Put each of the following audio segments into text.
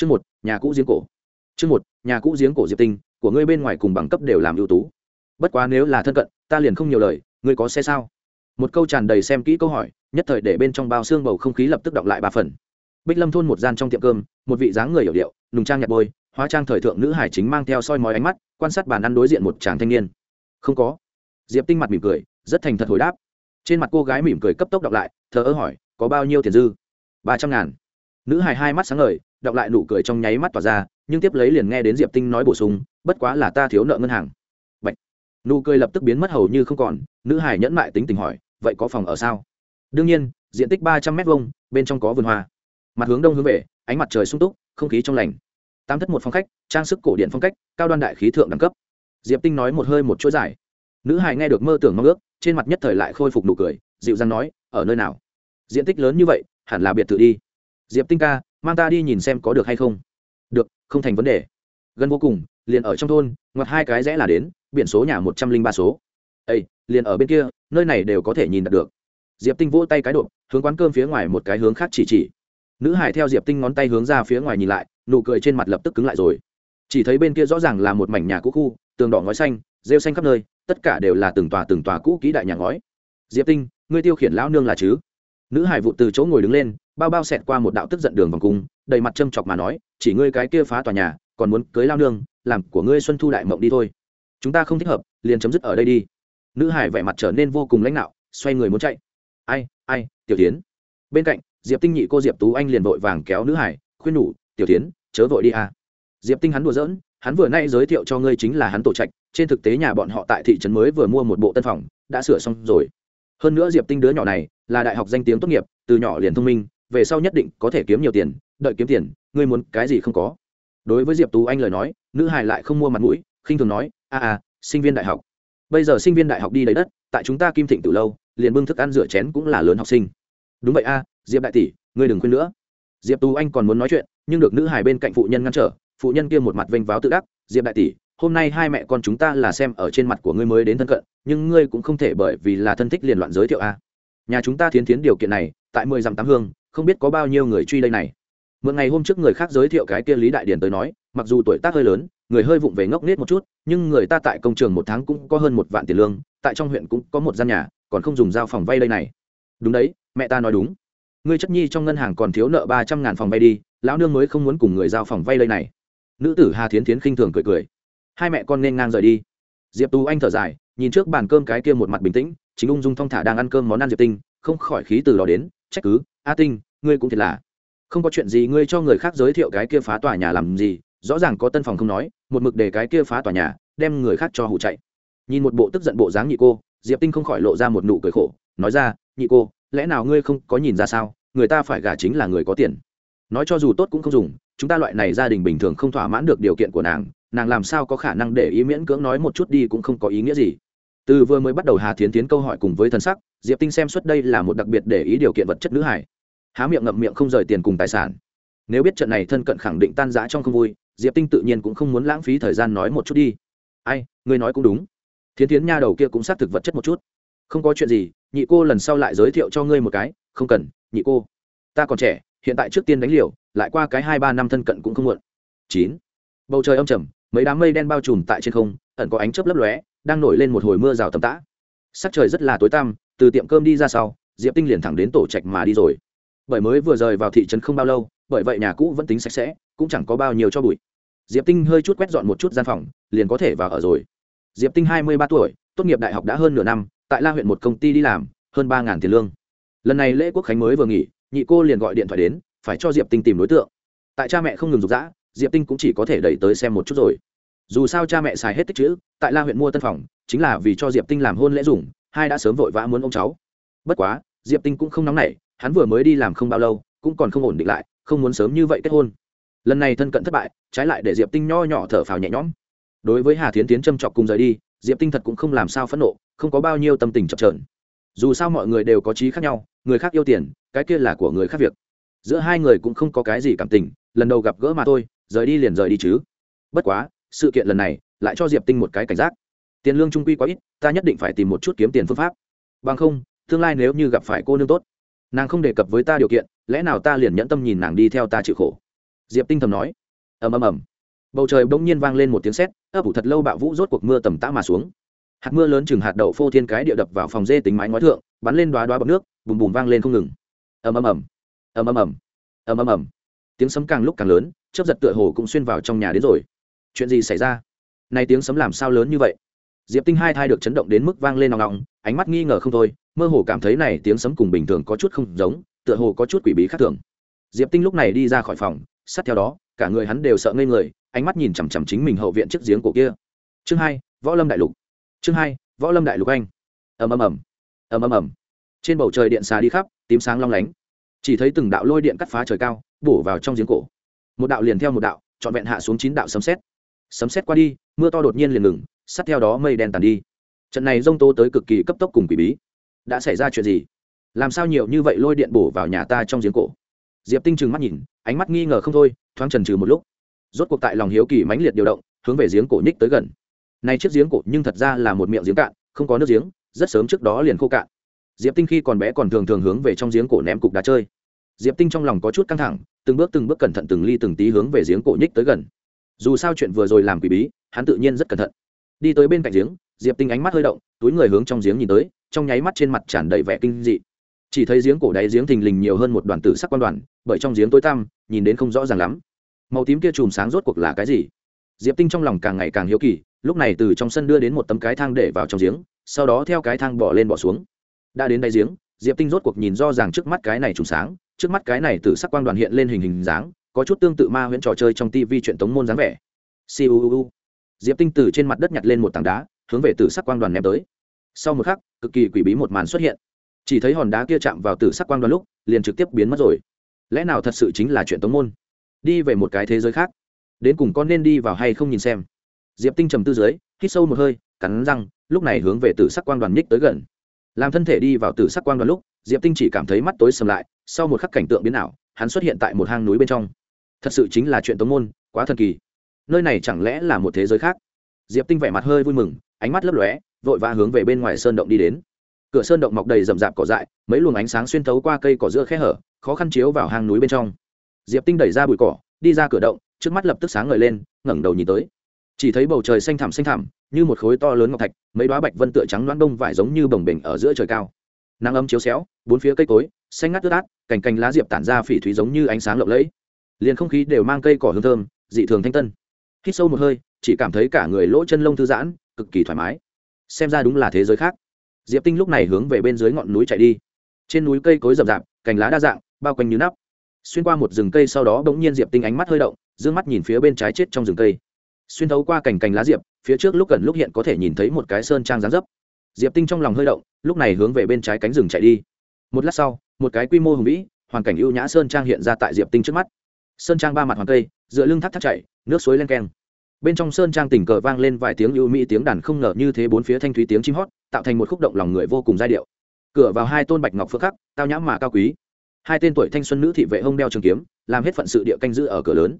chương một, nhà cũ giếng cổ. Chương một, nhà cũ giếng cổ diệp tinh, của ngươi bên ngoài cùng bằng cấp đều làm ưu tú. Bất quá nếu là thân cận, ta liền không nhiều lời, ngươi có xe sao? Một câu tràn đầy xem kỹ câu hỏi, nhất thời để bên trong bao xương bầu không khí lập tức đọc lại ba phần. Bích lâm thôn một gian trong tiệm cơm, một vị dáng người hiểu điệu, nùng trang nhạt bôi, hóa trang thời thượng nữ hải chính mang theo soi mói ánh mắt, quan sát bàn ăn đối diện một chàng thanh niên. Không có. Diệp tinh mặt mỉm cười, rất thành thật hồi đáp. Trên mặt cô gái mỉm cười cấp tốc đọc lại, thờ ơ hỏi, có bao nhiêu tiền dư? Ba trăm ngàn. Nữ hải hai mắt sáng ngời đọc lại nụ cười trong nháy mắt tỏa ra, nhưng tiếp lấy liền nghe đến diệp tinh nói bổ sung, bất quá là ta thiếu nợ ngân hàng. Bạch. nụ cười lập tức biến mất hầu như không còn, nữ hài nhẫn mại tính tình hỏi, vậy có phòng ở sao? Đương nhiên, diện tích ba trăm m hai bên trong có vườn hoa. Mặt hướng đông hướng về, ánh mặt trời sung túc, không khí trong lành. Tám thất một phong khách, trang sức cổ điện phong cách, cao đoan đại khí thượng đẳng cấp. Diệp tinh nói một hơi một chuỗi dài. Nữ hài nghe được mơ tưởng mong ước, trên mặt nhất thời lại khôi phục nụ cười, dịu dàng nói, ở nơi nào? Diện tích lớn như vậy, hẳn là biệt thự đi. Diệp tinh ca mang ta đi nhìn xem có được hay không. Được, không thành vấn đề. Gần vô cùng, liền ở trong thôn, ngoặt hai cái rẽ là đến, biển số nhà một trăm linh ba số. Ây liền ở bên kia, nơi này đều có thể nhìn đặt được. Diệp tinh vỗ tay cái đột, hướng quán cơm phía ngoài một cái hướng khác chỉ chỉ. Nữ hải theo diệp tinh ngón tay hướng ra phía ngoài nhìn lại, nụ cười trên mặt lập tức cứng lại rồi. Chỉ thấy bên kia rõ ràng là một mảnh nhà cũ khu, tường đỏ ngói xanh, rêu xanh khắp nơi, tất cả đều là từng tòa từng tòa cũ kỹ đại nhà ngói. Diệp tinh, ngươi tiêu khiển lão nương là chứ? Nữ hải vụ từ chỗ ngồi đứng lên bao bao xẹt qua một đạo tức giận đường vòng cung, đầy mặt châm chọc mà nói, chỉ ngươi cái kia phá tòa nhà, còn muốn cưới lao nương, làm của ngươi xuân thu đại mộng đi thôi. Chúng ta không thích hợp, liền chấm dứt ở đây đi. Nữ hải vẻ mặt trở nên vô cùng lãnh đạo xoay người muốn chạy. Ai ai, tiểu tiến bên cạnh, diệp tinh nhị cô diệp tú anh liền vội vàng kéo nữ hải, khuyên nhủ, tiểu tiến chớ vội đi à. diệp tinh hắn đùa giỡn, hắn vừa nay giới thiệu cho ngươi chính là hắn tổ trạch, trên thực tế nhà bọn họ tại thị trấn mới vừa mua một bộ tân phòng, đã sửa xong rồi. Hơn nữa diệp tinh đứa nhỏ này là đại học danh tiếng tốt nghiệp, từ nhỏ liền thông minh về sau nhất định có thể kiếm nhiều tiền, đợi kiếm tiền, ngươi muốn cái gì không có. Đối với diệp tú anh lời nói, nữ hải lại không mua mặt mũi, khinh thường nói, a a, sinh viên đại học. Bây giờ sinh viên đại học đi lấy đất, tại chúng ta kim thịnh từ lâu, liền bưng thức ăn rửa chén cũng là lớn học sinh. Đúng vậy a, diệp đại tỷ, ngươi đừng khuyên nữa. Diệp tú anh còn muốn nói chuyện, nhưng được nữ hải bên cạnh phụ nhân ngăn trở, phụ nhân kia một mặt vênh váo tự đắc, diệp đại tỷ, hôm nay hai mẹ con chúng ta là xem ở trên mặt của ngươi mới đến thân cận, nhưng ngươi cũng không thể bởi vì là thân thích liền loạn giới thiệu a. Nhà chúng ta thiến thiến điều kiện này, tại mười dặm tám hương không biết có bao nhiêu người truy đây này. Mượn ngày hôm trước người khác giới thiệu cái kia lý đại điền tới nói, mặc dù tuổi tác hơi lớn, người hơi vụng về ngốc nết một chút, nhưng người ta tại công trường một tháng cũng có hơn một vạn tiền lương, tại trong huyện cũng có một gian nhà, còn không dùng giao phòng vay đây này. Đúng đấy, mẹ ta nói đúng. Ngươi chất nhi trong ngân hàng còn thiếu nợ ba trăm ngàn phòng vay đi, lão nương mới không muốn cùng người giao phòng vay đây này. Nữ tử hà thiến thiến khinh thường cười cười. Hai mẹ con nên ngang rời đi. Diệp tú anh thở dài, nhìn trước bàn cơm cái kia một mặt bình tĩnh, chính ung dung thong thả đang ăn cơm món ăn diệp tinh, không khỏi khí từ đó đến, trách cứ a tinh, ngươi cũng thiệt là. Không có chuyện gì, ngươi cho người khác giới thiệu cái kia phá tòa nhà làm gì, rõ ràng có tân phòng không nói, một mực để cái kia phá tòa nhà, đem người khác cho hụ chạy. Nhìn một bộ tức giận bộ dáng nhị cô, diệp tinh không khỏi lộ ra một nụ cười khổ, nói ra, nhị cô, lẽ nào ngươi không có nhìn ra sao, người ta phải gả chính là người có tiền. Nói cho dù tốt cũng không dùng, chúng ta loại này gia đình bình thường không thỏa mãn được điều kiện của nàng nàng làm sao có khả năng để ý miễn cưỡng nói một chút đi cũng không có ý nghĩa gì. Từ vừa mới bắt đầu hà thiến tiến câu hỏi cùng với thân sắc, diệp tinh xem suốt đây là một đặc biệt để ý điều kiện vật chất nữ hải há miệng ngậm miệng không rời tiền cùng tài sản. Nếu biết trận này thân cận khẳng định tan rã trong không vui, diệp tinh tự nhiên cũng không muốn lãng phí thời gian nói một chút đi. Ai, ngươi nói cũng đúng. Thiến thiến nha đầu kia cũng xác thực vật chất một chút. Không có chuyện gì, nhị cô lần sau lại giới thiệu cho ngươi một cái. Không cần, nhị cô. Ta còn trẻ, hiện tại trước tiên đánh liều, lại qua cái hai ba năm thân cận cũng không muộn. Chín. Bầu trời âm trầm, mấy đám mây đen bao trùm tại trên không, ẩn có ánh chớp lấp lóe, đang nổi lên một hồi mưa rào tầm tã. Sắc trời rất là tối tăm, từ tiệm cơm đi ra sau, diệp tinh liền thẳng đến tổ trạch mà đi rồi bởi mới vừa rời vào thị trấn không bao lâu bởi vậy nhà cũ vẫn tính sạch sẽ cũng chẳng có bao nhiêu cho bụi. Diệp tinh hơi chút quét dọn một chút gian phòng liền có thể vào ở rồi. Diệp tinh hai mươi ba tuổi tốt nghiệp đại học đã hơn nửa năm tại la huyện một công ty đi làm hơn ba tiền lương. Lần này lễ quốc khánh mới vừa nghỉ nhị cô liền gọi điện thoại đến phải cho diệp tinh tìm đối tượng. Tại cha mẹ không ngừng rục rã, diệp tinh cũng chỉ có thể đẩy tới xem một chút rồi. Dù sao cha mẹ xài hết tích chữ tại la huyện mua tân phòng chính là vì cho diệp tinh làm hôn lễ dùng hai đã sớm vội vã muốn ông cháu. Bất quá diệp tinh cũng không nóng nảy hắn vừa mới đi làm không bao lâu, cũng còn không ổn định lại, không muốn sớm như vậy kết hôn. Lần này thân cận thất bại, trái lại để diệp tinh nho nhỏ thở phào nhẹ nhõm. Đối với hà thiến tiến châm chọc cùng rời đi, diệp tinh thật cũng không làm sao phẫn nộ, không có bao nhiêu tâm tình chập trờn dù sao mọi người đều có trí khác nhau, người khác yêu tiền, cái kia là của người khác việc. Giữa hai người cũng không có cái gì cảm tình, lần đầu gặp gỡ mà thôi, rời đi liền rời đi chứ. Bất quá, sự kiện lần này lại cho diệp tinh một cái cảnh giác. Tiền lương trung quy quá ít, ta nhất định phải tìm một chút kiếm tiền phương pháp. Bằng không, tương lai nếu như gặp phải cô nương tốt nàng không đề cập với ta điều kiện, lẽ nào ta liền nhẫn tâm nhìn nàng đi theo ta chịu khổ? Diệp tinh thầm nói. Ầm ầm ầm. Bầu trời bỗng nhiên vang lên một tiếng sét, ấp ủ thật lâu bạo vũ rốt cuộc mưa tầm tã mà xuống. Hạt mưa lớn chừng hạt đậu phô thiên cái địa đập vào phòng dê tính mái ngói thượng, bắn lên đoá đoá bọc nước, bùm bùm vang lên không ngừng. Ầm ầm ầm. Ầm ầm ầm. Ầm ầm ầm. Tiếng sấm càng lúc càng lớn, chớp giật tựa hồ cũng xuyên vào trong nhà đến rồi. Chuyện gì xảy ra? Này tiếng sấm làm sao lớn như vậy? Diệp tinh hai thai được chấn động đến mức vang lên nòng nòng ánh mắt nghi ngờ không thôi, mơ hồ cảm thấy này tiếng sấm cùng bình thường có chút không giống, tựa hồ có chút quỷ bí khác thường. Diệp tinh lúc này đi ra khỏi phòng, sát theo đó, cả người hắn đều sợ ngây người, ánh mắt nhìn chằm chằm chính mình hậu viện chiếc giếng cổ kia. Chương hai, võ lâm đại lục. Chương hai, võ lâm đại lục anh. Ầm ầm ầm. Ầm ầm ầm. Trên bầu trời điện xà đi khắp, tím sáng long lánh. Chỉ thấy từng đạo lôi điện cắt phá trời cao, bổ vào trong giếng cổ. Một đạo liền theo một đạo, trọn vẹn hạ xuống chín đạo sấm xét sấm xét qua đi, mưa to đột nhiên liền ngừng, sát theo đó mây đen tàn đi trận này rông tố tới cực kỳ cấp tốc cùng quỷ bí. Đã xảy ra chuyện gì? Làm sao nhiều như vậy lôi điện bổ vào nhà ta trong giếng cổ? Diệp tinh trừng mắt nhìn, ánh mắt nghi ngờ không thôi, thoáng trần trừ một lúc. Rốt cuộc tại lòng hiếu kỳ mãnh liệt điều động, hướng về giếng cổ nhích tới gần. Nay chiếc giếng cổ nhưng thật ra là một miệng giếng cạn, không có nước giếng, rất sớm trước đó liền khô cạn. Diệp tinh khi còn bé còn thường thường hướng về trong giếng cổ ném cục đá chơi. Diệp tinh trong lòng có chút căng thẳng, từng bước từng bước cẩn thận từng ly từng tí hướng về giếng cổ nhích tới gần. Dù sao chuyện vừa rồi làm quỷ bí, hắn tự nhiên rất cẩn thận. Đi tới bên cạnh giếng diệp tinh ánh mắt hơi động, túi người hướng trong giếng nhìn tới, trong nháy mắt trên mặt tràn đầy vẻ kinh dị. Chỉ thấy giếng cổ đáy giếng thình lình nhiều hơn một đoàn tử sắc quan đoàn, bởi trong giếng tối tăm, nhìn đến không rõ ràng lắm. Màu tím kia chùm sáng rốt cuộc là cái gì? Diệp tinh trong lòng càng ngày càng hiếu kỳ, lúc này từ trong sân đưa đến một tấm cái thang để vào trong giếng, sau đó theo cái thang bỏ lên bỏ xuống. Đã đến đáy giếng, diệp tinh rốt cuộc nhìn do ràng trước mắt cái này trùng sáng, trước mắt cái này từ sắc quang đoàn hiện lên hình hình dáng, có chút tương tự ma huyễn trò chơi trong tivi chuyện tống môn dáng vẻ. Siêu diệp tinh từ trên mặt đất nhặt lên một tảng đá hướng về tử sắc quang đoàn ném tới. Sau một khắc, cực kỳ quỷ bí một màn xuất hiện. Chỉ thấy hòn đá kia chạm vào tử sắc quang đoàn lúc, liền trực tiếp biến mất rồi. Lẽ nào thật sự chính là chuyện tống môn? Đi về một cái thế giới khác. Đến cùng con nên đi vào hay không nhìn xem. Diệp tinh trầm tư dưới, hít sâu một hơi, cắn răng, lúc này hướng về tử sắc quang đoàn nhích tới gần. Làm thân thể đi vào tử sắc quang đoàn lúc, diệp tinh chỉ cảm thấy mắt tối sầm lại, sau một khắc cảnh tượng biến ảo, hắn xuất hiện tại một hang núi bên trong. Thật sự chính là chuyện tống môn, quá thần kỳ. Nơi này chẳng lẽ là một thế giới khác? Diệp tinh vẻ mặt hơi vui mừng, ánh mắt lấp lóe, vội vã hướng về bên ngoài sơn động đi đến. Cửa sơn động mọc đầy rậm rạp cỏ dại, mấy luồng ánh sáng xuyên thấu qua cây cỏ giữa khe hở, khó khăn chiếu vào hang núi bên trong. Diệp tinh đẩy ra bụi cỏ, đi ra cửa động, trước mắt lập tức sáng ngời lên, ngẩng đầu nhìn tới. Chỉ thấy bầu trời xanh thẳm xanh thẳm, như một khối to lớn ngọc thạch, mấy đoá bạch vân tựa trắng loãng đông vải giống như bồng bềnh ở giữa trời cao. Nắng ấm chiếu xéo, bốn phía cây cối, xanh ngắt ướt át, cành cành lá diệp tản ra phỉ thúy giống như ánh sáng lộng lẫy. Liền không khí đều mang cây cỏ hương thơm, dị thường thanh tân hít sâu một hơi, chỉ cảm thấy cả người lỗ chân lông thư giãn, cực kỳ thoải mái. Xem ra đúng là thế giới khác. Diệp tinh lúc này hướng về bên dưới ngọn núi chạy đi. Trên núi cây cối rậm rạp, cành lá đa dạng, bao quanh như nắp. Xuyên qua một rừng cây sau đó bỗng nhiên diệp tinh ánh mắt hơi động d ư ơ n g mắt nhìn phía bên trái chết trong rừng cây. Xuyên thấu qua cành cành lá diệp, phía trước lúc gần lúc hiện có thể nhìn thấy một cái sơn trang gián dấp. Diệp tinh trong lòng hơi động, lúc này hướng về bên trái cánh rừng chạy đi. Một lát sau, một cái quy mô hùng vĩ, hoàn cảnh ưu nhã sơn trang hiện ra tại diệp tinh trước mắt. Sơn trang ba mặt hoàng cây, dựa lưng thác thác chạy nước suối len keng bên trong sơn trang tình cờ vang lên vài tiếng ưu mỹ tiếng đàn không ngờ như thế bốn phía thanh thúy tiếng chim hót, tạo thành một khúc động lòng người vô cùng giai điệu. Cửa vào hai tôn bạch ngọc phước khắc, tao nhãm mà cao quý. Hai tên tuổi thanh xuân nữ thị vệ hông đeo trường kiếm, làm hết phận sự địa canh giữ ở cửa lớn.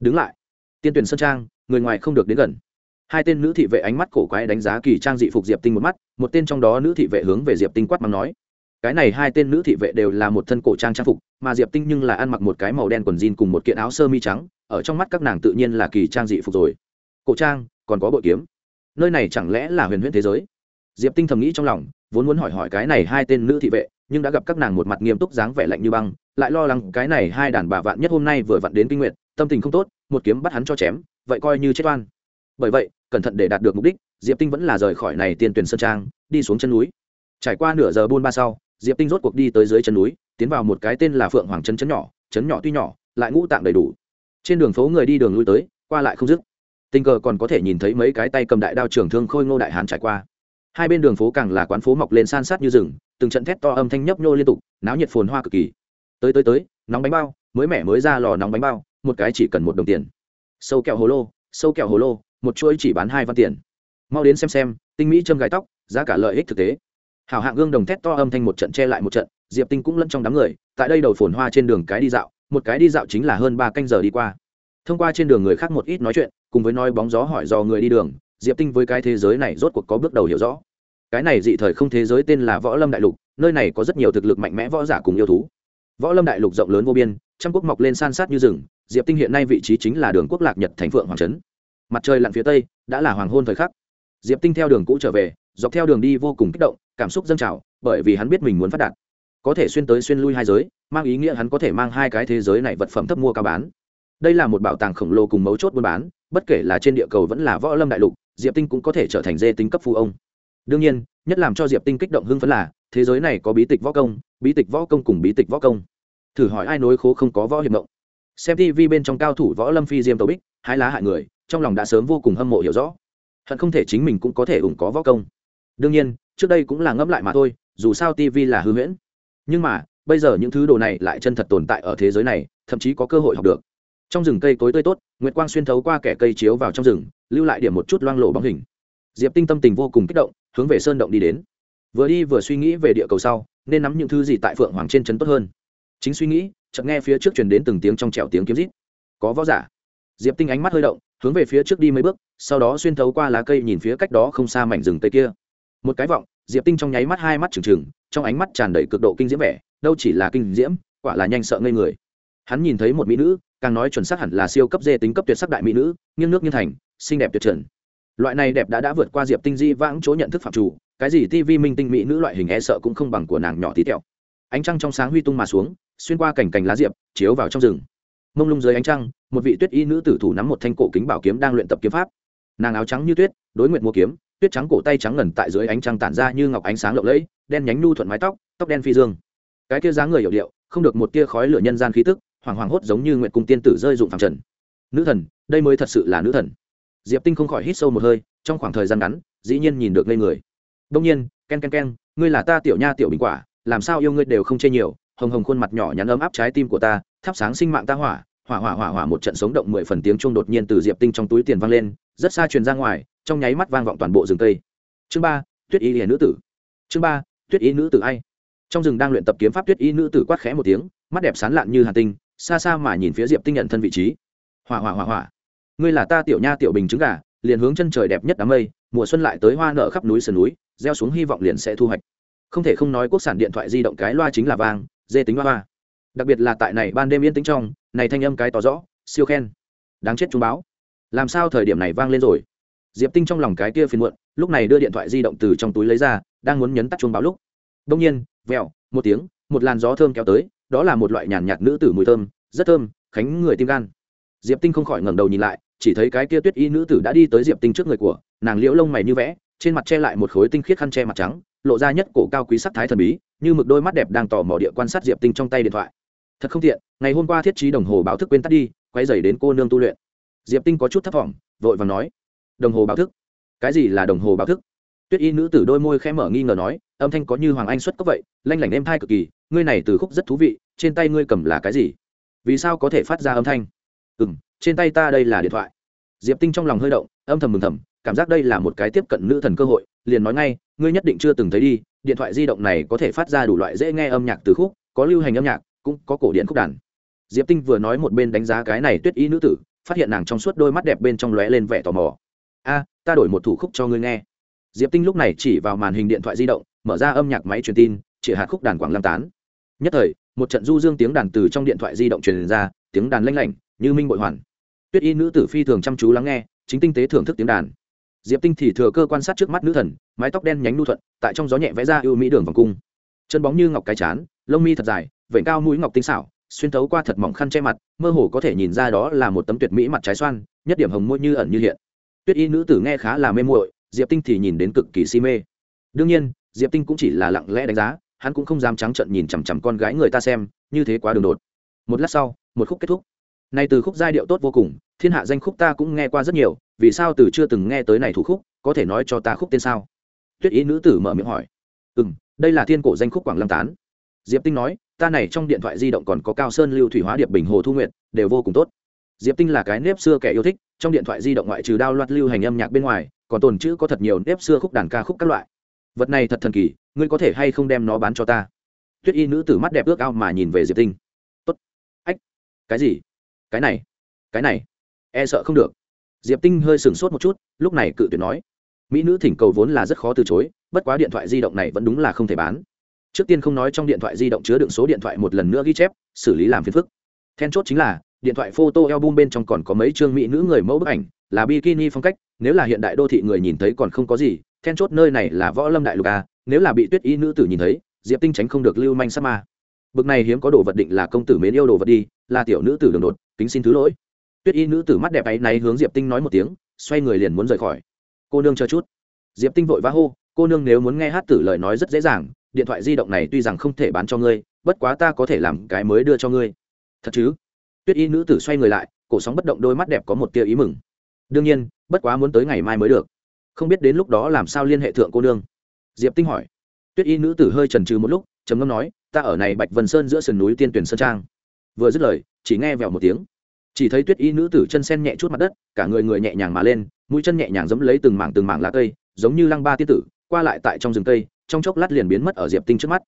Đứng lại. Tiên tuyển sơn trang, người ngoài không được đến gần. Hai tên nữ thị vệ ánh mắt cổ quái đánh giá kỳ trang dị phục diệp tinh một mắt, một tên trong đó nữ thị vệ hướng về diệp tinh quát mắng nói. Cái này hai tên nữ thị vệ đều là một thân cổ trang trang phục, mà diệp tinh nhưng là ăn mặc một cái màu đen quần jean cùng một kiện áo sơ mi trắng ở trong mắt các nàng tự nhiên là kỳ trang dị phục rồi. Cổ trang, còn có bội kiếm. Nơi này chẳng lẽ là huyền huyễn thế giới? Diệp tinh thầm nghĩ trong lòng, vốn muốn hỏi hỏi cái này hai tên nữ thị vệ, nhưng đã gặp các nàng một mặt nghiêm túc dáng vẻ lạnh như băng, lại lo lắng cái này hai đàn bà vạn nhất hôm nay vừa vặn đến kinh nguyện tâm tình không tốt, một kiếm bắt hắn cho chém, vậy coi như chết oan. Bởi vậy, cẩn thận để đạt được mục đích, diệp tinh vẫn là rời khỏi này tiền tuyển sơn trang, đi xuống chân núi. Trải qua nửa giờ buôn ba sau, diệp tinh rốt cuộc đi tới dưới chân núi, tiến vào một cái tên là phượng hoàng trấn trấn nhỏ trấn nhỏ tuy nhỏ, lại ngũ tạng đầy đủ trên đường phố người đi đường lui tới, qua lại không dứt. Tình cờ còn có thể nhìn thấy mấy cái tay cầm đại đao trưởng thương khôi ngô đại hán trải qua. Hai bên đường phố càng là quán phố mọc lên san sát như rừng, từng trận thét to âm thanh nhấp nhô liên tục, náo nhiệt phồn hoa cực kỳ. Tới tới tới, nóng bánh bao, mới mẻ mới ra lò nóng bánh bao, một cái chỉ cần một đồng tiền. Sâu kẹo hồ lô, sâu kẹo hồ lô, một chuỗi chỉ bán hai văn tiền. Mau đến xem xem, tinh mỹ châm gái tóc, giá cả lợi ích thực tế. Hảo hạng gương đồng thét to âm thanh một trận che lại một trận, diệp tinh cũng lẫn trong đám người, tại đây đầu phồn hoa trên đường cái đi dạo một cái đi dạo chính là hơn ba canh giờ đi qua. Thông qua trên đường người khác một ít nói chuyện, cùng với nói bóng gió hỏi do người đi đường, diệp tinh với cái thế giới này rốt cuộc có bước đầu hiểu rõ. Cái này dị thời không thế giới tên là võ lâm đại lục, nơi này có rất nhiều thực lực mạnh mẽ võ giả cùng yêu thú. Võ lâm đại lục rộng lớn vô biên, trăm quốc mọc lên san sát như rừng, diệp tinh hiện nay vị trí chính là đường quốc lạc nhật thành phượng hoàng trấn. Mặt trời lặn phía tây, đã là hoàng hôn thời khắc. Diệp tinh theo đường cũ trở về, dọc theo đường đi vô cùng kích động, cảm xúc dâng trào, bởi vì hắn biết mình muốn phát đạt. Có thể xuyên tới xuyên lui hai giới mang ý nghĩa hắn có thể mang hai cái thế giới này vật phẩm thấp mua cao bán. Đây là một bảo tàng khổng lồ cùng mấu chốt buôn bán, bất kể là trên địa cầu vẫn là võ lâm đại lục, diệp tinh cũng có thể trở thành dê tính cấp phu ông. Đương nhiên, nhất làm cho diệp tinh kích động hưng phấn là, thế giới này có bí tịch võ công, bí tịch võ công cùng bí tịch võ công. Thử hỏi ai nối khố không có võ hiệp mộng. Xem tv bên trong cao thủ võ lâm phi diêm tàu bích hai lá hại người, trong lòng đã sớm vô cùng hâm mộ hiểu rõ. Hận không thể chính mình cũng có thể ủng có võ công. Đương nhiên, trước đây cũng là ngẫm lại mà thôi, dù sao tv là hư huyễn. Nhưng mà bây giờ những thứ đồ này lại chân thật tồn tại ở thế giới này, thậm chí có cơ hội học được. Trong rừng cây tối tươi tốt, nguyệt quang xuyên thấu qua kẻ cây chiếu vào trong rừng, lưu lại điểm một chút loang lộ bóng hình. Diệp tinh tâm tình vô cùng kích động, hướng về sơn động đi đến. Vừa đi vừa suy nghĩ về địa cầu sau, nên nắm những thứ gì tại phượng hoàng trên trấn tốt hơn. Chính suy nghĩ, chợt nghe phía trước truyền đến từng tiếng trong trẻo tiếng kiếm rít. Có võ giả. Diệp tinh ánh mắt hơi động, hướng về phía trước đi mấy bước, sau đó xuyên thấu qua lá cây nhìn phía cách đó không xa mảnh rừng tây kia. Một cái vọng, diệp tinh trong nháy mắt hai mắt trừng trừng, trong ánh mắt tràn đầy cực độ kinh diễm vẻ đâu chỉ là kinh diễm, quả là nhanh sợ ngây người. Hắn nhìn thấy một mỹ nữ, càng nói chuẩn xác hẳn là siêu cấp dê tính cấp tuyệt sắc đại mỹ nữ, nghiêng nước nghiêng thành, xinh đẹp tuyệt trần. Loại này đẹp đã đã vượt qua diệp tinh di vãng chỗ nhận thức phạm chủ, cái gì tivi minh tinh mỹ nữ loại hình e sợ cũng không bằng của nàng nhỏ tí tẹo. Ánh trăng trong sáng huy tung mà xuống, xuyên qua cảnh cành lá diệp, chiếu vào trong rừng. Mông lung dưới ánh trăng, một vị tuyết y nữ tử thủ nắm một thanh cổ kính bảo kiếm đang luyện tập kiếm pháp. Nàng áo trắng như tuyết, đối nguyện mua kiếm, tuyết trắng cổ tay trắng ngần tại dưới ánh trăng tản ra như ngọc ánh sáng lộng lẫy, đen nhánh nu thuận mái tóc tóc đen phi dương cái kia dáng người hiểu điệu, không được một tia khói lửa nhân gian khí tức hoàng hoàng hốt giống như nguyện cung tiên tử rơi dụng phẳng trần. Nữ thần, đây mới thật sự là nữ thần. Diệp tinh không khỏi hít sâu một hơi, trong khoảng thời gian ngắn, dĩ nhiên nhìn được lên người. Đông nhiên, ken ken ken, ngươi là ta tiểu nha tiểu bình quả, làm sao yêu ngươi đều không chê nhiều, hồng hồng khuôn mặt nhỏ nhắn ấm áp trái tim của ta, thắp sáng sinh mạng ta hỏa hỏa hỏa hỏa hỏa một trận sống động mười phần tiếng chuông đột nhiên từ diệp tinh trong túi tiền vang lên, rất xa truyền ra ngoài, trong nháy mắt vang vọng toàn bộ rừng tây chương ba, tuyết y hiền nữ tử. Chương ba, tuyết y nữ tử ai? Trong rừng đang luyện tập kiếm pháp tuyết y nữ tử quát khẽ một tiếng, mắt đẹp sán lạn như hà tinh, xa xa mà nhìn phía diệp tinh nhận thân vị trí. Hỏa hỏa hỏa hỏa. Ngươi là ta tiểu nha tiểu bình trứng gà, liền hướng chân trời đẹp nhất đám mây, mùa xuân lại tới hoa nở khắp núi sườn núi, gieo xuống hy vọng liền sẽ thu hoạch. Không thể không nói quốc sản điện thoại di động cái loa chính là vang, dê tính hoa hoa. Đặc biệt là tại này ban đêm yên tĩnh trong, này thanh âm cái tỏ rõ, siêu khen. Đáng chết trung báo. Làm sao thời điểm này vang lên rồi? Diệp tinh trong lòng cái kia phiền muộn, lúc này đưa điện thoại di động từ trong túi lấy ra, đang muốn nhấn tắt chuông báo lúc. Đông nhiên vèo, một tiếng, một làn gió thơm kéo tới, đó là một loại nhàn nhạt nữ tử mùi thơm, rất thơm, khánh người tim gan. Diệp tinh không khỏi ngẩng đầu nhìn lại, chỉ thấy cái kia tuyết y nữ tử đã đi tới diệp tinh trước người của, nàng liễu lông mày như vẽ, trên mặt che lại một khối tinh khiết khăn che mặt trắng, lộ ra nhất cổ cao quý sắc thái thần bí, như mực đôi mắt đẹp đang tỏ mỏ địa quan sát diệp tinh trong tay điện thoại. Thật không tiện, ngày hôm qua thiết trí đồng hồ báo thức quên tắt đi, quay dày đến cô nương tu luyện. Diệp tinh có chút thất vọng vội và nói, đồng hồ báo thức? Cái gì là đồng hồ báo thức? Tuyết y nữ tử đôi môi khẽ mở nghi ngờ nói, âm thanh có như hoàng anh xuất cốc vậy, lanh lảnh êm thai cực kỳ, ngươi này từ khúc rất thú vị, trên tay ngươi cầm là cái gì? Vì sao có thể phát ra âm thanh? Ừ m trên tay ta đây là điện thoại. Diệp tinh trong lòng hơi động, âm thầm mừng thầm, cảm giác đây là một cái tiếp cận nữ thần cơ hội, liền nói ngay, ngươi nhất định chưa từng thấy đi, điện thoại di động này có thể phát ra đủ loại dễ nghe âm nhạc từ khúc, có lưu hành âm nhạc, cũng có cổ điện khúc đàn. Diệp tinh vừa nói một bên đánh giá cái này tuyết Y nữ tử, phát hiện nàng trong suốt đôi mắt đẹp bên trong lóe lên vẻ tò mò. A, ta đổi một thủ khúc cho ngươi nghe diệp tinh lúc này chỉ vào màn hình điện thoại di động, mở ra âm nhạc máy truyền tin chỉ hạt khúc đàn quảng lam tán. Nhất thời, một trận du dương tiếng đàn từ trong điện thoại di động truyền ra, tiếng đàn lanh lảnh, như minh bội hoàn. Tuyết y nữ tử phi thường chăm chú lắng nghe, chính tinh tế thưởng thức tiếng đàn. Diệp tinh thì thừa cơ quan sát trước mắt nữ thần, mái tóc đen nhánh nu thuận, tại trong gió nhẹ vẽ ra ưu mỹ đường vòng cung. Chân bóng như ngọc cái chán, lông mi thật dài, vểnh cao mũi ngọc tinh xảo, xuyên thấu qua thật mỏng khăn che mặt, mơ hồ có thể nhìn ra đó là một tấm tuyệt mỹ mặt trái xoan, nhất điểm hồng môi như ẩn như hiện. Tuyết y nữ tử nghe khá là mê muội diệp tinh thì nhìn đến cực kỳ si mê. Đương nhiên, diệp tinh cũng chỉ là lặng lẽ đánh giá, hắn cũng không dám trắng trợn nhìn chằm chằm con gái người ta xem, như thế quá đường đột. Một lát sau, một khúc kết thúc. Này từ khúc giai điệu tốt vô cùng, thiên hạ danh khúc ta cũng nghe qua rất nhiều, vì sao từ chưa từng nghe tới này thủ khúc, có thể nói cho ta khúc tên sao? Tuyết ý nữ tử mở miệng hỏi. Ừ m đây là thiên cổ danh khúc quảng lâm tán. Diệp tinh nói, ta này trong điện thoại di động còn có cao sơn lưu thủy hóa điệp bình hồ thu nguyện đều vô cùng tốt. Diệp tinh là cái nếp xưa kẻ yêu thích, trong điện thoại di động ngoại trừ đao loạt lưu hành âm nhạc bên ngoài còn tồn chữ có thật nhiều nếp xưa khúc đàn ca khúc các loại. Vật này thật thần kỳ, ngươi có thể hay không đem nó bán cho ta? Tuyết y nữ tử mắt đẹp ước ao mà nhìn về diệp tinh. Tốt. Ách, cái gì? Cái này cái này e sợ không được. Diệp tinh hơi sửng sốt một chút, lúc này cự tuyệt nói. Mỹ nữ thỉnh cầu vốn là rất khó từ chối, bất quá điện thoại di động này vẫn đúng là không thể bán. Trước tiên không nói trong điện thoại di động chứa đựng số điện thoại một lần nữa ghi chép, xử lý làm phiền phức. Then chốt chính là, điện thoại photo album bên trong còn có mấy chương mỹ nữ người mẫu bức ảnh, là bikini phong cách nếu là hiện đại đô thị người nhìn thấy còn không có gì, then chốt nơi này là võ lâm đại lục a nếu là bị tuyết y nữ tử nhìn thấy, diệp tinh tránh không được lưu manh sắc ma. Bực này hiếm có đồ vật định là công tử mến yêu đồ vật đi, là tiểu nữ tử đường đột, kính xin thứ lỗi. Tuyết y nữ tử mắt đẹp ấy này hướng diệp tinh nói một tiếng, xoay người liền muốn rời khỏi. Cô nương chờ chút. Diệp tinh vội vã hô, cô nương nếu muốn nghe hát tử lời nói rất dễ dàng, điện thoại di động này tuy rằng không thể bán cho ngươi, bất quá ta có thể làm cái mới đưa cho ngươi. Thật chứ? Tuyết y nữ tử xoay người lại, cổ sóng bất động, đôi mắt đẹp có một tia ý mừng. Đương nhiên bất quá muốn tới ngày mai mới được. Không biết đến lúc đó làm sao liên hệ thượng cô nương. Diệp tinh hỏi. Tuyết y nữ tử hơi trần trừ một lúc, trầm ngâm nói, ta ở này bạch vân sơn giữa sườn núi tiên tuyển sơn trang. Vừa dứt lời, chỉ nghe vèo một tiếng. Chỉ thấy tuyết y nữ tử chân sen nhẹ chút mặt đất, cả người người nhẹ nhàng mà lên, mũi chân nhẹ nhàng giẫm lấy từng mảng từng mảng lá cây, giống như lăng ba tiết tử, qua lại tại trong rừng cây, trong chốc lát liền biến mất ở diệp tinh trước mắt.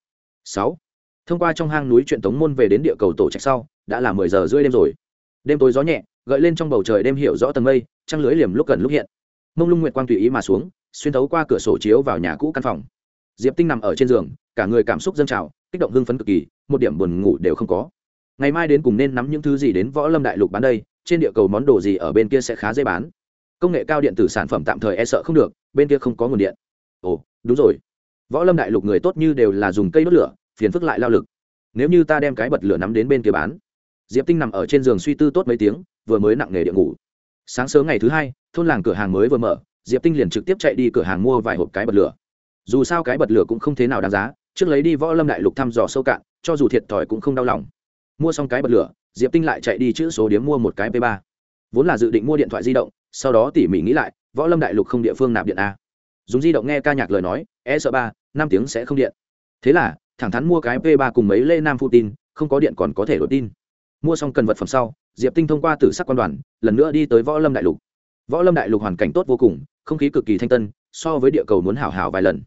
Sáu. Thông qua trong hang núi chuyện tống môn về đến địa cầu tổ trạch sau, đã là mười giờ rưỡi đêm rồi. Đêm tối gió nhẹ gợi lên trong bầu trời đêm hiểu rõ tầng mây, trăng lưới liềm lúc gần lúc hiện. Mông lung nguyệt quang tùy ý mà xuống, xuyên thấu qua cửa sổ chiếu vào nhà cũ căn phòng. Diệp tinh nằm ở trên giường, cả người cảm xúc dâng trào, kích động hưng phấn cực kỳ, một điểm buồn ngủ đều không có. Ngày mai đến cùng nên nắm những thứ gì đến võ lâm đại lục bán đây, trên địa cầu món đồ gì ở bên kia sẽ khá dễ bán. Công nghệ cao điện tử sản phẩm tạm thời e sợ không được, bên kia không có nguồn điện. Ồ, đúng rồi. Võ lâm đại lục người tốt như đều là dùng cây đốt lửa, phiền phức lại lao lực. Nếu như ta đem cái bật lửa nắm đến bên kia bán. Diệp tinh nằm ở trên giường suy tư tốt mấy tiếng vừa mới nặng nghề địa ngủ. Sáng sớm ngày thứ hai, thôn làng cửa hàng mới vừa mở, diệp tinh liền trực tiếp chạy đi cửa hàng mua vài hộp cái bật lửa. Dù sao cái bật lửa cũng không thế nào đáng giá, trước lấy đi võ lâm đại lục thăm dò sâu cạn, cho dù thiệt thòi cũng không đau lòng. Mua xong cái bật lửa, diệp tinh lại chạy đi chữ số điếm mua một cái p 3 vốn là dự định mua điện thoại di động, sau đó tỉ mỉ nghĩ lại, võ lâm đại lục không địa phương nạp điện a. Dùng di động nghe ca nhạc lời nói e sợ ba, năm tiếng sẽ không điện. Thế là, thẳng thắn mua cái p 3 cùng mấy lê nam phụ tin, không có điện còn có thể đổi tin. Mua xong cần vật phẩm sau diệp tinh thông qua tử sắc quan đoàn, lần nữa đi tới võ lâm đại lục. Võ lâm đại lục hoàn cảnh tốt vô cùng, không khí cực kỳ thanh tân, so với địa cầu muốn hảo hảo vài lần.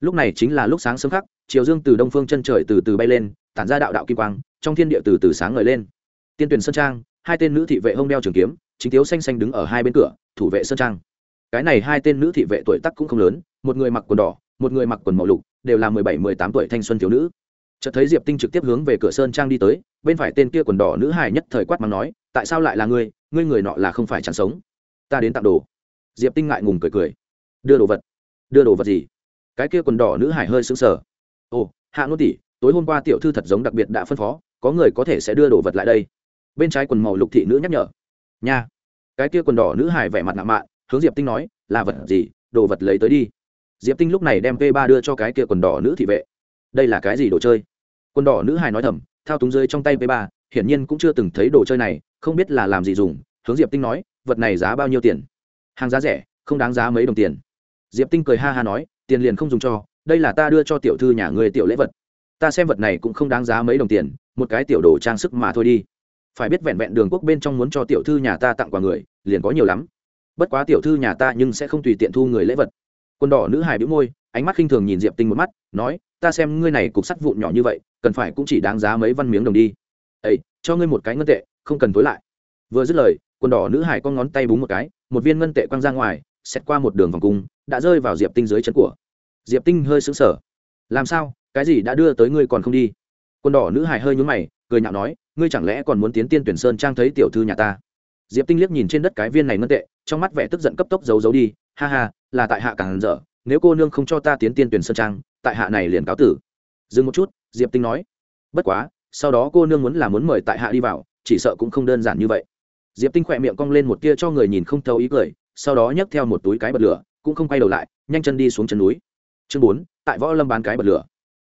Lúc này chính là lúc sáng sớm khắc, chiều dương từ đông phương chân trời từ từ bay lên, tản ra đạo đạo kim quang, trong thiên địa từ từ sáng ngời lên. Tiên tuyển sơn trang, hai tên nữ thị vệ hông đeo trường kiếm, chính thiếu xanh xanh đứng ở hai bên cửa, thủ vệ sơn trang. Cái này hai tên nữ thị vệ tuổi tắc cũng không lớn, một người mặc quần đỏ, một người mặc quần màu lục, đều là mười bảy, mười tám tuổi thanh xuân thiếu nữ chợt thấy diệp tinh trực tiếp hướng về cửa sơn trang đi tới, bên phải tên kia quần đỏ nữ hài nhất thời quát mắng nói, tại sao lại là ngươi? Ngươi người nọ là không phải chẳng sống. Ta đến tặng đồ. Diệp tinh ngại ngùng cười cười. Đưa đồ vật. Đưa đồ vật gì? Cái kia quần đỏ nữ hải hơi sững sờ. Ồ, hạ ngôn tỷ, tối hôm qua tiểu thư thật giống đặc biệt đã phân phó, có người có thể sẽ đưa đồ vật lại đây. Bên trái quần màu lục thị nữ nhắc nhở. Nha. Cái kia quần đỏ nữ hải vẻ mặt nạ mạ hướng diệp tinh nói, là vật gì? Đồ vật lấy tới đi. Diệp tinh lúc này đem v ba đưa cho cái kia quần đỏ nữ thị vệ đây là cái gì đồ chơi? Quân đỏ nữ hài nói thầm, thao túng rơi trong tay p ba, hiển nhiên cũng chưa từng thấy đồ chơi này, không biết là làm gì dùng. Hướng diệp tinh nói, vật này giá bao nhiêu tiền? Hàng giá rẻ, không đáng giá mấy đồng tiền. Diệp tinh cười ha ha nói, tiền liền không dùng cho, đây là ta đưa cho tiểu thư nhà người tiểu lễ vật. Ta xem vật này cũng không đáng giá mấy đồng tiền, một cái tiểu đồ trang sức mà thôi đi. Phải biết vẹn vẹn đường quốc bên trong muốn cho tiểu thư nhà ta tặng quà người, liền có nhiều lắm. Bất quá tiểu thư nhà ta nhưng sẽ không tùy tiện thu người lễ vật. Quân đỏ nữ hài bĩu môi, ánh mắt khinh thường nhìn diệp tinh một mắt, nói ta xem ngươi này cục sắt vụn nhỏ như vậy, cần phải cũng chỉ đáng giá mấy văn miếng đồng đi. Ấy cho ngươi một cái ngân tệ, không cần tối lại. Vừa dứt lời, quần đỏ nữ hải con ngón tay búng một cái, một viên ngân tệ quăng ra ngoài xét qua một đường vòng cung, đã rơi vào diệp tinh dưới chân của. Diệp tinh hơi sững sờ. Làm sao? Cái gì đã đưa tới ngươi còn không đi? Quần đỏ nữ hải hơi nhún mày, cười nhạo nói, ngươi chẳng lẽ còn muốn tiến tiên tuyển sơn trang thấy tiểu thư nhà ta? Diệp tinh liếc nhìn trên đất cái viên này ngân tệ, trong mắt vẻ tức giận cấp tốc giấu giấu đi, ha ha, là tại hạ càng dở, nếu cô nương không cho ta tiến tiên tuyển sơn trang tại hạ này liền cáo tử. Dừng một chút, diệp tinh nói. Bất quá, sau đó cô nương muốn là muốn mời tại hạ đi vào, chỉ sợ cũng không đơn giản như vậy. Diệp tinh khỏe miệng cong lên một tia cho người nhìn không thấu ý cười, sau đó nhấc theo một túi cái bật lửa, cũng không quay đầu lại, nhanh chân đi xuống chân núi. Chương bốn, tại võ lâm bán cái bật lửa.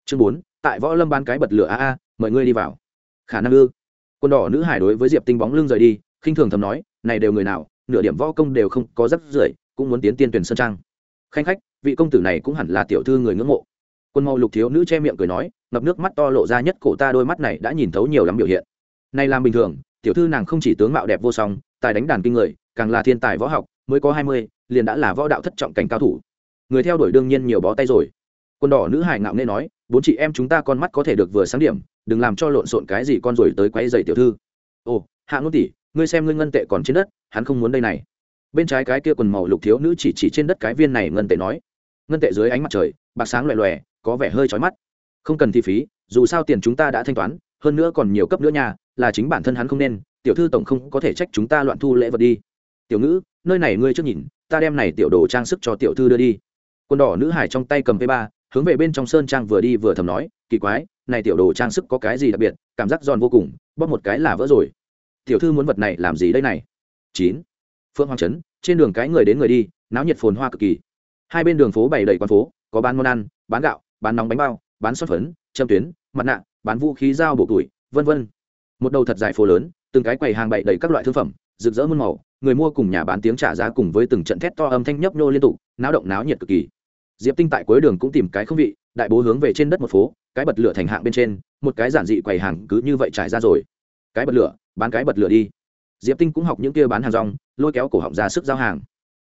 Chương bốn, tại võ lâm bán cái bật lửa, a a, mời ngươi đi vào. Khả năng ư? Quân đỏ nữ hải đối với diệp tinh bóng lưng rời đi, khinh thường thầm nói, này đều người nào, nửa điểm võ công đều không có rắc rưởi, cũng muốn tiến tiên tuyển sơn trang. Khanh khách, vị công tử này cũng hẳn là tiểu thư người ngưỡng mộ quân màu lục thiếu nữ che miệng cười nói, ngập nước mắt to lộ ra nhất cổ ta đôi mắt này đã nhìn thấu nhiều lắm biểu hiện. Nay làm bình thường, tiểu thư nàng không chỉ tướng mạo đẹp vô song, tài đánh đàn kinh người, càng là thiên tài võ học, mới có hai mươi, liền đã là võ đạo thất trọng cảnh cao thủ. Người theo đuổi đương nhiên nhiều bó tay rồi. Quân đỏ nữ hải ngạo nghe nói, bốn chị em chúng ta con mắt có thể được vừa sáng điểm, đừng làm cho lộn xộn cái gì con rồi tới quay dậy tiểu thư. Ồ, hạ ngôn tỷ, ngươi xem ngươi ngân tệ còn trên đất, hắn không muốn đây này. Bên trái cái kia quần màu lục thiếu nữ chỉ chỉ trên đất cái viên này ngân tệ nói. Ngân tệ dưới ánh mặt trời, bạc sáng loè loè có vẻ hơi chói mắt. Không cần thi phí, dù sao tiền chúng ta đã thanh toán, hơn nữa còn nhiều cấp nữa nha, là chính bản thân hắn không nên, tiểu thư tổng không có thể trách chúng ta loạn thu lễ vật đi. Tiểu ngữ, nơi này ngươi trước nhìn, ta đem này tiểu đồ trang sức cho tiểu thư đưa đi. Quần đỏ nữ hải trong tay cầm p ba, hướng về bên trong sơn trang vừa đi vừa thầm nói, kỳ quái, này tiểu đồ trang sức có cái gì đặc biệt, cảm giác giòn vô cùng, bóp một cái là vỡ rồi. Tiểu thư muốn vật này làm gì đây này? Chín. Phượng hoàng trấn, trên đường cái người đến người đi, náo nhiệt phồn hoa cực kỳ. Hai bên đường phố bày đầy quán phố, có bán món ăn, bán gạo bán nóng bánh bao, bán xuất phấn, châm tuyến, mặt nạ, bán vũ khí dao bộ tuổi vân vân. Một đầu thật dài phố lớn, từng cái quầy hàng bày đầy các loại thương phẩm, rực rỡ muôn màu, người mua cùng nhà bán tiếng trả giá cùng với từng trận thét to âm thanh nhấp nhô liên tục, náo động náo nhiệt cực kỳ. Diệp tinh tại cuối đường cũng tìm cái không vị, đại bố hướng về trên đất một phố, cái bật lửa thành hạng bên trên, một cái giản dị quầy hàng cứ như vậy trải ra rồi. Cái bật lửa, bán cái bật lửa đi. Diệp tinh cũng học những kia bán hàng rong, lôi kéo cổ họng ra sức giao hàng.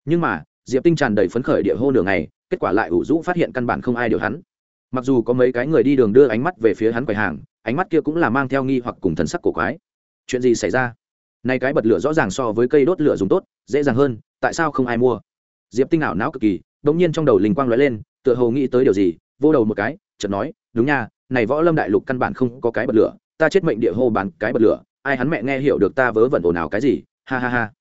Nhưng mà, diệp tinh tràn đầy phấn khởi địa hô nửa ngày, kết quả lại ủ rũ phát hiện căn bản không ai điều hắn mặc dù có mấy cái người đi đường đưa ánh mắt về phía hắn quầy hàng, ánh mắt kia cũng là mang theo nghi hoặc cùng thần sắc cổ quái. Chuyện gì xảy ra? Nay cái bật lửa rõ ràng so với cây đốt lửa dùng tốt, dễ dàng hơn, tại sao không ai mua? Diệp tinh ảo não cực kỳ đ ỗ n g nhiên trong đầu linh quang lóe lên, tựa hồ nghĩ tới điều gì, vô đầu một cái, chợt nói, đúng nha, này võ lâm đại lục căn bản không có cái bật lửa, ta chết mệnh địa hô bán cái bật lửa, ai hắn mẹ nghe hiểu được ta vớ vẩn ồn ào cái gì, ha ha ha.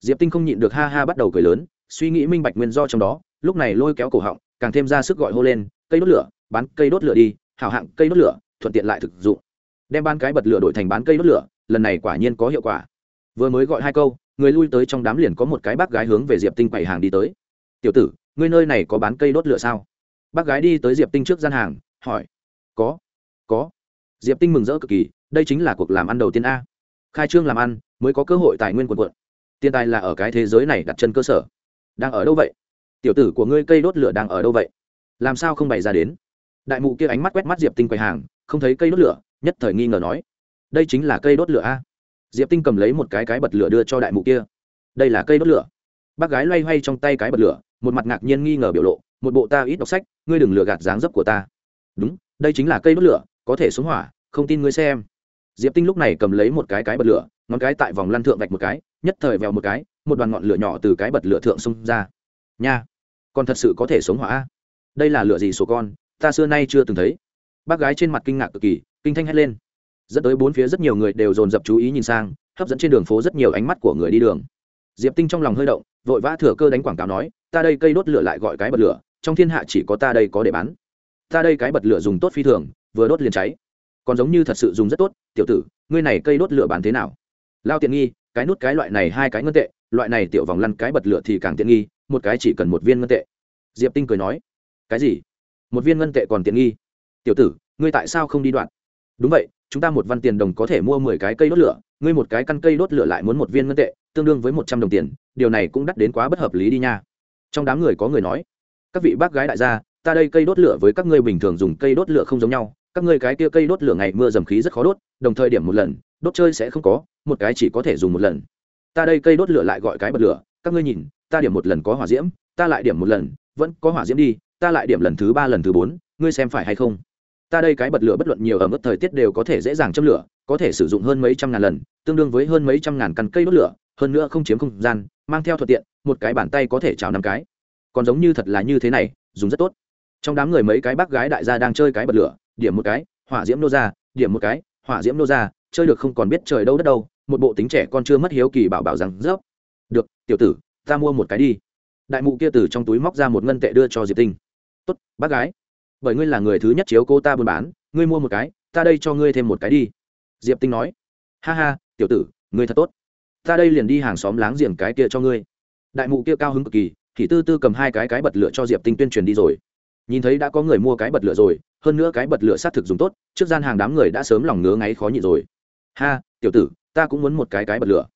Diệp tinh không nhịn được ha ha bắt đầu cười lớn, suy nghĩ minh bạch nguyên do trong đó, lúc này lôi kéo cổ họng, càng thêm ra sức gọi hô lên, cây đốt lửa bán cây đốt lửa đi, hảo hạng cây đốt lửa, thuận tiện lại thực dụng. Đem bán cái bật lửa đổi thành bán cây đốt lửa, lần này quả nhiên có hiệu quả. Vừa mới gọi hai câu, người lui tới trong đám liền có một cái bác gái hướng về diệp tinh quầy hàng đi tới. Tiểu tử, ngươi nơi này có bán cây đốt lửa sao? Bác gái đi tới diệp tinh trước gian hàng, hỏi. Có có. Diệp tinh mừng rỡ cực kỳ, đây chính là cuộc làm ăn đầu tiên a. Khai trương làm ăn, mới có cơ hội tài nguyên quần quận tiền tài là ở cái thế giới này đặt chân cơ sở. Đang ở đâu vậy? Tiểu tử của ngươi cây đốt lửa đang ở đâu vậy? Làm sao không bày ra đến? Đại mụ kia ánh mắt quét mắt diệp tinh quầy hàng, không thấy cây đốt lửa, nhất thời nghi ngờ nói, đây chính là cây đốt lửa a. Diệp tinh cầm lấy một cái cái bật lửa đưa cho đại mụ kia. Đây là cây đốt lửa. Bác gái loay hoay trong tay cái bật lửa, một mặt ngạc nhiên nghi ngờ biểu lộ, một bộ ta ít đọc sách, ngươi đừng lừa gạt dáng dấp của ta. Đúng, đây chính là cây đốt lửa, có thể xuống hỏa, không tin ngươi xem. Diệp tinh lúc này cầm lấy một cái cái bật lửa, ngón cái tại vòng lăn thượng vạch một cái, nhất thời vèo một cái, một đoàn ngọn lửa nhỏ từ cái bật lửa thượng xông ra. Nha còn thật sự có thể sống hỏa đây là lửa gì số con ta xưa nay chưa từng thấy. Bác gái trên mặt kinh ngạc cực kỳ, kinh thanh hét lên. Dẫn tới bốn phía rất nhiều người đều dồn dập chú ý nhìn sang, hấp dẫn trên đường phố rất nhiều ánh mắt của người đi đường. Diệp tinh trong lòng hơi động, vội vã thừa cơ đánh quảng cáo nói, ta đây cây đốt lửa lại gọi cái bật lửa, trong thiên hạ chỉ có ta đây có để bán. Ta đây cái bật lửa dùng tốt phi thường, vừa đốt liền cháy. Còn giống như thật sự dùng rất tốt, tiểu tử, ngươi này cây đốt lửa bán thế nào? Lao tiện nghi, cái nút cái loại này hai cái ngân tệ, loại này tiểu vòng lăn cái bật lửa thì càng tiện nghi, một cái chỉ cần một viên ngân tệ. Diệp tinh cười nói, cái gì? Một viên ngân tệ còn tiện nghi. Tiểu tử, ngươi tại sao không đi đoạn? Đúng vậy, chúng ta một văn tiền đồng có thể mua mười cái cây đốt lửa, ngươi một cái căn cây đốt lửa lại muốn một viên ngân tệ, tương đương với một trăm đồng tiền, điều này cũng đắt đến quá bất hợp lý đi nha. Trong đám người có người nói, các vị bác gái đại gia, ta đây cây đốt lửa với các ngươi bình thường dùng cây đốt lửa không giống nhau, các ngươi cái kia cây đốt lửa ngày mưa dầm khí rất khó đốt, đồng thời điểm một lần, đốt chơi sẽ không có, một cái chỉ có thể dùng một lần. Ta đây cây đốt lửa lại gọi cái bật lửa, các ngươi nhìn, ta điểm một lần có hỏa diễm, ta lại điểm một lần, vẫn có hỏa diễm đi ta lại điểm lần thứ ba lần thứ bốn, ngươi xem phải hay không? Ta đây cái bật lửa bất luận nhiều ở mức thời tiết đều có thể dễ dàng châm lửa, có thể sử dụng hơn mấy trăm ngàn lần, tương đương với hơn mấy trăm ngàn căn cây đốt lửa, hơn nữa không chiếm không gian, mang theo thuận tiện, một cái bàn tay có thể chào năm cái. Còn giống như thật là như thế này, dùng rất tốt. Trong đám người mấy cái bác gái đại gia đang chơi cái bật lửa, điểm một cái, hỏa diễm nô ra, điểm một cái, hỏa diễm nô ra, chơi được không còn biết trời đâu đất đâu, một bộ tính trẻ con chưa mất hiếu kỳ bảo bảo rằng rớp được, tiểu tử, ta mua một cái đi. Đại mụ kia từ trong túi móc ra một ngân tệ đưa cho diệp tinh tốt, bác gái, bởi ngươi là người thứ nhất chiếu cô ta buôn bán, ngươi mua một cái, ta đây cho ngươi thêm một cái đi. Diệp tinh nói. Ha ha, tiểu tử, ngươi thật tốt. Ta đây liền đi hàng xóm láng giềng cái kia cho ngươi. Đại mụ kia cao hứng cực kỳ, thì tư tư cầm hai cái cái bật lửa cho diệp tinh tuyên truyền đi rồi. Nhìn thấy đã có người mua cái bật lửa rồi, hơn nữa cái bật lửa xác thực dùng tốt, trước gian hàng đám người đã sớm lòng ngứa ngáy khó nhịn rồi. Ha, tiểu tử, ta cũng muốn một cái cái bật lửa.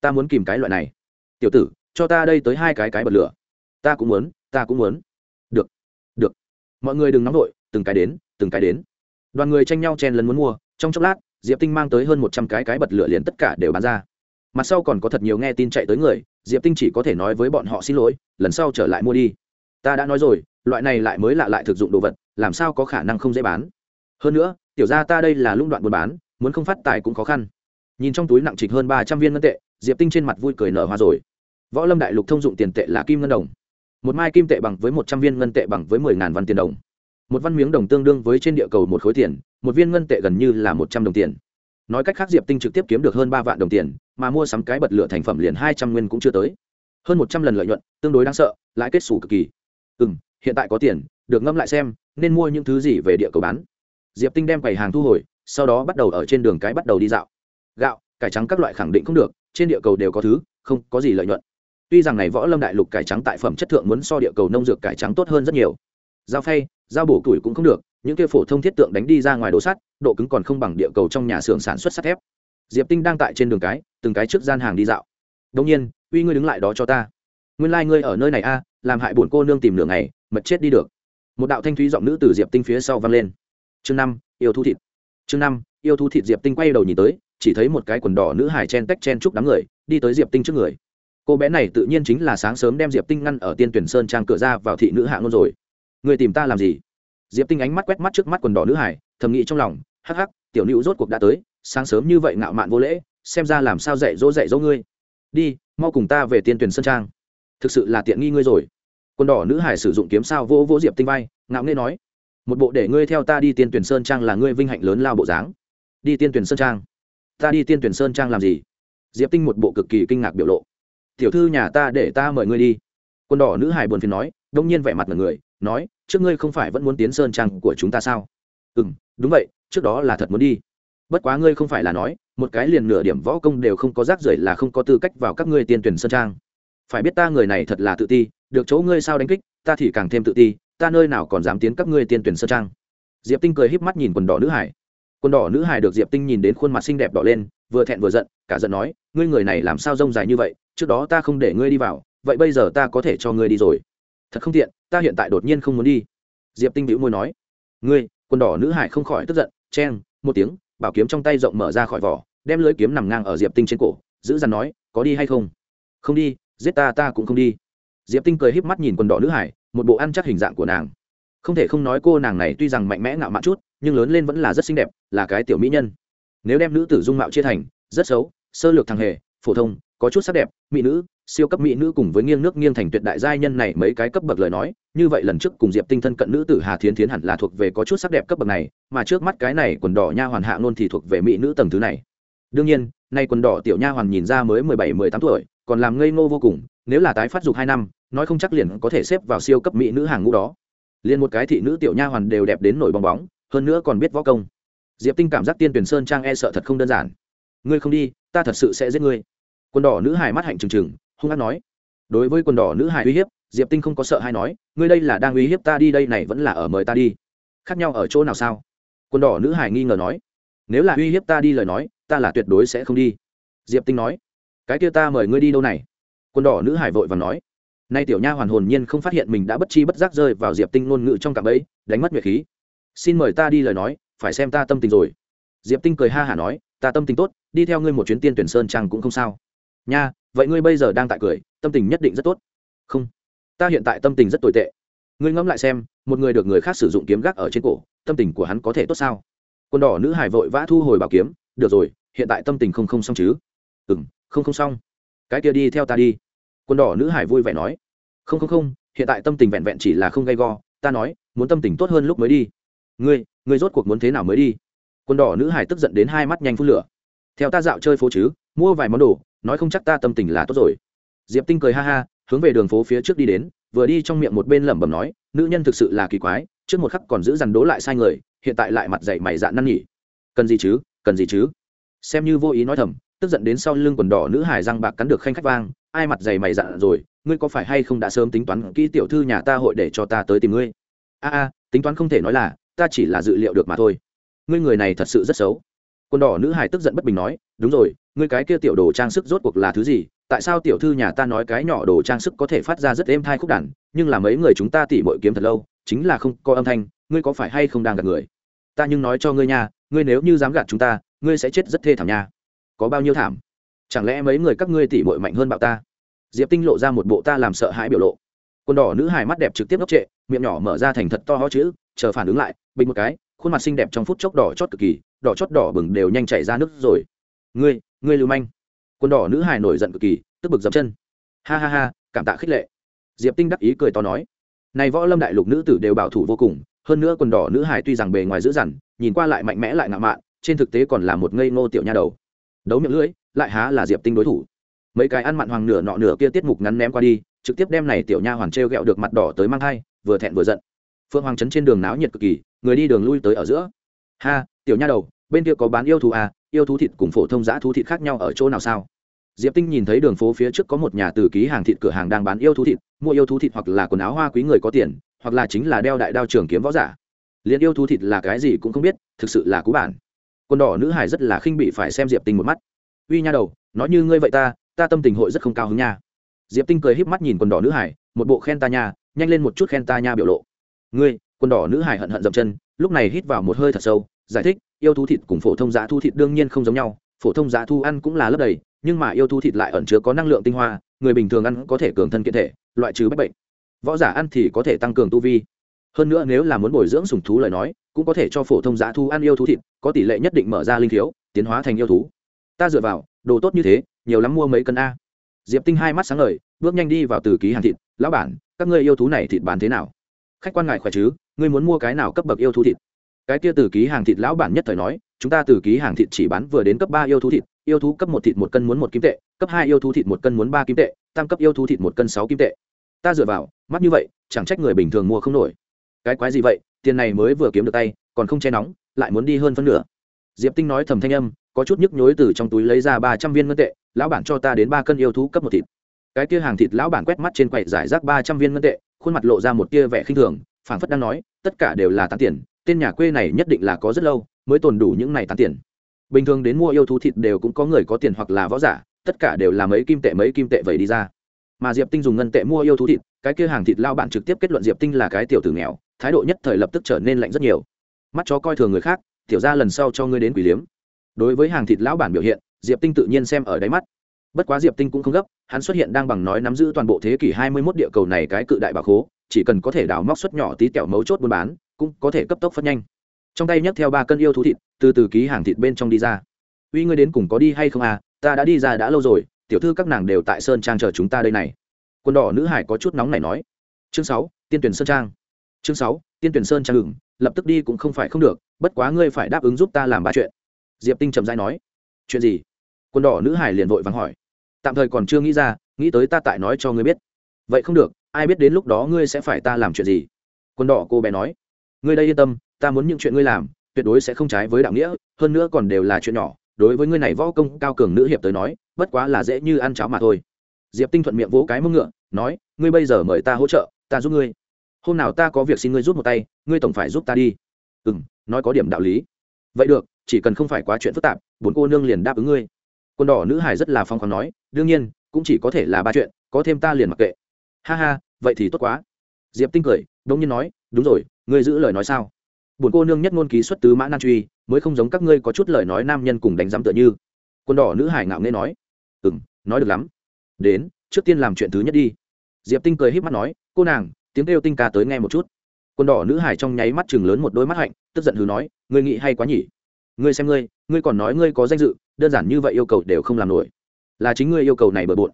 Ta muốn kìm cái loại này. Tiểu tử, cho ta đây tới hai cái cái bật lửa. Ta cũng muốn, ta cũng muốn mọi người đừng nóng vội, từng cái đến, từng cái đến. Đoàn người tranh nhau chen lấn muốn mua, trong chốc lát, diệp tinh mang tới hơn một trăm cái cái bật lửa liền tất cả đều bán ra. Mặt sau còn có thật nhiều nghe tin chạy tới người, diệp tinh chỉ có thể nói với bọn họ xin lỗi, lần sau trở lại mua đi. Ta đã nói rồi, loại này lại mới lạ lại thực dụng đồ vật, làm sao có khả năng không dễ bán? Hơn nữa, tiểu ra ta đây là lũng đoạn buôn bán, muốn không phát tài cũng khó khăn. Nhìn trong túi nặng trịch hơn ba trăm viên ngân tệ, diệp tinh trên mặt vui cười nở hoa rồi. Võ lâm đại lục thông dụng tiền tệ là kim ngân đồng một mai kim tệ bằng với một trăm viên ngân tệ bằng với mười ngàn văn tiền đồng. Một văn miếng đồng tương đương với trên địa cầu một khối tiền, một viên ngân tệ gần như là một trăm đồng tiền. Nói cách khác diệp tinh trực tiếp kiếm được hơn ba vạn đồng tiền, mà mua sắm cái bật lửa thành phẩm liền hai trăm nguyên cũng chưa tới. Hơn một trăm lần lợi nhuận, tương đối đáng sợ, lãi kết xù cực kỳ. Ừ m hiện tại có tiền, được ngâm lại xem, nên mua những thứ gì về địa cầu bán. Diệp tinh đem quầy hàng thu hồi, sau đó bắt đầu ở trên đường cái bắt đầu đi dạo. Gạo, cải trắng các loại khẳng định không được, trên địa cầu đều có thứ, không có gì lợi nhuận tuy rằng này võ lâm đại lục cải trắng tại phẩm chất thượng muốn so địa cầu nông dược cải trắng tốt hơn rất nhiều. Dao phay dao bổ củi cũng không được những kia phổ thông thiết tượng đánh đi ra ngoài đồ sắt độ cứng còn không bằng địa cầu trong nhà xưởng sản xuất sắt thép. Diệp tinh đang tại trên đường cái từng cái trước gian hàng đi dạo. Đông nhiên uy ngươi đứng lại đó cho ta. Nguyên lai、like、ngươi ở nơi này a làm hại bổn cô nương tìm đường này, mật chết đi được. Một đạo thanh thúy giọng nữ từ diệp tinh phía sau vang lên. Chương năm yêu thu thịt. Chương năm yêu thu thịt diệp tinh quay đầu nhìn tới chỉ thấy một cái quần đỏ nữ hải chen tách chen chúc đám người đi tới diệp tinh trước người cô bé này tự nhiên chính là sáng sớm đem diệp tinh ngăn ở tiên tuyển sơn trang cửa ra vào thị nữ hạ ngôn rồi. Người tìm ta làm gì? Diệp tinh ánh mắt quét mắt trước mắt quần đỏ nữ hải, thầm nghĩ trong lòng, hắc hắc, tiểu nữ rốt cuộc đã tới, sáng sớm như vậy ngạo mạn vô lễ, xem ra làm sao dạy dỗ dạy dỗ ngươi. Đi, mau cùng ta về tiên tuyển sơn trang. Thực sự là tiện nghi ngươi rồi. Quần đỏ nữ hải sử dụng kiếm sao vỗ vỗ diệp tinh vai, ngạo nghê nói, một bộ để ngươi theo ta đi tiên tuyển sơn trang là ngươi vinh hạnh lớn lao bộ dáng. Đi tiên tuyển sơn trang. Ta đi tiên tuyển sơn trang làm gì? Diệp tinh một bộ cực kỳ kinh ngạc biểu lộ tiểu thư nhà ta để ta mời ngươi đi. Quân đỏ nữ hải buồn phiền nói, đông nhiên vẻ mặt là người, nói, trước ngươi không phải vẫn muốn tiến sơn trang của chúng ta sao? Ừ m đúng vậy, trước đó là thật muốn đi. Bất quá ngươi không phải là nói, một cái liền nửa điểm võ công đều không có rác rưởi là không có tư cách vào các ngươi tiên tuyển sơn trang. Phải biết ta người này thật là tự ti, được chỗ ngươi sao đánh kích, ta thì càng thêm tự ti, ta nơi nào còn dám tiến các ngươi tiên tuyển sơn trang. Diệp tinh cười híp mắt nhìn quần đỏ nữ hải quần đỏ nữ hải được diệp tinh nhìn đến khuôn mặt xinh đẹp đỏ lên, vừa thẹn vừa giận, cả giận nói, ngươi người này làm sao rông dài như vậy trước đó ta không để ngươi đi vào, vậy bây giờ ta có thể cho ngươi đi rồi. Thật không tiện, ta hiện tại đột nhiên không muốn đi. Diệp tinh bĩu môi nói. Ngươi, quần đỏ nữ hải không khỏi tức giận, cheng, một tiếng, bảo kiếm trong tay rộng mở ra khỏi vỏ, đem lưỡi kiếm nằm ngang ở diệp tinh trên cổ, giữ dằn nói, có đi hay không? Không đi, giết ta ta cũng không đi. Diệp tinh cười híp mắt nhìn quần đỏ nữ hải, một bộ ăn chắc hình dạng của nàng. Không thể không nói cô nàng này tuy rằng mạnh mẽ ngạo mạn chút, nhưng lớn lên vẫn là rất xinh đẹp, là cái tiểu mỹ nhân. Nếu đem nữ tử dung mạo chia thành, rất xấu, sơ lược thằng hề, phổ thông có chút sắc đẹp, mỹ nữ, siêu cấp mỹ nữ cùng với nghiêng nước nghiêng thành tuyệt đại giai nhân này mấy cái cấp bậc lời nói, như vậy lần trước cùng diệp tinh thân cận nữ tử hà thiến thiến hẳn là thuộc về có chút sắc đẹp cấp bậc này, mà trước mắt cái này quần đỏ nha hoàn hạ nôn thì thuộc về mỹ nữ tầng thứ này. Đương nhiên, nay quần đỏ tiểu nha hoàn nhìn ra mới mười bảy, mười tám tuổi, còn làm ngây ngô vô cùng, nếu là tái phát dục hai năm, nói không chắc liền có thể xếp vào siêu cấp mỹ nữ hàng ngũ đó. Liền một cái thị nữ tiểu nha hoàn đều đẹp đến nổi bong bóng, hơn nữa còn biết võ công. Diệp tinh cảm giác tiên tuyển sơn trang e sợ thật không đơn giản. Ngươi không đi, ta thật sự sẽ giết ngươi quần đỏ nữ hài mắt hạnh trừng trừng, hung hát nói. Đối với quần đỏ nữ hài uy hiếp, diệp tinh không có sợ hay nói, ngươi đây là đang uy hiếp ta đi, đây này vẫn là ở mời ta đi. Khác nhau ở chỗ nào sao? Quần đỏ nữ hài nghi ngờ nói. Nếu là uy hiếp ta đi lời nói, ta là tuyệt đối sẽ không đi. Diệp tinh nói. Cái kia ta mời ngươi đi đâu này? Quần đỏ nữ hải vội và nói. Nay tiểu nha hoàn hồn nhiên không phát hiện mình đã bất chi bất giác rơi vào diệp tinh ngôn ngữ trong cạm ấy đánh mất nguyệt khí. Xin mời ta đi lời nói, phải xem ta tâm tình rồi. Diệp tinh cười ha hả nói. Ta tâm tình tốt, đi theo ngươi một chuyến tiên tuyển sơn trang cũng không sao nha, vậy ngươi bây giờ đang tại cười, tâm tình nhất định rất tốt. Không, ta hiện tại tâm tình rất tồi tệ. Ngươi ngẫm lại xem, một người được người khác sử dụng kiếm gác ở trên cổ, tâm tình của hắn có thể tốt sao? Quân đỏ nữ hải vội vã thu hồi bảo kiếm, được rồi, hiện tại tâm tình không không xong chứ? Ừ m không không xong. Cái kia đi theo ta đi. Quân đỏ nữ hải vui vẻ nói. Không không không, hiện tại tâm tình vẹn vẹn chỉ là không gay go, ta nói, muốn tâm tình tốt hơn lúc mới đi. Ngươi ngươi rốt cuộc muốn thế nào mới đi? Quân đỏ nữ hải tức giận đến hai mắt nhanh phun lửa. Theo ta dạo chơi phố chứ, mua vài món đồ nói không chắc ta tâm tình là tốt rồi. Diệp tinh cười ha ha, hướng về đường phố phía trước đi đến, vừa đi trong miệng một bên lẩm bẩm nói, nữ nhân thực sự là kỳ quái, trước một khắc còn giữ dằn đố lại sai người, hiện tại lại mặt dậy mày dạn năn nhỉ cần gì chứ, cần gì chứ? Xem như vô ý nói thầm, tức giận đến sau lưng quần đỏ nữ hải răng bạc cắn được khanh khách vang, ai mặt dày mày dạn rồi, ngươi có phải hay không đã sớm tính toán kỹ tiểu thư nhà ta hội để cho ta tới tìm ngươi? A a, tính toán không thể nói là, ta chỉ là dự liệu được mà thôi. Ngươi người này thật sự rất xấu. Quần đỏ nữ hải tức giận bất bình nói, đúng rồi ngươi cái kia tiểu đồ trang sức rốt cuộc là thứ gì? Tại sao tiểu thư nhà ta nói cái nhỏ đồ trang sức có thể phát ra rất êm thai khúc đàn, nhưng là mấy người chúng ta tỉ bội kiếm thật lâu, chính là không có âm thanh, ngươi có phải hay không đang gạt người? Ta nhưng nói cho ngươi nha, ngươi nếu như dám gạt chúng ta, ngươi sẽ chết rất thê thảm nha. Có bao nhiêu thảm? Chẳng lẽ mấy người các ngươi tỉ bội mạnh hơn bạo ta? Diệp tinh lộ ra một bộ ta làm sợ hãi biểu lộ. Quần đỏ nữ hài mắt đẹp trực tiếp ngốc trệ, miệng nhỏ mở ra thành thật to ho chữ, chờ phản ứng lại, bình một cái, khuôn mặt xinh đẹp trong phút chốc đỏ chót cực kỳ, đỏ chót đỏ bừng đều nhanh chảy ra nước rồi. Ngươi ngươi lưu manh. Quân đỏ nữ hài nổi giận cực kỳ, tức bực dập chân. Ha ha ha, cảm tạ khích lệ. Diệp tinh đắc ý cười to nói. Này võ lâm đại lục nữ tử đều bảo thủ vô cùng, hơn nữa quần đỏ nữ hài tuy rằng bề ngoài dữ dằn, nhìn qua lại mạnh mẽ lại ngạo mạn, trên thực tế còn là một ngây ngô tiểu nha đầu. Đấu miệng lưỡi, lại há là diệp tinh đối thủ. Mấy cái ăn mặn hoàng nửa nọ nửa kia tiết mục ngắn ném qua đi, trực tiếp đem này tiểu nha hoàn trêu ghẹo được mặt đỏ tới mang thai, vừa thẹn vừa giận. Phượng hoàng trấn trên đường náo nhiệt cực kỳ, người đi đường lui tới ở giữa. Ha, tiểu nha đầu, bên kia có bán yêu thú à yêu thú thịt cùng phổ thông giã thú thịt khác nhau ở chỗ nào sao? Diệp tinh nhìn thấy đường phố phía trước có một nhà từ ký hàng thịt cửa hàng đang bán yêu thú thịt, mua yêu thú thịt hoặc là quần áo hoa quý người có tiền, hoặc là chính là đeo đại đao trường kiếm võ giả. Liền yêu thú thịt là cái gì cũng không biết, thực sự là cú bản. Quần đỏ nữ hải rất là khinh bị phải xem diệp tinh một mắt. Uy nha đầu, nói như ngươi vậy ta ta tâm tình hội rất không cao hứng nha. Diệp tinh cười híp mắt nhìn quần đỏ nữ hải, một bộ khen ta nha, nhanh lên một chút khen ta nha biểu lộ. Ngươi, quần đỏ nữ hải hận hận dậm chân, lúc này hít vào một hơi thật sâu, giải thích yêu thú thịt cùng phổ thông giá thu thịt đương nhiên không giống nhau, phổ thông giá thu ăn cũng là lấp đầy, nhưng mà yêu thú thịt lại ẩn chứa có năng lượng tinh hoa, người bình thường ăn có thể cường thân kiện thể, loại trừ bách bệnh. Võ giả ăn thì có thể tăng cường tu vi. Hơn nữa nếu là muốn bồi dưỡng sùng thú lời nói, cũng có thể cho phổ thông giá thu ăn yêu thú thịt, có tỷ lệ nhất định mở ra linh thiếu, tiến hóa thành yêu thú. Ta dựa vào, đồ tốt như thế, nhiều lắm mua mấy cân a. Diệp tinh hai mắt sáng ngời, bước nhanh đi vào từ ký hàng thịt. Lão bản, các ngươi yêu thú này thịt bán thế nào? Khách quan ngại khỏe chứ, ngươi muốn mua cái nào cấp bậc yêu thú thịt? Cái kia từ ký hàng thịt lão bản nhất thời nói, chúng ta từ ký hàng thịt chỉ bán vừa đến cấp ba yêu thú thịt, yêu thú cấp một thịt một cân muốn một kim tệ, cấp hai yêu thú thịt một cân muốn ba kim tệ, tam cấp yêu thú thịt một cân sáu kim tệ. Ta dựa vào mắt như vậy, chẳng trách người bình thường mua không nổi. Cái quái gì vậy, tiền này mới vừa kiếm được tay, còn không che nóng, lại muốn đi hơn phân nửa. Diệp tinh nói thầm thanh âm, có chút nhức nhối từ trong túi lấy ra ba trăm viên ngân tệ, lão bản cho ta đến ba cân yêu thú cấp một thịt. Cái kia hàng thịt lão bản quét mắt trên quầy giải rác ba trăm viên ngân tệ, khuôn mặt lộ ra một tia vẻ khinh thường, phảng phất đang nói, tất cả đều là tán tiền tên nhà quê này nhất định là có rất lâu mới tồn đủ những này tán tiền. Bình thường đến mua yêu thú thịt đều cũng có người có tiền hoặc là võ giả, tất cả đều là mấy kim tệ mấy kim tệ vậy đi ra. Mà diệp tinh dùng ngân tệ mua yêu thú thịt, cái kia hàng thịt lao bạn trực tiếp kết luận diệp tinh là cái tiểu tử nghèo, thái độ nhất thời lập tức trở nên lạnh rất nhiều. Mắt chó coi thường người khác, tiểu ra lần sau cho ngươi đến quỷ liếm. Đối với hàng thịt lão bản biểu hiện, diệp tinh tự nhiên xem ở đáy mắt. Bất quá diệp tinh cũng không gấp, hắn xuất hiện đang bằng nói nắm giữ toàn bộ thế kỷ hai mươi 21 địa cầu này cái cự đại bà khố, chỉ cần có thể đào móc xuất nhỏ tí tẹo mấu chốt buôn bán cũng có thể cấp tốc phát nhanh. Trong tay nhấc theo ba cân yêu thú thịt, từ từ ký hàng thịt bên trong đi ra. Uy, ngươi đến cùng có đi hay không à? Ta đã đi ra đã lâu rồi, tiểu thư các nàng đều tại sơn trang chờ chúng ta đây này. Quân đỏ nữ hải có chút nóng này nói. Chương sáu, tiên tuyển sơn trang. Chương sáu, tiên tuyển sơn trang ngừng lập tức đi cũng không phải không được, bất quá ngươi phải đáp ứng giúp ta làm ba chuyện. Diệp tinh trầm dai nói. Chuyện gì? Quân đỏ nữ hải liền vội vắng hỏi. Tạm thời còn chưa nghĩ ra, nghĩ tới ta tại nói cho ngươi biết. Vậy không được, ai biết đến lúc đó ngươi sẽ phải ta làm chuyện gì? Quân đỏ cô bé nói ngươi đây yên tâm, ta muốn những chuyện ngươi làm, tuyệt đối sẽ không trái với đạo nghĩa, hơn nữa còn đều là chuyện nhỏ, đối với ngươi này võ công cao cường nữ hiệp tới nói, bất quá là dễ như ăn cháo mà thôi. Diệp tinh thuận miệng vỗ cái mông ngựa, nói, ngươi bây giờ mời ta hỗ trợ, ta giúp ngươi. Hôm nào ta có việc xin ngươi giúp một tay, ngươi tổng phải giúp ta đi. Ừ m nói có điểm đạo lý. Vậy được, chỉ cần không phải quá chuyện phức tạp, bốn cô nương liền đáp ứng ngươi. Quân đỏ nữ hải rất là phong khoáng nói, đương nhiên, cũng chỉ có thể là ba chuyện, có thêm ta liền mặc kệ. Ha ha, vậy thì tốt quá. Diệp tinh cười đ ỗ n g nhiên nói, đúng rồi ngươi giữ lời nói sao? Bổn cô nương nhất ngôn ký xuất tứ mã nan truy, mới không giống các ngươi có chút lời nói nam nhân cùng đánh giám tựa như. Quân đỏ nữ hải ngạo nghê nói. Ừ m nói được lắm. Đến, trước tiên làm chuyện thứ nhất đi. Diệp tinh cười h í p mắt nói, cô nàng, tiếng kêu tinh ca tới nghe một chút. Quân đỏ nữ hải trong nháy mắt chừng lớn một đôi mắt hạnh, tức giận hứ nói, ngươi nghĩ hay quá nhỉ? Ngươi xem ngươi ngươi còn nói ngươi có danh dự, đơn giản như vậy yêu cầu đều không làm nổi. Là chính ngươi yêu cầu này bừa bộn.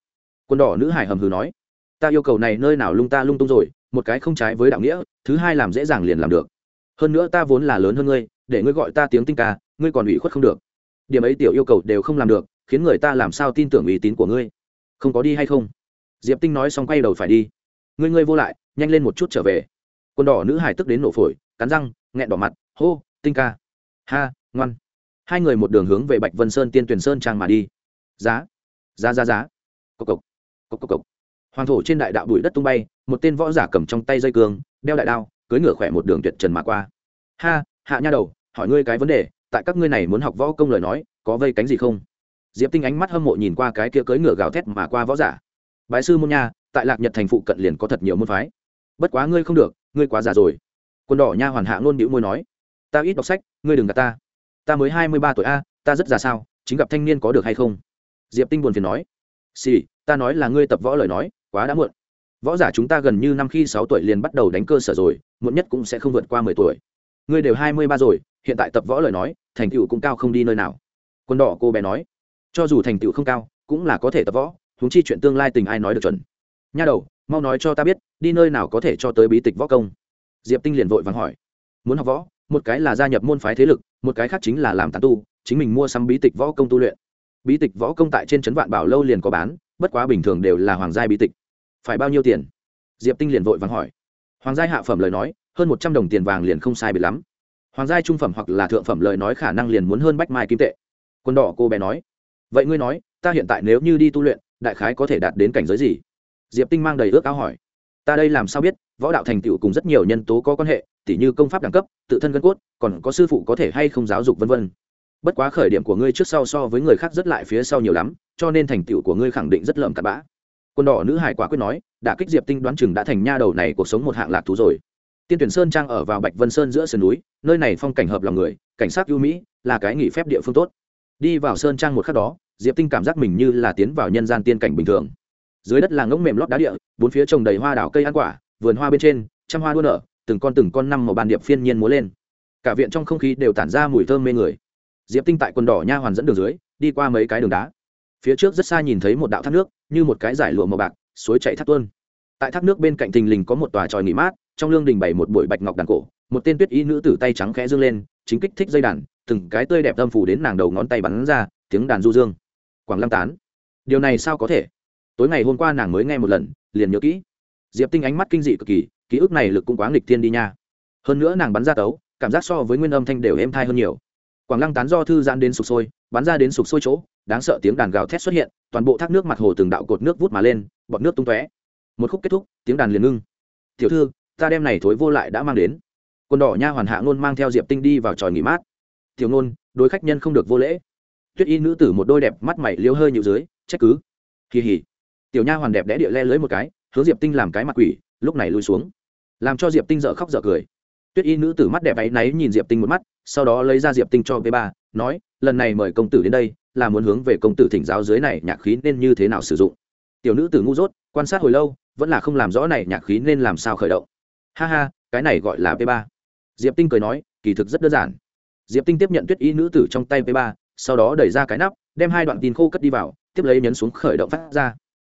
Quân đỏ nữ hải hầm hừ nói, ta yêu cầu này nơi nào lung ta lung tung rồi một cái không trái với đạo nghĩa, thứ hai làm dễ dàng liền làm được. Hơn nữa ta vốn là lớn hơn ngươi, để ngươi gọi ta tiếng tinh ca, ngươi còn ủy khuất không được. Điểm ấy tiểu yêu cầu đều không làm được, khiến người ta làm sao tin tưởng uy tín của ngươi. Không có đi hay không? Diệp tinh nói xong quay đầu phải đi. Ngươi ngươi vô lại, nhanh lên một chút trở về. Quân đỏ nữ hải tức đến nổ phổi, cắn răng, nghẹn đỏ mặt, hô, tinh ca. Ha, ngoan. Hai người một đường hướng về bạch vân sơn tiên tuyển sơn trang mà đi. Giá giá giá giá. Cộc cộc. Cộc cộc cộc hoàng thổ trên đại đạo bụi đất tung bay một tên võ giả cầm trong tay dây cương đeo đại đao cưới ngựa khỏe một đường tuyệt trần mà qua. Ha hạ nha đầu hỏi ngươi cái vấn đề tại các ngươi này muốn học võ công lời nói có vây cánh gì không? Diệp tinh ánh mắt hâm mộ nhìn qua cái kia cưới ngựa gào thét mà qua võ giả. Bái sư môn nha tại lạc nhật thành phụ cận liền có thật nhiều môn phái. Bất quá ngươi không được ngươi quá già rồi. Quân đỏ nha hoàn hạ ngôn bĩu môi nói ta ít đọc sách ngươi đừng gạt ta. Ta mới hai mươi ba tuổi a ta rất già sao chính gặp thanh niên có được hay không? Diệp tinh buồn phiền nói xì、sì, ta nói là ngươi tập võ lời nói quá đã muộn. Võ giả chúng ta gần như năm khi sáu tuổi liền bắt đầu đánh cơ sở rồi, muộn nhất cũng sẽ không vượt qua mười tuổi. Ngươi đều hai mươi ba rồi, hiện tại tập võ lời nói, thành tựu cũng cao không đi nơi nào. Quân đỏ cô bé nói, cho dù thành tựu không cao, cũng là có thể tập võ, huống chi chuyện tương lai tình ai nói được chuẩn. Nha đầu, mau nói cho ta biết, đi nơi nào có thể cho tới bí tịch võ công? Diệp tinh liền vội vàng hỏi. Muốn học võ, một cái là gia nhập môn phái thế lực, một cái khác chính là làm tán tu, chính mình mua sắm bí tịch võ công tu luyện. Bí tịch võ công tại trên trấn vạn bảo lâu liền có bán, bất quá bình thường đều là hoàng gia bí tịch phải bao nhiêu tiền? Diệp tinh liền vội vàng hỏi. Hoàng gia hạ phẩm lời nói, hơn một trăm đồng tiền vàng liền không sai biệt lắm. Hoàng gia trung phẩm hoặc là thượng phẩm lời nói khả năng liền muốn hơn bách mai kim tệ. Quân đỏ cô bé nói. Vậy ngươi nói, ta hiện tại nếu như đi tu luyện, đại khái có thể đạt đến cảnh giới gì? Diệp tinh mang đầy ước áo hỏi. Ta đây làm sao biết, võ đạo thành tựu cùng rất nhiều nhân tố có quan hệ, tỉ như công pháp đẳng cấp, tự thân gân cốt, còn có sư phụ có thể hay không giáo dục vân vân. Bất quá khởi điểm của ngươi trước sau so với người khác rất lại phía sau nhiều lắm, cho nên thành tựu của ngươi khẳng định rất lợm cặn bã quân đỏ nữ hải quả quyết nói đã kích diệp tinh đoán chừng đã thành nha đầu này cuộc sống một hạng lạc thú rồi. Tiên tuyển sơn trang ở vào bạch vân sơn giữa sườn núi, nơi này phong cảnh hợp lòng người, cảnh sát ưu mỹ, là cái nghỉ phép địa phương tốt. Đi vào sơn trang một khắc đó, diệp tinh cảm giác mình như là tiến vào nhân gian tiên cảnh bình thường. Dưới đất là ngỗng mềm lót đá địa, bốn phía trồng đầy hoa đảo cây ăn quả, vườn hoa bên trên, trăm hoa đua nở, từng con từng con năm màu bàn điệp phiên nhiên múa lên. Cả viện trong không khí đều tản ra mùi thơm mê người. Diệp tinh tại quần đỏ nha hoàn dẫn đường dưới, đi qua mấy cái đường đá. Phía trước rất xa nhìn thấy một đạo thác nước như một cái giải lụa màu bạc, suối chạy thác tuôn. Tại thác nước bên cạnh thình lình có một tòa tròi nghỉ mát, trong lương đình bày một bụi bạch ngọc đàn cổ, một tên tuyết y nữ tử tay trắng khẽ dương lên, chính kích thích dây đàn, từng cái tươi đẹp tâm phủ đến nàng đầu ngón tay bắn ra, tiếng đàn du dương. Quảng lăng tán. Điều này sao có thể? Tối ngày hôm qua nàng mới nghe một lần, liền nhớ kỹ. Diệp tinh ánh mắt kinh dị cực kỳ, ký ức này lực cũng quá nghịch thiên đi nha. Hơn nữa nàng bắn ra tấu, cảm giác so với nguyên âm thanh đều êm thai hơn nhiều. Quảng lăng tán do thư giãn đến sụp sôi, bắn ra đến sụp sôi chỗ đáng sợ tiếng đàn gào thét xuất hiện, toàn bộ thác nước mặt hồ từng đạo cột nước vút mà lên, bọt nước tung tóe. Một khúc kết thúc, tiếng đàn liền ngưng. Tiểu thư, ta đem này thối vô lại đã mang đến. Quân đỏ nha hoàn hạ ngôn mang theo diệp tinh đi vào tròi nghỉ mát. Tiểu ngôn, đối khách nhân không được vô lễ. Tuyết y nữ tử một đôi đẹp mắt mày liêu hơi nhịu dưới, trách cứ. Kỳ hỉ. Tiểu nha hoàn đẹp đẽ địa le lưới một cái, hướng diệp tinh làm cái mặt quỷ, lúc này lui xuống. Làm cho diệp tinh dở khóc dở cười. Tuyết y nữ tử mắt đẹp áy náy nhìn diệp tinh một mắt, sau đó lấy ra diệp tinh cho v ba, nói lần này mời công tử đến đây, là muốn hướng về công tử thỉnh giáo dưới này nhạc khí nên như thế nào sử dụng. Tiểu nữ tử ngu dốt, quan sát hồi lâu, vẫn là không làm rõ này nhạc khí nên làm sao khởi động. Ha ha, cái này gọi là p ba. Diệp tinh cười nói, kỳ thực rất đơn giản. Diệp tinh tiếp nhận tuyết y nữ tử trong tay p ba, sau đó đẩy ra cái nắp, đem hai đoạn tin khô cất đi vào, tiếp lấy nhấn xuống khởi động phát ra.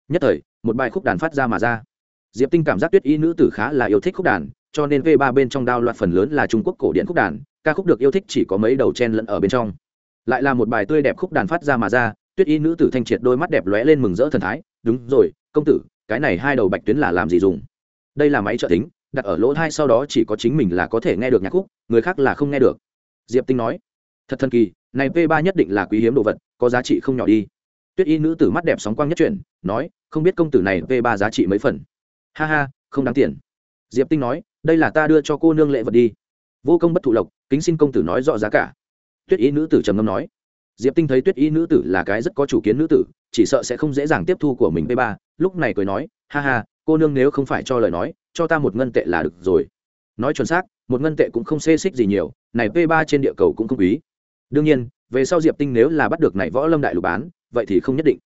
Nhất thời, một bài khúc đàn phát ra mà ra. Diệp tinh cảm giác tuyết y nữ tử khá là yêu thích khúc đàn, cho nên v ba bên trong đao loạt phần lớn là trung quốc cổ điển khúc đàn, ca khúc được yêu thích chỉ có mấy đầu chen lẫn ở bên trong lại là một bài tươi đẹp khúc đàn phát ra mà ra, tuyết y nữ tử thanh triệt đôi mắt đẹp lóe lên mừng rỡ thần thái, đúng rồi, công tử, cái này hai đầu bạch tuyến là làm gì dùng? Đây là máy trợ tính đặt ở lỗ thai sau đó chỉ có chính mình là có thể nghe được nhạc khúc, người khác là không nghe được. Diệp tinh nói, thật thần kỳ, này v ba nhất định là quý hiếm đồ vật, có giá trị không nhỏ đi. Tuyết y nữ tử mắt đẹp sóng quang nhất chuyển, nói, không biết công tử này v ba giá trị mấy phần? Ha ha, không đáng tiền. Diệp tinh nói, đây là ta đưa cho cô nương lệ vật đi. Vô công bất thụ lộc, kính xin công tử nói rõ giá cả tuyết y nữ tử trầm ngâm nói, diệp tinh thấy tuyết y nữ tử là cái rất có chủ kiến nữ tử, chỉ sợ sẽ không dễ dàng tiếp thu của mình v ba. Lúc này cười nói, ha ha, cô nương nếu không phải cho lời nói, cho ta một ngân tệ là được rồi. Nói chuẩn xác, một ngân tệ cũng không xê xích gì nhiều, này p ba trên địa cầu cũng không quý. Đương nhiên, về sau diệp tinh nếu là bắt được này võ lâm đại lục bán, vậy thì không nhất định.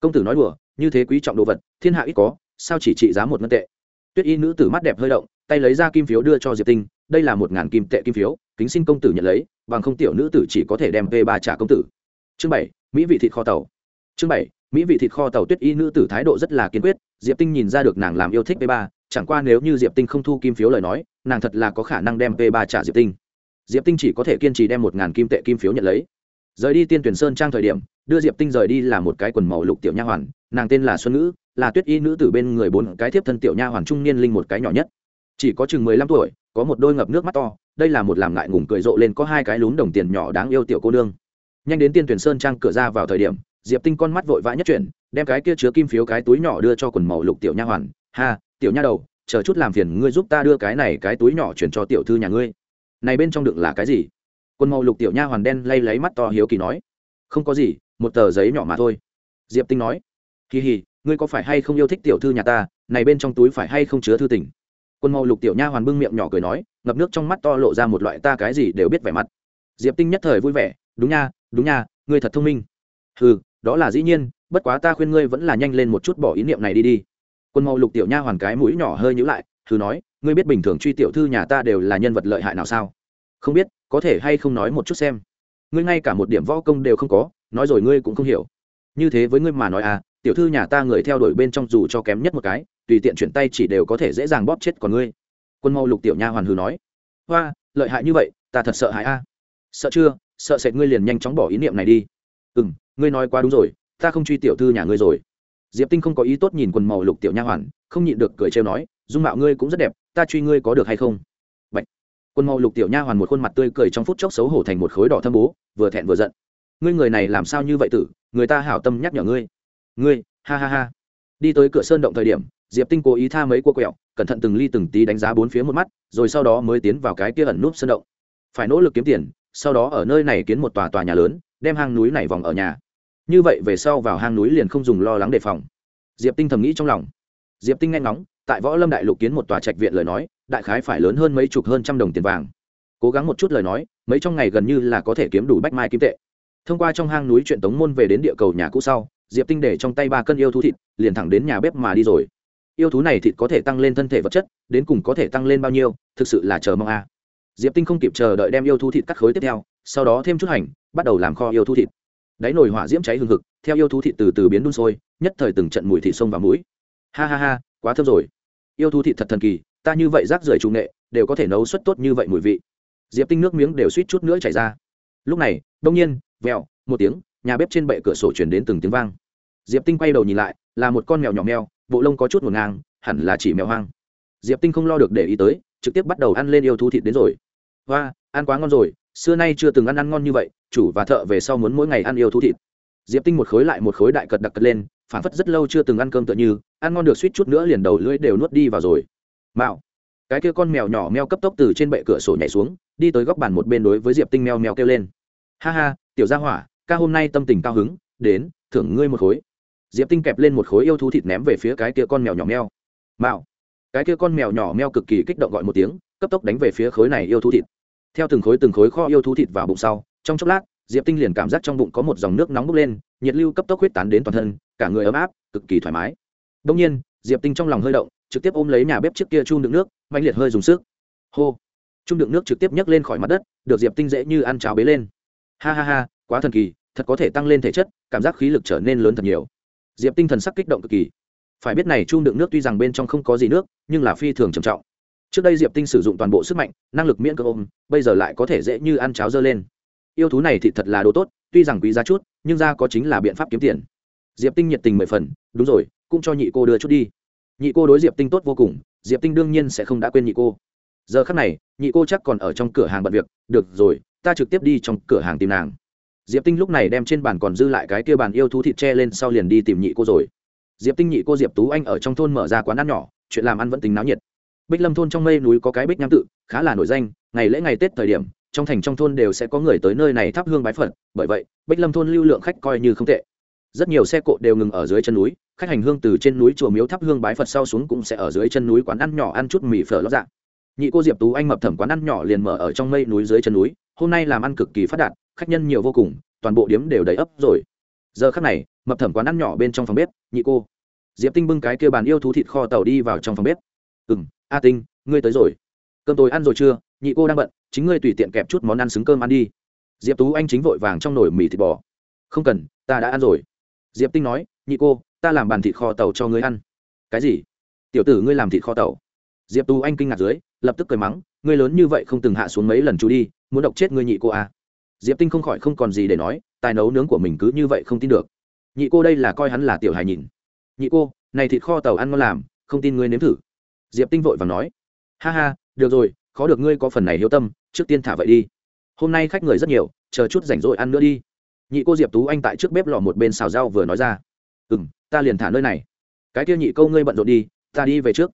Công tử nói đùa, như thế quý trọng đồ vật, thiên hạ ít có, sao chỉ trị giá một ngân tệ? Tuyết y nữ tử mắt đẹp hơi động, tay lấy ra kim phiếu đưa cho diệp tinh, đây là một ngàn kim tệ kim phiếu, kính xin công tử nhận lấy bằng không tiểu nữ tử chỉ có thể đem v ba trả công tử. Chương bảy, mỹ vị thịt kho tàu. Chương bảy, mỹ vị thịt kho tàu tuyết y nữ tử thái độ rất là kiên quyết, diệp tinh nhìn ra được nàng làm yêu thích v ba, chẳng qua nếu như diệp tinh không thu kim phiếu lời nói, nàng thật là có khả năng đem v ba trả diệp tinh. Diệp tinh chỉ có thể kiên trì đem một ngàn kim tệ kim phiếu nhận lấy. Rời đi tiên tuyển sơn trang thời điểm, đưa diệp tinh rời đi là một cái quần màu lục tiểu nha hoàn, nàng tên là xuân ngữ, là tuyết y nữ tử bên người bốn cái thiếp thân tiểu nha hoàn trung niên linh một cái nhỏ nhất. Chỉ có chừng mười lăm tuổi, có một đôi ngập nước mắt to đây là một làm ngại ngùng cười rộ lên có hai cái lún đồng tiền nhỏ đáng yêu tiểu cô nương. Nhanh đến tiên tuyển sơn trang cửa ra vào thời điểm, diệp tinh con mắt vội vã nhất chuyển, đem cái kia chứa kim phiếu cái túi nhỏ đưa cho quần màu lục tiểu nha hoàn. Ha, tiểu nha đầu, chờ chút làm phiền ngươi giúp ta đưa cái này cái túi nhỏ chuyển cho tiểu thư nhà ngươi. Này bên trong đựng là cái gì? Quần màu lục tiểu nha hoàn đen lay lấy mắt to hiếu kỳ nói. Không có gì, một tờ giấy nhỏ mà thôi. Diệp tinh nói. Kỳ hì, ngươi có phải hay không yêu thích tiểu thư nhà ta? Này bên trong túi phải hay không chứa thư tình? Quân màu lục tiểu nha hoàn bưng miệng nhỏ cười nói, ngập nước trong mắt to lộ ra một loại ta cái gì đều biết vẻ mặt. Diệp tinh nhất thời vui vẻ, đúng nha đúng nha, ngươi thật thông minh. Ừ đó là dĩ nhiên, bất quá ta khuyên ngươi vẫn là nhanh lên một chút bỏ ý niệm này đi đi. Quân màu lục tiểu nha hoàn cái mũi nhỏ hơi nhữ lại thử nói, ngươi biết bình thường truy tiểu thư nhà ta đều là nhân vật lợi hại nào sao? Không biết, có thể hay không nói một chút xem. Ngươi ngay cả một điểm võ công đều không có, nói rồi ngươi cũng không hiểu. Như thế với ngươi mà nói à tiểu thư nhà ta người theo đuổi bên trong dù cho kém nhất một cái tùy tiện chuyển tay chỉ đều có thể dễ dàng bóp chết còn ngươi. Quân mau lục tiểu nha hoàn hừ nói, hoa, lợi hại như vậy, ta thật sợ hãi a. Sợ chưa? Sợ sệt ngươi liền nhanh chóng bỏ ý niệm này đi. Ừ m ngươi nói quá đúng rồi, ta không truy tiểu thư nhà ngươi rồi. Diệp tinh không có ý tốt nhìn quần màu lục tiểu nha hoàn, không nhịn được cười trêu nói, dung mạo ngươi cũng rất đẹp, ta truy ngươi có được hay không? Bạch. quần màu lục tiểu nha hoàn một khuôn mặt tươi cười trong phút chốc xấu hổ thành một khối đỏ thâm bố, vừa thẹn vừa giận. Ngươi người này làm sao như vậy tử, người ta hảo tâm nhắc nhở ngươi. Ngươi, ha ha ha. Đi tới cửa sơn động thời điểm diệp tinh cố ý tha mấy cua quẹo, cẩn thận từng ly từng tí đánh giá bốn phía một mắt, rồi sau đó mới tiến vào cái kia ẩn núp sân động. Phải nỗ lực kiếm tiền, sau đó ở nơi này kiến một tòa tòa nhà lớn, đem hang núi này vòng ở nhà. Như vậy về sau vào hang núi liền không dùng lo lắng đề phòng. Diệp tinh thầm nghĩ trong lòng. Diệp tinh nghe ngóng, tại võ lâm đại lục kiến một tòa trạch viện lời nói, đại khái phải lớn hơn mấy chục hơn trăm đồng tiền vàng. Cố gắng một chút lời nói, mấy trong ngày gần như là có thể kiếm đủ bách mai kim tệ. Thông qua trong hang núi chuyện tống môn về đến địa cầu nhà cũ sau, diệp tinh để trong tay ba cân yêu thú thịt, liền thẳng đến nhà bếp mà đi rồi yêu thú này thịt có thể tăng lên thân thể vật chất, đến cùng có thể tăng lên bao nhiêu, thực sự là chờ mong a. Diệp tinh không kịp chờ đợi đem yêu thú thịt cắt khối tiếp theo, sau đó thêm chút hành, bắt đầu làm kho yêu thú thịt. Đáy nồi hỏa diễm cháy hừng hực, theo yêu thú thịt từ từ biến đun sôi, nhất thời từng trận mùi thịt sông vào mũi. Ha ha ha, quá thơm rồi. Yêu thú thịt thật thần kỳ, ta như vậy rác rưởi trung nghệ, đều có thể nấu suất tốt như vậy mùi vị. Diệp tinh nước miếng đều suýt chút nữa chảy ra. Lúc này, đông nhiên, vèo, một tiếng, nhà bếp trên bệ cửa sổ chuyển đến từng tiếng vang. Diệp tinh quay đầu nhìn lại, là một con mèo nhỏ mèo bộ lông có chút ngổn ngang, hẳn là chỉ mèo hoang. Diệp tinh không lo được để ý tới, trực tiếp bắt đầu ăn lên yêu thú thịt đến rồi. Hoa, ăn quá ngon rồi, xưa nay chưa từng ăn ăn ngon như vậy, chủ và thợ về sau muốn mỗi ngày ăn yêu thú thịt. Diệp tinh một khối lại một khối đại cật đặc cật lên phản phất rất lâu chưa từng ăn cơm tựa như, ăn ngon được suýt chút nữa liền đầu lưỡi đều nuốt đi vào rồi. Mạo, cái kia con mèo nhỏ meo cấp tốc từ trên bệ cửa sổ nhảy xuống, đi tới góc bàn một bên đối với diệp tinh meo meo kêu lên. Ha ha, tiểu gia hỏa, ca hôm nay tâm tình cao hứng, đến, thưởng ngươi một khối diệp tinh kẹp lên một khối yêu thú thịt ném về phía cái kia con mèo nhỏ meo. Mạo cái kia con mèo nhỏ meo cực kỳ kích động gọi một tiếng, cấp tốc đánh về phía khối này yêu thú thịt. Theo từng khối từng khối kho yêu thú thịt vào bụng sau, trong chốc lát, diệp tinh liền cảm giác trong bụng có một dòng nước nóng bốc lên, nhiệt lưu cấp tốc huyết tán đến toàn thân, cả người ấm áp, cực kỳ thoải mái. Đông nhiên, diệp tinh trong lòng hơi động, trực tiếp ôm lấy nhà bếp trước kia chung đựng nước mạnh liệt hơi dùng sức. Hô. Chung đựng nước trực tiếp nhấc lên khỏi mặt đất, được diệp tinh dễ như ăn cháo bế lên. Ha ha ha, quá thần kỳ, thật có thể tăng lên thể chất, cảm giác khí lực trở nên lớn thật nhiều diệp tinh thần sắc kích động cực kỳ. Phải biết này chung đựng nước tuy rằng bên trong không có gì nước, nhưng là phi thường trầm trọng. Trước đây diệp tinh sử dụng toàn bộ sức mạnh, năng lực miễn cơ ôm, bây giờ lại có thể dễ như ăn cháo dơ lên. Yêu thú này thì thật là đồ tốt, tuy rằng quý giá chút, nhưng ra có chính là biện pháp kiếm tiền. Diệp tinh nhiệt tình mười phần, đúng rồi, cũng cho nhị cô đưa chút đi. Nhị cô đối diệp tinh tốt vô cùng, diệp tinh đương nhiên sẽ không đã quên nhị cô. Giờ khắc này, nhị cô chắc còn ở trong cửa hàng bận việc, được rồi, ta trực tiếp đi trong cửa hàng tìm nàng diệp tinh lúc này đem trên bàn còn dư lại cái kia bàn yêu thú thịt tre lên sau liền đi tìm nhị cô rồi. Diệp tinh nhị cô diệp tú anh ở trong thôn mở ra quán ăn nhỏ, chuyện làm ăn vẫn tính náo nhiệt. Bích lâm thôn trong mây núi có cái bích nham tự, khá là nổi danh, ngày lễ ngày tết thời điểm, trong thành trong thôn đều sẽ có người tới nơi này thắp hương bái phật, bởi vậy, bích lâm thôn lưu lượng khách coi như không tệ. Rất nhiều xe cộ đều ngừng ở dưới chân núi, khách hành hương từ trên núi chùa miếu thắp hương bái phật sau xuống cũng sẽ ở dưới chân núi quán ăn nhỏ ăn chút mì phở lót dạng nhị cô diệp tú anh mập thẩm quán ăn nhỏ liền mở ở trong mây núi dưới chân núi, hôm nay làm ăn cực kỳ phát đạt khách nhân nhiều vô cùng, toàn bộ điếm đều đầy ấp rồi. Giờ khắc này, mập thẩm quán ăn nhỏ bên trong phòng bếp, nhị cô. Diệp tinh bưng cái kia bàn yêu thú thịt kho tàu đi vào trong phòng bếp. Ừ m a tinh, ngươi tới rồi. Cơm tôi ăn rồi chưa? Nhị cô đang bận, chính ngươi tùy tiện kẹp chút món ăn xứng cơm ăn đi. Diệp tú anh chính vội vàng trong nồi mì thịt bò. Không cần, ta đã ăn rồi. Diệp tinh nói, nhị cô, ta làm bàn thịt kho tàu cho ngươi ăn. Cái gì? Tiểu tử ngươi làm thịt kho tàu? Diệp tú anh kinh ngạc dưới, lập tức cười mắng, ngươi lớn như vậy không từng hạ xuống mấy lần chú đi, muốn độc chết ngươi nhị cô à diệp tinh không khỏi không còn gì để nói, tài nấu nướng của mình cứ như vậy không tin được. Nhị cô đây là coi hắn là tiểu hài nhìn. Nhị cô, này thịt kho tàu ăn ngon làm, không tin ngươi nếm thử. Diệp tinh vội và nói. Ha ha, được rồi, khó được ngươi có phần này hiếu tâm, trước tiên thả vậy đi. Hôm nay khách người rất nhiều, chờ chút rảnh rỗi ăn nữa đi. Nhị cô diệp tú anh tại trước bếp lò một bên xào rau vừa nói ra. Ừ m ta liền thả nơi này. Cái kia nhị câu ngươi bận rộn đi, ta đi về trước.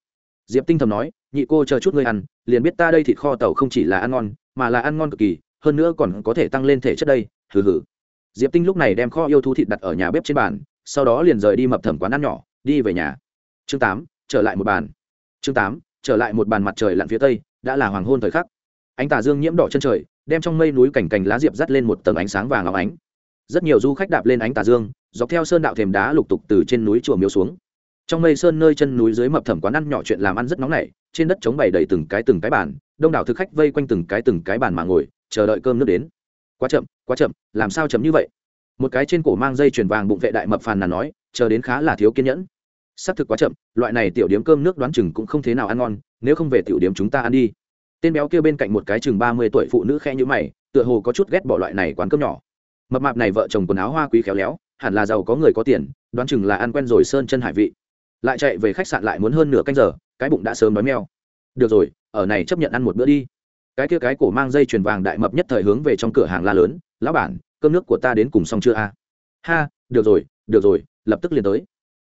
Diệp tinh thầm nói, nhị cô chờ chút ngươi ăn, liền biết ta đây thịt kho tàu không chỉ là ăn ngon, mà là ăn ngon cực kỳ hơn nữa còn có thể tăng lên thể chất đây, hừ hừ. Diệp tinh lúc này đem kho yêu thú thịt đặt ở nhà bếp trên bàn, sau đó liền rời đi mập thẩm quán ăn nhỏ, đi về nhà. Chương tám, trở lại một bàn. Chương tám, trở lại một bàn mặt trời lặn phía tây, đã là hoàng hôn thời khắc. Ánh tà dương nhiễm đỏ chân trời, đem trong mây núi cảnh cành lá diệp dắt lên một tầng ánh sáng vàng óng ánh. Rất nhiều du khách đạp lên ánh tà dương, dọc theo sơn đạo thềm đá lục tục từ trên núi chùa miếu xuống. Trong mây sơn nơi chân núi dưới mập thẩm quán ăn nhỏ chuyện làm ăn rất nóng nảy, trên đất chống bày đầy từng cái từng cái bàn, đông đảo thực khách vây quanh từng cái từng cái bàn mà ngồi chờ đợi cơm nước đến. Quá chậm quá chậm, làm sao chậm như vậy? Một cái trên cổ mang dây chuyền vàng bụng vệ đại mập phàn là nói, chờ đến khá là thiếu kiên nhẫn. Xác thực quá chậm, loại này tiểu điếm cơm nước đoán chừng cũng không thế nào ăn ngon, nếu không về tiểu điếm chúng ta ăn đi. Tên béo kia bên cạnh một cái chừng ba mươi tuổi phụ nữ khe như mày, tựa hồ có chút ghét bỏ loại này quán cơm nhỏ. Mập mạp này vợ chồng quần áo hoa quý khéo léo, hẳn là giàu có người có tiền, đoán chừng là ăn quen rồi sơn chân hải vị. Lại chạy về khách sạn lại muốn hơn nửa canh giờ, cái bụng đã sớm đói meo. Được rồi, ở này chấp nhận ăn một bữa đi cái kia cái cổ mang dây chuyền vàng đại mập nhất thời hướng về trong cửa hàng la lớn, lão bản, cơm nước của ta đến cùng xong chưa a? Ha, được rồi được rồi, lập tức liền tới.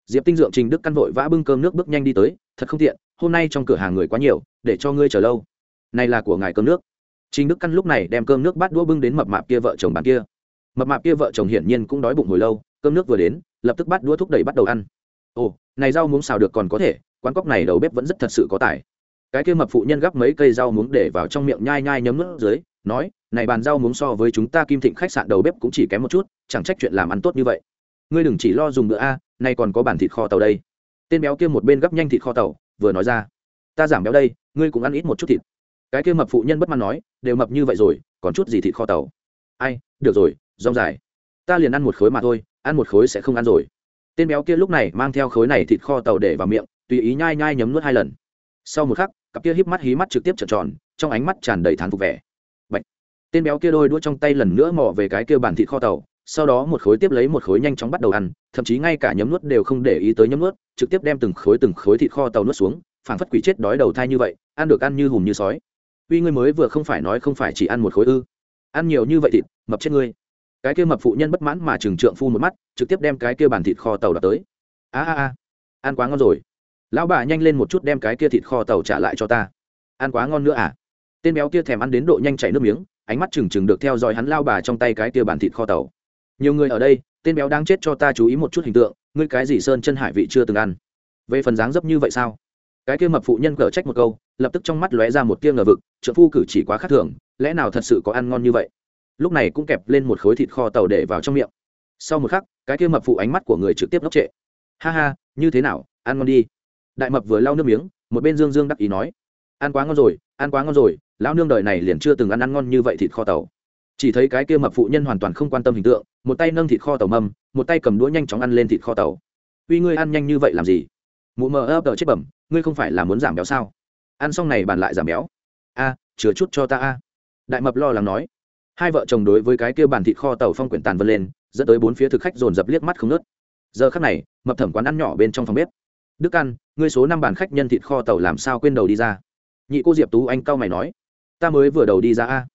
Diệp tinh dượng trình đức căn vội vã bưng cơm nước bước nhanh đi tới, thật không tiện, hôm nay trong cửa hàng người quá nhiều, để cho ngươi chờ lâu. Này là của ngài cơm nước. Trình đức căn lúc này đem cơm nước bắt đũa bưng đến mập mạp kia vợ chồng bàn kia. Mập mạp kia vợ chồng hiển nhiên cũng đói bụng hồi lâu, cơm nước vừa đến, lập tức bắt đũa thúc đẩy bắt đầu ăn. Ồ, này rau muống xào được còn có thể, quán cóc này đầu bếp vẫn rất thật sự có tài cái kia mập phụ nhân gắp mấy cây rau muống để vào trong miệng nhai nhai nhấm nước dưới, nói, này bàn rau muống so với chúng ta kim thịnh khách sạn đầu bếp cũng chỉ kém một chút, chẳng trách chuyện làm ăn tốt như vậy. Ngươi đừng chỉ lo dùng bữa a, nay còn có bản thịt kho tàu đây. Tên béo kia một bên gắp nhanh thịt kho tàu, vừa nói ra, ta giảm béo đây, ngươi cũng ăn ít một chút thịt. Cái kia mập phụ nhân bất mãn nói, đều mập như vậy rồi, còn chút gì thịt kho tàu? Ai, được rồi, rong dài. Ta liền ăn một khối mà thôi, ăn một khối sẽ không ăn rồi. Tên béo kia lúc này mang theo khối này thịt kho tàu để vào miệng, tùy ý nhai nhai nhấm nuốt hai lần sau một khắc, cặp kia híp mắt hí mắt trực tiếp trợn tròn, trong ánh mắt tràn đầy thán phục vẻ. Bạch. tên béo kia đôi đũa trong tay lần nữa mò về cái kia bàn thịt kho tàu, sau đó một khối tiếp lấy một khối nhanh chóng bắt đầu ăn, thậm chí ngay cả nhấm nuốt đều không để ý tới nhấm nuốt, trực tiếp đem từng khối từng khối thịt kho tàu nuốt xuống, phảng phất quỷ chết đói đầu thai như vậy, ăn được ăn như hùm như sói. Uy ngươi mới vừa không phải nói không phải chỉ ăn một khối ư? Ăn nhiều như vậy thịt, mập chết ngươi. Cái kia mập phụ nhân bất mãn mà trừng trượng phu một mắt, trực tiếp đem cái kia bàn thịt kho tàu đập tới. A a a. Ăn quá ngon rồi lão bà nhanh lên một chút đem cái kia thịt kho tàu trả lại cho ta. Ăn quá ngon nữa à? Tên béo kia thèm ăn đến độ nhanh chảy nước miếng, ánh mắt trừng trừng được theo dõi hắn lao bà trong tay cái kia bàn thịt kho tàu. Nhiều người ở đây, tên béo đang chết cho ta chú ý một chút hình tượng, ngươi cái gì sơn chân hải vị chưa từng ăn? Về phần dáng dấp như vậy sao? Cái kia mập phụ nhân cờ trách một câu, lập tức trong mắt lóe ra một tia ngờ vực trợ phu cử chỉ quá khác thường, lẽ nào thật sự có ăn ngon như vậy? Lúc này cũng kẹp lên một khối thịt kho tàu để vào trong miệng. Sau một khắc, cái kia mập phụ ánh mắt của người trực tiếp ngốc trệ. Ha ha, như thế nào, ăn ngon đi đại mập vừa lau nước miếng, một bên dương dương đắc ý nói, ăn quá ngon rồi, ăn quá ngon rồi, lão nương đời này liền chưa từng ăn ăn ngon như vậy thịt kho tàu. Chỉ thấy cái kia mập phụ nhân hoàn toàn không quan tâm hình tượng, một tay nâng thịt kho tàu mâm, một tay cầm đũa nhanh chóng ăn lên thịt kho tàu. Uy ngươi ăn nhanh như vậy làm gì? Mụ mờ ấp đỡ chết bẩm, ngươi không phải là muốn giảm béo sao? Ăn xong này bàn lại giảm béo. A chứa chút cho ta a. Đại mập lo lắng nói. Hai vợ chồng đối với cái kia bàn thịt kho tàu phong quyển tàn vân lên, dẫn tới bốn phía thực khách dồn dập liếc mắt không nớt giờ khắc này, mập thẩm quán ăn nhỏ bên trong phòng bếp đức ăn ngươi số năm bàn khách nhân thịt kho tàu làm sao quên đầu đi ra? Nhị cô diệp tú anh cau mày nói. Ta mới vừa đầu đi ra a.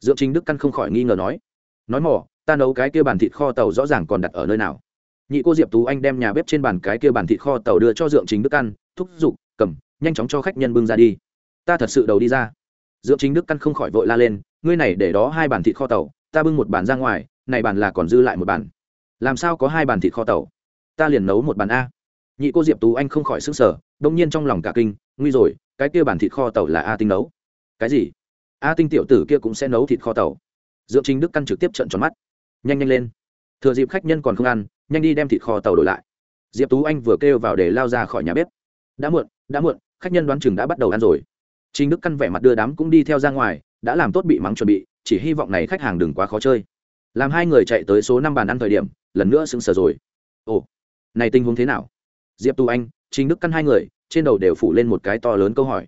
Dượng chính đức căn không khỏi nghi ngờ nói. Nói mỏ, ta nấu cái kia bàn thịt kho tàu rõ ràng còn đặt ở nơi nào? Nhị cô diệp tú anh đem nhà bếp trên bàn cái kia bàn thịt kho tàu đưa cho dượng chính đức căn thúc giục, cầm, nhanh chóng cho khách nhân bưng ra đi. Ta thật sự đầu đi ra. Dượng chính đức căn không khỏi vội la lên, ngươi này để đó hai bàn thịt kho tàu, ta bưng một bàn ra ngoài, này bàn là còn dư lại một bàn. Làm sao có hai bàn thịt kho tàu? Ta liền nấu một bàn a nhị cô diệp tú anh không khỏi xứng sở đông nhiên trong lòng cả kinh, nguy rồi, cái kia bản thịt kho tàu là a tinh nấu. Cái gì? A tinh tiểu tử kia cũng sẽ nấu thịt kho tàu. Dựa chính đức căn trực tiếp trận tròn mắt. Nhanh nhanh lên. Thừa dịp khách nhân còn không ăn, nhanh đi đem thịt kho tàu đổi lại. Diệp tú anh vừa kêu vào để lao ra khỏi nhà bếp. Đã muộn đã muộn, khách nhân đoán chừng đã bắt đầu ăn rồi. Chính đức căn vẻ mặt đưa đám cũng đi theo ra ngoài, đã làm tốt bị mắng chuẩn bị, chỉ hy vọng này khách hàng đừng quá khó chơi. Làm hai người chạy tới số năm bàn ăn thời điểm, lần nữa sững sờ rồi. Ồ, này tình huống thế nào? Diệp tu anh chính đức căn hai người, trên đầu đều phủ lên một cái to lớn câu hỏi.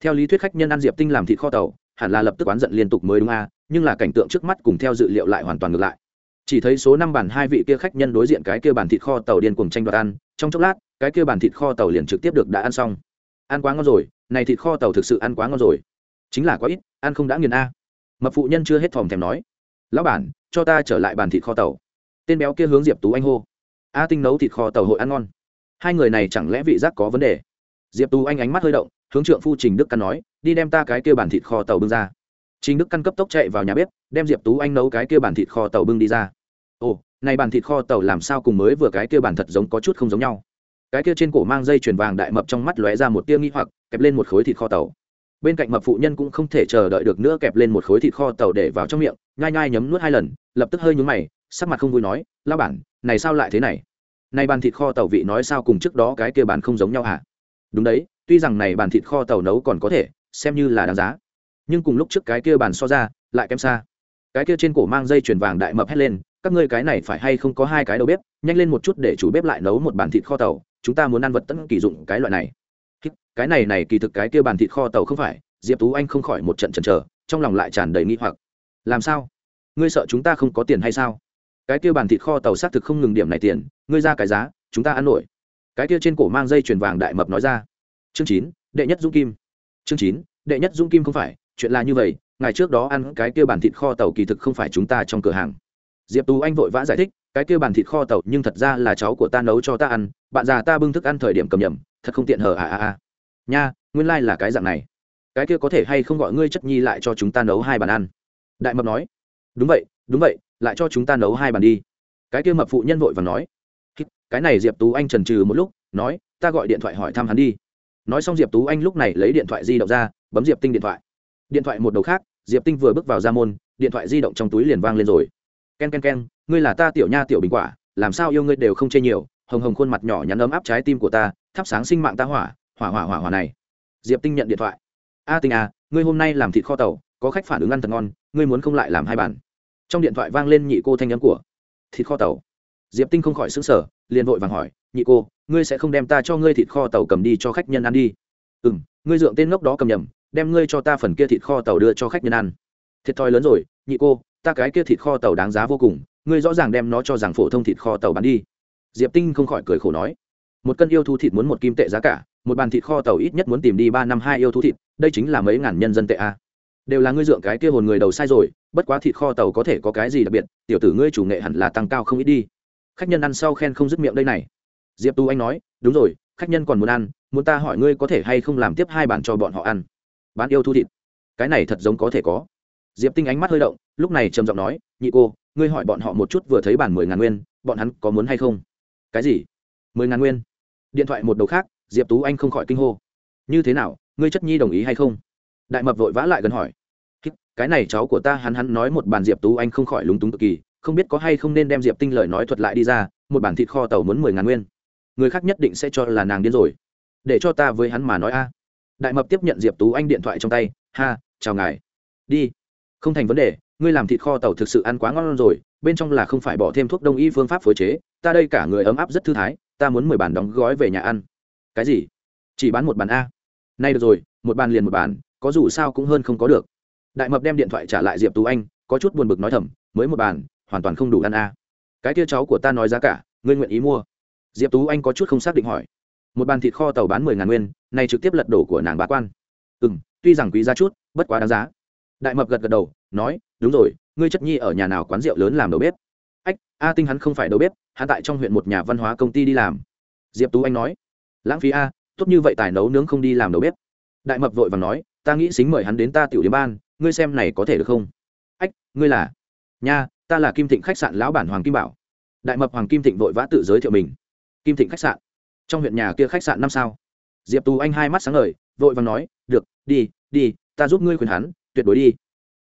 Theo lý thuyết khách nhân ăn diệp tinh làm thịt kho tàu, hẳn là lập tức oán giận liên tục mới đúng a à, nhưng là cảnh tượng trước mắt cùng theo dự liệu lại hoàn toàn ngược lại. Chỉ thấy số năm bàn hai vị kia khách nhân đối diện cái kia bàn thịt kho tàu điên cùng tranh đoạt ăn, trong chốc lát, cái kia bàn thịt kho tàu liền trực tiếp được đã ăn xong. Ăn quá ngon rồi, này thịt kho tàu thực sự ăn quá ngon rồi. Chính là quá ít, ăn không đã nghiền a. Mập phụ nhân chưa hết thòm thèm nói. Lão bản, cho ta trở lại bàn thịt kho tàu. Tên béo kia hướng diệp tú anh hô. A tinh nấu thịt kho tàu hội ăn ngon hai người này chẳng lẽ vị giác có vấn đề? Diệp tú anh ánh mắt hơi động, hướng trượng phu trình đức căn nói, đi đem ta cái kia bản thịt kho tàu bưng ra. Trình đức căn cấp tốc chạy vào nhà bếp, đem diệp tú anh nấu cái kia bản thịt kho tàu bưng đi ra. Ồ, này bản thịt kho tàu làm sao cùng mới vừa cái kia bản thật giống có chút không giống nhau. Cái kia trên cổ mang dây chuyền vàng đại mập trong mắt lóe ra một tia nghi hoặc, kẹp lên một khối thịt kho tàu. Bên cạnh mập phụ nhân cũng không thể chờ đợi được nữa kẹp lên một khối thịt kho tàu để vào trong miệng, nhai nhai nhấm nuốt hai lần, lập tức hơi nhúng mày, sắc mặt không vui nói lao bản, này sao lại thế này? Nay bàn thịt kho tàu vị nói sao cùng trước đó cái kia bàn không giống nhau hả? Đúng đấy, tuy rằng này bàn thịt kho tàu nấu còn có thể, xem như là đáng giá. Nhưng cùng lúc trước cái kia bàn so ra, lại kém xa. Cái kia trên cổ mang dây chuyền vàng đại mập hét lên, các ngươi cái này phải hay không có hai cái đầu bếp, nhanh lên một chút để chủ bếp lại nấu một bàn thịt kho tàu, chúng ta muốn ăn vật tẫn kỳ dụng cái loại này. Cái này này kỳ thực cái kia bàn thịt kho tàu không phải, diệp tú anh không khỏi một trận chần chờ, trong lòng lại tràn đầy nghi hoặc. Làm sao? Ngươi sợ chúng ta không có tiền hay sao? Cái kia bàn thịt kho tàu xác thực không ngừng điểm này tiền ngươi ra cái giá, chúng ta ăn nổi. Cái kia trên cổ mang dây chuyền vàng đại mập nói ra. Chương chín, đệ nhất dũng kim. Chương chín, đệ nhất dũng kim không phải, chuyện là như vậy, ngày trước đó ăn cái kia bàn thịt kho tàu kỳ thực không phải chúng ta trong cửa hàng. Diệp tú anh vội vã giải thích, cái kia bàn thịt kho tàu nhưng thật ra là cháu của ta nấu cho ta ăn, bạn già ta bưng thức ăn thời điểm cầm nhầm, thật không tiện hở à à à. Nha, nguyên lai、like、là cái dạng này. Cái kia có thể hay không gọi ngươi chất nhi lại cho chúng ta nấu hai bàn ăn? Đại mập nói. Đúng vậy đúng vậy, lại cho chúng ta nấu hai bàn đi. Cái kia mập phụ nhân vội và nói cái này diệp tú anh trần trừ một lúc, nói, ta gọi điện thoại hỏi thăm hắn đi. Nói xong diệp tú anh lúc này lấy điện thoại di động ra, bấm diệp tinh điện thoại. Điện thoại một đầu khác, diệp tinh vừa bước vào ra môn, điện thoại di động trong túi liền vang lên rồi. K e n k e n k e n ngươi là ta tiểu nha tiểu bình quả, làm sao yêu ngươi đều không chê nhiều, hồng hồng khuôn mặt nhỏ nhắn ấm áp trái tim của ta, thắp sáng sinh mạng ta hỏa hỏa hỏa hỏa hỏa này. Diệp tinh nhận điện thoại. A tinh à ngươi hôm nay làm thịt kho tàu, có khách phản ứng ăn thật ngon, ngươi muốn không lại làm hai bản trong điện thoại vang lên nhị cô thanh nhắn của, thịt kho tàu diệp tinh không khỏi xứng sở liền vội vàng hỏi, nhị cô, ngươi sẽ không đem ta cho ngươi thịt kho tàu cầm đi cho khách nhân ăn đi? Ừ m ngươi dượng tên ngốc đó cầm nhầm, đem ngươi cho ta phần kia thịt kho tàu đưa cho khách nhân ăn. Thiệt thòi lớn rồi, nhị cô, ta cái kia thịt kho tàu đáng giá vô cùng, ngươi rõ ràng đem nó cho rằng phổ thông thịt kho tàu bán đi. Diệp tinh không khỏi cười khổ nói, một cân yêu thú thịt muốn một kim tệ giá cả, một bàn thịt kho tàu ít nhất muốn tìm đi ba năm hai yêu thú thịt, đây chính là mấy ngàn nhân dân tệ a. Đều là ngươi dượng cái kia hồn người đầu sai rồi, bất quá thịt kho tàu có thể có cái gì đặc biệt, tiểu tử ngươi chủ nghệ hẳn là tăng cao không ít đi khách nhân ăn sau khen không dứt miệng đây này. Diệp tu anh nói, đúng rồi, khách nhân còn muốn ăn, muốn ta hỏi ngươi có thể hay không làm tiếp hai bàn cho bọn họ ăn. Bán yêu thu thịt. Cái này thật giống có thể có. Diệp tinh ánh mắt hơi động, lúc này trầm giọng nói, nhị cô, ngươi hỏi bọn họ một chút vừa thấy bản mười ngàn nguyên, bọn hắn có muốn hay không? Cái gì? Mười ngàn nguyên. Điện thoại một đầu khác, diệp tú anh không khỏi kinh hô. Như thế nào, ngươi chất nhi đồng ý hay không? Đại mập vội vã lại gần hỏi. Cái này cháu của ta hắn hắn nói một bàn diệp tú anh không khỏi lúng túng cực kỳ không biết có hay không nên đem diệp tinh lời nói thuật lại đi ra, một bản thịt kho tàu muốn mười ngàn nguyên. Người khác nhất định sẽ cho là nàng điên rồi. Để cho ta với hắn mà nói a. Đại mập tiếp nhận diệp tú anh điện thoại trong tay, ha, chào ngài. Đi. Không thành vấn đề, ngươi làm thịt kho tàu thực sự ăn quá ngon rồi, bên trong là không phải bỏ thêm thuốc đông y phương pháp phối chế, ta đây cả người ấm áp rất thư thái, ta muốn mười bàn đóng gói về nhà ăn. Cái gì? Chỉ bán một bàn a? Nay được rồi, một bàn liền một bàn có dù sao cũng hơn không có được. Đại mập đem điện thoại trả lại diệp tú anh, có chút buồn bực nói thầm, mới một bàn hoàn toàn không đủ ăn a. Cái kia cháu của ta nói giá cả, ngươi nguyện ý mua? Diệp tú anh có chút không xác định hỏi. Một bàn thịt kho tàu bán mười ngàn nguyên này trực tiếp lật đổ của nàng bà quan. Ừ m tuy rằng quý giá chút, bất quá đáng giá. Đại mập gật gật đầu, nói, đúng rồi, ngươi chất nhi ở nhà nào quán rượu lớn làm đầu bếp? Ách, a tinh hắn không phải đầu bếp, hắn tại trong huyện một nhà văn hóa công ty đi làm. Diệp tú anh nói, lãng phí a, tốt như vậy tài nấu nướng không đi làm đầu bếp. Đại mập vội và nói, ta nghĩ xính mời hắn đến ta tiểu điểm ban, ngươi xem này có thể được không? Ách, ngươi là? Nha ta là kim thịnh khách sạn lão bản hoàng kim bảo. Đại mập hoàng kim thịnh vội vã tự giới thiệu mình. Kim thịnh khách sạn. Trong huyện nhà kia khách sạn năm sao? Diệp tú anh hai mắt sáng ngời, vội vàng nói, được, đi đi, ta giúp ngươi khuyên hắn, tuyệt đối đi.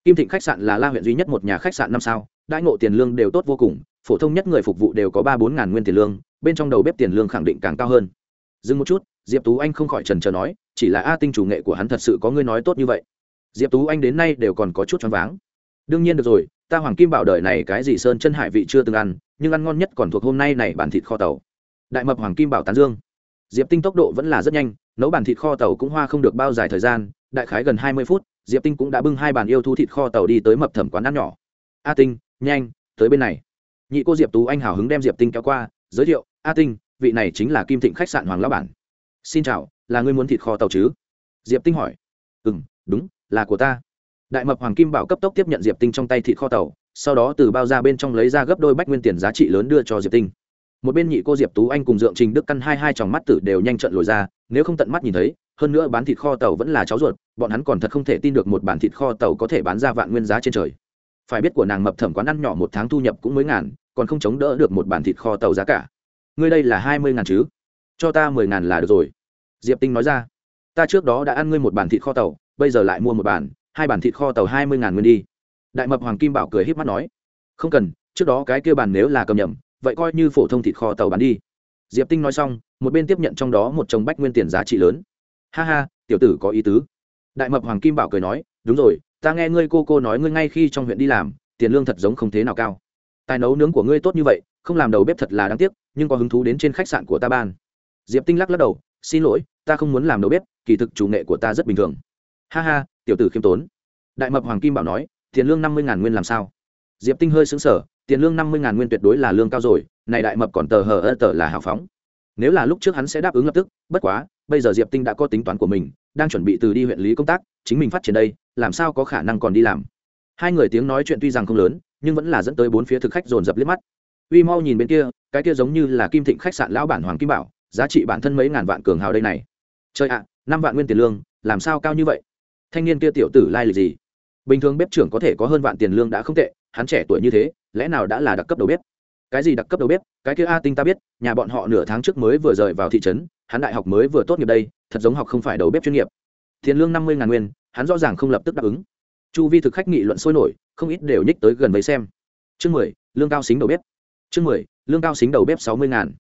Kim thịnh khách sạn là la huyện duy nhất một nhà khách sạn năm sao, đãi ngộ tiền lương đều tốt vô cùng, phổ thông nhất người phục vụ đều có ba bốn ngàn nguyên tiền lương, bên trong đầu bếp tiền lương khẳng định càng cao hơn. Dừng một chút, diệp tú anh không khỏi trần trờ nói, chỉ là a tinh chủ nghệ của hắn thật sự có ngươi nói tốt như vậy. Diệp tú anh đến nay đều còn có chút choáng váng. Đương nhiên được rồi ta hoàng kim bảo đời này cái gì sơn chân hải vị chưa từng ăn, nhưng ăn ngon nhất còn thuộc hôm nay này bản thịt kho tàu. Đại mập hoàng kim bảo tán dương. Diệp tinh tốc độ vẫn là rất nhanh, nấu bản thịt kho tàu cũng hoa không được bao dài thời gian, đại khái gần hai mươi phút, diệp tinh cũng đã bưng hai bàn yêu thú thịt kho tàu đi tới mập thẩm quán ăn nhỏ. A tinh, nhanh, tới bên này. Nhị cô diệp tú anh hào hứng đem diệp tinh kéo qua, giới thiệu, a tinh, vị này chính là kim thịnh khách sạn hoàng lão bản. Xin chào, là ngươi muốn thịt kho tàu chứ? Diệp tinh hỏi. Ừ m đúng, là của ta đại mập hoàng kim bảo cấp tốc tiếp nhận diệp tinh trong tay thịt kho tàu, sau đó từ bao ra bên trong lấy ra gấp đôi bách nguyên tiền giá trị lớn đưa cho diệp tinh. Một bên nhị cô diệp tú anh cùng dượng trình đức căn hai hai tròng mắt tử đều nhanh trận lồi ra, nếu không tận mắt nhìn thấy, hơn nữa bán thịt kho tàu vẫn là cháu ruột, bọn hắn còn thật không thể tin được một bản thịt kho tàu có thể bán ra vạn nguyên giá trên trời. Phải biết của nàng mập thẩm quán ăn nhỏ một tháng thu nhập cũng mới ngàn, còn không chống đỡ được một bản thịt kho tàu giá cả. Ngươi đây là hai mươi ngàn chứ? Cho ta mười ngàn là được rồi. Diệp tinh nói ra, ta trước đó đã ăn ngươi một bản thịt kho tàu, bây giờ lại mua một bản hai bản thịt kho tàu hai mươi ngàn nguyên đi. Đại mập hoàng kim bảo cười h í p mắt nói, không cần, trước đó cái kia bàn nếu là cầm nhầm, vậy coi như phổ thông thịt kho tàu bán đi. Diệp tinh nói xong, một bên tiếp nhận trong đó một chồng bách nguyên tiền giá trị lớn. Ha ha, tiểu tử có ý tứ. Đại mập hoàng kim bảo cười nói, đúng rồi, ta nghe ngươi cô cô nói ngươi ngay khi trong huyện đi làm, tiền lương thật giống không thế nào cao. Tài nấu nướng của ngươi tốt như vậy, không làm đầu bếp thật là đáng tiếc, nhưng có hứng thú đến trên khách sạn của ta ban. Diệp tinh lắc lắc đầu, xin lỗi, ta không muốn làm đầu bếp, kỳ thực chủ nghệ của ta rất bình thường. Ha ha tiểu tử khiêm tốn. Đại mập hoàng kim bảo nói, tiền lương năm mươi ngàn nguyên làm sao? Diệp tinh hơi xứng sở tiền lương năm mươi ngàn nguyên tuyệt đối là lương cao rồi, này đại mập còn tờ hờ ơ tờ là hào phóng. Nếu là lúc trước hắn sẽ đáp ứng lập tức, bất quá, bây giờ diệp tinh đã có tính toán của mình, đang chuẩn bị từ đi huyện lý công tác, chính mình phát triển đây, làm sao có khả năng còn đi làm? Hai người tiếng nói chuyện tuy rằng không lớn, nhưng vẫn là dẫn tới bốn phía thực khách dồn dập liếc mắt. Uy mau nhìn bên kia, cái kia giống như là kim thịnh khách sạn lão bản hoàng kim bảo, giá trị bản thân mấy ngàn vạn cường hào đây này. Chơi ạ, năm vạn nguyên tiền lương, làm sao cao như vậy? Thanh niên kia tiểu tử lai lịch gì? Bình thường bếp trưởng có thể có hơn vạn tiền lương đã không tệ, hắn trẻ tuổi như thế, lẽ nào đã là đặc cấp đầu bếp? Cái gì đặc cấp đầu bếp? Cái kia a tinh ta biết, nhà bọn họ nửa tháng trước mới vừa rời vào thị trấn, hắn đại học mới vừa tốt nghiệp đây, thật giống học không phải đầu bếp chuyên nghiệp. Tiền lương năm mươi ngàn nguyên, hắn rõ ràng không lập tức đáp ứng. Chu vi thực khách nghị luận sôi nổi, không ít đều nhích tới gần với xem. Chương mười, lương cao xính đầu bếp. Chương mười, lương cao xính đầu bếp sáu mươi ngàn.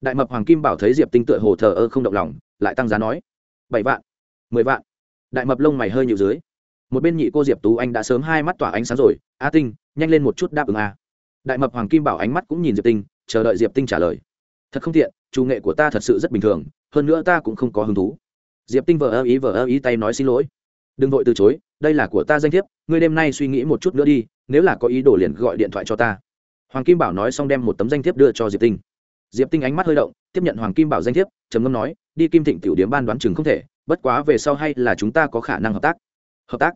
Đại mập hoàng kim bảo thấy diệp tinh tựa hồ thờ ơ không động lòng, lại tăng giá nói, bảy vạn, mười vạn đại mập lông mày hơi nhiều dưới. Một bên nhị cô diệp tú anh đã sớm hai mắt tỏa ánh sáng rồi. A tinh, nhanh lên một chút đáp ứng a. Đại mập hoàng kim bảo ánh mắt cũng nhìn diệp tinh, chờ đợi diệp tinh trả lời. Thật không tiện, chủ nghệ của ta thật sự rất bình thường, hơn nữa ta cũng không có hứng thú. Diệp tinh vờ ơ ý vờ ơ ý tay nói xin lỗi. Đừng vội từ chối, đây là của ta danh thiếp, ngươi đêm nay suy nghĩ một chút nữa đi, nếu là có ý đồ liền gọi điện thoại cho ta. Hoàng kim bảo nói xong đem một tấm danh thiếp đưa cho diệp tinh. Diệp tinh ánh mắt hơi động, tiếp nhận hoàng kim bảo danh thiếp, trầm ngâm nói, đi kim thịnh tiểu điếm ban đoán chừng không thể bất quá về sau hay là chúng ta có khả năng hợp tác. Hợp tác?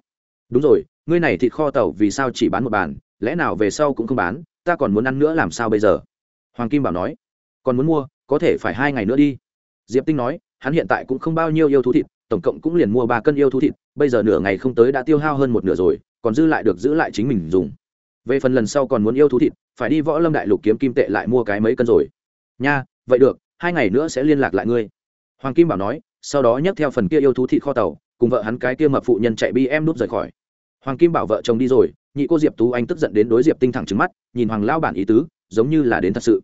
Đúng rồi, ngươi này thịt kho tàu vì sao chỉ bán một bàn, lẽ nào về sau cũng không bán, ta còn muốn ăn nữa làm sao bây giờ? Hoàng kim bảo nói. Còn muốn mua, có thể phải hai ngày nữa đi. Diệp tinh nói, hắn hiện tại cũng không bao nhiêu yêu thú thịt, tổng cộng cũng liền mua ba cân yêu thú thịt, bây giờ nửa ngày không tới đã tiêu hao hơn một nửa rồi, còn dư lại được giữ lại chính mình dùng. Về phần lần sau còn muốn yêu thú thịt, phải đi võ lâm đại lục kiếm kim tệ lại mua cái mấy cân rồi. Nha, vậy được, hai ngày nữa sẽ liên lạc lại ngươi. Hoàng kim bảo nói sau đó nhấc theo phần kia yêu thú thị kho tàu, cùng vợ hắn cái kia mập phụ nhân chạy bi em núp rời khỏi. Hoàng kim bảo vợ chồng đi rồi, nhị cô diệp tú anh tức giận đến đối diệp tinh thẳng trứng mắt, nhìn hoàng lao bản ý tứ, giống như là đến thật sự.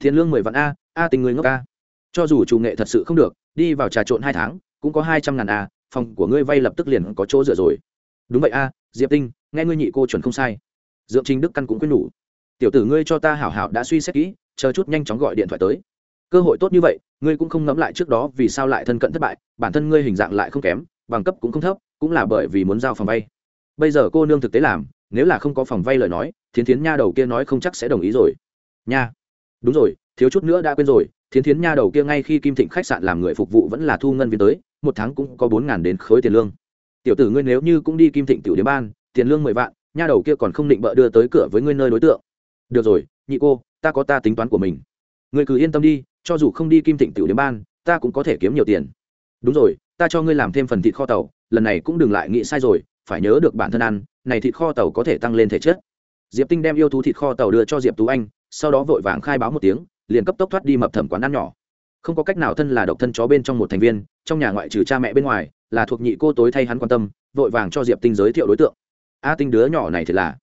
Thiên lương mười vạn a a tình người ngốc a. Cho dù chủ nghệ thật sự không được, đi vào trà trộn hai tháng, cũng có hai trăm ngàn a, phòng của ngươi vay lập tức liền có chỗ dựa rồi. Đúng vậy a, diệp tinh, nghe ngươi nhị cô chuẩn không sai. Dượng trình đức căn cũng quyết nhủ. Tiểu tử ngươi cho ta hảo hảo đã suy xét kỹ, chờ chút nhanh chóng gọi điện thoại tới. Cơ hội tốt như vậy ngươi cũng không ngẫm lại trước đó vì sao lại thân cận thất bại, bản thân ngươi hình dạng lại không kém, bằng cấp cũng không thấp, cũng là bởi vì muốn giao phòng vay. Bây giờ cô nương thực tế làm, nếu là không có phòng vay lời nói, thiến thiến nha đầu kia nói không chắc sẽ đồng ý rồi. Nha. Đúng rồi, thiếu chút nữa đã quên rồi, thiến thiến nha đầu kia ngay khi kim thịnh khách sạn làm người phục vụ vẫn là thu ngân viên tới, một tháng cũng có bốn ngàn đến khối tiền lương. Tiểu tử ngươi nếu như cũng đi kim thịnh tiểu điếm ban, tiền lương mười vạn, nha đầu kia còn không định bợ đưa tới cửa với ngươi nơi đối tượng. Được rồi, nhị cô, ta có ta tính toán của mình. Ngươi cứ yên tâm đi cho dù không đi kim thịnh tiểu đến ban, ta cũng có thể kiếm nhiều tiền. Đúng rồi, ta cho ngươi làm thêm phần thịt kho tàu, lần này cũng đừng lại nghĩ sai rồi, phải nhớ được bản thân ăn, này thịt kho tàu có thể tăng lên thể chất. Diệp tinh đem yêu thú thịt kho tàu đưa cho diệp tú anh, sau đó vội vàng khai báo một tiếng, liền cấp tốc thoát đi mập thẩm quán ăn nhỏ. Không có cách nào thân là độc thân chó bên trong một thành viên, trong nhà ngoại trừ cha mẹ bên ngoài, là thuộc nhị cô tối thay hắn quan tâm, vội vàng cho diệp tinh giới thiệu đối tượng. A tinh đứa nhỏ này thì là.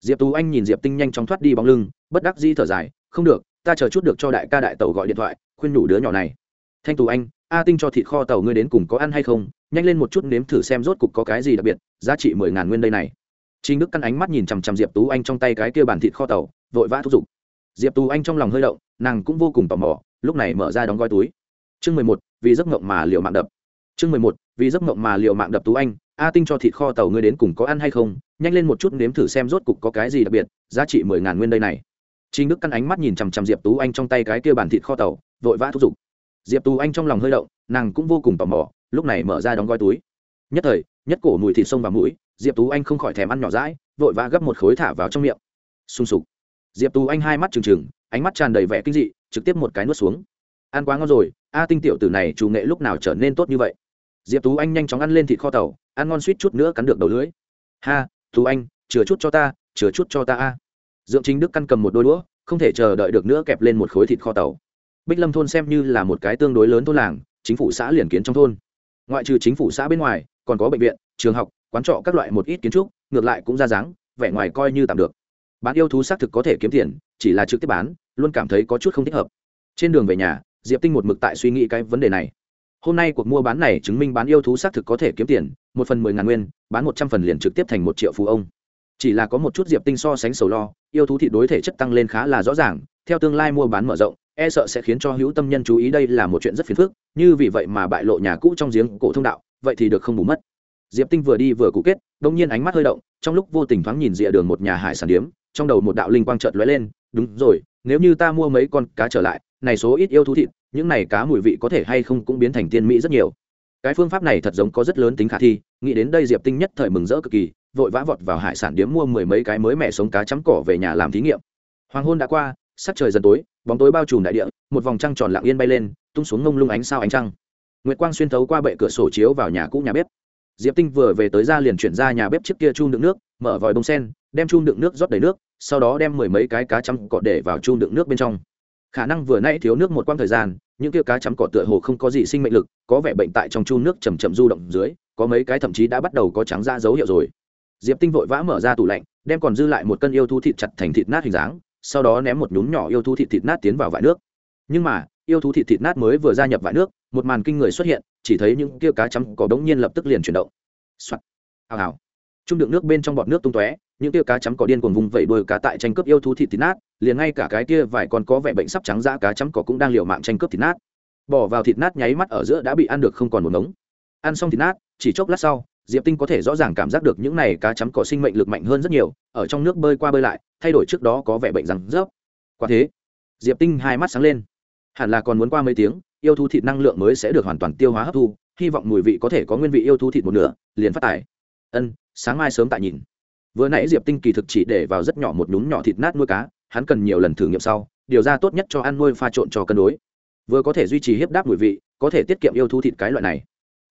Diệp tú anh nhìn diệp tinh nhanh chóng thoát đi bóng lưng, bất đắc di thở dài, không được ta chờ chút được cho đại ca đại tàu gọi điện thoại, khuyên nhủ đứa nhỏ này. Thanh tú anh, a tinh cho thịt kho tàu ngươi đến cùng có ăn hay không? Nhanh lên một chút nếm thử xem rốt cục có cái gì đặc biệt, giá trị mười ngàn nguyên đây này. Trinh đức căn ánh mắt nhìn chằm chằm diệp tú anh trong tay cái kia bàn thịt kho tàu, vội vã thúc giục. Diệp tú anh trong lòng hơi động, nàng cũng vô cùng tò mò, lúc này mở ra đóng gói túi. Chương mười một, vì giấc mộng mà liệu mạng đập. Chương mười một, vì giấc mộng mà liệu mạng đập tú anh, a tinh cho thịt kho tàu ngươi đến cùng có ăn hay không? Nhanh lên một chút nếm thử xem rốt cục có cái gì đặc biệt, giá trị mười ngàn nguyên đây này trinh đức căn ánh mắt nhìn chằm chằm diệp tú anh trong tay cái kia bản thịt kho tàu, vội vã thúc giục. Diệp tú anh trong lòng hơi động, nàng cũng vô cùng tò mò, lúc này mở ra đóng gói túi. Nhất thời, nhất cổ mùi thịt sông vào mũi, diệp tú anh không khỏi thèm ăn nhỏ rãi vội vã gấp một khối thả vào trong miệng. Sung sục. Diệp tú anh hai mắt trừng trừng, ánh mắt tràn đầy vẻ kinh dị, trực tiếp một cái nuốt xuống. Ăn quá ngon rồi, a tinh tiểu tử này chủ nghệ lúc nào trở nên tốt như vậy? Diệp tú anh nhanh chóng ăn lên thịt kho tàu, ăn ngon suýt chút nữa cắn được đầu lưỡi. Ha, tú anh, chừa chút cho ta, chừa chút cho ta a dượng chính đức căn cầm một đôi đũa, không thể chờ đợi được nữa kẹp lên một khối thịt kho tàu. Bích lâm thôn xem như là một cái tương đối lớn thôn làng, chính phủ xã liền kiến trong thôn. Ngoại trừ chính phủ xã bên ngoài, còn có bệnh viện, trường học, quán trọ các loại một ít kiến trúc, ngược lại cũng ra dáng, vẻ ngoài coi như tạm được. Bán yêu thú xác thực có thể kiếm tiền, chỉ là trực tiếp bán, luôn cảm thấy có chút không thích hợp. Trên đường về nhà, diệp tinh một mực tại suy nghĩ cái vấn đề này. Hôm nay cuộc mua bán này chứng minh bán yêu thú xác thực có thể kiếm tiền, một phần mười ngàn nguyên, bán một trăm phần liền trực tiếp thành một triệu phú ông chỉ là có một chút diệp tinh so sánh sầu lo, yêu thú thị đối thể chất tăng lên khá là rõ ràng, theo tương lai mua bán mở rộng e sợ sẽ khiến cho hữu tâm nhân chú ý đây là một chuyện rất phiền phức, như vì vậy mà bại lộ nhà cũ trong giếng cổ thông đạo, vậy thì được không bù mất. Diệp tinh vừa đi vừa cũ kết, đông nhiên ánh mắt hơi động, trong lúc vô tình thoáng nhìn rìa đường một nhà hải sản điếm, trong đầu một đạo linh quang chợt lóe lên, đúng rồi, nếu như ta mua mấy con cá trở lại, này số ít yêu thú thịt, những này cá mùi vị có thể hay không cũng biến thành tiên mỹ rất nhiều. Cái phương pháp này thật giống có rất lớn tính khả thi, nghĩ đến đây diệp tinh nhất thời mừng rỡ cực kỳ vội vã vọt vào hải sản điếm mua mười mấy cái mới mẹ sống cá chấm cỏ về nhà làm thí nghiệm. Hoàng hôn đã qua, sắc trời dần tối, bóng tối bao trùm đại địa, một vòng trăng tròn lặng yên bay lên, tung xuống ngông lung ánh sao ánh trăng. Nguyệt quang xuyên thấu qua bệ cửa sổ chiếu vào nhà cũ nhà bếp. Diệp tinh vừa về tới ra liền chuyển ra nhà bếp trước kia chun đựng nước, mở vòi bông sen, đem chun đựng nước rót đầy nước, sau đó đem mười mấy cái cá chấm cỏ để vào chun đựng nước bên trong. Khả năng vừa nãy thiếu nước một quãng thời gian, những kia cá chấm cỏ tựa hồ không có gì sinh mệnh lực, có vẻ bệnh tại trong chun nước chầm chậm du động dưới, có mấy cái thậm chí đã bắt đầu có trắng ra dấu hiệu rồi diệp tinh vội vã mở ra tủ lạnh đem còn dư lại một cân yêu thú thịt chặt thành thịt nát hình dáng sau đó ném một nhúm nhỏ yêu thú thịt thịt nát tiến vào vải nước nhưng mà yêu thú thịt thịt nát mới vừa gia nhập vải nước một màn kinh người xuất hiện chỉ thấy những kia cá chấm cỏ đống nhiên lập tức liền chuyển động xoắt Hào hào. Trung đựng nước bên trong bọt nước tung tóe, những kia cá chấm cỏ điên cuồng vùng vẫy đuôi cá tại tranh cướp yêu thú thịt thịt nát, liền ngay cả cái kia vài con có vẻ bệnh sắp trắng dã cá chấm cỏ cũng đang liều mạng tranh cướp thịt nát. Bỏ vào thịt nát nháy mắt ở giữa đã bị ăn được không còn một ngống. Ăn xong thịt nát, chỉ chốc lát sau, Diệp Tinh có thể rõ ràng cảm giác được những này cá chấm cỏ sinh mệnh lực mạnh hơn rất nhiều, ở trong nước bơi qua bơi lại, thay đổi trước đó có vẻ bệnh răng rớp. Quả thế, Diệp Tinh hai mắt sáng lên. Hẳn là còn muốn qua mấy tiếng, yêu thú thịt năng lượng mới sẽ được hoàn toàn tiêu hóa hấp thu, hy vọng mùi vị có thể có nguyên vị yêu thú thịt một nửa, liền phát tải. ân sáng mai sớm tại nhìn vừa nãy diệp tinh kỳ thực chỉ để vào rất nhỏ một nhúng nhỏ thịt nát nuôi cá hắn cần nhiều lần thử nghiệm sau điều ra tốt nhất cho ăn nuôi pha trộn cho cân đối vừa có thể duy trì hiếp đáp mùi vị có thể tiết kiệm yêu thú thịt cái loại này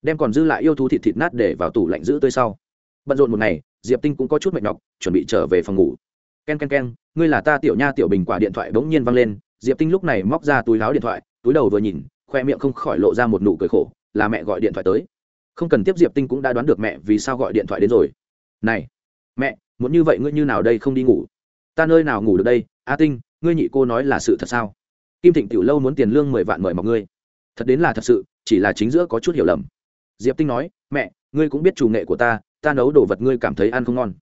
đem còn dư lại yêu thú thịt thịt nát để vào tủ lạnh giữ tươi sau. Bận rộn một ngày, diệp tinh cũng có chút mệt nhọc, chuẩn bị trở về phòng ngủ. K e n k e n k e n ngươi là ta tiểu nha tiểu bình quả điện thoại bỗng nhiên văng lên, diệp tinh lúc này móc ra túi láo điện thoại, túi đầu vừa nhìn, khoe miệng không khỏi lộ ra một nụ cười khổ, là mẹ gọi điện thoại tới. Không cần tiếp diệp tinh cũng đã đoán được mẹ vì sao gọi điện thoại đến rồi. Này, mẹ, muốn như vậy ngươi như nào đây không đi ngủ? Ta nơi nào ngủ được đây? A tinh, ngươi nhị cô nói là sự thật sao? Kim thịnh tiểu lâu muốn tiền lương mười vạn mời mọc ngươi. Thật đến là thật sự, chỉ là chính giữa có chút hiểu lầm diệp tinh nói, mẹ, ngươi cũng biết chủ nghệ của ta ta nấu đồ vật ngươi cảm thấy ăn không ngon.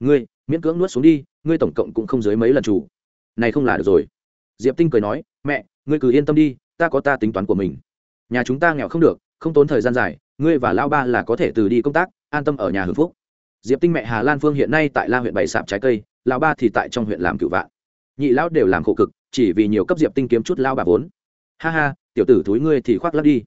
Ngươi, miễn cưỡng nuốt xuống đi, ngươi tổng cộng cũng không dưới mấy lần chủ. Này không là được rồi. Diệp tinh cười nói, mẹ, ngươi cứ yên tâm đi, ta có ta tính toán của mình. Nhà chúng ta nghèo không được, không tốn thời gian dài, ngươi và lao ba là có thể từ đi công tác, an tâm ở nhà hưởng phúc. Diệp tinh mẹ hà lan phương hiện nay tại la huyện bày sạp trái cây lao ba thì tại trong huyện làm cựu vạn. Nhị lão đều làm khổ cực, chỉ vì nhiều cấp diệp tinh kiếm chút lao bà vốn. Ha ha, tiểu tử thúi ngươi thì khoác lắp đi.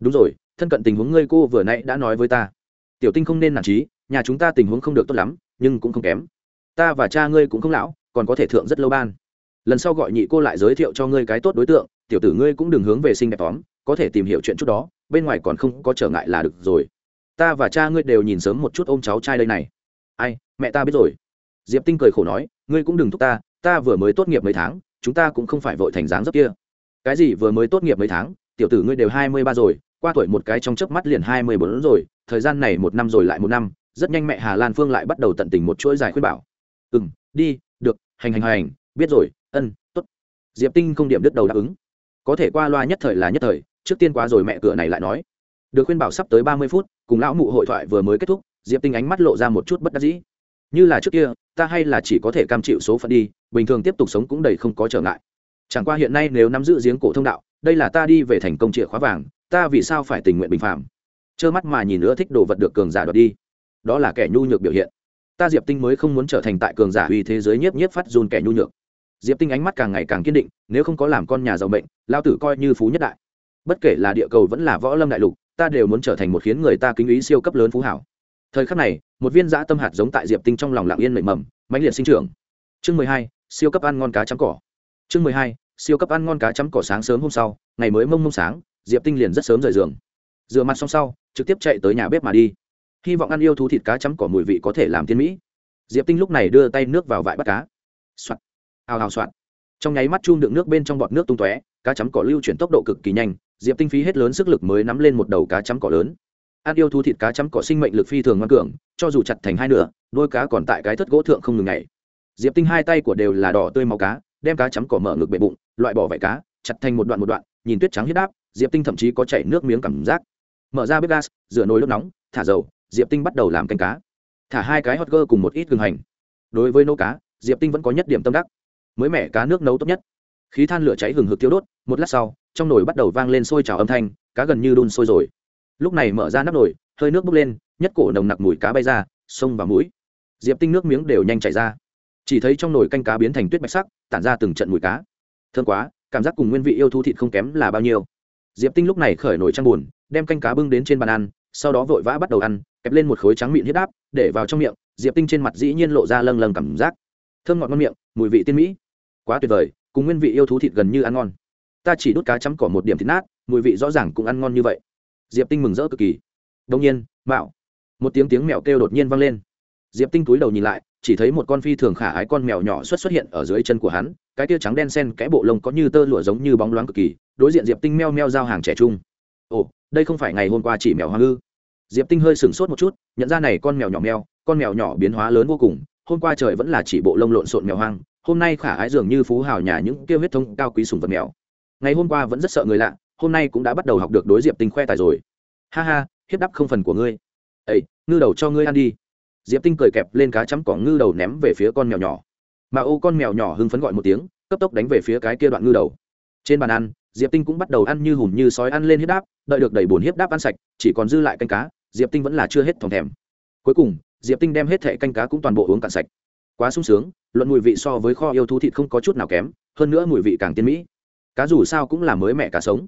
Đúng rồi thân cận tình huống ngươi cô vừa nãy đã nói với ta. Tiểu tinh không nên nản trí, nhà chúng ta tình huống không được tốt lắm, nhưng cũng không kém. Ta và cha ngươi cũng không lão, còn có thể thượng rất lâu ban. Lần sau gọi nhị cô lại giới thiệu cho ngươi cái tốt đối tượng, tiểu tử ngươi cũng đừng hướng về sinh đẹp tóm, có thể tìm hiểu chuyện chút đó, bên ngoài còn không có trở ngại là được rồi. Ta và cha ngươi đều nhìn sớm một chút ôm cháu trai đây này. Ai, mẹ ta biết rồi. Diệp tinh cười khổ nói, ngươi cũng đừng thúc ta ta vừa mới tốt nghiệp mấy tháng, chúng ta cũng không phải vội thành dáng dấp kia. Cái gì vừa mới tốt nghiệp mấy tháng, tiểu tử ngươi đều hai mươi ba rồi qua tuổi một cái trong chớp mắt liền hai mươi bốn rồi, thời gian này một năm rồi lại một năm, rất nhanh mẹ hà lan phương lại bắt đầu tận tình một chuỗi dài khuyên bảo. Ừ m đi, được, hành hành hành, biết rồi, ân t ố t diệp tinh không điểm đứt đầu đáp ứng. Có thể qua loa nhất thời là nhất thời, trước tiên qua rồi mẹ cửa này lại nói. Được khuyên bảo sắp tới ba mươi phút, cùng lão mụ hội thoại vừa mới kết thúc, diệp tinh ánh mắt lộ ra một chút bất đắc dĩ. Như là trước kia, ta hay là chỉ có thể cam chịu số phận đi, bình thường tiếp tục sống cũng đầy không có trở ngại. Chẳng qua hiện nay nếu nắm giữ giếng cổ thông đạo, đây là ta đi về thành công chìa khóa vàng ta vì sao phải tình nguyện bình phạm trơ mắt mà nhìn nữa thích đồ vật được cường giả đoạt đi. Đó là kẻ nhu nhược biểu hiện. Ta diệp tinh mới không muốn trở thành tại cường giả uy thế giới nhiếp nhiếp phát dùn kẻ nhu nhược. Diệp tinh ánh mắt càng ngày càng kiên định, nếu không có làm con nhà giàu mệnh lao tử coi như phú nhất đại. Bất kể là địa cầu vẫn là võ lâm đại lục, ta đều muốn trở thành một khiến người ta kính ý siêu cấp lớn phú hảo. Thời khắc này, một viên dã tâm hạt giống tại diệp tinh trong lòng lặng yên mệnh mầm, mãnh liệt sinh trưởng. Chương mười hai, siêu cấp ăn ngon cá chấm cỏ. Chương mười hai, siêu cấp ăn ngon cá chấm cỏ sáng sớm hôm sau, ngày mới mông mông sáng diệp tinh liền rất sớm rời giường. Rửa mặt xong sau, trực tiếp chạy tới nhà bếp mà đi. Hy vọng ăn yêu thú thịt cá chấm cỏ mùi vị có thể làm thiên mỹ. Diệp tinh lúc này đưa tay nước vào vại bắt cá. Soạt hào hào soạt trong nháy mắt chum đựng nước bên trong bọt nước tung tóe, cá chấm cỏ lưu chuyển tốc độ cực kỳ nhanh, diệp tinh phí hết lớn sức lực mới nắm lên một đầu cá chấm cỏ lớn. Ăn yêu thú thịt cá chấm cỏ sinh mệnh lực phi thường ngoan cường, cho dù chặt thành hai nửa, đôi cá còn tại cái thất gỗ thượng không ngừng ngày diệp tinh hai tay của đều là đỏ tươi máu cá, đem cá chấm cỏ mở ngực bệ bụng, loại bỏ vải cá, chặt thành một đoạn một đoạn nhìn tuyết trắng huyết đáp diệp tinh thậm chí có chảy nước miếng cảm giác. Mở ra bếp gas, rửa nồi nước nóng, thả dầu, diệp tinh bắt đầu làm canh cá. Thả hai cái hot gơ cùng một ít gừng hành. Đối với nấu cá, diệp tinh vẫn có nhất điểm tâm đắc. Mới mẻ cá nước nấu tốt nhất. Khí than lửa cháy hừng hực tiêu đốt, một lát sau, trong nồi bắt đầu vang lên sôi trào âm thanh, cá gần như đun sôi rồi. Lúc này mở ra nắp nồi, hơi nước bốc lên, nhất cổ nồng nặc mùi cá bay ra, sông và mũi. Diệp tinh nước miếng đều nhanh chảy ra. Chỉ thấy trong nồi canh cá biến thành tuyết bạch sắc, tản ra từng trận mùi cá. Thương quá cảm giác cùng nguyên vị yêu thú thịt không kém là bao nhiêu. Diệp tinh lúc này khởi nổi trăng buồn, đem canh cá bưng đến trên bàn ăn, sau đó vội vã bắt đầu ăn, kẹp lên một khối trắng miệng huyết áp, để vào trong miệng, diệp tinh trên mặt dĩ nhiên lộ ra lâng lâng cảm giác. Thơm ngọt ngon miệng, mùi vị tiên mỹ. Quá tuyệt vời, cùng nguyên vị yêu thú thịt gần như ăn ngon. Ta chỉ đút cá chấm cỏ một điểm thịt nát, mùi vị rõ ràng cũng ăn ngon như vậy. Diệp tinh mừng rỡ cực kỳ. Đông nhiên, mạo. Một tiếng tiếng mèo kêu đột nhiên vang lên. Diệp tinh túi đầu nhìn lại, chỉ thấy một con phi thường khả ái con mèo nhỏ xuất xuất hiện ở dưới chân của hắn cái tia trắng đen sen kẽ bộ lông có như tơ lụa giống như bóng loáng cực kỳ, đối diện diệp tinh meo meo giao hàng trẻ trung. Ồ, đây không phải ngày hôm qua chỉ mèo hoang ư? Diệp tinh hơi sửng sốt một chút, nhận ra này con mèo nhỏ mèo con mèo nhỏ biến hóa lớn vô cùng, hôm qua trời vẫn là chỉ bộ lông lộn xộn mèo hoang, hôm nay khả ái dường như phú hào nhà những kêu huyết thông cao quý sùng vật mèo. Ngày hôm qua vẫn rất sợ người lạ, hôm nay cũng đã bắt đầu học được đối diệp tinh khoe tài rồi. Ha ha, hiếp đắp không phần của ngươi. Ấy ngư đầu cho ngươi ăn đi. Diệp tinh cười kẹp lên cá chấm cỏ ngư đầu ném về phía con mèo nhỏ mà ô con mèo nhỏ hưng phấn gọi một tiếng, cấp tốc đánh về phía cái kia đoạn ngư đầu. Trên bàn ăn, diệp tinh cũng bắt đầu ăn như hùm như sói ăn lên hiếp đáp, đợi được đầy bồn hiếp đáp ăn sạch, chỉ còn dư lại canh cá, diệp tinh vẫn là chưa hết thòng thèm. Cuối cùng, diệp tinh đem hết thẻ canh cá cũng toàn bộ uống cạn sạch. Quá sung sướng, luận mùi vị so với kho yêu thú thịt không có chút nào kém, hơn nữa mùi vị càng tiên mỹ. Cá dù sao cũng là mới mẹ cá sống.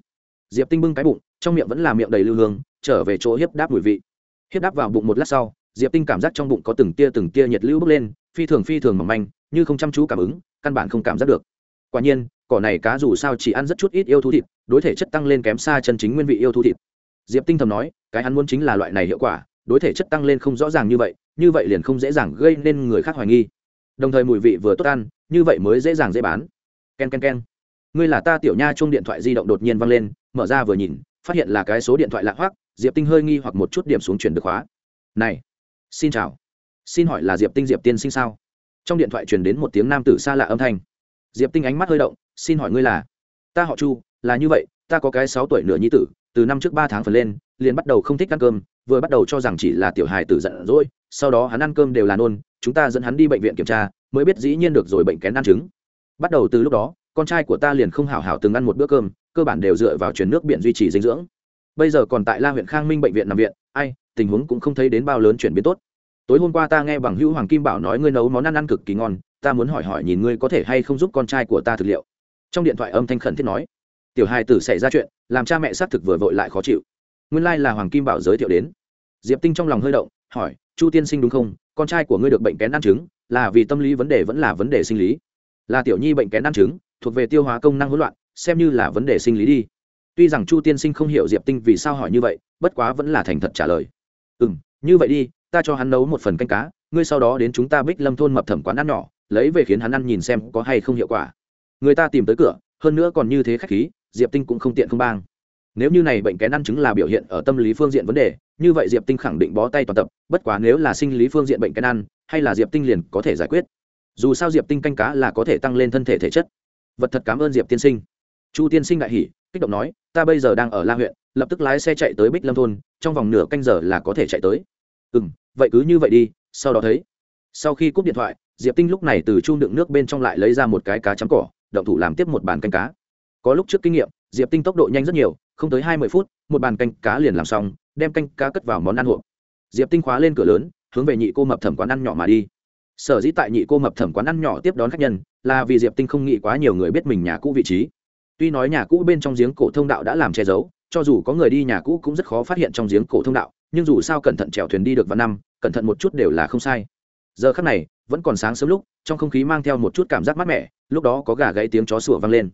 Diệp tinh bưng cái bụng, trong miệng vẫn là miệng đầy lưu hương, trở về chỗ hiếp đáp mùi vị. Hiếp đáp vào bụng một lát sau, diệp tinh cảm giác trong bụng có từng tia từng tia nhiệt lưu bốc lên, phi thường phi thường mỏng manh như không chăm chú cảm ứng, căn bản không cảm giác được. Quả nhiên, cỏ này cá dù sao chỉ ăn rất chút ít yêu thú thịt, đối thể chất tăng lên kém xa chân chính nguyên vị yêu thú thịt. Diệp tinh thầm nói, cái hắn muốn chính là loại này hiệu quả, đối thể chất tăng lên không rõ ràng như vậy như vậy liền không dễ dàng gây nên người khác hoài nghi. Đồng thời mùi vị vừa tốt ăn, như vậy mới dễ dàng dễ bán. K e n k e n k e n ngươi là ta tiểu nha chung điện thoại di động đột nhiên văng lên, mở ra vừa nhìn, phát hiện là cái số điện thoại lạ hoắc, diệp tinh hơi nghi hoặc một chút điểm xuống chuyển được khóa. Này, xin chào. Xin hỏi là diệp tinh diệp tiên sinh sao? Trong điện thoại truyền đến một tiếng nam tử xa lạ âm thanh. Diệp tinh ánh mắt hơi động, xin hỏi ngươi là? Ta họ chu, là như vậy, ta có cái sáu tuổi nửa nhi tử, từ năm trước ba tháng phần lên, liền bắt đầu không thích ăn cơm, vừa bắt đầu cho rằng chỉ là tiểu hài tử giận dỗi, sau đó hắn ăn cơm đều là nôn, chúng ta dẫn hắn đi bệnh viện kiểm tra, mới biết dĩ nhiên được rồi bệnh kén ăn trứng. Bắt đầu từ lúc đó, con trai của ta liền không hảo hảo từng ăn một bữa cơm, cơ bản đều dựa vào chuyển nước biển duy trì dinh dưỡng. Bây giờ còn tại la huyện khang minh bệnh viện nằm viện, ai, tình huống cũng không thấy đến bao lớn chuyển biến tốt tối hôm qua ta nghe bằng hữu hoàng kim bảo nói ngươi nấu món ăn ăn cực kỳ ngon, ta muốn hỏi hỏi nhìn ngươi có thể hay không giúp con trai của ta thực liệu. Trong điện thoại âm thanh khẩn thiết nói, tiểu hai tử xảy ra chuyện, làm cha mẹ xác thực vừa vội lại khó chịu. Nguyên lai là hoàng kim bảo giới thiệu đến. Diệp tinh trong lòng hơi động, hỏi, chu tiên sinh đúng không? Con trai của ngươi được bệnh kén ăn trứng, là vì tâm lý vấn đề vẫn là vấn đề sinh lý? Là tiểu nhi bệnh kén ăn trứng, thuộc về tiêu hóa công năng hỗn loạn, xem như là vấn đề sinh lý đi. Tuy rằng chu tiên sinh không hiểu diệp tinh vì sao hỏi như vậy, bất quá vẫn là thành thật trả lời. Ừ m như vậy đi ta cho hắn nấu một phần canh cá, ngươi sau đó đến chúng ta bích lâm thôn mập thẩm quán ăn nhỏ, lấy về khiến hắn ăn nhìn xem có hay không hiệu quả. Người ta tìm tới cửa, hơn nữa còn như thế khách khí, diệp tinh cũng không tiện không bang. Nếu như này bệnh kén ăn chứng là biểu hiện ở tâm lý phương diện vấn đề, như vậy diệp tinh khẳng định bó tay toàn tập, bất quá nếu là sinh lý phương diện bệnh kén ăn, hay là diệp tinh liền có thể giải quyết. Dù sao diệp tinh canh cá là có thể tăng lên thân thể thể chất. Vật thật cảm ơn diệp tiên sinh. Chu tiên sinh đại hỉ, kích động nói, ta bây giờ đang ở la huyện, lập tức lái xe chạy tới bích lâm thôn, trong vòng nửa canh giờ là có thể chạy tới ừ m vậy cứ như vậy đi, sau đó thấy. Sau khi cúp điện thoại, diệp tinh lúc này từ chung đựng nước bên trong lại lấy ra một cái cá chấm cỏ, động thủ làm tiếp một bàn canh cá. Có lúc trước kinh nghiệm, diệp tinh tốc độ nhanh rất nhiều, không tới hai mươi phút, một bàn canh cá liền làm xong, đem canh cá cất vào món ăn hộp. Diệp tinh khóa lên cửa lớn, hướng về nhị cô mập thẩm quán ăn nhỏ mà đi. Sở dĩ tại nhị cô mập thẩm quán ăn nhỏ tiếp đón khách nhân, là vì diệp tinh không nghĩ quá nhiều người biết mình nhà cũ vị trí. Tuy nói nhà cũ bên trong giếng cổ thông đạo đã làm che giấu, cho dù có người đi nhà cũ cũng rất khó phát hiện trong giếng cổ thông đạo nhưng dù sao cẩn thận chèo thuyền đi được vào năm, cẩn thận một chút đều là không sai. Giờ khắc này, vẫn còn sáng sớm lúc, trong không khí mang theo một chút cảm giác mát mẻ, lúc đó có gà gáy tiếng chó sủa vang lên.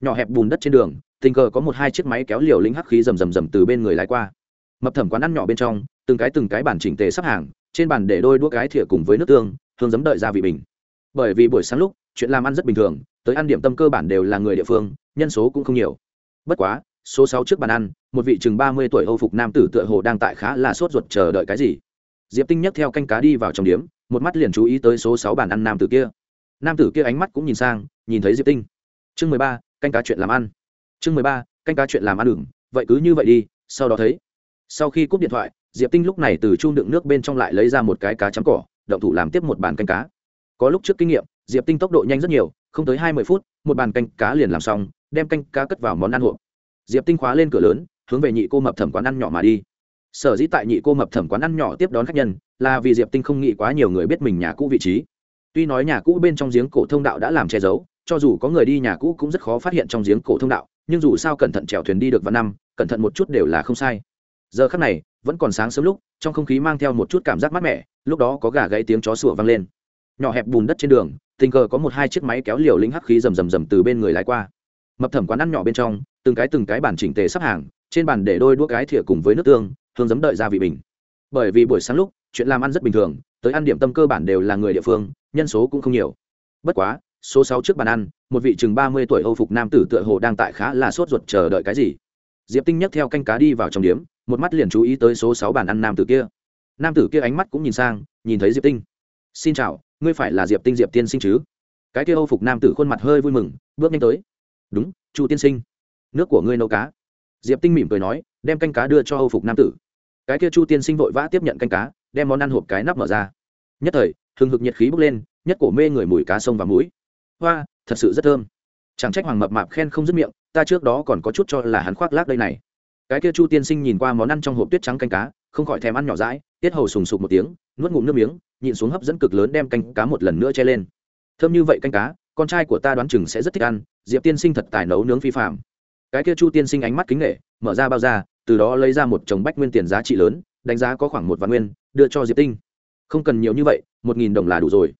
Nhỏ hẹp bùn đất trên đường, tình cờ có một hai chiếc máy kéo liều lính hắc khí rầm rầm rầm từ bên người lái qua. Mập thẩm quán ăn nhỏ bên trong, từng cái từng cái bản chỉnh tề sắp hàng, trên bàn để đôi đũa cái thìa cùng với nước tương hương giấm đợi ra vị bình. Bởi vì buổi sáng lúc, chuyện làm ăn rất bình thường, tới ăn điểm tâm cơ bản đều là người địa phương, nhân số cũng không nhiều. Bất quá số sáu trước bàn ăn, một vị chừng ba mươi tuổi âu phục nam tử tựa hồ đang tại khá là sốt ruột chờ đợi cái gì. Diệp tinh nhấc theo canh cá đi vào trong điếm, một mắt liền chú ý tới số sáu bàn ăn nam tử kia. Nam tử kia ánh mắt cũng nhìn sang, nhìn thấy diệp tinh. Chương mười ba, canh cá chuyện làm ăn. Chương mười ba, canh cá chuyện làm ăn đừng vậy cứ như vậy đi, sau đó thấy. Sau khi cúp điện thoại, diệp tinh lúc này từ chung đựng nước bên trong lại lấy ra một cái cá chấm cỏ, động thủ làm tiếp một bàn canh cá. Có lúc trước kinh nghiệm, diệp tinh tốc độ nhanh rất nhiều, không tới hai mươi phút, một bàn canh cá liền làm xong, đem canh cá cất vào món ăn hộp diệp tinh khóa lên cửa lớn, hướng về nhị cô mập thẩm quán ăn nhỏ mà đi. Sở dĩ tại nhị cô mập thẩm quán ăn nhỏ tiếp đón khách nhân, là vì diệp tinh không nghĩ quá nhiều người biết mình nhà cũ vị trí. Tuy nói nhà cũ bên trong giếng cổ thông đạo đã làm che giấu, cho dù có người đi nhà cũ cũng rất khó phát hiện trong giếng cổ thông đạo, nhưng dù sao cẩn thận chèo thuyền đi được vào năm, cẩn thận một chút đều là không sai. Giờ khắc này, vẫn còn sáng sớm lúc, trong không khí mang theo một chút cảm giác mát mẻ, lúc đó có gà gãy tiếng chó sủa vang lên. Nhỏ hẹp bùn đất trên đường, tình cờ có một hai chiếc máy kéo liều lĩnh hắc khí rầm rầm rầm từ bên người lái qua. Mập thẩm quán ăn nhỏ bên trong từng cái từng cái bản chỉnh tề sắp hàng, trên bàn để đôi đũa cái thìa cùng với nước tương, hương giấm đợi ra vị bình. Bởi vì buổi sáng lúc, chuyện làm ăn rất bình thường, tới ăn điểm tâm cơ bản đều là người địa phương, nhân số cũng không nhiều. Bất quá, số sáu trước bàn ăn, một vị chừng ba mươi tuổi âu phục nam tử tựa hồ đang tại khá là sốt ruột chờ đợi cái gì. Diệp tinh nhấc theo canh cá đi vào trong điếm, một mắt liền chú ý tới số sáu bàn ăn nam tử kia. Nam tử kia ánh mắt cũng nhìn sang, nhìn thấy diệp tinh. Xin chào, ngươi phải là diệp tinh diệp tiên sinh chứ? Cái kia âu phục nam tử khuôn mặt hơi vui mừng, bước nhanh tới. Đúng, chu tiên sinh nước của ngươi nấu cá. Diệp tinh mỉm cười nói, đem canh cá đưa cho âu phục nam tử. Cái kia chu tiên sinh vội vã tiếp nhận canh cá, đem món ăn hộp cái nắp mở ra. Nhất thời, hừng hực nhiệt khí bốc lên, nhất cổ mê người mùi cá sông và mũi hoa, thật sự rất thơm. Chẳng trách hoàng mập mạp khen không dứt miệng, ta trước đó còn có chút cho là hắn khoác lác đây này. Cái kia chu tiên sinh nhìn qua món ăn trong hộp tuyết trắng canh cá, không khỏi thèm ăn nhỏ rãi tiết hầu sùng sục một tiếng, nuốt ngụm nước miếng, nhịn xuống hấp dẫn cực lớn đem canh cá một lần nữa che lên. Thơm như vậy canh cá, con trai của ta đoán chừng sẽ rất thích ăn, diệp tiên sinh thật tài nấu nướng phi phạm cái kia chu tiên sinh ánh mắt kính nghệ mở ra bao ra, từ đó lấy ra một chồng bách nguyên tiền giá trị lớn đánh giá có khoảng một vạn nguyên đưa cho diệp tinh. Không cần nhiều như vậy một nghìn đồng là đủ rồi.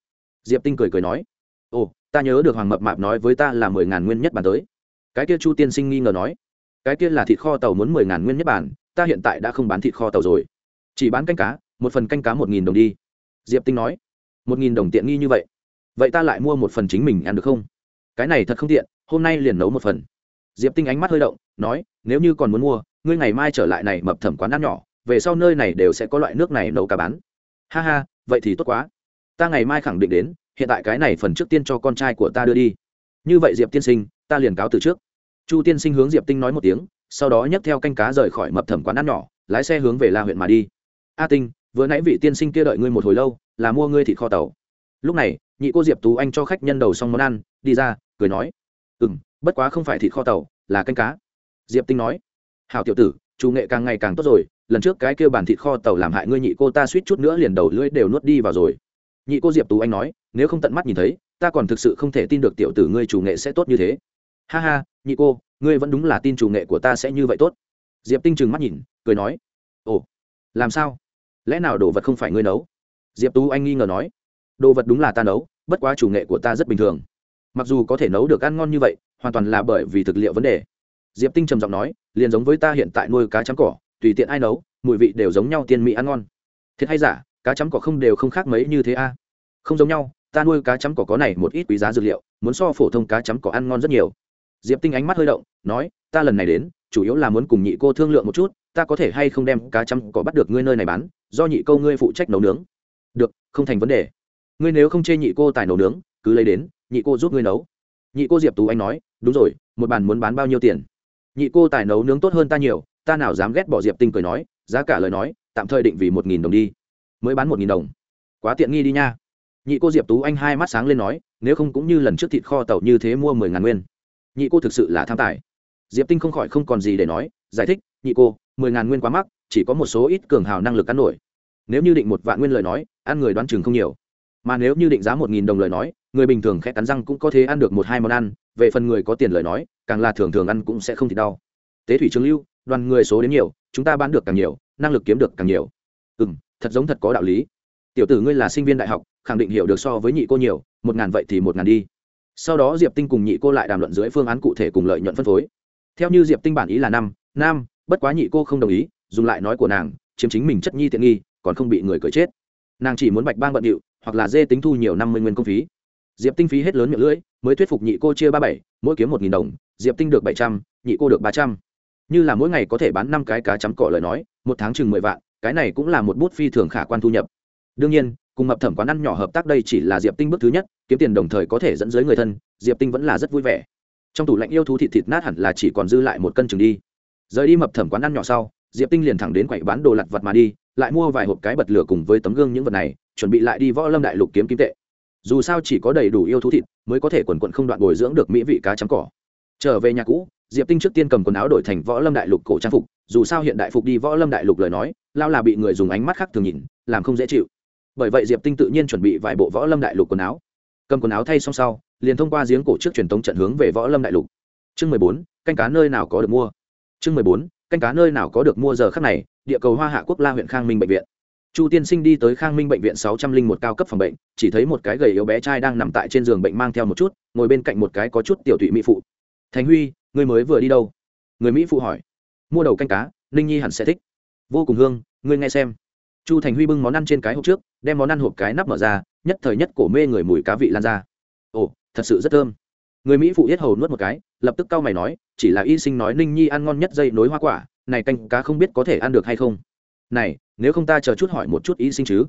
Diệp tinh cười cười nói ồ ta nhớ được hoàng mập mạp nói với ta là mười ngàn nguyên nhất bản tới. Cái kia chu tiên sinh nghi ngờ nói cái kia là thịt kho tàu muốn mười ngàn nguyên nhất bản ta hiện tại đã không bán thịt kho tàu rồi. Chỉ bán canh cá một phần canh cá một nghìn đồng đi. Diệp tinh nói một nghìn đồng tiện nghi như vậy vậy ta lại mua một phần chính mình ăn được không? Cái này thật không tiện hôm nay liền nấu một phần diệp tinh ánh mắt hơi động, nói, nếu như còn muốn mua, ngươi ngày mai trở lại này mập thẩm quán ăn nhỏ, về sau nơi này đều sẽ có loại nước này nấu cá bán. Ha ha, vậy thì tốt quá. Ta ngày mai khẳng định đến, hiện tại cái này phần trước tiên cho con trai của ta đưa đi. Như vậy diệp tiên sinh, ta liền cáo từ trước. Chu tiên sinh hướng diệp tinh nói một tiếng, sau đó nhấc theo canh cá rời khỏi mập thẩm quán ăn nhỏ, lái xe hướng về la huyện mà đi. A tinh, vừa nãy vị tiên sinh kia đợi ngươi một hồi lâu, là mua ngươi thịt kho tàu. Lúc này, nhị cô diệp tú anh cho khách nhân đầu xong món ăn, đi ra, cười nói ừ m bất quá không phải thịt kho tàu, là canh cá. Diệp tinh nói hào tiểu tử, chủ nghệ càng ngày càng tốt rồi, lần trước cái kêu bàn thịt kho tàu làm hại ngươi nhị cô ta suýt chút nữa liền đầu lưỡi đều nuốt đi vào rồi. Nhị cô diệp tú anh nói, nếu không tận mắt nhìn thấy, ta còn thực sự không thể tin được tiểu tử ngươi chủ nghệ sẽ tốt như thế. Ha ha, nhị cô, ngươi vẫn đúng là tin chủ nghệ của ta sẽ như vậy tốt. Diệp tinh trừng mắt nhìn, cười nói, ồ, làm sao? Lẽ nào đồ vật không phải ngươi nấu? Diệp tú anh nghi ngờ nói, đồ vật đúng là ta nấu, bất quá chủ nghệ của ta rất bình thường mặc dù có thể nấu được ăn ngon như vậy, hoàn toàn là bởi vì thực liệu vấn đề. Diệp tinh trầm giọng nói, liền giống với ta hiện tại nuôi cá chấm cỏ, tùy tiện ai nấu, mùi vị đều giống nhau tiên mỹ ăn ngon. Thiệt hay giả, cá chấm cỏ không đều không khác mấy như thế a? Không giống nhau, ta nuôi cá chấm cỏ có này một ít quý giá dược liệu, muốn so phổ thông cá chấm cỏ ăn ngon rất nhiều. Diệp tinh ánh mắt hơi động, nói, ta lần này đến, chủ yếu là muốn cùng nhị cô thương lượng một chút, ta có thể hay không đem cá chấm cỏ bắt được ngươi nơi này bán, do nhị câu ngươi phụ trách nấu nướng. Được, không thành vấn đề. Ngươi nếu không chê nhị cô tài nấu nướng, cứ lấy đến nhị cô giúp ngươi nấu. Nhị cô diệp tú anh nói, đúng rồi, một bàn muốn bán bao nhiêu tiền? Nhị cô tài nấu nướng tốt hơn ta nhiều, ta nào dám ghét bỏ diệp tinh cười nói, giá cả lời nói, tạm thời định vì một nghìn đồng đi. Mới bán một nghìn đồng? Quá tiện nghi đi nha. Nhị cô diệp tú anh hai mắt sáng lên nói, nếu không cũng như lần trước thịt kho tàu như thế mua mười ngàn nguyên. Nhị cô thực sự là tham tài. Diệp tinh không khỏi không còn gì để nói, giải thích, nhị cô, mười ngàn nguyên quá mắc, chỉ có một số ít cường hào năng lực ăn nổi. Nếu như định một vạn nguyên lời nói, ăn người đoán chừng không nhiều mà nếu như định giá một nghìn đồng lời nói, người bình thường khẽ cắn răng cũng có thể ăn được một hai món ăn, về phần người có tiền lời nói, càng là thường thường ăn cũng sẽ không thì đau. Tế thủy trường lưu, đoàn người số đến nhiều, chúng ta bán được càng nhiều, năng lực kiếm được càng nhiều. Ừ m thật giống thật có đạo lý. Tiểu tử ngươi là sinh viên đại học, khẳng định hiểu được so với nhị cô nhiều, một ngàn vậy thì một ngàn đi. Sau đó diệp tinh cùng nhị cô lại đàm luận dưới phương án cụ thể cùng lợi nhuận phân phối. Theo như diệp tinh bản ý là năm, nam, bất quá nhị cô không đồng ý, dùng lại nói của nàng, chiếm chính mình chất nhi tiện nghi, còn không bị người cởi chết. Nàng chỉ muốn bạch bang bận điệu hoặc là dê tính thu nhiều năm mươi nguyên công phí. Diệp tinh phí hết lớn miệng lưỡi, mới thuyết phục nhị cô chia ba bảy, mỗi kiếm một nghìn đồng, diệp tinh được bảy trăm, nhị cô được ba trăm. Như là mỗi ngày có thể bán năm cái cá chấm cỏ lời nói, một tháng chừng mười vạn, cái này cũng là một bút phi thường khả quan thu nhập. Đương nhiên, cùng mập thẩm quán ăn nhỏ hợp tác đây chỉ là diệp tinh bước thứ nhất, kiếm tiền đồng thời có thể dẫn dưới người thân, diệp tinh vẫn là rất vui vẻ. Trong tủ lạnh yêu thú thịt thịt nát hẳn là chỉ còn dư lại một cân chừng đi. Rời đi mập thẩm quán ăn nhỏ sau, diệp tinh liền thẳng đến quậy bán đồ lặt vặt mà đi, lại mua vài hộp cái bật lửa cùng với tấm gương những vật này chuẩn bị lại đi võ lâm đại lục kiếm kim tệ. Dù sao chỉ có đầy đủ yêu thú thịt mới có thể quần quận không đoạn bồi dưỡng được mỹ vị cá chấm cỏ. Trở về nhà cũ, diệp tinh trước tiên cầm quần áo đổi thành võ lâm đại lục cổ trang phục, dù sao hiện đại phục đi võ lâm đại lục lời nói, lao là bị người dùng ánh mắt khác thường nhìn, làm không dễ chịu. Bởi vậy diệp tinh tự nhiên chuẩn bị vài bộ võ lâm đại lục quần áo. Cầm quần áo thay xong sau, liền thông qua giếng cổ trước truyền thống trận hướng về võ lâm đại lục. Chương mười bốn, canh cá nơi nào có được mua? Chương mười bốn, canh cá nơi nào có được mua giờ khắc này? Địa cầu hoa hạ quốc la huyện khang minh bệnh viện chu tiên sinh đi tới khang minh bệnh viện sáu trăm linh một cao cấp phòng bệnh, chỉ thấy một cái gầy yếu bé trai đang nằm tại trên giường bệnh mang theo một chút, ngồi bên cạnh một cái có chút tiểu thụy mỹ phụ. Thành huy người mới vừa đi đâu? Người mỹ phụ hỏi. Mua đầu canh cá, ninh nhi hẳn sẽ thích. Vô cùng hương, ngươi nghe xem. Chu thành huy bưng món ăn trên cái hộp trước, đem món ăn hộp cái nắp mở ra, nhất thời nhất cổ mê người mùi cá vị lan ra. Ồ, thật sự rất thơm. Người mỹ phụ yết hầu nuốt một cái, lập tức cau mày nói, chỉ là y sinh nói ninh nhi ăn ngon nhất dây nối hoa quả, này canh cá không biết có thể ăn được hay không? Này nếu không ta chờ chút hỏi một chút y sinh chứ?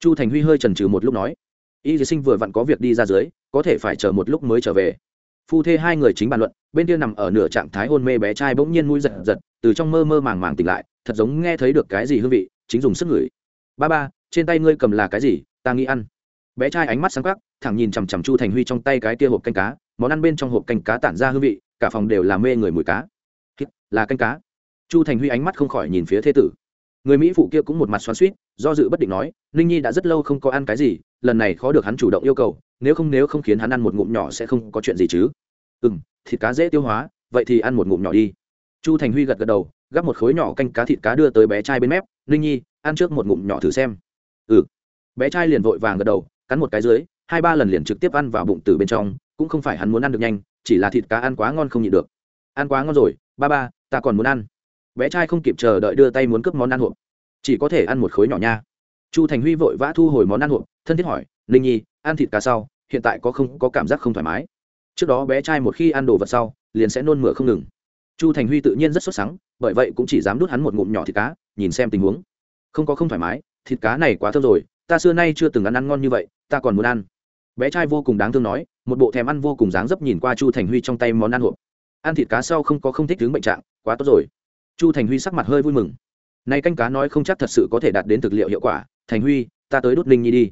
Chu thành huy hơi trần trừ một lúc nói. Y sinh vừa vặn có việc đi ra dưới, có thể phải chờ một lúc mới trở về. Phu thê hai người chính bàn luận, bên kia nằm ở nửa trạng thái hôn mê bé trai bỗng nhiên mũi giật giật, từ trong mơ mơ màng màng tỉnh lại, thật giống nghe thấy được cái gì hương vị, chính dùng sức ngửi. Ba ba, trên tay ngươi cầm là cái gì? Ta nghĩ ăn. Bé trai ánh mắt sáng quắc, thẳng nhìn chằm chằm chu thành huy trong tay cái kia hộp canh cá, món ăn bên trong hộp canh cá tản ra hương vị, cả phòng đều là mê người mùi cá. Là canh cá. Chu thành huy ánh mắt không khỏi nhìn phía thế tử người mỹ phụ kia cũng một mặt xoắn suýt do dự bất định nói, ninh nhi đã rất lâu không có ăn cái gì, lần này khó được hắn chủ động yêu cầu, nếu không nếu không khiến hắn ăn một ngụm nhỏ sẽ không có chuyện gì chứ. Ừ m thịt cá dễ tiêu hóa, vậy thì ăn một ngụm nhỏ đi. Chu thành huy gật gật đầu, gắp một khối nhỏ canh cá thịt cá đưa tới bé trai bên mép, ninh nhi, ăn trước một ngụm nhỏ thử xem. Ừ. Bé trai liền vội vàng gật đầu, cắn một cái dưới, hai ba lần liền trực tiếp ăn vào bụng từ bên trong, cũng không phải hắn muốn ăn được nhanh, chỉ là thịt cá ăn quá ngon không nhịn được. Ăn quá ngon rồi, ba ba, ta còn muốn ăn bé trai không kịp chờ đợi đưa tay muốn cướp món ăn hộp. Chỉ có thể ăn một khối nhỏ nha. Chu thành huy vội vã thu hồi món ăn hộp, thân thiết hỏi, ninh nhi, ăn thịt cá sau, hiện tại có không, có cảm giác không thoải mái? Trước đó bé trai một khi ăn đồ vật sau, liền sẽ nôn mửa không ngừng. Chu thành huy tự nhiên rất sốt sắng, bởi vậy cũng chỉ dám đút hắn một ngụm nhỏ thịt cá, nhìn xem tình huống. Không có không thoải mái, thịt cá này quá thơm rồi, ta xưa nay chưa từng ăn ăn ngon như vậy, ta còn muốn ăn. Bé trai vô cùng đáng thương nói, một bộ thèm ăn vô cùng dáng dấp nhìn qua chu thành huy trong tay món ăn hộp. Ăn thịt cá sau không có không thích đứng bệnh trạng, quá tốt rồi chu thành huy sắc mặt hơi vui mừng. Nay canh cá nói không chắc thật sự có thể đạt đến thực liệu hiệu quả. Thành huy, ta tới đốt linh nhi đi.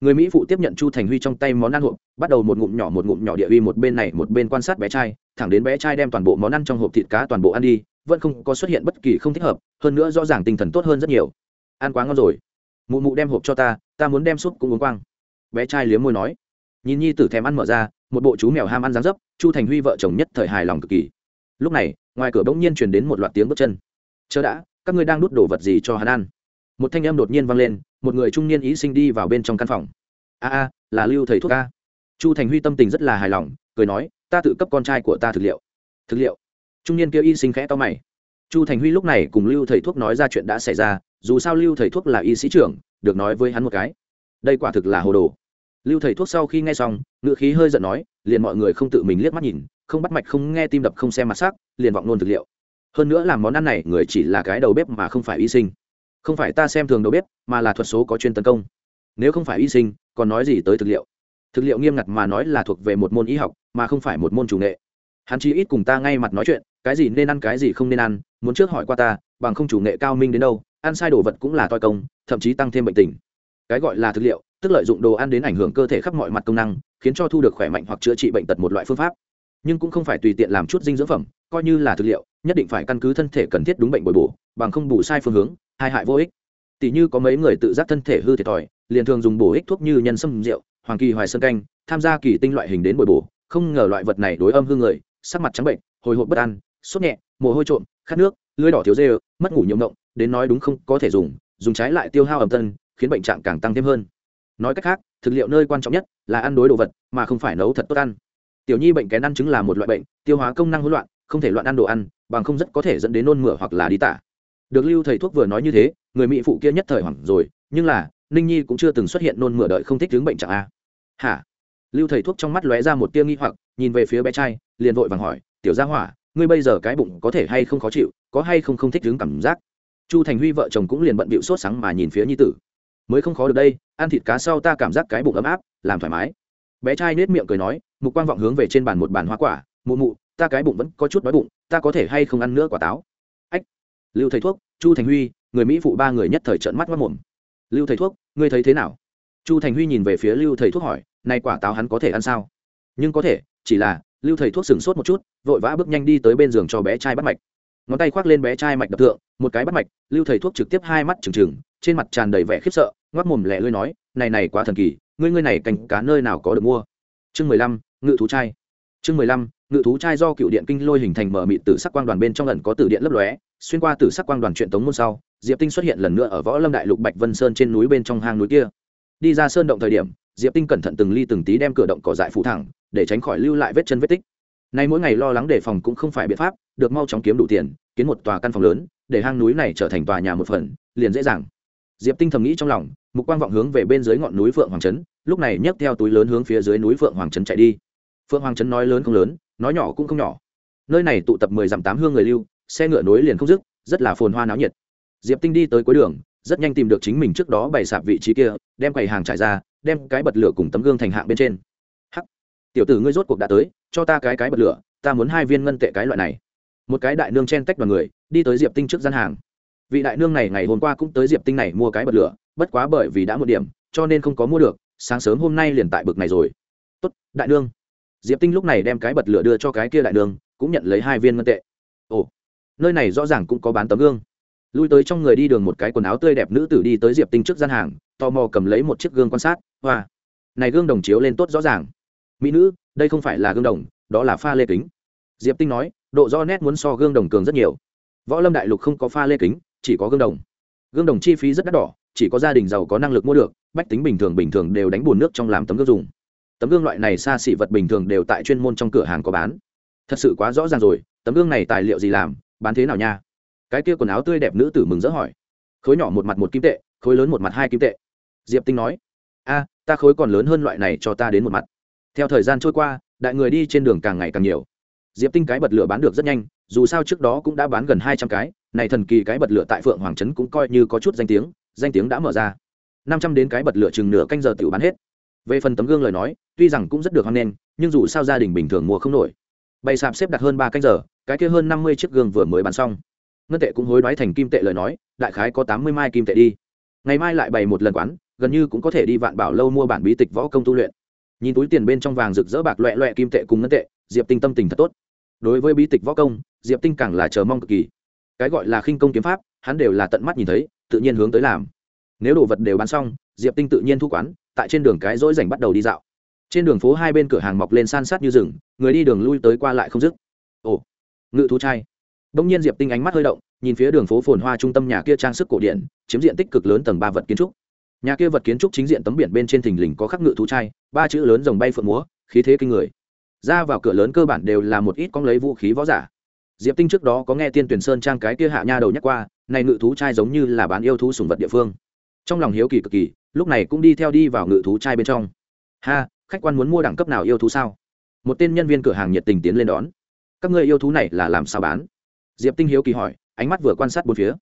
Người mỹ phụ tiếp nhận chu thành huy trong tay món ăn hộp, bắt đầu một ngụm nhỏ một ngụm nhỏ địa uy một bên này một bên quan sát bé trai, thẳng đến bé trai đem toàn bộ món ăn trong hộp thịt cá toàn bộ ăn đi, vẫn không có xuất hiện bất kỳ không thích hợp, hơn nữa rõ ràng tinh thần tốt hơn rất nhiều. Ăn quá ngon rồi. Mụ mụ đem hộp cho ta ta muốn đem súp cũng uống quang. Bé trai liếm môi nói. Nhìn nhi tử thèm ăn mở ra, một bộ chú mèo ham ăn dáng dấp, chu thành huy vợ chồng nhất thời hài lòng cực kỳ. Lúc này ngoài cửa bỗng nhiên truyền đến một loạt tiếng bước chân. Chờ đã, các ngươi đang đút đồ vật gì cho hắn ăn? Một thanh âm đột nhiên vang lên, một người trung niên ý sinh đi vào bên trong căn phòng. A a, là lưu thầy thuốc a chu thành huy tâm tình rất là hài lòng, cười nói, ta tự cấp con trai của ta thực liệu. Thực liệu? Trung niên kia y sinh khẽ to mày. Chu thành huy lúc này cùng lưu thầy thuốc nói ra chuyện đã xảy ra, dù sao lưu thầy thuốc là y sĩ trưởng, được nói với hắn một cái. Đây quả thực là hồ đồ. Lưu thầy thuốc sau khi nghe xong ngự khí hơi giận nói, liền mọi người không tự mình liếc mắt nhìn không bắt mạch, không nghe tim đập, không xem mặt sắc liền vọng nôn thực liệu. Hơn nữa làm món ăn này, người chỉ là cái đầu bếp mà không phải y sinh. Không phải ta xem thường đầu bếp, mà là thuật số có chuyên tấn công. Nếu không phải y sinh, còn nói gì tới thực liệu? Thực liệu nghiêm ngặt mà nói là thuộc về một môn y học, mà không phải một môn chủ nghệ. Hắn chỉ ít cùng ta ngay mặt nói chuyện, cái gì nên ăn, cái gì không nên ăn, muốn trước hỏi qua ta, bằng không chủ nghệ cao minh đến đâu, ăn sai đồ vật cũng là toi công, thậm chí tăng thêm bệnh tình. Cái gọi là thực liệu, tức lợi dụng đồ ăn đến ảnh hưởng cơ thể khắp mọi mặt công năng, khiến cho thu được khỏe mạnh hoặc chữa trị bệnh tật một loại phương pháp nhưng cũng không phải tùy tiện làm chút dinh dưỡng phẩm, coi như là thực liệu, nhất định phải căn cứ thân thể cần thiết đúng bệnh bồi bổ, bằng không bù sai phương hướng, hai hại vô ích. Tỷ như có mấy người tự giác thân thể hư thiệt thòi, liền thường dùng bổ ích thuốc như nhân sâm rượu, hoàng kỳ hoài sơn canh, tham gia kỳ tinh loại hình đến bồi bổ, không ngờ loại vật này đối âm hư người, sắc mặt trắng bệnh, hồi hộp bất an, sốt nhẹ, mồ hôi trộm, khát nước, lưỡi đỏ thiếu dê mất ngủ nhiều ngộng, đến nói đúng không có thể dùng dùng trái lại tiêu hao ẩm tân khiến bệnh trạng càng tăng thêm hơn. Nói cách khác, thực liệu nơi quan trọng nhất là ăn đối đồ vật, mà không phải nấu thật tốt ăn tiểu nhi bệnh kén ăn chứng là một loại bệnh, tiêu hóa công năng hỗn loạn, không thể loạn ăn đồ ăn, bằng không rất có thể dẫn đến nôn mửa hoặc là đi tả. Được lưu thầy thuốc vừa nói như thế, người mỹ phụ kia nhất thời hoảng rồi, nhưng là, ninh nhi cũng chưa từng xuất hiện nôn mửa đợi không thích chứng bệnh trạng a. Hả? Lưu thầy thuốc trong mắt lóe ra một tia nghi hoặc, nhìn về phía bé trai, liền vội vàng hỏi, tiểu gia hỏa, ngươi bây giờ cái bụng có thể hay không khó chịu, có hay không không thích chứng cảm giác? Chu thành huy vợ chồng cũng liền bận bịu sốt sáng mà nhìn phía nhi tử. Mới không khó được đây, ăn thịt cá sau ta cảm giác cái bụng ấm áp, làm thoải mái bé trai nết miệng cười nói, mục quang vọng hướng về trên bàn một bàn hoa quả, mụ mụ, ta cái bụng vẫn có chút đói bụng, ta có thể hay không ăn nữa quả táo? Ách. Lưu thầy thuốc, chu thành huy, người mỹ phụ ba người nhất thời trợn mắt mất mồm lưu thầy thuốc, ngươi thấy thế nào? Chu thành huy nhìn về phía lưu thầy thuốc hỏi nay quả táo hắn có thể ăn sao? Nhưng có thể, chỉ là lưu thầy thuốc sừng sốt một chút, vội vã bước nhanh đi tới bên giường cho bé trai bắt mạch. Ngón tay khoác lên bé trai mạch đập thượng, một cái bắt mạch, lưu thầy thuốc trực tiếp hai mắt trừng trừng, trên mặt tràn đầy vẻ khiếp sợ ngoắc mồm lẹ lưỡi nói, này này quá thần kỳ ngươi ngươi này cành cá nơi nào có được mua? Chương mười lăm, ngự thú trai. Chương mười lăm, ngự thú trai do cựu điện kinh lôi hình thành mở mịt từ sắc quang đoàn bên trong lần có tử điện lấp lóe, xuyên qua tử sắc quang đoàn truyện tống môn sau, diệp tinh xuất hiện lần nữa ở võ lâm đại lục bạch vân sơn trên núi bên trong hang núi kia. Đi ra sơn động thời điểm, diệp tinh cẩn thận từng ly từng tí đem cửa động cỏ dại phủ thẳng, để tránh khỏi lưu lại vết chân vết tích. Nay mỗi ngày lo lắng đề phòng cũng không phải biện pháp, được mau chóng kiếm đủ tiền, kiến một tòa căn phòng lớn, để hang núi này trở thành tòa nhà một phần, liền dễ dàng. Diệp tinh thầm nghĩ trong lòng mục quang vọng hướng về bên dưới ngọn núi phượng hoàng trấn, lúc này nhấc theo túi lớn hướng phía dưới núi phượng hoàng trấn chạy đi. Phượng hoàng trấn nói lớn không lớn, nói nhỏ cũng không nhỏ. Nơi này tụ tập mười dặm tám hương người lưu, xe ngựa nối liền không dứt, rất là phồn hoa náo nhiệt. Diệp tinh đi tới cuối đường, rất nhanh tìm được chính mình trước đó bày sạp vị trí kia, đem quầy hàng trải ra, đem cái bật lửa cùng tấm gương thành hạng bên trên. Hắc! Tiểu tử ngươi rốt cuộc đã tới, cho ta cái cái bật lửa, ta muốn hai viên ngân tệ cái loại này. Một cái đại nương chen tách đoàn người, đi tới diệp tinh trước gian hàng. Vị đại nương này ngày hôm qua cũng tới diệp tinh này mua cái bật lửa bất quá bởi vì đã một điểm, cho nên không có mua được, sáng sớm hôm nay liền tại bực này rồi. Tốt, đại nương. Diệp tinh lúc này đem cái bật lửa đưa cho cái kia đại nương, cũng nhận lấy hai viên ngân tệ. Ồ, nơi này rõ ràng cũng có bán tấm gương. Lui tới trong người đi đường một cái quần áo tươi đẹp nữ tử đi tới diệp tinh trước gian hàng, tò mò cầm lấy một chiếc gương quan sát, hoa. Này gương đồng chiếu lên tốt rõ ràng. Mỹ nữ, đây không phải là gương đồng, đó là pha lê kính. Diệp tinh nói, độ do nét muốn so gương đồng cường rất nhiều. Võ lâm đại lục không có pha lê kính, chỉ có gương đồng. Gương đồng chi phí rất đắt đỏ chỉ có gia đình giàu có năng lực mua được, bách tính bình thường bình thường đều đánh bùn nước trong làm tấm gương dùng. Tấm gương loại này xa xỉ vật bình thường đều tại chuyên môn trong cửa hàng có bán. Thật sự quá rõ ràng rồi, tấm gương này tài liệu gì làm, bán thế nào nha? Cái kia quần áo tươi đẹp nữ tử mừng rỡ hỏi. Khối nhỏ một mặt một kim tệ, khối lớn một mặt hai kim tệ. Diệp tinh nói. A, ta khối còn lớn hơn loại này cho ta đến một mặt. Theo thời gian trôi qua, đại người đi trên đường càng ngày càng nhiều. Diệp tinh cái bật lửa bán được rất nhanh, dù sao trước đó cũng đã bán gần hai trăm cái, này thần kỳ cái bật lửa tại phượng hoàng trấn cũng coi như có chút danh tiếng danh tiếng đã mở ra. Năm trăm đến cái bật lửa chừng nửa canh giờ tự bán hết. Về phần tấm gương lời nói, tuy rằng cũng rất được hoan nghênh, nhưng dù sao gia đình bình thường mua không nổi. Bày sạp xếp đặt hơn ba canh giờ, cái kia hơn năm mươi chiếc gương vừa mới bán xong. Ngân tệ cũng hối đoái thành kim tệ lời nói, đại khái có tám mươi mai kim tệ đi. Ngày mai lại bày một lần quán, gần như cũng có thể đi vạn bảo lâu mua bản bí tịch võ công tu luyện. Nhìn túi tiền bên trong vàng rực rỡ bạc loẹ loẹ kim tệ cùng ngân tệ, diệp tinh tâm tình thật tốt. Đối với bí tịch võ công, diệp tinh càng là chờ mong cực kỳ. Cái gọi là khinh công kiếm pháp, hắn đều là tận mắt nhìn thấy tự nhiên hướng tới làm. Nếu đồ vật đều bán xong, diệp tinh tự nhiên thu quán, tại trên đường cái dỗi rảnh bắt đầu đi dạo. Trên đường phố hai bên cửa hàng mọc lên san sát như rừng, người đi đường lui tới qua lại không dứt. Ồ, ngự thú trai. Đông nhiên diệp tinh ánh mắt hơi động, nhìn phía đường phố phồn hoa trung tâm nhà kia trang sức cổ điển, chiếm diện tích cực lớn tầng ba vật kiến trúc. Nhà kia vật kiến trúc chính diện tấm biển bên trên thình lình có khắc ngự thú trai, ba chữ lớn dòng bay phượng múa, khí thế kinh người. Ra vào cửa lớn cơ bản đều là một ít con lấy vũ khí võ giả diệp tinh trước đó có nghe tiên tuyển sơn trang cái kia hạ nha đầu nhắc qua, này ngự thú trai giống như là bán yêu thú sùng vật địa phương. Trong lòng hiếu kỳ cực kỳ, lúc này cũng đi theo đi vào ngự thú trai bên trong. Ha, khách quan muốn mua đẳng cấp nào yêu thú sao? Một tên nhân viên cửa hàng nhiệt tình tiến lên đón. Các ngươi yêu thú này là làm sao bán? Diệp tinh hiếu kỳ hỏi, ánh mắt vừa quan sát bốn phía.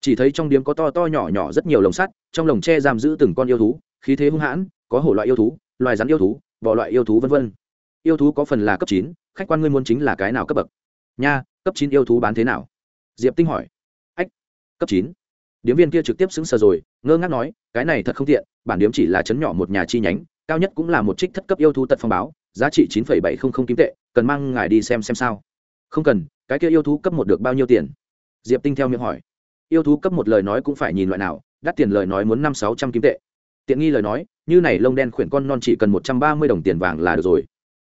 Chỉ thấy trong điếm có to to nhỏ nhỏ rất nhiều lồng sắt, trong lồng tre giam giữ từng con yêu thú, khí thế hung hãn, có hổ loại yêu thú, loài rắn yêu thú vỏ loại yêu thú vân vân. yêu thú có phần là cấp chín, khách quan ngươi muốn chính là cái nào cấp bậc? Nha cấp chín yêu thú bán thế nào? Diệp tinh hỏi. Ách, cấp chín. Điếm viên kia trực tiếp xứng sờ rồi, ngơ ngác nói, cái này thật không tiện, bản điếm chỉ là chấn nhỏ một nhà chi nhánh, cao nhất cũng là một trích thất cấp yêu thú tật phong báo, giá trị chín phẩy bảy không không kim tệ, cần mang ngài đi xem xem sao. Không cần, cái kia yêu thú cấp một được bao nhiêu tiền? Diệp tinh theo miệng hỏi. Yêu thú cấp một lời nói cũng phải nhìn loại nào, đắt tiền lời nói muốn năm sáu trăm kim tệ. Tiện nghi lời nói, như này lông đen khuyển con non chỉ cần một trăm ba mươi đồng tiền vàng là được rồi.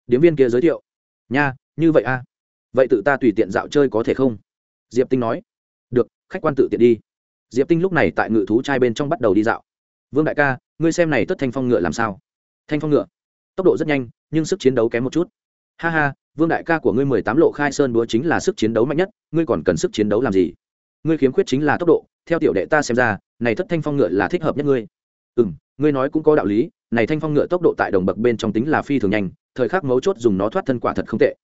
Điếm viên kia giới thiệu. Nha, như vậy a à? Vậy tự ta tùy tiện dạo chơi có thể không? Diệp tinh nói. Được, khách quan tự tiện đi. Diệp tinh lúc này tại ngự thú trai bên trong bắt đầu đi dạo. Vương đại ca, ngươi xem này tất thanh phong ngựa làm sao? Thanh phong ngựa. Tốc độ rất nhanh, nhưng sức chiến đấu kém một chút. Ha ha, vương đại ca của ngươi mười tám lộ khai sơn búa chính là sức chiến đấu mạnh nhất, ngươi còn cần sức chiến đấu làm gì? Ngươi khiếm khuyết chính là tốc độ, theo tiểu đệ ta xem ra, này thất thanh phong ngựa là thích hợp nhất ngươi. Ừ m ngươi nói cũng có đạo lý, này thanh phong ngựa tốc độ tại đồng bậc bên trong tính là phi thường nhanh, thời khắc mấu chốt dùng nó thoát thân quả thật không tệ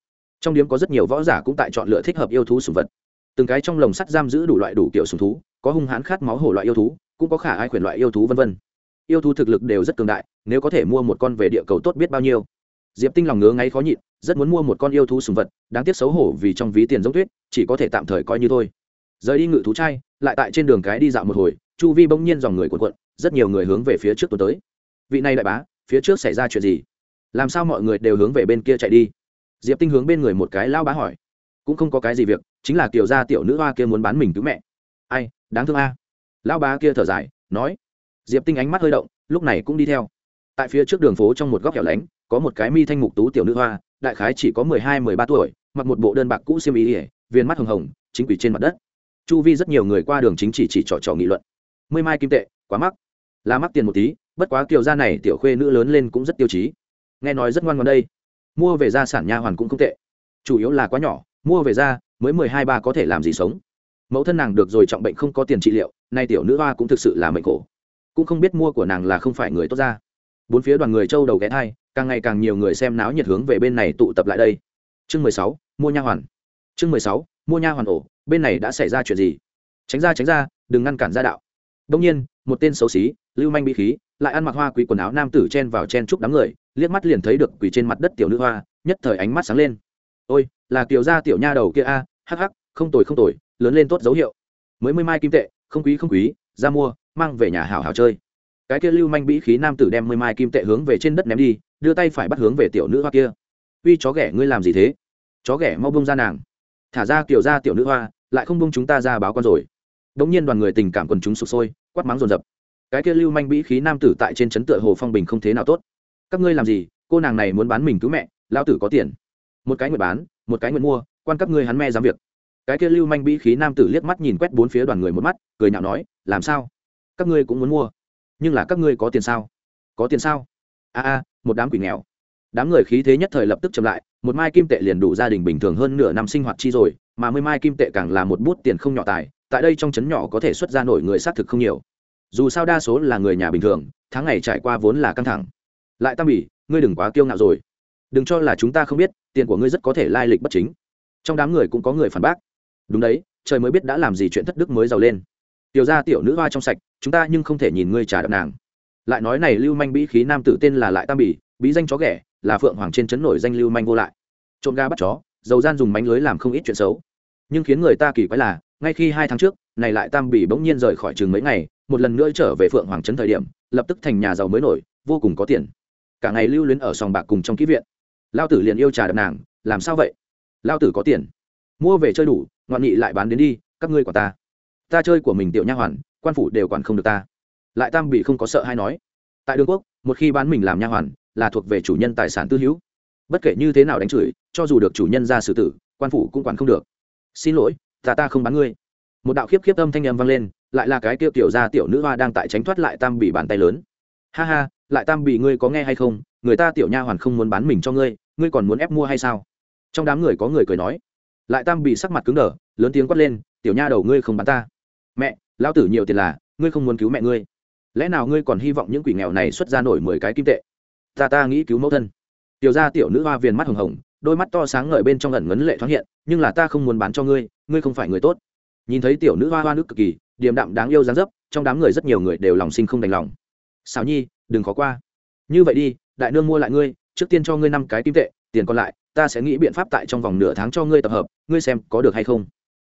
trong điếm có rất nhiều võ giả cũng tại chọn lựa thích hợp yêu thú sùng vật. Từng cái trong lồng sắt giam giữ đủ loại đủ kiểu sùng thú, có hung hãn khát máu hổ loại yêu thú, cũng có khả ai khuyển loại yêu thú vân vân. Yêu thú thực lực đều rất cường đại, nếu có thể mua một con về địa cầu tốt biết bao nhiêu. Diệp tinh lòng ngứa ngáy khó nhịn, rất muốn mua một con yêu thú sùng vật, đáng tiếc xấu hổ vì trong ví tiền giống tuyết, chỉ có thể tạm thời coi như thôi. Rời đi ngự thú trai, lại tại trên đường cái đi dạo một hồi, chu vi bỗng nhiên dòng người cuộn cuộn, rất nhiều người hướng về phía trước tuần tới. Vị này đại bá, phía trước xảy ra chuyện gì? Làm sao mọi người đều hướng về bên kia chạy đi? Diệp tinh hướng bên người một cái lao bá hỏi. Cũng không có cái gì việc, chính là kiểu gia tiểu nữ hoa kia muốn bán mình cứu mẹ. Ai, đáng thương a. Lão bá kia thở dài, nói. Diệp tinh ánh mắt hơi động, lúc này cũng đi theo. Tại phía trước đường phố trong một góc hẻo lánh, có một cái mi thanh mục tú tiểu nữ hoa, đại khái chỉ có mười hai, mười ba tuổi, mặc một bộ đơn bạc cũ xiêm ý ỉa viên mắt hồng hồng, chính quỷ trên mặt đất. Chu vi rất nhiều người qua đường chính chỉ chỉ trò trò nghị luận. Mười mai kim tệ, quá mắc. Là mắc tiền một tí, bất quá kiểu gia này tiểu khuê nữ lớn lên cũng rất tiêu chí. Nghe nói rất ngoan ngoan đây mua về gia sản nha hoàn cũng không tệ. Chủ yếu là quá nhỏ, mua về ra mới mười hai ba có thể làm gì sống. Mẫu thân nàng được rồi trọng bệnh không có tiền trị liệu, nay tiểu nữ hoa cũng thực sự là mệnh khổ. Cũng không biết mua của nàng là không phải người tốt ra. Bốn phía đoàn người châu đầu ghé thai, càng ngày càng nhiều người xem náo nhiệt hướng về bên này tụ tập lại đây. Chương mười sáu, mua nha hoàn. Chương mười sáu, mua nha hoàn ổ, bên này đã xảy ra chuyện gì? Tránh ra tránh ra, đừng ngăn cản gia đạo. Đông nhiên, một tên xấu xí, lưu manh bị khí, lại ăn mặc hoa quý quần áo nam tử chen vào chen chúc đám người liếc mắt liền thấy được quỳ trên mặt đất tiểu nữ hoa, nhất thời ánh mắt sáng lên. Ôi, là kiều gia tiểu nha đầu kia a, hắc hắc, không tồi không tồi, lớn lên tốt dấu hiệu. Mới mươi mai kim tệ, không quý không quý, ra mua, mang về nhà hảo hảo chơi. Cái kia lưu manh bĩ khí nam tử đem mươi mai kim tệ hướng về trên đất ném đi, đưa tay phải bắt hướng về tiểu nữ hoa kia. Uy, chó ghẻ, ngươi làm gì thế? Chó ghẻ mau bông ra nàng. Thả ra kiểu ra tiểu nữ hoa, lại không bông chúng ta ra báo con rồi. Đống nhiên đoàn người tình cảm quần chúng sụp sôi, quát mắng rồn rập cái kia lưu manh bĩ khí nam tử tại trên trấn tựa hồ phong bình không thế nào tốt các ngươi làm gì? Cô nàng này muốn bán mình cứu mẹ lao tử có tiền. Một cái nguyện bán, một cái nguyện mua, quan các ngươi hắn me dám việc. Cái kia lưu manh bĩ khí nam tử liếc mắt nhìn quét bốn phía đoàn người một mắt, cười nhạo nói, làm sao? Các ngươi cũng muốn mua? Nhưng là các ngươi có tiền sao? Có tiền sao? A a, một đám quỷ nghèo. Đám người khí thế nhất thời lập tức chậm lại, một mai kim tệ liền đủ gia đình bình thường hơn nửa năm sinh hoạt chi rồi, mà mươi mai kim tệ càng là một bút tiền không nhỏ tài, tại đây trong trấn nhỏ có thể xuất ra nổi người xác thực không nhiều. Dù sao đa số là người nhà bình thường, tháng ngày trải qua vốn là căng thẳng lại tam bỉ, ngươi đừng quá kiêu ngạo rồi. Đừng cho là chúng ta không biết, tiền của ngươi rất có thể lai lịch bất chính. Trong đám người cũng có người phản bác. Đúng đấy, trời mới biết đã làm gì chuyện thất đức mới giàu lên. Tiểu ra tiểu nữ hoa trong sạch, chúng ta nhưng không thể nhìn ngươi trả đập nàng. Lại nói này lưu manh bĩ khí nam tử tên là lại tam bỉ, bí danh chó ghẻ, là phượng hoàng trên chấn nổi danh lưu manh vô lại. Trộm ga bắt chó dầu gian dùng mánh lưới làm không ít chuyện xấu. Nhưng khiến người ta kỳ quái là, ngay khi hai tháng trước, này lại tam bỉ bỗng nhiên rời khỏi trường mấy ngày, một lần nữa trở về phượng hoàng trấn thời điểm, lập tức thành nhà giàu mới nổi, vô cùng có tiền cả ngày lưu luyến ở sòng bạc cùng trong ký viện. Lao tử liền yêu trà đập nàng, làm sao vậy? Lao tử có tiền. Mua về chơi đủ, ngoạn nghị lại bán đến đi, các ngươi của ta. Ta chơi của mình tiểu nha hoàn, quan phủ đều quản không được ta. Lại tam bị không có sợ hay nói. Tại đường quốc, một khi bán mình làm nha hoàn, là thuộc về chủ nhân tài sản tư hữu. Bất kể như thế nào đánh chửi, cho dù được chủ nhân ra xử tử, quan phủ cũng quản không được. Xin lỗi, ta ta không bán ngươi. Một đạo khiếp khiếp âm thanh âm vang lên, lại là cái tiêu tiểu gia tiểu nữ hoa đang tại tránh thoát lại tam bị bàn tay lớn. Ha ha lại tam bị ngươi có nghe hay không? Người ta tiểu nha hoàn không muốn bán mình cho ngươi ngươi còn muốn ép mua hay sao? Trong đám người có người cười nói. Lại tam bị sắc mặt cứng đờ, lớn tiếng quát lên, tiểu nha đầu ngươi không bán ta. Mẹ, lão tử nhiều tiền là, ngươi không muốn cứu mẹ ngươi. Lẽ nào ngươi còn hy vọng những quỷ nghèo này xuất ra nổi mười cái kim tệ? Ta ta nghĩ cứu mẫu thân. Tiểu gia tiểu nữ hoa viền mắt hồng hồng, đôi mắt to sáng ngời bên trong ẩn ngấn lệ thoáng hiện, nhưng là ta không muốn bán cho ngươi ngươi không phải người tốt. Nhìn thấy tiểu nữ hoa hoa nước cực kỳ, điềm đạm đáng yêu dáng dấp, trong đám người rất nhiều người đều lòng sinh không đành lòng xảo nhi, đừng khó qua. Như vậy đi, đại nương mua lại ngươi, trước tiên cho ngươi năm cái kim tệ, tiền còn lại, ta sẽ nghĩ biện pháp tại trong vòng nửa tháng cho ngươi tập hợp, ngươi xem có được hay không.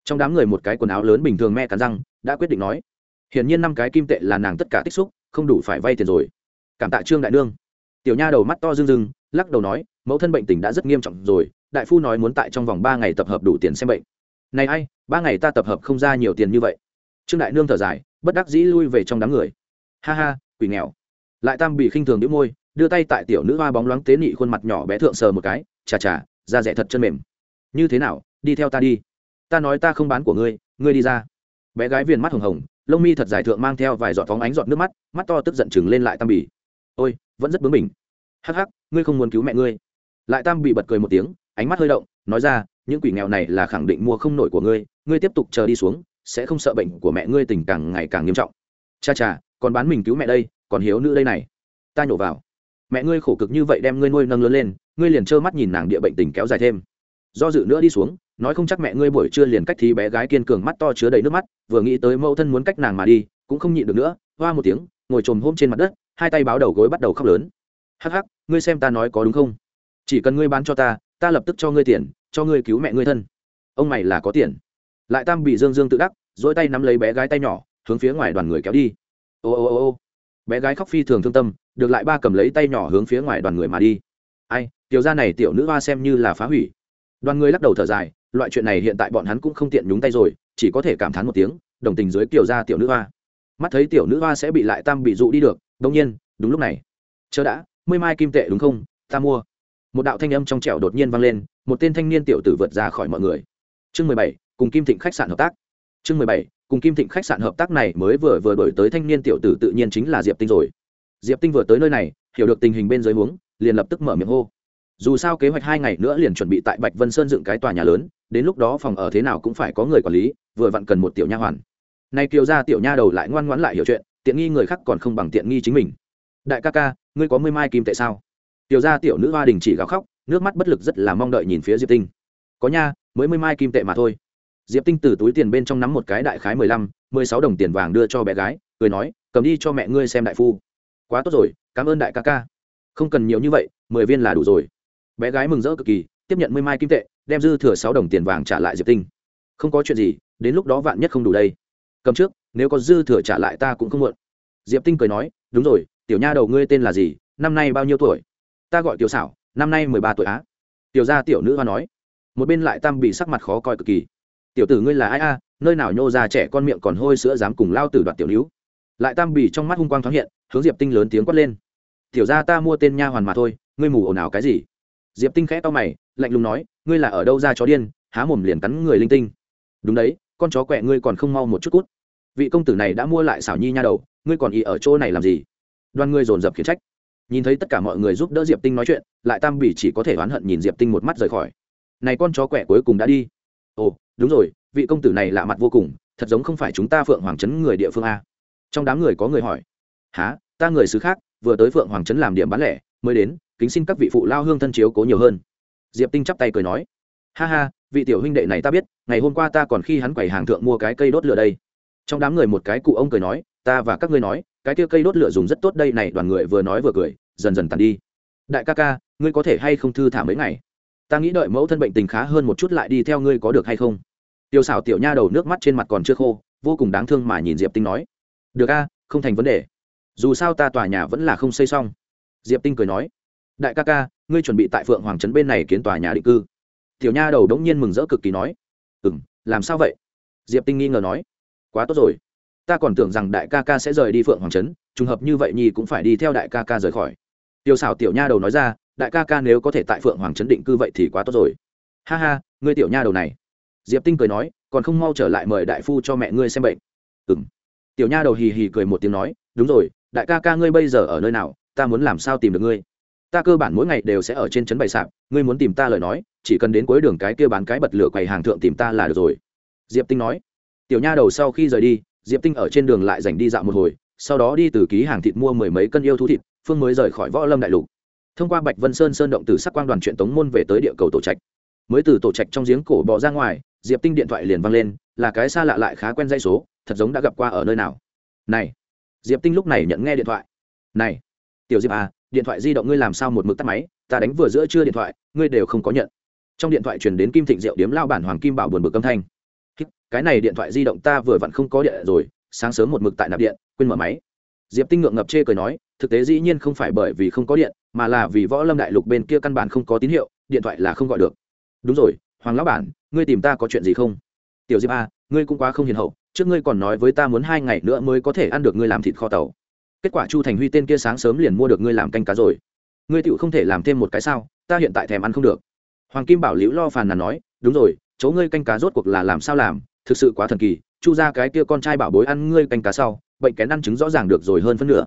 Trong đám người một cái quần áo lớn bình thường me cắn răng, đã quyết định nói, hiển nhiên năm cái kim tệ là nàng tất cả tích xúc, không đủ phải vay tiền rồi. Cảm tạ trương đại nương. Tiểu nha đầu mắt to rưng rưng, lắc đầu nói, mẫu thân bệnh tình đã rất nghiêm trọng rồi, đại phu nói muốn tại trong vòng ba ngày tập hợp đủ tiền xem bệnh. Này ai, ba ngày ta tập hợp không ra nhiều tiền như vậy. Trương đại nương thở dài, bất đắc dĩ lui về trong đám người. Ha ha quỷ nghèo. Lại tam bị khinh thường đĩu môi, đưa tay tại tiểu nữ hoa bóng loáng tế nị khuôn mặt nhỏ bé thượng sờ một cái, chà chà, da rẻ thật chân mềm. Như thế nào, đi theo ta đi. Ta nói ta không bán của ngươi ngươi đi ra. Bé gái viền mắt hồng hồng, lông mi thật dài thượng mang theo vài giọt phóng ánh giọt nước mắt mắt to tức giận chừng lên lại tam bỉ ôi, vẫn rất bướng mình hắc hắc, ngươi không muốn cứu mẹ ngươi. Lại tam bị bật cười một tiếng, ánh mắt hơi động, nói ra, những quỷ nghèo này là khẳng định mua không nổi của ngươi ngươi tiếp tục chờ đi xuống, sẽ không sợ bệnh của mẹ ngươi tình càng ngày càng nghiêm trọng. Cha cha còn bán mình cứu mẹ đây, còn hiếu nữ đây này. Ta nhổ vào. Mẹ ngươi khổ cực như vậy đem ngươi nuôi nâng lớn lên, ngươi liền trơ mắt nhìn nàng địa bệnh tình kéo dài thêm. Do dự nữa đi xuống, nói không chắc mẹ ngươi buổi trưa liền cách thì bé gái kiên cường mắt to chứa đầy nước mắt, vừa nghĩ tới mẫu thân muốn cách nàng mà đi, cũng không nhịn được nữa, hoa một tiếng, ngồi trồm hôm trên mặt đất, hai tay báo đầu gối bắt đầu khóc lớn. Hắc hắc, ngươi xem ta nói có đúng không? Chỉ cần ngươi bán cho ta ta lập tức cho ngươi tiền, cho ngươi cứu mẹ ngươi thân. Ông mày là có tiền. Lại tam bị dương dương tự đắc dỗi tay nắm lấy bé gái tay nhỏ, hướng phía ngoài đoàn người kéo đi ô ô ô ô. Bé gái khóc phi thường thương tâm, được lại ba cầm lấy tay nhỏ hướng phía ngoài đoàn người mà đi. Ai, tiểu gia này tiểu nữ hoa xem như là phá hủy. Đoàn người lắc đầu thở dài, loại chuyện này hiện tại bọn hắn cũng không tiện nhúng tay rồi, chỉ có thể cảm thán một tiếng, đồng tình dưới tiểu gia tiểu nữ hoa. Mắt thấy tiểu nữ hoa sẽ bị lại tam bị dụ đi được đông nhiên, đúng lúc này. Chờ đã mươi mai kim tệ đúng không? Ta mua. Một đạo thanh âm trong trẻo đột nhiên vang lên, một tên thanh niên tiểu tử vượt ra khỏi mọi người. Chương mười bảy, cùng kim thịnh khách sạn hợp tác. Chương mười bảy cùng kim thịnh khách sạn hợp tác này mới vừa vừa đổi tới thanh niên tiểu tử tự nhiên chính là diệp tinh rồi. Diệp tinh vừa tới nơi này, hiểu được tình hình bên dưới huống liền lập tức mở miệng hô. Dù sao kế hoạch hai ngày nữa liền chuẩn bị tại bạch vân sơn dựng cái tòa nhà lớn, đến lúc đó phòng ở thế nào cũng phải có người quản lý, vừa vặn cần một tiểu nha hoàn. Nay kiều ra tiểu nha đầu lại ngoan ngoãn lại hiểu chuyện, tiện nghi người khác còn không bằng tiện nghi chính mình. Đại ca ca, ngươi có mươi mai kim tệ sao? Tiểu ra tiểu nữ hoa đình chỉ gào khóc, nước mắt bất lực rất là mong đợi nhìn phía diệp tinh. Có nha, mới mươi mai kim tệ mà thôi diệp tinh từ túi tiền bên trong nắm một cái đại khái mười lăm, mười sáu đồng tiền vàng đưa cho bé gái, cười nói, cầm đi cho mẹ ngươi xem đại phu. Quá tốt rồi, cảm ơn đại ca ca. Không cần nhiều như vậy, mười viên là đủ rồi. Bé gái mừng rỡ cực kỳ, tiếp nhận mươi mai kim tệ, đem dư thừa sáu đồng tiền vàng trả lại diệp tinh. Không có chuyện gì, đến lúc đó vạn nhất không đủ đây. Cầm trước, nếu có dư thừa trả lại ta cũng không muộn. Diệp tinh cười nói, đúng rồi, tiểu nha đầu ngươi tên là gì, năm nay bao nhiêu tuổi? Ta gọi tiểu xảo năm nay mười ba tuổi á. Tiểu gia tiểu nữ hoa nói. Một bên lại tam bị sắc mặt khó coi cực kỳ tiểu tử ngươi là ai a? Nơi nào nhô ra trẻ con miệng còn hôi sữa dám cùng lao tử đoạt tiểu níu? Lại tam bì trong mắt hung quang thoáng hiện, hướng diệp tinh lớn tiếng quát lên. Tiểu ra ta mua tên nha hoàn mà thôi, ngươi mù ồn ào cái gì? Diệp tinh khẽ to mày, lạnh lùng nói, ngươi là ở đâu ra chó điên, há mồm liền cắn người linh tinh. Đúng đấy, con chó quẹ ngươi còn không mau một chút cút. Vị công tử này đã mua lại xảo nhi nha đầu, ngươi còn ý ở chỗ này làm gì? Đoan ngươi dồn dập khiển trách. Nhìn thấy tất cả mọi người giúp đỡ diệp tinh nói chuyện, lại tam bỉ chỉ có thể oán hận nhìn diệp tinh một mắt rời khỏi. Này con chó quẹ cuối cùng đã đi ồ, đúng rồi, vị công tử này lạ mặt vô cùng, thật giống không phải chúng ta phượng hoàng trấn người địa phương a. Trong đám người có người hỏi. Há ta người xứ khác, vừa tới phượng hoàng trấn làm điểm bán lẻ, mới đến, kính xin các vị phụ lao hương thân chiếu cố nhiều hơn. Diệp tinh chắp tay cười nói. Ha ha, vị tiểu huynh đệ này ta biết, ngày hôm qua ta còn khi hắn quầy hàng thượng mua cái cây đốt lửa đây. Trong đám người một cái cụ ông cười nói, ta và các ngươi nói, cái kia cây đốt lửa dùng rất tốt đây này, đoàn người vừa nói vừa cười, dần dần tàn đi. Đại ca ca, ngươi có thể hay không thư thả mấy ngày? Ta nghĩ đợi mẫu thân bệnh tình khá hơn một chút lại đi theo ngươi có được hay không? Tiêu xảo tiểu nha đầu nước mắt trên mặt còn chưa khô, vô cùng đáng thương mà nhìn diệp tinh nói. Được a, không thành vấn đề. Dù sao ta tòa nhà vẫn là không xây xong. Diệp tinh cười nói. Đại ca ca, ngươi chuẩn bị tại phượng hoàng trấn bên này kiến tòa nhà định cư. Tiểu nha đầu đống nhiên mừng rỡ cực kỳ nói. Ừ m làm sao vậy? Diệp tinh nghi ngờ nói. Quá tốt rồi. Ta còn tưởng rằng đại ca ca sẽ rời đi phượng hoàng trấn, trùng hợp như vậy nhi cũng phải đi theo đại ca ca rời khỏi. Tiểu xảo tiểu nha đầu nói ra đại ca ca nếu có thể tại phượng hoàng trấn định cư vậy thì quá tốt rồi. Ha ha, ngươi tiểu nha đầu này. Diệp tinh cười nói, còn không mau trở lại mời đại phu cho mẹ ngươi xem bệnh. Ừ m tiểu nha đầu hì hì cười một tiếng nói, đúng rồi, đại ca ca ngươi bây giờ ở nơi nào, ta muốn làm sao tìm được ngươi. Ta cơ bản mỗi ngày đều sẽ ở trên trấn bày sạp, ngươi muốn tìm ta lời nói, chỉ cần đến cuối đường cái kia bán cái bật lửa quầy hàng thượng tìm ta là được rồi. Diệp tinh nói. Tiểu nha đầu sau khi rời đi, diệp tinh ở trên đường lại dành đi dạo một hồi, sau đó đi từ ký hàng thịt mua mười mấy cân yêu thú thịt, phương mới rời khỏi võ lâm đại lục thông qua bạch vân sơn sơn động từ sắc quang đoàn chuyện tống môn về tới địa cầu tổ trạch. Mới từ tổ trạch trong giếng cổ bỏ ra ngoài, diệp tinh điện thoại liền văng lên, là cái xa lạ lại khá quen dây số, thật giống đã gặp qua ở nơi nào. Này, diệp tinh lúc này nhận nghe điện thoại. Này, tiểu diệp à điện thoại di động ngươi làm sao một mực tắt máy, ta đánh vừa giữa trưa điện thoại, ngươi đều không có nhận. Trong điện thoại truyền đến kim thịnh diệu điếm lao bản hoàng kim bảo buồn bực âm thanh. Cái này điện thoại di động ta vừa vặn không có điện rồi, sáng sớm một mực tại nạp điện, quên mở máy. Diệp tinh ngượng ngập chê cười nói thực tế dĩ nhiên không phải bởi vì không có điện, mà là vì võ lâm đại lục bên kia căn bản không có tín hiệu, điện thoại là không gọi được. Đúng rồi, hoàng lão bản, ngươi tìm ta có chuyện gì không? Tiểu diệp a, ngươi cũng quá không hiền hậu, trước ngươi còn nói với ta muốn hai ngày nữa mới có thể ăn được ngươi làm thịt kho tàu. Kết quả chu thành huy tên kia sáng sớm liền mua được ngươi làm canh cá rồi. Ngươi tựu không thể làm thêm một cái sao, ta hiện tại thèm ăn không được. Hoàng kim bảo liễu lo phàn nàn nói, đúng rồi, chỗ ngươi canh cá rốt cuộc là làm sao làm, thực sự quá thần kỳ, chu ra cái kia con trai bảo bối ăn ngươi canh cá sau, bệnh kén ăn chứng rõ ràng được rồi hơn phân nửa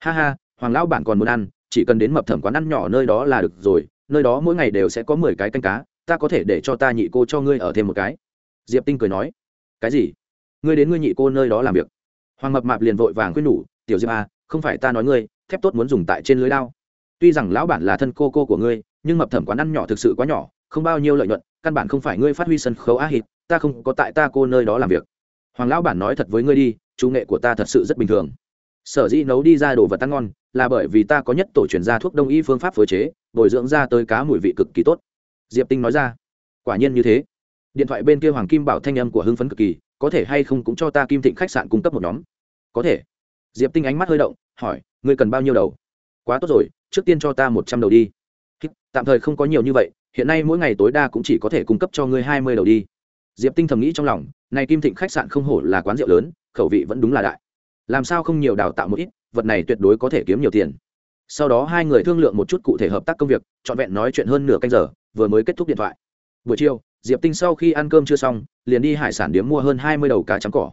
ha ha, hoàng lão bản còn muốn ăn, chỉ cần đến mập thẩm quán ăn nhỏ nơi đó là được rồi, nơi đó mỗi ngày đều sẽ có mười cái canh cá, ta có thể để cho ta nhị cô cho ngươi ở thêm một cái. Diệp tinh cười nói. Cái gì? Ngươi đến ngươi nhị cô nơi đó làm việc? Hoàng mập mạp liền vội vàng khuyên nhủ. Tiểu diệp à không phải ta nói ngươi, thép tốt muốn dùng tại trên lưới lao. tuy rằng lão bản là thân cô cô của ngươi, nhưng mập thẩm quán ăn nhỏ thực sự quá nhỏ, không bao nhiêu lợi nhuận, căn bản không phải ngươi phát huy sân khấu á hít ta không có tại ta cô nơi đó làm việc. Hoàng lão bản nói thật với ngươi đi, chú nghệ của ta thật sự rất bình thường sở dĩ nấu đi ra đồ vật ăn ngon là bởi vì ta có nhất tổ truyền ra thuốc đông y phương pháp phối chế, bồi dưỡng ra tới cá mùi vị cực kỳ tốt. Diệp tinh nói ra. Quả nhiên như thế. Điện thoại bên kia hoàng kim bảo thanh âm của hưng phấn cực kỳ, có thể hay không cũng cho ta kim thịnh khách sạn cung cấp một nhóm? Có thể. Diệp tinh ánh mắt hơi động, hỏi, ngươi cần bao nhiêu đầu? Quá tốt rồi, trước tiên cho ta một trăm đầu đi. Tạm thời không có nhiều như vậy, hiện nay mỗi ngày tối đa cũng chỉ có thể cung cấp cho ngươi hai mươi đầu đi. Diệp tinh thầm nghĩ trong lòng, này kim thịnh khách sạn không hổ là quán rượu lớn, khẩu vị vẫn đúng là đại làm sao không nhiều đào tạo một ít, vật này tuyệt đối có thể kiếm nhiều tiền. Sau đó hai người thương lượng một chút cụ thể hợp tác công việc, trọn vẹn nói chuyện hơn nửa canh giờ, vừa mới kết thúc điện thoại. Buổi chiều, diệp tinh sau khi ăn cơm chưa xong, liền đi hải sản điếm mua hơn hai mươi đầu cá trắng cỏ.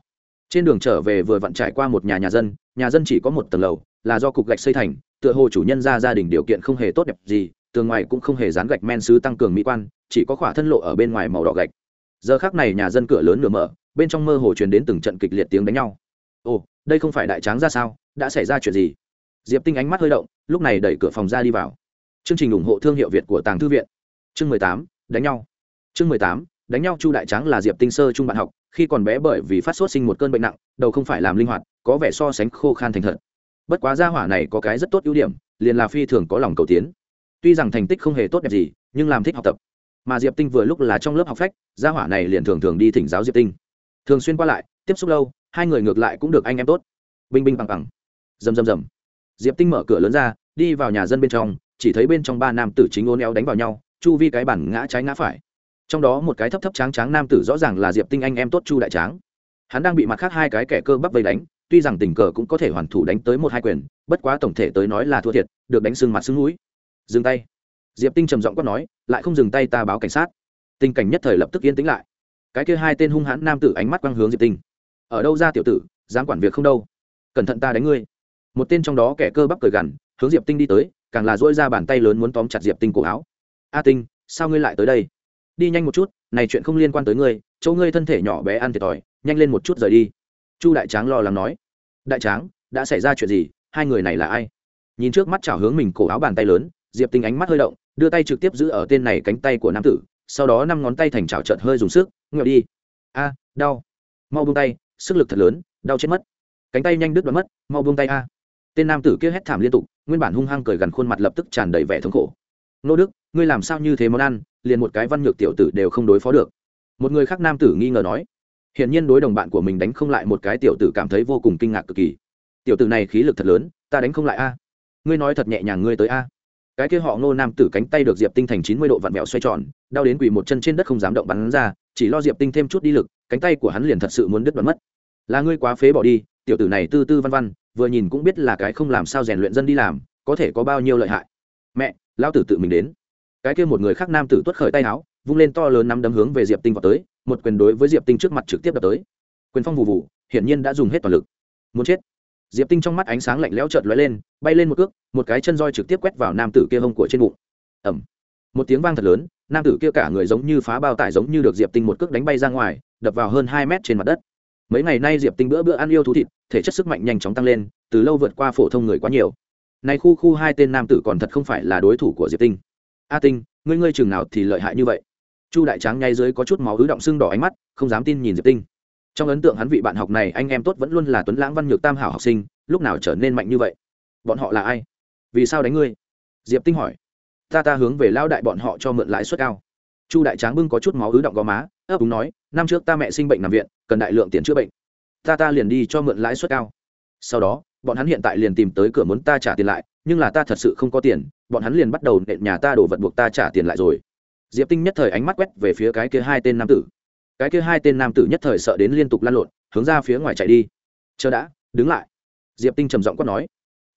Trên đường trở về vừa vặn trải qua một nhà nhà dân nhà dân chỉ có một tầng lầu, là do cục gạch xây thành, tựa hồ chủ nhân ra gia đình điều kiện không hề tốt đẹp gì, tường ngoài cũng không hề dán gạch men sứ tăng cường mỹ quan, chỉ có khỏa thân lộ ở bên ngoài màu đỏ gạch. Giờ khác này nhà dân cửa lớn nửa mở, bên trong mơ hồ truyền đến từng trận kịch liệt tiếng đánh nhau ồ, đây không phải đại tráng ra sao? Đã xảy ra chuyện gì? Diệp tinh ánh mắt hơi động, lúc này đẩy cửa phòng ra đi vào. Chương trình ủng hộ thương hiệu việt của tàng thư viện. Chương mười tám, đánh nhau. Chương mười tám, đánh nhau chu đại tráng là diệp tinh sơ trung bạn học, khi còn bé bởi vì phát sốt sinh một cơn bệnh nặng, đầu không phải làm linh hoạt, có vẻ so sánh khô khan thành thật. Bất quá gia hỏa này có cái rất tốt ưu điểm, liền là phi thường có lòng cầu tiến. Tuy rằng thành tích không hề tốt đẹp gì, nhưng làm thích học tập. Mà diệp tinh vừa lúc là trong lớp học phách, gia hỏa này liền thường thường đi thỉnh giáo diệp tinh. Thường xuyên qua lại, tiếp xúc lâu hai người ngược lại cũng được anh em tốt. Binh binh bằng bằng. Rầm rầm rầm. Diệp tinh mở cửa lớn ra, đi vào nhà dân bên trong, chỉ thấy bên trong ba nam tử chính ôn éo đánh vào nhau, chu vi cái bản ngã trái ngã phải. Trong đó một cái thấp thấp tráng tráng nam tử rõ ràng là diệp tinh anh em tốt chu đại tráng. Hắn đang bị mặt khác hai cái kẻ cơ bắp vây đánh, tuy rằng tình cờ cũng có thể hoàn thủ đánh tới một hai quyền, bất quá tổng thể tới nói là thua thiệt, được đánh sưng mặt sưng núi. Dừng tay. Diệp tinh trầm giọng quát nói, lại không dừng tay ta báo cảnh sát. Tình cảnh nhất thời lập tức yên tĩnh lại. Cái kia hai tên hung hãn nam tử ánh mắt quang hướng diệp tinh ở đâu ra tiểu tử, dám quản việc không đâu? Cẩn thận ta đánh ngươi. Một tên trong đó kẻ cơ bắp cười gằn, hướng diệp tinh đi tới, càng là dỗi ra bàn tay lớn muốn tóm chặt diệp tinh cổ áo. A tinh, sao ngươi lại tới đây? Đi nhanh một chút, này chuyện không liên quan tới ngươi, chỗ ngươi thân thể nhỏ bé ăn thiệt thòi, nhanh lên một chút rời đi. Chu đại tráng lo lắng nói. Đại tráng, đã xảy ra chuyện gì? Hai người này là ai? Nhìn trước mắt chảo hướng mình cổ áo bàn tay lớn, diệp tinh ánh mắt hơi động, đưa tay trực tiếp giữ ở tên này cánh tay của nam tử, sau đó năm ngón tay thành chảo trợt hơi dùng sức, ngựa đi. A, đau. Mau buông tay sức lực thật lớn, đau chết mất. Cánh tay nhanh đứt đoán mất, mau buông tay a. Tên nam tử kia hét thảm liên tục, nguyên bản hung hăng cười gần khuôn mặt lập tức tràn đầy vẻ thống khổ. Nô đức, ngươi làm sao như thế món ăn, liền một cái văn nhược tiểu tử đều không đối phó được. Một người khác nam tử nghi ngờ nói. Hiển nhiên đối đồng bạn của mình đánh không lại một cái tiểu tử cảm thấy vô cùng kinh ngạc cực kỳ. Tiểu tử này khí lực thật lớn, ta đánh không lại a. Ngươi nói thật nhẹ nhàng ngươi tới a. Cái kia họ ngô nam tử cánh tay được diệp tinh thành chín mươi độ vặn vẹo xoay tròn, đau đến quỳ một chân trên đất không dám động bắn ra, chỉ lo diệp tinh thêm chút đi lực, cánh tay của hắn liền thật sự muốn đứt đoạn mất là ngươi quá phế bỏ đi, tiểu tử này tư tư văn văn, vừa nhìn cũng biết là cái không làm sao rèn luyện dân đi làm, có thể có bao nhiêu lợi hại. Mẹ, lão tử tự mình đến. Cái kia một người khác nam tử tuất khởi tay áo, vung lên to lớn nắm đấm hướng về diệp tinh vào tới, một quyền đối với diệp tinh trước mặt trực tiếp đập tới. Quyền phong vụ vụ hiển nhiên đã dùng hết toàn lực. Muốn chết. Diệp tinh trong mắt ánh sáng lạnh lẽo chợt lóe lên, bay lên một cước, một cái chân roi trực tiếp quét vào nam tử kia hông của trên bụng. Ẩm một tiếng vang thật lớn, nam tử kia cả người giống như phá bao tải giống như được diệp tinh một cước đánh bay ra ngoài, đập vào hơn hai mét trên mặt đất mấy ngày nay diệp tinh bữa bữa ăn yêu thú thịt, thể chất sức mạnh nhanh chóng tăng lên, từ lâu vượt qua phổ thông người quá nhiều. Nay khu khu hai tên nam tử còn thật không phải là đối thủ của diệp tinh. A tinh, ngươi ngươi chừng nào thì lợi hại như vậy? Chu đại tráng ngay dưới có chút máu ứ động sưng đỏ ánh mắt, không dám tin nhìn diệp tinh. Trong ấn tượng hắn vị bạn học này, anh em tốt vẫn luôn là tuấn lãng văn nhược tam hảo học sinh, lúc nào trở nên mạnh như vậy? Bọn họ là ai? Vì sao đánh ngươi? Diệp tinh hỏi. Ta ta hướng về lao đại bọn họ cho mượn lãi suất cao. Chu đại tráng bưng có chút máu ứ động gò má ấp úng nói, năm trước ta mẹ sinh bệnh nằm viện, cần đại lượng tiền chữa bệnh. Ta ta liền đi cho mượn lãi suất cao. Sau đó, bọn hắn hiện tại liền tìm tới cửa muốn ta trả tiền lại, nhưng là ta thật sự không có tiền, bọn hắn liền bắt đầu nện nhà ta đổ vật buộc ta trả tiền lại rồi. Diệp tinh nhất thời ánh mắt quét về phía cái kia hai tên nam tử. Cái kia hai tên nam tử nhất thời sợ đến liên tục lăn lộn, hướng ra phía ngoài chạy đi. Chờ đã, đứng lại. Diệp tinh trầm giọng quát nói.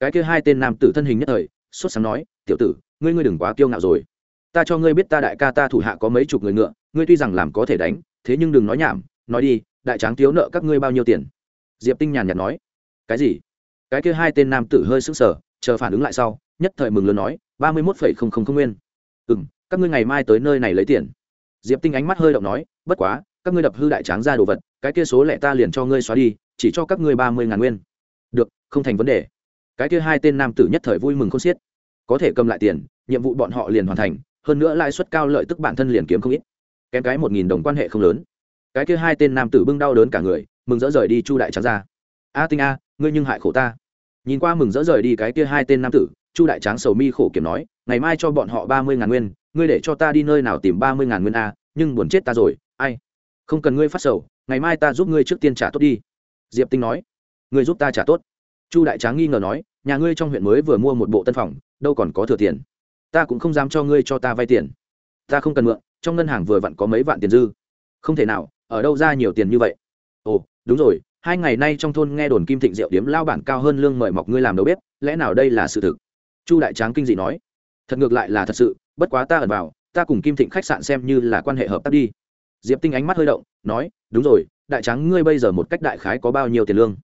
Cái kia hai tên nam tử thân hình nhất thời, sốt sáng nói, tiểu tử, ngươi ngươi đừng quá kiêu ngạo rồi. Ta cho ngươi biết ta đại ca ta thủ hạ có mấy chục người ngựa ngươi tuy rằng làm có thể đánh, thế nhưng đừng nói nhảm, nói đi, đại tráng thiếu nợ các ngươi bao nhiêu tiền? Diệp tinh nhàn nhạt nói. Cái gì? Cái kia hai tên nam tử hơi sững sờ, chờ phản ứng lại sau, nhất thời mừng lớn nói, ba mươi mốt phẩy không không không nguyên. Ừ m các ngươi ngày mai tới nơi này lấy tiền. Diệp tinh ánh mắt hơi động nói, bất quá, các ngươi đập hư đại tráng ra đồ vật, cái kia số lẻ ta liền cho ngươi xóa đi, chỉ cho các ngươi ba mươi ngàn nguyên. Được, không thành vấn đề. Cái kia hai tên nam tử nhất thời vui mừng không xiết. Có thể cầm lại tiền, nhiệm vụ bọn họ liền hoàn thành, hơn nữa lãi suất cao lợi tức bản thân liền kiếm không ít kém cái một nghìn đồng quan hệ không lớn. Cái kia hai tên nam tử bưng đau đớn cả người, mừng rỡ rời đi chu đại tráng ra. A tinh a, ngươi nhưng hại khổ ta. Nhìn qua mừng rỡ rời đi cái kia hai tên nam tử, chu đại tráng sầu mi khổ kiểm nói, ngày mai cho bọn họ ba mươi ngàn nguyên, ngươi để cho ta đi nơi nào tìm ba mươi ngàn nguyên a, nhưng buồn chết ta rồi, ai? Không cần ngươi phát sầu, ngày mai ta giúp ngươi trước tiên trả tốt đi. Diệp tinh nói, ngươi giúp ta trả tốt. Chu đại tráng nghi ngờ nói, nhà ngươi trong huyện mới vừa mua một bộ tân phòng, đâu còn có thừa tiền. Ta cũng không dám cho ngươi cho ta vay tiền. Ta không cần mượn trong ngân hàng vừa vặn có mấy vạn tiền dư. Không thể nào, ở đâu ra nhiều tiền như vậy? Ồ, đúng rồi, hai ngày nay trong thôn nghe đồn kim thịnh rượu điếm lao bản cao hơn lương mời mọc ngươi làm đầu bếp, lẽ nào đây là sự thực? Chu đại tráng kinh dị nói. Thật ngược lại là thật sự, bất quá ta ẩn vào, ta cùng kim thịnh khách sạn xem như là quan hệ hợp tác đi. Diệp tinh ánh mắt hơi động, nói, đúng rồi, đại tráng ngươi bây giờ một cách đại khái có bao nhiêu tiền lương?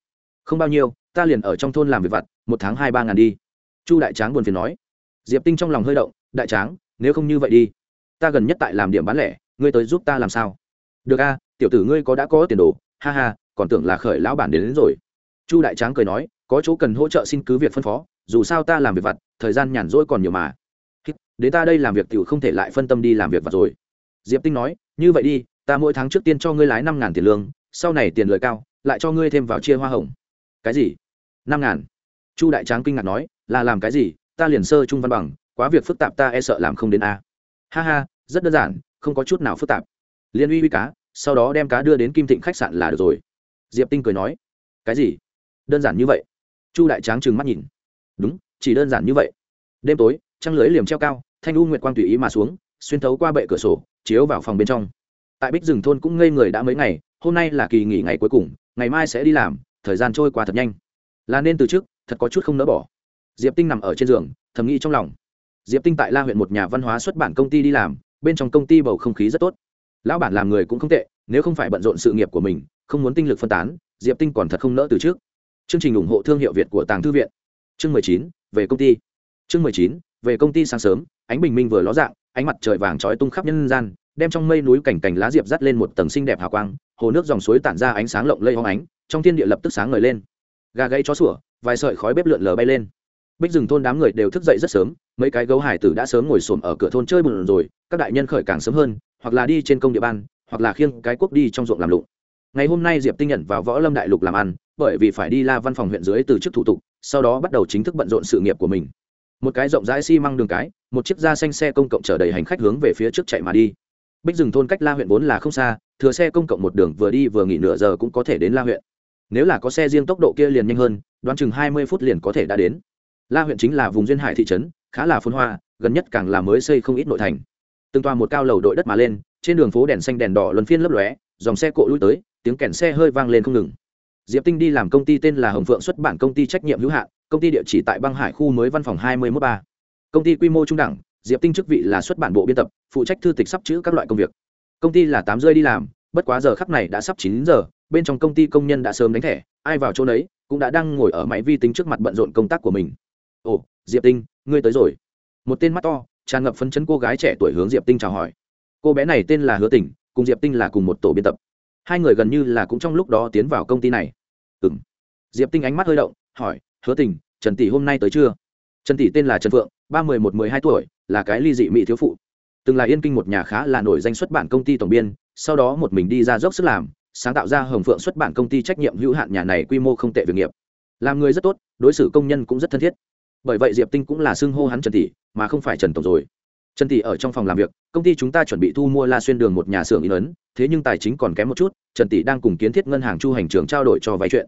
Không bao nhiêu, ta liền ở trong thôn làm việc vặt, một tháng hai ba ngàn đi. Chu đại tráng buồn phiền nói. Diệp tinh trong lòng hơi động, đại tráng, nếu không như vậy đi ta gần nhất tại làm điểm bán lẻ ngươi tới giúp ta làm sao? Được a tiểu tử ngươi có đã có tiền đồ ha ha còn tưởng là khởi lão bản đến, đến rồi. Chu đại tráng cười nói có chỗ cần hỗ trợ xin cứ việc phân phó dù sao ta làm việc vặt thời gian nhàn rỗi còn nhiều mà. Đến ta đây làm việc t không thể lại phân tâm đi làm việc vặt rồi. Diệp tinh nói như vậy đi ta mỗi tháng trước tiên cho ngươi lái năm ngàn tiền lương sau này tiền lời cao lại cho ngươi thêm vào chia hoa hồng. Cái gì? Năm ngàn. Chu đại tráng kinh ngạc nói là làm cái gì? Ta liền sơ trung văn bằng quá việc phức tạp ta e sợ làm không đến a. Ha ha rất đơn giản, không có chút nào phức tạp. Liên uy uy cá, sau đó đem cá đưa đến kim thịnh khách sạn là được rồi. Diệp tinh cười nói, cái gì? Đơn giản như vậy? Chu đại tráng trừng mắt nhìn. Đúng, chỉ đơn giản như vậy. Đêm tối, trăng lưới liềm treo cao, thanh u nguyệt quang tùy ý mà xuống, xuyên thấu qua bệ cửa sổ, chiếu vào phòng bên trong. Tại bích rừng thôn cũng ngây người đã mấy ngày, hôm nay là kỳ nghỉ ngày cuối cùng, ngày mai sẽ đi làm, thời gian trôi qua thật nhanh. Là nên từ trước, thật có chút không nỡ bỏ. Diệp tinh nằm ở trên giường, thầm nghĩ trong lòng. Diệp tinh tại la huyện một nhà văn hóa xuất bản công ty đi làm bên trong công ty bầu không khí rất tốt. Lão bản làm người cũng không tệ, nếu không phải bận rộn sự nghiệp của mình, không muốn tinh lực phân tán, diệp tinh còn thật không nỡ từ trước. Chương trình ủng hộ thương hiệu việt của tàng thư viện. Chương mười chín, về công ty. Chương mười chín, về công ty sáng sớm, ánh bình minh vừa ló dạng, ánh mặt trời vàng trói tung khắp nhân gian, đem trong mây núi cảnh cành lá diệp dắt lên một tầng xinh đẹp hào quang, hồ nước dòng suối tản ra ánh sáng lộng lây hoang ánh, trong thiên địa lập tức sáng ngời lên. Gà gãy chó sủa, vài sợi khói bếp lượn lờ bay lên bích rừng thôn đám người đều thức dậy rất sớm, mấy cái gấu hải tử đã sớm ngồi xổm ở cửa thôn chơi bùn rồi, các đại nhân khởi càng sớm hơn, hoặc là đi trên công địa bàn hoặc là khiêng cái cuốc đi trong ruộng làm lụng. Ngày hôm nay diệp tinh nhận vào võ lâm đại lục làm ăn, bởi vì phải đi la văn phòng huyện dưới từ chức thủ tục, sau đó bắt đầu chính thức bận rộn sự nghiệp của mình. Một cái rộng rãi xi măng đường cái, một chiếc da xanh xe công cộng chở đầy hành khách hướng về phía trước chạy mà đi. Bích rừng thôn cách la huyện vốn là không xa, thừa xe công cộng một đường vừa đi vừa nghỉ nửa giờ cũng có thể đến la huyện. Nếu là có xe riêng tốc độ kia liền nhanh hơn, đoán chừng hai mươi phút liền có thể đã đến la huyện chính là vùng duyên hải thị trấn, khá là phồn hoa, gần nhất càng là mới xây không ít nội thành. Từng toa một cao lầu đội đất mà lên, trên đường phố đèn xanh đèn đỏ luân phiên lấp lóe, dòng xe cộ lui tới, tiếng kèn xe hơi vang lên không ngừng. Diệp tinh đi làm công ty tên là hồng phượng xuất bản công ty trách nhiệm hữu hạn, công ty địa chỉ tại băng hải khu mới văn phòng hai mươi mốt ba. Công ty quy mô trung đẳng, diệp tinh chức vị là xuất bản bộ biên tập, phụ trách thư tịch sắp chữ các loại công việc. Công ty là tám rơi đi làm, bất quá giờ khắc này đã sắp chín giờ, bên trong công ty công nhân đã sớm đánh thẻ, ai vào chỗ đấy cũng đã đang ngồi ở máy vi tính trước mặt bận rộn công tác của mình ồ, diệp tinh, ngươi tới rồi. Một tên mắt to, tràn ngập phấn chấn cô gái trẻ tuổi hướng diệp tinh chào hỏi. Cô bé này tên là hứa tỉnh cùng diệp tinh là cùng một tổ biên tập. Hai người gần như là cũng trong lúc đó tiến vào công ty này. Ừ m diệp tinh ánh mắt hơi động, hỏi, hứa tình, trần tỷ hôm nay tới chưa? Trần tỷ tên là trần phượng, ba mươi một, mười hai tuổi, là cái ly dị mỹ thiếu phụ. Từng là yên kinh một nhà khá là nổi danh xuất bản công ty tổng biên, sau đó một mình đi ra dốc sức làm, sáng tạo ra hồng phượng xuất bản công ty trách nhiệm hữu hạn nhà này quy mô không tệ việc nghiệp. Làm người rất tốt, đối xử công nhân cũng rất thân thiết bởi vậy diệp tinh cũng là xưng hô hắn trần tỷ, mà không phải trần tổng rồi. Trần tỷ ở trong phòng làm việc, công ty chúng ta chuẩn bị thu mua la xuyên đường một nhà xưởng in ấn, thế nhưng tài chính còn kém một chút, trần tỷ đang cùng kiến thiết ngân hàng chu hành trường trao đổi cho vay chuyện.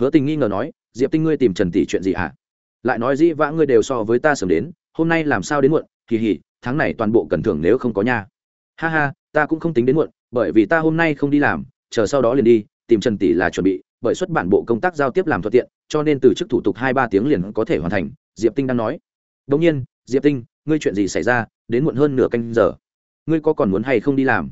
Hứa tình nghi ngờ nói, diệp tinh ngươi tìm trần tỷ chuyện gì hả? Lại nói, dĩ vã ngươi đều so với ta sớm đến, hôm nay làm sao đến muộn, kỳ hỉ, tháng này toàn bộ cần thưởng nếu không có nha. Ha ha, ta cũng không tính đến muộn, bởi vì ta hôm nay không đi làm, chờ sau đó liền đi, tìm trần tỷ là chuẩn bị, bởi xuất bản bộ công tác giao tiếp làm thuận tiện, cho nên từ chức thủ tục hai ba tiếng liền có thể hoàn thành diệp tinh đang nói. Đ nhiên, diệp tinh, ngươi chuyện gì xảy ra? Đến muộn hơn nửa canh giờ. Ngươi có còn muốn hay không đi làm?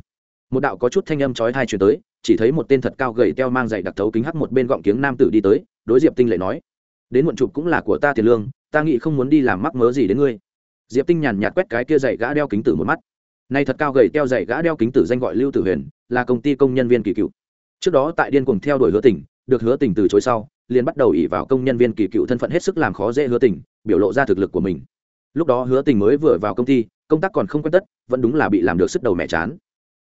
Một đạo có chút thanh âm trói thai truyền tới, chỉ thấy một tên thật cao gầy teo mang dạy đặc thấu kính hắt một bên gọng kiếng nam tử đi tới, đối diệp tinh lệ nói, đến muộn chụp cũng là của ta tiền lương, ta nghĩ không muốn đi làm mắc mớ gì đến ngươi. Diệp tinh nhàn nhạt quét cái kia dạy gã đeo kính tử một mắt. Nay thật cao gầy teo dạy gã đeo kính tử danh gọi lưu tử huyền, là công ty công nhân viên kỳ cựu. Trước đó tại điên cuồng theo đuổi hứa tỉnh được hứa tỉnh từ chối sau, liền bắt đầu ỉ vào công nhân viên kỳ cựu thân phận hết sức làm khó dễ hứa tỉnh biểu lộ ra thực lực của mình. Lúc đó hứa tình mới vừa vào công ty, công tác còn không quen tất, vẫn đúng là bị làm được sức đầu mẹ chán.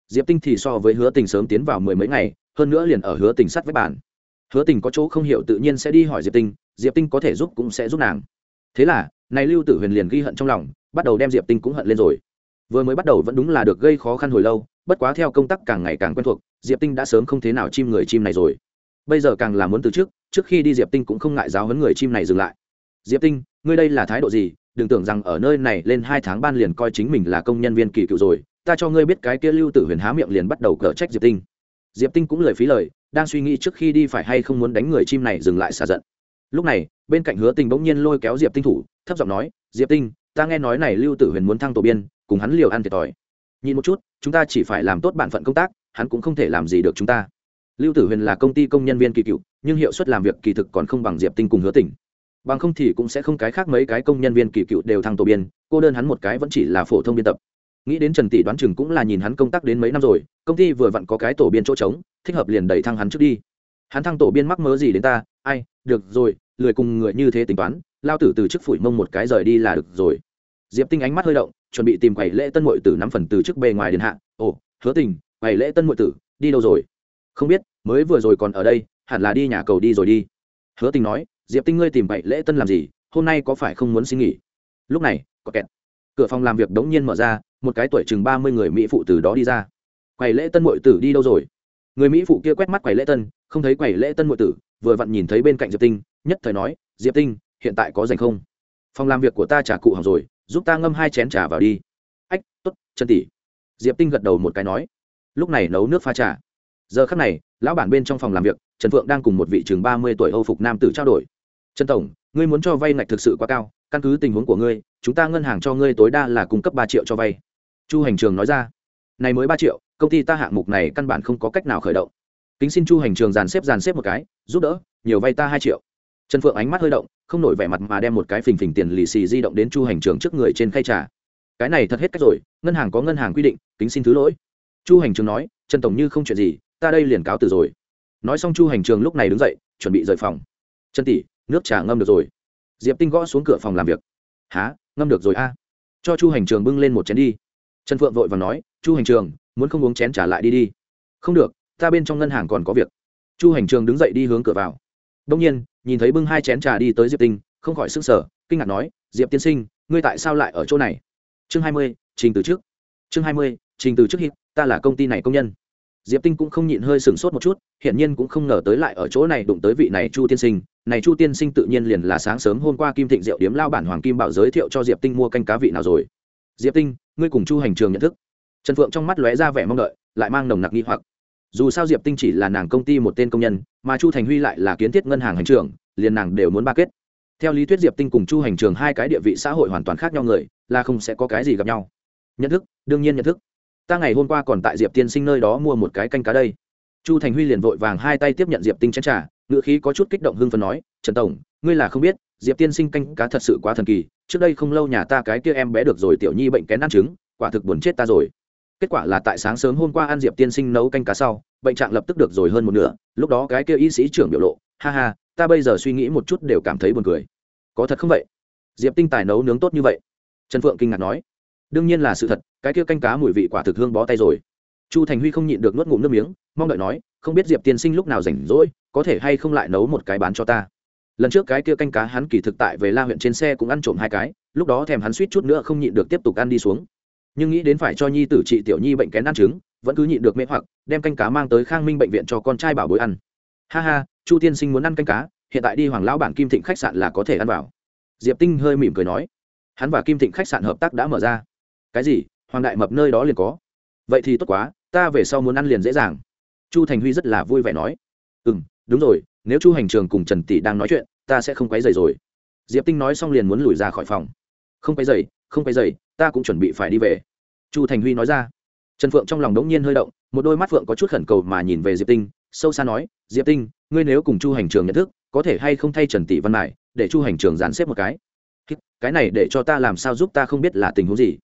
Diệp tinh thì so với hứa tình sớm tiến vào mười mấy ngày, hơn nữa liền ở hứa tình sắt với bàn. Hứa tình có chỗ không hiểu tự nhiên sẽ đi hỏi diệp tinh diệp tinh có thể giúp cũng sẽ giúp nàng. Thế là, này lưu tử huyền liền ghi hận trong lòng, bắt đầu đem diệp tinh cũng hận lên rồi. Vừa mới bắt đầu vẫn đúng là được gây khó khăn hồi lâu, bất quá theo công tác càng ngày càng quen thuộc, diệp tinh đã sớm không thế nào chim người chim này rồi bây giờ càng là muốn từ trước trước khi đi diệp tinh cũng không ngại giáo hấn người chim này dừng lại. Diệp tinh, ngươi đây là thái độ gì? Đừng tưởng rằng ở nơi này lên hai tháng ban liền coi chính mình là công nhân viên kỳ cựu rồi, ta cho ngươi biết cái kia lưu tử huyền há miệng liền bắt đầu cở trách diệp tinh. Diệp tinh cũng lời phí lời, đang suy nghĩ trước khi đi phải hay không muốn đánh người chim này dừng lại xả giận. Lúc này, bên cạnh hứa tình bỗng nhiên lôi kéo diệp tinh thủ, thấp giọng nói, diệp tinh, ta nghe nói này lưu tử huyền muốn thăng tổ biên, cùng hắn liều ăn thiệt thòi. Nhìn một chút, chúng ta chỉ phải làm tốt bản phận công tác, hắn cũng không thể làm gì được chúng ta lưu tử huyền là công ty công nhân viên kỳ cựu, nhưng hiệu suất làm việc kỳ thực còn không bằng diệp tinh cùng hứa tỉnh. Bằng không thì cũng sẽ không cái khác mấy cái công nhân viên kỳ cựu đều thăng tổ biên, cô đơn hắn một cái vẫn chỉ là phổ thông biên tập. Nghĩ đến trần tỷ đoán chừng cũng là nhìn hắn công tác đến mấy năm rồi, công ty vừa vặn có cái tổ biên chỗ trống, thích hợp liền đẩy thăng hắn trước đi. Hắn thăng tổ biên mắc mớ gì đến ta? Ai? Được rồi, lười cùng người như thế tính toán, lao tử từ chức phủi mông một cái rời đi là được rồi. Diệp tinh ánh mắt hơi động, chuẩn bị tìm quầy lễ tân mội tử nắm phần từ trước bề ngoài điện hạ. Ồ, hứa tình, quầy lễ tân mội tử, đi đâu rồi? Không biết mới vừa rồi còn ở đây, hẳn là đi nhà cầu đi rồi đi. Hứa tình nói, diệp tinh ngươi tìm vậy lễ tân làm gì, hôm nay có phải không muốn xin nghỉ? Lúc này, có kẹt. Cửa phòng làm việc đống nhiên mở ra, một cái tuổi chừng ba mươi người mỹ phụ từ đó đi ra. Quầy lễ tân mội tử đi đâu rồi? Người mỹ phụ kia quét mắt quầy lễ tân, không thấy quầy lễ tân mội tử, vừa vặn nhìn thấy bên cạnh diệp tinh, nhất thời nói, diệp tinh, hiện tại có dành không? Phòng làm việc của ta trả cụ hỏng rồi, giúp ta ngâm hai chén trà vào đi. Ách t ố t chân tỷ. Diệp tinh gật đầu một cái nói. Lúc này nấu nước pha trà giờ khắc này, lão bản bên trong phòng làm việc, trần phượng đang cùng một vị chừng ba mươi tuổi âu phục nam tử trao đổi. Trần tổng, ngươi muốn cho vay ngạch thực sự quá cao, căn cứ tình huống của ngươi, chúng ta ngân hàng cho ngươi tối đa là cung cấp ba triệu cho vay. Chu hành trường nói ra. Này mới ba triệu, công ty ta hạng mục này căn bản không có cách nào khởi động. Kính xin chu hành trường dàn xếp dàn xếp một cái, giúp đỡ, nhiều vay ta hai triệu. Trần phượng ánh mắt hơi động, không nổi vẻ mặt mà đem một cái phình phình tiền lì xì di động đến chu hành trường trước người trên khay trà. Cái này thật hết cách rồi, ngân hàng có ngân hàng quy định, kính xin thứ lỗi. Chu hành trường nói, trần tổng như không chuyện gì ta đây liền cáo từ rồi. Nói xong chu hành trường lúc này đứng dậy, chuẩn bị rời phòng. Chân tỷ, nước trà ngâm được rồi. Diệp tinh gõ xuống cửa phòng làm việc. Há ngâm được rồi a? Cho chu hành trường bưng lên một chén đi. Trần phượng vội và nói, chu hành trường, muốn không uống chén trả lại đi đi. Không được, ta bên trong ngân hàng còn có việc. Chu hành trường đứng dậy đi hướng cửa vào. Đông nhiên, nhìn thấy bưng hai chén trà đi tới diệp tinh, không khỏi s ư n g sở kinh ngạc nói, diệp tiên sinh, ngươi tại sao lại ở chỗ này? Chương hai mươi, trình từ trước chương hai mươi, trình từ trước hít ta là công ty này công nhân diệp tinh cũng không nhịn hơi sửng sốt một chút, hiển nhiên cũng không ngờ tới lại ở chỗ này đụng tới vị này chu tiên sinh. Này chu tiên sinh tự nhiên liền là sáng sớm hôm qua kim thịnh diệu điếm lao bản hoàng kim bảo giới thiệu cho diệp tinh mua canh cá vị nào rồi. Diệp tinh, ngươi cùng chu hành trường nhận thức. Trần phượng trong mắt lóe ra vẻ mong đợi, lại mang nồng nặc nghi hoặc. Dù sao diệp tinh chỉ là nàng công ty một tên công nhân, mà chu thành huy lại là kiến thiết ngân hàng hành trưởng, liền nàng đều muốn ba kết. Theo lý thuyết diệp tinh cùng chu hành trường hai cái địa vị xã hội hoàn toàn khác nhau người, là không sẽ có cái gì gặp nhau. Nhận thức, đương nhiên nhận thức ta ngày hôm qua còn tại diệp tiên sinh nơi đó mua một cái canh cá đây. Chu thành huy liền vội vàng hai tay tiếp nhận diệp tinh chén t r à ngự khí có chút kích động hưng phần nói, trần tổng, ngươi là không biết, diệp tiên sinh canh cá thật sự quá thần kỳ, trước đây không lâu nhà ta cái kia em bé được rồi tiểu nhi bệnh kén ăn trứng, quả thực buồn chết ta rồi. Kết quả là tại sáng sớm hôm qua ăn diệp tiên sinh nấu canh cá sau, bệnh trạng lập tức được rồi hơn một nửa, lúc đó cái kia y sĩ trưởng biểu lộ, ha ha, ta bây giờ suy nghĩ một chút đều cảm thấy buồn cười. Có thật không vậy? Diệp tinh tài nấu nướng tốt như vậy. Trần phượng kinh ngạc nói đương nhiên là sự thật, cái kia canh cá mùi vị quả thực hương bó tay rồi. Chu thành huy không nhịn được nuốt ngụm nước miếng, mong đợi nói, không biết diệp tiên sinh lúc nào rảnh rỗi, có thể hay không lại nấu một cái bán cho ta? Lần trước cái kia canh cá hắn kỳ thực tại về la huyện trên xe cũng ăn trộm hai cái, lúc đó thèm hắn suýt chút nữa không nhịn được tiếp tục ăn đi xuống. Nhưng nghĩ đến phải cho nhi tử trị tiểu nhi bệnh kén ăn trứng, vẫn cứ nhịn được mê hoặc, đem canh cá mang tới khang minh bệnh viện cho con trai bảo bối ăn. Ha ha, chu tiên sinh muốn ăn canh cá, hiện tại đi hoàng lão bản kim thịnh khách sạn là có thể ăn vào. Diệp tinh hơi mỉm cười nói. Hắn và kim thịnh khách sạn hợp tác đã mở ra cái gì? Hoàng đại mập nơi đó liền có. Vậy thì tốt quá, ta về sau muốn ăn liền dễ dàng. Chu thành huy rất là vui vẻ nói. Ừ m đúng rồi, nếu chu hành trường cùng trần tỷ đang nói chuyện, ta sẽ không quấy dày rồi. Diệp tinh nói xong liền muốn lùi ra khỏi phòng. Không quấy dày không quấy dày ta cũng chuẩn bị phải đi về. Chu thành huy nói ra. Trần phượng trong lòng đống nhiên hơi động, một đôi mắt phượng có chút khẩn cầu mà nhìn về diệp tinh, sâu xa nói, diệp tinh, ngươi nếu cùng chu hành trường nhận thức, có thể hay không thay trần tỷ văn mải để chu hành trường dàn xếp một cái? Cái này để cho ta làm sao giúp ta không biết là tình huống gì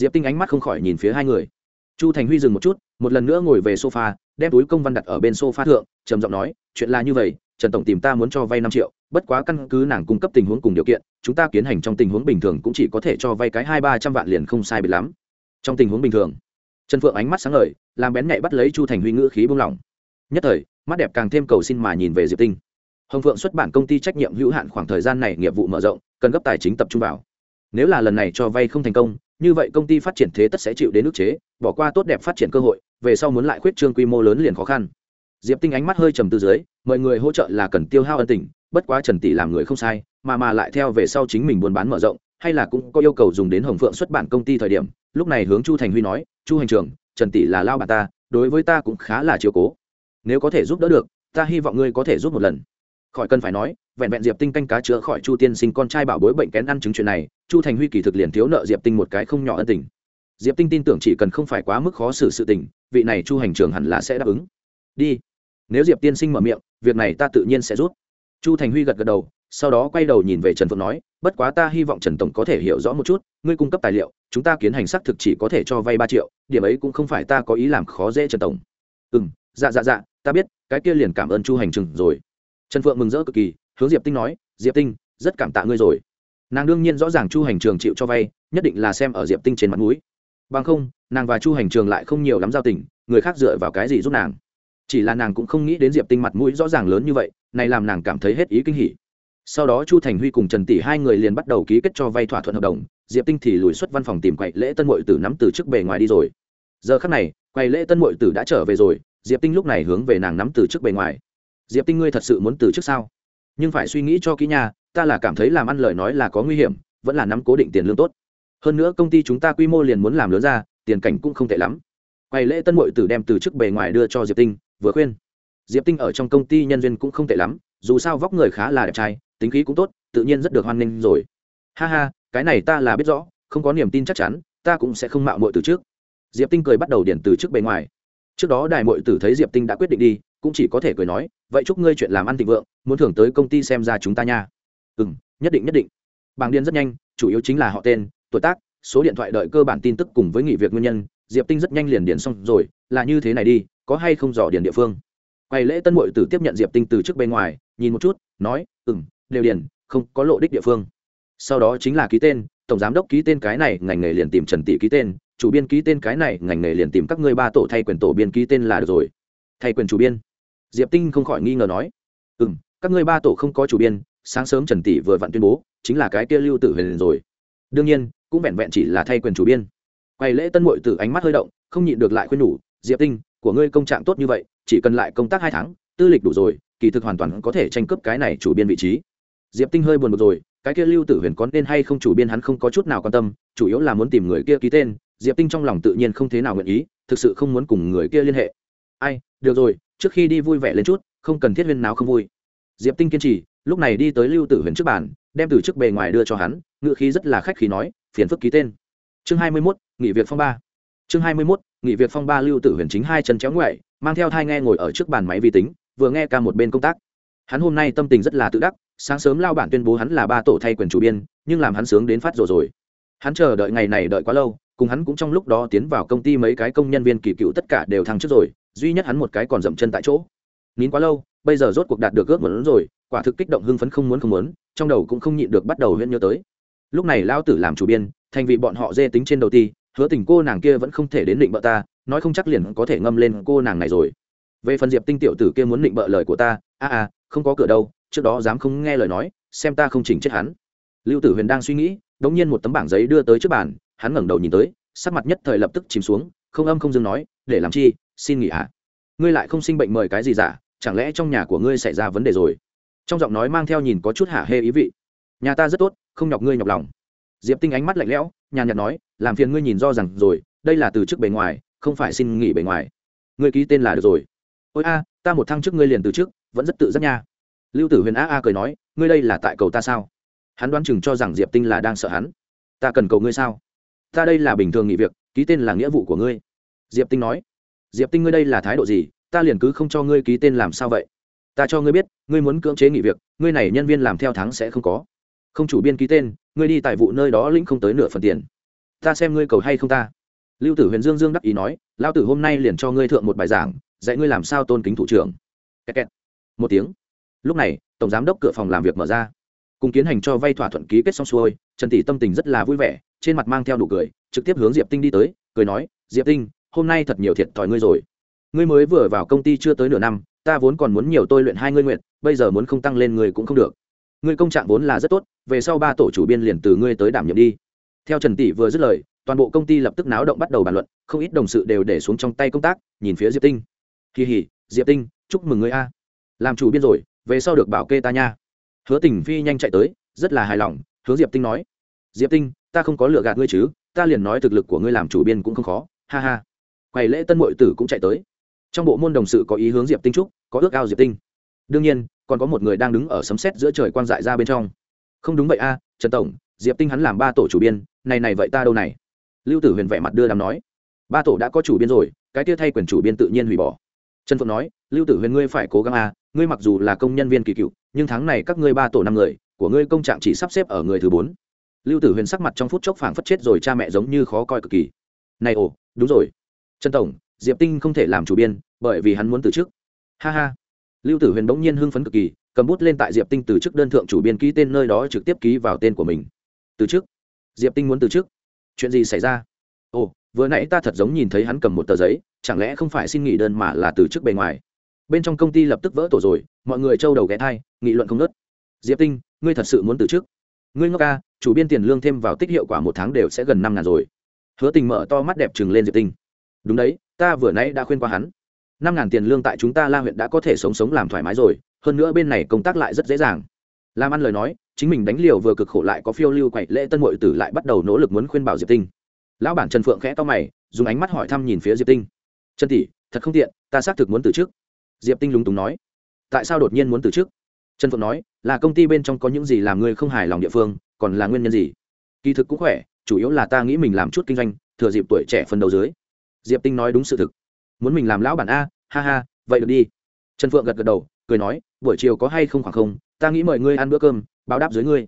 diệp tinh ánh mắt không khỏi nhìn phía hai người. Chu thành huy dừng một chút, một lần nữa ngồi về sofa, đem túi công văn đặt ở bên sofa thượng, trầm giọng nói, chuyện là như vậy, trần tổng tìm ta muốn cho vay năm triệu, bất quá căn cứ nàng cung cấp tình huống cùng điều kiện, chúng ta tiến hành trong tình huống bình thường cũng chỉ có thể cho vay cái hai ba trăm vạn liền không sai biệt lắm. Trong tình huống bình thường, trần phượng ánh mắt sáng ngời, làm bén nhạy bắt lấy chu thành huy ngữ khí buông lỏng. Nhất thời, mắt đẹp càng thêm cầu xin mà nhìn về diệp tinh. Hồng phượng xuất bản công ty trách nhiệm hữu hạn khoảng thời gian này nghiệp vụ mở rộng, cần gấp tài chính tập trung vào. Nếu là lần này cho vay không thành công như vậy công ty phát triển thế tất sẽ chịu đến ức chế, bỏ qua tốt đẹp phát triển cơ hội, về sau muốn lại khuyết trương quy mô lớn liền khó khăn. Diệp tinh ánh mắt hơi trầm từ dưới, mọi người hỗ trợ là cần tiêu hao ân tình, bất quá trần tỷ làm người không sai, mà mà lại theo về sau chính mình buôn bán mở rộng, hay là cũng có yêu cầu dùng đến hồng phượng xuất bản công ty thời điểm, lúc này hướng chu thành huy nói, chu hành trưởng trần tỷ là lao bà ta, đối với ta cũng khá là chiều cố. Nếu có thể giúp đỡ được, ta hy vọng ngươi có thể giúp một lần. Khỏi cần phải nói, vẹn vẹn diệp tinh canh cá chữa khỏi chu tiên sinh con trai bảo bối bệnh kén ăn chứng chuyện này chu thành huy kỳ thực liền thiếu nợ diệp tinh một cái không nhỏ ân tình. Diệp tinh tin tưởng chỉ cần không phải quá mức khó xử sự tình, vị này chu hành trường hẳn là sẽ đáp ứng. Đi. Nếu diệp tiên sinh mở miệng, việc này ta tự nhiên sẽ rút chu thành huy gật gật đầu, sau đó quay đầu nhìn về trần phượng nói, bất quá ta hy vọng trần tổng có thể hiểu rõ một chút, ngươi cung cấp tài liệu, chúng ta kiến hành xác thực chỉ có thể cho vay ba triệu, điểm ấy cũng không phải ta có ý làm khó dễ trần tổng. Ừ m dạ dạ dạ ta biết, cái kia liền cảm ơn chu hành trừng rồi. Trần phượng mừng rỡ cực kỳ, hướng diệp tinh nói, diệp tinh, rất cảm tạ ngươi rồi nàng đương nhiên rõ ràng chu hành trường chịu cho vay, nhất định là xem ở diệp tinh trên mặt mũi. Bằng không, nàng và chu hành trường lại không nhiều lắm giao tình, người khác dựa vào cái gì giúp nàng? Chỉ là nàng cũng không nghĩ đến diệp tinh mặt mũi rõ ràng lớn như vậy, này làm nàng cảm thấy hết ý kinh hỉ. Sau đó chu thành huy cùng trần tỷ hai người liền bắt đầu ký kết cho vay thỏa thuận hợp đồng, diệp tinh thì lùi xuất văn phòng tìm quậy lễ tân mội tử nắm từ trước bề ngoài đi rồi. Giờ khắc này quậy lễ tân mội tử đã trở về rồi, diệp tinh lúc này hướng về nàng nắm từ trước bề ngoài. Diệp tinh ngươi thật sự muốn từ trước sao? Nhưng phải suy nghĩ cho kỹ nhà ta là cảm thấy làm ăn lời nói là có nguy hiểm, vẫn là nắm cố định tiền lương tốt. Hơn nữa công ty chúng ta quy mô liền muốn làm lớn ra, tiền cảnh cũng không tệ lắm. Quầy lễ tân mội tử đem từ trước bề ngoài đưa cho diệp tinh, vừa khuyên. Diệp tinh ở trong công ty nhân viên cũng không tệ lắm, dù sao vóc người khá là đẹp trai, tính khí cũng tốt, tự nhiên rất được hoan nghênh rồi. Ha ha, cái này ta là biết rõ, không có niềm tin chắc chắn, ta cũng sẽ không mạo mội từ trước. Diệp tinh cười bắt đầu điển từ trước bề ngoài. Trước đó đài mội tử thấy diệp tinh đã quyết định đi, cũng chỉ có thể cười nói, vậy chúc ngươi chuyện làm ăn thịnh vượng, muốn thưởng tới công ty xem ra chúng ta nha ừ m nhất định nhất định. Bảng điền rất nhanh, chủ yếu chính là họ tên, tuổi tác, số điện thoại đợi cơ bản tin tức cùng với nghỉ việc nguyên nhân. Diệp tinh rất nhanh liền điền xong rồi, là như thế này đi, có hay không dò điền địa phương. Quầy lễ tân mội tử tiếp nhận diệp tinh từ trước bên ngoài, nhìn một chút, nói ừ m đều điền, không có lộ đích địa phương. Sau đó chính là ký tên, tổng giám đốc ký tên cái này, ngành nghề liền tìm trần tỷ ký tên, chủ biên ký tên cái này, ngành nghề liền tìm các ngươi ba tổ thay quyền tổ biên ký tên là được rồi. Thay quyền chủ biên. Diệp tinh không khỏi nghi ngờ nói ừ m các ngươi ba tổ không có chủ biên sáng sớm trần tỷ vừa vặn tuyên bố, chính là cái kia lưu tử huyền rồi. Đương nhiên, cũng vẹn vẹn chỉ là thay quyền chủ biên. Quay lễ tân mội từ ánh mắt hơi động, không nhịn được lại khuyên nhủ, diệp tinh, của ngươi công trạng tốt như vậy, chỉ cần lại công tác hai tháng, tư lịch đủ rồi, kỳ thực hoàn toàn có thể tranh cướp cái này chủ biên vị trí. Diệp tinh hơi buồn một rồi, cái kia lưu tử huyền có nên hay không chủ biên hắn không có chút nào quan tâm, chủ yếu là muốn tìm người kia ký tên, diệp tinh trong lòng tự nhiên không thế nào nguyện ý, thực sự không muốn cùng người kia liên hệ. Ai, được rồi, trước khi đi vui vẻ lên chút, không cần thiết viên nào không vui. Diệp tinh kiên trì lúc này đi tới lưu tử huyền trước bàn, đem từ trước bề ngoài đưa cho hắn ngự khí rất là khách khí nói, phiền phức ký tên. Chương hai mươi mốt, nghỉ việc phong ba. Chương hai mươi mốt, nghỉ việc phong ba lưu tử huyền chính hai chân chéo ngoại, mang theo thai nghe ngồi ở trước bàn máy vi tính, vừa nghe ca một bên công tác. Hắn hôm nay tâm tình rất là tự đắc, sáng sớm lao bản tuyên bố hắn là ba tổ thay quyền chủ biên, nhưng làm hắn sướng đến phát rồi rồi. Hắn chờ đợi ngày này đợi quá lâu, cùng hắn cũng trong lúc đó tiến vào công ty mấy cái công nhân viên kỳ cựu tất cả đều thăng trước rồi, duy nhất hắn một cái còn dậm chân tại chỗ. Nín quá lâu, bây giờ rốt cuộc đạt được ước muốn rồi quả thực kích động hưng phấn không muốn không muốn, trong đầu cũng không nhịn được bắt đầu huyễn nhớ tới. Lúc này lao tử làm chủ biên, thành vị bọn họ dê tính trên đầu ti, hứa tình cô nàng kia vẫn không thể đến định bợ ta, nói không chắc liền có thể ngâm lên cô nàng này rồi. Về phần diệp tinh tiểu tử kia muốn định bợ lời của ta, a a, không có cửa đâu, trước đó dám không nghe lời nói, xem ta không chỉnh chết hắn. Lưu tử huyền đang suy nghĩ, đống nhiên một tấm bảng giấy đưa tới trước bàn, hắn ngẩng đầu nhìn tới, sắc mặt nhất thời lập tức chìm xuống, không âm không dừng nói, để làm chi, xin nghỉ ạ. À? ngươi lại không sinh bệnh mời cái gì giả, chẳng lẽ trong nhà của ngươi xảy ra vấn đề rồi? Trong giọng nói mang theo nhìn có chút hả hê ý vị. Nhà ta rất tốt, không nhọc ngươi nhọc lòng. Diệp tinh ánh mắt lạnh lẽo, nhàn nhạt nói, làm phiền ngươi nhìn do rằng rồi, đây là từ chức bề ngoài, không phải xin nghỉ bề ngoài. Ngươi ký tên là được rồi. Ôi a, ta một thăng chức ngươi liền từ chức vẫn rất tự giác nha. Lưu tử huyền a a cười nói, ngươi đây là tại cầu ta sao? Hắn đoán chừng cho rằng diệp tinh là đang sợ hắn. Ta cần cầu ngươi sao? Ta đây là bình thường nghỉ việc, ký tên là nghĩa vụ của ngươi. Diệp tinh nói, diệp tinh ngươi đây là thái độ gì? Ta liền cứ không cho ngươi ký tên làm sao vậy? Ta cho ngươi biết, ngươi muốn cưỡng chế nghỉ việc, ngươi này nhân viên làm theo tháng sẽ không có. Không chủ biên ký tên, ngươi đi tại vụ nơi đó lĩnh không tới nửa phần tiền. Ta xem ngươi cầu hay không ta. Lưu tử huyền dương dương đắc ý nói lao tử hôm nay liền cho ngươi thượng một bài giảng, dạy ngươi làm sao tôn kính thủ trưởng. Kẹt kẹt. một tiếng. Lúc này, tổng giám đốc cửa phòng làm việc mở ra. Cùng kiến hành cho vay thỏa thuận ký kết xong xuôi, trần tỷ tâm tình rất là vui vẻ, trên mặt mang theo nụ cười, trực tiếp hướng diệp tinh đi tới, cười nói, diệp tinh, hôm nay thật nhiều thiệt thòi ngươi rồi. Ngươi mới vừa vào công ty chưa tới nửa năm ta vốn còn muốn nhiều tôi luyện hai ngươi nguyện, bây giờ muốn không tăng lên người cũng không được. Ngươi công trạng vốn là rất tốt, về sau ba tổ chủ biên liền từ ngươi tới đảm nhiệm đi. Theo trần tỷ vừa dứt lời, toàn bộ công ty lập tức náo động bắt đầu bàn luận, không ít đồng sự đều để xuống trong tay công tác, nhìn phía diệp tinh. Kỳ hỉ, diệp tinh, chúc mừng ngươi a. Làm chủ biên rồi, về sau được bảo kê ta nha. Hứa tình phi nhanh chạy tới, rất là hài lòng, hướng diệp tinh nói. Diệp tinh, ta không có lựa gạt ngươi chứ, ta liền nói thực lực của ngươi làm chủ biên cũng không khó, ha ha. Quầy lễ tân mội tử cũng chạy tới. Trong bộ môn đồng sự có ý hướng diệp tinh trúc có ước ao diệp tinh đương nhiên còn có một người đang đứng ở sấm xét giữa trời quan dại ra bên trong không đúng vậy a à, trần tổng diệp tinh hắn làm ba tổ chủ biên này này vậy ta đâu này lưu tử huyền vẻ mặt đưa đàm nói ba tổ đã có chủ biên rồi cái kia thay quyền chủ biên tự nhiên hủy bỏ trần phượng nói lưu tử huyền ngươi phải cố gắng a à, ngươi mặc dù là công nhân viên kỳ cựu nhưng tháng này các ngươi ba tổ năm người của ngươi công trạng chỉ sắp xếp ở người thứ bốn lưu tử huyền sắc mặt trong phút chốc phảng phất chết rồi cha mẹ giống như khó coi cực kỳ này ồ, đúng rồi trần tổng diệp tinh không thể làm chủ biên bởi vì hắn muốn từ chức ha ha. Lưu tử huyền bỗng nhiên hưng phấn cực kỳ, cầm bút lên tại diệp tinh từ chức đơn thượng chủ biên ký tên nơi đó trực tiếp ký vào tên của mình. Từ chức diệp tinh muốn từ chức chuyện gì xảy ra? Ồ, vừa nãy ta thật giống nhìn thấy hắn cầm một tờ giấy, chẳng lẽ không phải xin nghỉ đơn mà là từ chức bề ngoài? Bên trong công ty lập tức vỡ tổ rồi, mọi người trâu đầu ghé thai, nghị luận không nớt diệp tinh, ngươi thật sự muốn từ chức ngươi ngốc ca chủ biên tiền lương thêm vào tích hiệu quả một tháng đều sẽ gần năm ngàn rồi. Hứa tình mở to mắt đẹp chừng lên diệp tinh. Đúng đấy, ta vừa nãy đã khuyên qua hắn năm ngàn tiền lương tại chúng ta la huyện đã có thể sống sống làm thoải mái rồi, hơn nữa bên này công tác lại rất dễ dàng. Làm ăn lời nói, chính mình đánh liều vừa cực khổ lại có phiêu lưu quậy lễ tân mội tử lại bắt đầu nỗ lực muốn khuyên bảo diệp tinh. Lão bản trần phượng khẽ to mày, dùng ánh mắt hỏi thăm nhìn phía diệp tinh. Trần tỷ, thật không tiện, ta xác thực muốn từ chức. Diệp tinh lúng túng nói. Tại sao đột nhiên muốn từ chức? Trần phượng nói, là công ty bên trong có những gì làm ngươi không hài lòng địa phương, còn là nguyên nhân gì? Kỳ thực cũng khỏe, chủ yếu là ta nghĩ mình làm chút kinh doanh, thừa dịp tuổi trẻ phần đầu dưới. Diệp tinh nói đúng sự thực muốn mình làm lão bản a, ha ha, vậy được đi. Trần phượng gật gật đầu, cười nói, buổi chiều có hay không khoảng không, ta nghĩ mời ngươi ăn bữa cơm, báo đáp dưới ngươi.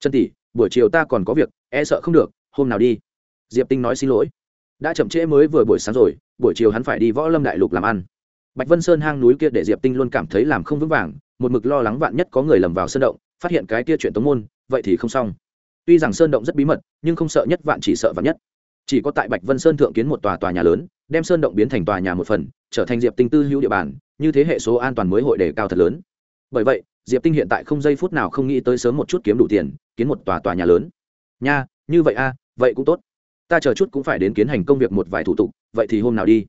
Trần tỷ, buổi chiều ta còn có việc e sợ không được, hôm nào đi. Diệp tinh nói xin lỗi. Đã chậm trễ mới vừa buổi sáng rồi, buổi chiều hắn phải đi võ lâm đại lục làm ăn. Bạch vân sơn hang núi kia để diệp tinh luôn cảm thấy làm không vững vàng, một mực lo lắng vạn nhất có người lầm vào sơn động, phát hiện cái kia chuyện tống môn, vậy thì không xong. Tuy rằng sơn động rất bí mật, nhưng không sợ nhất vạn chỉ sợ vạn nhất chỉ có tại bạch vân sơn thượng kiến một tòa tòa nhà lớn, đem sơn động biến thành tòa nhà một phần, trở thành diệp tinh tư hữu địa bàn, như thế hệ số an toàn mới hội đề cao thật lớn. Bởi vậy, diệp tinh hiện tại không giây phút nào không nghĩ tới sớm một chút kiếm đủ tiền, kiến một tòa tòa nhà lớn. Nha, như vậy a, vậy cũng tốt. Ta chờ chút cũng phải đến kiến hành công việc một vài thủ tục, vậy thì hôm nào đi.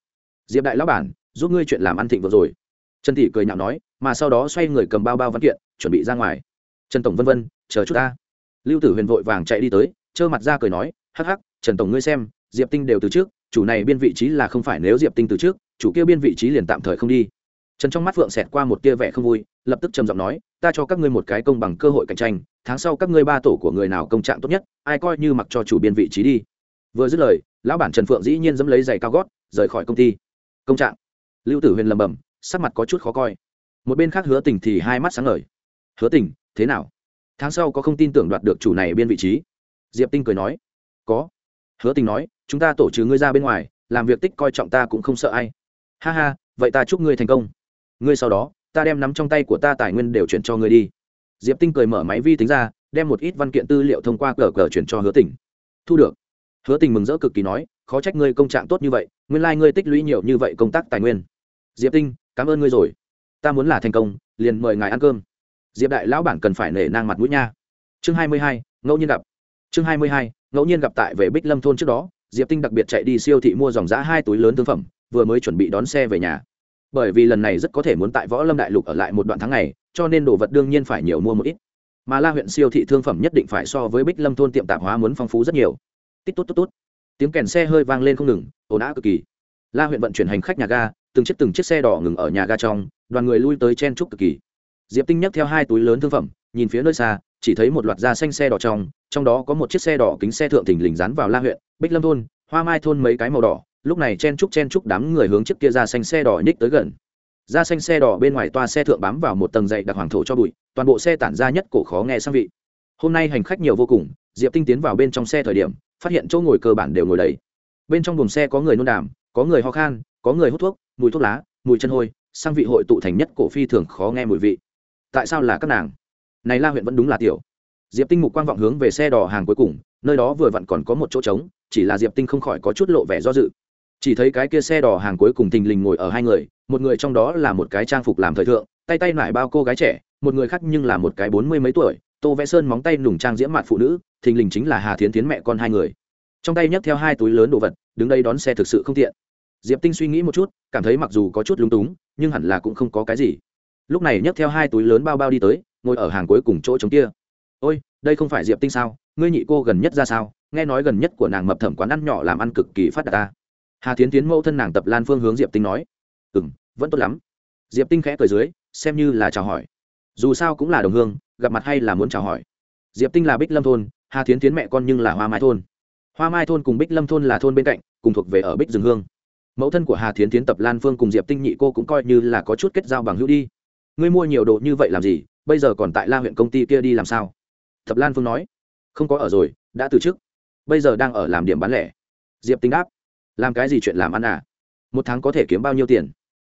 Diệp đại lão bản, giúp ngươi chuyện làm ăn thịnh vừa rồi. Trần thị cười nhạo nói, mà sau đó xoay người cầm bao bao văn kiện, chuẩn bị ra ngoài. Trần tổng vân vân, chờ chút ta. Lưu tử huyền vội vàng chạy đi tới, trơ mặt ra cười nói, hắc hắc trần tổng ngươi xem, diệp tinh đều từ trước, chủ này biên vị trí là không phải nếu diệp tinh từ trước, chủ kia biên vị trí liền tạm thời không đi. Trần trong mắt phượng xẹt qua một tia vẻ không vui, lập tức trầm giọng nói, ta cho các ngươi một cái công bằng cơ hội cạnh tranh, tháng sau các ngươi ba tổ của người nào công trạng tốt nhất, ai coi như mặc cho chủ biên vị trí đi. Vừa dứt lời, lão bản trần phượng dĩ nhiên dẫm lấy giày cao gót, rời khỏi công ty. Công trạng. Lưu tử huyền lầm bầm sắc mặt có chút khó coi. Một bên khác hứa tình thì hai mắt sáng ngời. Hứa tình, thế nào? Tháng sau có không tin tưởng đoạt được chủ này biên vị trí? Diệp tinh cười nói. Có hứa tình nói, chúng ta tổ trừ ngươi ra bên ngoài, làm việc tích coi trọng ta cũng không sợ ai. Ha ha, vậy ta chúc ngươi thành công. Ngươi sau đó, ta đem nắm trong tay của ta tài nguyên đều chuyển cho ngươi đi. Diệp tinh cười mở máy vi tính ra, đem một ít văn kiện tư liệu thông qua cờ cờ chuyển cho hứa tình. Thu được. Hứa tình mừng rỡ cực kỳ nói, khó trách ngươi công trạng tốt như vậy, nguyên lai、like、ngươi tích lũy nhiều như vậy công tác tài nguyên. Diệp tinh, cảm ơn ngươi rồi. Ta muốn là thành công, liền mời ngài ăn cơm. Diệp đại lão bản cần phải nể nang mặt mũi nha. Chương hai mươi hai, ngẫu nhiên gặp. Chương hai mươi hai ngẫu nhiên gặp tại về bích lâm thôn trước đó, diệp tinh đặc biệt chạy đi siêu thị mua dòng giã hai túi lớn thương phẩm, vừa mới chuẩn bị đón xe về nhà. Bởi vì lần này rất có thể muốn tại võ lâm đại lục ở lại một đoạn tháng này cho nên đồ vật đương nhiên phải nhiều mua một ít. Mà la huyện siêu thị thương phẩm nhất định phải so với bích lâm thôn tiệm tạp hóa muốn phong phú rất nhiều. Tít tốt tốt tốt tiếng kèn xe hơi vang lên không ngừng, ồn ào cực kỳ. La huyện vận chuyển hành khách nhà ga, từng chiếc từng chiếc xe đỏ ngừng ở nhà ga trong, đoàn người lui tới chen trúc cực kỳ. Diệp tinh nhấc theo hai túi lớn thương phẩm nhìn phía nơi xa, chỉ thấy một loạt da xanh xe đỏ trong trong đó có một chiếc xe đỏ kính xe thượng thình lình dán vào la huyện, bích lâm thôn, hoa mai thôn mấy cái màu đỏ, lúc này chen trúc chen trúc đám người hướng chiếc kia da xanh xe đỏ nhích tới gần. Da xanh xe đỏ bên ngoài toa xe thượng bám vào một tầng dậy đặc hoàng thổ cho bụi, toàn bộ xe tản ra nhất cổ khó nghe sang vị. Hôm nay hành khách nhiều vô cùng, diệp tinh tiến vào bên trong xe thời điểm, phát hiện chỗ ngồi cơ bản đều ngồi đầy. Bên trong buồng xe có người nôn đàm, có người ho khan, có người hút thuốc, mùi thuốc lá, mùi chân hôi, sang vị hội tụ thành nhất cổ phi thường khó nghe mùi vị. Tại sao là các nàng? Này la huyện vẫn đúng là tiểu. Diệp tinh mục quang vọng hướng về xe đỏ hàng cuối cùng, nơi đó vừa vặn còn có một chỗ trống, chỉ là diệp tinh không khỏi có chút lộ vẻ do dự. Chỉ thấy cái kia xe đỏ hàng cuối cùng thình lình ngồi ở hai người, một người trong đó là một cái trang phục làm thời thượng, tay tay nải bao cô gái trẻ, một người khác nhưng là một cái bốn mươi mấy tuổi, tô vẽ sơn móng tay nùng trang diễm mạn phụ nữ, thình lình chính là hà thiến tiến mẹ con hai người. Trong tay nhấc theo hai túi lớn đồ vật, đứng đây đón xe thực sự không tiện. Diệp tinh suy nghĩ một chút, cảm thấy mặc dù có chút lúng túng, nhưng hẳn là cũng không có cái gì. Lúc này nhấc theo hai túi lớn bao bao đi tới ngồi ở hàng cuối cùng chỗ trống kia. Ôi, đây không phải diệp tinh sao? Ngươi nhị cô gần nhất ra sao? Nghe nói gần nhất của nàng mập thẩm quán ăn nhỏ làm ăn cực kỳ phát đạt ta. Hà tiến tiến mẫu thân nàng tập lan phương hướng diệp tinh nói. Ừ m vẫn tốt lắm. Diệp tinh khẽ cười dưới, xem như là chào hỏi. Dù sao cũng là đồng hương, gặp mặt hay là muốn chào hỏi. Diệp tinh là bích lâm thôn, hà thiến tiến mẹ con nhưng là hoa mai thôn. Hoa mai thôn cùng bích lâm thôn là thôn bên cạnh, cùng thuộc về ở bích rừng hương. Mẫu thân của hà thiến tiến tập lan phương cùng diệp tinh nhị cô cũng coi như là có chút kết giao bằng hữu đi. Ngươi mua nhiều đồ như vậy làm gì? Bây giờ còn tại la huyện công ty kia đi làm sao? Thập lan phương nói. Không có ở rồi, đã từ chức bây giờ đang ở làm điểm bán lẻ. Diệp tinh đáp. Làm cái gì chuyện làm ăn à? Một tháng có thể kiếm bao nhiêu tiền?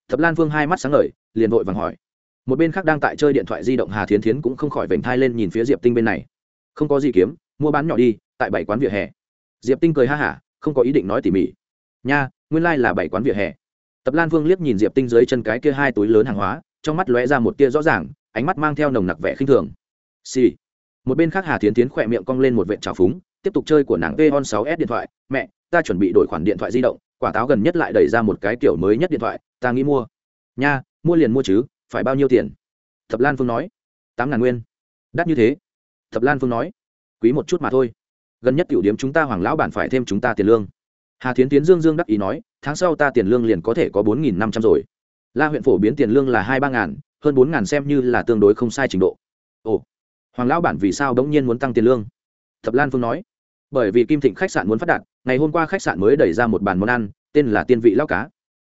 Thập lan phương hai mắt sáng ngời, liền vội vàng hỏi. Một bên khác đang tại chơi điện thoại di động hà thiến thiến cũng không khỏi vểnh thai lên nhìn phía diệp tinh bên này. Không có gì kiếm, mua bán nhỏ đi, tại bảy quán vỉa hè. Diệp tinh cười ha hả, không có ý định nói tỉ mỉ. Nha, nguyên lai、like、là bảy quán vỉa hè. Tập lan phương liếc nhìn diệp tinh dưới chân cái kia hai túi lớn hàng hóa, trong mắt lóe ra một tia rõ ràng ánh mắt mang theo nồng nặc vẻ khinh thường. Xì、sì. một bên khác hà tiến tiến khỏe miệng cong lên một vệ trào phúng, tiếp tục chơi của nàng v on 6 s điện thoại. Mẹ, ta chuẩn bị đổi khoản điện thoại di động, quả táo gần nhất lại đẩy ra một cái kiểu mới nhất điện thoại, ta nghĩ mua. Nha, mua liền mua chứ, phải bao nhiêu tiền? Thập lan phương nói. Tám ngàn nguyên. Đắt như thế. Thập lan phương nói. Quý một chút mà thôi. Gần nhất tiểu điểm chúng ta hoàng lão bản phải thêm chúng ta tiền lương. Hà thiến tiến dương dương đắc ý nói, tháng sau ta tiền lương liền có thể có bốn nghìn năm trăm rồi. La huyện phổ biến tiền lương là hai ba ngàn hơn bốn ngàn xem như là tương đối không sai trình độ. Ồ hoàng lão bản vì sao bỗng nhiên muốn tăng tiền lương? Thập lan phương nói. Bởi vì kim thịnh khách sạn muốn phát đạt ngày hôm qua khách sạn mới đẩy ra một bàn món ăn tên là tiên vị lao cá.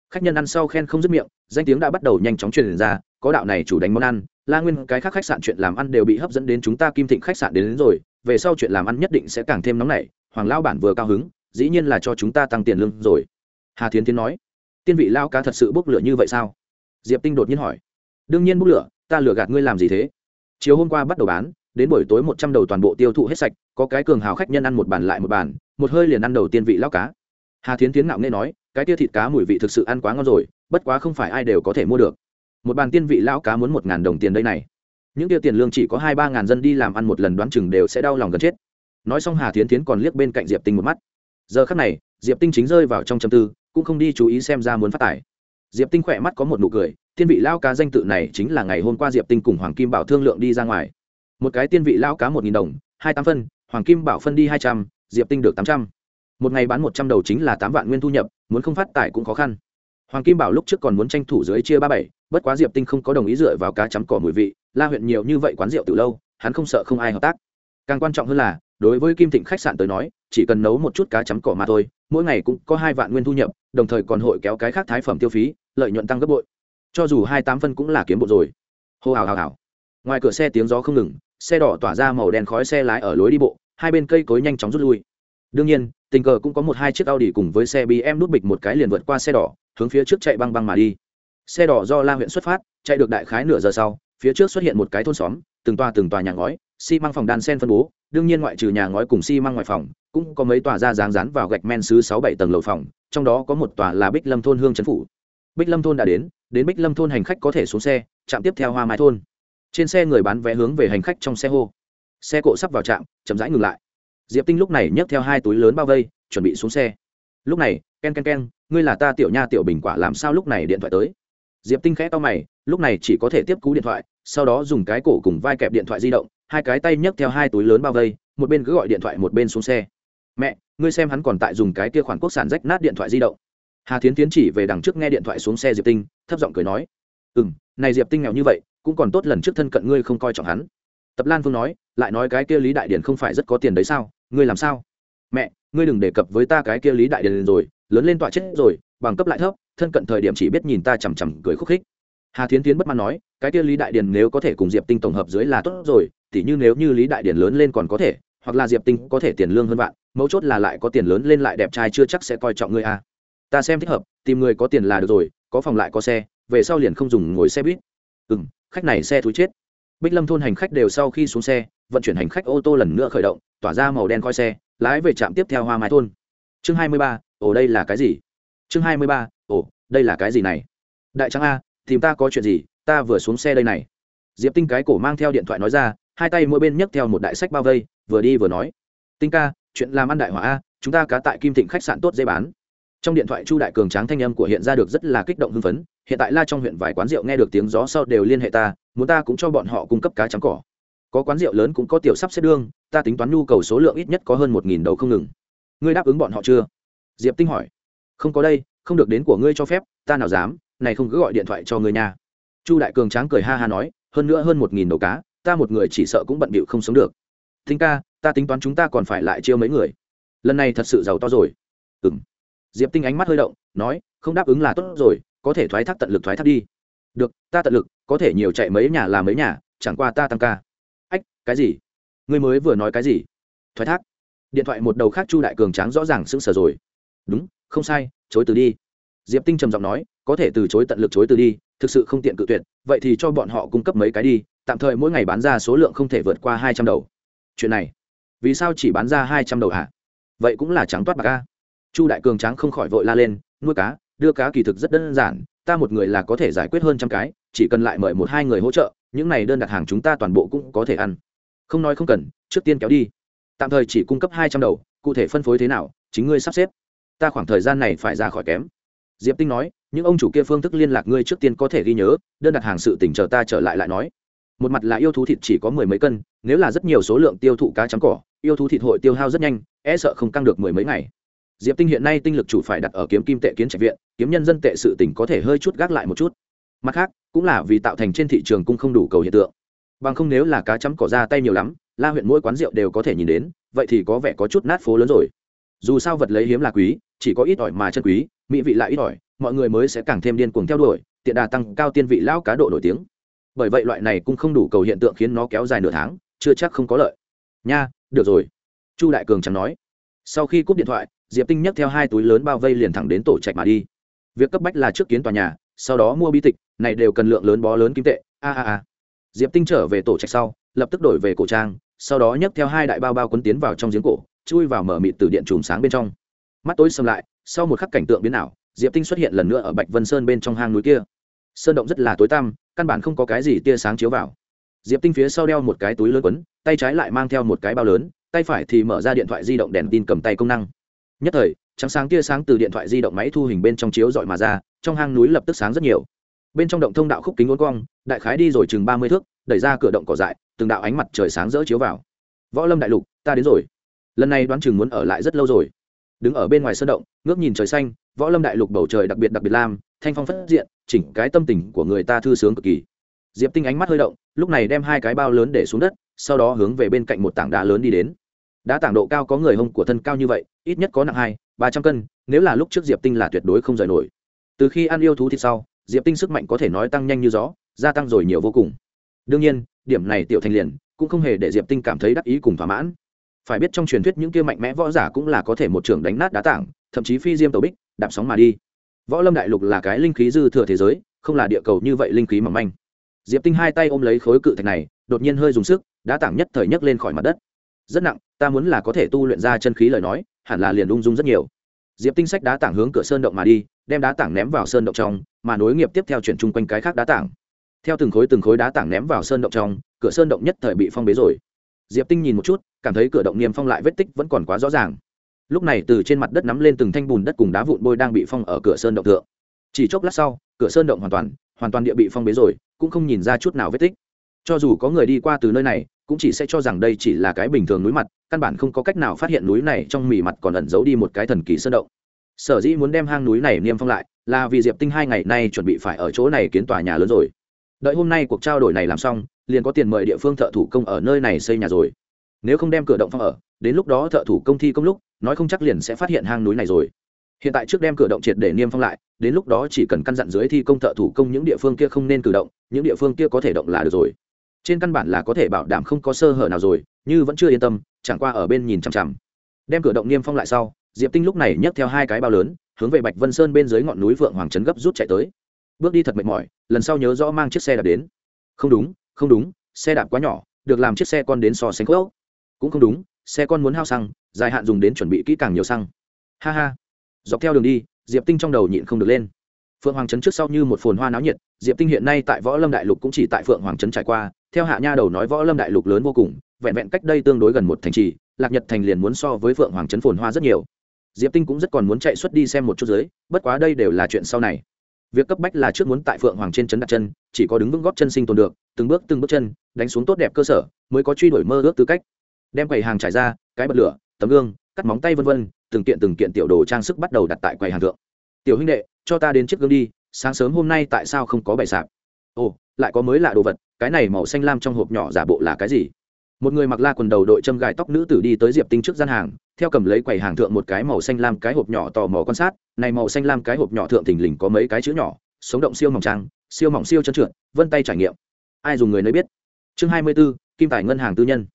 Khách nhân ăn sau khen không dứt miệng danh tiếng đã bắt đầu nhanh chóng truyền ra có đạo này chủ đánh món ăn la nguyên cái khác khách sạn chuyện làm ăn đều bị hấp dẫn đến chúng ta kim thịnh khách sạn đến, đến rồi về sau chuyện làm ăn nhất định sẽ càng thêm nóng nảy hoàng lao bản vừa cao hứng dĩ nhiên là cho chúng ta tăng tiền lương rồi. Hà thiến tiến nói. Tiên vị lao cá thật sự bốc lửa như vậy sao? Diệp tinh đột nhiên hỏi đương nhiên bút lửa, ta lừa gạt ngươi làm gì thế? Chiều hôm qua bắt đầu bán, đến buổi tối một trăm đầu toàn bộ tiêu thụ hết sạch, có cái cường hào khách nhân ăn một bàn lại một bàn, một hơi liền ăn đầu tiên vị lao cá. Hà thiến tiến ngạo nghe nói, cái tia thịt cá mùi vị thực sự ăn quá ngon rồi, bất quá không phải ai đều có thể mua được. Một bàn tiên vị lão cá muốn một ngàn đồng tiền đây này. Những tia tiền lương chỉ có hai ba ngàn dân đi làm ăn một lần đoán chừng đều sẽ đau lòng gần chết. Nói xong hà thiến tiến còn liếc bên cạnh diệp tinh một mắt. Giờ khắc này, diệp tinh chính rơi vào trong châm tư, cũng không đi chú ý xem ra muốn phát tải. diệp tinh khỏe mắt có một nụ cười tiên vị lao cá danh tự này chính là ngày hôm qua diệp tinh cùng hoàng kim bảo thương lượng đi ra ngoài. Một cái tiên vị lao cá một nghìn đồng, hai tám phân, hoàng kim bảo phân đi hai trăm, diệp tinh được tám trăm. Một ngày bán một trăm đầu chính là tám vạn nguyên thu nhập, muốn không phát tài cũng khó khăn. Hoàng kim bảo lúc trước còn muốn tranh thủ dưới chia ba bảy, bất quá diệp tinh không có đồng ý dựa vào cá chấm cỏ mùi vị, la huyện nhiều như vậy quán rượu từ lâu, hắn không sợ không ai hợp tác. Càng quan trọng hơn là, đối với kim thịnh khách sạn tới nói, chỉ cần nấu một chút cá chấm cỏ mà thôi, mỗi ngày cũng có hai vạn nguyên thu nhập, đồng thời còn hội kéo cái khác thái phẩm tiêu phí, lợi nhuận tăng gấp bội cho dù hai tám phân cũng là kiếm bộ rồi hô hào hào hào ngoài cửa xe tiếng gió không ngừng xe đỏ tỏa ra màu đen khói xe lái ở lối đi bộ hai bên cây cối nhanh chóng rút lui đương nhiên tình cờ cũng có một hai chiếc Audi cùng với xe BM nút bịch một cái liền vượt qua xe đỏ, hướng phía trước chạy băng băng mà đi. Xe đỏ do La huyện xuất phát, chạy được đại khái nửa giờ sau, phía trước xuất hiện một cái thôn xóm, từng toa từng tòa nhà ngói, xi măng phòng đan sen phân bố, đương nhiên ngoại trừ nhà ngói cùng xi măng ngoài phòng, cũng có mấy tòa ra dáng rán vào gạch men xứ sáu bảy tầng lầu phòng, trong đó có một tòa là Bích Lâm thôn hương trấn phủ. Bích Lâm thôn đã đến, đến Bích Lâm thôn hành khách có thể xuống xe, trạm tiếp theo Hoa Mai thôn. Trên xe người bán vé hướng về hành khách trong xe hô. Xe cộ sắp vào trạm, chậm rãi ngừng lại. Diệp tinh lúc này nhấc theo hai túi lớn bao vây chuẩn bị xuống xe. Lúc này ken ken ken ngươi là ta tiểu nha tiểu bình quả làm sao lúc này điện thoại tới? Diệp tinh khẽ to mày lúc này chỉ có thể tiếp cú điện thoại sau đó dùng cái cổ cùng vai kẹp điện thoại di động hai cái tay nhấc theo hai túi lớn bao vây một bên cứ gọi điện thoại một bên xuống xe. Mẹ ngươi xem hắn còn tại dùng cái kia khoản quốc sản rách nát điện thoại di động hà Thiến tiến chỉ về đằng trước nghe điện thoại xuống xe diệp tinh, thấp giọng cười nói ừ m này diệp tinh nghèo như vậy, cũng còn tốt lần trước thân cận ngươi không coi trọng hắn. Tập lan phương nói, lại nói cái kia lý đại điển không phải rất có tiền đấy sao? Ngươi làm sao? Mẹ, ngươi đừng đề cập với ta cái kia lý đại điển rồi, lớn lên tọa chết rồi, bằng cấp lại thấp, thân cận thời điểm chỉ biết nhìn ta chằm chằm cười khúc khích. Hà thiến tiến bất mãn nói, cái kia lý đại điển nếu có thể cùng diệp tinh tổng hợp dưới là tốt rồi, tỉ như nếu như lý đại điển lớn lên còn có thể, hoặc là diệp tinh có thể tiền lương hơn bạn, mấu chốt là lại có tiền lớn lên lại đẹp trai chưa chắc sẽ coi trọng ngươi à ta xem thích hợp, tìm người có tiền là được rồi, có phòng lại có xe, về sau liền không dùng ngồi xe buýt. Ừ m khách này xe thúi chết. Bích lâm thôn hành khách đều sau khi xuống xe, vận chuyển hành khách ô tô lần nữa khởi động, tỏa ra màu đen coi xe, lái về trạm tiếp theo hoa mai thôn. Chương hai mươi ba, ồ, đây là cái gì? Chương hai mươi ba, ồ, đây là cái gì này? Đại trắng a, tìm ta có chuyện gì? Ta vừa xuống xe đây này. Diệp tinh cái cổ mang theo điện thoại nói ra, hai tay mỗi bên nhấc theo một đại sách bao vây, vừa đi vừa nói. Tinh ca, chuyện làm ăn đại hỏa a, chúng ta cá tại kim thịnh khách sạn tốt dễ bán trong điện thoại chu đại cường tráng thanh âm của hiện ra được rất là kích động hưng phấn, hiện tại la trong huyện vài quán rượu nghe được tiếng gió sau đều liên hệ ta, muốn ta cũng cho bọn họ cung cấp cá trắng cỏ. Có quán rượu lớn cũng có tiểu sắp xếp đương, ta tính toán nhu cầu số lượng ít nhất có hơn một nghìn đầu không ngừng. Ngươi đáp ứng bọn họ chưa? Diệp tinh hỏi. Không có đây, không được đến của ngươi cho phép, ta nào dám, này không cứ gọi điện thoại cho ngươi nhà chu đại cường tráng cười ha ha nói, hơn nữa hơn một nghìn đầu cá, ta một người chỉ sợ cũng bận bịu không sống được. Thính ca, ta tính toán chúng ta còn phải lại chiêu mấy người. Lần này thật sự giàu to rồi. Ừng diệp tinh ánh mắt hơi động, nói, không đáp ứng là tốt rồi, có thể thoái thác tận lực thoái thác đi. Được, ta tận lực, có thể nhiều chạy mấy nhà là mấy nhà, chẳng qua ta tăng ca. Ách, cái gì? Ngươi mới vừa nói cái gì? Thoái thác. Điện thoại một đầu khác chu đại cường tráng rõ ràng sững sờ rồi. Đúng, không sai, chối từ đi. Diệp tinh trầm giọng nói, có thể từ chối tận lực chối từ đi, thực sự không tiện cự tuyệt, vậy thì cho bọn họ cung cấp mấy cái đi, tạm thời mỗi ngày bán ra số lượng không thể vượt qua hai trăm đầu. Chuyện này, vì sao chỉ bán ra hai trăm đầu hả? Vậy cũng là trắng toát bạc ca chu đại cường tráng không khỏi vội la lên, nuôi cá, đưa cá kỳ thực rất đơn giản, ta một người là có thể giải quyết hơn trăm cái, chỉ cần lại mời một hai người hỗ trợ, những này đơn đặt hàng chúng ta toàn bộ cũng có thể ăn. Không nói không cần, trước tiên kéo đi. Tạm thời chỉ cung cấp hai trăm đầu, cụ thể phân phối thế nào, chính ngươi sắp xếp. Ta khoảng thời gian này phải ra khỏi kém. Diệp tinh nói, những ông chủ kia phương thức liên lạc ngươi trước tiên có thể ghi nhớ, đơn đặt hàng sự tỉnh chờ ta trở lại lại nói. Một mặt là yêu thú thịt chỉ có mười mấy cân, nếu là rất nhiều số lượng tiêu thụ cá trắng cỏ, yêu thú thịt hội tiêu hao rất nhanh e sợ không căng được mười mấy ngày diệp tinh hiện nay tinh lực chủ phải đặt ở kiếm kim tệ kiến trạch viện, kiếm nhân dân tệ sự tỉnh có thể hơi chút gác lại một chút. Mặt khác, cũng là vì tạo thành trên thị trường cung không đủ cầu hiện tượng. Bằng không nếu là cá chấm cỏ ra tay nhiều lắm, la huyện mỗi quán rượu đều có thể nhìn đến, vậy thì có vẻ có chút nát phố lớn rồi. Dù sao vật lấy hiếm là quý, chỉ có ít ỏi mà chân quý, mỹ vị lại ít ỏi, mọi người mới sẽ càng thêm điên cuồng theo đuổi, tiện đà tăng cao tiên vị lão cá độ nổi tiếng. Bởi vậy loại này cũng không đủ cầu hiện tượng khiến nó kéo dài nửa tháng, chưa chắc không có lợi. Nha, được rồi. Chu đại cường chẳng nói. Sau khi cúp điện thoại diệp tinh nhấc theo hai túi lớn bao vây liền thẳng đến tổ trạch mà đi. Việc cấp bách là trước kiến tòa nhà, sau đó mua bi tịch, này đều cần lượng lớn bó lớn kim tệ. A a a. Diệp tinh trở về tổ trạch sau, lập tức đổi về cổ trang, sau đó nhấc theo hai đại bao bao quấn tiến vào trong giếng cổ, chui vào mở mịt từ điện chùm sáng bên trong. Mắt tối xâm lại, sau một khắc cảnh tượng biến ảo, diệp tinh xuất hiện lần nữa ở bạch vân sơn bên trong hang núi kia. Sơn động rất là tối tăm, căn bản không có cái gì tia sáng chiếu vào. Diệp tinh phía sau đeo một cái túi lớn quấn tay trái lại mang theo một cái bao lớn, tay phải thì mở ra điện thoại di động đèn tin cầm tay công năng nhất thời, trắng sáng tia sáng từ điện thoại di động máy thu hình bên trong chiếu dọi mà ra, trong hang núi lập tức sáng rất nhiều. Bên trong động thông đạo khúc kính uốn cong, đại khái đi rồi chừng ba mươi thước, đẩy ra cửa động cỏ dại, từng đạo ánh mặt trời sáng rỡ chiếu vào. Võ lâm đại lục, ta đến rồi. Lần này đoán chừng muốn ở lại rất lâu rồi. Đứng ở bên ngoài sơn động, ngước nhìn trời xanh, võ lâm đại lục bầu trời đặc biệt đặc biệt lam, thanh phong phất diện, chỉnh cái tâm tình của người ta thư sướng cực kỳ. Diệp tinh ánh mắt hơi động, lúc này đem hai cái bao lớn để xuống đất, sau đó hướng về bên cạnh một tảng đá lớn đi đến đã tảng độ cao có người hông của thân cao như vậy, ít nhất có nặng hai, ba trăm cân, nếu là lúc trước diệp tinh là tuyệt đối không rời nổi. Từ khi ăn yêu thú thịt sau, diệp tinh sức mạnh có thể nói tăng nhanh như gió, gia tăng rồi nhiều vô cùng. Đương nhiên, điểm này tiểu thành liền cũng không hề để diệp tinh cảm thấy đắc ý cùng thỏa mãn. Phải biết trong truyền thuyết những kia mạnh mẽ võ giả cũng là có thể một trưởng đánh nát đá tảng, thậm chí phi diêm tàu bích, đạp sóng mà đi. Võ lâm đại lục là cái linh khí dư thừa thế giới, không là địa cầu như vậy linh khí mỏng manh. Diệp tinh hai tay ôm lấy khối cự thạch này, đột nhiên hơi dùng sức, đá tảng nhất thời nhấc lên khỏi mặt đất. Rất nặng ta muốn là có thể tu luyện ra chân khí lời nói, hẳn là liền ung dung rất nhiều. Diệp tinh sách đá tảng hướng cửa sơn động mà đi, đem đá tảng ném vào sơn động trong, mà nối nghiệp tiếp theo chuyển chung quanh cái khác đá tảng. Theo từng khối từng khối đá tảng ném vào sơn động trong, cửa sơn động nhất thời bị phong bế rồi. Diệp tinh nhìn một chút, cảm thấy cửa động niêm phong lại vết tích vẫn còn quá rõ ràng. Lúc này từ trên mặt đất nắm lên từng thanh bùn đất cùng đá vụn bôi đang bị phong ở cửa sơn động thượng. Chỉ chốc lát sau, cửa sơn động hoàn toàn hoàn toàn địa bị phong bế rồi, cũng không nhìn ra chút nào vết tích. Cho dù có người đi qua từ nơi này cũng chỉ sẽ cho rằng đây chỉ là cái bình thường núi mặt, căn bản không có cách nào phát hiện núi này trong mì mặt còn ẩn giấu đi một cái thần kỳ sơn động. Sở dĩ muốn đem hang núi này niêm phong lại, là vì diệp tinh hai ngày nay chuẩn bị phải ở chỗ này kiến tòa nhà lớn rồi. Đợi hôm nay cuộc trao đổi này làm xong, liền có tiền mời địa phương thợ thủ công ở nơi này xây nhà rồi. Nếu không đem cửa động phong ở, đến lúc đó thợ thủ công thi công lúc, nói không chắc liền sẽ phát hiện hang núi này rồi. Hiện tại trước đem cửa động triệt để niêm phong lại, đến lúc đó chỉ cần căn dặn dưới thi công thợ thủ công những địa phương kia không nên cử động, những địa phương kia có thể động là được rồi trên căn bản là có thể bảo đảm không có sơ hở nào rồi, như vẫn chưa yên tâm, chẳng qua ở bên nhìn chằm chằm. Đem cửa động niêm phong lại sau, diệp tinh lúc này nhấc theo hai cái bao lớn, hướng về bạch vân sơn bên dưới ngọn núi vượng hoàng trấn gấp rút chạy tới. Bước đi thật mệt mỏi, lần sau nhớ rõ mang chiếc xe đạp đến. Không đúng không đúng, xe đạp quá nhỏ, được làm chiếc xe con đến so sánh khớp. Cũng không đúng, xe con muốn hao xăng, dài hạn dùng đến chuẩn bị kỹ càng nhiều xăng. Ha ha. Dọc theo đường đi, diệp tinh trong đầu nhịn không được lên. Phượng hoàng trấn trước sau như một phồn hoa náo nhiệt, diệp tinh hiện nay tại võ lâm đại lục cũng chỉ tại phượng hoàng trấn trải qua theo hạ nha đầu nói võ lâm đại lục lớn vô cùng, vẹn vẹn cách đây tương đối gần một thành trì, lạc nhật thành liền muốn so với phượng hoàng trấn phồn hoa rất nhiều. Diệp tinh cũng rất còn muốn chạy xuất đi xem một chút dưới, bất quá đây đều là chuyện sau này. Việc cấp bách là trước muốn tại phượng hoàng trên trấn đặt chân, chỉ có đứng vững góp chân sinh tồn được, từng bước từng bước chân, đánh xuống tốt đẹp cơ sở, mới có truy đuổi mơ ước tư cách. Đem quầy hàng trải ra, cái bật lửa, tấm gương, cắt móng tay vân vân, từng kiện từng kiện tiểu đồ trang sức bắt đầu đặt tại quầy hàng thượng. Tiểu huynh đệ, cho ta đến chiếc gương đi, sáng sớm hôm nay tại sao không có bày sạp? Ồ, lại có mới lạ đồ vật cái này màu xanh lam trong hộp nhỏ giả bộ là cái gì? Một người mặc la quần đầu đội châm gài tóc nữ tử đi tới diệp tinh trước gian hàng theo cầm lấy quầy hàng thượng một cái màu xanh lam cái hộp nhỏ tò mò quan sát này màu xanh lam cái hộp nhỏ thượng thình lình có mấy cái chữ nhỏ sống động siêu mỏng trang siêu mỏng siêu chân trượt vân tay trải nghiệm. Ai dùng người nơi biết. Chương hai mươi 24, kim tài ngân hàng tư nhân.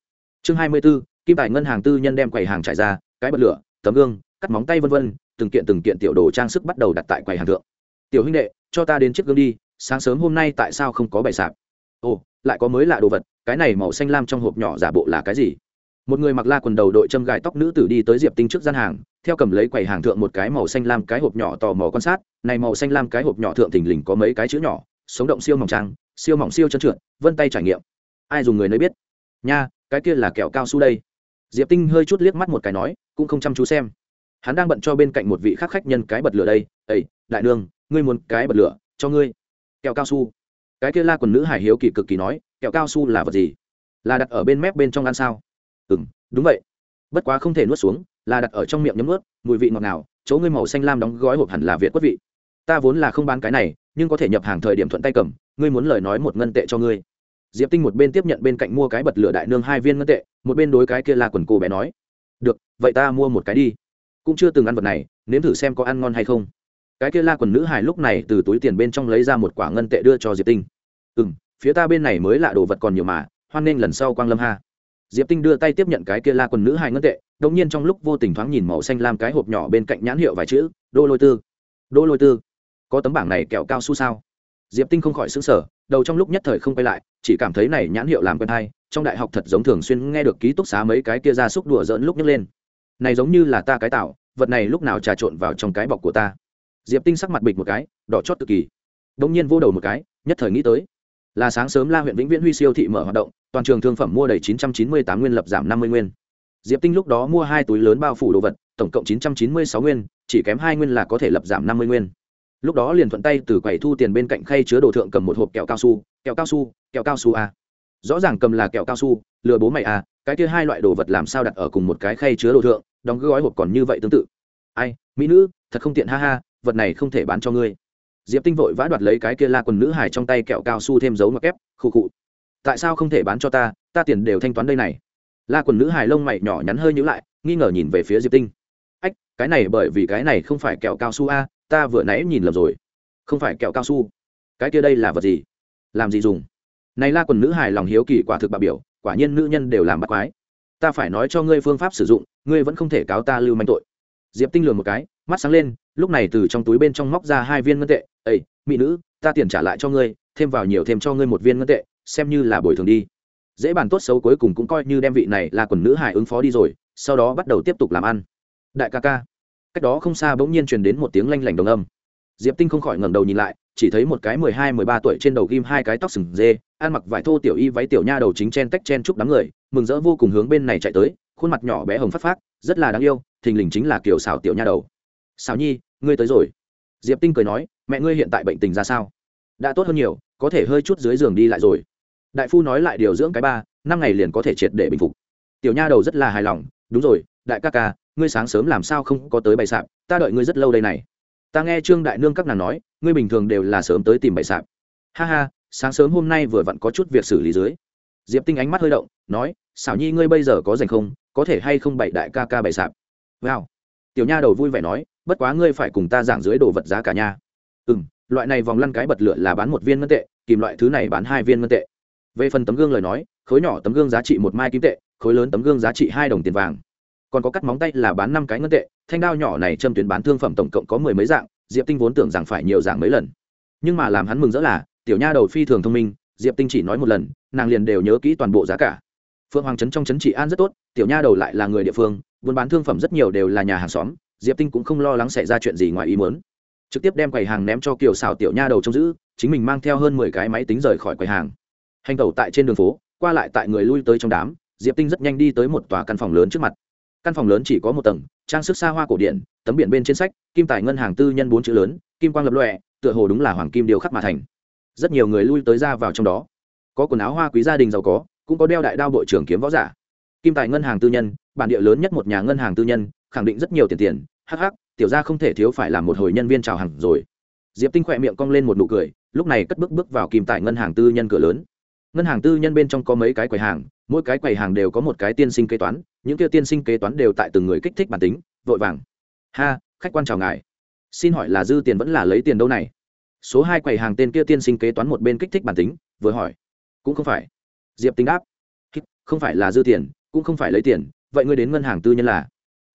Chương hai mươi 24, kim tài ngân hàng tư nhân đem quầy hàng trải ra cái bật lửa tấm gương cắt móng tay vân vân từng kiện từng kiện tiểu đồ trang sức bắt đầu đặt tại quầy hàng thượng. Tiểu huynh đệ cho ta đến chiếc gương đi sáng sớm hôm nay tại sao không có bày sạp? Ồ lại có mới lạ đồ vật cái này màu xanh lam trong hộp nhỏ giả bộ là cái gì? Một người mặc la quần đầu đội châm gài tóc nữ tử đi tới diệp tinh trước gian hàng theo cầm lấy quầy hàng thượng một cái màu xanh lam cái hộp nhỏ tò mò quan sát này màu xanh lam cái hộp nhỏ thượng thình lình có mấy cái chữ nhỏ sống động siêu mỏng trang siêu mỏng siêu chân trượt vân tay trải nghiệm. Ai dùng người nơi biết. Nha cái kia là kẹo cao su đây. Diệp tinh hơi chút liếc mắt một cái nói cũng không chăm chú xem. Hắn đang bận cho bên cạnh một vị khác khách nhân cái bật lửa đây. Ây đại đương, ngươi muốn cái bật lửa cho ngươi. Kẹo cao su cái kia la quần nữ hải hiếu kỳ cực kỳ nói, kẹo cao su là vật gì? Là đặt ở bên mép bên trong ăn sao? Ừ m đúng vậy. Bất quá không thể nuốt xuống, là đặt ở trong miệng nhấm nuốt, mùi vị ngọt ngào, chỗ ngươi màu xanh lam đóng gói hộp hẳn là việt quất vị. Ta vốn là không bán cái này, nhưng có thể nhập hàng thời điểm thuận tay cầm, ngươi muốn lời nói một ngân tệ cho ngươi. Diệp tinh một bên tiếp nhận bên cạnh mua cái bật lửa đại nương hai viên ngân tệ, một bên đối cái kia la quần cô bé nói, được, vậy ta mua một cái đi. Cũng chưa từng ăn vật này, nếm thử xem có ăn ngon hay không cái kia la quần nữ hài lúc này từ túi tiền bên trong lấy ra một quả ngân tệ đưa cho diệp tinh. Ừ m phía ta bên này mới lạ đồ vật còn nhiều mà, hoan nghênh lần sau quang lâm ha. Diệp tinh đưa tay tiếp nhận cái kia la quần nữ hài ngân tệ đ ỗ n g nhiên trong lúc vô tình thoáng nhìn màu xanh lam cái hộp nhỏ bên cạnh nhãn hiệu vài chữ, đô lôi tư. Đô lôi tư? Có tấm bảng này kẹo cao su sao? Diệp tinh không khỏi xứng sở đầu trong lúc nhất thời không quay lại, chỉ cảm thấy này nhãn hiệu làm quen hay, trong đại học thật giống thường xuyên nghe được ký túc xá mấy cái kia ra xúc đùa dỡn lúc nhấc lên. Này giống như là ta cái tạo vật này lúc nào trà trộn vào trong cái bọc của ta? Diệp tinh sắc mặt bịch một cái, đỏ chót cực kỳ. Đông nhiên vô đầu một cái, nhất thời nghĩ tới, là sáng sớm la huyện vĩnh viễn huy siêu thị mở hoạt động, toàn trường thương phẩm mua đầy chín trăm chín mươi tám nguyên lập giảm năm mươi nguyên. Diệp tinh lúc đó mua hai túi lớn bao phủ đồ vật, tổng cộng chín trăm chín mươi sáu nguyên, chỉ kém hai nguyên là có thể lập giảm năm mươi nguyên. Lúc đó liền thuận tay từ quầy thu tiền bên cạnh khay chứa đồ thượng cầm một hộp kẹo cao su, kẹo cao su, kẹo cao su a. Rõ ràng cầm là kẹo cao su, lừa bố mày a, cái kia hai loại đồ vật làm sao đặt ở cùng một cái khay chứa đồ thượng, đóng gói hộp còn như vậy tương tự. Ai, mỹ nữ, thật không tiện, ha ha vật này không thể bán cho ngươi. Diệp tinh vội vã đoạt lấy cái kia la quần nữ hải trong tay kẹo cao su thêm dấu mặc ép, khụ khụ. Tại sao không thể bán cho ta ta tiền đều thanh toán đây này. La quần nữ hải lông mày nhỏ nhắn hơi nhữ lại nghi ngờ nhìn về phía diệp tinh. Ách cái này bởi vì cái này không phải kẹo cao su a ta vừa nãy nhìn lầm rồi. Không phải kẹo cao su. Cái kia đây là vật gì? Làm gì dùng? Này la quần nữ hải lòng hiếu kỳ quả thực bà biểu quả nhiên nữ nhân đều làm bắt quái. Ta phải nói cho ngươi phương pháp sử dụng ngươi vẫn không thể cáo ta lưu manh tội. Diệp tinh lừa một cái mắt sáng lên, lúc này từ trong túi bên trong móc ra hai viên ngân tệ. Ây mỹ nữ, ta tiền trả lại cho ngươi, thêm vào nhiều thêm cho ngươi một viên ngân tệ, xem như là bồi thường đi. Dễ bàn tốt xấu cuối cùng cũng coi như đem vị này là quần nữ hải ứng phó đi rồi, sau đó bắt đầu tiếp tục làm ăn. Đại ca ca. Cách đó không xa bỗng nhiên truyền đến một tiếng lanh lảnh đồng âm. Diệp tinh không khỏi ngẩng đầu nhìn lại, chỉ thấy một cái mười hai, mười ba tuổi trên đầu ghim hai cái tóc sừng dê, ăn mặc vải thô tiểu y váy tiểu nha đầu chính chen tách chen chúc đám người, mừng rỡ vô cùng hướng bên này chạy tới, khuôn mặt nhỏ bé hồng phát phát rất là đáng yêu, thình lình chính là kiểu xảo tiểu nha đầu xào nhi, ngươi tới rồi. Diệp tinh cười nói, mẹ ngươi hiện tại bệnh tình ra sao? Đã tốt hơn nhiều, có thể hơi chút dưới giường đi lại rồi. Đại phu nói lại điều dưỡng cái ba, năm ngày liền có thể triệt để bình phục. Tiểu nha đầu rất là hài lòng, đúng rồi, đại ca ca, ngươi sáng sớm làm sao không có tới bày sạp, ta đợi ngươi rất lâu đây này. Ta nghe trương đại nương các nàng nói, ngươi bình thường đều là sớm tới tìm bày sạp. Ha ha, sáng sớm hôm nay vừa vặn có chút việc xử lý dưới. Diệp tinh ánh mắt hơi động, nói, xảo nhi ngươi bây giờ có dành không, có thể hay không bày đại ca ca bày sạp. Wow tiểu nha đầu vui vẻ nói bất quá ngươi phải cùng ta giảng dưới đồ vật giá cả nha. Ừ m loại này vòng lăn cái bật lửa là bán một viên ngân tệ, kìm loại thứ này bán hai viên ngân tệ. Về phần tấm gương lời nói, khối nhỏ tấm gương giá trị một mai kim tệ, khối lớn tấm gương giá trị hai đồng tiền vàng. Còn có cắt móng tay là bán năm cái ngân tệ, thanh đao nhỏ này châm tuyến bán thương phẩm tổng cộng có mười mấy dạng, diệp tinh vốn tưởng rằng phải nhiều dạng mấy lần. Nhưng mà làm hắn mừng rỡ là, tiểu nha đầu phi thường thông minh, diệp tinh chỉ nói một lần, nàng liền đều nhớ kỹ toàn bộ giá cả. Phượng hoàng trấn trong trấn trị an rất tốt, tiểu nha đầu lại là người địa phương, buôn bán thương phẩm rất nhiều đều là nhà hàng xóm diệp tinh cũng không lo lắng xảy ra chuyện gì ngoài ý muốn. trực tiếp đem quầy hàng ném cho kiều xào tiểu nha đầu trông giữ, chính mình mang theo hơn mười cái máy tính rời khỏi quầy hàng. hành tẩu tại trên đường phố, qua lại tại người lui tới trong đám, diệp tinh rất nhanh đi tới một tòa căn phòng lớn trước mặt. căn phòng lớn chỉ có một tầng, trang sức xa hoa cổ điển, tấm biển bên trên sách, kim tài ngân hàng tư nhân bốn chữ lớn, kim quang lập lọe tựa hồ đúng là hoàng kim điều khắc mà thành. rất nhiều người lui tới ra vào trong đó. có quần áo hoa quý gia đình giàu có, cũng có đeo đại đao bộ trưởng kiếm võ giả. kim tài ngân hàng tư nhân, bản địa lớn nhất một nhà ngân hàng tư nhân khẳng định rất nhiều tiền tiền, hắc hắc, tiểu ra không thể thiếu phải làm một hồi nhân viên chào hàng rồi. Diệp tinh khỏe miệng cong lên một nụ cười, lúc này cất bước bước vào kìm tại ngân hàng tư nhân cửa lớn. Ngân hàng tư nhân bên trong có mấy cái quầy hàng, mỗi cái quầy hàng đều có một cái tiên sinh kế toán, những kia tiên sinh kế toán đều tại từng người kích thích bản tính, vội vàng. Ha, khách quan chào ngài. Xin hỏi là dư tiền vẫn là lấy tiền đâu này? Số hai quầy hàng tên kia tiên sinh kế toán một bên kích thích bản tính, vừa hỏi. Cũng không phải. Diệp tính đáp. Không phải là dư tiền, cũng không phải lấy tiền, vậy ngươi đến ngân hàng tư nhân là?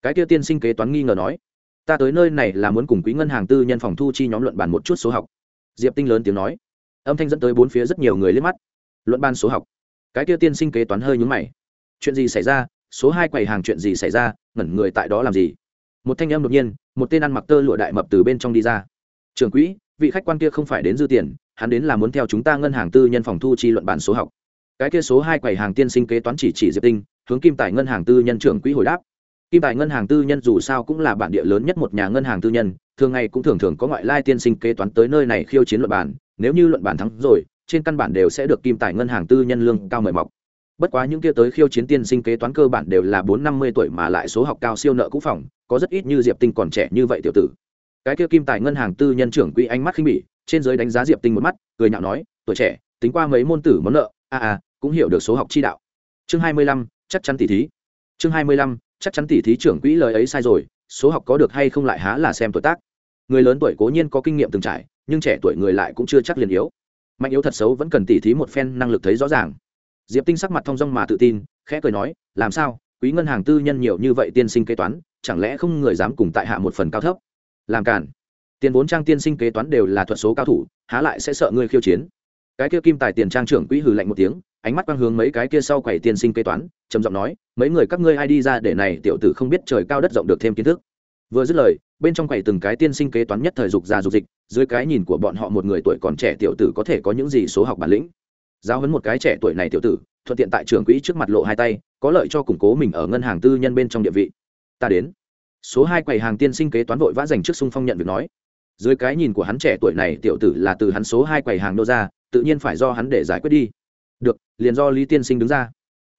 Cái kia tiên sinh kế toán nghi ngờ nói, ta tới nơi này là muốn cùng quý ngân hàng tư nhân phòng thu chi nhóm luận bàn một chút số học. Diệp tinh lớn tiếng nói. Âm thanh dẫn tới bốn phía rất nhiều người liếc mắt. Luận ban số học. Cái kia tiên sinh kế toán hơi nhúng mày. Chuyện gì xảy ra? Số hai quầy hàng chuyện gì xảy ra? Ngẩn người tại đó làm gì? Một thanh âm đột nhiên, một tên ăn mặc tơ lụa đại mập từ bên trong đi ra. Trường quỹ, vị khách quan kia không phải đến dư tiền, hắn đến là muốn theo chúng ta ngân hàng tư nhân phòng thu chi luận bản số học. Cái kia số hai quầy hàng tiên sinh kế toán chỉ chỉ diệp tinh, hướng kim tài ngân hàng tư nhân trưởng quỹ hồi đáp kim tài ngân hàng tư nhân dù sao cũng là bản địa lớn nhất một nhà ngân hàng tư nhân, thường ngày cũng thường thường có ngoại lai tiên sinh kế toán tới nơi này khiêu chiến luận bản nếu như luận bản thắng rồi, trên căn bản đều sẽ được kim tài ngân hàng tư nhân lương cao mời mọc. Bất quá những kia tới khiêu chiến tiên sinh kế toán cơ bản đều là bốn năm mươi tuổi mà lại số học cao siêu nợ cũ phòng, có rất ít như diệp tinh còn trẻ như vậy tiểu tử. Cái kia kim tài ngân hàng tư nhân trưởng quỹ ánh mắt khinh bỉ, trên giới đánh giá diệp tinh một mắt, cười nhạo nói, tuổi trẻ, tính qua mấy môn tử món nợ, a a, cũng hiểu được số học chi đạo. Chương hai mươi lăm, chắc chắn tỷ thí. Chương hai mươi lăm chắc chắn tỷ thí trưởng quỹ lời ấy sai rồi, số học có được hay không lại há là xem tuổi tác. Người lớn tuổi cố nhiên có kinh nghiệm từng trải, nhưng trẻ tuổi người lại cũng chưa chắc liền yếu. Mạnh yếu thật xấu vẫn cần tỉ thí một phen năng lực thấy rõ ràng. Diệp tinh sắc mặt thong dong mà tự tin, khẽ cười nói, làm sao? Quý ngân hàng tư nhân nhiều như vậy tiên sinh kế toán, chẳng lẽ không người dám cùng tại hạ một phần cao thấp? Làm cản tiền vốn trang tiên sinh kế toán đều là thuật số cao thủ, há lại sẽ sợ ngươi khiêu chiến. Cái kia kim tài tiền trang trưởng quỹ hừ lạnh một tiếng ánh mắt quang hướng mấy cái kia sau quầy tiên sinh kế toán, trầm giọng nói, mấy người các ngươi ai đi ra để này tiểu tử không biết trời cao đất rộng được thêm kiến thức? Vừa dứt lời, bên trong quầy từng cái tiên sinh kế toán nhất thời dục ra dục dịch, dưới cái nhìn của bọn họ một người tuổi còn trẻ tiểu tử có thể có những gì số học bản lĩnh. Giáo huấn một cái trẻ tuổi này tiểu tử, thuận tiện tại trường quỹ trước mặt lộ hai tay, có lợi cho củng cố mình ở ngân hàng tư nhân bên trong địa vị. Ta đến. Số hai quầy hàng tiên sinh kế toán vội vã dành trước sung phong nhận việc nói. Dưới cái nhìn của hắn trẻ tuổi này tiểu tử là từ hắn số hai quầy hàng đô ra, tự nhiên phải do hắn để giải quyết đi được, liền do lý tiên sinh đứng ra.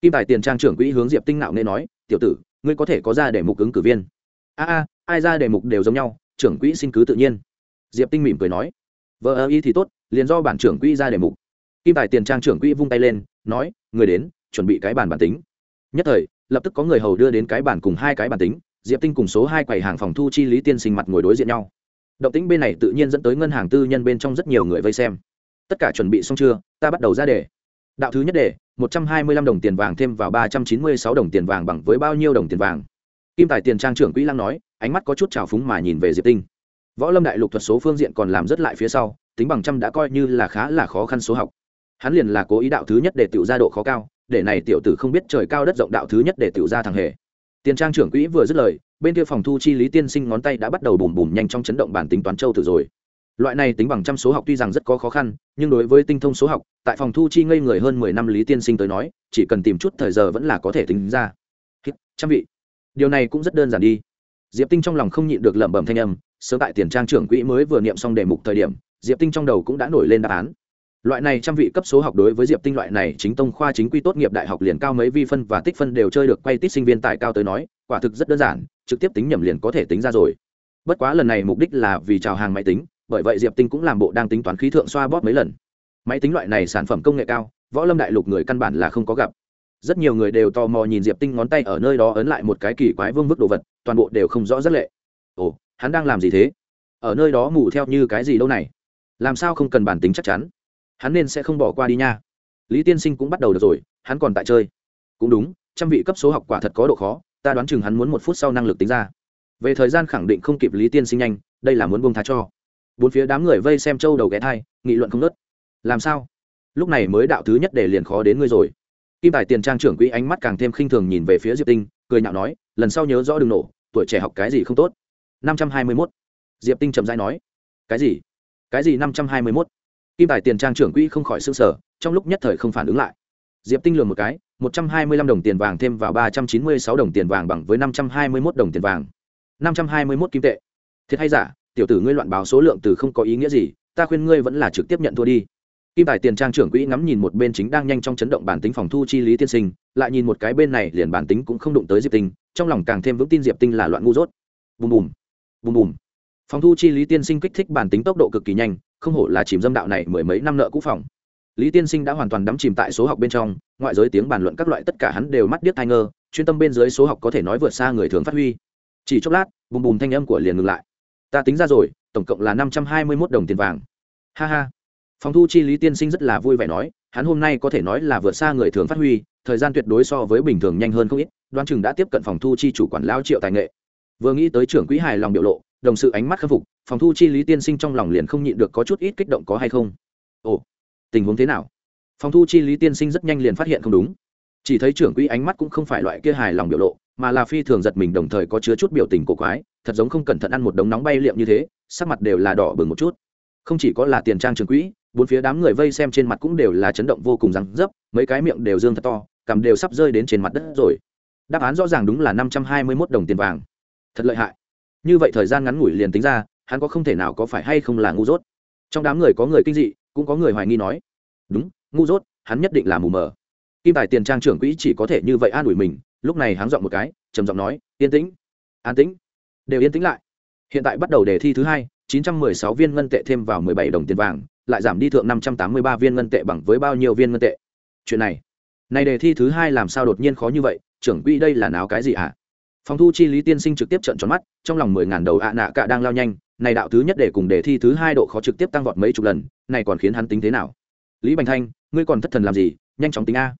Kim tài tiền trang trưởng quỹ hướng diệp tinh nạo nghe nói, tiểu tử, ngươi có thể có ra để mục ứng cử viên. A a, ai ra để mục đều giống nhau, trưởng quỹ xin cứ tự nhiên. Diệp tinh mỉm cười nói. Vợ ơ y thì tốt, liền do bản trưởng quỹ ra để mục. Kim tài tiền trang trưởng quỹ vung tay lên, nói, người đến, chuẩn bị cái bản bản tính. Nhất thời, lập tức có người hầu đưa đến cái bản cùng hai cái bản tính, diệp tinh cùng số hai quầy hàng phòng thu chi lý tiên sinh mặt ngồi đối diện nhau. Động tính bên này tự nhiên dẫn tới ngân hàng tư nhân bên trong rất nhiều người vây xem. Tất cả chuẩn bị xong chưa? Ta bắt đầu ra đề đạo thứ nhất đề, một trăm hai mươi lăm đồng tiền vàng thêm vào ba trăm chín mươi sáu đồng tiền vàng bằng với bao nhiêu đồng tiền vàng? Kim tài tiền trang trưởng quỹ lăng nói, ánh mắt có chút trào phúng mà nhìn về diệp tinh. Võ lâm đại lục thuật số phương diện còn làm rất lại phía sau, tính bằng trăm đã coi như là khá là khó khăn số học. Hắn liền là cố ý đạo thứ nhất để tiểu ra độ khó cao, để này tiểu tử không biết trời cao đất rộng đạo thứ nhất để tiểu ra thằng hề. Tiền trang trưởng quỹ vừa dứt lời, bên kia phòng thu chi lý tiên sinh ngón tay đã bắt đầu bùm bùm nhanh trong chấn động bản tính toán châu tử rồi loại này tính bằng trăm số học tuy rằng rất có khó khăn, nhưng đối với tinh thông số học, tại phòng thu chi ngây người hơn mười năm lý tiên sinh tới nói, chỉ cần tìm chút thời giờ vẫn là có thể tính ra. Trăm vị. Điều này cũng rất đơn giản đi. Diệp tinh trong lòng không nhịn được lẩm bẩm thanh âm, sớm tại tiền trang trưởng quỹ mới vừa niệm xong đề mục thời điểm, diệp tinh trong đầu cũng đã nổi lên đáp án. Loại này trăm vị cấp số học đối với diệp tinh loại này chính tông khoa chính quy tốt nghiệp đại học liền cao mấy vi phân và tích phân đều chơi được quay tít sinh viên tại cao tới nói, quả thực rất đơn giản, trực tiếp tính nhầm liền có thể tính ra rồi. Bất quá lần này mục đích là vì chào hàng máy tính bởi vậy diệp tinh cũng làm bộ đang tính toán khí thượng xoa bóp mấy lần. Máy tính loại này sản phẩm công nghệ cao, võ lâm đại lục người căn bản là không có gặp. Rất nhiều người đều tò mò nhìn diệp tinh ngón tay ở nơi đó ấn lại một cái kỳ quái vương vức đồ vật, toàn bộ đều không rõ rất lệ. Ồ, hắn đang làm gì thế? Ở nơi đó mù theo như cái gì đâu này? Làm sao không cần bản tính chắc chắn? Hắn nên sẽ không bỏ qua đi nha. Lý tiên sinh cũng bắt đầu được rồi, hắn còn tại chơi. Cũng đúng, trăm vị cấp số học quả thật có độ khó, ta đoán chừng hắn muốn một phút sau năng lực tính ra. Về thời gian khẳng định không kịp lý tiên sinh nhanh, đây là muốn buông tha cho bốn phía đám người vây xem châu đầu ghé thai, nghị luận không nớt làm sao? Lúc này mới đạo thứ nhất để liền khó đến ngươi rồi. Kim tài tiền trang trưởng quỹ ánh mắt càng thêm khinh thường nhìn về phía diệp tinh, cười nhạo nói, lần sau nhớ rõ đừng nổ, tuổi trẻ học cái gì không tốt. Năm trăm hai mươi mốt. Diệp tinh chậm dãi nói, cái gì? Cái gì năm trăm hai mươi mốt? Kim tài tiền trang trưởng quỹ không khỏi s ư n g sở trong lúc nhất thời không phản ứng lại. Diệp tinh lừa một cái, một trăm hai mươi lăm đồng tiền vàng thêm vào ba trăm chín mươi sáu đồng tiền vàng bằng với năm trăm hai mươi mốt đồng tiền vàng. Năm trăm hai mươi mốt kim tệ. Thiệt hay giả? Tiểu tử ngươi loạn báo số lượng từ không có ý nghĩa gì, ta khuyên ngươi vẫn là trực tiếp nhận thua đi. Kim tài tiền trang trưởng quỹ ngắm nhìn một bên chính đang nhanh trong chấn động bản tính phòng thu chi lý tiên sinh, lại nhìn một cái bên này liền bản tính cũng không đụng tới diệp tinh, trong lòng càng thêm vững tin diệp tinh là loạn ngu dốt. Bùm bùm bùm bùm. Phòng thu chi lý tiên sinh kích thích bản tính tốc độ cực kỳ nhanh, không hổ là chìm dâm đạo này mười mấy năm nợ cũ phòng. Lý tiên sinh đã hoàn toàn đắm chìm tại số học bên trong, ngoại giới tiếng bàn luận các loại tất cả hắn đều mắt điếc thai ngơ, chuyên tâm bên dưới số học có thể nói vượt xa người thường phát huy. Chỉ chốc lát, bùm bùm thanh âm của liền ngừng lại ta tính ra rồi, tổng cộng là năm trăm hai mươi mốt đồng tiền vàng. Ha ha. Phòng thu chi lý tiên sinh rất là vui vẻ nói, hắn hôm nay có thể nói là vượt xa người thường phát huy, thời gian tuyệt đối so với bình thường nhanh hơn không ít, đoán chừng đã tiếp cận phòng thu chi chủ quản lao triệu tài nghệ. Vừa nghĩ tới trưởng quỹ hài lòng biểu lộ, đồng sự ánh mắt khâm phục, phòng thu chi lý tiên sinh trong lòng liền không nhịn được có chút ít kích động có hay không. Ồ, tình huống thế nào? Phòng thu chi lý tiên sinh rất nhanh liền phát hiện không đúng chỉ thấy trưởng quỹ ánh mắt cũng không phải loại kia hài lòng biểu lộ, mà là phi thường giật mình đồng thời có chứa chút biểu tình cổ quái, thật giống không cẩn thận ăn một đống nóng bay liệm như thế, sắc mặt đều là đỏ bừng một chút. Không chỉ có là tiền trang trưởng quỹ, bốn phía đám người vây xem trên mặt cũng đều là chấn động vô cùng răng dấp mấy cái miệng đều dương thật to, cằm đều sắp rơi đến trên mặt đất rồi. Đáp án rõ ràng đúng là năm trăm hai mươi mốt đồng tiền vàng. Thật lợi hại. Như vậy thời gian ngắn ngủi liền tính ra, hắn có không thể nào có phải hay không là ngu dốt. Trong đám người có người kinh dị, cũng có người hoài nghi nói, đúng, ngu dốt, hắn nhất định là mù mờ kim tài tiền trang trưởng quỹ chỉ có thể như vậy an ủi mình, lúc này hắn dọn một cái, trầm giọng nói, yên tĩnh, an tĩnh, đều yên tĩnh lại. Hiện tại bắt đầu đề thi thứ hai, chín trăm mười sáu viên ngân tệ thêm vào mười bảy đồng tiền vàng, lại giảm đi thượng năm trăm tám mươi ba viên ngân tệ bằng với bao nhiêu viên ngân tệ? Chuyện này này đề thi thứ hai làm sao đột nhiên khó như vậy, trưởng quỹ đây là náo cái gì ạ? À? phòng thu chi lý tiên sinh trực tiếp trận tròn mắt, trong lòng mười ngàn đầu ạ nạ cả đang lao nhanh, này đạo thứ nhất để cùng đề thi thứ hai độ khó trực tiếp tăng vọt mấy chục lần, này còn khiến hắn tính thế nào? Lý bành thanh, ngươi còn thất thần làm gì? Nhanh chóng tính a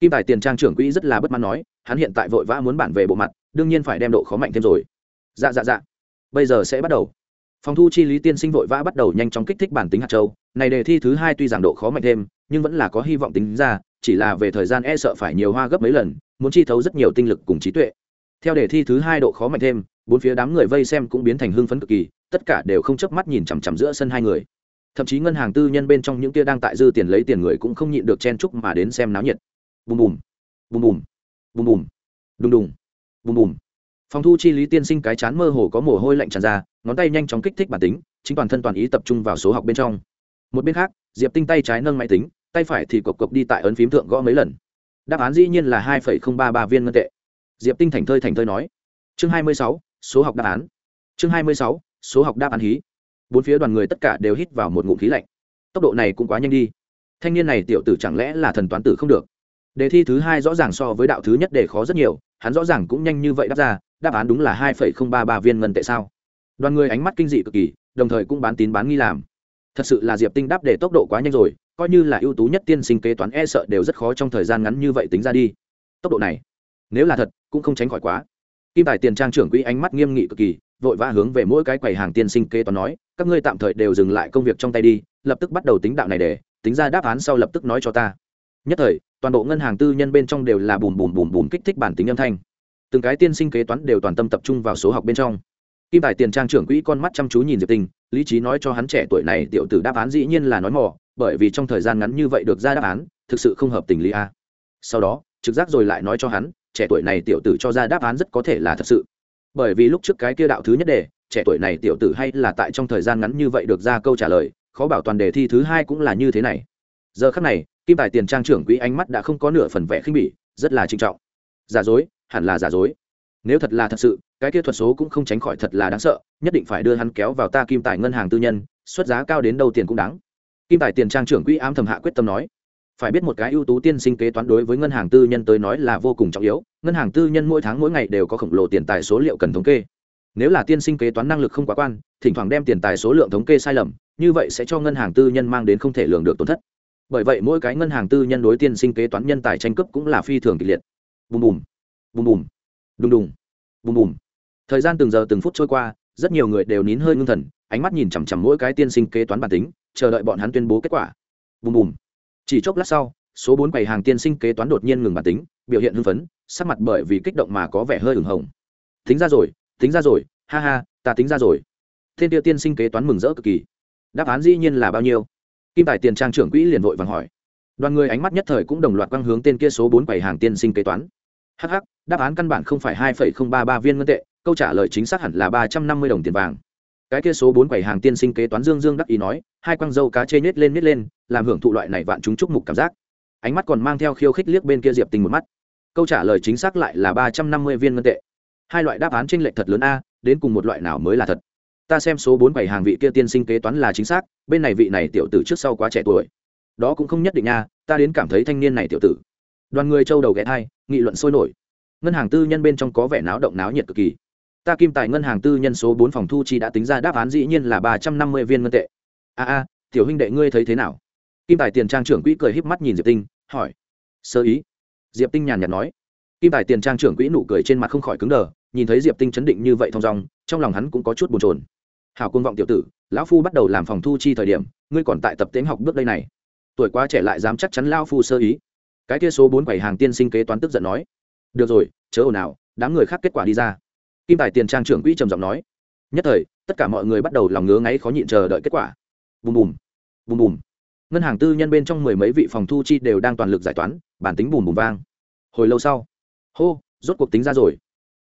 kim tài tiền trang trưởng quỹ rất là bất mãn nói, hắn hiện tại vội vã muốn bản về bộ mặt, đương nhiên phải đem độ khó mạnh thêm rồi. Dạ dạ dạ. Bây giờ sẽ bắt đầu. Phòng thu chi lý tiên sinh vội vã bắt đầu nhanh chóng kích thích bản tính hạt châu. Này đề thi thứ hai tuy rằng độ khó mạnh thêm, nhưng vẫn là có hy vọng tính ra, chỉ là về thời gian e sợ phải nhiều hoa gấp mấy lần, muốn chi thấu rất nhiều tinh lực cùng trí tuệ. Theo đề thi thứ hai độ khó mạnh thêm, bốn phía đám người vây xem cũng biến thành hưng phấn cực kỳ, tất cả đều không chớp mắt nhìn chằm chằm giữa sân hai người. Thậm chí ngân hàng tư nhân bên trong những kia đang tại dư tiền lấy tiền người cũng không nhịn được chen chúc mà đến xem náo nhiệt bùm bùm. Bùm bùm. Bùm bùm. Đùng đùng. Bùm bùm. Phòng thu chi lý tiên sinh cái chán mơ hồ có mồ hôi lạnh tràn ra, ngón tay nhanh chóng kích thích bản tính, chính toàn thân toàn ý tập trung vào số học bên trong. Một bên khác, diệp tinh tay trái nâng máy tính, tay phải thì cộc cộc đi tại ấn phím thượng gõ mấy lần. Đáp án dĩ nhiên là hai ba ba viên ngân tệ. Diệp tinh thành thơi thành thơi nói. Chương hai mươi sáu, số học đáp án. Chương hai mươi sáu, số học đáp án hí. Bốn phía đoàn người tất cả đều hít vào một ngụm khí lạnh. Tốc độ này cũng quá nhanh đi. Thanh niên này tiểu tử chẳng lẽ là thần toán tử không được? Đề thi thứ hai rõ ràng so với đạo thứ nhất đề khó rất nhiều, hắn rõ ràng cũng nhanh như vậy đáp ra, đáp án đúng là hai phẩy không ba ba viên ngân tệ sao. Đoàn người ánh mắt kinh dị cực kỳ, đồng thời cũng bán tín bán nghi làm. Thật sự là diệp tinh đáp để tốc độ quá nhanh rồi, coi như là ưu tú nhất tiên sinh kế toán e sợ đều rất khó trong thời gian ngắn như vậy tính ra đi. Tốc độ này, nếu là thật, cũng không tránh khỏi quá. Kim tài tiền trang trưởng quỹ ánh mắt nghiêm nghị cực kỳ, vội vã hướng về mỗi cái quầy hàng tiên sinh kế toán nói, các ngươi tạm thời đều dừng lại công việc trong tay đi, lập tức bắt đầu tính đạo này để, tính ra đáp án sau lập tức nói cho ta nhất thời, toàn bộ ngân hàng tư nhân bên trong đều là bùm bùm bùm bùm kích thích bản tính âm thanh. Từng cái tiên sinh kế toán đều toàn tâm tập trung vào số học bên trong. Kim tài tiền trang trưởng quỹ con mắt chăm chú nhìn diệp tinh lý trí nói cho hắn trẻ tuổi này tiểu tử đáp án dĩ nhiên là nói mỏ bởi vì trong thời gian ngắn như vậy được ra đáp án, thực sự không hợp tình lý a. Sau đó, trực giác rồi lại nói cho hắn, trẻ tuổi này tiểu tử cho ra đáp án rất có thể là thật sự. Bởi vì lúc trước cái kia đạo thứ nhất đề, trẻ tuổi này tiểu tử hay là tại trong thời gian ngắn như vậy được ra câu trả lời, khó bảo toàn đề thi thứ hai cũng là như thế này. Giờ khắc này kim tài tiền trang trưởng quỹ ánh mắt đã không có nửa phần vẻ khinh bỉ, rất là trinh trọng. Giả dối, hẳn là giả dối. Nếu thật là thật sự, cái kia thuật số cũng không tránh khỏi thật là đáng sợ, nhất định phải đưa hắn kéo vào ta kim tài ngân hàng tư nhân, xuất giá cao đến đâu tiền cũng đáng. Kim tài tiền trang trưởng quỹ ám thầm hạ quyết tâm nói. Phải biết một cái ưu tú tiên sinh kế toán đối với ngân hàng tư nhân tới nói là vô cùng trọng yếu, ngân hàng tư nhân mỗi tháng mỗi ngày đều có khổng lồ tiền tài số liệu cần thống kê. Nếu là tiên sinh kế toán năng lực không quá quan, thỉnh thoảng đem tiền tài số lượng thống kê sai lầm, như vậy sẽ cho ngân hàng tư nhân mang đến không thể lường được tổn thất bởi vậy mỗi cái ngân hàng tư nhân đối tiên sinh kế toán nhân tài tranh cướp cũng là phi thường kịch liệt. Bùm bùm bùm bùm, đùng đùng, bùm bùm. Thời gian từng giờ từng phút trôi qua, rất nhiều người đều nín hơi ngưng thần, ánh mắt nhìn chằm chằm mỗi cái tiên sinh kế toán bản tính, chờ đợi bọn hắn tuyên bố kết quả. Bùm bùm. Chỉ chốc lát sau, số bốn quầy hàng tiên sinh kế toán đột nhiên ngừng bản tính, biểu hiện hưng phấn, sắc mặt bởi vì kích động mà có vẻ hơi ửng hồng. Tính ra rồi, tính ra rồi, ha ha, ta tính ra rồi. Thiên tiêu tiên sinh kế toán mừng rỡ cực kỳ. Đáp án dĩ nhiên là bao nhiêu? Kim tài tiền trang trưởng quỹ liền vội vàng hỏi. Đoàn người ánh mắt nhất thời cũng đồng loạt quang hướng tên kia số bốn quầy hàng tiên sinh kế toán. Hh đáp án căn bản không phải hai ba ba viên ngân tệ, câu trả lời chính xác hẳn là ba trăm năm mươi đồng tiền vàng. Cái kia số bốn quầy hàng tiên sinh kế toán dương dương đắc ý nói, hai quang dâu cá chê nhét lên nhét lên, làm hưởng thụ loại này vạn chúng chúc mục cảm giác. Ánh mắt còn mang theo khiêu khích liếc bên kia diệp tình một mắt. Câu trả lời chính xác lại là ba trăm năm mươi viên ngân tệ. Hai loại đáp án tranh lệch thật lớn a, đến cùng một loại nào mới là thật? Ta xem số bốn bảy hàng vị kia tiên sinh kế toán là chính xác, bên này vị này tiểu tử trước sau quá trẻ tuổi. Đó cũng không nhất định nha, ta đến cảm thấy thanh niên này tiểu tử. Đoàn người châu đầu ghé thai, nghị luận sôi nổi. Ngân hàng tư nhân bên trong có vẻ náo động náo nhiệt cực kỳ. Ta kim tài ngân hàng tư nhân số bốn phòng thu chi đã tính ra đáp án dĩ nhiên là ba trăm năm mươi viên ngân tệ. A a, tiểu huynh đệ ngươi thấy thế nào? Kim tài tiền trang trưởng quỹ cười híp mắt nhìn diệp tinh, hỏi. Sơ ý. Diệp tinh nhàn nhạt nói. Kim tài tiền trang trưởng quỹ nụ cười trên mặt không khỏi cứng đờ, nhìn thấy diệp tinh chấn định như vậy thong dong, trong lòng hắn cũng có chút bồn chồn hảo côn vọng tiểu tử, lão phu bắt đầu làm phòng thu chi thời điểm, ngươi còn tại tập tiến học bước đây này. Tuổi quá trẻ lại dám chắc chắn lão phu sơ ý. Cái kia số bốn quầy hàng tiên sinh kế toán tức giận nói. Được rồi, chớ ồn ào, đám người khác kết quả đi ra. Kim tài tiền trang trưởng quỹ trầm giọng nói. Nhất thời, tất cả mọi người bắt đầu lòng ngứa ngáy khó nhịn chờ đợi kết quả. Bùm bùm bùm bùm. Ngân hàng tư nhân bên trong mười mấy vị phòng thu chi đều đang toàn lực giải toán, bản tính bùm bùm vang. Hồi lâu sau, hô, rốt cuộc tính ra rồi.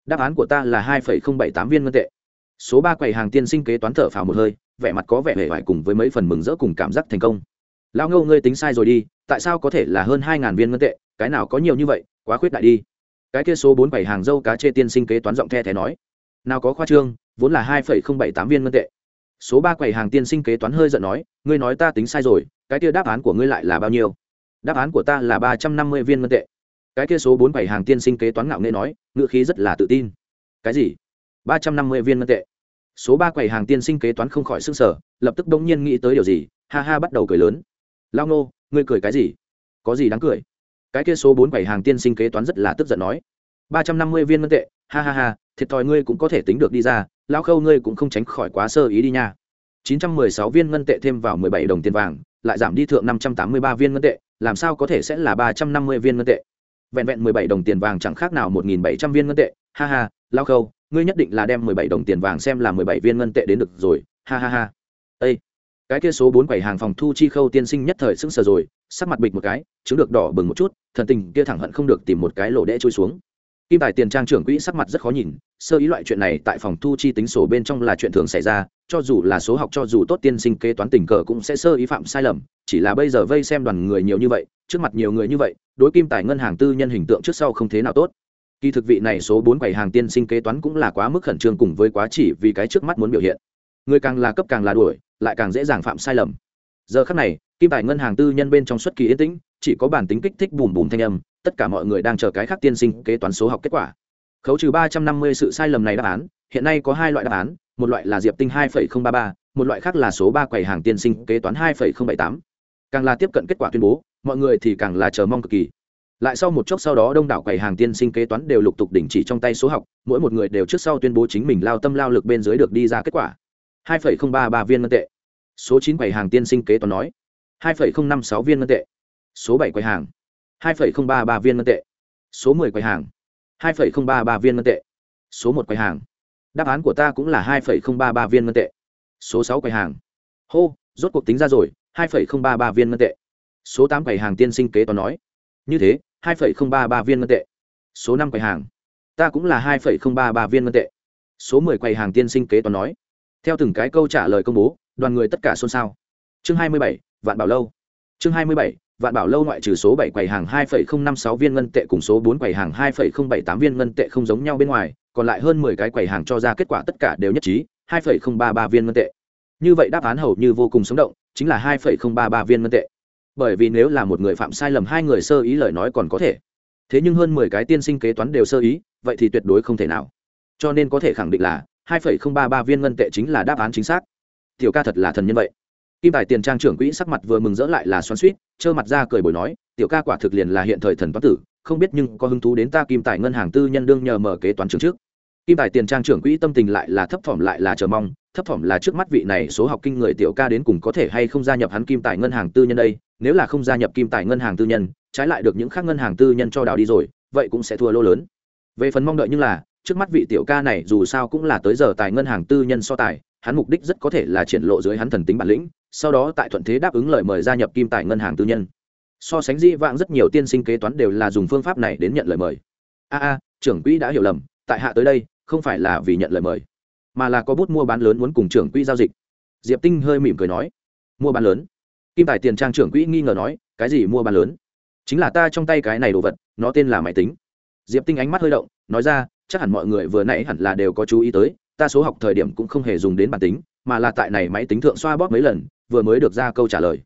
Đáp án của ta là hai phẩy không bảy tám viên ngân tệ số ba quầy hàng tiên sinh kế toán thở phào một hơi, vẻ mặt có vẻ hề vải cùng với mấy phần mừng rỡ cùng cảm giác thành công. Lão ngâu ngươi tính sai rồi đi, tại sao có thể là hơn hai ngàn viên ngân tệ, cái nào có nhiều như vậy, quá khuyết đại đi. Cái kia số bốn bảy hàng dâu cá chê tiên sinh kế toán giọng the thé nói. Nào có khoa trương, vốn là hai phẩy không bảy tám viên ngân tệ. Số ba quầy hàng tiên sinh kế toán hơi giận nói, ngươi nói ta tính sai rồi, cái kia đáp án của ngươi lại là bao nhiêu? Đáp án của ta là ba trăm năm mươi viên ngân tệ. Cái kia số bốn quầy hàng tiên sinh kế toán ngạo nghệ nói, ngữ khí rất là tự tin. Cái gì? Ba trăm năm mươi viên ngân tệ? Số ba quầy hàng tiên sinh kế toán không khỏi s ư n g sở lập tức đông nhiên nghĩ tới điều gì, ha ha bắt đầu cười lớn. Lao nô, ngươi cười cái gì? Có gì đáng cười? Cái kia số bốn quầy hàng tiên sinh kế toán rất là tức giận nói. Ba trăm năm mươi viên ngân tệ, ha ha ha, thiệt thòi ngươi cũng có thể tính được đi ra, lao khâu ngươi cũng không tránh khỏi quá sơ ý đi nha. Chín trăm mười sáu viên ngân tệ thêm vào mười bảy đồng tiền vàng, lại giảm đi thượng năm trăm tám mươi ba viên ngân tệ, làm sao có thể sẽ là ba trăm năm mươi viên ngân tệ? Vẹn vẹn mười bảy đồng tiền vàng chẳng khác nào một nghìn bảy trăm viên ngân tệ, ha ha, lao khâu ngươi nhất định là đem mười bảy đồng tiền vàng xem là mười bảy viên ngân tệ đến được rồi, ha ha ha. Ây cái kia số bốn quầy hàng phòng thu chi khâu tiên sinh nhất thời sững sờ rồi, sắc mặt bịch một cái chứng được đỏ bừng một chút, thần tình kia thẳng hận không được tìm một cái lỗ đẽ trôi xuống. Kim tài tiền trang trưởng quỹ sắc mặt rất khó nhìn, sơ ý loại chuyện này tại phòng thu chi tính sổ bên trong là chuyện thường xảy ra, cho dù là số học cho dù tốt tiên sinh kế toán tình cờ cũng sẽ sơ ý phạm sai lầm, chỉ là bây giờ vây xem đoàn người nhiều như vậy, trước mặt nhiều người như vậy, đối kim tài ngân hàng tư nhân hình tượng trước sau không thế nào tốt kỳ thực vị này số bốn quầy hàng tiên sinh kế toán cũng là quá mức khẩn trương cùng với quá chỉ vì cái trước mắt muốn biểu hiện. Người càng là cấp càng là đuổi, lại càng dễ dàng phạm sai lầm. Giờ khắc này, kim tài ngân hàng tư nhân bên trong xuất kỳ yên tĩnh, chỉ có bản tính kích thích bùm bùm thanh âm, tất cả mọi người đang chờ cái khác tiên sinh kế toán số học kết quả. Khấu trừ ba trăm năm mươi sự sai lầm này đáp án, hiện nay có hai loại đáp án, một loại là diệp tinh hai phẩy không ba ba, một loại khác là số ba quầy hàng tiên sinh kế toán hai phẩy không bảy tám. Càng là tiếp cận kết quả tuyên bố, mọi người thì càng là chờ mong cực kỳ lại sau một chốc sau đó đông đảo quầy hàng tiên sinh kế toán đều lục tục đình chỉ trong tay số học, mỗi một người đều trước sau tuyên bố chính mình lao tâm lao lực bên dưới được đi ra kết quả. hai phẩy không ba ba viên ngân tệ. Số chín quầy hàng tiên sinh kế toán nói. hai phẩy không năm sáu viên ngân tệ. Số bảy quầy hàng. hai phẩy không ba ba viên ngân tệ. Số mười quầy hàng. hai phẩy không ba ba viên ngân tệ. Số một quầy hàng. Đáp án của ta cũng là hai phẩy không ba ba viên ngân tệ. Số sáu quầy hàng. Hô, rốt cuộc tính ra rồi, hai phẩy không ba ba viên ngân tệ. Số tám quầy hàng tiên sinh kế toán nói. Như thế 2,033 viên ngân tệ. Số năm quầy hàng. Ta cũng là 2,033 viên ngân tệ. Số 10 quầy hàng tiên sinh kế toán nói. Theo từng cái câu trả lời công bố đoàn người tất cả xôn xao. Chương 27, vạn bảo lâu. Chương 27, vạn bảo lâu ngoại trừ số 7 quầy hàng 2,056 viên ngân tệ cùng số 4 quầy hàng 2,078 viên ngân tệ không giống nhau bên ngoài còn lại hơn 10 cái quầy hàng cho ra kết quả tất cả đều nhất trí 2,033 viên ngân tệ. Như vậy đáp án hầu như vô cùng sống động chính là 2,033 viên ngân tệ bởi vì nếu là một người phạm sai lầm, hai người sơ ý lời nói còn có thể. Thế nhưng hơn mười cái tiên sinh kế toán đều sơ ý, vậy thì tuyệt đối không thể nào. Cho nên có thể khẳng định là hai phẩy không ba ba viên ngân tệ chính là đáp án chính xác. Tiểu ca thật là thần nhân vậy. Kim tài tiền trang trưởng quỹ sắc mặt vừa mừng rỡ lại là xoắn suýt trơ mặt ra cười bồi nói, tiểu ca quả thực liền là hiện thời thần toán tử, không biết nhưng có hứng thú đến ta kim tài ngân hàng tư nhân đương nhờ mở kế toán trường trước. Kim tài tiền trang trưởng quỹ tâm tình lại là thấp thỏm lại là chờ mong thấp thỏm là trước mắt vị này số học kinh người tiểu ca đến cùng có thể hay không gia nhập hắn kim tài ngân hàng tư nhân đây, nếu là không gia nhập kim tài ngân hàng tư nhân, trái lại được những khác ngân hàng tư nhân cho đào đi rồi, vậy cũng sẽ thua lô lớn. Về phần mong đợi như là, trước mắt vị tiểu ca này dù sao cũng là tới giờ tài ngân hàng tư nhân so tài, hắn mục đích rất có thể là triển lộ dưới hắn thần tính bản lĩnh, sau đó tại thuận thế đáp ứng lời mời gia nhập kim tài ngân hàng tư nhân. So sánh di vãng rất nhiều tiên sinh kế toán đều là dùng phương pháp này đến nhận lời mời. A a, trưởng quỹ đã hiểu lầm, tại hạ tới đây, không phải là vì nhận lời mời mà là có bút mua bán lớn muốn cùng trưởng quỹ giao dịch. Diệp tinh hơi mỉm cười nói, mua bán lớn? Kim tài tiền trang trưởng quỹ nghi ngờ nói, cái gì mua bán lớn? Chính là ta trong tay cái này đồ vật, nó tên là máy tính. Diệp tinh ánh mắt hơi động, nói ra, chắc hẳn mọi người vừa nãy hẳn là đều có chú ý tới, ta số học thời điểm cũng không hề dùng đến bản tính, mà là tại này máy tính thượng xoa bóp mấy lần, vừa mới được ra câu trả lời.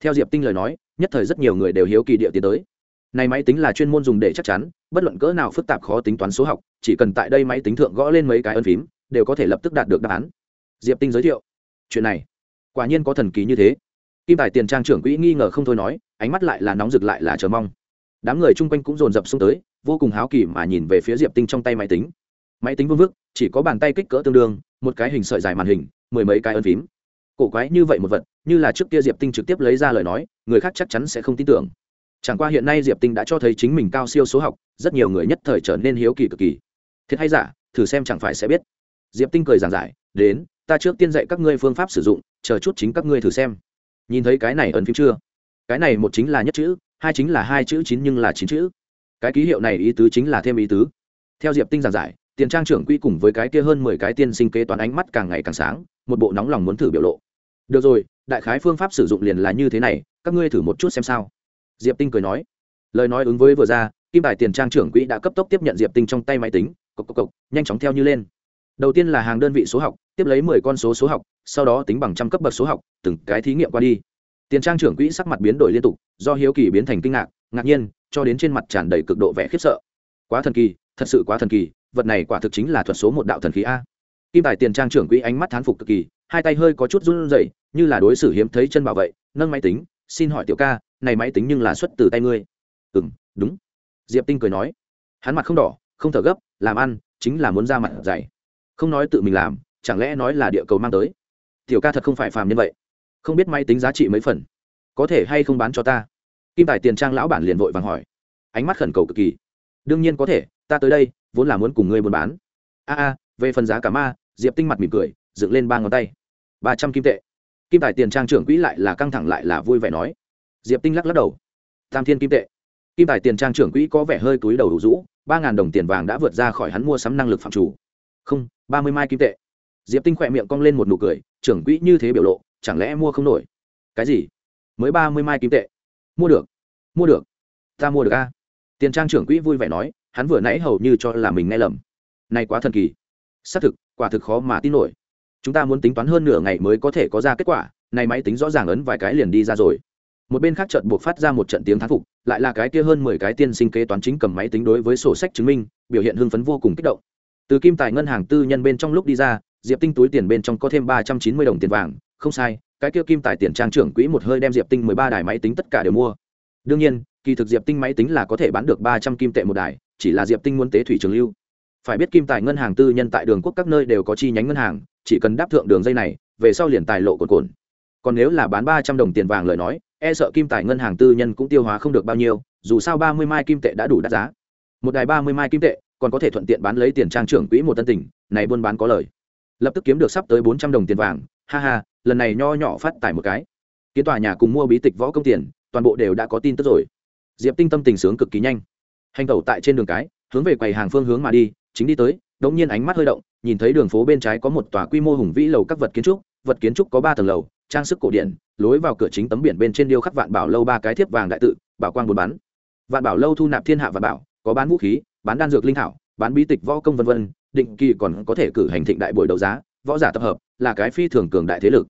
Theo diệp tinh lời nói, nhất thời rất nhiều người đều hiếu kỳ địa tiến tới. Này máy tính là chuyên môn dùng để chắc chắn, bất luận cỡ nào phức tạp khó tính toán số học, chỉ cần tại đây máy tính thượng gõ lên mấy cái ân phím đều có thể lập tức đạt được đáp án. Diệp tinh giới thiệu, chuyện này, quả nhiên có thần kỳ như thế. Kim tài tiền trang trưởng quỹ nghi ngờ không thôi nói, ánh mắt lại là nóng rực lại là chờ mong. Đám người chung quanh cũng dồn dập xuống tới, vô cùng háo kỳ mà nhìn về phía diệp tinh trong tay máy tính. Máy tính vương vức, chỉ có bàn tay kích cỡ tương đương, một cái hình sợi dài màn hình, mười mấy cái ân phím. Cổ quái như vậy một vật, như là trước kia diệp tinh trực tiếp lấy ra lời nói, người khác chắc chắn sẽ không tin tưởng. Chẳng qua hiện nay diệp tinh đã cho thấy chính mình cao siêu số học, rất nhiều người nhất thời trở nên hiếu kỳ cực kỳ. Thiệt hay giả, thử xem chẳng phải sẽ biết diệp tinh cười giảng giải, đến, ta trước tiên dạy các ngươi phương pháp sử dụng, chờ chút chính các ngươi thử xem. Nhìn thấy cái này ấn phím chưa? Cái này một chính là nhất chữ, hai chính là hai chữ chín nhưng là chín chữ. Cái ký hiệu này ý tứ chính là thêm ý tứ. Theo diệp tinh giảng giải, tiền trang trưởng quỹ cùng với cái kia hơn mười cái tiên sinh kế toán ánh mắt càng ngày càng sáng, một bộ nóng lòng muốn thử biểu lộ. Được rồi, đại khái phương pháp sử dụng liền là như thế này, các ngươi thử một chút xem sao. Diệp tinh cười nói. Lời nói ứng với vừa ra, kim bài tiền trang trưởng quỹ đã cấp tốc tiếp nhận diệp tinh trong tay máy tính, cộc cộc cộc, nhanh chóng theo như lên đầu tiên là hàng đơn vị số học, tiếp lấy mười con số số học, sau đó tính bằng trăm cấp bậc số học, từng cái thí nghiệm qua đi. Tiền trang trưởng quỹ sắc mặt biến đổi liên tục, do hiếu kỳ biến thành kinh ngạc ngạc nhiên, cho đến trên mặt tràn đầy cực độ vẻ khiếp sợ. Quá thần kỳ, thật sự quá thần kỳ, vật này quả thực chính là thuật số một đạo thần khí a. Kim tài tiền trang trưởng quỹ ánh mắt thán phục cực kỳ, hai tay hơi có chút run rẩy, như là đối xử hiếm thấy chân bảo vệ nâng máy tính, xin hỏi tiểu ca, này máy tính nhưng là xuất từ tay ngươi. Ừ m đúng. Diệp tinh cười nói. Hắn mặt không đỏ, không thở gấp, làm ăn, chính là muốn ra mặt dày không nói tự mình làm, chẳng lẽ nói là địa cầu mang tới? Tiểu ca thật không phải phàm như vậy. Không biết máy tính giá trị mấy phần? Có thể hay không bán cho ta? Kim tài tiền trang lão bản liền vội vàng hỏi. Ánh mắt khẩn cầu cực kỳ. Đương nhiên có thể, ta tới đây, vốn là muốn cùng ngươi buôn bán. A a, về phần giá cả ma, diệp tinh mặt mỉm cười, dựng lên ba ngón tay. Ba trăm kim tệ. Kim tài tiền trang trưởng quỹ lại là căng thẳng lại là vui vẻ nói. Diệp tinh lắc lắc đầu. Tam thiên kim tệ. Kim tài tiền trang trưởng quỹ có vẻ hơi túi đầu đủ rũ, ba ngàn đồng tiền vàng đã vượt ra khỏi hắn mua sắm năng lực phạm chủ không, ba mươi mai kim tệ. Diệp tinh khỏe miệng cong lên một nụ cười, trưởng quỹ như thế biểu lộ, chẳng lẽ mua không nổi? Cái gì? Mới ba mươi mai kim tệ. Mua được. Mua được. Ta mua được a. Tiền trang trưởng quỹ vui vẻ nói, hắn vừa nãy hầu như cho là mình nghe lầm. Này quá thần kỳ. Xác thực, quả thực khó mà tin nổi. Chúng ta muốn tính toán hơn nửa ngày mới có thể có ra kết quả, này máy tính rõ ràng ấn vài cái liền đi ra rồi. Một bên khác trận buộc phát ra một trận tiếng thán phục, lại là cái kia hơn mười cái tiên sinh kế toán chính cầm máy tính đối với sổ sách chứng minh, biểu hiện hưng phấn vô cùng kích động từ kim tài ngân hàng tư nhân bên trong lúc đi ra, diệp tinh túi tiền bên trong có thêm ba trăm chín mươi đồng tiền vàng. Không sai, cái kia kim tài tiền trang trưởng quỹ một hơi đem diệp tinh mười ba đài máy tính tất cả đều mua. Đương nhiên, kỳ thực diệp tinh máy tính là có thể bán được ba trăm kim tệ một đài, chỉ là diệp tinh muốn tế thủy trường lưu. Phải biết kim tài ngân hàng tư nhân tại đường quốc các nơi đều có chi nhánh ngân hàng, chỉ cần đáp thượng đường dây này, về sau liền tài lộ cồn cồn còn nếu là bán ba trăm đồng tiền vàng lời nói e sợ kim tài ngân hàng tư nhân cũng tiêu hóa không được bao nhiêu, dù sao ba mươi mai kim tệ đã đủ đắt giá. Một đài ba mươi mai kim tệ còn có thể thuận tiện bán lấy tiền trang trưởng quỹ một tân tỉnh này buôn bán có lời. Lập tức kiếm được sắp tới bốn trăm đồng tiền vàng, ha ha, lần này nho nhỏ phát tài một cái. Kiến tòa nhà cùng mua bí tịch võ công tiền, toàn bộ đều đã có tin tức rồi. Diệp tinh tâm tình sướng cực kỳ nhanh. Hành tẩu tại trên đường cái, hướng về quầy hàng phương hướng mà đi, chính đi tới, đống nhiên ánh mắt hơi động, nhìn thấy đường phố bên trái có một tòa quy mô hùng vĩ lầu các vật kiến trúc, vật kiến trúc có ba tầng lầu, trang sức cổ điển, lối vào cửa chính tấm biển bên trên điêu khắc vạn bảo lâu ba cái thiếp vàng đại tự, bảo quang buôn bán. Vạn bảo lâu thu nạp thiên hạ và bảo, có bán vũ khí bán đan dược linh thảo, bán bí tịch võ công vân vân, định kỳ còn có thể cử hành thịnh đại buổi đấu giá, võ giả tập hợp, là cái phi thường cường đại thế lực.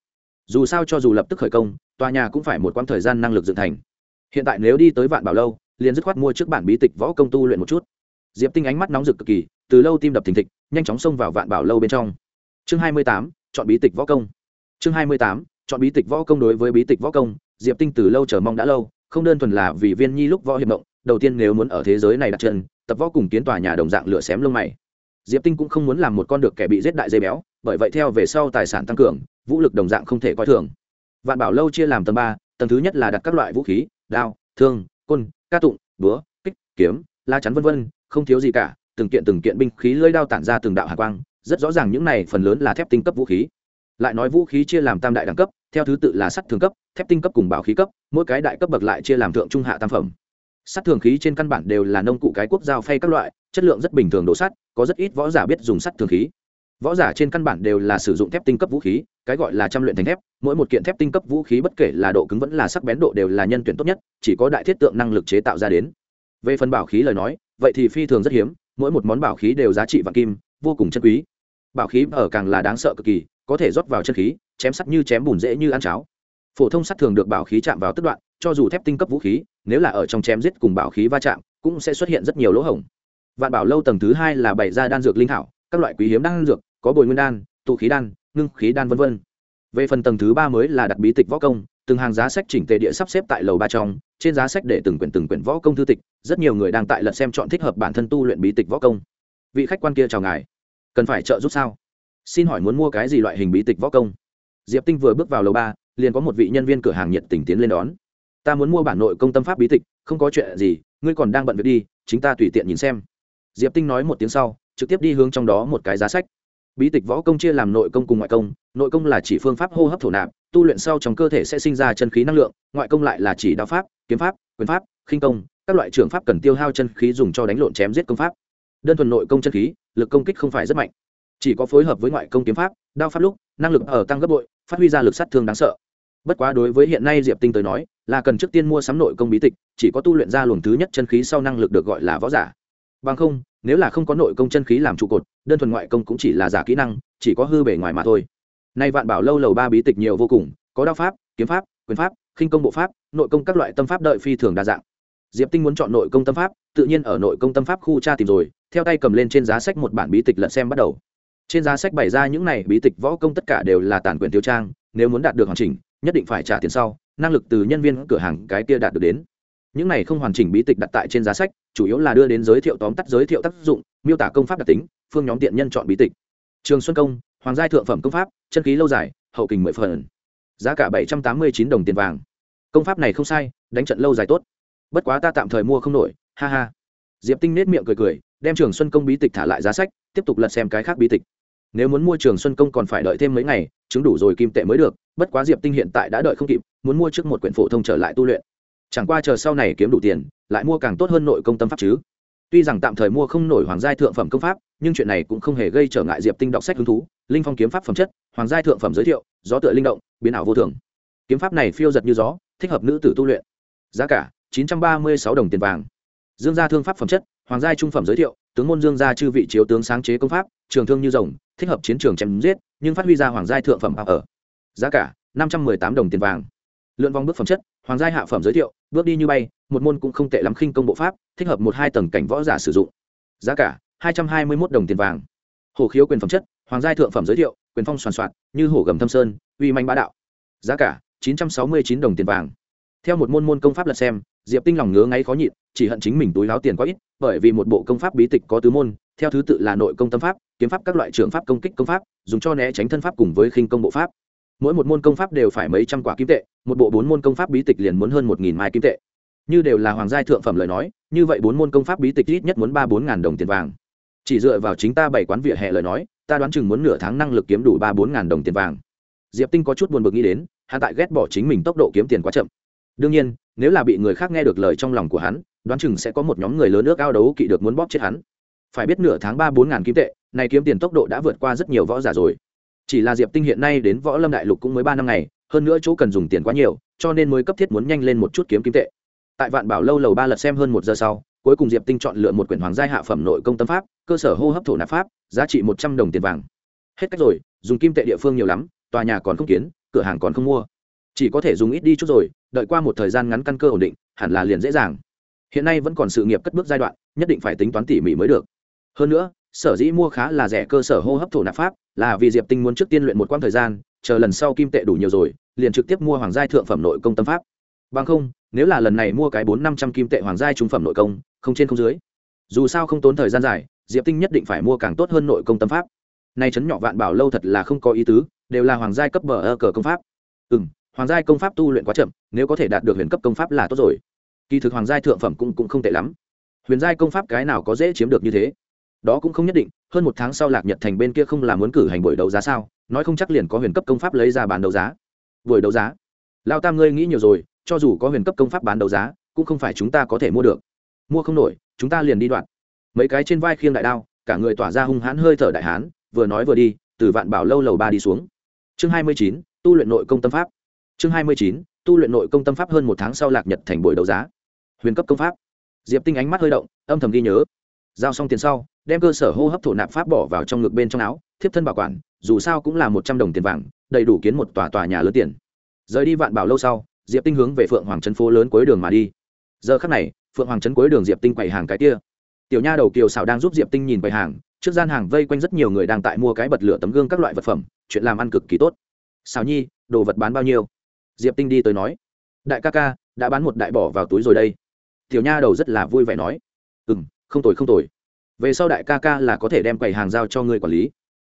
Dù sao cho dù lập tức khởi công, tòa nhà cũng phải một quãng thời gian năng lực dựng thành. Hiện tại nếu đi tới vạn bảo lâu, liền dứt khoát mua trước bản bí tịch võ công tu luyện một chút. Diệp tinh ánh mắt nóng rực cực kỳ, từ lâu tim đập thình thịch, nhanh chóng xông vào vạn bảo lâu bên trong. Chương hai mươi tám, chọn bí tịch võ công. Chương hai mươi tám, chọn bí tịch võ công đối với bí tịch võ công, diệp tinh từ lâu chờ mong đã lâu, không đơn thuần là vì viên nhi lúc võ hiệp động đầu tiên nếu muốn ở thế giới này đặt chân tập võ cùng kiến tòa nhà đồng dạng lửa xém lông mày. Diệp tinh cũng không muốn làm một con được kẻ bị giết đại dây béo, bởi vậy theo về sau tài sản tăng cường, vũ lực đồng dạng không thể coi thường. Vạn bảo lâu chia làm tầng ba, tầng thứ nhất là đặt các loại vũ khí, đao, thương, côn, ca tụng, búa, kích, kiếm, la chắn vân vân, không thiếu gì cả, từng kiện từng kiện binh khí lưỡi đao tản ra từng đạo hạ quang, rất rõ ràng những này phần lớn là thép tinh cấp vũ khí. Lại nói vũ khí chia làm tam đại đẳng cấp, theo thứ tự là sắt thường cấp, thép tinh cấp cùng bảo khí cấp, mỗi cái đại cấp bậc lại chia làm thượng trung hạ tam phẩm sắt thường khí trên căn bản đều là nông cụ cái quốc giao phay các loại, chất lượng rất bình thường độ sắt, có rất ít võ giả biết dùng sắt thường khí. Võ giả trên căn bản đều là sử dụng thép tinh cấp vũ khí, cái gọi là trăm luyện thành thép, mỗi một kiện thép tinh cấp vũ khí bất kể là độ cứng vẫn là sắc bén độ đều là nhân tuyển tốt nhất, chỉ có đại thiết tượng năng lực chế tạo ra đến. Về phần bảo khí lời nói, vậy thì phi thường rất hiếm, mỗi một món bảo khí đều giá trị vạn kim, vô cùng chân quý. Bảo khí ở càng là đáng sợ cực kỳ, có thể rót vào chân khí, chém sắt như chém bùn dễ như ăn cháo phổ thông sắt thường được bảo khí chạm vào tức đoạn, cho dù thép tinh cấp vũ khí, nếu là ở trong chém giết cùng bảo khí va chạm, cũng sẽ xuất hiện rất nhiều lỗ hổng. Vạn bảo lâu tầng thứ hai là bày ra đan dược linh thảo, các loại quý hiếm đan dược, có bồi nguyên đan, tụ khí đan, ngưng khí đan v v về phần tầng thứ ba mới là đặt bí tịch võ công, từng hàng giá sách chỉnh tề địa sắp xếp tại lầu ba trong, trên giá sách để từng quyển từng quyển võ công thư tịch, rất nhiều người đang tại lật xem chọn thích hợp bản thân tu luyện bí tịch võ công. Vị khách quan kia chào ngài. Cần phải trợ giúp sao? Xin hỏi muốn mua cái gì loại hình bí tịch võ công? Diệp tinh vừa bước vào lầu ba liền có một vị nhân viên cửa hàng nhiệt tình tiến lên đón. Ta muốn mua bản nội công tâm pháp bí tịch, không có chuyện gì, ngươi còn đang bận việc đi, chính ta tùy tiện nhìn xem. Diệp tinh nói một tiếng sau, trực tiếp đi hướng trong đó một cái giá sách. Bí tịch võ công chia làm nội công cùng ngoại công, nội công là chỉ phương pháp hô hấp thổ nạp, tu luyện sau trong cơ thể sẽ sinh ra chân khí năng lượng, ngoại công lại là chỉ đao pháp, kiếm pháp, quyền pháp, khinh công, các loại trường pháp cần tiêu hao chân khí dùng cho đánh lộn chém giết công pháp. Đơn thuần nội công chân khí, lực công kích không phải rất mạnh. Chỉ có phối hợp với ngoại công kiếm pháp, đao pháp lúc, năng lực ở tăng gấp bội, phát huy ra lực sát thương đáng sợ bất quá đối với hiện nay diệp tinh tới nói, là cần trước tiên mua sắm nội công bí tịch, chỉ có tu luyện ra luồng thứ nhất chân khí sau năng lực được gọi là võ giả. Bằng không, nếu là không có nội công chân khí làm trụ cột, đơn thuần ngoại công cũng chỉ là giả kỹ năng, chỉ có hư bể ngoài mà thôi. Nay vạn bảo lâu lầu ba bí tịch nhiều vô cùng, có đao pháp, kiếm pháp, quyền pháp, khinh công bộ pháp, nội công các loại tâm pháp đợi phi thường đa dạng. Diệp tinh muốn chọn nội công tâm pháp, tự nhiên ở nội công tâm pháp khu tra tìm rồi, theo tay cầm lên trên giá sách một bản bí tịch lật xem bắt đầu. Trên giá sách bày ra những này bí tịch võ công tất cả đều là tản quyền tiêu trang, nếu muốn đạt được hoàn chỉnh nhất định phải trả tiền sau, năng lực từ nhân viên cửa hàng cái kia đạt được đến. Những này không hoàn chỉnh bí tịch đặt tại trên giá sách, chủ yếu là đưa đến giới thiệu tóm tắt giới thiệu tác dụng, miêu tả công pháp đặc tính, phương nhóm tiện nhân chọn bí tịch. Trường xuân công, hoàng giai thượng phẩm công pháp, chân khí lâu dài, hậu kình mười phần. Giá cả bảy trăm tám mươi chín đồng tiền vàng. Công pháp này không sai, đánh trận lâu dài tốt. Bất quá ta tạm thời mua không nổi, ha ha. Diệp tinh nết miệng cười cười, đem trường xuân công bí tịch thả lại giá sách, tiếp tục lật xem cái khác bí tịch nếu muốn mua trường xuân công còn phải đợi thêm mấy ngày, chứng đủ rồi kim tệ mới được, bất quá diệp tinh hiện tại đã đợi không kịp, muốn mua trước một quyển phổ thông trở lại tu luyện. Chẳng qua chờ sau này kiếm đủ tiền, lại mua càng tốt hơn nội công tâm pháp chứ. Tuy rằng tạm thời mua không nổi hoàng giai thượng phẩm công pháp, nhưng chuyện này cũng không hề gây trở ngại diệp tinh đọc sách hứng thú. Linh phong kiếm pháp phẩm chất, hoàng giai thượng phẩm giới thiệu, gió tựa linh động, biến ảo vô thường. Kiếm pháp này phiêu giật như gió, thích hợp nữ tử tu luyện. Giá cả, chín trăm ba mươi sáu đồng tiền vàng. Dương gia thương pháp phẩm chất, hoàng giai trung phẩm giới thiệu, tướng môn dương gia chư vị chiếu tướng sáng chế công pháp, trường thương như rồng thích hợp chiến trường chém giết, nhưng phát huy ra hoàng giai thượng phẩm ở. Giá cả, năm trăm mười tám đồng tiền vàng. Lượn vòng bước phẩm chất, hoàng giai hạ phẩm giới thiệu, bước đi như bay, một môn cũng không tệ lắm khinh công bộ pháp, thích hợp một hai tầng cảnh võ giả sử dụng. Giá cả, hai trăm hai mươi một đồng tiền vàng. Hổ khiếu quyền phẩm chất, hoàng giai thượng phẩm giới thiệu, quyền phong soàn soạt, như hổ gầm thâm sơn, uy manh bá đạo. Giá cả, chín trăm sáu mươi chín đồng tiền vàng. Theo một môn môn công pháp lật xem, diệp tinh lòng ngứa ngáy khó nhịn, chỉ hận chính mình túi láo tiền quá ít, bởi vì một bộ công pháp bí tịch có tứ môn theo thứ tự là nội công tâm pháp, kiếm pháp các loại trường pháp công kích công pháp, dùng cho né tránh thân pháp cùng với khinh công bộ pháp. Mỗi một môn công pháp đều phải mấy trăm quả kim tệ, một bộ bốn môn công pháp bí tịch liền muốn hơn một nghìn mai kim tệ. Như đều là hoàng gia thượng phẩm lời nói, như vậy bốn môn công pháp bí tịch ít nhất muốn ba bốn ngàn đồng tiền vàng. Chỉ dựa vào chính ta bảy quán vỉa hè lời nói, ta đoán chừng muốn nửa tháng năng lực kiếm đủ ba bốn ngàn đồng tiền vàng. Diệp tinh có chút buồn bực nghĩ đến hạ tại ghét bỏ chính mình tốc độ kiếm tiền quá chậm. Đương nhiên, nếu là bị người khác nghe được lời trong lòng của hắn, đoán chừng sẽ có một nhóm người lớn nước ao đấu kỵ được muốn bóp chết hắn phải biết nửa tháng ba bốn ngàn kim tệ, này kiếm tiền tốc độ đã vượt qua rất nhiều võ giả rồi. Chỉ là diệp tinh hiện nay đến võ lâm đại lục cũng mới ba năm ngày, hơn nữa chỗ cần dùng tiền quá nhiều, cho nên mới cấp thiết muốn nhanh lên một chút kiếm kim tệ. Tại vạn bảo lâu lầu ba lật xem hơn một giờ sau, cuối cùng diệp tinh chọn lựa một quyển hoàng gia hạ phẩm nội công tâm pháp, cơ sở hô hấp thổ nạp pháp, giá trị một trăm đồng tiền vàng. Hết cách rồi, dùng kim tệ địa phương nhiều lắm, tòa nhà còn không kiến, cửa hàng còn không mua. Chỉ có thể dùng ít đi chút rồi, đợi qua một thời gian ngắn căn cơ ổn định, hẳn là liền dễ dàng. Hiện nay vẫn còn sự nghiệp cất bước giai đoạn, nhất định phải tính toán tỉ mỉ mới được hơn nữa sở dĩ mua khá là rẻ cơ sở hô hấp thổ nạp pháp là vì diệp tinh muốn trước tiên luyện một quãng thời gian chờ lần sau kim tệ đủ nhiều rồi liền trực tiếp mua hoàng giai thượng phẩm nội công tâm pháp. Bằng không nếu là lần này mua cái bốn năm trăm kim tệ hoàng giai trung phẩm nội công không trên không dưới. Dù sao không tốn thời gian dài diệp tinh nhất định phải mua càng tốt hơn nội công tâm pháp. Nay chấn nhỏ vạn bảo lâu thật là không có ý tứ đều là hoàng giai cấp bờ ơ cờ công pháp. Ừ m hoàng giai công pháp tu luyện quá chậm nếu có thể đạt được huyền cấp công pháp là tốt rồi. Kỳ thực hoàng giai thượng phẩm cũng, cũng không tệ lắm. Huyền giai công pháp cái nào có dễ chiếm được như thế? Đó cũng không nhất định, hơn một tháng sau lạc nhật thành bên kia không là muốn cử hành buổi đấu giá sao? Nói không chắc liền có huyền cấp công pháp lấy ra bán đấu giá. Buổi đấu giá? Lao tam ngươi nghĩ nhiều rồi, cho dù có huyền cấp công pháp bán đấu giá, cũng không phải chúng ta có thể mua được. Mua không nổi, chúng ta liền đi đoạn. Mấy cái trên vai khiêng đại đao, cả người tỏa ra hung hãn hơi thở đại hán, vừa nói vừa đi, từ vạn bảo lâu lầu ba đi xuống. Chương hai mươi chín, tu luyện nội công tâm pháp. Chương hai mươi chín, tu luyện nội công tâm pháp hơn một tháng sau lạc nhật thành buổi đấu giá. Huyền cấp công pháp. Diệp tinh ánh mắt hơi động, âm thầm ghi nhớ giao xong tiền sau, đem cơ sở hô hấp thổ nạp pháp bỏ vào trong ngực bên trong áo, thiếp thân bảo quản, dù sao cũng là một trăm đồng tiền vàng, đầy đủ kiến một tòa tòa nhà lớn tiền. Rời đi vạn bảo lâu sau, diệp tinh hướng về phượng hoàng trấn phố lớn cuối đường mà đi. Giờ khắc này, phượng hoàng trấn cuối đường diệp tinh quầy hàng cái kia. Tiểu nha đầu kiều xảo đang giúp diệp tinh nhìn quầy hàng, trước gian hàng vây quanh rất nhiều người đang tại mua cái bật lửa tấm gương các loại vật phẩm, chuyện làm ăn cực kỳ tốt. Xảo nhi, đồ vật bán bao nhiêu? Diệp tinh đi tới nói. Đại ca ca, đã bán một đại bỏ vào túi rồi đây. Tiểu nha đầu rất là vui vẻ nói. Ừ m không tồi không tồi. Về sau đại ca ca là có thể đem quầy hàng giao cho người quản lý.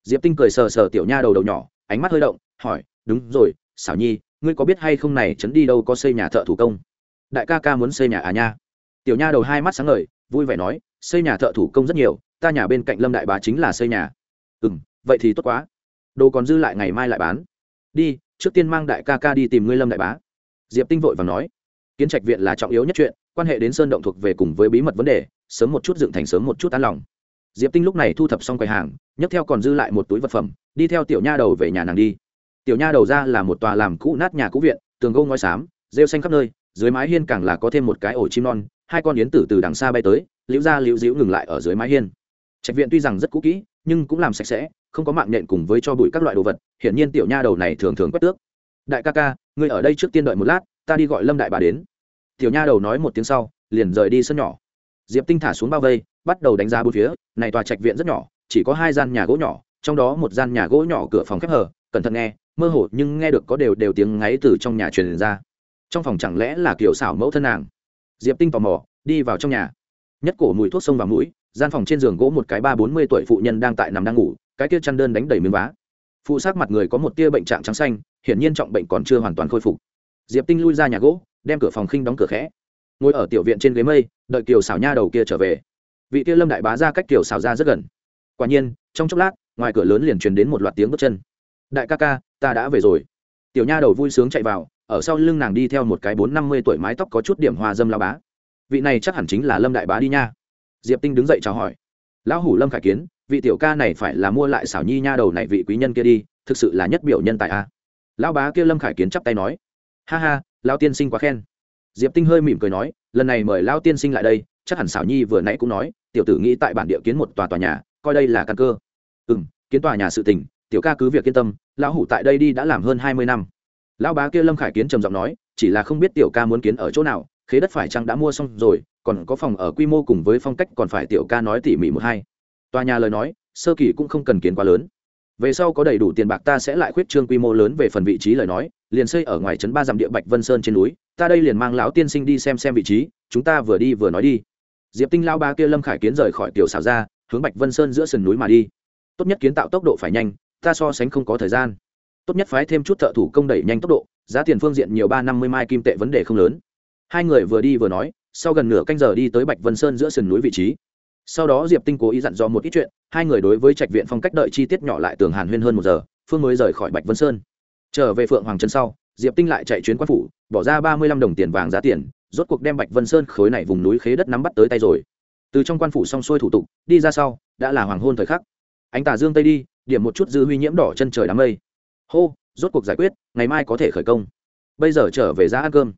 Diệp tinh cười sờ sờ tiểu nha đầu đầu nhỏ, ánh mắt hơi động, hỏi, đúng rồi, xảo nhi, ngươi có biết hay không này trấn đi đâu có xây nhà thợ thủ công? Đại ca ca muốn xây nhà à nha? Tiểu nha đầu hai mắt sáng ngời, vui vẻ nói, xây nhà thợ thủ công rất nhiều, ta nhà bên cạnh lâm đại bá chính là xây nhà. Ừ m vậy thì tốt quá. Đồ còn dư lại ngày mai lại bán. Đi, trước tiên mang đại ca ca đi tìm ngươi lâm đại bá. Diệp tinh vội và nói, kiến trạch viện là trọng yếu nhất chuyện, quan hệ đến sơn động thuộc về cùng với bí mật vấn đề sớm một chút dựng thành sớm một chút an lòng. Diệp tinh lúc này thu thập xong quầy hàng, nhấc theo còn dư lại một túi vật phẩm, đi theo tiểu nha đầu về nhà nàng đi. Tiểu nha đầu ra là một tòa làm cũ nát nhà cũ viện, tường gỗ ngói xám, rêu xanh khắp nơi, dưới mái hiên càng là có thêm một cái ổ chim non, hai con yến tử từ đằng xa bay tới, liễu ra liễu dĩu ngừng lại ở dưới mái hiên. Trạch viện tuy rằng rất cũ kỹ, nhưng cũng làm sạch sẽ, không có mạng nhện cùng với cho bụi các loại đồ vật, hiển nhiên tiểu nha đầu này thường thường quét tước. Đại ca ca, ngươi ở đây trước tiên đợi một lát, ta đi gọi lâm đại bà đến. Tiểu nha đầu nói một tiếng sau, liền rời đi sân nhỏ diệp tinh thả xuống bao vây, bắt đầu đánh giá bốn phía, này tòa trạch viện rất nhỏ, chỉ có hai gian nhà gỗ nhỏ, trong đó một gian nhà gỗ nhỏ cửa phòng khép hờ, cẩn thận nghe, mơ hồ nhưng nghe được có đều đều tiếng ngáy từ trong nhà truyền ra. Trong phòng chẳng lẽ là kiểu xảo mẫu thân nàng? Diệp tinh tò mò, đi vào trong nhà. Nhất cổ mùi thuốc sông vào mũi, gian phòng trên giường gỗ một cái ba bốn mươi tuổi phụ nhân đang tại nằm đang ngủ, cái kia chăn đơn đánh đầy miếng vá. Phụ xác mặt người có một tia bệnh trạng trắng xanh, hiển nhiên trọng bệnh còn chưa hoàn toàn khôi phục. Diệp tinh lui ra nhà gỗ, đem cửa phòng khinh đóng cửa khẽ ngồi ở tiểu viện trên ghế mây, đợi kiều xảo nha đầu kia trở về. Vị kia lâm đại bá ra cách kiều xảo ra rất gần. Quả nhiên, trong chốc lát, ngoài cửa lớn liền truyền đến một loạt tiếng bước chân. Đại ca ca, ta đã về rồi. Tiểu nha đầu vui sướng chạy vào, ở sau lưng nàng đi theo một cái bốn năm mươi tuổi mái tóc có chút điểm hoa dâm lao bá. Vị này chắc hẳn chính là lâm đại bá đi nha. Diệp tinh đứng dậy chào hỏi. Lão hủ lâm khải kiến, vị tiểu ca này phải là mua lại xảo nhi nha đầu này vị quý nhân kia đi, thực sự là nhất biểu nhân tại a. Lão bá kia lâm khải kiến chắp tay nói. Ha ha, lão tiên sinh quá khen diệp tinh hơi mỉm cười nói, lần này mời lão tiên sinh lại đây, chắc hẳn xảo nhi vừa nãy cũng nói, tiểu tử nghĩ tại bản địa kiến một tòa tòa nhà, coi đây là căn cơ. Ừ m kiến tòa nhà sự tình, tiểu ca cứ việc yên tâm, lão hủ tại đây đi đã làm hơn hai mươi năm. Lão bá kia lâm khải kiến trầm giọng nói, chỉ là không biết tiểu ca muốn kiến ở chỗ nào, khế đất phải chăng đã mua xong rồi, còn có phòng ở quy mô cùng với phong cách còn phải tiểu ca nói tỉ mỉ một hai. Tòa nhà lời nói, sơ kỳ cũng không cần kiến quá lớn về sau có đầy đủ tiền bạc ta sẽ lại khuyết trương quy mô lớn về phần vị trí lời nói, liền xây ở ngoài trấn ba dặm địa bạch vân sơn trên núi, ta đây liền mang lão tiên sinh đi xem xem vị trí, chúng ta vừa đi vừa nói đi. Diệp tinh lao ba kia lâm khải kiến rời khỏi tiểu xảo ra, hướng bạch vân sơn giữa sườn núi mà đi. Tốt nhất kiến tạo tốc độ phải nhanh, ta so sánh không có thời gian. Tốt nhất phái thêm chút thợ thủ công đẩy nhanh tốc độ, giá tiền phương diện nhiều ba năm mươi mai kim tệ vấn đề không lớn. Hai người vừa đi vừa nói, sau gần nửa canh giờ đi tới bạch vân sơn giữa sườn núi vị trí sau đó diệp tinh cố ý dặn dò một ít chuyện, hai người đối với trạch viện phong cách đợi chi tiết nhỏ lại tường hàn huyên hơn một giờ, phương mới rời khỏi bạch vân sơn. Trở về phượng hoàng chân sau, diệp tinh lại chạy chuyến quan phủ, bỏ ra ba mươi lăm đồng tiền vàng giá tiền, rốt cuộc đem bạch vân sơn khối này vùng núi khế đất nắm bắt tới tay rồi. Từ trong quan phủ xong xuôi thủ tục, đi ra sau, đã là hoàng hôn thời khắc. Anh tà dương tây đi, điểm một chút dư huy nhiễm đỏ chân trời đám mây. Hô, rốt cuộc giải quyết, ngày mai có thể khởi công. Bây giờ trở về ra ăn cơm.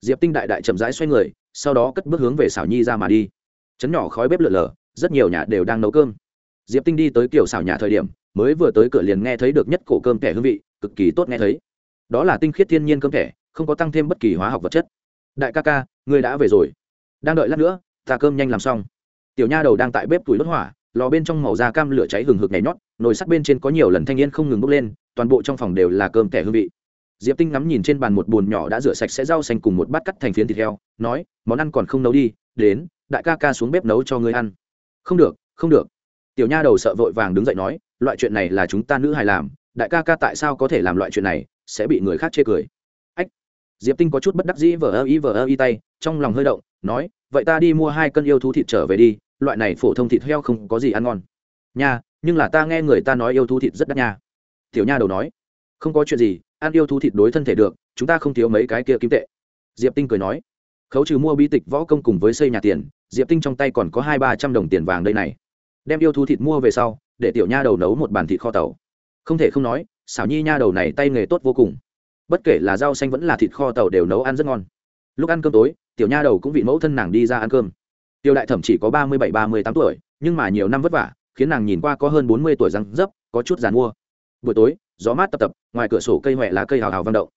Diệp tinh đại đại chậm rãi xoay người, sau đó cất bước hướng về xảo nhi ra mà đi chấn nhỏ khói bếp lượn lờ, rất nhiều nhà đều đang nấu cơm. Diệp tinh đi tới kiểu xảo nhà thời điểm, mới vừa tới cửa liền nghe thấy được nhất cổ cơm kẻ hương vị, cực kỳ tốt nghe thấy. Đó là tinh khiết thiên nhiên cơm kẻ không có tăng thêm bất kỳ hóa học vật chất. Đại ca ca, ngươi đã về rồi. Đang đợi lát nữa, ta cơm nhanh làm xong. Tiểu nha đầu đang tại bếp củi đốt hỏa, lò bên trong màu da cam lửa cháy hừng hực nhảy nhót, nồi sắt bên trên có nhiều lần thanh niên không ngừng bốc lên, toàn bộ trong phòng đều là cơm kẻ hương vị. Diệp tinh ngắm nhìn trên bàn một bồn nhỏ đã rửa sạch sẽ rau xanh cùng một bát cắt thành phiến thịt heo, nói, món ăn còn không nấu đi, đến đại ca ca xuống bếp nấu cho ngươi ăn. Không được không được. Tiểu nha đầu sợ vội vàng đứng dậy nói, loại chuyện này là chúng ta nữ hài làm, đại ca ca tại sao có thể làm loại chuyện này, sẽ bị người khác chê cười. Ách. Diệp tinh có chút bất đắc dĩ vờ ơ y vờ ơ y tay, trong lòng hơi động, nói, vậy ta đi mua hai cân yêu thú thịt trở về đi, loại này phổ thông thịt heo không có gì ăn ngon. Nha, nhưng là ta nghe người ta nói yêu thú thịt rất đắt nha. Tiểu nha đầu nói, không có chuyện gì, ăn yêu thú thịt đối thân thể được, chúng ta không thiếu mấy cái kia kim tệ. Diệp tinh cười nói khấu trừ mua bi tịch võ công cùng với xây nhà tiền, diệp tinh trong tay còn có hai ba trăm đồng tiền vàng đây này. Đem yêu thú thịt mua về sau, để tiểu nha đầu nấu một bàn thịt kho tàu. Không thể không nói, xảo nhi nha đầu này tay nghề tốt vô cùng. Bất kể là rau xanh vẫn là thịt kho tàu đều nấu ăn rất ngon. Lúc ăn cơm tối, tiểu nha đầu cũng vị mẫu thân nàng đi ra ăn cơm. Tiểu đại thẩm chỉ có ba mươi bảy, ba mươi tám tuổi, nhưng mà nhiều năm vất vả, khiến nàng nhìn qua có hơn bốn mươi tuổi răng dấp, có chút giàn mua buổi tối, gió mát tập tập, ngoài cửa sổ cây huệ lá cây hào hào vang động.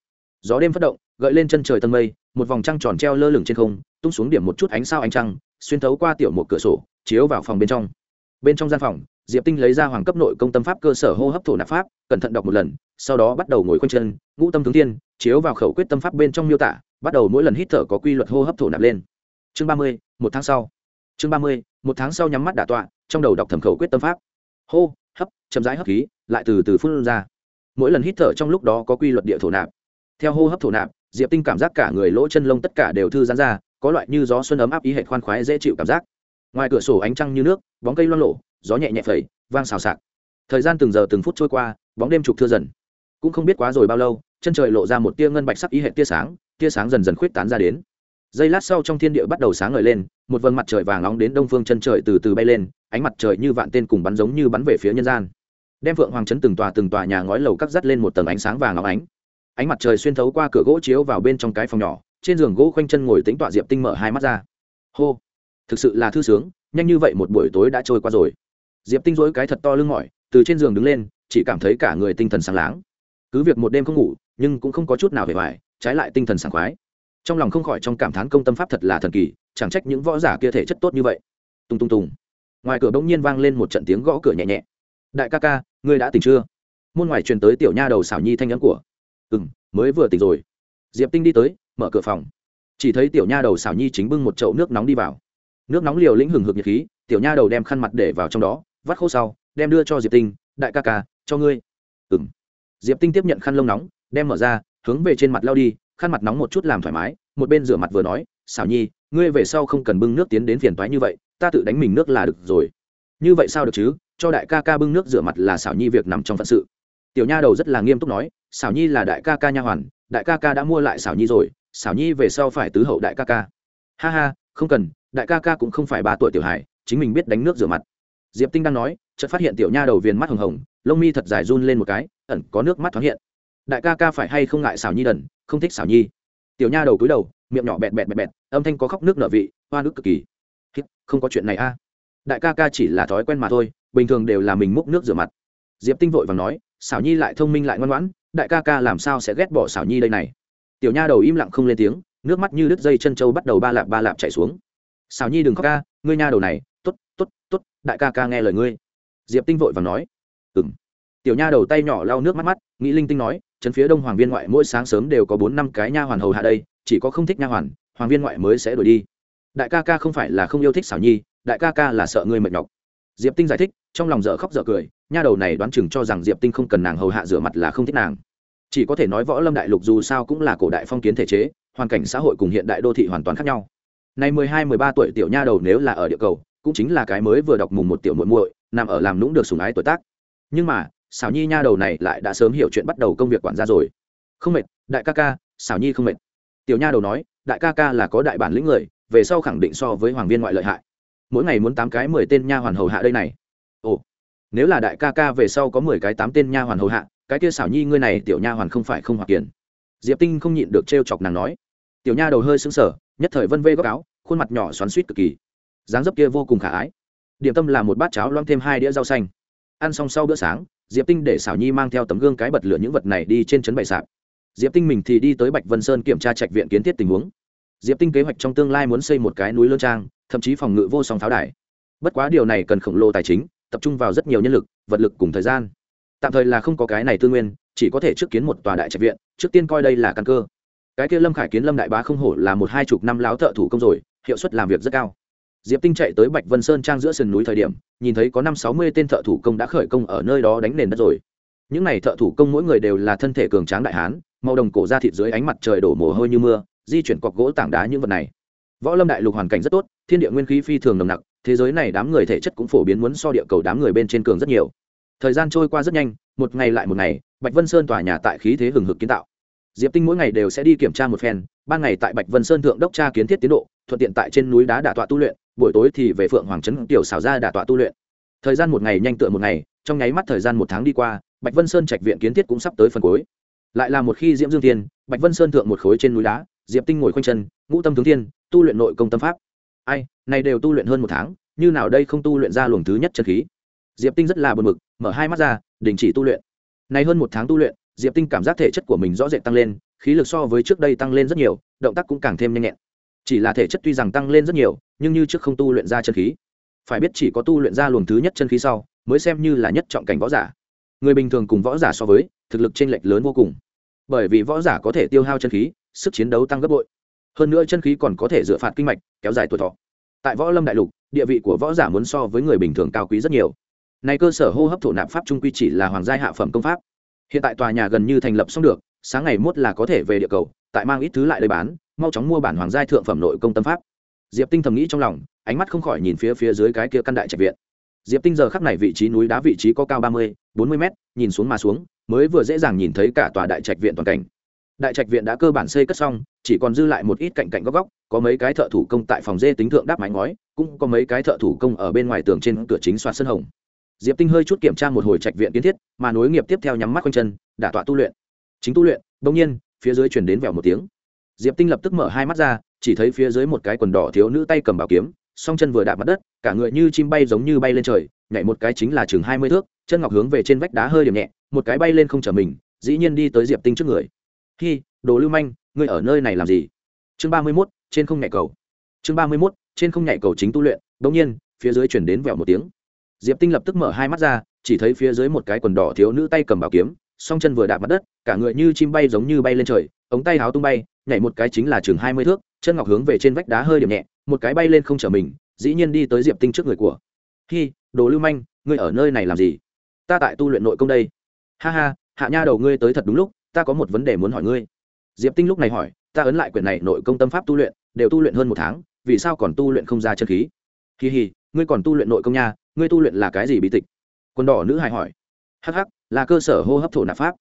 Gió đêm phát động gợi lên chân trời tầng mây, một vòng trăng tròn treo lơ lửng trên không, tung xuống điểm một chút ánh sao ánh trăng, xuyên thấu qua tiểu một cửa sổ, chiếu vào phòng bên trong. Bên trong gian phòng, diệp tinh lấy ra hoàng cấp nội công tâm pháp cơ sở hô hấp thổ nạp pháp, cẩn thận đọc một lần, sau đó bắt đầu ngồi khoanh chân, ngũ tâm tướng thiên, chiếu vào khẩu quyết tâm pháp bên trong miêu tả, bắt đầu mỗi lần hít thở có quy luật hô hấp thổ nạp lên. Chương ba mươi, một tháng sau. Chương ba mươi, một tháng sau nhắm mắt đả tọa, trong đầu đọc thẩm khẩu quyết tâm pháp. Hô, hấp, chậm rãi hấp khí, lại từ từ phun ra. Mỗi lần hít thở trong lúc đó có quy luật địa thổ nạp. Theo hô hấp thổ nạp diệp tinh cảm giác cả người lỗ chân lông tất cả đều thư giãn ra, có loại như gió xuân ấm áp ý hệ khoan khoái dễ chịu cảm giác. Ngoài cửa sổ ánh trăng như nước, bóng cây loang lộ gió nhẹ nhẹ phẩy, vang xào xạc. Thời gian từng giờ từng phút trôi qua, bóng đêm trục thưa dần. Cũng không biết quá rồi bao lâu, chân trời lộ ra một tia ngân bạch sắc ý hệ tia sáng tia sáng dần dần khuyết tán ra đến. Giây lát sau trong thiên địa bắt đầu sáng ngời lên, một vầng mặt trời vàng nóng đến đông phương chân trời từ từ bay lên, ánh mặt trời như vạn tên cùng bắn giống như bắn về phía nhân gian. Đem phượng hoàng trấn từng tòa từng tòa nhà ngói lầu cắt dắt lên một tầng ánh sáng vàng óng ánh ánh mặt trời xuyên thấu qua cửa gỗ chiếu vào bên trong cái phòng nhỏ, trên giường gỗ khoanh chân ngồi tính tọa diệp tinh mở hai mắt ra. Hô, thực sự là thư sướng, nhanh như vậy một buổi tối đã trôi qua rồi. Diệp tinh dỗi cái thật to lưng mỏi, từ trên giường đứng lên, chỉ cảm thấy cả người tinh thần sáng láng. Cứ việc một đêm không ngủ, nhưng cũng không có chút nào về hoài trái lại tinh thần sảng khoái. Trong lòng không khỏi trong cảm thán công tâm pháp thật là thần kỳ, chẳng trách những võ giả kia thể chất tốt như vậy. Tùng tùng tùng. Ngoài cửa bỗng nhiên vang lên một trận tiếng gõ cửa nhẹ nhẹ. Đại ca ca, ngươi đã tỉnh chưa? Môn ngoài truyền tới tiểu nha đầu xảo nhi thanh nhẫn của ừ m mới vừa tỉnh rồi. Diệp tinh đi tới, mở cửa phòng. Chỉ thấy tiểu nha đầu xảo nhi chính bưng một chậu nước nóng đi vào. Nước nóng liều lĩnh hừng hực nhiệt khí, tiểu nha đầu đem khăn mặt để vào trong đó, vắt khô sau, đem đưa cho diệp tinh, đại ca ca, cho ngươi. Ừ m diệp tinh tiếp nhận khăn lông nóng, đem mở ra, hướng về trên mặt lao đi, khăn mặt nóng một chút làm thoải mái, một bên rửa mặt vừa nói, xảo nhi, ngươi về sau không cần bưng nước tiến đến phiền toái như vậy, ta tự đánh mình nước là được rồi. Như vậy sao được chứ? Cho đại ca ca bưng nước rửa mặt là xảo nhi việc nằm trong phận sự tiểu nha đầu rất là nghiêm túc nói, xảo nhi là đại ca ca nha hoàn, đại ca ca đã mua lại xảo nhi rồi, xảo nhi về sau phải tứ hậu đại ca ca. Ha ha, không cần, đại ca ca cũng không phải ba tuổi tiểu hải chính mình biết đánh nước rửa mặt. Diệp tinh đang nói, chợt phát hiện tiểu nha đầu viền mắt hồng hồng, lông mi thật dài run lên một cái, ẩn có nước mắt thoáng hiện. Đại ca ca phải hay không ngại xảo nhi đần, không thích xảo nhi. Tiểu nha đầu cúi đầu, miệng nhỏ bẹt bẹt bẹt bẹt, âm thanh có khóc nước nợ vị, hoa nước cực kỳ. Không có chuyện này a. Đại ca ca chỉ là thói quen mà thôi, bình thường đều là mình múc nước rửa mặt. Diệp tinh vội và nói xảo nhi lại thông minh lại ngoan ngoãn, đại ca ca làm sao sẽ ghét bỏ xảo nhi đây này? Tiểu nha đầu im lặng không lên tiếng, nước mắt như đứt dây chân trâu bắt đầu ba lạp ba lạp chảy xuống. Xảo nhi đừng khóc ca, ngươi nha đầu này t ố t t ố t t ố t đại ca ca nghe lời ngươi. Diệp tinh vội và nói. Ừng tiểu nha đầu tay nhỏ lau nước mắt mắt, nghĩ linh tinh nói, trấn phía đông hoàng viên ngoại mỗi sáng sớm đều có bốn năm cái nha hoàn hầu hạ đây, chỉ có không thích nha hoàn, hoàng viên ngoại mới sẽ đổi đi. Đại ca ca không phải là không yêu thích xảo nhi, đại ca ca là sợ ngươi mệt nhọc. Diệp tinh giải thích, trong lòng dở khóc dở cười nha đầu này đoán chừng cho rằng diệp tinh không cần nàng hầu hạ rửa mặt là không thích nàng. Chỉ có thể nói võ lâm đại lục dù sao cũng là cổ đại phong kiến thể chế, hoàn cảnh xã hội cùng hiện đại đô thị hoàn toàn khác nhau. Này mười hai, mười ba tuổi tiểu nha đầu nếu là ở địa cầu, cũng chính là cái mới vừa đọc mùng một tiểu muội muội, nằm ở làm nũng được sùng ái tuổi tác. Nhưng mà, xảo nhi nha đầu này lại đã sớm hiểu chuyện bắt đầu công việc quản gia rồi. Không mệt, đại ca ca, xảo nhi không mệt. Tiểu nha đầu nói, đại ca ca là có đại bản lĩnh người, về sau khẳng định so với hoàng viên ngoại lợi hại. Mỗi ngày muốn tám cái, mười tên nha hoàn hầu hạ đây này nếu là đại ca ca về sau có mười cái tám tên nha hoàn hầu hạ, cái kia xảo nhi ngươi này tiểu nha hoàn không phải không hoặc kiển diệp tinh không nhịn được t chọc nàng nói. Tiểu nha đầu hơi sững sờ, nhất thời vân vê góc áo, khuôn mặt nhỏ xoắn suýt cực kỳ. Dáng dấp kia vô cùng khả ái. Điểm tâm là một bát cháo loang thêm hai đĩa rau xanh. Ăn xong sau bữa sáng, diệp tinh để xảo nhi mang theo tấm gương cái bật lửa những vật này đi trên trấn bày sạp. Diệp tinh mình thì đi tới bạch vân sơn kiểm tra trạch viện kiến thiết tình huống. Diệp tinh kế hoạch trong tương lai muốn xây một cái núi lương trang, thậm chí phòng ngự vô song pháo đài. Bất quá điều này cần khổng lồ tài chính tập trung vào rất nhiều nhân lực, vật lực cùng thời gian. Tạm thời là không có cái này tư nguyên, chỉ có thể trước kiến một tòa đại trạch viện, trước tiên coi đây là căn cơ. Cái kia lâm khải kiến lâm đại bá không hổ là một hai chục năm láo thợ thủ công rồi, hiệu suất làm việc rất cao. Diệp tinh chạy tới bạch vân sơn trang giữa sườn núi thời điểm, nhìn thấy có năm sáu mươi tên thợ thủ công đã khởi công ở nơi đó đánh nền đất rồi. Những n à y thợ thủ công mỗi người đều là thân thể cường tráng đại hán, màu đồng cổ ra thịt dưới ánh mặt trời đổ mồ hôi như mưa, di chuyển cọc gỗ tảng đá những vật này. Võ lâm đại lục hoàn cảnh rất tốt, thiên địa nguyên khí phi thường nồng nặc thế giới này đám người thể chất cũng phổ biến muốn so địa cầu đám người bên trên cường rất nhiều. Thời gian trôi qua rất nhanh, một ngày lại một ngày, bạch vân sơn tòa nhà tại khí thế hừng hực kiến tạo. Diệp tinh mỗi ngày đều sẽ đi kiểm tra một phen, ban ngày tại bạch vân sơn thượng đốc tra kiến thiết tiến độ, thuận tiện tại trên núi đá đả tọa tu luyện, buổi tối thì về phượng hoàng trấn tiểu xảo ra đả tọa tu luyện. Thời gian một ngày nhanh tựa một ngày, trong nháy mắt thời gian một tháng đi qua, bạch vân sơn trạch viện kiến thiết cũng sắp tới phần cuối. Lại là một khi diễm dương thiên, bạch vân sơn thượng một khối trên núi đá, diệp tinh ngồi khoanh chân, ngũ tâm tướng thiên, tu luyện nội công tâm pháp ai, này đều tu luyện hơn một tháng, như nào đây không tu luyện ra luồng thứ nhất chân khí? Diệp tinh rất là buồn mực mở hai mắt ra, đình chỉ tu luyện. Này hơn một tháng tu luyện, diệp tinh cảm giác thể chất của mình rõ rệt tăng lên, khí lực so với trước đây tăng lên rất nhiều, động tác cũng càng thêm nhanh nhẹn. Chỉ là thể chất tuy rằng tăng lên rất nhiều, nhưng như trước không tu luyện ra chân khí. Phải biết chỉ có tu luyện ra luồng thứ nhất chân khí sau, mới xem như là nhất trọng cảnh võ giả. Người bình thường cùng võ giả so với, thực lực t r ê n lệch lớn vô cùng. Bởi vì võ giả có thể tiêu hao chân khí, sức chiến đấu tăng gấp bội hơn nữa chân khí còn có thể dựa phạt kinh mạch, kéo dài tuổi thọ. Tại võ lâm đại lục, địa vị của võ giả muốn so với người bình thường cao quý rất nhiều. Này cơ sở hô hấp thổ nạp pháp trung quy chỉ là hoàng gia hạ phẩm công pháp. Hiện tại tòa nhà gần như thành lập xong được, sáng ngày mốt là có thể về địa cầu, tại mang ít thứ lại đây bán, mau chóng mua bản hoàng gia thượng phẩm nội công tâm pháp. Diệp tinh thầm nghĩ trong lòng, ánh mắt không khỏi nhìn phía phía dưới cái kia căn đại trạch viện. Diệp tinh giờ khắc này vị trí núi đá vị trí có cao ba mươi, bốn mươi m nhìn xuống mà xuống, mới vừa dễ dàng nhìn thấy cả tòa đại trạch viện toàn cảnh đại trạch viện đã cơ bản xây cất xong, chỉ còn dư lại một ít cạnh cạnh góc góc, có mấy cái thợ thủ công tại phòng dê tính thượng đáp mái ngói, cũng có mấy cái thợ thủ công ở bên ngoài tường trên cửa chính xoa sân hồng. Diệp tinh hơi chút kiểm tra một hồi trạch viện kiến thiết, mà nối nghiệp tiếp theo nhắm mắt quanh chân, đả tọa tu luyện. Chính tu luyện bỗng nhiên, phía dưới chuyển đến vèo một tiếng. Diệp tinh lập tức mở hai mắt ra, chỉ thấy phía dưới một cái quần đỏ thiếu nữ tay cầm bảo kiếm, song chân vừa đạp mặt đất, cả người như chim bay giống như bay lên trời, nhảy một cái chính là chừng hai mươi thước, chân ngọc hướng về trên vách đá hơi điểm nhẹ, một cái bay lên không trở mình, dĩ nhiên đi tới diệp tinh trước người hi, đồ lưu manh, ngươi ở nơi này làm gì? Chương ba mươi mốt, trên không nhảy cầu. Chương ba mươi mốt, trên không nhảy cầu chính tu luyện đ ỗ n g nhiên, phía dưới chuyển đến vẹo một tiếng. Diệp tinh lập tức mở hai mắt ra, chỉ thấy phía dưới một cái quần đỏ thiếu nữ tay cầm bảo kiếm, song chân vừa đạp mặt đất, cả người như chim bay giống như bay lên trời, ống tay háo tung bay, nhảy một cái chính là chừng hai mươi thước, chân ngọc hướng về trên vách đá hơi điểm nhẹ, một cái bay lên không trở mình, dĩ nhiên đi tới diệp tinh trước người của. Hi, đồ lưu manh, ngươi ở nơi này làm gì? Ta tại tu luyện nội công đây. Ha ha, hạ nha đầu ngươi tới thật đúng lúc ta có một vấn đề muốn hỏi ngươi. Diệp tinh lúc này hỏi ta ấn lại quyển này nội công tâm pháp tu luyện đều tu luyện hơn một tháng vì sao còn tu luyện không ra chân khí? Kỳ hì ngươi còn tu luyện nội công nha ngươi tu luyện là cái gì bí tịch? Quân đỏ nữ hài hỏi. Hắc hắc, là cơ sở hô hấp thổ nạp pháp.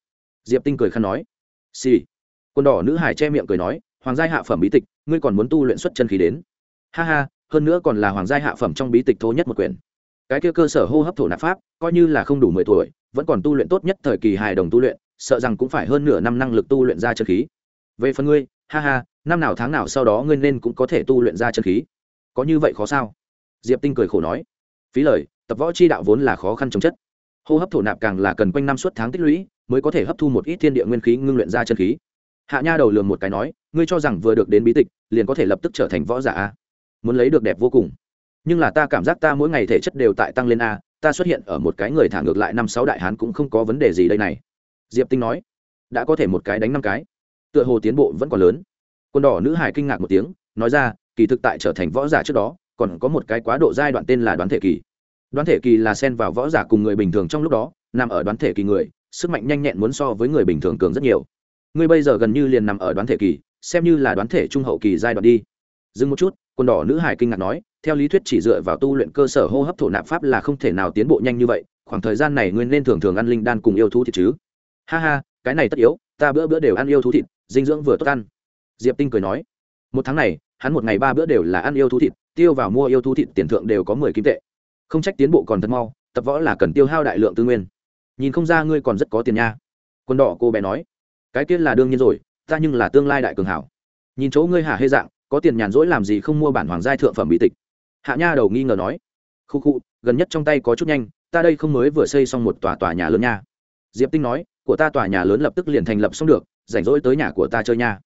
Diệp tinh cười khăn nói. Xì、sì. quân đỏ nữ hài che miệng cười nói hoàng gia hạ phẩm bí tịch ngươi còn muốn tu luyện xuất chân khí đến? Ha ha hơn nữa còn là hoàng gia hạ phẩm trong bí tịch thô nhất một quyển. Cái kia cơ sở hô hấp thổ nạp pháp coi như là không đủ mười tuổi vẫn còn tu luyện tốt nhất thời kỳ hài đồng tu luyện sợ rằng cũng phải hơn nửa năm năng lực tu luyện ra chân khí. Về phần ngươi, ha ha, năm nào tháng nào sau đó ngươi nên cũng có thể tu luyện ra chân khí. Có như vậy khó sao? Diệp tinh cười khổ nói. Phí lời, tập võ chi đạo vốn là khó khăn chống chất. Hô hấp thổ nạp càng là cần quanh năm suốt tháng tích lũy, mới có thể hấp thu một ít thiên địa nguyên khí ngưng luyện ra chân khí. Hạ nha đầu lường một cái nói, ngươi cho rằng vừa được đến bí tịch, liền có thể lập tức trở thành võ giả a? Muốn lấy được đẹp vô cùng. Nhưng là ta cảm giác ta mỗi ngày thể chất đều tại tăng lên a, ta xuất hiện ở một cái người thả ngược lại năm sáu đại hán cũng không có vấn đề gì đây này diệp tinh nói, đã có thể một cái đánh năm cái. Tựa hồ tiến bộ vẫn còn lớn. Quân đỏ nữ hải kinh ngạc một tiếng, nói ra, kỳ thực tại trở thành võ giả trước đó, còn có một cái quá độ giai đoạn tên là đoán thể kỳ. Đoán thể kỳ là xen vào võ giả cùng người bình thường trong lúc đó, nằm ở đoán thể kỳ người, sức mạnh nhanh nhẹn muốn so với người bình thường cường rất nhiều. Ngươi bây giờ gần như liền nằm ở đoán thể kỳ, xem như là đoán thể trung hậu kỳ giai đoạn đi. Dừng một chút, quân đỏ nữ hải kinh ngạc nói, theo lý thuyết chỉ dựa vào tu luyện cơ sở hô hấp thổ nạp pháp là không thể nào tiến bộ nhanh như vậy, khoảng thời gian này ngươi nên thường thường ăn linh đan cùng yêu thú thịt chứ ha ha, cái này tất yếu, ta bữa bữa đều ăn yêu thú thịt, dinh dưỡng vừa tốt ăn. Diệp tinh cười nói, một tháng này, hắn một ngày ba bữa đều là ăn yêu thú thịt, tiêu vào mua yêu thú thịt tiền thượng đều có mười kim tệ. Không trách tiến bộ còn thật mau, tập võ là cần tiêu hao đại lượng tư nguyên. Nhìn không ra ngươi còn rất có tiền nha. Quân đỏ cô bé nói, cái kia là đương nhiên rồi, ta nhưng là tương lai đại cường hảo. Nhìn chỗ ngươi hả hê dạng, có tiền nhàn rỗi làm gì không mua bản hoàng giai thượng phẩm bí tịch. Hạ nha đầu nghi ngờ nói, khu khu, gần nhất trong tay có chút nhanh, ta đây không mới vừa xây xong một tòa tòa nhà lớn nha. Diệp tinh nói của ta tòa nhà lớn lập tức liền thành lập xong được, rảnh rỗi tới nhà của ta chơi nha.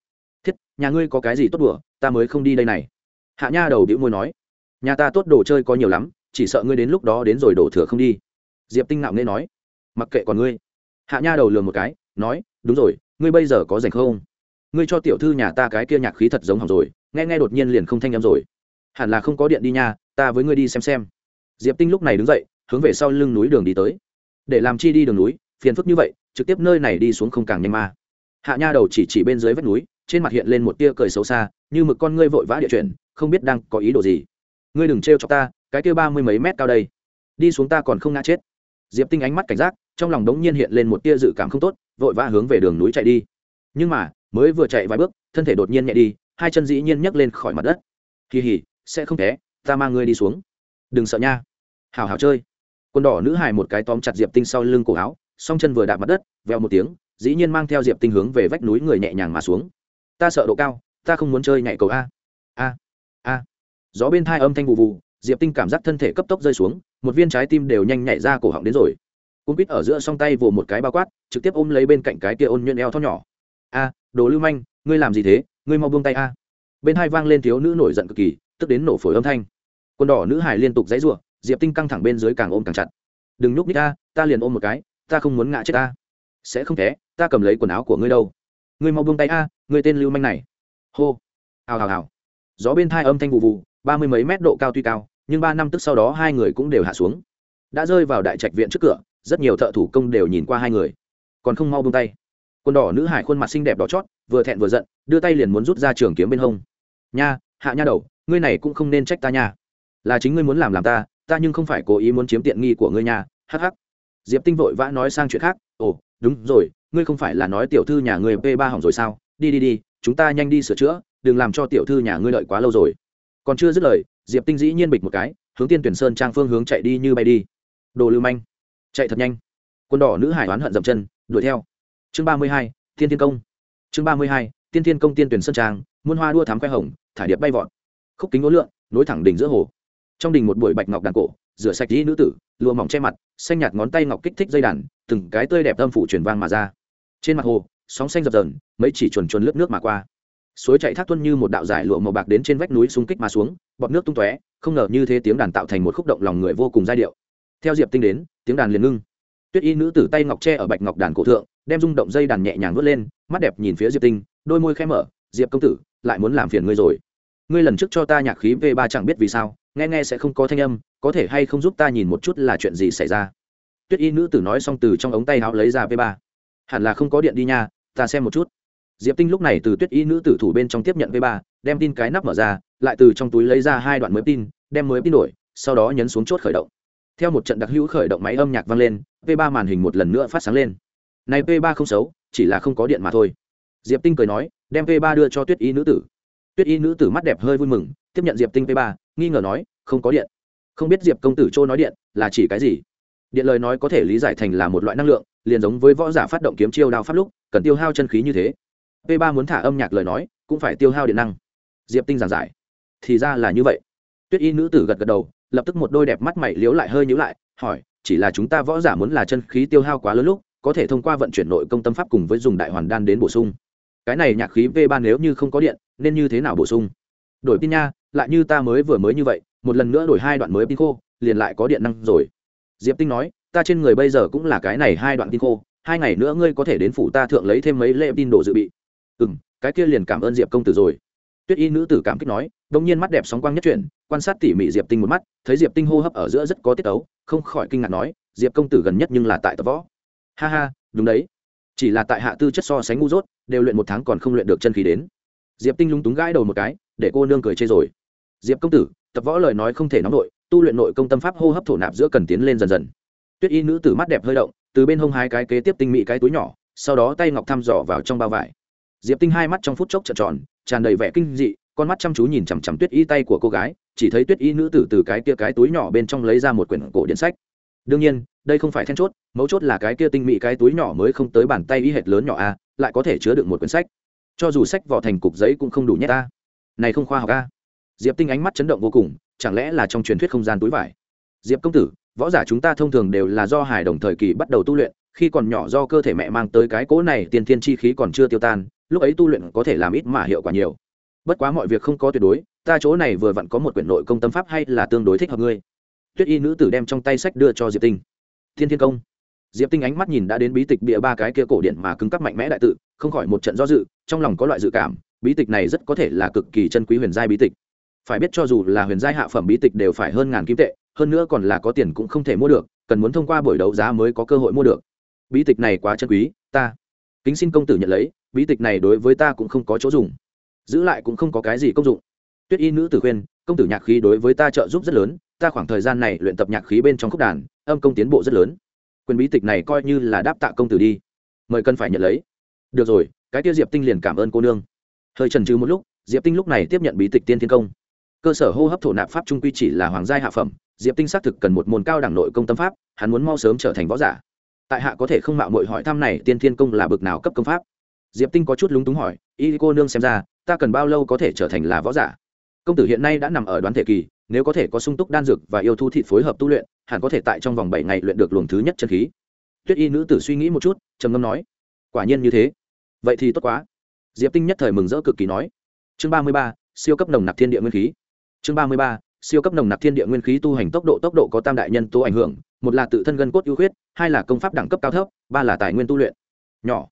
Thiết, nhà ngươi có cái gì tốt đùa, ta mới không đi đây này. Hạ nha đầu đĩu môi nói, nhà ta tốt đồ chơi có nhiều lắm, chỉ sợ ngươi đến lúc đó đến rồi đổ thừa không đi. Diệp tinh ngạo nghe nói, mặc kệ còn ngươi. Hạ nha đầu lường một cái, nói, đúng rồi, ngươi bây giờ có rảnh không? Ngươi cho tiểu thư nhà ta cái kia nhạc khí thật giống hỏng rồi, nghe nghe đột nhiên liền không thanh â m rồi. Hẳn là không có điện đi nha, ta với ngươi đi xem xem. Diệp tinh lúc này đứng dậy, hướng về sau lưng núi đường đi tới. Để làm chi đi đường núi phiền phức như vậy, trực tiếp nơi này đi xuống không càng nhanh ma hạ nha đầu chỉ chỉ bên dưới vách núi, trên mặt hiện lên một tia cười xấu xa, như mực con ngươi vội vã địa chuyển, không biết đang có ý đồ gì. Ngươi đừng trêu cho ta, cái kia ba mươi mấy mét cao đây. Đi xuống ta còn không ngã chết. Diệp tinh ánh mắt cảnh giác, trong lòng đống nhiên hiện lên một tia dự cảm không tốt, vội vã hướng về đường núi chạy đi. Nhưng mà, mới vừa chạy vài bước, thân thể đột nhiên nhẹ đi, hai chân dĩ nhiên nhấc lên khỏi mặt đất. Kỳ hỉ, sẽ không té ta mang ngươi đi xuống. Đừng sợ nha. Hào hào chơi. Quần đỏ nữ hài một cái tóm chặt diệp tinh sau lưng cổ áo song chân vừa đạp mặt đất veo một tiếng dĩ nhiên mang theo diệp tinh hướng về vách núi người nhẹ nhàng mà xuống. Ta sợ độ cao ta không muốn chơi nhảy cầu a. A a. Gió bên thai âm thanh vụ vụ diệp tinh cảm giác thân thể cấp tốc rơi xuống một viên trái tim đều nhanh nhảy ra cổ họng đến rồi. Cung quýt ở giữa song tay vồ một cái bao quát trực tiếp ôm lấy bên cạnh cái kia ôn nhuận eo thon nhỏ. A đồ lưu manh ngươi làm gì thế? Ngươi mau buông tay a. Bên hai vang lên thiếu nữ nổi giận cực kỳ tức đến nổ phổi âm thanh. Quần đỏ nữ hải liên tục dãy rủa diệp tinh căng thẳng bên dưới càng ôm càng chặt. Đừng nhúc nít a, ta liền ôm một cái ta không muốn ngã chết ta. Sẽ không té ta cầm lấy quần áo của ngươi đâu. Ngươi mau buông tay a, ngươi tên lưu manh này. Hô. Hào hào hào. Gió bên thai âm thanh vụ vụ, ba mươi mấy mét độ cao tuy cao, nhưng ba năm tức sau đó hai người cũng đều hạ xuống. Đã rơi vào đại trạch viện trước cửa, rất nhiều thợ thủ công đều nhìn qua hai người. Còn không mau buông tay. Quần đỏ nữ hải khuôn mặt xinh đẹp đỏ chót, vừa thẹn vừa giận, đưa tay liền muốn rút ra trường kiếm bên hông. Nha, hạ nha đầu, ngươi này cũng không nên trách ta nha. Là chính ngươi muốn làm làm ta ta nhưng không phải cố ý muốn chiếm tiện nghi của ngươi nha. Hh diệp tinh vội vã nói sang chuyện khác ồ đúng rồi ngươi không phải là nói tiểu thư nhà ngươi p ba hỏng rồi sao? Đi đi đi chúng ta nhanh đi sửa chữa đừng làm cho tiểu thư nhà ngươi đợi quá lâu rồi. Còn chưa dứt lời diệp tinh dĩ nhiên bịch một cái hướng tiên tuyển sơn trang phương hướng chạy đi như bay đi. Đồ lưu manh chạy thật nhanh. Quân đỏ nữ hải oán hận dậm chân đuổi theo. Chương ba mươi hai thiên thiên công. Chương ba mươi hai tiên thiên công tiên tuyển sơn trang muôn hoa đua thám khoe hồng thả điệp bay vọt. Khúc kính ngố lượn, nối thẳng đỉnh giữa hồ. Trong đình một buổi bạch ngọc đàn cổ rửa sạch đi nữ tử, lụa mỏng che mặt, xanh nhạt ngón tay ngọc kích thích dây đàn, từng cái tươi đẹp âm phủ truyền vang mà ra. Trên mặt hồ, sóng xanh dập dờn, mấy chỉ chuồn chuồn lướt nước mà qua. Suối chạy thác tuân như một đạo giải lụa màu bạc đến trên vách núi xung kích mà xuống, bọt nước tung tóe, không ngờ như thế tiếng đàn tạo thành một khúc động lòng người vô cùng giai điệu. Theo diệp tinh đến, tiếng đàn liền ngưng. Tuyết y nữ tử tay ngọc tre ở bạch ngọc đàn cổ thượng, đem rung động dây đàn nhẹ nhàng vớt lên, mắt đẹp nhìn phía diệp tinh, đôi môi khẽ mở, diệp công tử, lại muốn làm phiền ngươi rồi. Ngươi lần trước cho ta nhạc khí v ba chẳng biết vì sao nghe nghe sẽ không có thanh âm, có thể hay không giúp ta nhìn một chút là chuyện gì xảy ra? Tuyết y nữ tử nói xong từ trong ống tay áo lấy ra v ba. Hẳn là không có điện đi nha, ta xem một chút. Diệp tinh lúc này từ tuyết y nữ tử thủ bên trong tiếp nhận v ba, đem tin cái nắp mở ra, lại từ trong túi lấy ra hai đoạn mới tin, đem mới tin đổi, sau đó nhấn xuống chốt khởi động. Theo một trận đặc hữu khởi động máy âm nhạc vang lên, v ba màn hình một lần nữa phát sáng lên. Này v ba không xấu, chỉ là không có điện mà thôi. Diệp tinh cười nói, đem v ba đưa cho tuyết y nữ tử. Tuyết y nữ tử mắt đẹp hơi vui mừng, tiếp nhận diệp tinh v ba nghi ngờ nói, không có điện. Không biết diệp công tử châu nói điện là chỉ cái gì? Điện lời nói có thể lý giải thành là một loại năng lượng, liền giống với võ giả phát động kiếm chiêu đao pháp lúc, cần tiêu hao chân khí như thế. P ba muốn thả âm nhạc lời nói, cũng phải tiêu hao điện năng. Diệp tinh giảng giải. Thì ra là như vậy. Tuyết y nữ tử gật gật đầu, lập tức một đôi đẹp mắt mày liếu lại hơi nhíu lại, hỏi, chỉ là chúng ta võ giả muốn là chân khí tiêu hao quá lớn lúc, có thể thông qua vận chuyển nội công tâm pháp cùng với dùng đại hoàn đan đến bổ sung? Cái này nhạc khí v ba nếu như không có điện, nên như thế nào bổ sung? Đổi tin nha lại như ta mới vừa mới như vậy, một lần nữa đổi hai đoạn mới pin khô, liền lại có điện năng rồi. Diệp tinh nói, ta trên người bây giờ cũng là cái này hai đoạn pin khô, hai ngày nữa ngươi có thể đến phủ ta thượng lấy thêm mấy lễ tin đồ dự bị. Ừ m cái kia liền cảm ơn diệp công tử rồi. Tuyết y nữ tử cảm kích nói đ ỗ n g nhiên mắt đẹp sóng quang nhất chuyển, quan sát tỉ mỉ diệp tinh một mắt, thấy diệp tinh hô hấp ở giữa rất có tiết ấu không khỏi kinh ngạc nói, diệp công tử gần nhất nhưng là tại tập võ. Ha ha, đúng đấy. Chỉ là tại hạ tư chất so sánh ngu dốt, đều luyện một tháng còn không luyện được chân khí đến. Diệp tinh lúng túng gãi đầu một cái, để cô nương cười chê rồi diệp công tử, tập võ lời nói không thể nóng nội, tu luyện nội công tâm pháp hô hấp thổ nạp giữa cần tiến lên dần dần. Tuyết y nữ tử mắt đẹp hơi động, từ bên hông hai cái kế tiếp tinh mỹ cái túi nhỏ, sau đó tay ngọc thăm dò vào trong bao vải. Diệp tinh hai mắt trong phút chốc trợn tròn, tràn đầy vẻ kinh dị, con mắt chăm chú nhìn chằm chằm tuyết y tay của cô gái, chỉ thấy tuyết y nữ tử từ cái kia cái túi nhỏ bên trong lấy ra một quyển cổ điện sách. Đương nhiên, đây không phải then chốt, mấu chốt là cái kia tinh mỹ cái túi nhỏ mới không tới bàn tay y hệt lớn nhỏ a lại có thể chứa được một quyển sách. Cho dù sách vỏ thành cục giấy cũng không đủ nhét ta. Này không khoa học a diệp tinh ánh mắt chấn động vô cùng, chẳng lẽ là trong truyền thuyết không gian túi vải? Diệp công tử, võ giả chúng ta thông thường đều là do hài đồng thời kỳ bắt đầu tu luyện, khi còn nhỏ do cơ thể mẹ mang tới cái cỗ này tiền thiên chi khí còn chưa tiêu tan, lúc ấy tu luyện có thể làm ít mà hiệu quả nhiều. Bất quá mọi việc không có tuyệt đối, ta chỗ này vừa vặn có một quyển nội công tâm pháp hay là tương đối thích hợp ngươi. Tuyết y nữ tử đem trong tay sách đưa cho diệp tinh. Thiên thiên công. Diệp tinh ánh mắt nhìn đã đến bí tịch bịa ba cái kia cổ điện mà cứng cắp mạnh mẽ đại tự, không khỏi một trận do dự, trong lòng có loại dự cảm, bí tịch này rất có thể là cực kỳ chân quý huyền giai bí tịch phải biết cho dù là huyền giai hạ phẩm bí tịch đều phải hơn ngàn kim tệ, hơn nữa còn là có tiền cũng không thể mua được, cần muốn thông qua buổi đấu giá mới có cơ hội mua được. Bí tịch này quá chân quý, ta, kính xin công tử nhận lấy, bí tịch này đối với ta cũng không có chỗ dùng. Giữ lại cũng không có cái gì công dụng. Tuyết y nữ tử khuyên, công tử nhạc khí đối với ta trợ giúp rất lớn, ta khoảng thời gian này luyện tập nhạc khí bên trong khúc đàn, âm công tiến bộ rất lớn. Quyền bí tịch này coi như là đáp tạ công tử đi. Mời cần phải nhận lấy. Được rồi, cái tiêu diệp tinh liền cảm ơn cô nương. Hơi trần trừ một lúc, diệp tinh lúc này tiếp nhận bí tịch tiên thiên công cơ sở hô hấp thổ nạp pháp trung quy chỉ là hoàng gia hạ phẩm, diệp tinh xác thực cần một môn cao đẳng nội công tâm pháp, hắn muốn mau sớm trở thành võ giả. Tại hạ có thể không mạo mội hỏi thăm này, tiên thiên công là bực nào cấp công pháp? Diệp tinh có chút lúng túng hỏi, y cô nương xem ra, ta cần bao lâu có thể trở thành là võ giả? Công tử hiện nay đã nằm ở đoán thể kỳ, nếu có thể có sung túc đan dược và yêu thú thịt phối hợp tu luyện, hẳn có thể tại trong vòng bảy ngày luyện được luồng thứ nhất chân khí. Tuyết y nữ tử suy nghĩ một chút, trầm ngâm nói, quả nhiên như thế. Vậy thì tốt quá. Diệp tinh nhất thời mừng rỡ cực kỳ nói, chương ba mươi ba, siêu cấp nồng nặc thiên địa nguyên khí chương ba mươi ba, siêu cấp nồng nặc thiên địa nguyên khí tu hành tốc độ tốc độ có tam đại nhân tố ảnh hưởng, một là tự thân gân cốt ưu khuyết, hai là công pháp đẳng cấp cao thấp, ba là tài nguyên tu luyện nhỏ.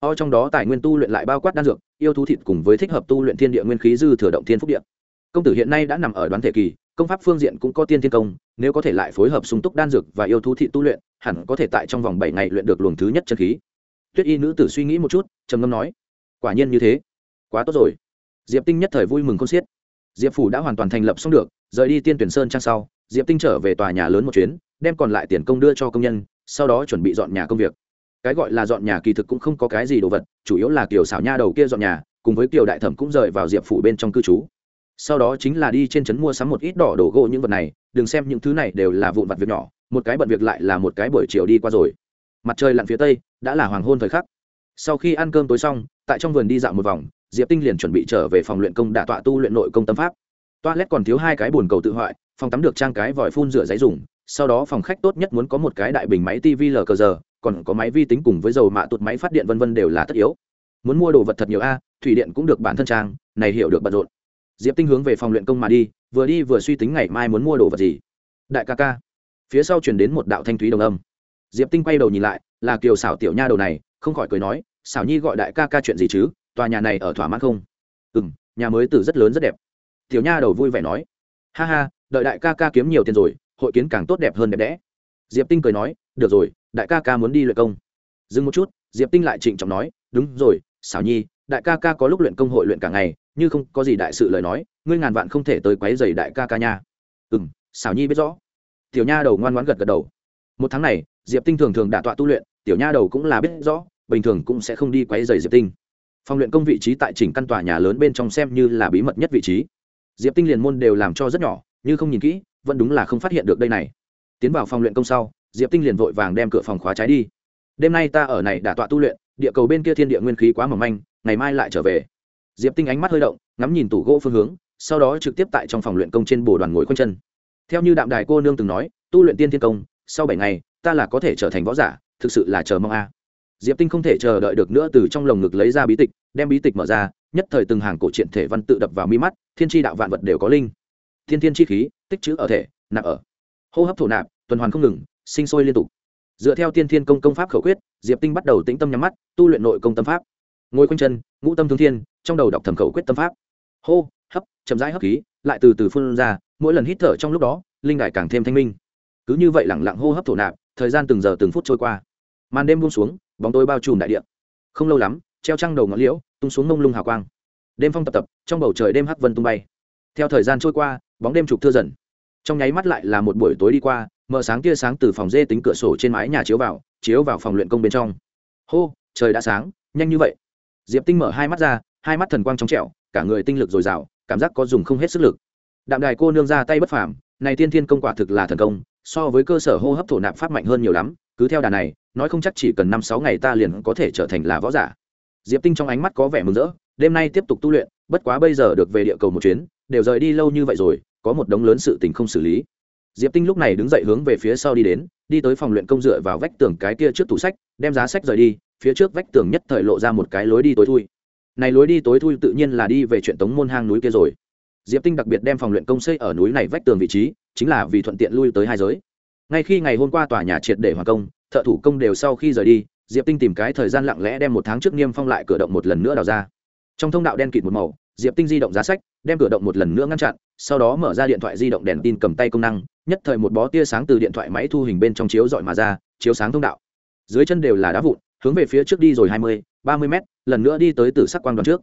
O trong đó tài nguyên tu luyện lại bao quát đan dược, yêu thú thịt cùng với thích hợp tu luyện thiên địa nguyên khí dư thừa động thiên phúc địa. Công tử hiện nay đã nằm ở đoán thể kỳ, công pháp phương diện cũng có tiên thiên công, nếu có thể lại phối hợp sung túc đan dược và yêu thú thị tu luyện, hẳn có thể tại trong vòng bảy ngày luyện được luồng thứ nhất chân khí. Tuyết y nữ tử suy nghĩ một chút, trầm ngâm nói, quả nhiên như thế. Quá tốt rồi. Diệp tinh nhất thời vui mừng con xiết diệp phủ đã hoàn toàn thành lập xong được, rời đi tiên tuyển sơn trang sau, diệp tinh trở về tòa nhà lớn một chuyến, đem còn lại tiền công đưa cho công nhân, sau đó chuẩn bị dọn nhà công việc. Cái gọi là dọn nhà kỳ thực cũng không có cái gì đồ vật, chủ yếu là kiểu xảo nha đầu kia dọn nhà, cùng với kiều đại thẩm cũng rời vào diệp phủ bên trong cư trú. Sau đó chính là đi trên trấn mua sắm một ít đỏ đổ gỗ những vật này, đừng xem những thứ này đều là vụn vặt việc nhỏ, một cái bận việc lại là một cái buổi chiều đi qua rồi. Mặt trời lặn phía tây, đã là hoàng hôn thời khắc. Sau khi ăn cơm tối xong, tại trong vườn đi dạo một vòng diệp tinh liền chuẩn bị trở về phòng luyện công đả tọa tu luyện nội công tâm pháp. Toilet còn thiếu hai cái bồn cầu tự hoại, phòng tắm được trang cái vòi phun rửa giấy dùng, sau đó phòng khách tốt nhất muốn có một cái đại bình máy tv lờ cờ giờ, còn có máy vi tính cùng với dầu mạ tụt máy phát điện vân vân đều là tất yếu. Muốn mua đồ vật thật nhiều a, thủy điện cũng được bản thân trang, này hiểu được bận rộn. Diệp tinh hướng về phòng luyện công mà đi, vừa đi vừa suy tính ngày mai muốn mua đồ vật gì. Đại ca ca. Phía sau chuyển đến một đạo thanh thúy đồng âm. Diệp tinh quay đầu nhìn lại, là kiều xảo tiểu nha đầu này, không khỏi cười nói xảo nhi gọi đại ca ca chuyện gì chứ? Tòa nhà này ở thỏa mãn không? Ừ m nhà mới từ rất lớn rất đẹp. Tiểu nha đầu vui vẻ nói. Ha ha, đợi đại ca ca kiếm nhiều tiền rồi, hội kiến càng tốt đẹp hơn đẹp đẽ. Diệp tinh cười nói, được rồi, đại ca ca muốn đi luyện công. Dừng một chút, diệp tinh lại trịnh trọng nói, đúng rồi, xảo nhi, đại ca ca có lúc luyện công hội luyện cả ngày, như không có gì đại sự lời nói, ngươi ngàn vạn không thể tới quấy dày đại ca ca nha. Ừ m xảo nhi biết rõ. Tiểu nha đầu ngoan ngoãn gật gật đầu. Một tháng này, diệp tinh thường thường đả tọa tu luyện, tiểu nha đầu cũng là biết rõ, bình thường cũng sẽ không đi quấy dày diệp tinh phòng luyện công vị trí tại chỉnh căn tòa nhà lớn bên trong xem như là bí mật nhất vị trí. Diệp tinh liền môn đều làm cho rất nhỏ, như không nhìn kỹ, vẫn đúng là không phát hiện được đây này. Tiến vào phòng luyện công sau, diệp tinh liền vội vàng đem cửa phòng khóa trái đi. Đêm nay ta ở này đả tọa tu luyện, địa cầu bên kia thiên địa nguyên khí quá mỏng manh, ngày mai lại trở về. Diệp tinh ánh mắt hơi động, ngắm nhìn tủ gỗ phương hướng, sau đó trực tiếp tại trong phòng luyện công trên bồ đoàn ngồi khoanh chân. Theo như đạm đài cô nương từng nói, tu luyện tiên thiên công, sau bảy ngày, ta là có thể trở thành võ giả, thực sự là chờ mong a diệp tinh không thể chờ đợi được nữa từ trong lồng ngực lấy ra bí tịch, đem bí tịch mở ra, nhất thời từng hàng cổ truyện thể văn tự đập vào mi mắt, thiên tri đạo vạn vật đều có linh. Thiên thiên chi khí, tích chữ ở thể nạp ở. Hô hấp thổ nạp, tuần hoàn không ngừng, sinh sôi liên tục. Dựa theo tiên thiên công công pháp khẩu quyết, diệp tinh bắt đầu tĩnh tâm nhắm mắt, tu luyện nội công tâm pháp. Ngồi quanh chân, ngũ tâm thương thiên, trong đầu đọc thẩm khẩu quyết tâm pháp. Hô, hấp, chậm rãi hấp khí, lại từ từ phun ra, mỗi lần hít thở trong lúc đó, linh đài càng thêm thanh minh. Cứ như vậy lẳng lặng hô hấp thổ nạp, thời gian từng giờ từng phút trôi qua. Màn đêm buông xuống bóng tối bao trùm đại địa. Không lâu lắm, treo trăng đầu ngọn liễu, tung xuống mông lung hào quang. Đêm phong tập tập, trong bầu trời đêm hắc vân tung bay. Theo thời gian trôi qua, bóng đêm trục thưa dần. Trong nháy mắt lại là một buổi tối đi qua mở sáng tia sáng từ phòng dê tính cửa sổ trên mái nhà chiếu vào chiếu vào phòng luyện công bên trong. Hô, trời đã sáng, nhanh như vậy. Diệp tinh mở hai mắt ra, hai mắt thần quang trong trẻo, cả người tinh lực dồi dào, cảm giác có dùng không hết sức lực. Đạm đài cô nương ra tay bất phàm, này tiên thiên công quả thực là thần công so với cơ sở hô hấp thổ nạp pháp mạnh hơn nhiều lắm, cứ theo đà này, nói không chắc chỉ cần năm sáu ngày ta liền có thể trở thành là võ giả. Diệp tinh trong ánh mắt có vẻ mừng rỡ, đêm nay tiếp tục tu luyện, bất quá bây giờ được về địa cầu một chuyến, đều rời đi lâu như vậy rồi, có một đống lớn sự tình không xử lý. Diệp tinh lúc này đứng dậy hướng về phía sau đi đến, đi tới phòng luyện công dựa vào vách tường cái kia trước tủ sách, đem giá sách rời đi, phía trước vách tường nhất thời lộ ra một cái lối đi tối thui. Này lối đi tối thui tự nhiên là đi về chuyện tống môn hang núi kia rồi diệp tinh đặc biệt đem phòng luyện công xây ở núi này vách tường vị trí, chính là vì thuận tiện lui tới hai giới. Ngay khi ngày hôm qua tòa nhà triệt để hoàn công, thợ thủ công đều sau khi rời đi, diệp tinh tìm cái thời gian lặng lẽ đem một tháng trước niêm phong lại cửa động một lần nữa đào ra. Trong thông đạo đen kịt một màu, diệp tinh di động giá sách, đem cửa động một lần nữa ngăn chặn, sau đó mở ra điện thoại di động đèn tin cầm tay công năng, nhất thời một bó tia sáng từ điện thoại máy thu hình bên trong chiếu dọi mà ra, chiếu sáng thông đạo. Dưới chân đều là đá vụn, hướng về phía trước đi rồi hai mươi, ba mươi mét, lần nữa đi tới từ sắc quang đoàn trước.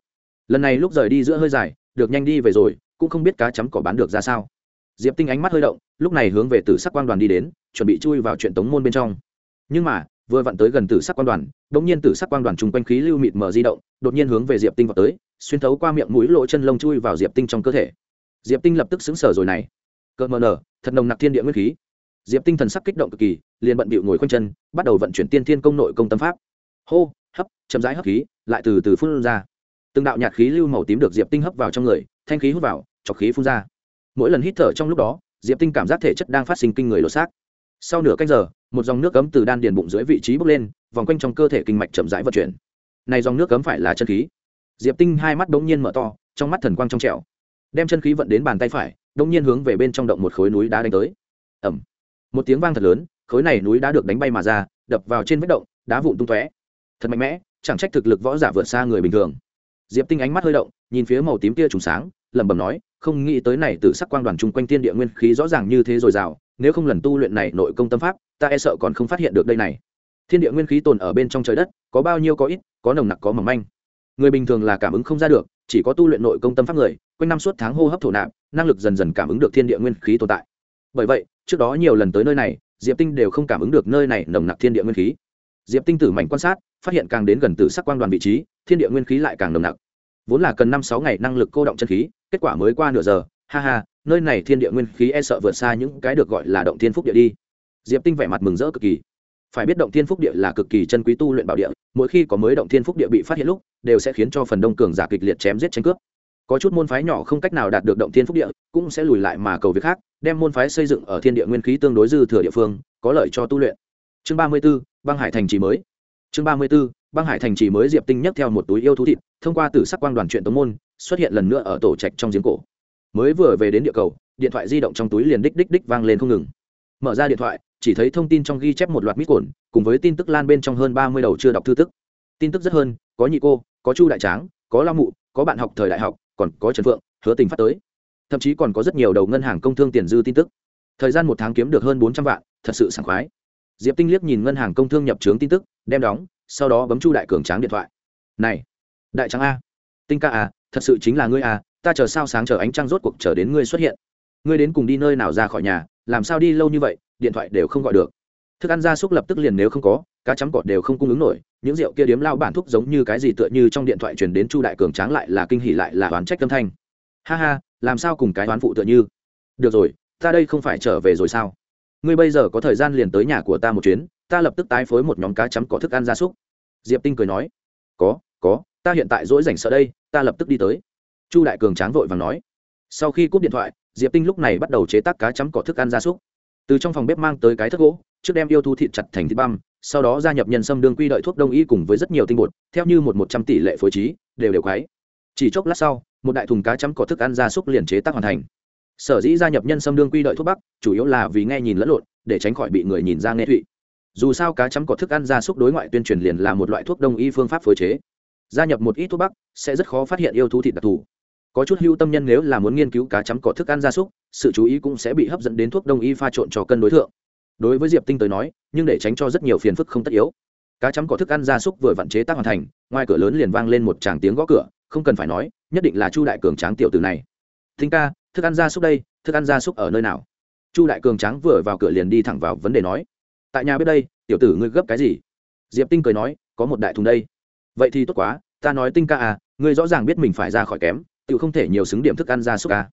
Lần này lúc rời đi giữa hơi dài, được nhanh đi về rồi cũng không biết cá chấm cỏ bán được ra sao. Diệp tinh ánh mắt hơi động, lúc này hướng về Tử sắc quan đoàn đi đến, chuẩn bị chui vào chuyện tống môn bên trong. Nhưng mà, vừa vặn tới gần tử sắc quan đoàn, đột nhiên tử sắc quan đoàn chung quanh khí lưu mịt mờ di động, đột nhiên hướng về diệp tinh vào tới, xuyên thấu qua miệng mũi lỗ chân lông chui vào diệp tinh trong cơ thể. Diệp tinh lập tức xứng sở rồi này. Cợt mờ nở, thật nồng nặc thiên địa nguyên khí. Diệp tinh thần sắc kích động cực kỳ, liền bận bịu ngồi khoanh chân, bắt đầu vận chuyển tiên thiên công nội công tâm pháp. Hô, hấp, chậm rãi hấp khí, lại từ từ phun ra. Từng đạo nhạt khí lưu màu tím được diệp tinh hấp vào trong người, thanh khí hút vào chọc khí phun ra. Mỗi lần hít thở trong lúc đó, diệp tinh cảm giác thể chất đang phát sinh kinh người lột xác. Sau nửa canh giờ, một dòng nước cấm từ đan điền bụng dưới vị trí bốc lên, vòng quanh trong cơ thể kinh mạch chậm rãi vận chuyển. Này dòng nước cấm phải là chân khí. Diệp tinh hai mắt đống nhiên mở to, trong mắt thần quang trong trẻo. Đem chân khí vận đến bàn tay phải đống nhiên hướng về bên trong động một khối núi đá đánh tới. Ầm! một tiếng vang thật lớn, khối này núi đá được đánh bay mà ra, đập vào trên vách động, đá vụn tung tóe. Thật mạnh mẽ, chẳng trách thực lực võ giả vượt xa người bình thường. Diệp tinh ánh mắt hơi động, nhìn phía màu tím kia trùng sáng lẩm bẩm nói, không nghĩ tới này từ sắc quang đoàn chung quanh tiên địa nguyên khí rõ ràng như thế dồi dào nếu không lần tu luyện này nội công tâm pháp, ta e sợ còn không phát hiện được đây này. Thiên địa nguyên khí tồn ở bên trong trời đất, có bao nhiêu có ít, có nồng nặc có mỏng manh. Người bình thường là cảm ứng không ra được, chỉ có tu luyện nội công tâm pháp người, quanh năm suốt tháng hô hấp thổ nạp, năng lực dần dần cảm ứng được thiên địa nguyên khí tồn tại. Bởi vậy, trước đó nhiều lần tới nơi này, diệp tinh đều không cảm ứng được nơi này nồng nặc thiên địa nguyên khí. Diệp tinh tử mảnh quan sát, phát hiện càng đến gần từ sắc quang đoàn vị trí, thiên địa nguyên khí lại càng nồng nặc. Vốn là cần năm sáu ngày năng lực cô động chân khí kết quả mới qua nửa giờ ha ha nơi này thiên địa nguyên khí e sợ vượt xa những cái được gọi là động thiên phúc địa đi. Diệp tinh vẻ mặt mừng rỡ cực kỳ. Phải biết động thiên phúc địa là cực kỳ chân quý tu luyện bảo địa mỗi khi có mới động thiên phúc địa bị phát hiện lúc đều sẽ khiến cho phần đông cường giả kịch liệt chém giết tranh cướp. Có chút môn phái nhỏ không cách nào đạt được động thiên phúc địa cũng sẽ lùi lại mà cầu việc khác đem môn phái xây dựng ở thiên địa nguyên khí tương đối dư thừa địa phương có lợi cho tu luyện. Chương ba mươi 34, băng hải thành trì mới. Chương ba mươi 34, băng hải thành trì mới diệp tinh nhấc theo một túi yêu thú thịt thông qua tử sắc quang đoàn truyện tống môn xuất hiện lần nữa ở tổ trạch trong giếng cổ. Mới vừa về đến địa cầu, điện thoại di động trong túi liền đích đích đích vang lên không ngừng. Mở ra điện thoại, chỉ thấy thông tin trong ghi chép một loạt mít cồn cùng với tin tức lan bên trong hơn ba mươi đầu chưa đọc thư tức. Tin tức rất hơn, có nhị cô, có chu đại tráng, có lao mụ, có bạn học thời đại học, còn có trần phượng, hứa tình phát tới. Thậm chí còn có rất nhiều đầu ngân hàng công thương tiền dư tin tức. Thời gian một tháng kiếm được hơn bốn trăm vạn, thật sự sảng khoái. Diệp tinh liếc nhìn ngân hàng công thương nhập trướng tin tức, đem đóng, sau đó bấm chu đại cường tráng điện thoại. Này, đại tráng a. Tinh ca a thật sự chính là ngươi à? ta chờ sao sáng chờ ánh trăng rốt cuộc chờ đến ngươi xuất hiện. Ngươi đến cùng đi nơi nào ra khỏi nhà, làm sao đi lâu như vậy, điện thoại đều không gọi được. Thức ăn gia súc lập tức liền nếu không có, cá chấm cọt đều không cung ứng nổi, những rượu kia điếm lao bản thúc giống như cái gì tựa như trong điện thoại truyền đến chu đại cường tráng lại là kinh hỉ lại là oán trách âm thanh. Ha ha, làm sao cùng cái oán phụ tựa như? Được rồi, ta đây không phải trở về rồi sao? Ngươi bây giờ có thời gian liền tới nhà của ta một chuyến, ta lập tức tái phối một nhóm cá chấm có thức ăn gia súc. Diệp tinh cười nói, có có ta hiện tại dỗi rảnh sợ đây, ta lập tức đi tới. Chu đại cường tráng vội và nói. Sau khi cúp điện thoại, diệp tinh lúc này bắt đầu chế tác cá chấm cỏ thức ăn gia súc. Từ trong phòng bếp mang tới cái thất gỗ, trước đem yêu thu thịt chặt thành thịt băm, sau đó gia nhập nhân sâm đương quy đợi thuốc đông y cùng với rất nhiều tinh bột, theo như một một trăm tỷ lệ phối trí, đều đều quái chỉ chốc lát sau, một đại thùng cá chấm cỏ thức ăn gia súc liền chế tác hoàn thành. Sở dĩ gia nhập nhân sâm đương quy đợi thuốc bắc, chủ yếu là vì nghe nhìn lẫn lộn, để tránh khỏi bị người nhìn ra nghe thụy. Dù sao cá chấm cỏ thức ăn gia súc đối ngoại tuyên truyền liền là một loại thuốc đông y phương pháp phối chế gia nhập một ít thuốc bắc, sẽ rất khó phát hiện yêu thú thịt đặc thù. Có chút hưu tâm nhân nếu là muốn nghiên cứu cá chấm cỏ thức ăn gia súc, sự chú ý cũng sẽ bị hấp dẫn đến thuốc đông y pha trộn cho cân đối tượng đối với diệp tinh tới nói, nhưng để tránh cho rất nhiều phiền phức không tất yếu. Cá chấm cỏ thức ăn gia súc vừa vặn chế tác hoàn thành, ngoài cửa lớn liền vang lên một tràng tiếng gõ cửa, không cần phải nói, nhất định là chu đại cường tráng tiểu từ này. Thính ca, thức ăn gia súc đây, thức ăn gia súc ở nơi nào? Chu đại cường tráng vừa vào cửa liền đi thẳng vào vấn đề nói. Tại nhà biết đây, tiểu tử ngươi gấp cái gì? Diệp tinh cười nói, có một đại thùng đây vậy thì tốt quá, ta nói tinh ca à ngươi rõ ràng biết mình phải ra khỏi kém tự không thể nhiều xứng điểm thức ăn ra súc ca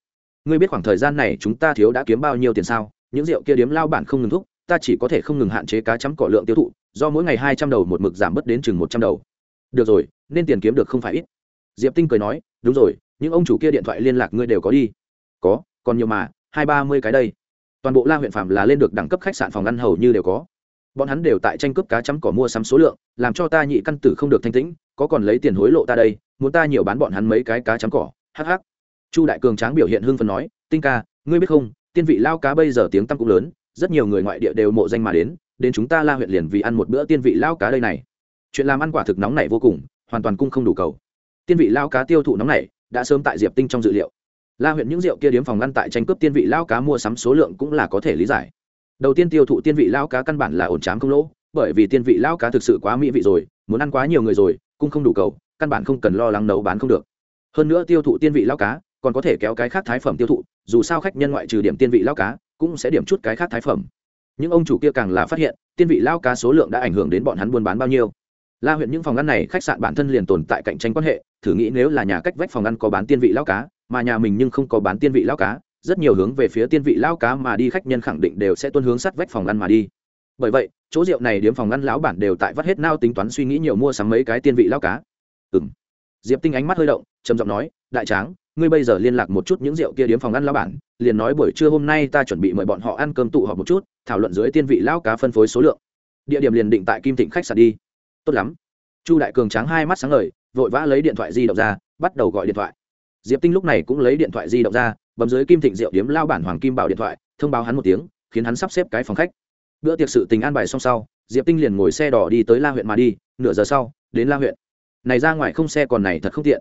ngươi biết khoảng thời gian này chúng ta thiếu đã kiếm bao nhiêu tiền sao? Những rượu kia điếm lao bản không ngừng thúc, ta chỉ có thể không ngừng hạn chế cá chấm cỏ lượng tiêu thụ, do mỗi ngày hai trăm đầu một mực giảm bớt đến chừng một trăm đầu. Được rồi, nên tiền kiếm được không phải ít. Diệp tinh cười nói, đúng rồi, những ông chủ kia điện thoại liên lạc ngươi đều có đi. Có, còn nhiều mà, hai ba mươi cái đây. Toàn bộ la huyện phạm là lên được đẳng cấp khách sạn phòng ăn hầu như đều có bọn hắn đều tại tranh cướp cá chấm cỏ mua sắm số lượng, làm cho ta nhị căn tử không được thanh tĩnh, có còn lấy tiền hối lộ ta đây, muốn ta nhiều bán bọn hắn mấy cái cá chấm cỏ hh chu đại cường tráng biểu hiện hưng phần nói, tinh ca, ngươi biết không, tiên vị lao cá bây giờ tiếng tăm cũng lớn, rất nhiều người ngoại địa đều mộ danh mà đến đến chúng ta la huyện liền vì ăn một bữa tiên vị lao cá đây này. Chuyện làm ăn quả thực nóng này vô cùng, hoàn toàn cung không đủ cầu. Tiên vị lao cá tiêu thụ nóng này đã sớm tại diệp tinh trong dự liệu. La huyện những rượu kia điếm phòng ngăn tại tranh cướp tiên vị lao cá mua sắm số lượng cũng là có thể lý giải đầu tiên tiêu thụ tiên vị lao cá căn bản là ổn trám không lỗ, bởi vì tiên vị lao cá thực sự quá mỹ vị rồi, muốn ăn quá nhiều người rồi, cũng không đủ cầu, căn bản không cần lo lắng nấu bán không được. Hơn nữa tiêu thụ tiên vị lao cá, còn có thể kéo cái khác thái phẩm tiêu thụ, dù sao khách nhân ngoại trừ điểm tiên vị lao cá, cũng sẽ điểm chút cái khác thái phẩm. Những ông chủ kia càng là phát hiện, tiên vị lao cá số lượng đã ảnh hưởng đến bọn hắn buôn bán bao nhiêu. La huyện những phòng ăn này, khách sạn bản thân liền tồn tại cạnh tranh quan hệ, thử nghĩ nếu là nhà cách vách phòng ăn có bán tiên vị lao cá, mà nhà mình nhưng không có bán tiên vị lao cá rất nhiều hướng về phía tiên vị lao cá mà đi, khách nhân khẳng định đều sẽ tuân hướng sát vách phòng ăn mà đi. Bởi vậy, chỗ rượu này điếm phòng ăn lão bản đều tại vắt hết nao tính toán suy nghĩ nhiều mua sắm mấy cái tiên vị lao cá. Ừ m diệp tinh ánh mắt hơi động, trầm giọng nói, đại tráng, ngươi bây giờ liên lạc một chút những rượu kia điếm phòng ăn lao bản, liền nói buổi trưa hôm nay ta chuẩn bị mời bọn họ ăn cơm tụ họp một chút, thảo luận dưới tiên vị lão cá phân phối số lượng. Địa điểm liền định tại kim thịnh khách sạn đi. Tốt lắm. Chu đại cường tráng hai mắt sáng ngời, vội vã lấy điện thoại di động ra, bắt đầu gọi điện thoại. Diệp tinh lúc này cũng lấy điện thoại di động ra bấm dưới kim thịnh rượu điếm lao bản hoàng kim bảo điện thoại, thông báo hắn một tiếng, khiến hắn sắp xếp cái phòng khách. Bữa tiệc sự tình an bài xong sau, diệp tinh liền ngồi xe đỏ đi tới la huyện mà đi, nửa giờ sau, đến la huyện. Này ra ngoài không xe còn này thật không tiện.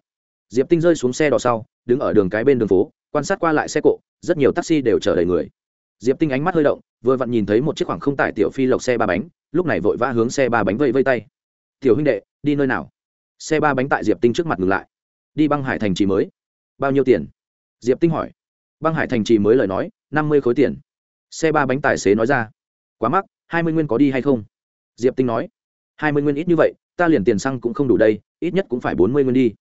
Diệp tinh rơi xuống xe đỏ sau, đứng ở đường cái bên đường phố, quan sát qua lại xe cộ, rất nhiều taxi đều chở đầy người. Diệp tinh ánh mắt hơi động, vừa vặn nhìn thấy một chiếc khoảng không tải tiểu phi lộc xe ba bánh, lúc này vội vã hướng xe ba bánh vây vây tay. Tiểu huynh đệ, đi nơi nào? Xe ba bánh tại diệp tinh trước mặt ngừng lại. Đi băng hải thành trì mới. Bao nhiêu tiền? Diệp tinh hỏi băng hải thành trì mới lời nói, năm mươi khối tiền. Xe ba bánh tài xế nói ra. Quá mắc, hai mươi nguyên có đi hay không? Diệp tinh nói. Hai mươi nguyên ít như vậy, ta liền tiền xăng cũng không đủ đây, ít nhất cũng phải bốn mươi nguyên đi.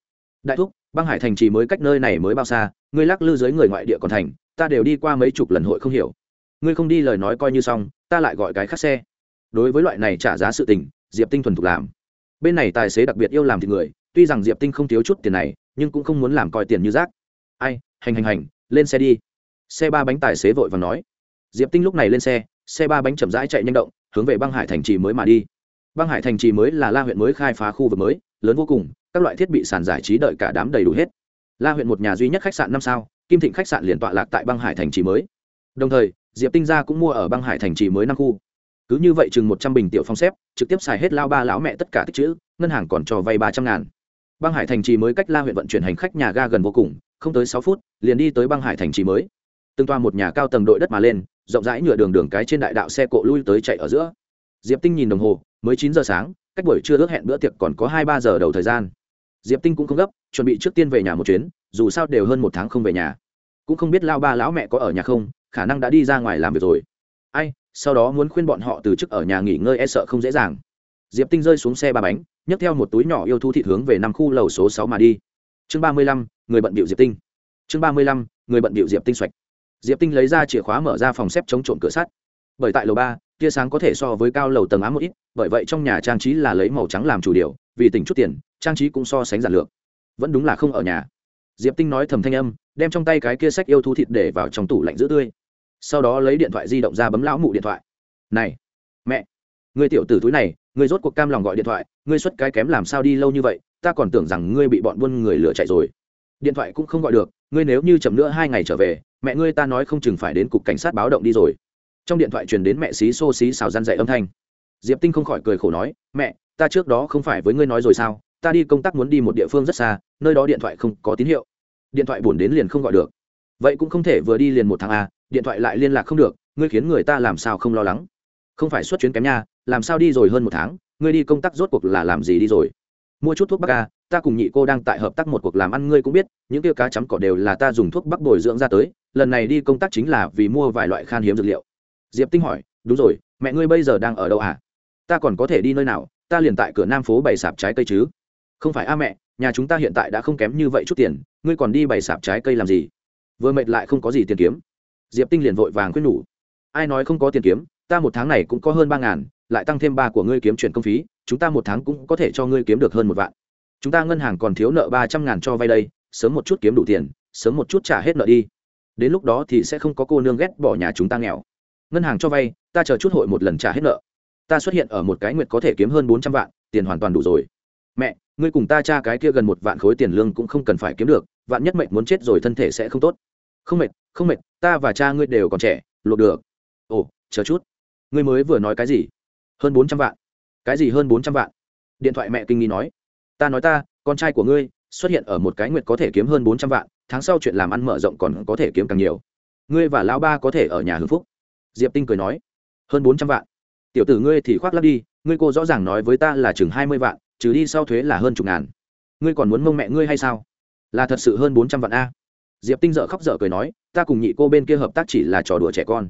Đại thúc, băng hải thành trì mới cách nơi này mới bao xa, ngươi lắc lư dưới người ngoại địa còn thành, ta đều đi qua mấy chục lần hội không hiểu. Ngươi không đi lời nói coi như xong, ta lại gọi cái khác xe. Đối với loại này trả giá sự tình, diệp tinh thuần thục làm. Bên này tài xế đặc biệt yêu làm thì người, tuy rằng diệp tinh không thiếu chút tiền này, nhưng cũng không muốn làm coi tiền như rác. Ai, hành hành hành lên xe đi. Xe ba bánh tài xế vội và nói. Diệp tinh lúc này lên xe xe ba bánh chậm rãi chạy nhanh động, hướng về băng hải thành trì mới mà đi. Băng hải thành trì mới là la huyện mới khai phá khu vực mới, lớn vô cùng, các loại thiết bị sàn giải trí đợi cả đám đầy đủ hết. La huyện một nhà duy nhất khách sạn năm sao, kim thịnh khách sạn liền tọa lạc tại băng hải thành trì mới. Đồng thời, diệp tinh gia cũng mua ở băng hải thành trì mới năm khu. Cứ như vậy chừng một trăm bình tiểu phong xếp, trực tiếp xài hết lao ba lão mẹ tất cả tích chữ, ngân hàng còn cho vay ba trăm ngàn. Băng hải thành trì mới cách la huyện vận chuyển hành khách nhà ga gần vô cùng không tới sáu phút, liền đi tới băng hải thành trì mới. Từng toa một nhà cao tầng đội đất mà lên, rộng rãi nhựa đường đường cái trên đại đạo xe cộ lui tới chạy ở giữa. Diệp tinh nhìn đồng hồ, mới chín giờ sáng, cách buổi trưa ước hẹn bữa tiệc còn có hai ba giờ đầu thời gian. Diệp tinh cũng không gấp, chuẩn bị trước tiên về nhà một chuyến, dù sao đều hơn một tháng không về nhà. Cũng không biết lao ba lão mẹ có ở nhà không, khả năng đã đi ra ngoài làm việc rồi. Ai, sau đó muốn khuyên bọn họ từ chức ở nhà nghỉ ngơi e sợ không dễ dàng. Diệp tinh rơi xuống xe ba bánh, nhấc theo một túi nhỏ yêu thú thịt hướng về năm khu lầu số sáu mà đi. Chương ba mươi lăm người bận bịu diệp tinh. Chương ba mươi lăm, người bận bịu diệp tinh xoạch. Diệp tinh lấy ra chìa khóa mở ra phòng xếp chống trộm cửa sắt. Bởi tại lầu ba, tia sáng có thể so với cao lầu tầng ám một ít, bởi vậy trong nhà trang trí là lấy màu trắng làm chủ điều, vì tỉnh chút tiền, trang trí cũng so sánh giản lược. Vẫn đúng là không ở nhà. Diệp tinh nói thầm thanh âm, đem trong tay cái kia sách yêu thú thịt để vào trong tủ lạnh giữ tươi. Sau đó lấy điện thoại di động ra bấm lão mụ điện thoại. Này, mẹ người tiểu tử túi này người rốt cuộc cam lòng gọi điện thoại, ngươi xuất cái kém làm sao đi lâu như vậy, ta còn tưởng rằng ngươi bị bọn buôn người lừa chạy rồi điện thoại cũng không gọi được, ngươi nếu như chậm nữa hai ngày trở về, mẹ ngươi ta nói không chừng phải đến cục cảnh sát báo động đi rồi. Trong điện thoại truyền đến mẹ xí xô xí xào gian dạy âm thanh. Diệp tinh không khỏi cười khổ nói, mẹ, ta trước đó không phải với ngươi nói rồi sao? Ta đi công tác muốn đi một địa phương rất xa, nơi đó điện thoại không có tín hiệu. Điện thoại buồn đến liền không gọi được. Vậy cũng không thể vừa đi liền một tháng a điện thoại lại liên lạc không được, ngươi khiến người ta làm sao không lo lắng? Không phải xuất chuyến kém nha, làm sao đi rồi hơn một tháng, ngươi đi công tác rốt cuộc là làm gì đi rồi? Mua chút thuốc bắc a ta cùng nhị cô đang tại hợp tác một cuộc làm ăn, ngươi cũng biết, những tiêu cá chấm cỏ đều là ta dùng thuốc bắc bồi dưỡng ra tới, lần này đi công tác chính là vì mua vài loại khan hiếm dược liệu. Diệp tinh hỏi, đúng rồi, mẹ ngươi bây giờ đang ở đâu à? Ta còn có thể đi nơi nào? Ta liền tại cửa nam phố bày sạp trái cây chứ. Không phải a mẹ, nhà chúng ta hiện tại đã không kém như vậy chút tiền, ngươi còn đi bày sạp trái cây làm gì? Vừa mệt lại không có gì tiền kiếm. Diệp tinh liền vội vàng quyết nhủ, ai nói không có tiền kiếm, ta một tháng này cũng có hơn ba ngàn, lại tăng thêm ba của ngươi kiếm chuyển công phí, chúng ta một tháng cũng có thể cho ngươi kiếm được hơn một vạn chúng ta ngân hàng còn thiếu nợ ba trăm ngàn cho vay đây, sớm một chút kiếm đủ tiền, sớm một chút trả hết nợ đi. Đến lúc đó thì sẽ không có cô nương ghét bỏ nhà chúng ta nghèo. Ngân hàng cho vay, ta chờ chút hội một lần trả hết nợ. Ta xuất hiện ở một cái nguyệt có thể kiếm hơn bốn trăm vạn, tiền hoàn toàn đủ rồi. Mẹ, ngươi cùng ta cha cái kia gần một vạn khối tiền lương cũng không cần phải kiếm được, vạn nhất mệnh muốn chết rồi thân thể sẽ không tốt. Không mệt không mệt, ta và cha ngươi đều còn trẻ luộc được. Ồ, chờ chút. Ngươi mới vừa nói cái gì? Hơn bốn trăm vạn. Cái gì hơn bốn trăm vạn? Điện thoại mẹ kinh nghi nói ta nói ta, con trai của ngươi, xuất hiện ở một cái nguyệt có thể kiếm hơn bốn trăm vạn, tháng sau chuyện làm ăn mở rộng còn có thể kiếm càng nhiều. Ngươi và lão ba có thể ở nhà hưng phúc. Diệp tinh cười nói. Hơn bốn trăm vạn. Tiểu tử ngươi thì khoác lắp đi, ngươi cô rõ ràng nói với ta là chừng hai mươi vạn, trừ đi sau thuế là hơn chục ngàn. Ngươi còn muốn mông mẹ ngươi hay sao? Là thật sự hơn bốn trăm vạn a. Diệp tinh dợ khóc dở cười nói, ta cùng nhị cô bên kia hợp tác chỉ là trò đùa trẻ con.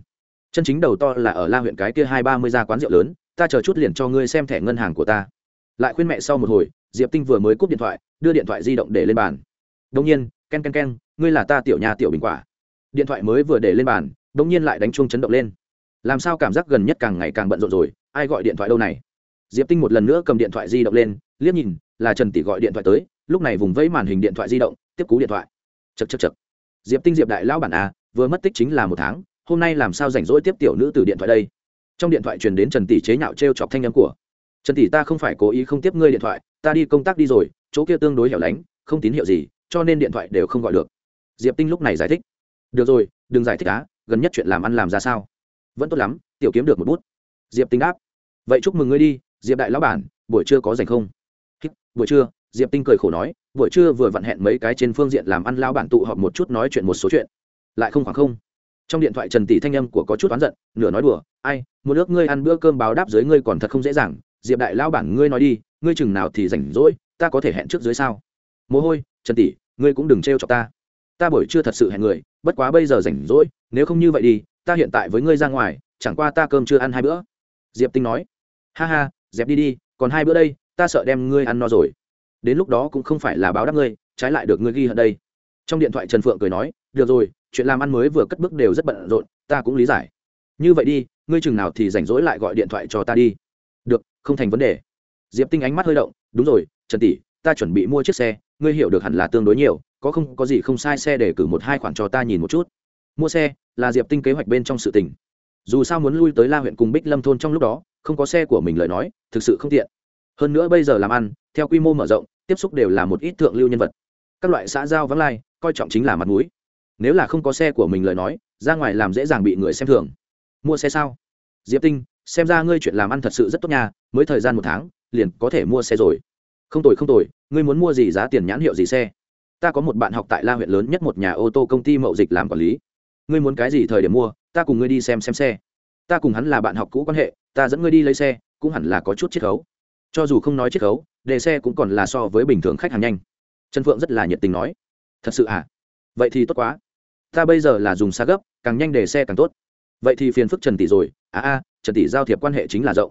Chân chính đầu to là ở la huyện cái kia hai ba mươi ra quán rượu lớn, ta chờ chút liền cho ngươi xem thẻ ngân hàng của ta. Lại khuyên mẹ sau một hồi diệp tinh vừa mới cúp điện thoại, đưa điện thoại di động để lên bàn. Đông nhiên, ken ken ken, ngươi là ta tiểu nhà tiểu bình quả. Điện thoại mới vừa để lên bàn đông nhiên lại đánh chuông chấn động lên. Làm sao cảm giác gần nhất càng ngày càng bận rộn rồi, ai gọi điện thoại đâu này? Diệp tinh một lần nữa cầm điện thoại di động lên, liếc nhìn, là trần tỷ gọi điện thoại tới, lúc này vùng vẫy màn hình điện thoại di động, tiếp cú điện thoại. Chật chật chật diệp tinh diệp đại lão bản à vừa mất tích chính là một tháng, hôm nay làm sao rảnh rỗi tiếp tiểu nữ từ điện thoại đây? Trong điện thoại truyền đến trần tỷ chế nhạo t r e o chọc thanh â m của. Trần tỷ ta không phải cố ý không tiếp ngươi điện thoại ta đi công tác đi rồi, chỗ kia tương đối hẻo lánh, không tín hiệu gì, cho nên điện thoại đều không gọi được. Diệp tinh lúc này giải thích. Được rồi, đừng giải thích á, gần nhất chuyện làm ăn làm ra sao? Vẫn tốt lắm, tiểu kiếm được một bút. Diệp tinh đáp. Vậy chúc mừng ngươi đi, diệp đại lão bản, buổi trưa có dành không? Buổi trưa, diệp tinh cười khổ nói, buổi trưa vừa vặn hẹn mấy cái trên phương diện làm ăn lao bản tụ họp một chút nói chuyện một số chuyện. Lại không khoảng không. Trong điện thoại trần tỷ thanh âm của có chút oán giận, nửa nói đùa, ai một nước ngươi ăn bữa cơm báo đáp dưới ngươi còn thật không dễ dàng, diệp đại lao bản ngươi nói đi ngươi chừng nào thì rảnh rỗi, ta có thể hẹn trước dưới sao? Mồ hôi, trần tỷ, ngươi cũng đừng trêu cho ta. Ta buổi trưa thật sự hẹn người, bất quá bây giờ rảnh rỗi, nếu không như vậy đi, ta hiện tại với ngươi ra ngoài, chẳng qua ta cơm chưa ăn hai bữa. Diệp tinh nói. Ha ha dẹp đi đi, còn hai bữa đây, ta sợ đem ngươi ăn no rồi. Đến lúc đó cũng không phải là báo đáp ngươi, trái lại được ngươi ghi ở đây. Trong điện thoại trần phượng cười nói, được rồi, chuyện làm ăn mới vừa cất bước đều rất bận rộn, ta cũng lý giải. Như vậy đi, ngươi chừng nào thì rảnh rỗi lại gọi điện thoại cho ta đi. Được, không thành vấn đề diệp tinh ánh mắt hơi động, đúng rồi, trần tỷ, ta chuẩn bị mua chiếc xe, ngươi hiểu được hẳn là tương đối nhiều, có không, có gì không sai, xe để cử một hai khoản cho ta nhìn một chút. Mua xe là diệp tinh kế hoạch bên trong sự tình. Dù sao muốn lui tới la huyện cùng bích lâm thôn trong lúc đó, không có xe của mình lời nói, thực sự không tiện. Hơn nữa bây giờ làm ăn, theo quy mô mở rộng, tiếp xúc đều là một ít thượng lưu nhân vật. Các loại xã giao vắng lai, coi trọng chính là mặt mũi. Nếu là không có xe của mình lời nói, ra ngoài làm dễ dàng bị người xem thường. Mua xe sao? Diệp tinh, xem ra ngươi chuyện làm ăn thật sự rất tốt nha, mới thời gian một tháng liền có thể mua xe rồi. Không tồi không tồi, ngươi muốn mua gì giá tiền nhãn hiệu gì xe? Ta có một bạn học tại la huyện lớn nhất một nhà ô tô công ty mậu dịch làm quản lý. Ngươi muốn cái gì thời điểm mua, ta cùng ngươi đi xem xem xe. Ta cùng hắn là bạn học cũ quan hệ, ta dẫn ngươi đi lấy xe, cũng hẳn là có chút chiết khấu. Cho dù không nói chiết khấu, đề xe cũng còn là so với bình thường khách hàng nhanh. Trần phượng rất là nhiệt tình nói. Thật sự à? Vậy thì tốt quá. Ta bây giờ là dùng xa gấp, càng nhanh đề xe càng tốt. Vậy thì phiền phức trần tỷ rồi. À a trần tỷ giao thiệp quan hệ chính là rộng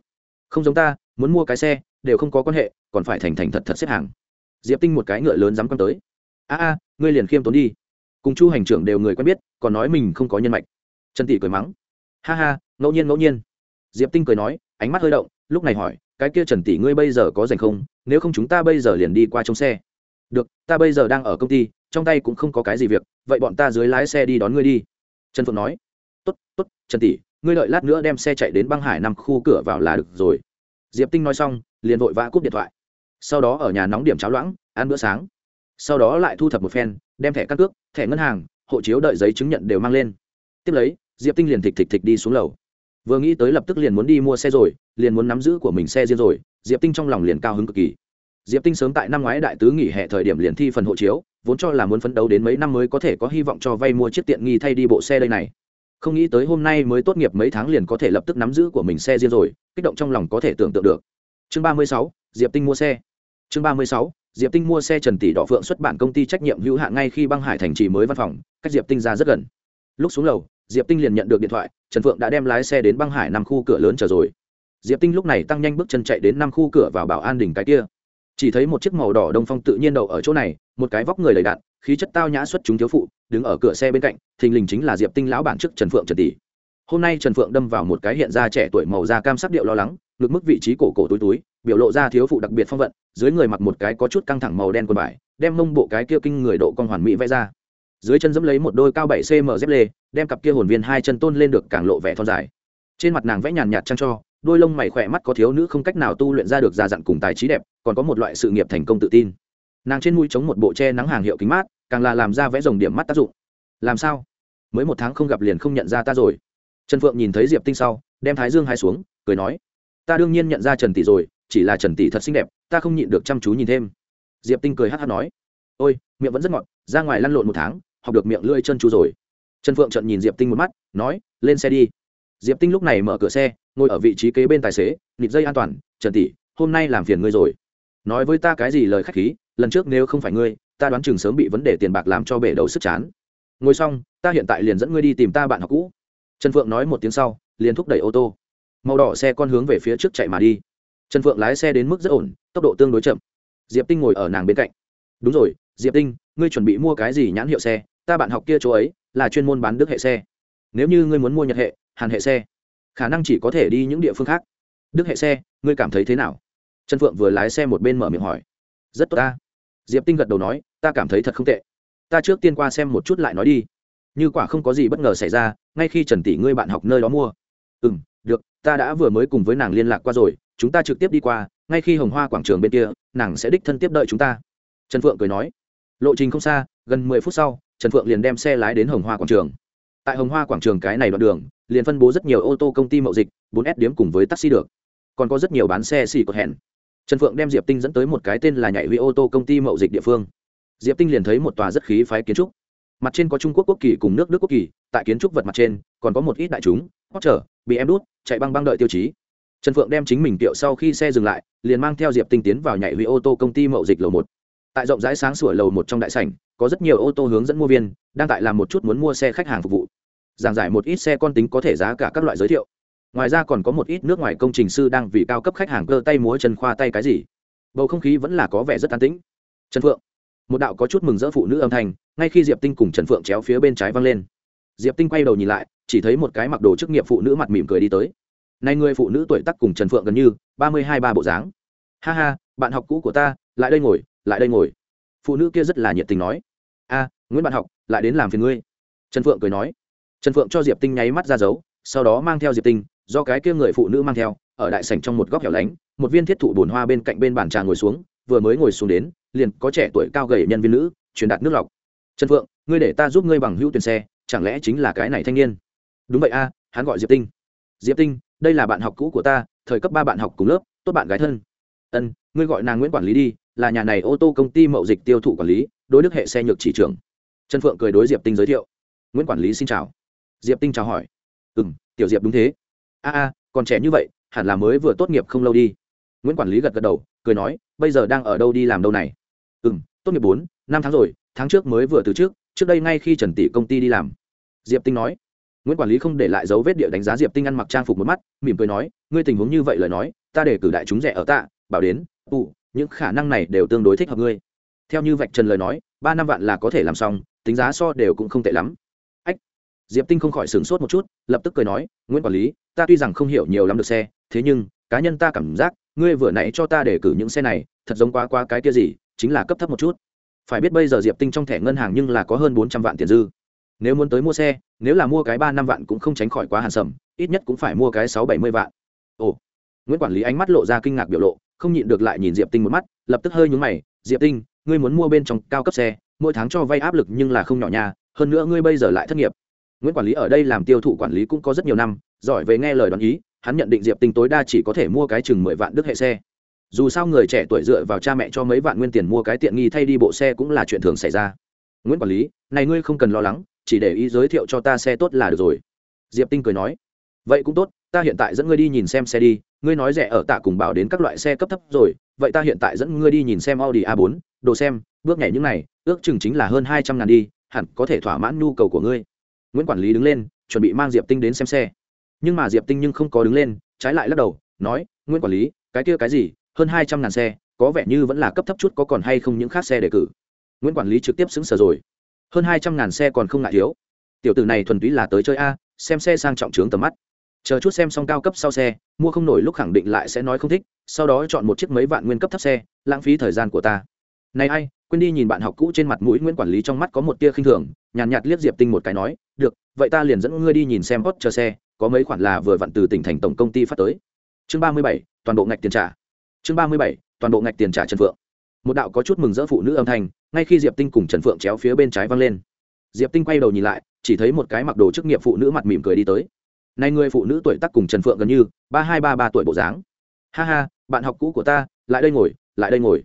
không giống ta, muốn mua cái xe, đều không có quan hệ, còn phải thành thành thật thật xếp hàng. Diệp tinh một cái ngựa lớn dám quăng tới. A a, ngươi liền khiêm tốn đi. Cùng chu hành trưởng đều người quen biết, còn nói mình không có nhân mạch. Trần tỷ cười mắng. Ha ha, ngẫu nhiên ngẫu nhiên. Diệp tinh cười nói, ánh mắt hơi động, lúc này hỏi, cái kia trần tỷ ngươi bây giờ có dành không? Nếu không chúng ta bây giờ liền đi qua trong xe. Được, ta bây giờ đang ở công ty, trong tay cũng không có cái gì việc, vậy bọn ta dưới lái xe đi đón ngươi đi. Trần phượng nói. Tốt tốt, trần tỷ ngươi đợi lát nữa đem xe chạy đến băng hải năm khu cửa vào là được rồi. Diệp tinh nói xong, liền vội vã cúp điện thoại. Sau đó ở nhà nóng điểm cháo loãng, ăn bữa sáng. Sau đó lại thu thập một phen, đem thẻ căn cước, thẻ ngân hàng, hộ chiếu đợi giấy chứng nhận đều mang lên. Tiếp lấy, diệp tinh liền thịch thịch thịch đi xuống lầu. Vừa nghĩ tới lập tức liền muốn đi mua xe rồi, liền muốn nắm giữ của mình xe riêng rồi, diệp tinh trong lòng liền cao hứng cực kỳ. Diệp tinh sớm tại năm ngoái đại tứ nghỉ hè thời điểm liền thi phần hộ chiếu, vốn cho là muốn phấn đấu đến mấy năm mới có thể có hy vọng cho vay mua chiếc tiện nghi thay đi bộ xe đây này không nghĩ tới hôm nay mới tốt nghiệp mấy tháng liền có thể lập tức nắm giữ của mình xe riêng rồi, kích động trong lòng có thể tưởng tượng được. Chương ba mươi sáu, diệp tinh mua xe. Chương ba mươi sáu, diệp tinh mua xe trần tỷ đỏ phượng xuất bản công ty trách nhiệm hữu hạn ngay khi băng hải thành trì mới văn phòng, cách diệp tinh ra rất gần. Lúc xuống lầu, diệp tinh liền nhận được điện thoại, trần phượng đã đem lái xe đến băng hải năm khu cửa lớn chờ rồi. Diệp tinh lúc này tăng nhanh bước chân chạy đến năm khu cửa vào bảo an đỉnh cái kia. Chỉ thấy một chiếc màu đỏ đông phong tự nhiên đậu ở chỗ này một cái vóc người đầy đạn, khí chất tao nhã xuất chúng thiếu phụ, đứng ở cửa xe bên cạnh, thình lình chính là diệp tinh lão bản trước trần phượng trần tỷ. Hôm nay trần phượng đâm vào một cái hiện ra trẻ tuổi màu da cam sắc điệu lo lắng, ngực mức vị trí cổ cổ túi túi, biểu lộ ra thiếu phụ đặc biệt phong vận, dưới người mặc một cái có chút căng thẳng màu đen quần vải, đem mông bộ cái kia kinh người độ con hoàn mỹ vẽ ra. Dưới chân dẫm lấy một đôi cao bảy cm dép lê, đem cặp kia hồn viên hai chân tôn lên được càng lộ vẻ thon dài. Trên mặt nàng vẽ nhàn nhạt trăng cho, đôi lông mày khỏe mắt có thiếu nữ không cách nào tu luyện ra được già dặn cùng tài trí đẹp, còn có một loại sự nghiệp thành công tự tin nàng trên mũi chống một bộ che nắng hàng hiệu kính mát, càng là làm ra vẽ rồng điểm mắt tác dụng. Làm sao? Mới một tháng không gặp liền không nhận ra ta rồi. Trần phượng nhìn thấy diệp tinh sau, đem thái dương hai xuống, cười nói, ta đương nhiên nhận ra trần tỷ rồi, chỉ là trần tỷ thật xinh đẹp, ta không nhịn được chăm chú nhìn thêm. Diệp tinh cười hát hát nói, ôi, miệng vẫn rất ngọt, ra ngoài lăn lộn một tháng, học được miệng lưỡi chân chú rồi. Trần phượng trận nhìn diệp tinh một mắt, nói, lên xe đi. Diệp tinh lúc này mở cửa xe, ngồi ở vị trí kế bên tài xế, nịt dây an toàn, trần tỷ, hôm nay làm phiền ngươi rồi nói với ta cái gì lời khách khí, lần trước nếu không phải ngươi, ta đoán chừng sớm bị vấn đề tiền bạc làm cho bể đầu sức chán. Ngồi xong, ta hiện tại liền dẫn ngươi đi tìm ta bạn học cũ. Trần phượng nói một tiếng sau, liền thúc đẩy ô tô. Màu đỏ xe con hướng về phía trước chạy mà đi. Trần phượng lái xe đến mức rất ổn, tốc độ tương đối chậm. Diệp tinh ngồi ở nàng bên cạnh. Đúng rồi, diệp tinh, ngươi chuẩn bị mua cái gì nhãn hiệu xe? Ta bạn học kia chỗ ấy là chuyên môn bán đức hệ xe. Nếu như ngươi muốn mua nhật hệ, hàn hệ xe, khả năng chỉ có thể đi những địa phương khác. Đức hệ xe, ngươi cảm thấy thế nào? Trần phượng vừa lái xe một bên mở miệng hỏi. Rất tốt ta. Diệp tinh gật đầu nói, ta cảm thấy thật không tệ. Ta trước tiên qua xem một chút lại nói đi. Như quả không có gì bất ngờ xảy ra, ngay khi trần tỷ ngươi bạn học nơi đó mua. Ừ m được, ta đã vừa mới cùng với nàng liên lạc qua rồi, chúng ta trực tiếp đi qua, ngay khi hồng hoa quảng trường bên kia, nàng sẽ đích thân tiếp đợi chúng ta. Trần phượng cười nói. Lộ trình không xa, gần mười phút sau, trần phượng liền đem xe lái đến hồng hoa quảng trường. Tại hồng hoa quảng trường cái này đoạn đường, liền phân bố rất nhiều ô tô công ty mậu dịch, bốn s điếm cùng với taxi được. Còn có rất nhiều bán xe xì cột hẹn trần phượng đem diệp tinh dẫn tới một cái tên là nhảy huy ô tô công ty mậu dịch địa phương. Diệp tinh liền thấy một tòa rất khí phái kiến trúc. Mặt trên có trung quốc quốc kỳ cùng nước đức quốc kỳ, tại kiến trúc vật mặt trên, còn có một ít đại chúng hót trở bị em đút chạy băng băng đợi tiêu chí. Trần phượng đem chính mình tiệu sau khi xe dừng lại, liền mang theo diệp tinh tiến vào nhảy huy ô tô công ty mậu dịch lầu một. Tại rộng rãi sáng sủa lầu một trong đại sảnh, có rất nhiều ô tô hướng dẫn mua viên, đang tại làm một chút muốn mua xe khách hàng phục vụ. Giảng giải một ít xe con tính có thể giá cả các loại giới thiệu ngoài ra còn có một ít nước ngoài công trình sư đang vì cao cấp khách hàng cơ tay múa chân khoa tay cái gì. Bầu không khí vẫn là có vẻ rất an tĩnh. Trần phượng, một đạo có chút mừng rỡ phụ nữ âm thanh, ngay khi diệp tinh cùng trần phượng chéo phía bên trái văng lên. Diệp tinh quay đầu nhìn lại, chỉ thấy một cái mặc đồ chức nghiệp phụ nữ mặt mỉm cười đi tới. Nay người phụ nữ tuổi tác cùng trần phượng gần như ba mươi hai ba bộ dáng. Ha ha, bạn học cũ của ta, lại đây ngồi, lại đây ngồi. Phụ nữ kia rất là nhiệt tình nói. A, nguyễn bạn học, lại đến làm phiền ngươi. Trần phượng cười nói. Trần phượng cho diệp tinh nháy mắt ra dấu, sau đó mang theo diệp tinh do cái kia người phụ nữ mang theo, ở đại sảnh trong một góc hẻo lánh, một viên thiết thụ bồn hoa bên cạnh bên bàn trà ngồi xuống, vừa mới ngồi xuống đến, liền có trẻ tuổi cao gầy nhân viên nữ, truyền đạt nước lọc. Trần phượng, ngươi để ta giúp ngươi bằng hữu tuyển xe, chẳng lẽ chính là cái này thanh niên? Đúng vậy a, hắn gọi diệp tinh. Diệp tinh, đây là bạn học cũ của ta, thời cấp ba bạn học cùng lớp, tốt bạn gái thân. Ân, ngươi gọi nàng nguyễn quản lý đi, là nhà này ô tô công ty mậu dịch tiêu thụ quản lý, đối đức hệ xe nhược chỉ trưởng. Trần phượng cười đối diệp tinh giới thiệu. Nguyễn quản lý xin chào. Diệp tinh chào hỏi. Ừ m tiểu diệp đúng thế a a, còn trẻ như vậy, hẳn là mới vừa tốt nghiệp không lâu đi. Nguyễn quản lý gật gật đầu, cười nói, bây giờ đang ở đâu đi làm đâu này? Ừ m tốt nghiệp bốn, năm tháng rồi, tháng trước mới vừa từ trước trước đây ngay khi trần tỷ công ty đi làm. Diệp tinh nói. Nguyễn quản lý không để lại dấu vết địa đánh giá diệp tinh ăn mặc trang phục một mắt, mỉm cười nói, ngươi tình huống như vậy lời nói, ta để cử đại chúng rẻ ở tạ, bảo đến ụ những khả năng này đều tương đối thích hợp ngươi. Theo như vạch trần lời nói, ba năm vạn là có thể làm xong, tính giá so đều cũng không tệ lắm. Ách. Diệp tinh không khỏi sửng sốt một chút, lập tức cười nói, nguyễn quản lý ta tuy rằng không hiểu nhiều lắm được xe, thế nhưng, cá nhân ta cảm giác, ngươi vừa nãy cho ta để cử những xe này, thật giống quá quá cái kia gì, chính là cấp thấp một chút. Phải biết bây giờ diệp tinh trong thẻ ngân hàng nhưng là có hơn bốn trăm vạn tiền dư. Nếu muốn tới mua xe, nếu là mua cái ba năm vạn cũng không tránh khỏi quá hàn sầm, ít nhất cũng phải mua cái sáu bảy mươi vạn. Ồ. Nguyễn quản lý ánh mắt lộ ra kinh ngạc biểu lộ, không nhịn được lại nhìn diệp tinh một mắt, lập tức hơi nhúng mày, diệp tinh, ngươi muốn mua bên trong cao cấp xe, mỗi tháng cho vay áp lực nhưng là không nhỏ nha, hơn nữa ngươi bây giờ lại thất nghiệp. Nguyễn quản lý ở đây làm tiêu thụ quản lý cũng có rất nhiều năm giỏi về nghe lời đoán ý, hắn nhận định diệp tinh tối đa chỉ có thể mua cái chừng mười vạn đức hệ xe. Dù sao người trẻ tuổi dựa vào cha mẹ cho mấy vạn nguyên tiền mua cái tiện nghi thay đi bộ xe cũng là chuyện thường xảy ra. Nguyễn quản lý, này ngươi không cần lo lắng, chỉ để ý giới thiệu cho ta xe tốt là được rồi. Diệp tinh cười nói, vậy cũng tốt, ta hiện tại dẫn ngươi đi nhìn xem xe đi, ngươi nói rẻ ở tạ cùng bảo đến các loại xe cấp thấp rồi, vậy ta hiện tại dẫn ngươi đi nhìn xem audi a 4 đồ xem, bước nhảy những này, ước chừng chính là hơn hai trăm ngàn đi, hẳn có thể thỏa mãn nhu cầu của ngươi. Nguyễn quản lý đứng lên, chuẩn bị mang diệp tinh đến xem xe nhưng mà diệp tinh nhưng không có đứng lên trái lại lắc đầu nói nguyễn quản lý cái kia cái gì? Hơn hai trăm ngàn xe có vẻ như vẫn là cấp thấp chút có còn hay không những khác xe đề cử? Nguyễn quản lý trực tiếp xứng sở rồi. Hơn hai trăm ngàn xe còn không ngại thiếu. Tiểu tử này thuần túy là tới chơi a xem xe sang trọng trướng tầm mắt. Chờ chút xem xong cao cấp sau xe mua không nổi lúc khẳng định lại sẽ nói không thích sau đó chọn một chiếc mấy vạn nguyên cấp thấp xe lãng phí thời gian của ta. Này ai quên đi nhìn bạn học cũ trên mặt mũi nguyễn quản lý trong mắt có một tia khinh thường nhàn nhạt, nhạt liếc diệp tinh một cái nói được vậy ta liền dẫn ngươi đi nhìn xem hot chờ xe có mấy khoản là vừa vặn từ tỉnh thành tổng công ty phát tới. Chương ba mươi bảy, toàn bộ ngạch tiền trả. Chương ba mươi bảy, toàn bộ ngạch tiền trả trần phượng. Một đạo có chút mừng rỡ phụ nữ âm thanh, ngay khi diệp tinh cùng trần phượng chéo phía bên trái văng lên. Diệp tinh quay đầu nhìn lại, chỉ thấy một cái mặc đồ chức nghiệp phụ nữ mặt mỉm cười đi tới. Nay người phụ nữ tuổi tác cùng trần phượng gần như ba hai ba ba tuổi bộ dáng. Ha ha, bạn học cũ của ta, lại đây ngồi, lại đây ngồi.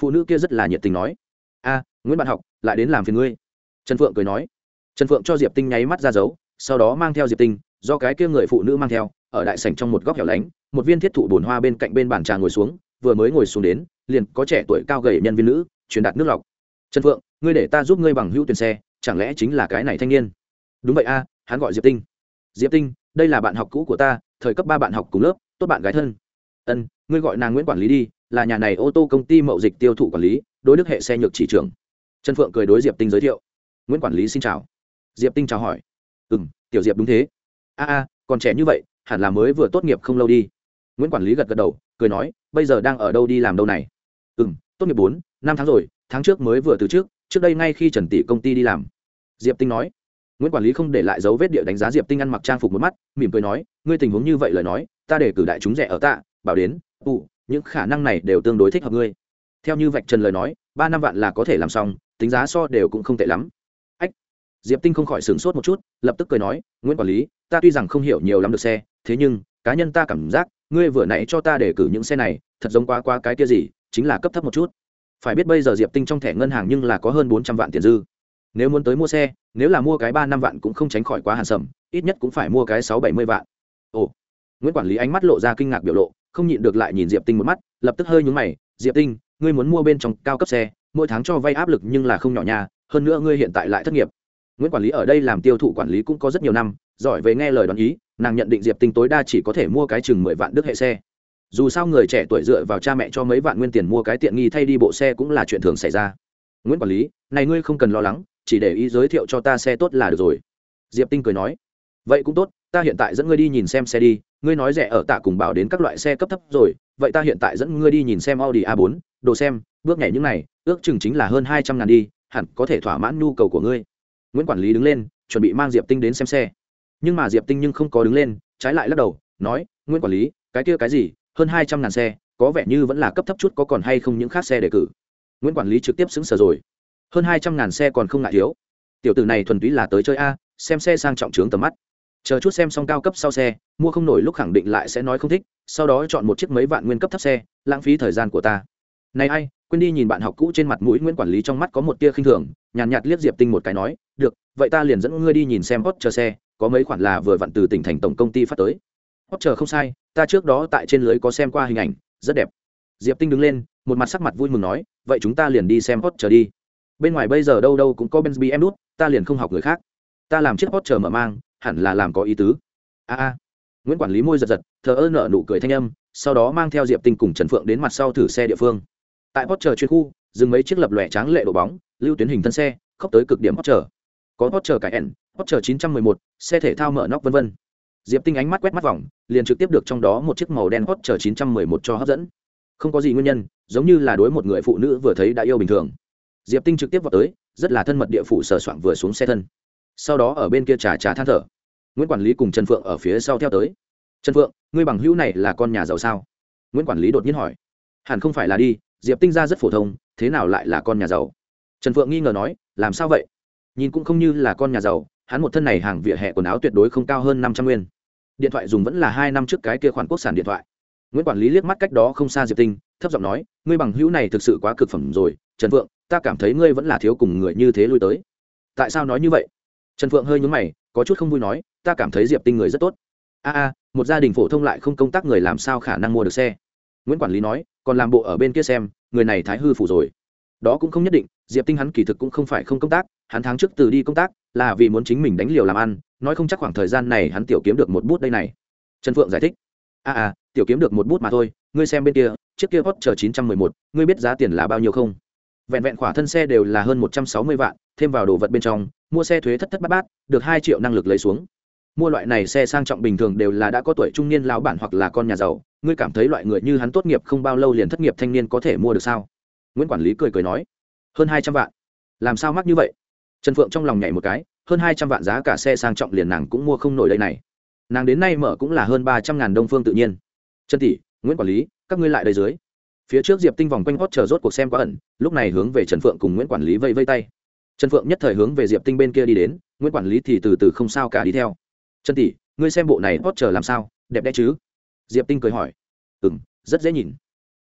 Phụ nữ kia rất là nhiệt tình nói. A, nguyễn bạn học, lại đến làm phiền ngươi. Trần phượng cười nói. Trần phượng cho diệp tinh nháy mắt ra dấu, sau đó mang theo diệp tinh do cái kia người phụ nữ mang theo, ở đại sảnh trong một góc hẻo lánh, một viên thiết thụ bồn hoa bên cạnh bên bàn trà ngồi xuống, vừa mới ngồi xuống đến, liền có trẻ tuổi cao gầy nhân viên nữ, truyền đạt nước lọc. Trần phượng, ngươi để ta giúp ngươi bằng hữu tuyển xe, chẳng lẽ chính là cái này thanh niên? Đúng vậy a, hắn gọi diệp tinh. Diệp tinh, đây là bạn học cũ của ta, thời cấp ba bạn học cùng lớp, tốt bạn gái thân. Ân, ngươi gọi nàng nguyễn quản lý đi, là nhà này ô tô công ty mậu dịch tiêu thụ quản lý, đối đức hệ xe nhược chỉ trưởng. Trần phượng cười đối diệp tinh giới thiệu. Nguyễn quản lý xin chào. Diệp tinh chào hỏi. Ừ m tiểu diệp đúng thế a a, còn trẻ như vậy, hẳn là mới vừa tốt nghiệp không lâu đi. Nguyễn quản lý gật gật đầu, cười nói, bây giờ đang ở đâu đi làm đâu này? Ừ m tốt nghiệp bốn, năm tháng rồi, tháng trước mới vừa từ trước trước đây ngay khi trần tỷ công ty đi làm. Diệp tinh nói. Nguyễn quản lý không để lại dấu vết địa đánh giá diệp tinh ăn mặc trang phục một mắt, mỉm cười nói, ngươi tình huống như vậy lời nói, ta để cử đại chúng rẻ ở tạ, bảo đến ụ những khả năng này đều tương đối thích hợp ngươi. Theo như vạch trần lời nói, ba năm vạn là có thể làm xong, tính giá so đều cũng không tệ lắm. Ách. Diệp tinh không khỏi sửng sốt một chút, lập tức cười nói, nguyễn quản lý ta tuy rằng không hiểu nhiều lắm được xe, thế nhưng, cá nhân ta cảm giác, ngươi vừa nãy cho ta để cử những xe này, thật giống quá quá cái kia gì, chính là cấp thấp một chút. Phải biết bây giờ diệp tinh trong thẻ ngân hàng nhưng là có hơn bốn trăm vạn tiền dư. Nếu muốn tới mua xe, nếu là mua cái ba năm vạn cũng không tránh khỏi quá hàn sầm, ít nhất cũng phải mua cái sáu bảy mươi vạn. Ồ. Nguyễn quản lý ánh mắt lộ ra kinh ngạc biểu lộ, không nhịn được lại nhìn diệp tinh một mắt, lập tức hơi nhúng mày, diệp tinh, ngươi muốn mua bên trong cao cấp xe, mỗi tháng cho vay áp lực nhưng là không nhỏ nha, hơn nữa ngươi hiện tại lại thất nghiệp. Nguyễn quản lý ở đây làm tiêu thụ quản lý cũng có rất nhiều năm giỏi về nghe lời đoán ý, nàng nhận định diệp tinh tối đa chỉ có thể mua cái chừng mười vạn đức hệ xe. Dù sao người trẻ tuổi dựa vào cha mẹ cho mấy vạn nguyên tiền mua cái tiện nghi thay đi bộ xe cũng là chuyện thường xảy ra. Nguyễn quản lý, này ngươi không cần lo lắng, chỉ để ý giới thiệu cho ta xe tốt là được rồi. Diệp tinh cười nói, vậy cũng tốt, ta hiện tại dẫn ngươi đi nhìn xem xe đi, ngươi nói rẻ ở tạ cùng bảo đến các loại xe cấp thấp rồi, vậy ta hiện tại dẫn ngươi đi nhìn xem audi a 4 đồ xem, bước nhảy những này, ước chừng chính là hơn hai trăm ngàn đi, hẳn có thể thỏa mãn nhu cầu của ngươi. Nguyễn quản lý đứng lên, chuẩn bị mang diệp tinh đến xem xe nhưng mà diệp tinh nhưng không có đứng lên trái lại lắc đầu nói nguyễn quản lý cái kia cái gì? Hơn hai trăm ngàn xe có vẻ như vẫn là cấp thấp chút có còn hay không những khác xe đề cử? Nguyễn quản lý trực tiếp xứng sở rồi. Hơn hai trăm ngàn xe còn không ngại thiếu. Tiểu tử này thuần túy là tới chơi a xem xe sang trọng trướng tầm mắt. Chờ chút xem xong cao cấp sau xe mua không nổi lúc khẳng định lại sẽ nói không thích sau đó chọn một chiếc mấy vạn nguyên cấp thấp xe lãng phí thời gian của ta. Này ai quên đi nhìn bạn học cũ trên mặt mũi nguyễn quản lý trong mắt có một tia khinh thường nhàn nhạt, nhạt liếc diệp tinh một cái nói được vậy ta liền dẫn ngươi đi nhìn xem hot chờ xe có mấy khoản là vừa vặn từ tỉnh thành tổng công ty phát tới. Hot chờ không sai, ta trước đó tại trên lưới có xem qua hình ảnh, rất đẹp. Diệp tinh đứng lên, một mặt sắc mặt vui mừng nói, vậy chúng ta liền đi xem hot chờ đi. Bên ngoài bây giờ đâu đâu cũng có benz em đút, ta liền không học người khác. Ta làm chiếc hot chờ mở mang, hẳn là làm có ý tứ. A a. Nguyễn quản lý môi giật giật, thờ ơ nở nụ cười thanh âm, sau đó mang theo diệp tinh cùng trần phượng đến mặt sau thử xe địa phương. Tại hot chờ chuyên khu, dừng mấy chiếc lập lòe tráng lệ độ bóng, lưu tuyến hình thân xe, khốc tới cực điểm hot chờ. Có hot chờ cải ẩn hot chờ chín trăm mười một, xe thể thao mở nóc vân vân. Diệp tinh ánh mắt quét mắt vòng, liền trực tiếp được trong đó một chiếc màu đen hot chờ chín trăm mười một cho hấp dẫn. Không có gì nguyên nhân, giống như là đối một người phụ nữ vừa thấy đã yêu bình thường. Diệp tinh trực tiếp vào tới, rất là thân mật địa phủ sờ soạng vừa xuống xe thân. Sau đó ở bên kia trà trà than thở. Nguyễn quản lý cùng trần phượng ở phía sau theo tới. Trần phượng, ngươi bằng hữu này là con nhà giàu sao? Nguyễn quản lý đột nhiên hỏi. Hẳn không phải là đi, diệp tinh ra rất phổ thông, thế nào lại là con nhà giàu? Trần phượng nghi ngờ nói, làm sao vậy? Nhìn cũng không như là con nhà giàu hắn một thân này hàng vỉa hè quần áo tuyệt đối không cao hơn năm trăm nguyên. Điện thoại dùng vẫn là hai năm trước cái kia khoản quốc sản điện thoại. Nguyễn quản lý liếc mắt cách đó không xa diệp tinh, thấp giọng nói, ngươi bằng hữu này thực sự quá cực phẩm rồi, trần phượng, ta cảm thấy ngươi vẫn là thiếu cùng người như thế lui tới. Tại sao nói như vậy? Trần phượng hơi nhúng mày, có chút không vui nói, ta cảm thấy diệp tinh người rất tốt. A a, một gia đình phổ thông lại không công tác người làm sao khả năng mua được xe? Nguyễn quản lý nói, còn làm bộ ở bên kia xem, người này thái hư phủ rồi. Đó cũng không nhất định, diệp tinh hắn kỳ thực cũng không phải không công tác, hắn tháng trước từ đi công tác là vì muốn chính mình đánh liều làm ăn, nói không chắc khoảng thời gian này hắn tiểu kiếm được một bút đây này. Trần phượng giải thích. A a tiểu kiếm được một bút mà thôi, ngươi xem bên kia, chiếc kia hot chờ chín trăm mười một, ngươi biết giá tiền là bao nhiêu không? Vẹn vẹn khỏa thân xe đều là hơn một trăm sáu mươi vạn, thêm vào đồ vật bên trong, mua xe thuế thất thất bát bát, được hai triệu năng lực lấy xuống. Mua loại này xe sang trọng bình thường đều là đã có tuổi trung niên lão bản hoặc là con nhà giàu, ngươi cảm thấy loại người như hắn tốt nghiệp không bao lâu liền thất nghiệp thanh niên có thể mua được sao? Nguyễn quản lý cười cười nói, hơn hai trăm vạn. Làm sao mắc như vậy? Trần phượng trong lòng nhảy một cái, hơn hai trăm vạn giá cả xe sang trọng liền nàng cũng mua không nổi đây này. Nàng đến nay mở cũng là hơn ba trăm ngàn đông phương tự nhiên. Trần tỷ, nguyễn quản lý, các ngươi lại đây dưới. Phía trước diệp tinh vòng quanh hót chờ rốt cuộc xem quá ẩn, lúc này hướng về trần phượng cùng nguyễn quản lý vây vây tay. Trần phượng nhất thời hướng về diệp tinh bên kia đi đến, nguyễn quản lý thì từ từ không sao cả đi theo. Trần tỷ, ngươi xem bộ này hót chờ làm sao, đẹp đẽ chứ? Diệp tinh cười hỏi. Ừ m rất dễ nhìn.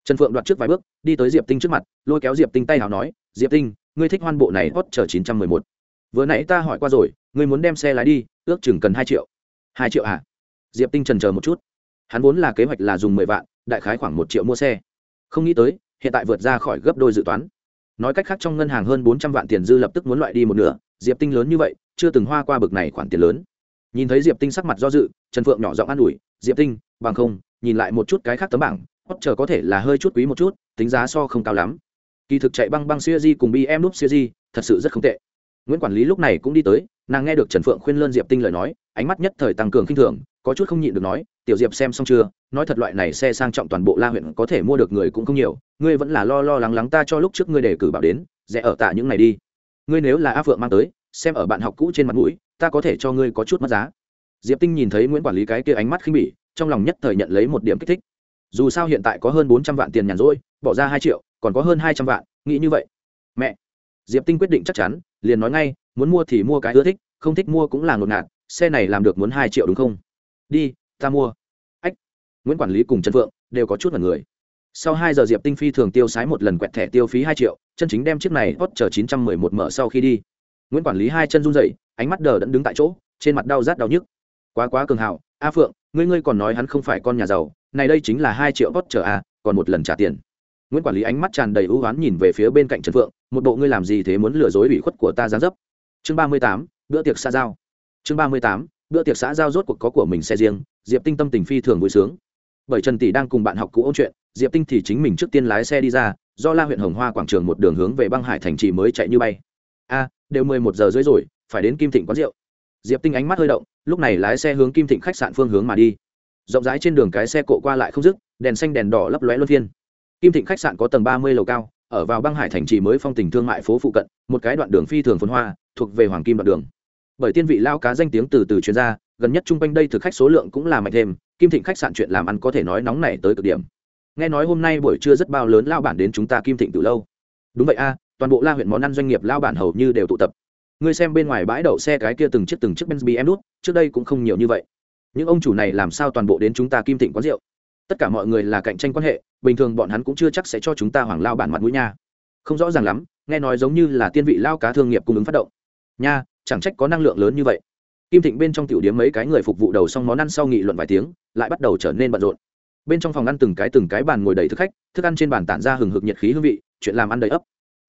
Trần phượng đoạt trước vài bước, đi tới diệp tinh trước mặt, lôi kéo diệp tinh tay nào nói, diệp tinh ngươi thích hoan bộ này hot chờ chín trăm mười một. Vừa nãy ta hỏi qua rồi, ngươi muốn đem xe lái đi, ước chừng cần hai triệu. Hai triệu à? Diệp tinh trần chờ một chút. Hắn vốn là kế hoạch là dùng mười vạn, đại khái khoảng một triệu mua xe. Không nghĩ tới, hiện tại vượt ra khỏi gấp đôi dự toán. Nói cách khác trong ngân hàng hơn bốn trăm vạn tiền dư lập tức muốn loại đi một nửa, diệp tinh lớn như vậy, chưa từng hoa qua bực này khoản tiền lớn. Nhìn thấy diệp tinh sắc mặt do dự, trần phượng nhỏ giọng an ủi, diệp tinh, bằng không, nhìn lại một chút cái khác tấm bảng, hot chờ có thể là hơi chút quý một chút, tính giá so không cao lắm kỳ thực chạy băng băng siêu di cùng bm núp siêu di, thật sự rất không tệ. Nguyễn quản lý lúc này cũng đi tới, nàng nghe được trần phượng khuyên lơn diệp tinh lời nói, ánh mắt nhất thời tăng cường khinh thường, có chút không nhịn được nói, tiểu diệp xem xong chưa? Nói thật loại này xe sang trọng toàn bộ la huyện có thể mua được người cũng không nhiều, ngươi vẫn là lo lo lắng lắng ta cho lúc trước ngươi đề cử bảo đến rẻ ở tạ những này đi. Ngươi nếu là a phượng mang tới, xem ở bạn học cũ trên mặt mũi, ta có thể cho ngươi có chút mất giá. Diệp tinh nhìn thấy nguyễn quản lý cái kia ánh mắt khinh bỉ, trong lòng nhất thời nhận lấy một điểm kích thích. Dù sao hiện tại có hơn bốn trăm vạn tiền nhàn rỗi, bỏ ra hai triệu còn có hơn hai trăm vạn, nghĩ như vậy. Mẹ, diệp tinh quyết định chắc chắn, liền nói ngay, muốn mua thì mua cái ưa thích, không thích mua cũng là ngột ngạt, xe này làm được muốn hai triệu đúng không? Đi, ta mua. Ách, nguyễn quản lý cùng trần phượng đều có chút là người. Sau hai giờ diệp tinh phi thường tiêu sái một lần quẹt thẻ tiêu phí hai triệu, chân chính đem chiếc này hot chờ chín trăm mười một mở sau khi đi. Nguyễn quản lý hai chân run dậy ánh mắt đờ đẫn đứng tại chỗ, trên mặt đau rát đau nhức. Quá quá cường hào. A phượng, ngươi ngươi còn nói hắn không phải con nhà giàu, này đây chính là hai triệu hot chờ à? còn một lần trả tiền nguyễn quản lý ánh mắt tràn đầy ưu oán nhìn về phía bên cạnh trần phượng, một bộ ngươi làm gì thế muốn lừa dối ủy khuất của ta gián dấp? Chương ba mươi tám, bữa tiệc xã giao. Chương ba mươi tám, bữa tiệc xã giao rốt cuộc có của mình xe riêng, diệp tinh tâm tình phi thường vui sướng. Bởi trần tỷ đang cùng bạn học cũ ôn chuyện, diệp tinh thì chính mình trước tiên lái xe đi ra, do la huyện hồng hoa quảng trường một đường hướng về băng hải thành trì mới chạy như bay. A, đều mười một giờ rưỡi rồi, phải đến kim thịnh quán rượu. Diệp tinh ánh mắt hơi động, lúc này lái xe hướng kim thịnh khách sạn phương hướng mà đi. Rộng rãi trên đường cái xe cộ qua lại không dứt, đèn xanh đèn đỏ lấp lóe luân phiên kim thịnh khách sạn có tầng ba mươi lầu cao, ở vào băng hải thành trì mới phong tình thương mại phố phụ cận, một cái đoạn đường phi thường phồn hoa, thuộc về hoàng kim đoạn đường. Bởi tiên vị lao cá danh tiếng từ từ chuyên gia gần nhất chung quanh đây thực khách số lượng cũng là mạnh thêm, kim thịnh khách sạn chuyện làm ăn có thể nói nóng này tới cực điểm. Nghe nói hôm nay buổi trưa rất bao lớn lao bản đến chúng ta kim thịnh từ lâu. Đúng vậy a, toàn bộ la huyện món ăn doanh nghiệp lao bản hầu như đều tụ tập. Ngươi xem bên ngoài bãi đậu xe cái kia từng chiếc từng chiếc benz bm đút trước đây cũng không nhiều như vậy. Những ông chủ này làm sao toàn bộ đến chúng ta kim thịnh quán rượu? Tất cả mọi người là cạnh tranh quan hệ, bình thường bọn hắn cũng chưa chắc sẽ cho chúng ta hoàng lao bản mặt mũi nha. Không rõ ràng lắm, nghe nói giống như là tiên vị lao cá thương nghiệp cung ứng phát động. Nha, chẳng trách có năng lượng lớn như vậy. Kim thịnh bên trong tiểu điếm mấy cái người phục vụ đầu xong món ăn sau nghị luận vài tiếng, lại bắt đầu trở nên bận rộn. Bên trong phòng ăn từng cái từng cái bàn ngồi đầy thức khách, thức ăn trên bàn tản ra hừng hực nhiệt khí hương vị, chuyện làm ăn đầy ấp.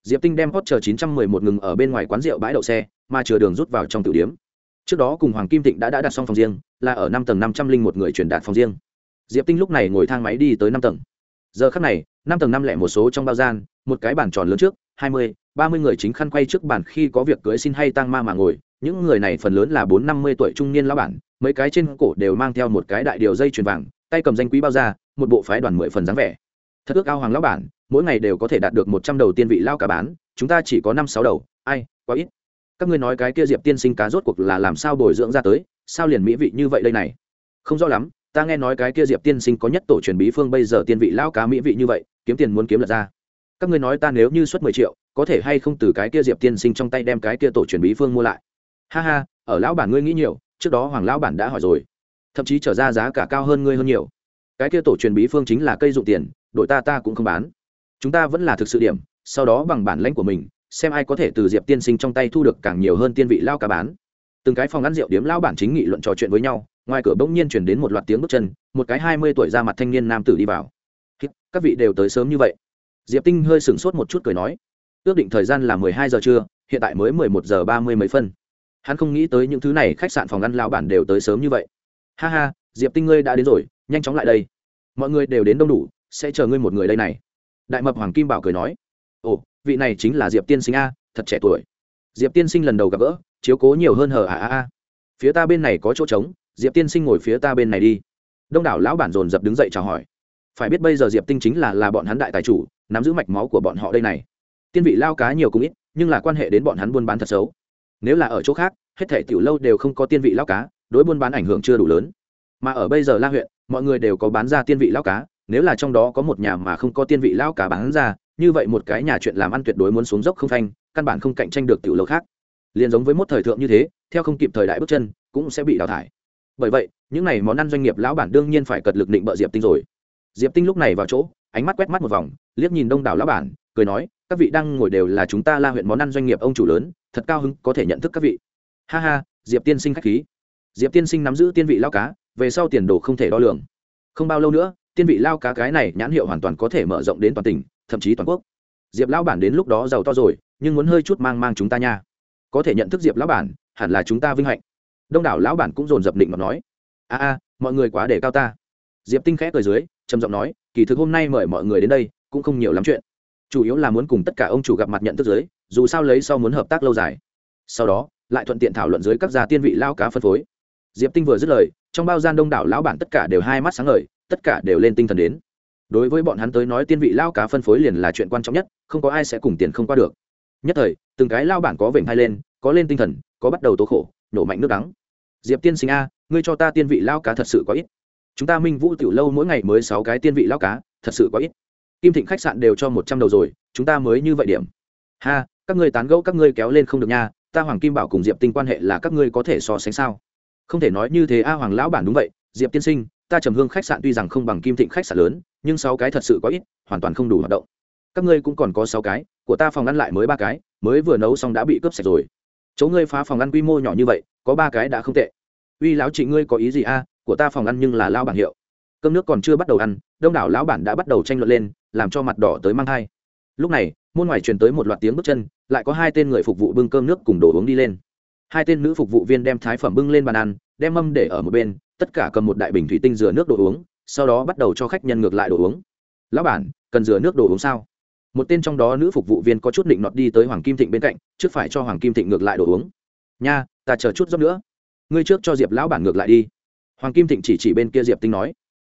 Diệp tinh đem hot chờ chín trăm mười một ngừng ở bên ngoài quán rượu bãi đậu xe, mà chừa đường rút vào trong tiểu điếm. Trước đó cùng hoàng kim thịnh đã đã đặt xong phòng riêng, là ở năm tầng năm trăm linh một người chuyển đạt phòng riêng diệp tinh lúc này ngồi thang máy đi tới năm tầng. Giờ khắc này, năm tầng năm lẻ một số trong bao gian, một cái bàn tròn lớn trước, hai mươi, ba mươi người chính khăn quay trước bàn khi có việc cưới xin hay tăng ma mà ngồi. Những người này phần lớn là bốn năm mươi tuổi trung niên lão bản, mấy cái trên cổ đều mang theo một cái đại điều dây chuyền vàng, tay cầm danh quý bao ra, một bộ phái đoàn mười phần dáng vẻ. Thật ước ao hoàng lão bản, mỗi ngày đều có thể đạt được một trăm đầu tiên vị lao cả bán, chúng ta chỉ có năm sáu đầu, ai, quá ít. Các ngươi nói cái kia diệp tiên sinh cá rốt cuộc là làm sao bồi dưỡng ra tới, sao liền mỹ vị như vậy đây này? Không rõ lắm ta nghe nói cái kia diệp tiên sinh có nhất tổ truyền bí phương bây giờ tiên vị lão cá mỹ vị như vậy, kiếm tiền muốn kiếm lật ra. Các ngươi nói ta nếu như xuất mười triệu, có thể hay không từ cái kia diệp tiên sinh trong tay đem cái kia tổ truyền bí phương mua lại? Ha ha, ở lão bản ngươi nghĩ nhiều, trước đó hoàng lão bản đã hỏi rồi. Thậm chí trở ra giá cả cao hơn ngươi hơn nhiều. Cái kia tổ truyền bí phương chính là cây dụng tiền đội ta ta cũng không bán. Chúng ta vẫn là thực sự điểm, sau đó bằng bản lãnh của mình, xem ai có thể từ diệp tiên sinh trong tay thu được càng nhiều hơn tiên vị lao cá bán. Từng cái phòng ăn rượu điếm lao bản chính nghị luận trò chuyện với nhau ngoài cửa bỗng nhiên chuyển đến một loạt tiếng bước chân, một cái hai mươi tuổi ra mặt thanh niên nam tử đi vào. Các vị đều tới sớm như vậy. Diệp tinh hơi sửng sốt một chút cười nói, ước định thời gian là mười hai giờ trưa, hiện tại mới mười một giờ ba mươi mấy phân. Hắn không nghĩ tới những thứ này khách sạn phòng ăn lao bản đều tới sớm như vậy. Ha ha, diệp tinh ngươi đã đến rồi, nhanh chóng lại đây. Mọi người đều đến đông đủ, sẽ chờ ngươi một người đây này. Đại mập hoàng kim bảo cười nói, ồ, vị này chính là diệp tiên sinh a, thật trẻ tuổi. Diệp tiên sinh lần đầu gặp gỡ, chiếu cố nhiều hơn hờ à à à phía ta bên này có chỗ trống diệp tiên sinh ngồi phía ta bên này đi. Đông đảo lão bản dồn dập đứng dậy chào hỏi. Phải biết bây giờ diệp tinh chính là là bọn hắn đại tài chủ, nắm giữ mạch máu của bọn họ đây này. Tiên vị lao cá nhiều cũng ít, nhưng là quan hệ đến bọn hắn buôn bán thật xấu. Nếu là ở chỗ khác, hết thể tiểu lâu đều không có tiên vị lao cá, đối buôn bán ảnh hưởng chưa đủ lớn. Mà ở bây giờ la huyện, mọi người đều có bán ra tiên vị lao cá, nếu là trong đó có một nhà mà không có tiên vị lao cá bán ra, như vậy một cái nhà chuyện làm ăn tuyệt đối muốn xuống dốc không phanh, căn bản không cạnh tranh được tiểu lâu khác. Liền giống với một thời thượng như thế, theo không kịp thời đại bước chân, cũng sẽ bị đào thải bởi vậy, những n à y món ăn doanh nghiệp lão bản đương nhiên phải cật lực định bợ diệp tinh rồi. Diệp tinh lúc này vào chỗ, ánh mắt quét mắt một vòng, liếc nhìn đông đảo lão bản, cười nói, các vị đang ngồi đều là chúng ta la huyện món ăn doanh nghiệp ông chủ lớn, thật cao hứng có thể nhận thức các vị. Ha ha, diệp tiên sinh k h á c h khí. Diệp tiên sinh nắm giữ tiên vị lao cá, về sau tiền đồ không thể đo lường. Không bao lâu nữa, tiên vị lao cá cái này nhãn hiệu hoàn toàn có thể mở rộng đến toàn tỉnh, thậm chí toàn quốc. Diệp lão bản đến lúc đó giàu to rồi, nhưng muốn hơi chút mang mang chúng ta nha. Có thể nhận thức diệp lão bản, hẳn là chúng ta vinh hạnh đông đảo lão bản cũng dồn dập định mà nói. A a, mọi người quá để cao ta. Diệp tinh khẽ cười dưới, trầm giọng nói, kỳ thực hôm nay mời mọi người đến đây cũng không nhiều lắm chuyện. Chủ yếu là muốn cùng tất cả ông chủ gặp mặt nhận thức giới dù sao lấy sau muốn hợp tác lâu dài. Sau đó, lại thuận tiện thảo luận dưới các gia tiên vị lao cá phân phối. Diệp tinh vừa dứt lời, trong bao gian đông đảo lão bản tất cả đều hai mắt sáng ngời, tất cả đều lên tinh thần đến. Đối với bọn hắn tới nói tiên vị lao cá phân phối liền là chuyện quan trọng nhất, không có ai sẽ cùng tiền không qua được. Nhất thời, từng cái lao bản có vểnh hai lên, có lên tinh thần, có bắt đầu tố khổ, nổ mạnh nước đắng diệp tiên sinh a, ngươi cho ta tiên vị lao cá thật sự có ít. Chúng ta minh vũ tiểu lâu mỗi ngày mới sáu cái tiên vị lao cá, thật sự có ít. Kim thịnh khách sạn đều cho một trăm đầu rồi, chúng ta mới như vậy điểm. Ha, các ngươi tán gẫu các ngươi kéo lên không được nha, ta hoàng kim bảo cùng diệp tinh quan hệ là các ngươi có thể so sánh sao? Không thể nói như thế a, hoàng lão bản đúng vậy. Diệp tiên sinh, ta trầm hương khách sạn tuy rằng không bằng kim thịnh khách sạn lớn, nhưng sáu cái thật sự có ít, hoàn toàn không đủ hoạt động. Các ngươi cũng còn có sáu cái, của ta phòng ăn lại mới ba cái, mới vừa nấu xong đã bị cướp sạch rồi chỗ ngươi phá phòng ăn quy mô nhỏ như vậy, có ba cái đã không tệ. Uy lão chị ngươi có ý gì a? Của ta phòng ăn nhưng là lao bảng hiệu. Cơm nước còn chưa bắt đầu ăn, đông đảo lão bản đã bắt đầu tranh luận lên, làm cho mặt đỏ tới mang thai. Lúc này, môn ngoài truyền tới một loạt tiếng bước chân, lại có hai tên người phục vụ bưng cơm nước cùng đồ uống đi lên. Hai tên nữ phục vụ viên đem thái phẩm bưng lên bàn ăn, đem mâm để ở một bên, tất cả cầm một đại bình thủy tinh rửa nước đồ uống, sau đó bắt đầu cho khách nhân ngược lại đồ uống. Lão bản, cần rửa nước đồ uống sao? Một tên trong đó nữ phục vụ viên có chút định nọt đi tới hoàng kim thịnh bên cạnh, trước phải cho hoàng kim thịnh ngược lại đồ uống. Nha, ta chờ chút giấc nữa. Ngươi trước cho diệp lão bản ngược lại đi. Hoàng kim thịnh chỉ chỉ bên kia diệp tinh nói.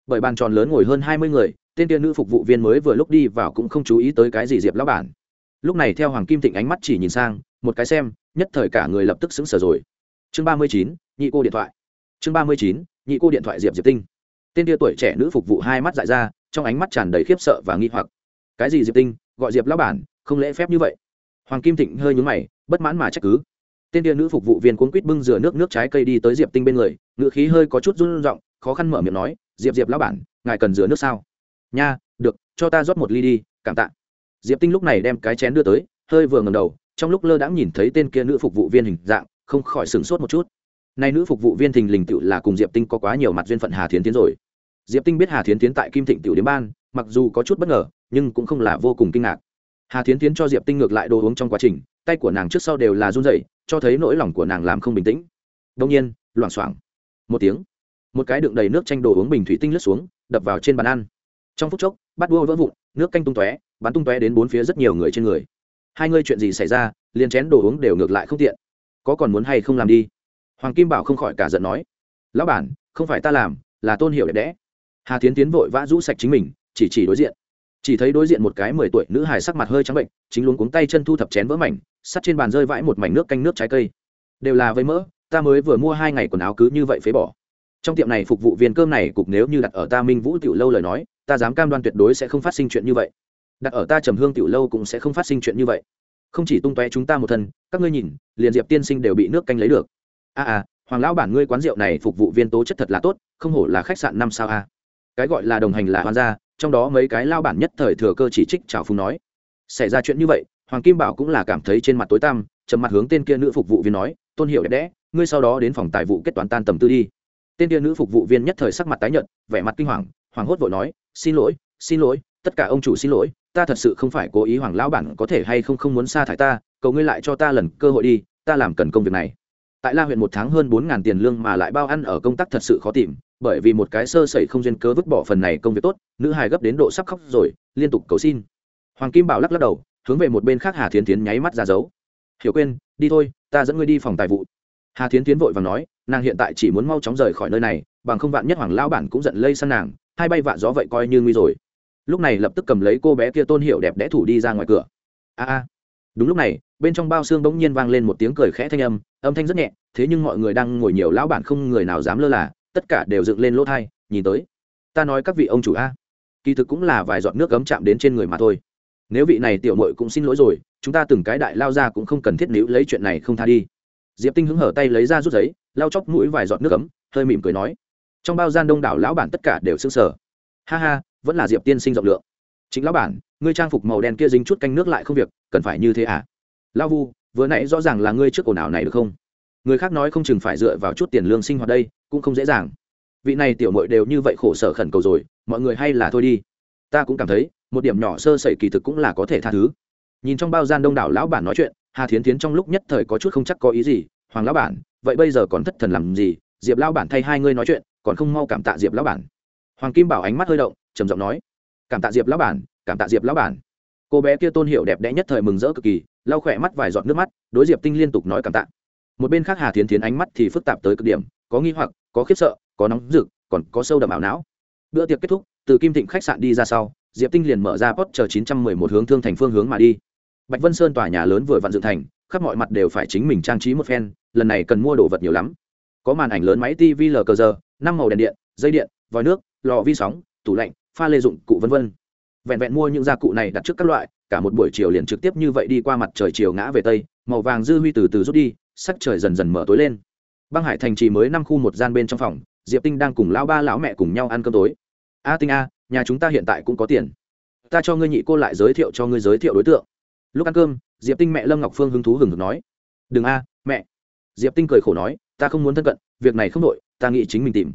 Bởi bàn tròn lớn ngồi hơn hai mươi người, tên kia nữ phục vụ viên mới vừa lúc đi vào cũng không chú ý tới cái gì diệp lão bản. Lúc này theo hoàng kim thịnh ánh mắt chỉ nhìn sang, một cái xem, nhất thời cả người lập tức xứng sở rồi. Chương ba mươi chín, nhị cô điện thoại. Chương ba mươi chín, nhị cô điện thoại diệp diệp tinh. Tên kia tuổi trẻ nữ phục vụ hai mắt dại ra, trong ánh mắt tràn đầy khiếp sợ và nghi hoặc. Cái gì diệp tinh? Gọi diệp lão bản, không lễ phép như vậy. Hoàng kim thịnh hơi nhúng mày, bất mãn mà trách cứ. Tên kia nữ phục vụ viên cuốn quýt bưng rửa nước nước trái cây đi tới diệp tinh bên người ngựa khí hơi có chút run r u n g khó khăn mở miệng nói, diệp diệp lão bản, ngài cần rửa nước sao? Nha, được, cho ta rót một ly đi, cảm tạ. Diệp tinh lúc này đem cái chén đưa tới, hơi vừa ngầm đầu, trong lúc lơ đãng nhìn thấy tên kia nữ phục vụ viên hình dạng, không khỏi sửng sốt một chút. Nay nữ phục vụ viên thình lình tựu là cùng diệp tinh có quá nhiều mặt duyên phận hà thiến tiến rồi. Diệp tinh biết hà thiến tiến tại kim thịnh tiểu đến ban, mặc dù có chút bất ngờ nhưng cũng không là vô cùng kinh ngạc. Hà thiến tiến cho diệp tinh ngược lại đồ uống trong quá trình, tay của nàng trước sau đều là run rẩy, cho thấy nỗi lòng của nàng làm không bình tĩnh. Đông nhiên, loảng xoảng. Một tiếng, một cái đựng đầy nước chanh đồ uống bình thủy tinh lướt xuống, đập vào trên bàn ăn. Trong phút chốc bắt đua vỡ vụn, nước canh tung tóe, bắn tung tóe đến bốn phía rất nhiều người trên người. Hai ngươi chuyện gì xảy ra, liền chén đồ uống đều ngược lại không tiện. Có còn muốn hay không làm đi? Hoàng kim bảo không khỏi cả giận nói. Lão bản, không phải ta làm, là tôn hiểu đẹp đẽ. Hà tiến tiến vội vã rũ sạch chính mình, chỉ chỉ đối diện chỉ thấy đối diện một cái mười tuổi nữ hài sắc mặt hơi trắng bệnh chính luống cuống tay chân thu thập chén vỡ mảnh sắt trên bàn rơi vãi một mảnh nước canh nước trái cây. Đều là với mỡ ta mới vừa mua hai ngày quần áo cứ như vậy phế bỏ. Trong tiệm này phục vụ viên cơm này cục nếu như đặt ở ta minh vũ tiểu lâu lời nói ta dám cam đoan tuyệt đối sẽ không phát sinh chuyện như vậy. Đặt ở ta trầm hương tiểu lâu cũng sẽ không phát sinh chuyện như vậy. Không chỉ tung tóe chúng ta một thân các ngươi nhìn liền diệp tiên sinh đều bị nước canh lấy được. A à, à hoàng lão bản ngươi quán rượu này phục vụ viên tố chất thật là tốt không hổ là khách sạn năm sao a. Cái gọi là đồng hành là hoan gia trong đó mấy cái lao bản nhất thời thừa cơ chỉ trích chào phúng nói. Xảy ra chuyện như vậy, hoàng kim bảo cũng là cảm thấy trên mặt tối tăm, trầm mặt hướng tên kia nữ phục vụ viên nói, tôn hiệu đẹp đẽ, ngươi sau đó đến phòng tài vụ kết toán tan tầm tư đi. Tên kia nữ phục vụ viên nhất thời sắc mặt tái nhợt, vẻ mặt kinh hoàng hoàng hốt vội nói, xin lỗi xin lỗi, tất cả ông chủ xin lỗi, ta thật sự không phải cố ý hoàng lão bản có thể hay không không muốn sa thải ta, cầu ngươi lại cho ta lần cơ hội đi, ta làm cần công việc này. Tại la huyện một tháng hơn bốn ngàn tiền lương mà lại bao ăn ở công tác thật sự khó tìm bởi vì một cái sơ sẩy không duyên cớ vứt bỏ phần này công việc tốt, nữ hài gấp đến độ sắp khóc rồi, liên tục cầu xin. Hoàng kim bảo lắc lắc đầu, hướng về một bên khác hà thiến tiến nháy mắt ra dấu. Hiểu quên, đi thôi, ta dẫn ngươi đi phòng tài vụ. Hà thiến tiến vội và nói, nàng hiện tại chỉ muốn mau chóng rời khỏi nơi này, bằng không vạn nhất hoàng lao bản cũng giận lây sang nàng, hai bay vạ gió vậy coi như nguy rồi. Lúc này lập tức cầm lấy cô bé kia tôn hiệu đẹp đẽ thủ đi ra ngoài cửa. A a. Đúng lúc này, bên trong bao xương bỗng nhiên vang lên một tiếng cười khẽ thanh âm âm thanh rất nhẹ, thế nhưng mọi người đang ngồi nhiều lão bản không người nào dám lơ là tất cả đều dựng lên lỗ thai, nhìn tới. Ta nói các vị ông chủ a. Kỳ thực cũng là vài giọt nước cấm chạm đến trên người mà thôi. Nếu vị này tiểu mội cũng xin lỗi rồi, chúng ta từng cái đại lao ra cũng không cần thiết níu lấy chuyện này không tha đi. Diệp tinh hứng hở tay lấy ra rút giấy, lau chóc mũi vài giọt nước cấm hơi mỉm cười nói. Trong bao gian đông đảo lão bản tất cả đều s ư n g sở ha ha, vẫn là diệp tiên sinh rộng lượng. Chính lão bản, ngươi trang phục màu đen kia dính chút canh nước lại không việc, cần phải như thế à? Lao vu, vừa nãy rõ ràng là ngươi trước ồn ào này được không? Người khác nói không chừng phải dựa vào chút tiền lương sinh hoạt đây, cũng không dễ dàng. Vị này tiểu mội đều như vậy khổ sở khẩn cầu rồi, mọi người hay là thôi đi. Ta cũng cảm thấy, một điểm nhỏ sơ sẩy kỳ thực cũng là có thể tha thứ. Nhìn trong bao gian đông đảo lão bản nói chuyện, hà thiến tiến trong lúc nhất thời có chút không chắc có ý gì, hoàng lão bản, vậy bây giờ còn thất thần làm gì? Diệp lão bản thay hai ngươi nói chuyện, còn không mau cảm tạ diệp lão bản. Hoàng kim bảo ánh mắt hơi động, trầm giọng nói, cảm tạ diệp lão bản, cảm tạ diệp lão bản. Cô bé kia tôn hiệu đẹp đẽ nhất thời mừng rỡ cực kỳ, lau khỏe mắt vài giọt nước mắt, đối diệp tinh liên tục nói cảm tạ một bên khác hà thiến tiến ánh mắt thì phức tạp tới cực điểm, có nghi hoặc, có khiếp sợ, có nóng rực, còn có sâu đậm ảo não. Bữa tiệc kết thúc, từ kim thịnh khách sạn đi ra sau, diệp tinh liền mở ra post chờ chín trăm mười một hướng thương thành phương hướng mà đi. Bạch vân sơn tòa nhà lớn vừa vặn dựng thành, khắp mọi mặt đều phải chính mình trang trí một phen, lần này cần mua đồ vật nhiều lắm. Có màn ảnh lớn máy tv lờ cờ giờ, năm màu đèn điện, dây điện, vòi nước, lò vi sóng, tủ lạnh, pha lê dụng, cụ v v vẹn vẹn mua những gia cụ này đặt trước các loại, cả một buổi chiều liền trực tiếp như vậy đi qua mặt trời chiều ngã về tây, màu vàng dư huy từ từ rút đi sắc trời dần dần mở tối lên. Băng hải thành trì mới năm khu một gian bên trong phòng, diệp tinh đang cùng lão ba lão mẹ cùng nhau ăn cơm tối. A tinh a, nhà chúng ta hiện tại cũng có tiền. Ta cho ngươi nhị cô lại giới thiệu cho ngươi giới thiệu đối tượng. Lúc ăn cơm, diệp tinh mẹ lâm ngọc phương hứng thú hừng hực nói, đừng a, mẹ. Diệp tinh cười khổ nói, ta không muốn thân cận, việc này không đội ta nghĩ chính mình tìm.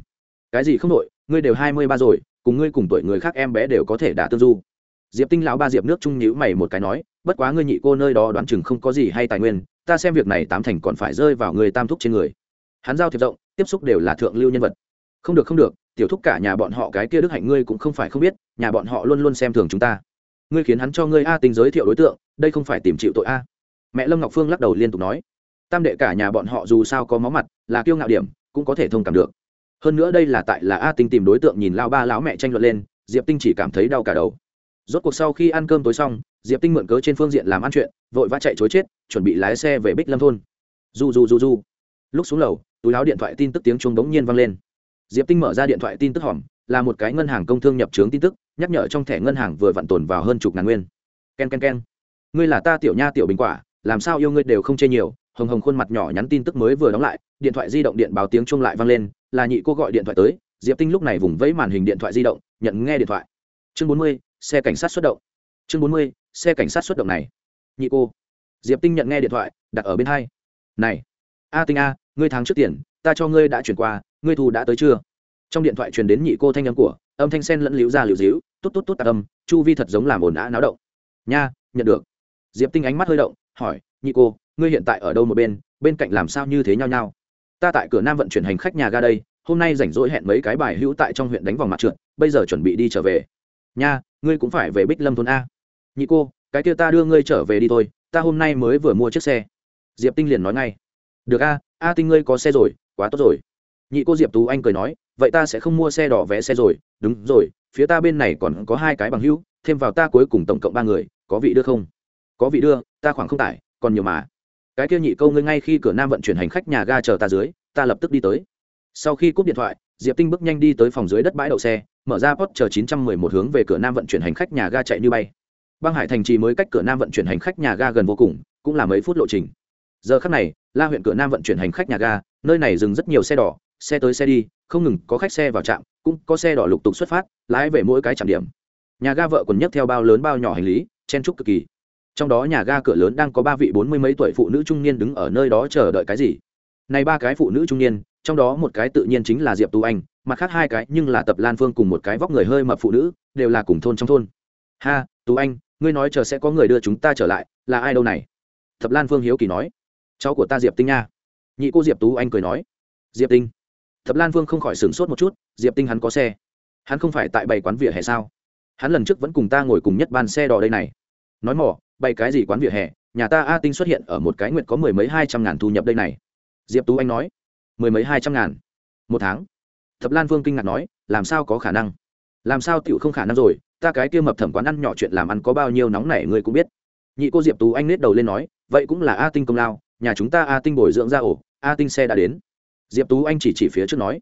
Cái gì không đội ngươi đều hai mươi ba rồi, cùng ngươi cùng tuổi người khác em bé đều có thể đã tương du. Diệp tinh lão ba diệp nước trung nhữ mày một cái nói bất quá ngươi nhị cô nơi đó đoán chừng không có gì hay tài nguyên, ta xem việc này tám thành còn phải rơi vào người tam thúc trên người. Hắn giao thiệp rộng, tiếp xúc đều là thượng lưu nhân vật. Không được không được, tiểu thúc cả nhà bọn họ cái kia đức hạnh ngươi cũng không phải không biết, nhà bọn họ luôn luôn xem thường chúng ta. Ngươi khiến hắn cho ngươi a tính giới thiệu đối tượng, đây không phải tìm chịu tội a. Mẹ lâm ngọc phương lắc đầu liên tục nói. Tam đệ cả nhà bọn họ dù sao có máu mặt, là kiêu ngạo điểm, cũng có thể thông cảm được. Hơn nữa đây là tại là a tinh tìm đối tượng nhìn lao ba lão mẹ tranh luận lên, diệp tinh chỉ cảm thấy đau cả đầu. Rốt cuộc sau khi ăn cơm tối xong diệp tinh mượn cớ trên phương diện làm ăn chuyện, vội vã chạy chối chết, chuẩn bị lái xe về bích lâm thôn. Du du du du lúc xuống lầu, túi láo điện thoại tin tức tiếng chuông bỗng nhiên vang lên. Diệp tinh mở ra điện thoại tin tức hỏng là một cái ngân hàng công thương nhập trướng tin tức, nhắc nhở trong thẻ ngân hàng vừa vặn tồn vào hơn chục ngàn nguyên. K e n k e n k e n ngươi là ta tiểu nha tiểu bình quả, làm sao yêu ngươi đều không chê nhiều. Hồng hồng khuôn mặt nhỏ nhắn tin tức mới vừa đóng lại, điện thoại di động điện báo tiếng chuông lại vang lên, là nhị cô gọi điện thoại tới. Diệp tinh lúc này vùng vẫy màn hình điện thoại di động, nhận nghe điện thoại. Chương bốn mươi, xe cảnh sát xuất động chương bốn mươi, xe cảnh sát xuất động này. Nhị cô. Diệp tinh nhận nghe điện thoại, đặt ở bên hai. Này, a tinh a, ngươi tháng trước tiền, ta cho ngươi đã chuyển qua, ngươi thu đã tới chưa? Trong điện thoại truyền đến nhị cô thanh âm của, âm thanh sen lẫn liễu ra liễu díu tốt tốt tốt tạc âm, chu vi thật giống làm ồn ã náo động. Nha, nhận được. Diệp tinh ánh mắt hơi động, hỏi, nhị cô, ngươi hiện tại ở đâu một bên bên cạnh làm sao như thế nhau nhau ta tại cửa nam vận chuyển hành khách nhà ga đây, hôm nay rảnh rỗi hẹn mấy cái bài hữu tại trong huyện đánh vòng mặt trượt, bây giờ chuẩn bị đi trở về. Nha, ngươi cũng phải về bích lâm thôn a nhị cô, cái kia ta đưa ngươi trở về đi thôi, ta hôm nay mới vừa mua chiếc xe. Diệp tinh liền nói ngay. Được a a tinh ngươi có xe rồi, quá tốt rồi. Nhị cô diệp tú anh cười nói, vậy ta sẽ không mua xe đỏ vé xe rồi, đúng rồi, phía ta bên này còn có hai cái bằng hữu, thêm vào ta cuối cùng tổng cộng ba người, có vị đưa không? Có vị đưa, ta khoảng không tải, còn nhiều mà. Cái kia nhị câu ngươi ngay khi cửa nam vận chuyển hành khách nhà ga chờ ta dưới, ta lập tức đi tới. Sau khi cúp điện thoại, diệp tinh bước nhanh đi tới phòng dưới đất bãi đậu xe, mở ra post chờ 911 hướng về cửa nam vận chuyển hành khách nhà ga chạy như bay băng hải thành trì mới cách cửa nam vận chuyển hành khách nhà ga gần vô cùng, cũng là mấy phút lộ trình. Giờ khắc này, la huyện cửa nam vận chuyển hành khách nhà ga, nơi này dừng rất nhiều xe đỏ, xe tới xe đi, không ngừng có khách xe vào trạm, cũng có xe đỏ lục tục xuất phát, lái về mỗi cái trạm điểm. Nhà ga vợ còn nhấc theo bao lớn bao nhỏ hành lý, chen trúc cực kỳ. Trong đó nhà ga cửa lớn đang có ba vị bốn mươi mấy tuổi phụ nữ trung niên đứng ở nơi đó chờ đợi cái gì? Này ba cái phụ nữ trung niên, trong đó một cái tự nhiên chính là diệp tú anh, mặt khác hai cái nhưng là tập lan phương cùng một cái vóc người hơi mập phụ nữ, đều là cùng thôn trong thôn. Ha, tú anh ngươi nói chờ sẽ có người đưa chúng ta trở lại, là ai đâu này? Thập lan phương hiếu kỳ nói. Cháu của ta diệp tinh nha. Nhị cô diệp tú anh cười nói. Diệp tinh. Thập lan phương không khỏi sửng sốt một chút, diệp tinh hắn có xe. Hắn không phải tại bảy quán vỉa hè sao? Hắn lần trước vẫn cùng ta ngồi cùng nhất ban xe đò đây này. Nói mỏ bày cái gì quán vỉa hè? Nhà ta a tinh xuất hiện ở một cái nguyện có mười mấy hai trăm ngàn thu nhập đây này. Diệp tú anh nói. Mười mấy hai trăm ngàn. Một tháng. Thập lan vương kinh ngạc nói, làm sao có khả năng? Làm sao tựu không khả năng rồi? Ta cái kia mập thẩm quán ăn nhỏ chuyện làm ăn có bao nhiêu nóng này người cũng biết. Nhị cô diệp tú anh nết đầu lên nói, vậy cũng là a tinh công lao, nhà chúng ta a tinh bồi dưỡng ra ổ, a tinh xe đã đến. Diệp tú anh chỉ chỉ phía trước nói,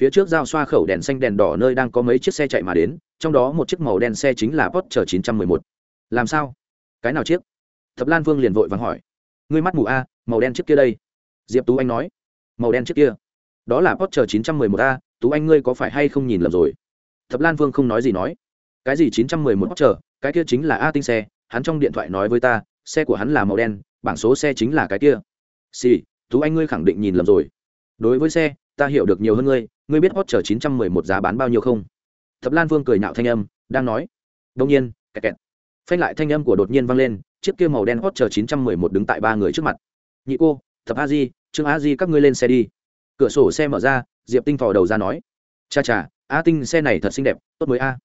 phía trước giao xoa khẩu đèn xanh đèn đỏ nơi đang có mấy chiếc xe chạy mà đến, trong đó một chiếc màu đen xe chính là porsche 911. làm sao? Cái nào chiếc? Thập lan vương liền vội vàng hỏi. Ngươi mắt mù a, màu đen chiếc kia đây. Diệp tú anh nói, màu đen chiếc kia, đó là porsche 911 a, tú anh ngươi có phải hay không nhìn lầm rồi? Thập lan vương không nói gì nói cái gì 911 chờ cái kia chính là a tinh xe hắn trong điện thoại nói với ta xe của hắn là màu đen bảng số xe chính là cái kia. Xì、sì, tú anh ngươi khẳng định nhìn lầm rồi. Đối với xe ta hiểu được nhiều hơn ngươi ngươi biết hot chờ chín trăm mười một giá bán bao nhiêu không? Thập lan vương cười nhạo thanh âm đang nói. Đông nhiên kẹt kẹt. Phanh lại thanh âm của đột nhiên vang lên chiếc kia màu đen hot chờ chín trăm mười một đứng tại ba người trước mặt. Nhị cô thập a di trương a di các ngươi lên xe đi. Cửa sổ xe mở ra diệp tinh thò đầu ra nói. Cha cha a tinh xe này thật xinh đẹp tốt mới a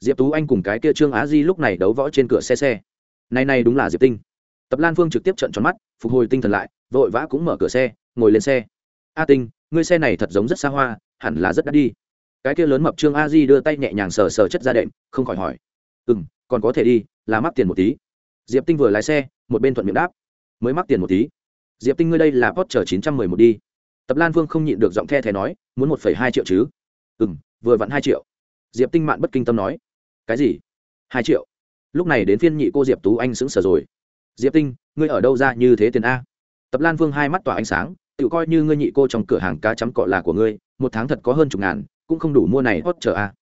diệp tú anh cùng cái kia trương á di lúc này đấu võ trên cửa xe xe. Này này đúng là diệp tinh. Tập lan phương trực tiếp trận tròn mắt, phục hồi tinh thần lại, vội vã cũng mở cửa xe, ngồi lên xe. A tinh, ngươi xe này thật giống rất xa hoa, hẳn là rất đắt đi. Cái kia lớn mập trương a di đưa tay nhẹ nhàng sờ sờ chất ra đệm, không khỏi hỏi. Ừ m còn có thể đi, là mắc tiền một tí. Diệp tinh vừa lái xe, một bên thuận miệng đáp. Mới mắc tiền một tí. Diệp tinh ngươi đây là post chờ chín trăm mười một đi. Tập lan vương không nhịn được giọng the thè nói, muốn một phẩy hai triệu chứ? Ừ m vừa vặn hai triệu. Diệp tinh mạn bất kinh tâm nói cái gì? Hai triệu. Lúc này đến phiên nhị cô diệp tú anh sững sờ rồi. Diệp tinh, ngươi ở đâu ra như thế tiền a? Tập lan vương hai mắt tỏa ánh sáng, tự coi như ngươi nhị cô trong cửa hàng cá chấm cọ là của ngươi, một tháng thật có hơn chục ngàn, cũng không đủ mua này hốt chờ a.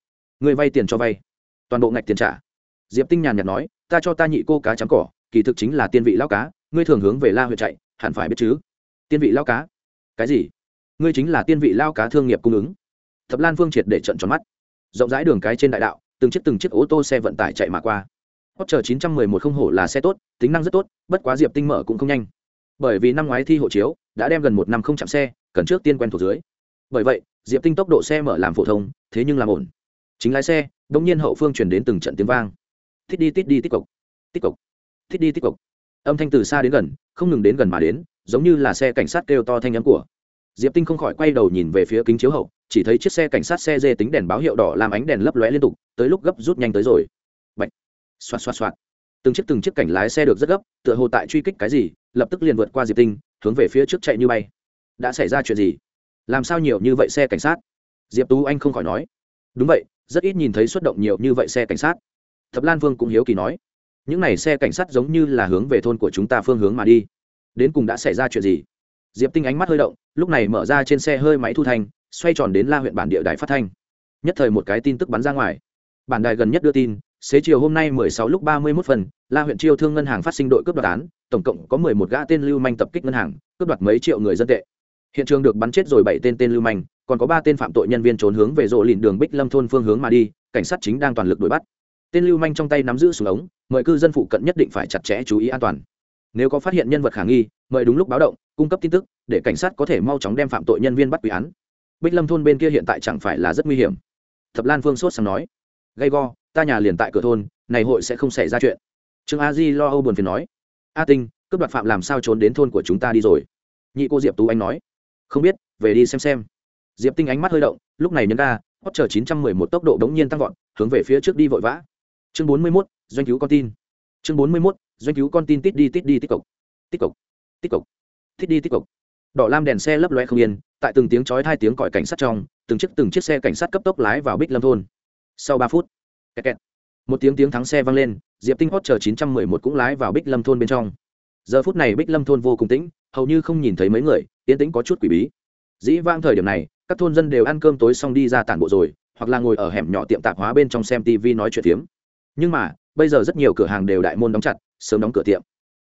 Ngươi vay tiền cho vay. Toàn bộ ngạch tiền trả. Diệp tinh nhàn nhạt nói, ta cho ta nhị cô cá chấm cỏ kỳ thực chính là tiên vị lao cá, ngươi thường hướng về la huyện chạy, hẳn phải biết chứ? Tiên vị lao cá? Cái gì? Ngươi chính là tiên vị lao cá thương nghiệp cung ứng. Thập lan phương triệt để trận tròn mắt. Rộng rãi đường cái trên đại đạo từng chiếc từng chiếc ô tô xe vận tải chạy mà qua. Hot chờ 911 không hổ là xe tốt, tính năng rất tốt, bất quá diệp tinh mở cũng không nhanh. Bởi vì năm ngoái thi hộ chiếu, đã đem gần một năm không chạm xe, cần trước tiên quen thuộc dưới. Bởi vậy, diệp tinh tốc độ xe mở làm phổ thông, thế nhưng làm ổn. Chính lái xe đông nhiên hậu phương chuyển đến từng trận tiếng vang. Thích đi tít đi tích cộc. Tích cộc. Thích đi tích cộc. Âm thanh từ xa đến gần, không ngừng đến gần mà đến, giống như là xe cảnh sát kêu to thanh nhắn của. Diệp tinh không khỏi quay đầu nhìn về phía kính chiếu hậu chỉ thấy chiếc xe cảnh sát xe dê tính đèn báo hiệu đỏ làm ánh đèn lấp lóe liên tục, tới lúc gấp rút nhanh tới rồi. Bạch. xoạt xoạt xoạt. Từng chiếc từng chiếc cảnh lái xe được rất gấp, tựa hồ tại truy kích cái gì, lập tức liền vượt qua diệp tinh, hướng về phía trước chạy như bay. Đã xảy ra chuyện gì? Làm sao nhiều như vậy xe cảnh sát? Diệp tú anh không khỏi nói. Đúng vậy, rất ít nhìn thấy xuất động nhiều như vậy xe cảnh sát. Thập lan vương cũng hiếu kỳ nói. Những n à y xe cảnh sát giống như là hướng về thôn của chúng ta phương hướng mà đi. Đến cùng đã xảy ra chuyện gì? Diệp tinh ánh mắt hơi động, lúc này mở ra trên xe hơi máy thu thanh, xoay tròn đến la huyện bản địa đài phát thanh. Nhất thời một cái tin tức bắn ra ngoài. Bản đài gần nhất đưa tin, xế chiều hôm nay 16 lúc 31 phần, la huyện chiêu thương ngân hàng phát sinh đội cướp đoạt án, tổng cộng có 11 gã tên lưu manh tập kích ngân hàng, cướp đoạt mấy triệu người dân tệ. Hiện trường được bắn chết rồi bảy tên tên lưu manh, còn có ba tên phạm tội nhân viên trốn hướng về rộ lìn đường bích lâm thôn phương hướng mà đi, cảnh sát chính đang toàn lực đuổi bắt. Tên lưu manh trong tay nắm giữ súng ống, mời cư dân phụ cận nhất định phải chặt chẽ chú ý an toàn. Nếu có phát hiện nhân vật khả nghi, mời đúng lúc báo động cung cấp tin tức, để cảnh sát có thể mau chóng đem phạm tội nhân viên bắt quý án. Bích lâm thôn bên kia hiện tại chẳng phải là rất nguy hiểm. Thập lan phương sốt sáng nói. Gay go, ta nhà liền tại cửa thôn, này hội sẽ không xảy ra chuyện. Trương a di lo âu buồn phiền nói. A tinh, cướp đoạt phạm làm sao trốn đến thôn của chúng ta đi rồi? Nhị cô diệp tú anh nói. Không biết, về đi xem xem. Diệp tinh ánh mắt hơi động, lúc này nhấn ga hót chờ chín trăm mười một tốc độ đống nhiên tăng vọt, hướng về phía trước đi vội vã. Chương bốn mươi mốt, doanh cứu con tin. Chương bốn mươi mốt, doanh cứu con tin tít đi tít đi tích cộc. Tích cộc tích cộc thích đi tích cực đỏ lam đèn xe lấp loe không yên, tại từng tiếng chói hai tiếng còi cảnh sát trong, từng chiếc từng chiếc xe cảnh sát cấp tốc lái vào bích lâm thôn. Sau ba phút, kẹt kẹt. một tiếng tiếng thắng xe vang lên, diệp tinh hot chờ chín trăm mười một cũng lái vào bích lâm thôn bên trong. Giờ phút này bích lâm thôn vô cùng tĩnh, hầu như không nhìn thấy mấy người tiến tĩnh có chút quỷ bí. Dĩ vang thời điểm này, các thôn dân đều ăn cơm tối xong đi ra tản bộ rồi, hoặc là ngồi ở hẻm nhỏ tiệm tạp hóa bên trong xem tv nói chuyện tiếm nhưng mà, bây giờ rất nhiều cửa hàng đều đại môn đóng chặt, sớm đóng cửa tiệm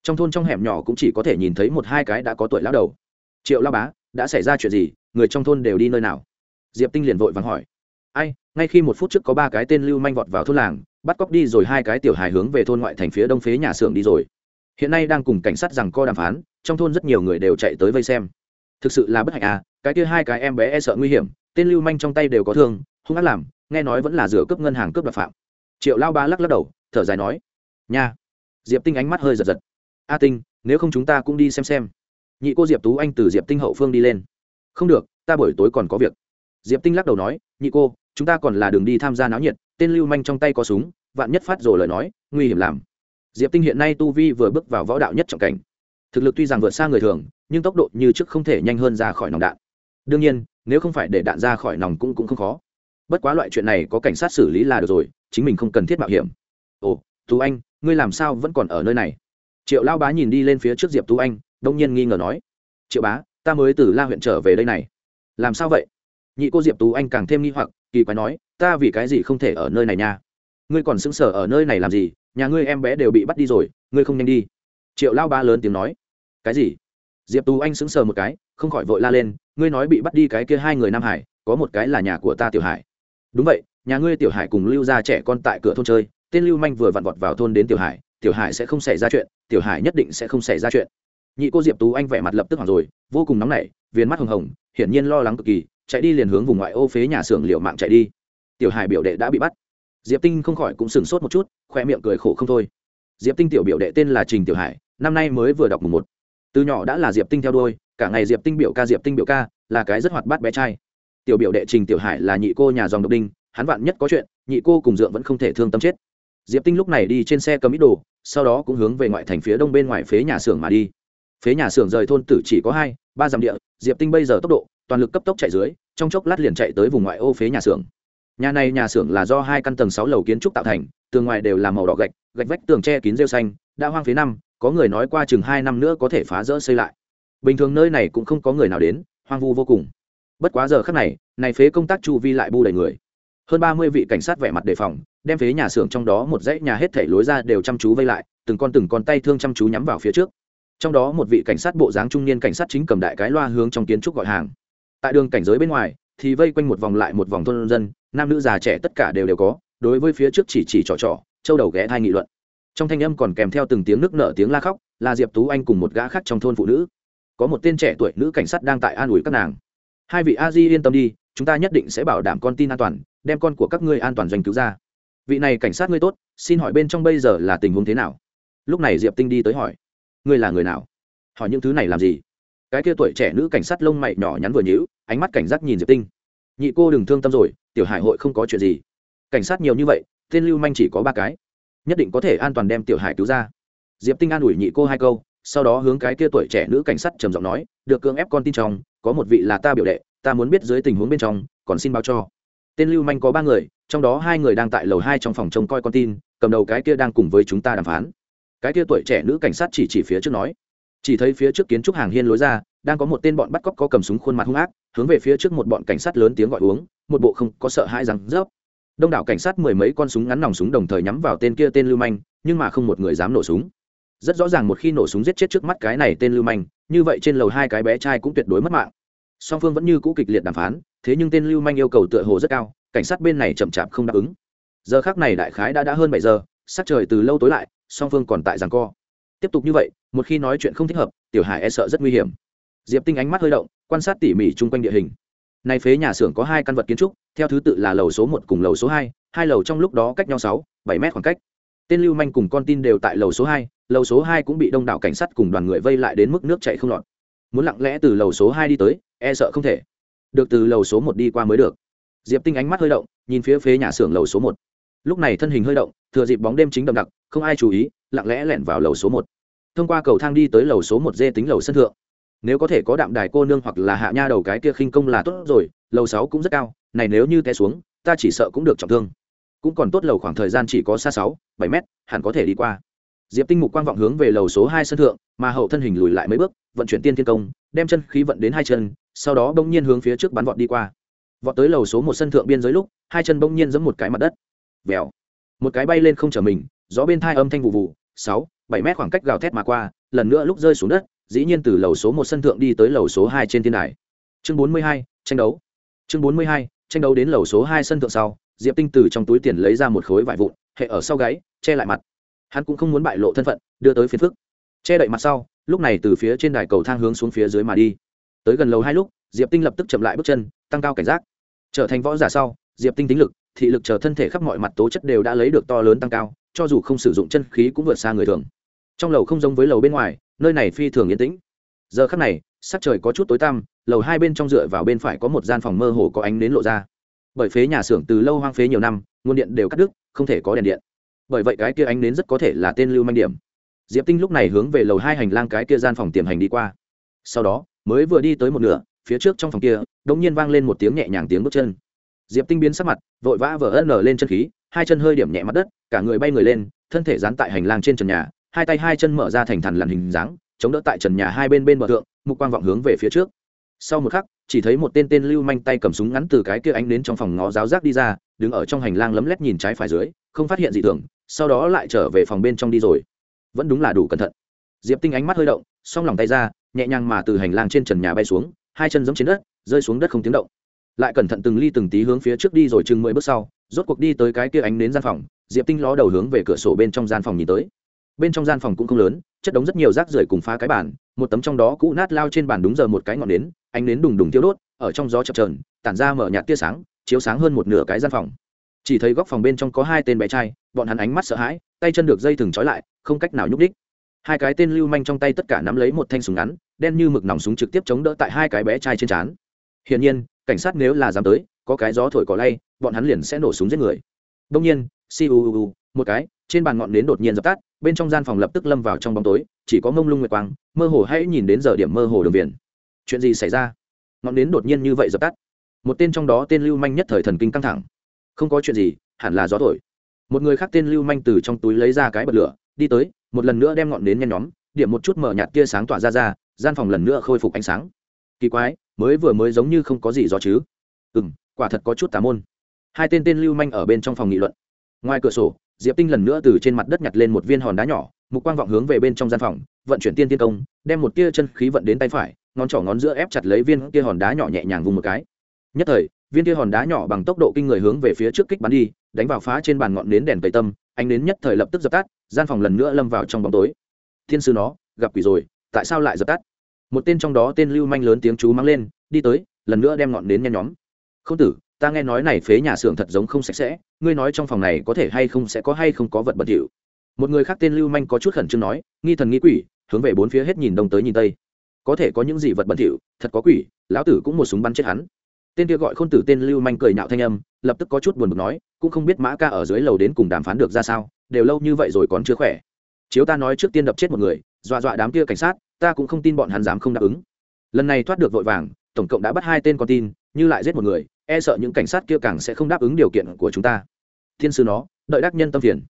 trong thôn trong hẻm nhỏ cũng chỉ có thể nhìn thấy một hai cái đã có tuổi lão đầu. Triệu lao bá, đã xảy ra chuyện gì? Người trong thôn đều đi nơi nào? Diệp tinh liền vội vàng hỏi. Ai, ngay khi một phút trước có ba cái tên lưu manh vọt vào thôn làng, bắt cóc đi rồi hai cái tiểu hài hướng về thôn ngoại thành phía đông phế nhà xưởng đi rồi. Hiện nay đang cùng cảnh sát rằng co đàm phán, trong thôn rất nhiều người đều chạy tới vây xem. Thực sự là bất hạnh à cái kia hai cái em bé e sợ nguy hiểm, tên lưu manh trong tay đều có thương, hung ác làm, nghe nói vẫn là rửa cướp ngân hàng cướp đoạt phạm. Triệu lao ba lắc lắc đầu, thở dài nói, nha. Diệp tinh ánh mắt hơi giật giật a tinh, nếu không chúng ta cũng đi xem xem. Nhị cô diệp tú anh từ diệp tinh hậu phương đi lên. Không được, ta buổi tối còn có việc. Diệp tinh lắc đầu nói, nhị cô, chúng ta còn là đường đi tham gia náo nhiệt, tên lưu manh trong tay có súng, vạn nhất phát rồi lời nói, nguy hiểm làm diệp tinh hiện nay tu vi vừa bước vào võ đạo nhất trọng cảnh. Thực lực tuy rằng vượt xa người thường, nhưng tốc độ như trước không thể nhanh hơn ra khỏi nòng đạn. Đương nhiên, nếu không phải để đạn ra khỏi nòng cũng cũng không khó. Bất quá loại chuyện này có cảnh sát xử lý là được rồi, chính mình không cần thiết mạo hiểm. Ồ, tú anh, ngươi làm sao vẫn còn ở nơi này? Triệu lao bá nhìn đi lên phía trước diệp tú anh, đông nhiên nghi ngờ nói, triệu bá, ta mới từ la huyện trở về đây này. Làm sao vậy? Nhị cô diệp tú anh càng thêm nghi hoặc, kỳ quái nói, ta vì cái gì không thể ở nơi này nha? Ngươi còn sững sờ ở nơi này làm gì? Nhà ngươi em bé đều bị bắt đi rồi, ngươi không nhanh đi. Triệu lao ba lớn tiếng nói, cái gì? Diệp tú anh sững sờ một cái, không khỏi vội la lên, ngươi nói bị bắt đi cái kia hai người nam hải, có một cái là nhà của ta tiểu hải. Đúng vậy, nhà ngươi tiểu hải cùng lưu ra trẻ con tại cửa thôn chơi, tên lưu manh vừa vặn vọt vào thôn đến tiểu hải tiểu hải sẽ không xảy ra chuyện, tiểu hải nhất định sẽ không xảy ra chuyện. Nhị cô diệp tú anh vẻ mặt lập tức hoảng rồi, vô cùng nóng nảy, viền mắt hồng hồng, hiển nhiên lo lắng cực kỳ, chạy đi liền hướng vùng ngoại ô phế nhà xưởng liệu mạng chạy đi. Tiểu hải biểu đệ đã bị bắt. Diệp tinh không khỏi cũng sừng sốt một chút, khoe miệng cười khổ không thôi. Diệp tinh tiểu biểu đệ tên là trình tiểu hải, năm nay mới vừa đọc mùng một. Từ nhỏ đã là diệp tinh theo đuôi, cả ngày diệp tinh biểu ca diệp tinh biểu ca, là cái rất hoạt bát bé trai. Tiểu biểu đệ trình tiểu hải là nhị cô nhà dòng độc đinh, hắn vạn nhất có chuyện, nhị cô cùng dượng vẫn không thể thương tâm chết diệp tinh lúc này đi trên xe cầm ít đồ, sau đó cũng hướng về ngoại thành phía đông bên ngoài phế nhà xưởng mà đi. Phế nhà xưởng rời thôn tử chỉ có hai, ba dặm địa, diệp tinh bây giờ tốc độ, toàn lực cấp tốc chạy dưới, trong chốc lát liền chạy tới vùng ngoại ô phế nhà xưởng. Nhà này nhà xưởng là do hai căn tầng sáu lầu kiến trúc tạo thành, tường ngoài đều là màu đỏ gạch gạch vách tường che kín rêu xanh, đã hoang phế năm, có người nói qua chừng hai năm nữa có thể phá rỡ xây lại. Bình thường nơi này cũng không có người nào đến, hoang vu vô cùng. Bất quá giờ khắc này này phế công tác chu vi lại bu đầy người. Hơn ba mươi vị cảnh sát vẻ mặt đề phòng đem phế nhà xưởng trong đó một dãy nhà hết thảy lối ra đều chăm chú vây lại, từng con từng con tay thương chăm chú nhắm vào phía trước. Trong đó một vị cảnh sát bộ dáng trung niên cảnh sát chính cầm đại cái loa hướng trong kiến trúc gọi hàng. Tại đường cảnh giới bên ngoài, thì vây quanh một vòng lại một vòng thôn dân, nam nữ già trẻ tất cả đều đều có, đối với phía trước chỉ chỉ trò trò, châu đầu ghé thai nghị luận. Trong thanh âm còn kèm theo từng tiếng nước nở tiếng la khóc là diệp tú anh cùng một gã khác trong thôn phụ nữ. Có một tên trẻ tuổi nữ cảnh sát đang tại an ủi các nàng. Hai vị a di yên tâm đi, chúng ta nhất định sẽ bảo đảm con tin an toàn, đem con của các ngươi an toàn doanh cứu ra vị này cảnh sát ngươi tốt, xin hỏi bên trong bây giờ là tình huống thế nào? Lúc này diệp tinh đi tới hỏi. Ngươi là người nào? Hỏi những thứ này làm gì? Cái kia tuổi trẻ nữ cảnh sát lông mày nhỏ nhắn vừa nhíu, ánh mắt cảnh giác nhìn diệp tinh. Nhị cô đừng thương tâm rồi, tiểu hải hội không có chuyện gì. Cảnh sát nhiều như vậy, tên lưu manh chỉ có ba cái. Nhất định có thể an toàn đem tiểu hải cứu ra. Diệp tinh an ủi nhị cô hai câu, sau đó hướng cái kia tuổi trẻ nữ cảnh sát trầm giọng nói, được cưỡng ép con tin trong, có một vị là ta biểu đệ, ta muốn biết dưới tình huống bên trong, còn xin báo cho tên lưu manh có ba người, trong đó hai người đang tại lầu hai trong phòng trông coi con tin, cầm đầu cái kia đang cùng với chúng ta đàm phán. Cái kia tuổi trẻ nữ cảnh sát chỉ chỉ phía trước nói. Chỉ thấy phía trước kiến trúc hàng hiên lối ra, đang có một tên bọn bắt cóc có cầm súng khuôn mặt hung ác, hướng về phía trước một bọn cảnh sát lớn tiếng gọi uống, một bộ không có sợ hãi rằng rớp. Đông đảo cảnh sát mười mấy con súng ngắn nòng súng đồng thời nhắm vào tên kia tên lưu manh, nhưng mà không một người dám nổ súng. Rất rõ ràng một khi nổ súng giết chết trước mắt cái này tên lưu manh, như vậy trên lầu hai cái bé trai cũng tuyệt đối mất mạng. Song phương vẫn như cũ kịch liệt đàm phán thế nhưng tên lưu manh yêu cầu tựa hồ rất cao, cảnh sát bên này chậm chạp không đáp ứng. Giờ khác này đại khái đã đã hơn bảy giờ, sắc trời từ lâu tối lại, song phương còn tại rằng co. Tiếp tục như vậy, một khi nói chuyện không thích hợp, tiểu hải e sợ rất nguy hiểm. Diệp tinh ánh mắt hơi động, quan sát tỉ mỉ chung quanh địa hình. Nay phế nhà xưởng có hai căn vật kiến trúc, theo thứ tự là lầu số một cùng lầu số hai hai lầu trong lúc đó cách nhau sáu, bảy mét khoảng cách. Tên lưu manh cùng con tin đều tại lầu số hai, lầu số hai cũng bị đông đảo cảnh sát cùng đoàn người vây lại đến mức nước chạy không lọt. Muốn lặng lẽ từ lầu số hai đi tới e sợ không thể được từ lầu số một đi qua mới được. Diệp tinh ánh mắt hơi động, nhìn phía phế nhà xưởng lầu số một. Lúc này thân hình hơi động, thừa dịp bóng đêm chính đậm đặc, không ai chú ý, lặng lẽ lẻn vào lầu số một. Thông qua cầu thang đi tới lầu số một dê tính lầu sân thượng. Nếu có thể có đạm đài cô nương hoặc là hạ nha đầu cái kia khinh công là tốt rồi, lầu sáu cũng rất cao, này nếu như té xuống, ta chỉ sợ cũng được trọng thương. Cũng còn tốt lầu khoảng thời gian chỉ có xa sáu, bảy mét, hẳn có thể đi qua. Diệp tinh mục quang vọng hướng về lầu số hai sân thượng, mà hậu thân hình lùi lại mấy bước, vận chuyển tiên thiên công, đem chân khí vận đến hai chân sau đó bỗng nhiên hướng phía trước bắn vọt đi qua. Vọt tới lầu số một sân thượng biên giới lúc, hai chân bỗng nhiên giẫm một cái mặt đất. Vèo. Một cái bay lên không trở mình, gió bên thai âm thanh vụ vụ, sáu, bảy mét khoảng cách gào thét mà qua, lần nữa lúc rơi xuống đất, dĩ nhiên từ lầu số một sân thượng đi tới lầu số hai trên thiên đài. Chương bốn mươi hai, tranh đấu. Chương bốn mươi hai, tranh đấu đến lầu số hai sân thượng sau, diệp tinh từ trong túi tiền lấy ra một khối vải vụn, hệ ở sau gáy, che lại mặt. Hắn cũng không muốn bại lộ thân phận, đưa tới phiền phức. Che đậy mặt sau, lúc này từ phía trên đài cầu thang hướng xuống phía dưới mà đi tới gần lầu hai lúc, diệp tinh lập tức chậm lại bước chân, tăng cao cảnh giác. Trở thành võ giả sau, diệp tinh tính lực, thị lực chờ thân thể khắp mọi mặt tố chất đều đã lấy được to lớn tăng cao, cho dù không sử dụng chân khí cũng vượt xa người thường. Trong lầu không giống với lầu bên ngoài, nơi này phi thường yên tĩnh. Giờ khắc này, sắc trời có chút tối tăm, lầu hai bên trong dựa vào bên phải có một gian phòng mơ hồ có ánh nến lộ ra. Bởi phế nhà xưởng từ lâu hoang phế nhiều năm, nguồn điện đều cắt đứt, không thể có đèn điện. Bởi vậy cái kia ánh nến rất có thể là tên lưu manh điểm. Diệp tinh lúc này hướng về lầu hai hành lang cái kia gian phòng tiềm hành đi qua. Sau đó mới vừa đi tới một nửa, phía trước trong phòng kia đ nhiên vang lên một tiếng nhẹ nhàng tiếng bước chân. Diệp tinh biến sắc mặt, vội vã vỡ ân nở lên chân khí, hai chân hơi điểm nhẹ mặt đất, cả người bay người lên, thân thể dán tại hành lang trên trần nhà, hai tay hai chân mở ra thành thằn lằn hình dáng, chống đỡ tại trần nhà hai bên bên bờ thượng, mục quang vọng hướng về phía trước. Sau một khắc, chỉ thấy một tên tên lưu manh tay cầm súng ngắn từ cái kia ánh đến trong phòng ngó giáo giác đi ra, đứng ở trong hành lang lấm lét nhìn trái phải dưới, không phát hiện gì thường, sau đó lại trở về phòng bên trong đi rồi. Vẫn đúng là đủ cẩn thận. Diệp tinh ánh mắt hơi động xong lòng tay ra nhẹ nhàng mà từ hành lang trên trần nhà bay xuống, hai chân giống trên đất, rơi xuống đất không tiếng động. Lại cẩn thận từng ly từng tí hướng phía trước đi rồi chừng mười bước sau, rốt cuộc đi tới cái kia ánh đến gian phòng, diệp tinh ló đầu hướng về cửa sổ bên trong gian phòng nhìn tới. Bên trong gian phòng cũng không lớn, chất đống rất nhiều rác rưởi cùng phá cái bàn, một tấm trong đó cũ nát lao trên bàn đúng giờ một cái ngọn nến, ánh nến đùng đùng tiêu đốt, ở trong gió chập trờn tản ra mở nhạt tia sáng, chiếu sáng hơn một nửa cái gian phòng. Chỉ thấy góc phòng bên trong có hai tên bé trai, bọn hắn ánh mắt sợ hãi, tay chân được dây thừng trói lại, không cách nào nhúc đích hai cái tên lưu manh trong tay tất cả nắm lấy một thanh súng ngắn đen như mực nòng súng trực tiếp chống đỡ tại hai cái bé trai trên trán. Hiển nhiên, cảnh sát nếu là dám tới, có cái gió thổi cỏ lay, bọn hắn liền sẽ nổ súng giết người. Đông nhiên siu một cái, trên bàn ngọn nến đột nhiên dập tắt, bên trong gian phòng lập tức lâm vào trong bóng tối, chỉ có mông lung nguyệt quang, mơ hồ hãy nhìn đến giờ điểm mơ hồ đường viền chuyện gì xảy ra? Ngọn nến đột nhiên như vậy dập tắt. Một tên trong đó tên lưu manh nhất thời thần kinh căng thẳng. Không có chuyện gì, hẳn là gió thổi. Một người khác tên lưu manh từ trong túi lấy ra cái bật lửa, đi tới, một lần nữa đem ngọn nến nhen nhóm, điểm một chút mở nhạt tia sáng tỏa ra ra gian phòng lần nữa khôi phục ánh sáng. Kỳ quái, mới vừa mới giống như không có gì do chứ. Ừ m quả thật có chút tà môn. Hai tên tên lưu manh ở bên trong phòng nghị luận. Ngoài cửa sổ, diệp tinh lần nữa từ trên mặt đất nhặt lên một viên hòn đá nhỏ, mục quang vọng hướng về bên trong gian phòng, vận chuyển tiên tiên công, đem một tia chân khí vận đến tay phải, ngón trỏ ngón giữa ép chặt lấy viên kia hòn đá nhỏ nhẹ nhàng vùng một cái. Nhất thời, viên kia hòn đá nhỏ bằng tốc độ kinh người hướng về phía trước kích bắn đi, đánh vào phá trên bàn ngọn nến đèn tây tâm, ánh nến nhất thời lập tức dập tắt, gian phòng lần nữa lâm vào trong bóng tối. Thiên sư nó, gặp quỷ rồi tại sao lại dập tắt? Một tên trong đó tên lưu manh lớn tiếng chú mắng lên, đi tới, lần nữa đem ngọn nến nhen nhóm. Không tử, ta nghe nói này phế nhà xưởng thật giống không sạch sẽ, ngươi nói trong phòng này có thể hay không sẽ có hay không có vật bẩn thỉu. Một người khác tên lưu manh có chút khẩn trương nói, nghi thần nghi quỷ, hướng về bốn phía hết nhìn đông tới nhìn tây. Có thể có những gì vật bẩn thỉu, thật có quỷ, lão tử cũng một súng bắn chết hắn. Tên kia gọi khôn tử tên lưu manh cười nhạo thanh âm, lập tức có chút buồn bực nói, cũng không biết mã ca ở dưới lầu đến cùng đàm phán được ra sao, đều lâu như vậy rồi còn chưa khỏe. Chiếu ta nói trước tiên đập chết một người, dọa dọa đám kia cảnh sát ta cũng không tin bọn hắn dám không đáp ứng. Lần này thoát được vội vàng, tổng cộng đã bắt hai tên con tin, như lại giết một người e sợ những cảnh sát kia càng sẽ không đáp ứng điều kiện của chúng ta. Thiên sư nó, đợi đắc nhân tâm phiền.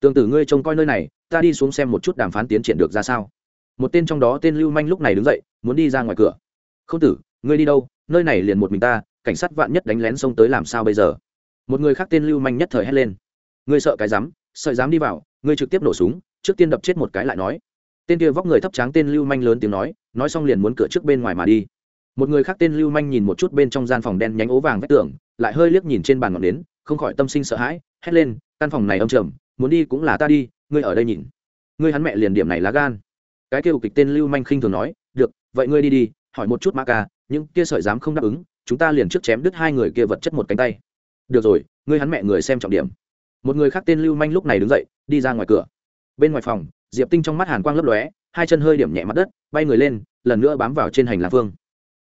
Tương tự ngươi trông coi nơi này, ta đi xuống xem một chút đàm phán tiến triển được ra sao. Một tên trong đó tên lưu manh lúc này đứng dậy, muốn đi ra ngoài cửa. Không tử, ngươi đi đâu? Nơi này liền một mình ta, cảnh sát vạn nhất đánh lén xông tới làm sao bây giờ? Một người khác tên lưu manh nhất thời hét lên. Ngươi sợ cái dám sợ dám đi vào, ngươi trực tiếp nổ súng, trước tiên đập chết một cái lại nói tên kia vóc người thấp tráng tên lưu manh lớn tiếng nói nói xong liền muốn cửa trước bên ngoài mà đi. Một người khác tên lưu manh nhìn một chút bên trong gian phòng đen nhánh ố vàng vách tường, lại hơi liếc nhìn trên bàn ngọn nến, không khỏi tâm sinh sợ hãi, hét lên, căn phòng này âm trầm, muốn đi cũng là ta đi, ngươi ở đây nhìn. Ngươi hắn mẹ liền điểm này lá gan. Cái kêu kịch tên lưu manh khinh thường nói, được, vậy ngươi đi đi, hỏi một chút ma ca, những kia sợi dám không đáp ứng, chúng ta liền trước chém đứt hai người kia vật chất một cánh tay. Được rồi, ngươi hắn mẹ người xem trọng điểm. Một người khác tên lưu manh lúc này đứng dậy, đi ra ngoài cửa. Bên ngoài phòng diệp tinh trong mắt hàn quang lấp lóe, hai chân hơi điểm nhẹ mặt đất, bay người lên, lần nữa bám vào trên hành lang phương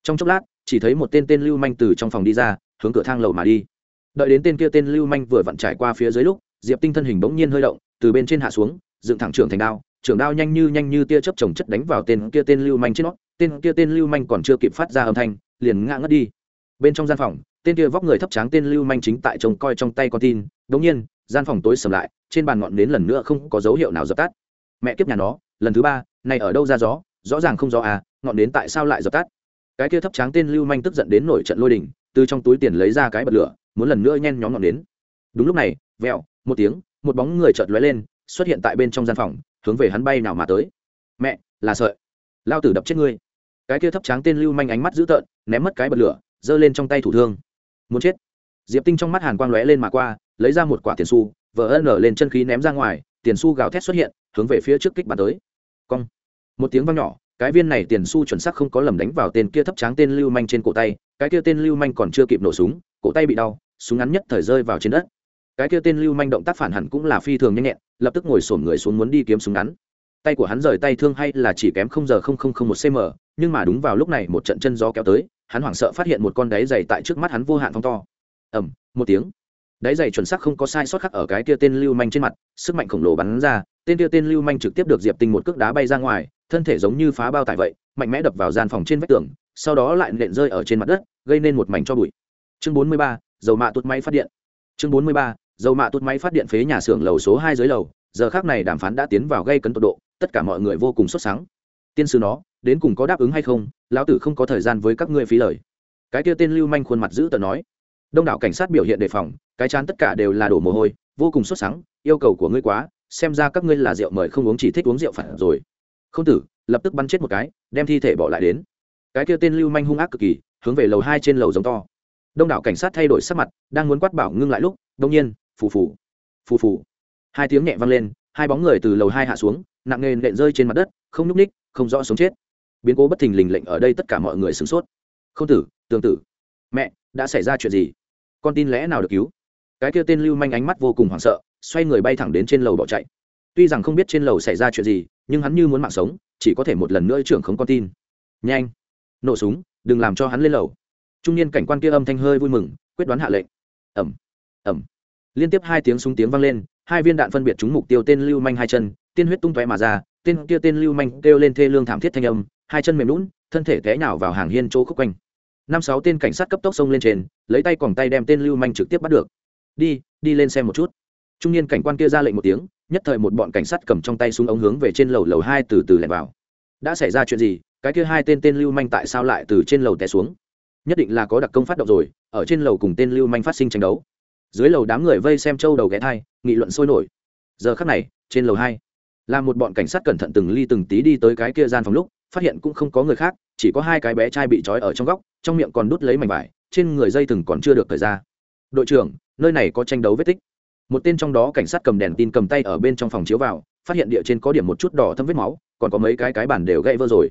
trong chốc lát, chỉ thấy một tên tên lưu manh từ trong phòng đi ra, hướng cửa thang lầu mà đi. Đợi đến tên kia tên lưu manh vừa vặn trải qua phía dưới lúc, diệp tinh thân hình bỗng nhiên hơi động, từ bên trên hạ xuống, dựng thẳng trưởng thành đao, trưởng đao nhanh như nhanh như tia chớp chồng chất đánh vào tên kia tên lưu manh trên nó, tên kia tên lưu manh còn chưa kịp phát ra âm thanh, liền ngã ngất đi. Bên trong gian phòng, tên kia vóc người thấp tráng tên lưu manh chính tại trông coi trong tay con tin đống nhiên, gian phòng tối sầm lại, trên bàn ngọn nến lần nữa không có dấu hiệu nào dập tắt mẹ kiếp nhà nó, lần thứ ba, này ở đâu ra gió? Rõ ràng không gió à ngọn đến tại sao lại dập tắt? Cái kia thấp tráng tên lưu manh tức giận đến nổi trận lôi đình, từ trong túi tiền lấy ra cái bật lửa, muốn lần nữa nhen nhóm ngọn đến. đúng lúc này, vẹo, một tiếng, một bóng người chợt lóe lên, xuất hiện tại bên trong gian phòng, hướng về hắn bay nào mà tới. Mẹ, là sợi. Lao tử đập chết ngươi. Cái kia thấp tráng tên lưu manh ánh mắt dữ tợn, ném mất cái bật lửa, giơ lên trong tay thủ thương. Muốn chết. Diệp tinh trong mắt hàn quang lóe lên mà qua, lấy ra một quả tiền xu vỡ ân nở lên chân khí ném ra ngoài tiền Su gào thét xuất hiện, hướng về phía trước kích bắn tới. Cong. Một tiếng vang nhỏ, cái viên này tiền Su chuẩn xác không có lầm đánh vào tên kia thấp tráng tên lưu manh trên cổ tay, cái kia tên lưu manh còn chưa kịp nổ súng, cổ tay bị đau, súng ngắn nhất thời rơi vào trên đất. Cái kia tên lưu manh động tác phản hẳn cũng là phi thường nhanh nhẹn, lập tức ngồi sổm người xuống muốn đi kiếm súng ngắn. Tay của hắn rời tay thương hay là chỉ kém không giờ không không không một cm nhưng mà đúng vào lúc này một trận chân gió kéo tới, hắn hoảng sợ phát hiện một con đáy dày tại trước mắt hắn vô hạn phong to. Ẩm một tiếng đáy dày chuẩn xác không có sai sót khắc ở cái kia tên lưu manh trên mặt, sức mạnh khổng lồ bắn ra, tên kia tên lưu manh trực tiếp được diệp tinh một cước đá bay ra ngoài, thân thể giống như phá bao tải vậy, mạnh mẽ đập vào gian phòng trên vách tường, sau đó lại nện rơi ở trên mặt đất, gây nên một mảnh cho bụi. Chương bốn mươi ba, dầu mạ tuốt máy phát điện. Chương bốn mươi ba, dầu mạ tuốt máy phát điện phế nhà xưởng lầu số hai dưới lầu, giờ khác này đàm phán đã tiến vào gây cấn tột độ, tất cả mọi người vô cùng sốt sáng tiên sư nó, đến cùng có đáp ứng hay không, lão tử không có thời gian với các ngươi phí lời. Cái kia tên lưu manh khuôn mặt giữ tờ nói. Đông đảo cảnh sát biểu hiện đề phòng cái chán tất cả đều là đổ mồ hôi, vô cùng sốt sắng, yêu cầu của ngươi quá, xem ra các ngươi là rượu mời không uống chỉ thích uống rượu phản rồi. Không tử, lập tức bắn chết một cái, đem thi thể bỏ lại đến. Cái kia tên lưu manh hung ác cực kỳ, hướng về lầu hai trên lầu giống to. Đông đảo cảnh sát thay đổi sắc mặt, đang muốn quát bảo ngưng lại lúc đông nhiên, phù phù phù phù. Hai tiếng nhẹ vang lên, hai bóng người từ lầu hai hạ xuống, nặng nề nện rơi trên mặt đất, không nhúc ních không rõ sống chết. Biến cố bất thình lình lệnh ở đây tất cả mọi người sửng sốt. Không tử tương tử, mẹ, đã xảy ra chuyện gì? Con tin lẽ nào được cứu? Cái kia tên lưu manh ánh mắt vô cùng hoảng sợ, xoay người bay thẳng đến trên lầu bỏ chạy. Tuy rằng không biết trên lầu xảy ra chuyện gì, nhưng hắn như muốn mạng sống, chỉ có thể một lần nữa trưởng không con tin. Nhanh, nổ súng, đừng làm cho hắn lên lầu. Trung niên cảnh quan kia âm thanh hơi vui mừng, quyết đoán hạ lệnh. Ẩm ẩm liên tiếp hai tiếng súng tiếng vang lên, hai viên đạn phân biệt trúng mục tiêu tên lưu manh hai chân, tiên huyết tung tóe mà ra, tên kia tên lưu manh kêu lên thê lương thảm thiết thanh âm, hai chân mềm lún thân thể té nhào vào hàng hiên chỗ khúc quanh. Năm sáu tên cảnh sát cấp tốc xông lên trên, lấy tay còn tay đem tên lưu manh trực tiếp bắt được đi đi lên xem một chút. Trung niên cảnh quan kia ra lệnh một tiếng, nhất thời một bọn cảnh sát cầm trong tay súng ống hướng về trên lầu lầu hai từ từ lẻn vào. Đã xảy ra chuyện gì? Cái kia hai tên tên lưu manh tại sao lại từ trên lầu té xuống? Nhất định là có đặc công phát động rồi, ở trên lầu cùng tên lưu manh phát sinh tranh đấu. Dưới lầu đám người vây xem châu đầu ghé thai, nghị luận sôi nổi. Giờ khắc này, trên lầu hai, là một bọn cảnh sát cẩn thận từng ly từng tí đi tới cái kia gian phòng lúc, phát hiện cũng không có người khác, chỉ có hai cái bé trai bị trói ở trong góc, trong miệng còn đút lấy mảnh vải, trên người dây từng còn chưa được thời ra đội trưởng, nơi này có tranh đấu vết tích. Một tên trong đó cảnh sát cầm đèn tin cầm tay ở bên trong phòng chiếu vào, phát hiện địa trên có điểm một chút đỏ thâm vết máu, còn có mấy cái cái bản đều gãy vỡ rồi.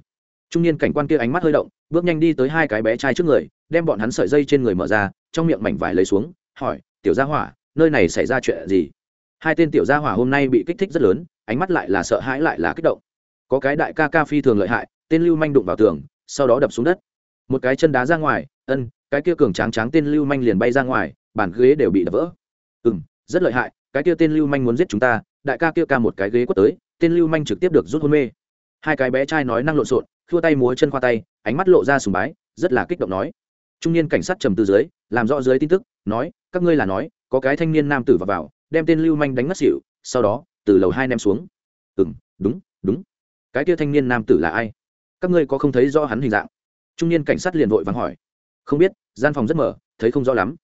Trung niên cảnh quan kia ánh mắt hơi động, bước nhanh đi tới hai cái bé trai trước người, đem bọn hắn sợi dây trên người mở ra, trong miệng mảnh vải lấy xuống, hỏi, tiểu gia hỏa, nơi này xảy ra chuyện gì? Hai tên tiểu gia hỏa hôm nay bị kích thích rất lớn, ánh mắt lại là sợ hãi lại là kích động. Có cái đại ca ca phi thường lợi hại, tên lưu manh đụng vào tường, sau đó đập xuống đất. Một cái chân đá ra ngoài, ân, cái kia cường tráng tráng tên lưu manh liền bay ra ngoài bàn ghế đều bị đập vỡ. Ừ m rất lợi hại cái kia tên lưu manh muốn giết chúng ta đại ca kia ca một cái ghế quất tới tên lưu manh trực tiếp được rút hôn mê. Hai cái bé trai nói năng lộn xộn khua tay múa chân khoa tay ánh mắt lộ ra sùng bái rất là kích động nói. Trung niên cảnh sát trầm từ dưới làm rõ dưới tin tức nói các ngươi là nói có cái thanh niên nam tử vào, vào đem tên lưu manh đánh ngất xỉu sau đó từ lầu hai ném xuống. Ừ m đúng đúng. Cái kia thanh niên nam tử là ai? Các ngươi có không thấy rõ hắn hình dạng? Trung niên cảnh sát liền vội vắng hỏi. Không biết gian phòng rất mở thấy không rõ lắm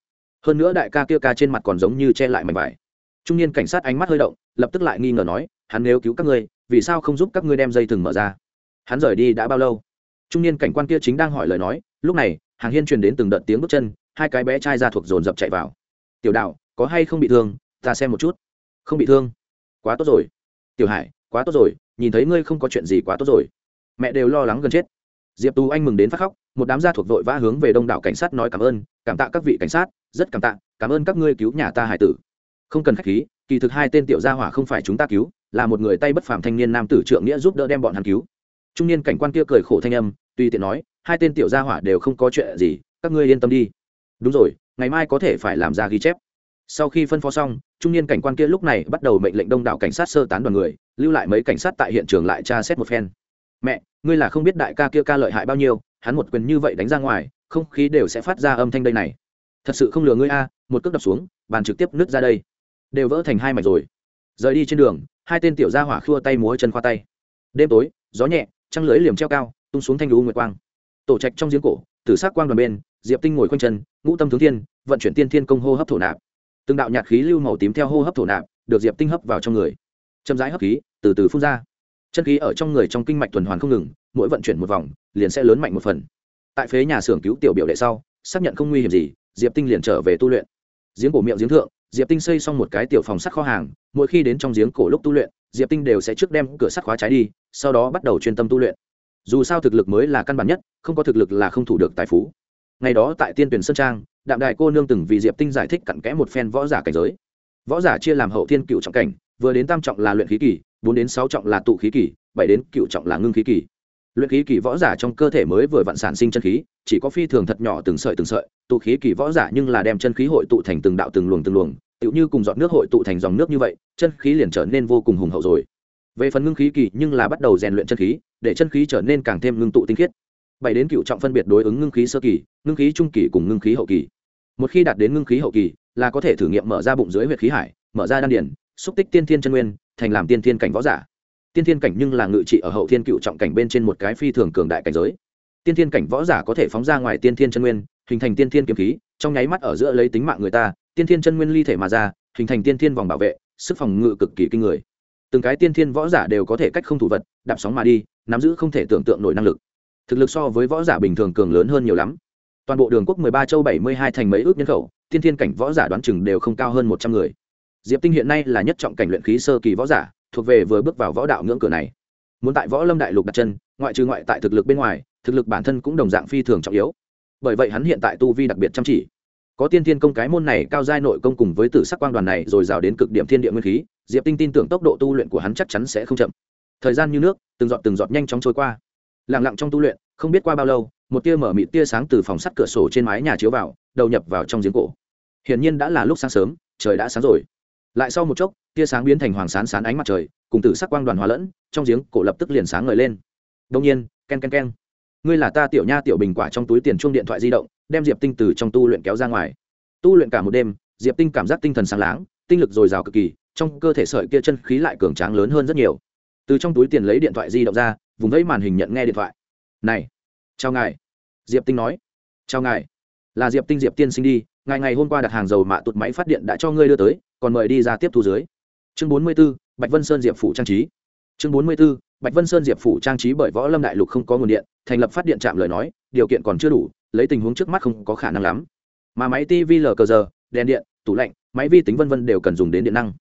hơn nữa đại ca kia ca trên mặt còn giống như che lại mảnh vải. Trung niên cảnh sát ánh mắt hơi động, lập tức lại nghi ngờ nói, hắn nếu cứu các ngươi, vì sao không giúp các ngươi đem dây thừng mở ra? Hắn rời đi đã bao lâu? Trung niên cảnh quan kia chính đang hỏi lời nói, lúc này, hàng hiên truyền đến từng đợt tiếng bước chân, hai cái bé trai ra thuộc dồn dập chạy vào. Tiểu đạo, có hay không bị thương? Ta xem một chút. Không bị thương? Quá tốt rồi. Tiểu hải, quá tốt rồi, nhìn thấy ngươi không có chuyện gì quá tốt rồi. Mẹ đều lo lắng gần chết. Diệp tú anh mừng đến phát khóc, một đám gia thuộc vội vã hướng về đông đảo cảnh sát nói cảm ơn, cảm tạ các vị cảnh sát rất cảm tạ, cảm ơn các ngươi cứu nhà ta hải tử. Không cần k h á c h khí, kỳ thực hai tên tiểu gia hỏa không phải chúng ta cứu, là một người tay bất phàm thanh niên nam tử trượng nghĩa giúp đỡ đem bọn hắn cứu. Trung niên cảnh quan kia cười khổ thanh âm tuy tiện nói, hai tên tiểu gia hỏa đều không có chuyện gì, các ngươi yên tâm đi. Đúng rồi, ngày mai có thể phải làm ra ghi chép. Sau khi phân phó xong, trung niên cảnh quan kia lúc này bắt đầu mệnh lệnh đông đảo cảnh sát sơ tán đoàn người, lưu lại mấy cảnh sát tại hiện trường lại tra xét một phen. Mẹ, ngươi là không biết đại ca kia ca lợi hại bao nhiêu, hắn một quyền như vậy đánh ra ngoài, không khí đều sẽ phát ra âm thanh đây này thật sự không lừa ngươi a, một cước đập xuống, bàn trực tiếp nứt ra đây. Đều vỡ thành hai mạch rồi. Rời đi trên đường, hai tên tiểu gia hỏa khua tay múa chân khoa tay. Đêm tối, gió nhẹ, trăng lưới liềm treo cao, tung xuống thanh lũ nguyệt quang. Tổ trạch trong giếng cổ, tử sắc quang đoàn bên, diệp tinh ngồi quanh chân, ngũ tâm tướng thiên, vận chuyển tiên thiên công hô hấp thổ nạp. Từng đạo nhạt khí lưu màu tím theo hô hấp thổ nạp, được diệp tinh hấp vào trong người. Chậm rãi hấp khí, từ từ phun ra. Chân khí ở trong người trong kinh mạch tuần hoàn không ngừng, mỗi vận chuyển một vòng, liền sẽ lớn mạnh một phần. Tại phế nhà xưởng cứu tiểu biểu đệ sau, xác nhận không nguy hiểm gì diệp tinh liền trở về tu luyện. Giếng cổ miệng giếng thượng, diệp tinh xây xong một cái tiểu phòng sắt kho hàng, mỗi khi đến trong giếng cổ lúc tu luyện, diệp tinh đều sẽ trước đem cửa sắt khóa trái đi, sau đó bắt đầu chuyên tâm tu luyện. Dù sao thực lực mới là căn bản nhất, không có thực lực là không thủ được tài phú. Ngày đó tại tiên tuyển sơn trang, đạm đại cô nương từng vì diệp tinh giải thích cặn kẽ một phen võ giả cảnh giới. Võ giả chia làm hậu thiên cựu trọng cảnh, vừa đến tam trọng là luyện khí kỳ, bốn đến sáu trọng là tụ khí kỳ, bảy đến cựu trọng là ngưng khí kỳ luyện khí kỳ võ giả trong cơ thể mới vừa vặn sản sinh chân khí, chỉ có phi thường thật nhỏ từng sợi từng sợi, tụ khí kỳ võ giả nhưng là đem chân khí hội tụ thành từng đạo từng luồng từng luồng, tựu như cùng dọn nước hội tụ thành dòng nước như vậy, chân khí liền trở nên vô cùng hùng hậu rồi. Về phần ngưng khí kỳ nhưng là bắt đầu rèn luyện chân khí, để chân khí trở nên càng thêm ngưng tụ tinh khiết. Bảy đến cựu trọng phân biệt đối ứng ngưng khí sơ kỳ, ngưng khí trung kỳ cùng ngưng khí hậu kỳ. Một khi đạt đến ngưng khí hậu kỳ, là có thể thử nghiệm mở ra bụng dưới huyệt khí hải, mở ra đan điển xúc tích tiên thiên chân nguyên, thành làm tiên thiên cảnh võ giả tiên thiên cảnh nhưng là ngự trị ở hậu thiên cựu trọng cảnh bên trên một cái phi thường cường đại cảnh giới. Tiên thiên cảnh võ giả có thể phóng ra ngoài tiên thiên chân nguyên, hình thành tiên thiên kiếm khí, trong nháy mắt ở giữa lấy tính mạng người ta, tiên thiên chân nguyên ly thể mà ra, hình thành tiên thiên vòng bảo vệ, sức phòng ngự cực kỳ kinh người. Từng cái tiên thiên võ giả đều có thể cách không thủ vật, đạp sóng mà đi, nắm giữ không thể tưởng tượng nổi năng lực. Thực lực so với võ giả bình thường cường lớn hơn nhiều lắm. Toàn bộ đường quốc mười ba châu bảy mươi hai thành mấy ước nhân khẩu, tiên thiên cảnh võ giả đoán chừng đều không cao hơn một trăm người. Diệp tinh hiện nay là nhất trọng cảnh luyện khí sơ kỳ võ giả thuộc về vừa bước vào võ đạo ngưỡng cửa này. Muốn tại võ lâm đại lục đặt chân, ngoại trừ ngoại tại thực lực bên ngoài, thực lực bản thân cũng đồng dạng phi thường trọng yếu. Bởi vậy hắn hiện tại tu vi đặc biệt chăm chỉ. Có tiên thiên công cái môn này cao giai nội công cùng với tử sắc quang đoàn này rồi rào đến cực điểm thiên địa nguyên khí, diệp tinh tin tưởng tốc độ tu luyện của hắn chắc chắn sẽ không chậm. Thời gian như nước, từng giọt từng giọt nhanh chóng trôi qua. Lẳng lặng trong tu luyện, không biết qua bao lâu, một tia mở mịt tia sáng từ phòng sắt cửa sổ trên mái nhà chiếu vào, đầu nhập vào trong giếng cổ. Hiển nhiên đã là lúc sáng sớm, trời đã sáng rồi lại sau một chốc, tia sáng biến thành hoàng sán sán ánh mặt trời, cùng tử sắc quang đoàn hòa lẫn, trong giếng cổ lập tức liền sáng ngời lên. Đông nhiên, ken ken ken. Ngươi là ta tiểu nha tiểu bình quả trong túi tiền chuông điện thoại di động, đem diệp tinh từ trong tu luyện kéo ra ngoài. Tu luyện cả một đêm, diệp tinh cảm giác tinh thần sáng láng, tinh lực dồi dào cực kỳ, trong cơ thể sợi kia chân khí lại cường tráng lớn hơn rất nhiều. Từ trong túi tiền lấy điện thoại di động ra, vùng vẫy màn hình nhận nghe điện thoại. Này, chào ngài. Diệp tinh nói. Chào ngài. Là diệp tinh diệp tiên sinh đi, ngày ngày hôm qua đặt hàng dầu mạ tụt máy phát điện đã cho ngươi đưa tới còn mời đi ra tiếp thu dưới. Chương bốn mươi 44, bạch vân sơn diệp phủ trang trí. Chương bốn mươi 44, bạch vân sơn diệp phủ trang trí bởi võ lâm đại lục không có nguồn điện thành lập phát điện trạm lời nói điều kiện còn chưa đủ lấy tình huống trước mắt không có khả năng lắm. Mà máy tv lờ cờ giờ đèn điện tủ lạnh máy vi tính vân vân đều cần dùng đến điện năng.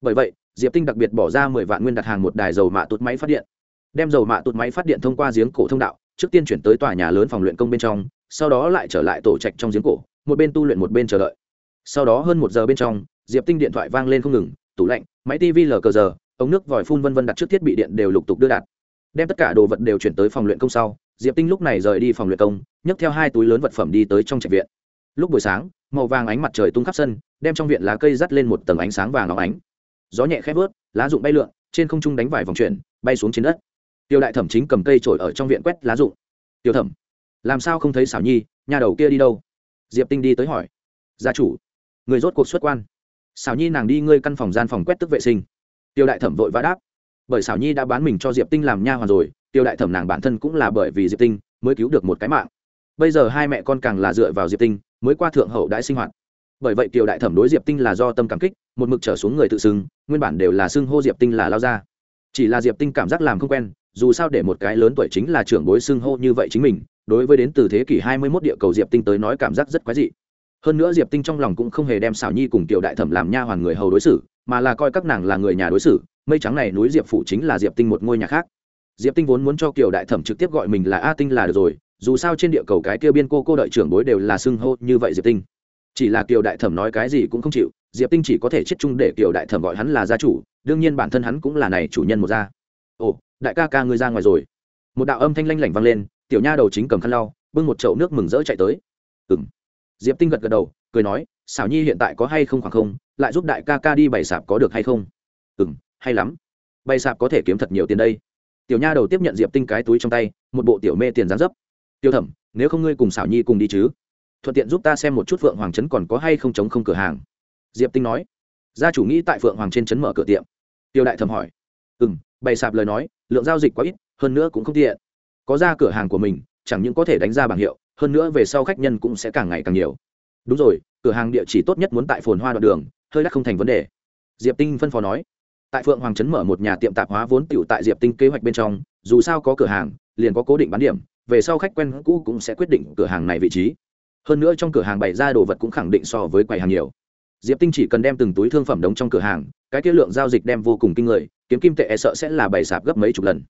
Bởi vậy diệp tinh đặc biệt bỏ ra mười vạn nguyên đặt hàng một đài dầu mạ tụt máy phát điện. Đem dầu mạ tụt máy phát điện thông qua giếng cổ thông đạo trước tiên chuyển tới tòa nhà lớn phòng luyện công bên trong sau đó lại trở lại tổ trạch trong giếng cổ một bên tu luyện một bên chờ đợi. Sau đó hơn một giờ bên trong diệp tinh điện thoại vang lên không ngừng, tủ lạnh, máy tv lờ cờ giờ, ống nước vòi phun vân vân đặt trước thiết bị điện đều lục tục đưa đạt đem tất cả đồ vật đều chuyển tới phòng luyện công sau, diệp tinh lúc này rời đi phòng luyện công, nhấc theo hai túi lớn vật phẩm đi tới trong trạch viện. Lúc buổi sáng, màu vàng ánh mặt trời tung khắp sân, đem trong viện lá cây dắt lên một tầng ánh sáng vàng óng ánh. Gió nhẹ khép vớt, lá rụng bay lượn, trên không trung đánh vài vòng chuyển, bay xuống trên đất. Tiêu đại thẩm chính cầm cây trổi ở trong viện quét lá rụng. Tiêu thẩm, làm sao không thấy xảo nhi, nhà đầu kia đi đâu? Diệp tinh đi tới hỏi. Gia chủ, người rốt cuộc xuất quan xảo nhi nàng đi ngươi căn phòng gian phòng quét tức vệ sinh. Tiêu đại thẩm vội vã đáp. Bởi xảo nhi đã bán mình cho diệp tinh làm nha hoàn rồi, tiêu đại thẩm nàng bản thân cũng là bởi vì diệp tinh mới cứu được một cái mạng. Bây giờ hai mẹ con càng là dựa vào diệp tinh mới qua thượng hậu đãi sinh hoạt. Bởi vậy Tiêu đại thẩm đối diệp tinh là do tâm cảm kích, một mực trở xuống người tự xưng, nguyên bản đều là xưng hô diệp tinh là lao ra chỉ là diệp tinh cảm giác làm không quen, dù sao để một cái lớn tuổi chính là trưởng bối xưng hô như vậy chính mình, đối với đến từ thế kỷ hai mươi 21 địa cầu diệp tinh tới nói cảm giác rất quái dị hơn nữa diệp tinh trong lòng cũng không hề đem xảo nhi cùng tiểu đại thẩm làm nha hoàn người hầu đối xử, mà là coi các nàng là người nhà đối xử, mây trắng này núi diệp phủ chính là diệp tinh một ngôi nhà khác. Diệp tinh vốn muốn cho kiều đại thẩm trực tiếp gọi mình là a tinh là được rồi, dù sao trên địa cầu cái kia biên cô cô đợi trưởng bối đều là xưng hô như vậy diệp tinh. Chỉ là kiều đại thẩm nói cái gì cũng không chịu, diệp tinh chỉ có thể chết chung để kiều đại thẩm gọi hắn là gia chủ, đương nhiên bản thân hắn cũng là này chủ nhân một gia. Ồ, đại ca ca ngươi ra ngoài rồi. Một đạo âm thanh lanh lảnh vang lên, tiểu nha đầu chính cầm khăn lau, bưng một chậu nước mừng rỡ chạy tới. Ừ diệp tinh gật gật đầu, cười nói, xảo nhi hiện tại có hay không khoảng không? Lại giúp đại ca ca đi bày sạp có được hay không? Ừ m hay lắm. Bày sạp có thể kiếm thật nhiều tiền đây. Tiểu nha đầu tiếp nhận diệp tinh cái túi trong tay, một bộ tiểu mê tiền gián dấp. Tiêu thẩm, nếu không ngươi cùng xảo nhi cùng đi chứ? Thuận tiện giúp ta xem một chút phượng hoàng trấn còn có hay không chống không cửa hàng. Diệp tinh nói. Gia chủ nghĩ tại phượng hoàng trên trấn mở cửa tiệm. Tiêu đại thẩm hỏi. Ừ m bày sạp lời nói, lượng giao dịch quá ít, hơn nữa cũng không tiện. Có ra cửa hàng của mình, chẳng những có thể đánh ra bảng hiệu hơn nữa về sau khách nhân cũng sẽ càng ngày càng nhiều. Đúng rồi, cửa hàng địa chỉ tốt nhất muốn tại phồn hoa đoạn đường, hơi đắt không thành vấn đề. Diệp tinh phân phó nói. Tại phượng hoàng trấn mở một nhà tiệm tạp hóa vốn tựu tại diệp tinh kế hoạch bên trong, dù sao có cửa hàng, liền có cố định bán điểm, về sau khách quen cũ cũng sẽ quyết định cửa hàng này vị trí. Hơn nữa trong cửa hàng bày ra đồ vật cũng khẳng định so với quầy hàng nhiều. Diệp tinh chỉ cần đem từng túi thương phẩm đóng trong cửa hàng, cái tiết lượng giao dịch đem vô cùng kinh người, kiếm kim tệ e sợ sẽ là bày sạp gấp mấy chục lần.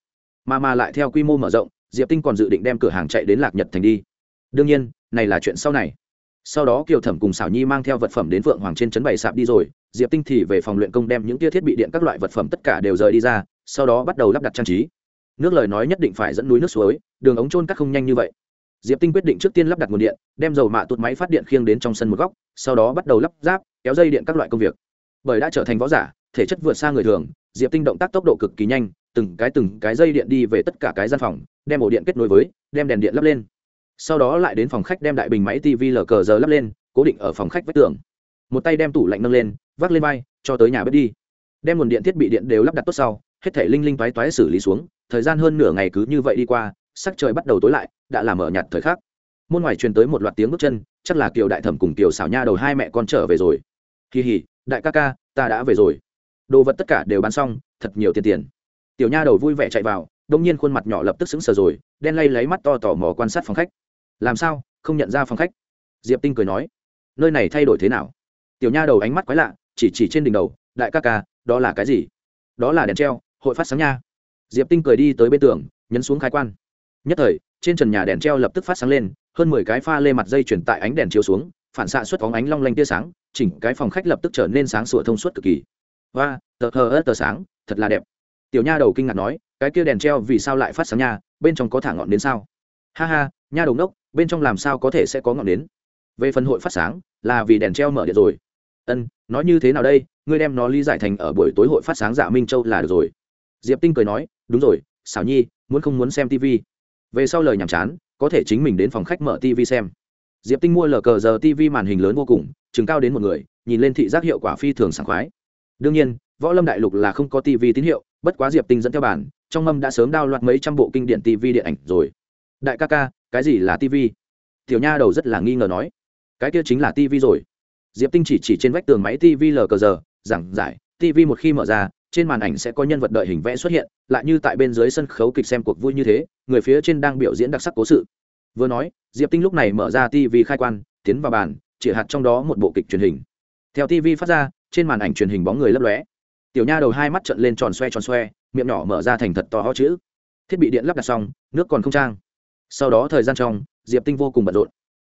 Mà mà lại theo quy mô mở rộng, diệp tinh còn dự định đem cửa hàng chạy đến lạc nhật thành đi đương nhiên, này là chuyện sau này. Sau đó kiều thẩm cùng xảo nhi mang theo vật phẩm đến vượng hoàng trên trấn bày sạp đi rồi, diệp tinh thì về phòng luyện công đem những tia thiết bị điện các loại vật phẩm tất cả đều rời đi ra, sau đó bắt đầu lắp đặt trang trí. Nước lời nói nhất định phải dẫn núi nước suối, đường ống trôn cắt không nhanh như vậy. Diệp tinh quyết định trước tiên lắp đặt nguồn điện, đem dầu mạ tụt máy phát điện khiêng đến trong sân một góc, sau đó bắt đầu lắp ráp, kéo dây điện các loại công việc. Bởi đã trở thành võ giả, thể chất vượt xa người thường, diệp tinh động tác tốc độ cực kỳ nhanh, từng cái từng cái dây điện đi về tất cả cái gian phòng, đem ổ điện kết nối với, đem đèn điện lắp lên sau đó lại đến phòng khách đem đại bình máy tv lờ cờ giờ lắp lên, cố định ở phòng khách vách tường. Một tay đem tủ lạnh nâng lên, vác lên vai, cho tới nhà bếp đi. Đem nguồn điện thiết bị điện đều lắp đặt tốt sau, hết thể linh linh toái toái xử lý xuống, thời gian hơn nửa ngày cứ như vậy đi qua, sắc trời bắt đầu tối lại, đã làm ở nhặt thời khắc. Môn ngoài truyền tới một loạt tiếng bước chân, chắc là kiều đại thẩm cùng kiều xảo nha đầu hai mẹ con trở về rồi. Kỳ hỉ đại ca ca, ta đã về rồi. Đồ vật tất cả đều bán xong, thật nhiều tiền tiền. Tiểu nha đầu vui vẻ chạy vào, đông nhiên khuôn mặt nhỏ lập tức sững sờ rồi, đen lay lấy mắt to tò mò quan sát phòng khách làm sao, không nhận ra phòng khách. Diệp tinh cười nói, nơi này thay đổi thế nào? Tiểu nha đầu ánh mắt quái lạ, chỉ chỉ trên đỉnh đầu, đại ca ca, đó là cái gì? Đó là đèn treo, hội phát sáng nha. Diệp tinh cười đi tới bên tường, nhấn xuống khai quan. Nhất thời, trên trần nhà đèn treo lập tức phát sáng lên, hơn mười cái pha lê mặt dây chuyển tại ánh đèn chiếu xuống, phản xạ xuất phóng ánh long lanh tia sáng, chỉnh cái phòng khách lập tức trở nên sáng sủa thông suốt cực kỳ. Và tờ hờ ớt tờ sáng, thật là đẹp. Tiểu nha đầu kinh ngạc nói, cái kia đèn treo vì sao lại phát sáng nha, bên trong có thả ngọn đến sao? Ha ha, nha đầu nốc bên trong làm sao có thể sẽ có ngọn đến về phần hội phát sáng, là vì đèn treo mở điện rồi. Ân, nói như thế nào đây? Ngươi đem nó lý giải thành ở buổi tối hội phát sáng dạ minh châu là được rồi. Diệp tinh cười nói, đúng rồi xảo nhi, muốn không muốn xem tv về sau lời nhàm chán, có thể chính mình đến phòng khách mở tv xem. Diệp tinh mua lờ cờ giờ tv màn hình lớn vô cùng, chừng cao đến một người, nhìn lên thị giác hiệu quả phi thường sảng khoái. Đương nhiên, võ lâm đại lục là không có tv tín hiệu, bất quá diệp tinh dẫn theo bản, trong mâm đã sớm đao loạt mấy trăm bộ kinh điển tv điện ảnh rồi. Đại ca ca cái gì là tv tiểu nha đầu rất là nghi ngờ nói. Cái kia chính là tv rồi. Diệp tinh chỉ chỉ trên vách tường máy tv lờ cờ giờ, giảng giải tv một khi mở ra, trên màn ảnh sẽ có nhân vật đợi hình vẽ xuất hiện, lại như tại bên dưới sân khấu kịch xem cuộc vui như thế, người phía trên đang biểu diễn đặc sắc cố sự. Vừa nói, diệp tinh lúc này mở ra tv khai quan, tiến vào bàn, chỉ hạt trong đó một bộ kịch truyền hình. Theo tv phát ra, trên màn ảnh truyền hình bóng người lấp lóe. Tiểu nha đầu hai mắt trận lên tròn xoe tròn xoe, miệng nhỏ mở ra thành thật to ho chữ. Thiết bị điện lắp đặt xong, nước còn không trang sau đó thời gian trong, diệp tinh vô cùng bận rộn.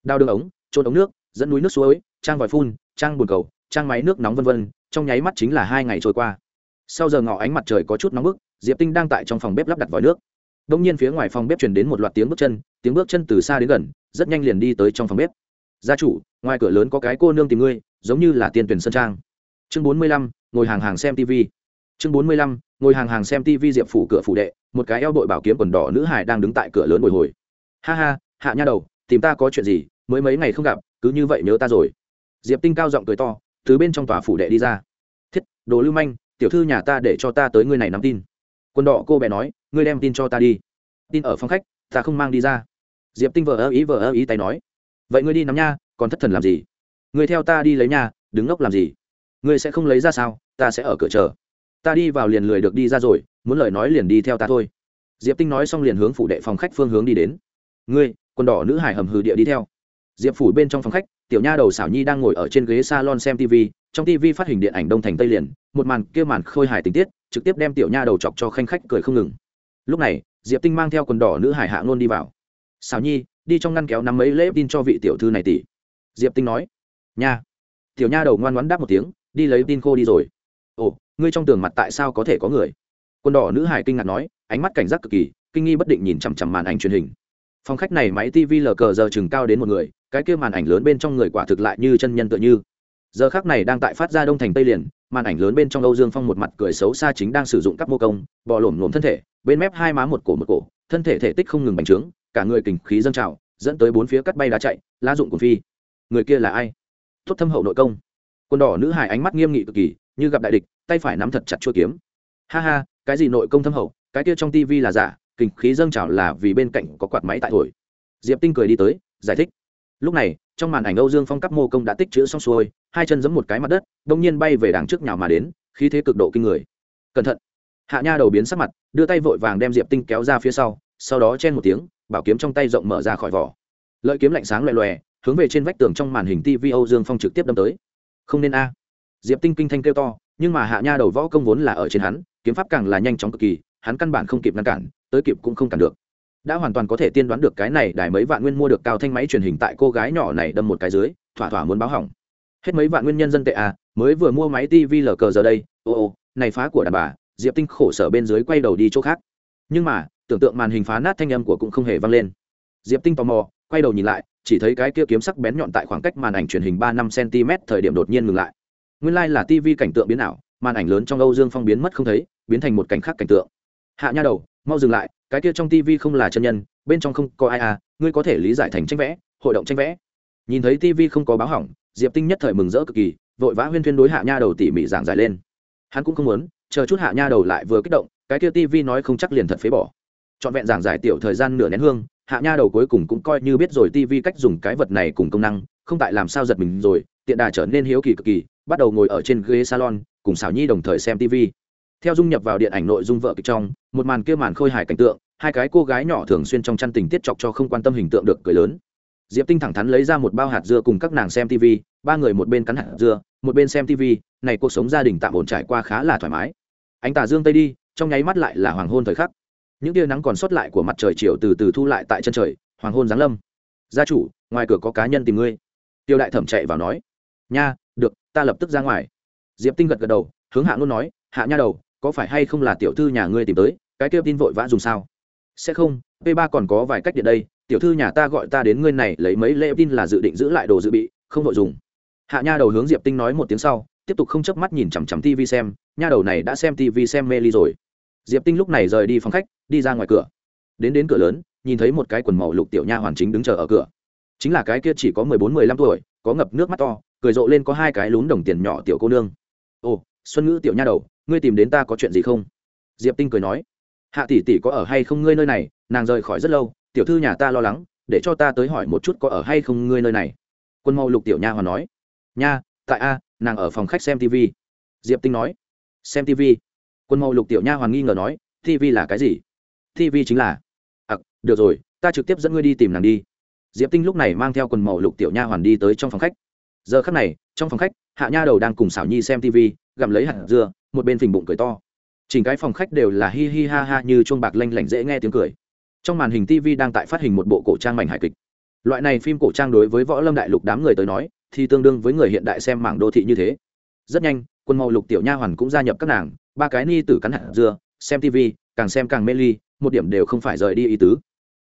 Đao đường ống, trôn ống nước, dẫn núi nước suối, trang vòi phun, trang bồn cầu, trang máy nước nóng vân vân, trong nháy mắt chính là hai ngày trôi qua. Sau giờ ngọ ánh mặt trời có chút nóng bức, diệp tinh đang tại trong phòng bếp lắp đặt vòi nước. Đông nhiên phía ngoài phòng bếp chuyển đến một loạt tiếng bước chân, tiếng bước chân từ xa đến gần, rất nhanh liền đi tới trong phòng bếp. Gia chủ, ngoài cửa lớn có cái cô nương tìm ngươi, giống như là tiên tuyển sơn trang. Chương bốn mươi lăm, ngồi hàng hàng xem tv chương bốn mươi lăm, ngồi hàng hàng xem tv diệp phủ cửa phủ đệ, một cái eo đội bảo kiếm quần đỏ nữ hải đang đứng tại cửa lớn bồi hồi ha ha, hạ nha đầu, tìm ta có chuyện gì, mới mấy ngày không gặp, cứ như vậy nhớ ta rồi. Diệp tinh cao giọng cười to, từ bên trong tòa phủ đệ đi ra. Thiết, đồ lưu manh, tiểu thư nhà ta để cho ta tới ngươi này nắm tin. Quân đỏ cô bé nói, ngươi đem tin cho ta đi. Tin ở phòng khách, ta không mang đi ra. Diệp tinh vợ ơ ý vợ ơ ý tay nói. Vậy ngươi đi nắm nha, còn thất thần làm gì? Ngươi theo ta đi lấy nhà đứng ngốc làm gì? Ngươi sẽ không lấy ra sao, ta sẽ ở cửa chờ. Ta đi vào liền lười được đi ra rồi, muốn lời nói liền đi theo ta thôi. Diệp tinh nói xong liền hướng phủ đệ phòng khách phương hướng đi đến ngươi, quần đỏ nữ hải hầm hừ địa đi theo. Diệp phủ bên trong phòng khách, tiểu nha đầu xảo nhi đang ngồi ở trên ghế salon xem tv trong tv phát hình điện ảnh đông thành tây liền, một màn kia màn khôi hài tình tiết, trực tiếp đem tiểu nha đầu chọc cho khanh khách cười không ngừng. Lúc này, diệp tinh mang theo quần đỏ nữ hải hạ ngôn đi vào. Xảo nhi, đi trong ngăn kéo nắm mấy lễ tin cho vị tiểu thư này tỷ. Diệp tinh nói. Nha. Tiểu nha đầu ngoan ngoãn đáp một tiếng, đi lấy tin khô đi rồi. Ồ, ngươi trong tường mặt tại sao có thể có người? Quần đỏ nữ hải kinh ngạc nói, ánh mắt cảnh giác cực kỳ, kinh nghi bất định nhìn chằm chằm màn ảnh truyền hình phòng khách này máy tv lờ cờ giờ chừng cao đến một người, cái kia màn ảnh lớn bên trong người quả thực lại như chân nhân tựa như. Giờ khác này đang tại phát ra đông thành tây liền, màn ảnh lớn bên trong âu dương phong một mặt cười xấu xa chính đang sử dụng các mô công, bò lổm lổm thân thể, bên mép hai má một cổ một cổ, thân thể thể tích không ngừng bành trướng, cả người kình khí dâng trào, dẫn tới bốn phía cắt bay đá chạy, lá dụng của phi. Người kia là ai? Tốt thâm hậu nội công. Quân đỏ nữ hải ánh mắt nghiêm nghị cực kỳ, như gặp đại địch, tay phải nắm thật chặt chuôi kiếm. Ha ha, cái gì nội công thâm hậu, cái kia trong tivi là giả kình khí dâng trào là vì bên cạnh có quạt máy tại thổi. Diệp tinh cười đi tới, giải thích. Lúc này, trong màn ảnh âu dương phong cấp mô công đã tích chữ xong xuôi, hai chân giẫm một cái mặt đất đông nhiên bay về đằng trước nhào mà đến, khí thế cực độ kinh người. Cẩn thận. Hạ nha đầu biến sắc mặt, đưa tay vội vàng đem diệp tinh kéo ra phía sau sau đó chen một tiếng, bảo kiếm trong tay rộng mở ra khỏi vỏ. Lợi kiếm lạnh sáng loè loè, hướng về trên vách tường trong màn hình tv âu dương phong trực tiếp đâm tới. Không nên a. Diệp tinh kinh thanh kêu to, nhưng mà hạ nha đầu võ công vốn là ở trên hắn, kiếm pháp càng là nhanh chóng cực kỳ, hắn căn bản không kịp ngăn cản tới kịp cũng không cản được. Đã hoàn toàn có thể tiên đoán được cái này đài mấy vạn nguyên mua được cao thanh máy truyền hình tại cô gái nhỏ này đâm một cái dưới, thỏa thỏa muốn báo hỏng. Hết mấy vạn nguyên nhân dân tệ à mới vừa mua máy tv lờ cờ giờ đây, ô ô, này phá của đàn bà, diệp tinh khổ sở bên dưới quay đầu đi chỗ khác. Nhưng mà, tưởng tượng màn hình phá nát thanh âm của cũng không hề vang lên. Diệp tinh tò mò, quay đầu nhìn lại, chỉ thấy cái kia kiếm sắc bén nhọn tại khoảng cách màn ảnh truyền hình ba năm cm thời điểm đột nhiên ngừng lại. Nguyên lai là tv cảnh tượng biến ảo, màn ảnh lớn trong âu dương phong biến mất không thấy, biến thành một cảnh khác cảnh tượng. Hạ nha đầu mau dừng lại, cái kia trong tv không là chân nhân, bên trong không có ai à ngươi có thể lý giải thành tranh vẽ, hội động tranh vẽ. Nhìn thấy tv không có báo hỏng, diệp tinh nhất thời mừng rỡ cực kỳ, vội vã huyên thuyên đối hạ nha đầu tỉ mỉ giảng giải lên. Hắn cũng không muốn, chờ chút hạ nha đầu lại vừa kích động, cái kia tv nói không chắc liền thật phế bỏ. Trọn vẹn giảng giải tiểu thời gian nửa nén hương, hạ nha đầu cuối cùng cũng coi như biết rồi tv cách dùng cái vật này cùng công năng, không tại làm sao giật mình rồi, tiện đà trở nên hiếu kỳ cực kỳ, bắt đầu ngồi ở trên ghế salon, cùng xảo nhi đồng thời xem tv theo dung nhập vào điện ảnh nội dung vợ kịch trong, một màn kia màn khôi hài cảnh tượng, hai cái cô gái nhỏ thường xuyên trong chăn tình tiết chọc cho không quan tâm hình tượng được cười lớn. Diệp tinh thẳng thắn lấy ra một bao hạt dưa cùng các nàng xem tv ba người một bên cắn hạt dưa, một bên xem tv này cuộc sống gia đình tạm ổn trải qua khá là thoải mái. Ánh tà dương tây đi, trong nháy mắt lại là hoàng hôn thời khắc. Những tia nắng còn sót lại của mặt trời chiều từ từ thu lại tại chân trời, hoàng hôn giáng lâm. Gia chủ, ngoài cửa có cá nhân tìm ngươi. Tiêu đại thẩm chạy vào nói. Nha, được, ta lập tức ra ngoài. Diệp tinh gật gật đầu, hướng hạ luôn nói, hạ nha đầu có phải hay không là tiểu thư nhà ngươi tìm tới, cái kia tin vội vã dùng sao? Sẽ không, p ba còn có vài cách điện đây, tiểu thư nhà ta gọi ta đến ngươi này lấy mấy lễ tin là dự định giữ lại đồ dự bị, không nội dùng. Hạ nha đầu hướng diệp tinh nói một tiếng sau, tiếp tục không chớp mắt nhìn chằm chằm tv xem, nha đầu này đã xem tv xem mê ly rồi. Diệp tinh lúc này rời đi phòng khách, đi ra ngoài cửa. Đến đến cửa lớn, nhìn thấy một cái quần màu lục tiểu nha hoàn chính đứng chờ ở cửa. Chính là cái kia chỉ có mười bốn, mười lăm tuổi, có ngập nước mắt to, cười rộ lên có hai cái lún đồng tiền nhỏ tiểu cô nương. Ồ xuân ngữ tiểu nha đầu ngươi tìm đến ta có chuyện gì không? Diệp tinh cười nói hạ tỷ tỷ có ở hay không ngươi nơi này nàng rời khỏi rất lâu tiểu thư nhà ta lo lắng để cho ta tới hỏi một chút có ở hay không ngươi nơi này. Quân màu lục tiểu nha hoàn nói nha tại a nàng ở phòng khách xem tv diệp tinh nói xem tv quân màu lục tiểu nha hoàn nghi ngờ nói tv là cái gì? Tv chính là à, được rồi ta trực tiếp dẫn ngươi đi tìm nàng đi. Diệp tinh lúc này mang theo quần màu lục tiểu nha hoàn đi tới trong phòng khách. Giờ khắc này trong phòng khách hạ nha đầu đang cùng xảo nhi xem tv gặm lấy hạt dưa, một bên phình bụng cười to. Chỉnh cái phòng khách đều là hi hi ha ha như chuông bạc lanh lảnh dễ nghe tiếng cười. Trong màn hình tv đang tại phát hình một bộ cổ trang mảnh hải kịch. Loại này phim cổ trang đối với võ lâm đại lục đám người tới nói, thì tương đương với người hiện đại xem mảng đô thị như thế. Rất nhanh, quân màu lục tiểu nha hoàn cũng gia nhập các nàng, ba cái ni tử cắn hạt dưa, xem tv càng xem càng mê ly, một điểm đều không phải rời đi ý tứ.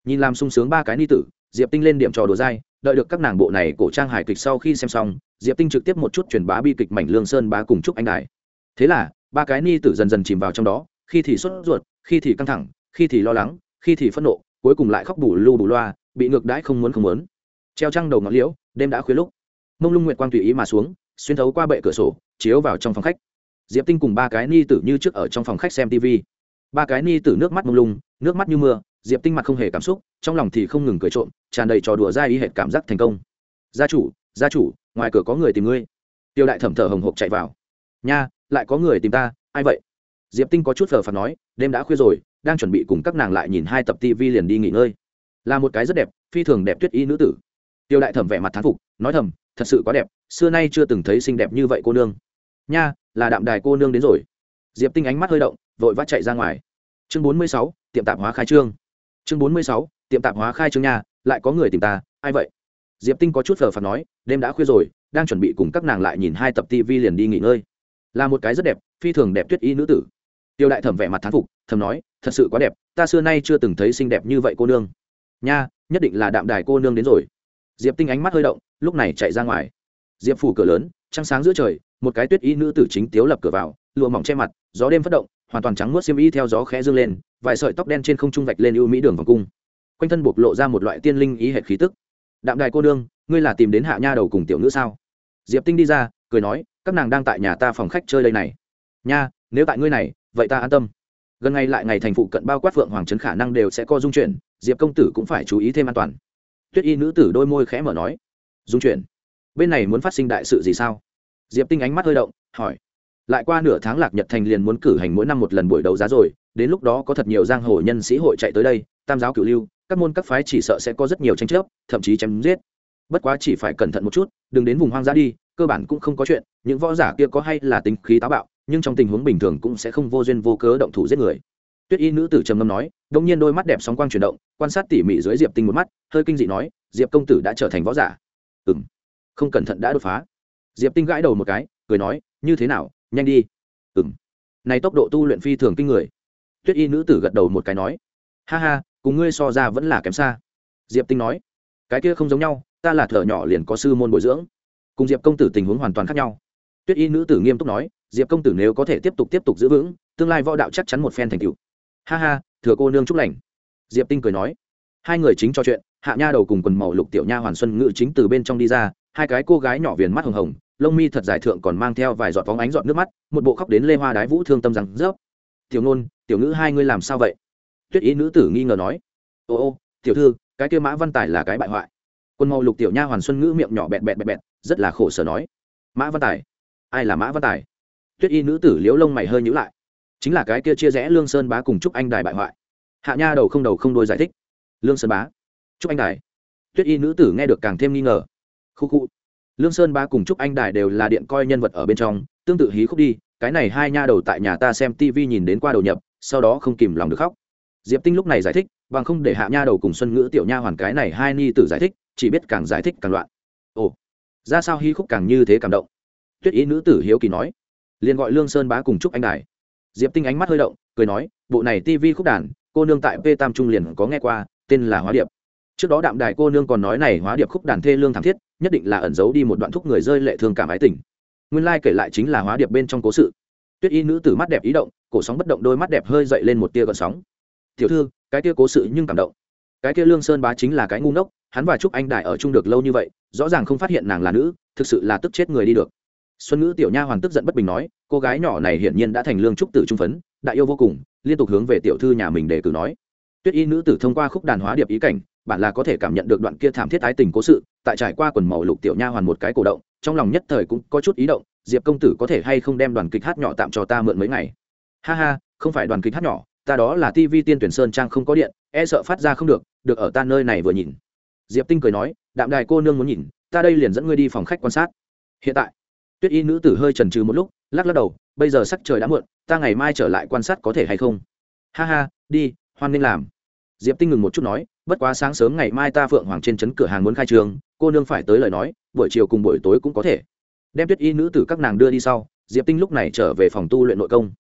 Nhìn làm sung sướng ba cái ni tử, diệp tinh lên điểm trò đùa dai, đợi được các nàng bộ này cổ trang hài kịch sau khi xem xong diệp tinh trực tiếp một chút truyền bá bi kịch mảnh lương sơn bá cùng chúc anh đại thế là, ba cái ni tử dần dần chìm vào trong đó, khi thì sốt ruột, khi thì căng thẳng, khi thì lo lắng, khi thì phẫn nộ, cuối cùng lại khóc bù lu bù loa, bị ngược đãi không muốn không muốn. Treo trăng đầu ngọn liễu, đêm đã khuya lúc. Mông lung nguyệt quang tùy ý mà xuống, xuyên thấu qua bệ cửa sổ, chiếu vào trong phòng khách. Diệp tinh cùng ba cái ni tử như trước ở trong phòng khách xem tv ba cái ni tử nước mắt mông lung, nước mắt như mưa, diệp tinh mặt không hề cảm xúc, trong lòng thì không ngừng cười trộm, tràn đầy trò đùa dai ý hệt cảm giác thành công. Gia chủ gia chủ ngoài cửa có người tìm ngươi. Tiêu đại thẩm thở hồng hộc chạy vào. Nha, lại có người tìm ta, ai vậy? Diệp tinh có chút thờ phạt nói, đêm đã khuya rồi, đang chuẩn bị cùng các nàng lại nhìn hai tập tv liền đi nghỉ ngơi. Là một cái rất đẹp, phi thường đẹp tuyết y nữ tử. Tiêu đại thẩm vẻ mặt thán phục, nói thầm, thật sự quá đẹp, xưa nay chưa từng thấy xinh đẹp như vậy cô nương. Nha, là đạm đài cô nương đến rồi. Diệp tinh ánh mắt hơi động, vội vã chạy ra ngoài. Chương bốn mươi sáu, tiệm tạp hóa khai trương. Chương bốn mươi sáu, tiệm tạp hóa khai trương nha, lại có người tìm ta, ai vậy? Diệp tinh có chút phờ phạt nói, đêm đã khuya rồi, đang chuẩn bị cùng các nàng lại nhìn hai tập tv liền đi nghỉ ngơi. Là một cái rất đẹp, phi thường đẹp tuyết y nữ tử. Tiêu đại thẩm vẻ mặt thán phục, thầm nói, thật sự quá đẹp, ta xưa nay chưa từng thấy xinh đẹp như vậy cô nương. Nha, nhất định là đạm đài cô nương đến rồi. Diệp tinh ánh mắt hơi động, lúc này chạy ra ngoài. Diệp phủ cửa lớn, trăng sáng giữa trời, một cái tuyết y nữ tử chính tiếu lập cửa vào, lụa mỏng che mặt, gió đêm phát động, hoàn toàn trắng muốt xiêm y theo gió khẽ dương lên, vài sợi tóc đen trên không trung vạch lên ưu mỹ đường vòng cung. Quanh thân bộc lộ ra một loại tiên linh ý hệ khí tức đạm đài cô nương, ngươi là tìm đến hạ nha đầu cùng tiểu nữ sao? Diệp tinh đi ra, cười nói, các nàng đang tại nhà ta phòng khách chơi đây này. Nha, nếu tại ngươi này, vậy ta an tâm. Gần ngày lại ngày thành phụ cận bao quát phượng hoàng trấn khả năng đều sẽ có dung chuyển, diệp công tử cũng phải chú ý thêm an toàn. Tuyết y nữ tử đôi môi khẽ mở nói, dung chuyển? Bên này muốn phát sinh đại sự gì sao? Diệp tinh ánh mắt hơi động, hỏi. Lại qua nửa tháng lạc nhật thành liền muốn cử hành mỗi năm một lần buổi đấu giá rồi, đến lúc đó có thật nhiều giang hồ nhân sĩ hội chạy tới đây, tam giáo cửu lưu các môn các phái chỉ sợ sẽ có rất nhiều tranh chấp, thậm chí chém giết. Bất quá chỉ phải cẩn thận một chút, đừng đến vùng hoang dã đi, cơ bản cũng không có chuyện, những võ giả kia có hay là tính khí táo bạo, nhưng trong tình huống bình thường cũng sẽ không vô duyên vô cớ động thủ giết người. Tuyết y nữ tử trầm ngâm nói đông nhiên đôi mắt đẹp sóng quang chuyển động, quan sát tỉ mỉ dưới diệp tinh một mắt, hơi kinh dị nói, diệp công tử đã trở thành võ giả. Ừ m không cẩn thận đã đột phá. Diệp tinh gãi đầu một cái, cười nói, như thế nào, nhanh đi. Ừ m này tốc độ tu luyện phi thường kinh người. Tuyết y nữ tử gật đầu một cái nói, ha ha cùng ngươi so ra vẫn là kém xa. Diệp tinh nói, cái kia không giống nhau, ta là thợ nhỏ liền có sư môn bồi dưỡng. Cùng diệp công tử tình huống hoàn toàn khác nhau. Tuyết y nữ tử nghiêm túc nói, diệp công tử nếu có thể tiếp tục tiếp tục giữ vững, tương lai võ đạo chắc chắn một phen thành cựu ha ha, thừa cô nương chúc lành. Diệp tinh cười nói, hai người chính trò chuyện, hạ nha đầu cùng quần màu lục tiểu nha hoàn xuân ngự chính từ bên trong đi ra, hai cái cô gái nhỏ viền mắt hồng hồng, lông mi thật dài thượng còn mang theo vài giọt phóng ánh giọt nước mắt, một bộ khóc đến lê hoa đái vũ thương tâm rằng rớp tiểu nôn tiểu ngữ hai ngươi làm sao vậy? Tuyết ý nữ tử nghi ngờ nói, ô ô, tiểu thư, cái kia mã văn tài là cái bại hoại. Quân màu lục tiểu nha hoàn xuân ngữ miệng nhỏ bẹt bẹt bẹt bẹt, rất là khổ sở nói, mã văn tài? Ai là mã văn tài? Tuyết y nữ tử liễu lông mày hơi nhữ lại, chính là cái kia chia rẽ lương sơn bá cùng Trúc anh đài bại hoại. Hạ nha đầu không đầu không đôi giải thích, lương sơn bá, Trúc anh đài? Tuyết y nữ tử nghe được càng thêm nghi ngờ, khu khu, lương sơn bá cùng Trúc anh đài đều là điện coi nhân vật ở bên trong, tương tự hí khúc đi, cái này hai nha đầu tại nhà ta xem tv nhìn đến qua đầu nhập, sau đó không kìm lòng được khóc diệp tinh lúc này giải thích, bằng không để hạ nha đầu cùng xuân ngữ tiểu nha hoàn cái này hai ni tử giải thích, chỉ biết càng giải thích càng loạn. Ồ, ra sao hy khúc càng như thế cảm động? Tuyết ý nữ tử hiếu kỳ nói, liền gọi lương sơn bá cùng chúc anh đài. Diệp tinh ánh mắt hơi động, cười nói, bộ này tv khúc đàn, cô nương tại p tam trung liền có nghe qua, tên là hóa điệp. Trước đó đạm đài cô nương còn nói này hóa điệp khúc đàn thê lương thảm thiết, nhất định là ẩn giấu đi một đoạn thúc người rơi lệ thương cảm ái tình. Nguyên lai kể lại chính là hóa điệp bên trong cố sự. Tuyết y nữ tử mắt đẹp ý động, cổ sóng bất động, đôi mắt đẹp hơi dậy lên một tia gợn sóng tiểu thư, cái kia cố sự nhưng cảm động. Cái kia lương sơn bá chính là cái ngu ngốc, hắn và trúc anh đại ở chung được lâu như vậy, rõ ràng không phát hiện nàng là nữ, thực sự là tức chết người đi được. Xuân nữ tiểu nha hoàn tức giận bất bình nói, cô gái nhỏ này hiển nhiên đã thành lương trúc tử trung phấn, đại yêu vô cùng, liên tục hướng về tiểu thư nhà mình để cử nói. Tuyết y nữ tử thông qua khúc đàn hóa điệp ý cảnh, bản là có thể cảm nhận được đoạn kia thảm thiết ái tình cố sự, tại trải qua quần màu lục tiểu nha hoàn một cái cổ động, trong lòng nhất thời cũng có chút ý động, diệp công tử có thể hay không đem đoàn kịch hát nhỏ tạm cho ta mượn mấy ngày? Ha ha, không phải đoàn kịch hát nhỏ ta đó là tv tiên tuyển sơn trang không có điện e sợ phát ra không được được ở ta nơi này vừa nhìn. Diệp tinh cười nói, đạm đài cô nương muốn nhìn, ta đây liền dẫn ngươi đi phòng khách quan sát. Hiện tại, tuyết y nữ tử hơi trần trừ một lúc, lắc lắc đầu, bây giờ sắc trời đã muộn, ta ngày mai trở lại quan sát có thể hay không? Ha ha, đi, hoan nên làm. Diệp tinh ngừng một chút nói, bất quá sáng sớm ngày mai ta phượng hoàng trên trấn cửa hàng muốn khai trường, cô nương phải tới lời nói, buổi chiều cùng buổi tối cũng có thể. Đem tuyết y nữ tử các nàng đưa đi sau, diệp tinh lúc này trở về phòng tu luyện nội công.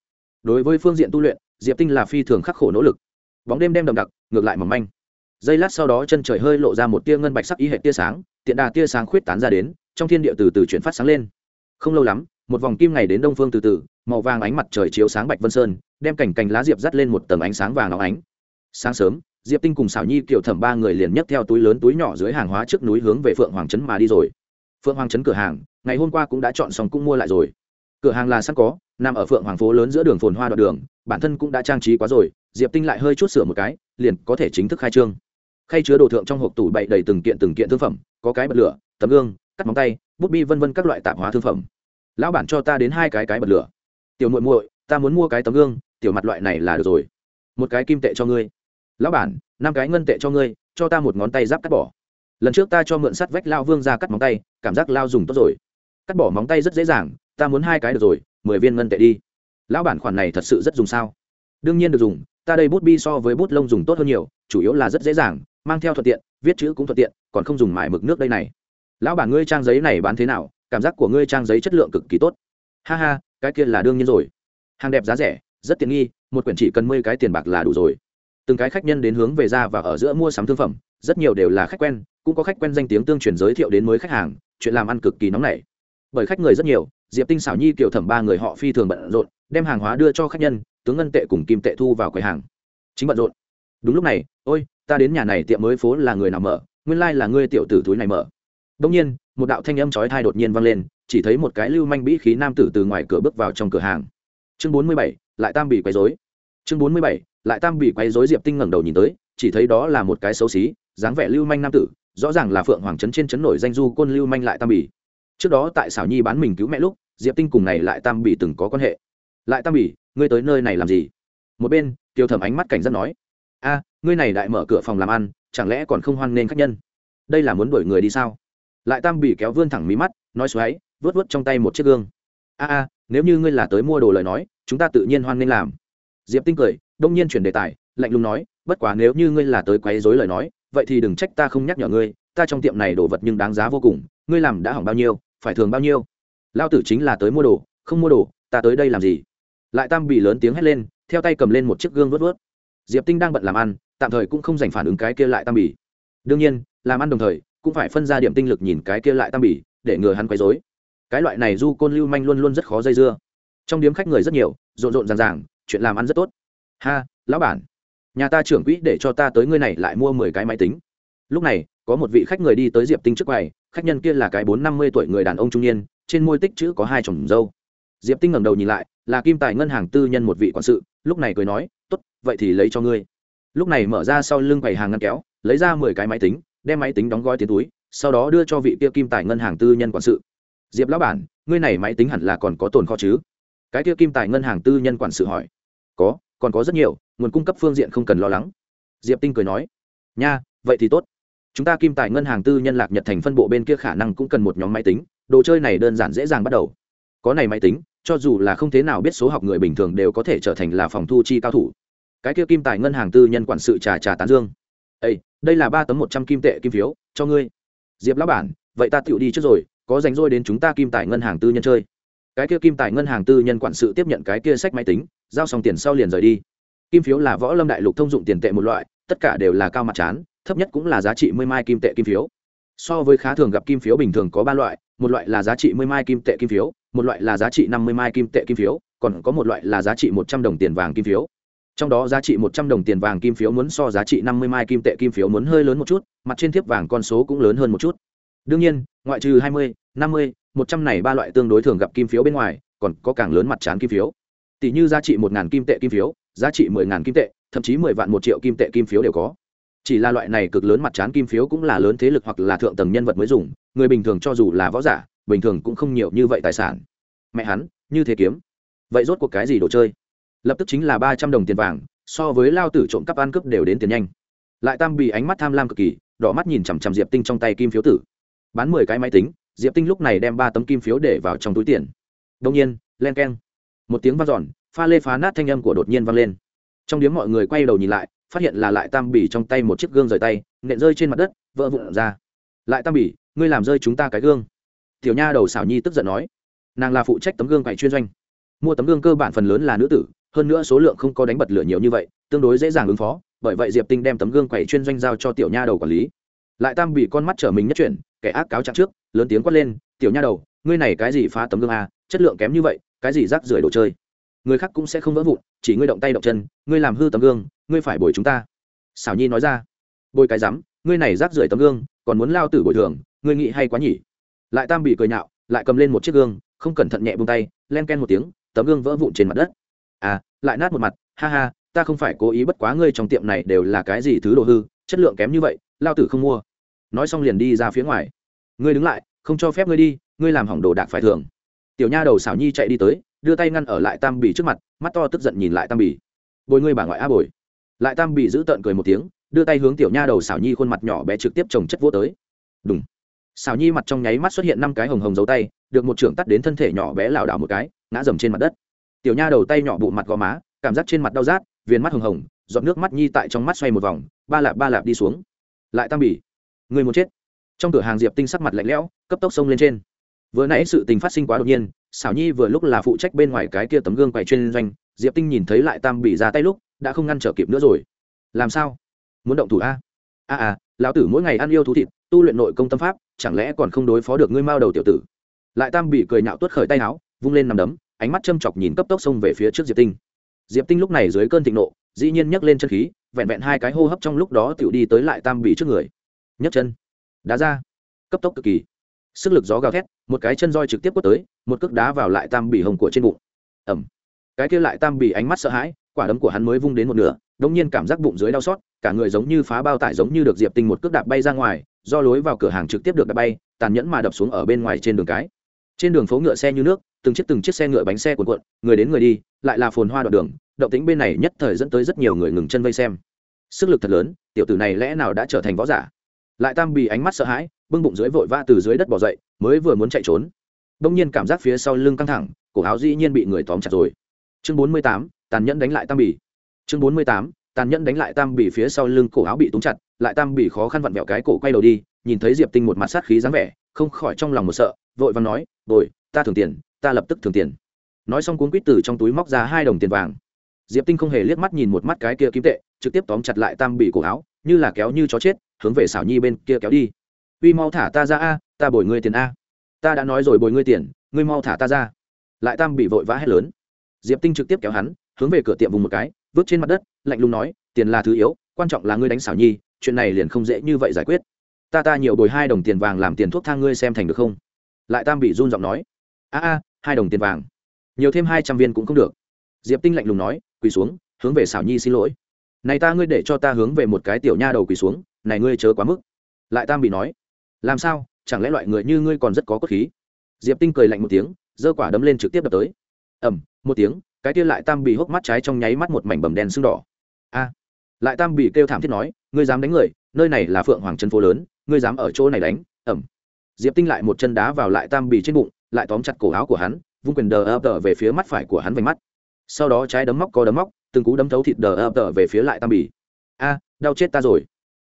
Đối với phương diện tu luyện diệp tinh là phi thường khắc khổ nỗ lực. Bóng đêm đem đậm đặc, ngược lại mỏng manh. Giây lát sau đó chân trời hơi lộ ra một tia ngân bạch sắc y hệ tia sáng, tiện đà tia sáng khuyết tán ra đến, trong thiên địa từ từ chuyển phát sáng lên. Không lâu lắm, một vòng kim ngày đến đông phương từ từ, màu vàng ánh mặt trời chiếu sáng bạch vân sơn, đem cảnh cành lá diệp dắt lên một tầng ánh sáng vàng óng ánh. Sáng sớm, diệp tinh cùng xảo nhi kiểu thẩm ba người liền nhấc theo túi lớn túi nhỏ dưới hàng hóa trước núi hướng về phượng hoàng trấn mà đi rồi. Phượng hoàng trấn cửa hàng, ngày hôm qua cũng đã chọn xong cũng mua lại rồi cửa hàng là sẵn có, nằm ở phượng hoàng phố lớn giữa đường phồn hoa đoạn đường, bản thân cũng đã trang trí quá rồi, diệp tinh lại hơi chút sửa một cái, liền có thể chính thức khai trương. Khay chứa đồ thượng trong hộp tủ bậy đầy từng kiện từng kiện thương phẩm, có cái bật lửa, tấm gương, cắt móng tay, bút bi vân vân các loại tạp hóa thương phẩm. Lão bản cho ta đến hai cái cái bật lửa. Tiểu muội muội, ta muốn mua cái tấm gương, tiểu mặt loại này là được rồi. Một cái kim tệ cho ngươi. Lão bản, năm cái ngân tệ cho ngươi, cho ta một ngón tay giáp cắt bỏ. Lần trước ta cho mượn sắt vách lao vương ra cắt móng tay, cảm giác lao dùng tốt rồi. Cắt bỏ móng tay rất dễ dàng ta muốn hai cái được rồi, mười viên ngân tệ đi. Lão bản khoản này thật sự rất dùng sao? Đương nhiên được dùng, ta đây bút bi so với bút lông dùng tốt hơn nhiều, chủ yếu là rất dễ dàng, mang theo thuận tiện, viết chữ cũng thuận tiện, còn không dùng mải mực nước đây này. Lão bản ngươi trang giấy này bán thế nào? Cảm giác của ngươi trang giấy chất lượng cực kỳ tốt. Ha ha, cái kia là đương nhiên rồi. Hàng đẹp giá rẻ, rất tiện nghi, một quyển chỉ cần mười cái tiền bạc là đủ rồi. Từng cái khách nhân đến hướng về ra và ở giữa mua sắm thương phẩm, rất nhiều đều là khách quen, cũng có khách quen danh tiếng tương truyền giới thiệu đến mới khách hàng, chuyện làm ăn cực kỳ nóng nảy. Bởi khách người rất nhiều diệp tinh xảo nhi kiểu thẩm ba người họ phi thường bận rộn, đem hàng hóa đưa cho khách nhân, tướng ngân tệ cùng kim tệ thu vào quầy hàng. Chính bận rộn. Đúng lúc này, ôi, ta đến nhà này tiệm mới phố là người nào mở? Nguyên lai、like、là ngươi tiểu tử túi này mở. Đông nhiên, một đạo thanh âm trói thai đột nhiên vang lên, chỉ thấy một cái lưu manh bĩ khí nam tử từ ngoài cửa bước vào trong cửa hàng. Chương bốn mươi bảy, lại tam bị quấy dối chương bốn mươi bảy, lại tam bị quấy dối diệp tinh ngẩng đầu nhìn tới, chỉ thấy đó là một cái xấu xí, dáng vẻ lưu manh nam tử, rõ ràng là phượng hoàng trấn trên trấn nổi danh du côn lưu manh lại tam bỉ trước đó tại xảo nhi bán mình cứu mẹ lúc diệp tinh cùng này lại tam bỉ từng có quan hệ. Lại tam bỉ ngươi tới nơi này làm gì? Một bên tiêu thẩm ánh mắt cảnh giác nói. A, ngươi này đại mở cửa phòng làm ăn, chẳng lẽ còn không hoan nghênh khách nhân? Đây là muốn đuổi người đi sao? Lại tam bỉ kéo vươn thẳng mí mắt, nói xoáy vớt vớt trong tay một chiếc gương. A a, nếu như ngươi là tới mua đồ lời nói, chúng ta tự nhiên hoan nghênh làm. Diệp tinh cười, đông nhiên chuyển đề tài, lạnh lùng nói, bất quá nếu như ngươi là tới quấy rối lời nói, vậy thì đừng trách ta không nhắc nhở ngươi, ta trong tiệm này đồ vật nhưng đáng giá vô cùng, ngươi làm đã hỏng bao nhiêu, phải thường bao nhiêu? Lao tử chính là tới mua đồ, không mua đồ, ta tới đây làm gì? Lại tam bị lớn tiếng hét lên, theo tay cầm lên một chiếc gương vớt vớt diệp tinh đang bận làm ăn, tạm thời cũng không dành phản ứng cái kia lại tam bỉ đương nhiên, làm ăn đồng thời, cũng phải phân ra điểm tinh lực nhìn cái kia lại tam bỉ để ngừa hắn quấy rối. Cái loại này du côn lưu manh luôn luôn rất khó dây dưa. Trong điếm khách người rất nhiều, rộn rộn ràng ràng, chuyện làm ăn rất tốt. Ha, lão bản. Nhà ta trưởng quỹ để cho ta tới ngươi này lại mua mười cái máy tính. Lúc này, có một vị khách người đi tới diệp tinh trước quầy, khách nhân kia là cái bốn năm mươi tuổi người đàn ông trung niên trên môi tích chữ có hai chồng dâu. Diệp tinh ngẩng đầu nhìn lại, là kim tài ngân hàng tư nhân một vị quản sự, lúc này cười nói t ố t vậy thì lấy cho ngươi. Lúc này mở ra sau lưng quầy hàng ngăn kéo, lấy ra mười cái máy tính, đem máy tính đóng gói tiến túi, sau đó đưa cho vị kia kim tài ngân hàng tư nhân quản sự. Diệp lão bản, ngươi này máy tính hẳn là còn có tồn kho chứ? Cái kia kim tài ngân hàng tư nhân quản sự hỏi. Có, còn có rất nhiều, nguồn cung cấp phương diện không cần lo lắng. Diệp tinh cười nói. Nha, vậy thì tốt. Chúng ta kim tài ngân hàng tư nhân lạc nhật thành phân bộ bên kia khả năng cũng cần một nhóm máy tính đồ chơi này đơn giản dễ dàng bắt đầu. Có này máy tính, cho dù là không thế nào biết số học người bình thường đều có thể trở thành là phòng thu chi cao thủ. Cái kia kim tài ngân hàng tư nhân quản sự trà trà tán dương. Ây đây là ba tấm một trăm kim tệ kim phiếu, cho ngươi. Diệp lão bản, vậy ta tựu đi trước rồi, có dành rỗi đến chúng ta kim tài ngân hàng tư nhân chơi. Cái kia kim tài ngân hàng tư nhân quản sự tiếp nhận cái kia sách máy tính, giao xong tiền sau liền rời đi. Kim phiếu là võ lâm đại lục thông dụng tiền tệ một loại, tất cả đều là cao mặt chán, thấp nhất cũng là giá trị mươi mai kim tệ kim phiếu. So với khá thường gặp kim phiếu bình thường có ba loại một loại là giá trị mươi mai kim tệ kim phiếu, một loại là giá trị năm mươi mai kim tệ kim phiếu, còn có một loại là giá trị một trăm đồng tiền vàng kim phiếu. Trong đó giá trị một trăm đồng tiền vàng kim phiếu muốn so giá trị năm mươi mai kim tệ kim phiếu muốn hơi lớn một chút, mặt trên thiếp vàng con số cũng lớn hơn một chút. Đương nhiên, ngoại trừ hai mươi, năm mươi, một trăm này ba loại tương đối thường gặp kim phiếu bên ngoài, còn có càng lớn mặt trán kim phiếu. Tỷ như giá trị một ngàn kim tệ kim phiếu, giá trị mười ngàn kim tệ, thậm chí mười vạn một triệu kim tệ kim phiếu đều có. Chỉ là loại này cực lớn mặt trán kim phiếu cũng là lớn thế lực hoặc là thượng tầng nhân vật mới dùng người bình thường cho dù là võ giả, bình thường cũng không nhiều như vậy tài sản. Mẹ hắn, như thế kiếm. Vậy rốt cuộc cái gì đồ chơi? Lập tức chính là ba trăm đồng tiền vàng, so với lao tử trộm cắp ăn cướp đều đến tiền nhanh. Lại tam bị ánh mắt tham lam cực kỳ, đỏ mắt nhìn chằm chằm diệp tinh trong tay kim phiếu tử. Bán mười cái máy tính, diệp tinh lúc này đem ba tấm kim phiếu để vào trong túi tiền. Đông nhiên, len k e n một tiếng v a n giòn pha lê phá nát thanh âm của đột nhiên vang lên. Trong điếm mọi người quay đầu nhìn lại, phát hiện là lại tam bỉ trong tay một chiếc gương rời tay, nện rơi trên mặt đất, vỡ vụn ra. Lại tam bỉ ngươi làm rơi chúng ta cái gương. Tiểu nha đầu xảo nhi tức giận nói. Nàng là phụ trách tấm gương quậy chuyên doanh. Mua tấm gương cơ bản phần lớn là nữ tử, hơn nữa số lượng không có đánh bật lửa nhiều như vậy, tương đối dễ dàng ứng phó, bởi vậy diệp tinh đem tấm gương quậy chuyên doanh giao cho tiểu nha đầu quản lý. Lại tam bị con mắt trở mình nhất chuyển, kẻ ác cáo trạng trước, lớn tiếng quát lên, tiểu nha đầu, ngươi này cái gì phá tấm gương a? Chất lượng kém như vậy, cái gì rác rưởi đồ chơi? Người khác cũng sẽ không vỡ vụn, chỉ ngươi động tay động chân, ngươi làm hư tấm gương, ngươi phải bồi chúng ta. Xảo nhi nói ra. Bồi cái rắm, ngươi này rác rưởi tấm gương, còn muốn lao tử bồi thường ngươi nghĩ hay quá nhỉ? Lại tam bị cười nhạo lại cầm lên một chiếc gương không cẩn thận nhẹ bông tay len ken một tiếng tấm gương vỡ vụn trên mặt đất. À lại nát một mặt ha ha ta không phải cố ý bất quá ngươi trong tiệm này đều là cái gì thứ đồ hư chất lượng kém như vậy lao tử không mua. Nói xong liền đi ra phía ngoài. Ngươi đứng lại không cho phép ngươi đi ngươi làm hỏng đồ đạc phải thường. Tiểu nha đầu xảo nhi chạy đi tới đưa tay ngăn ở lại tam bị trước mặt mắt to tức giận nhìn lại tam bị, bồi ngươi bà ngoại á bồi. Lại tam bị giữ tợn cười một tiếng đưa tay hướng tiểu nha đầu xảo nhi khuôn mặt nhỏ bé trực tiếp trồng chất vô tới. Đúng xảo nhi mặt trong nháy mắt xuất hiện năm cái hồng hồng dấu tay, được một trưởng tắt đến thân thể nhỏ bé lảo đảo một cái, ngã dầm trên mặt đất. Tiểu nha đầu tay nhỏ bụ mặt gò má, cảm giác trên mặt đau rát, viền mắt hồng hồng, giọt nước mắt nhi tại trong mắt xoay một vòng, ba lạp ba lạp đi xuống. Lại tam bỉ, người muốn chết. Trong cửa hàng diệp tinh sắc mặt lạnh lẽo, cấp tốc xông lên trên. Vừa nãy sự tình phát sinh quá đột nhiên xảo nhi vừa lúc là phụ trách bên ngoài cái kia tấm gương quầy chuyên doanh, diệp tinh nhìn thấy lại tam bị ra tay lúc, đã không ngăn trở kịp nữa rồi. Làm sao? Muốn động thủ a? A a, lão tử mỗi ngày ăn yêu thú thịt tu luyện nội công tâm pháp, chẳng lẽ còn không đối phó được ngươi mao đầu tiểu tử? Lại tam bị cười nhạo tuốt khởi tay áo, vung lên nằm đấm, ánh mắt châm chọc nhìn cấp tốc xông về phía trước diệp tinh. Diệp tinh lúc này dưới cơn thịnh nộ, dĩ nhiên nhấc lên chân khí, vẹn vẹn hai cái hô hấp trong lúc đó tựu đi tới lại tam bị trước người. Nhấc chân. Đá ra. Cấp tốc cực kỳ. Sức lực gió gào thét, một cái chân roi trực tiếp quất tới, một cước đá vào lại tam bị hồng của trên bụng. Ẩm cái kia lại tam bị ánh mắt sợ hãi, quả đấm của hắn mới vung đến một nửa đống nhiên cảm giác bụng dưới đau xót, cả người giống như phá bao tải giống như được diệp tinh một cước đạp bay ra ngoài do lối vào cửa hàng trực tiếp được đạp bay, tàn nhẫn mà đập xuống ở bên ngoài trên đường cái. Trên đường phố ngựa xe như nước, từng chiếc từng chiếc xe ngựa bánh xe cuộn cuộn, người đến người đi, lại là phồn hoa đoạn đường, động tính bên này nhất thời dẫn tới rất nhiều người ngừng chân vây xem. Sức lực thật lớn, tiểu tử này lẽ nào đã trở thành võ giả? Lại tam bì ánh mắt sợ hãi, bưng bụng dưới vội vã từ dưới đất bỏ dậy, mới vừa muốn chạy trốn. Đông nhiên cảm giác phía sau lưng căng thẳng, cổ áo dĩ nhiên bị người tóm chặt rồi. Chương bốn mươi tám, tàn nhẫn đánh lại tam bì. Chương bốn mươi tám tàn nhẫn đánh lại tam Bỉ phía sau lưng cổ áo bị túng chặt lại tam Bỉ khó khăn vặn vẹo cái cổ quay đầu đi nhìn thấy diệp tinh một mặt sát khí dáng vẻ không khỏi trong lòng một sợ vội vàng nói rồi, ta thường tiền ta lập tức thường tiền. Nói xong cuốn quýt từ trong túi móc ra hai đồng tiền vàng. Diệp tinh không hề liếc mắt nhìn một mắt cái kia kim tệ trực tiếp tóm chặt lại tam Bỉ cổ áo như là kéo như chó chết hướng về xảo nhi bên kia kéo đi. Uy mau thả ta ra a ta bồi ngươi tiền a. Ta đã nói rồi bồi ngươi tiền ngươi mau thả ta ra. Lại tam bị vội vã hét lớn. Diệp tinh trực tiếp kéo hắn hướng về cửa tiệm vùng một cái vứt trên mặt đất lạnh lùng nói, tiền là thứ yếu, quan trọng là ngươi đánh xảo nhi, chuyện này liền không dễ như vậy giải quyết. Ta ta nhiều bồi hai đồng tiền vàng làm tiền thuốc thang ngươi xem thành được không? Lại tam bị run giọng nói, a a, hai đồng tiền vàng, nhiều thêm hai trăm viên cũng không được. Diệp tinh lạnh lùng nói, quỳ xuống, hướng về xảo nhi xin lỗi. Này ta ngươi để cho ta hướng về một cái tiểu nha đầu quỳ xuống, này ngươi chớ quá mức. Lại tam bị nói, làm sao, chẳng lẽ loại người như ngươi còn rất có cốt khí? Diệp tinh cười lạnh một tiếng, giơ quả đấm lên trực tiếp đập tới. Ẩm một tiếng, cái kia lại tam bị hốc mắt trái trong nháy mắt một mảnh bầm đen sưng đỏ a, lại tam bị kêu thảm thiết nói, ngươi dám đánh người, nơi này là phượng hoàng chân phố lớn, ngươi dám ở chỗ này đánh, ẩm. Diệp tinh lại một chân đá vào lại tam bị trên bụng, lại tóm chặt cổ áo của hắn, vung quyền đờ ập tờ về phía mắt phải của hắn vành mắt. Sau đó trái đấm móc có đấm móc, từng cú đấm thấu thịt đờ ập tờ về phía lại tam Bỉ. a, đau chết ta rồi.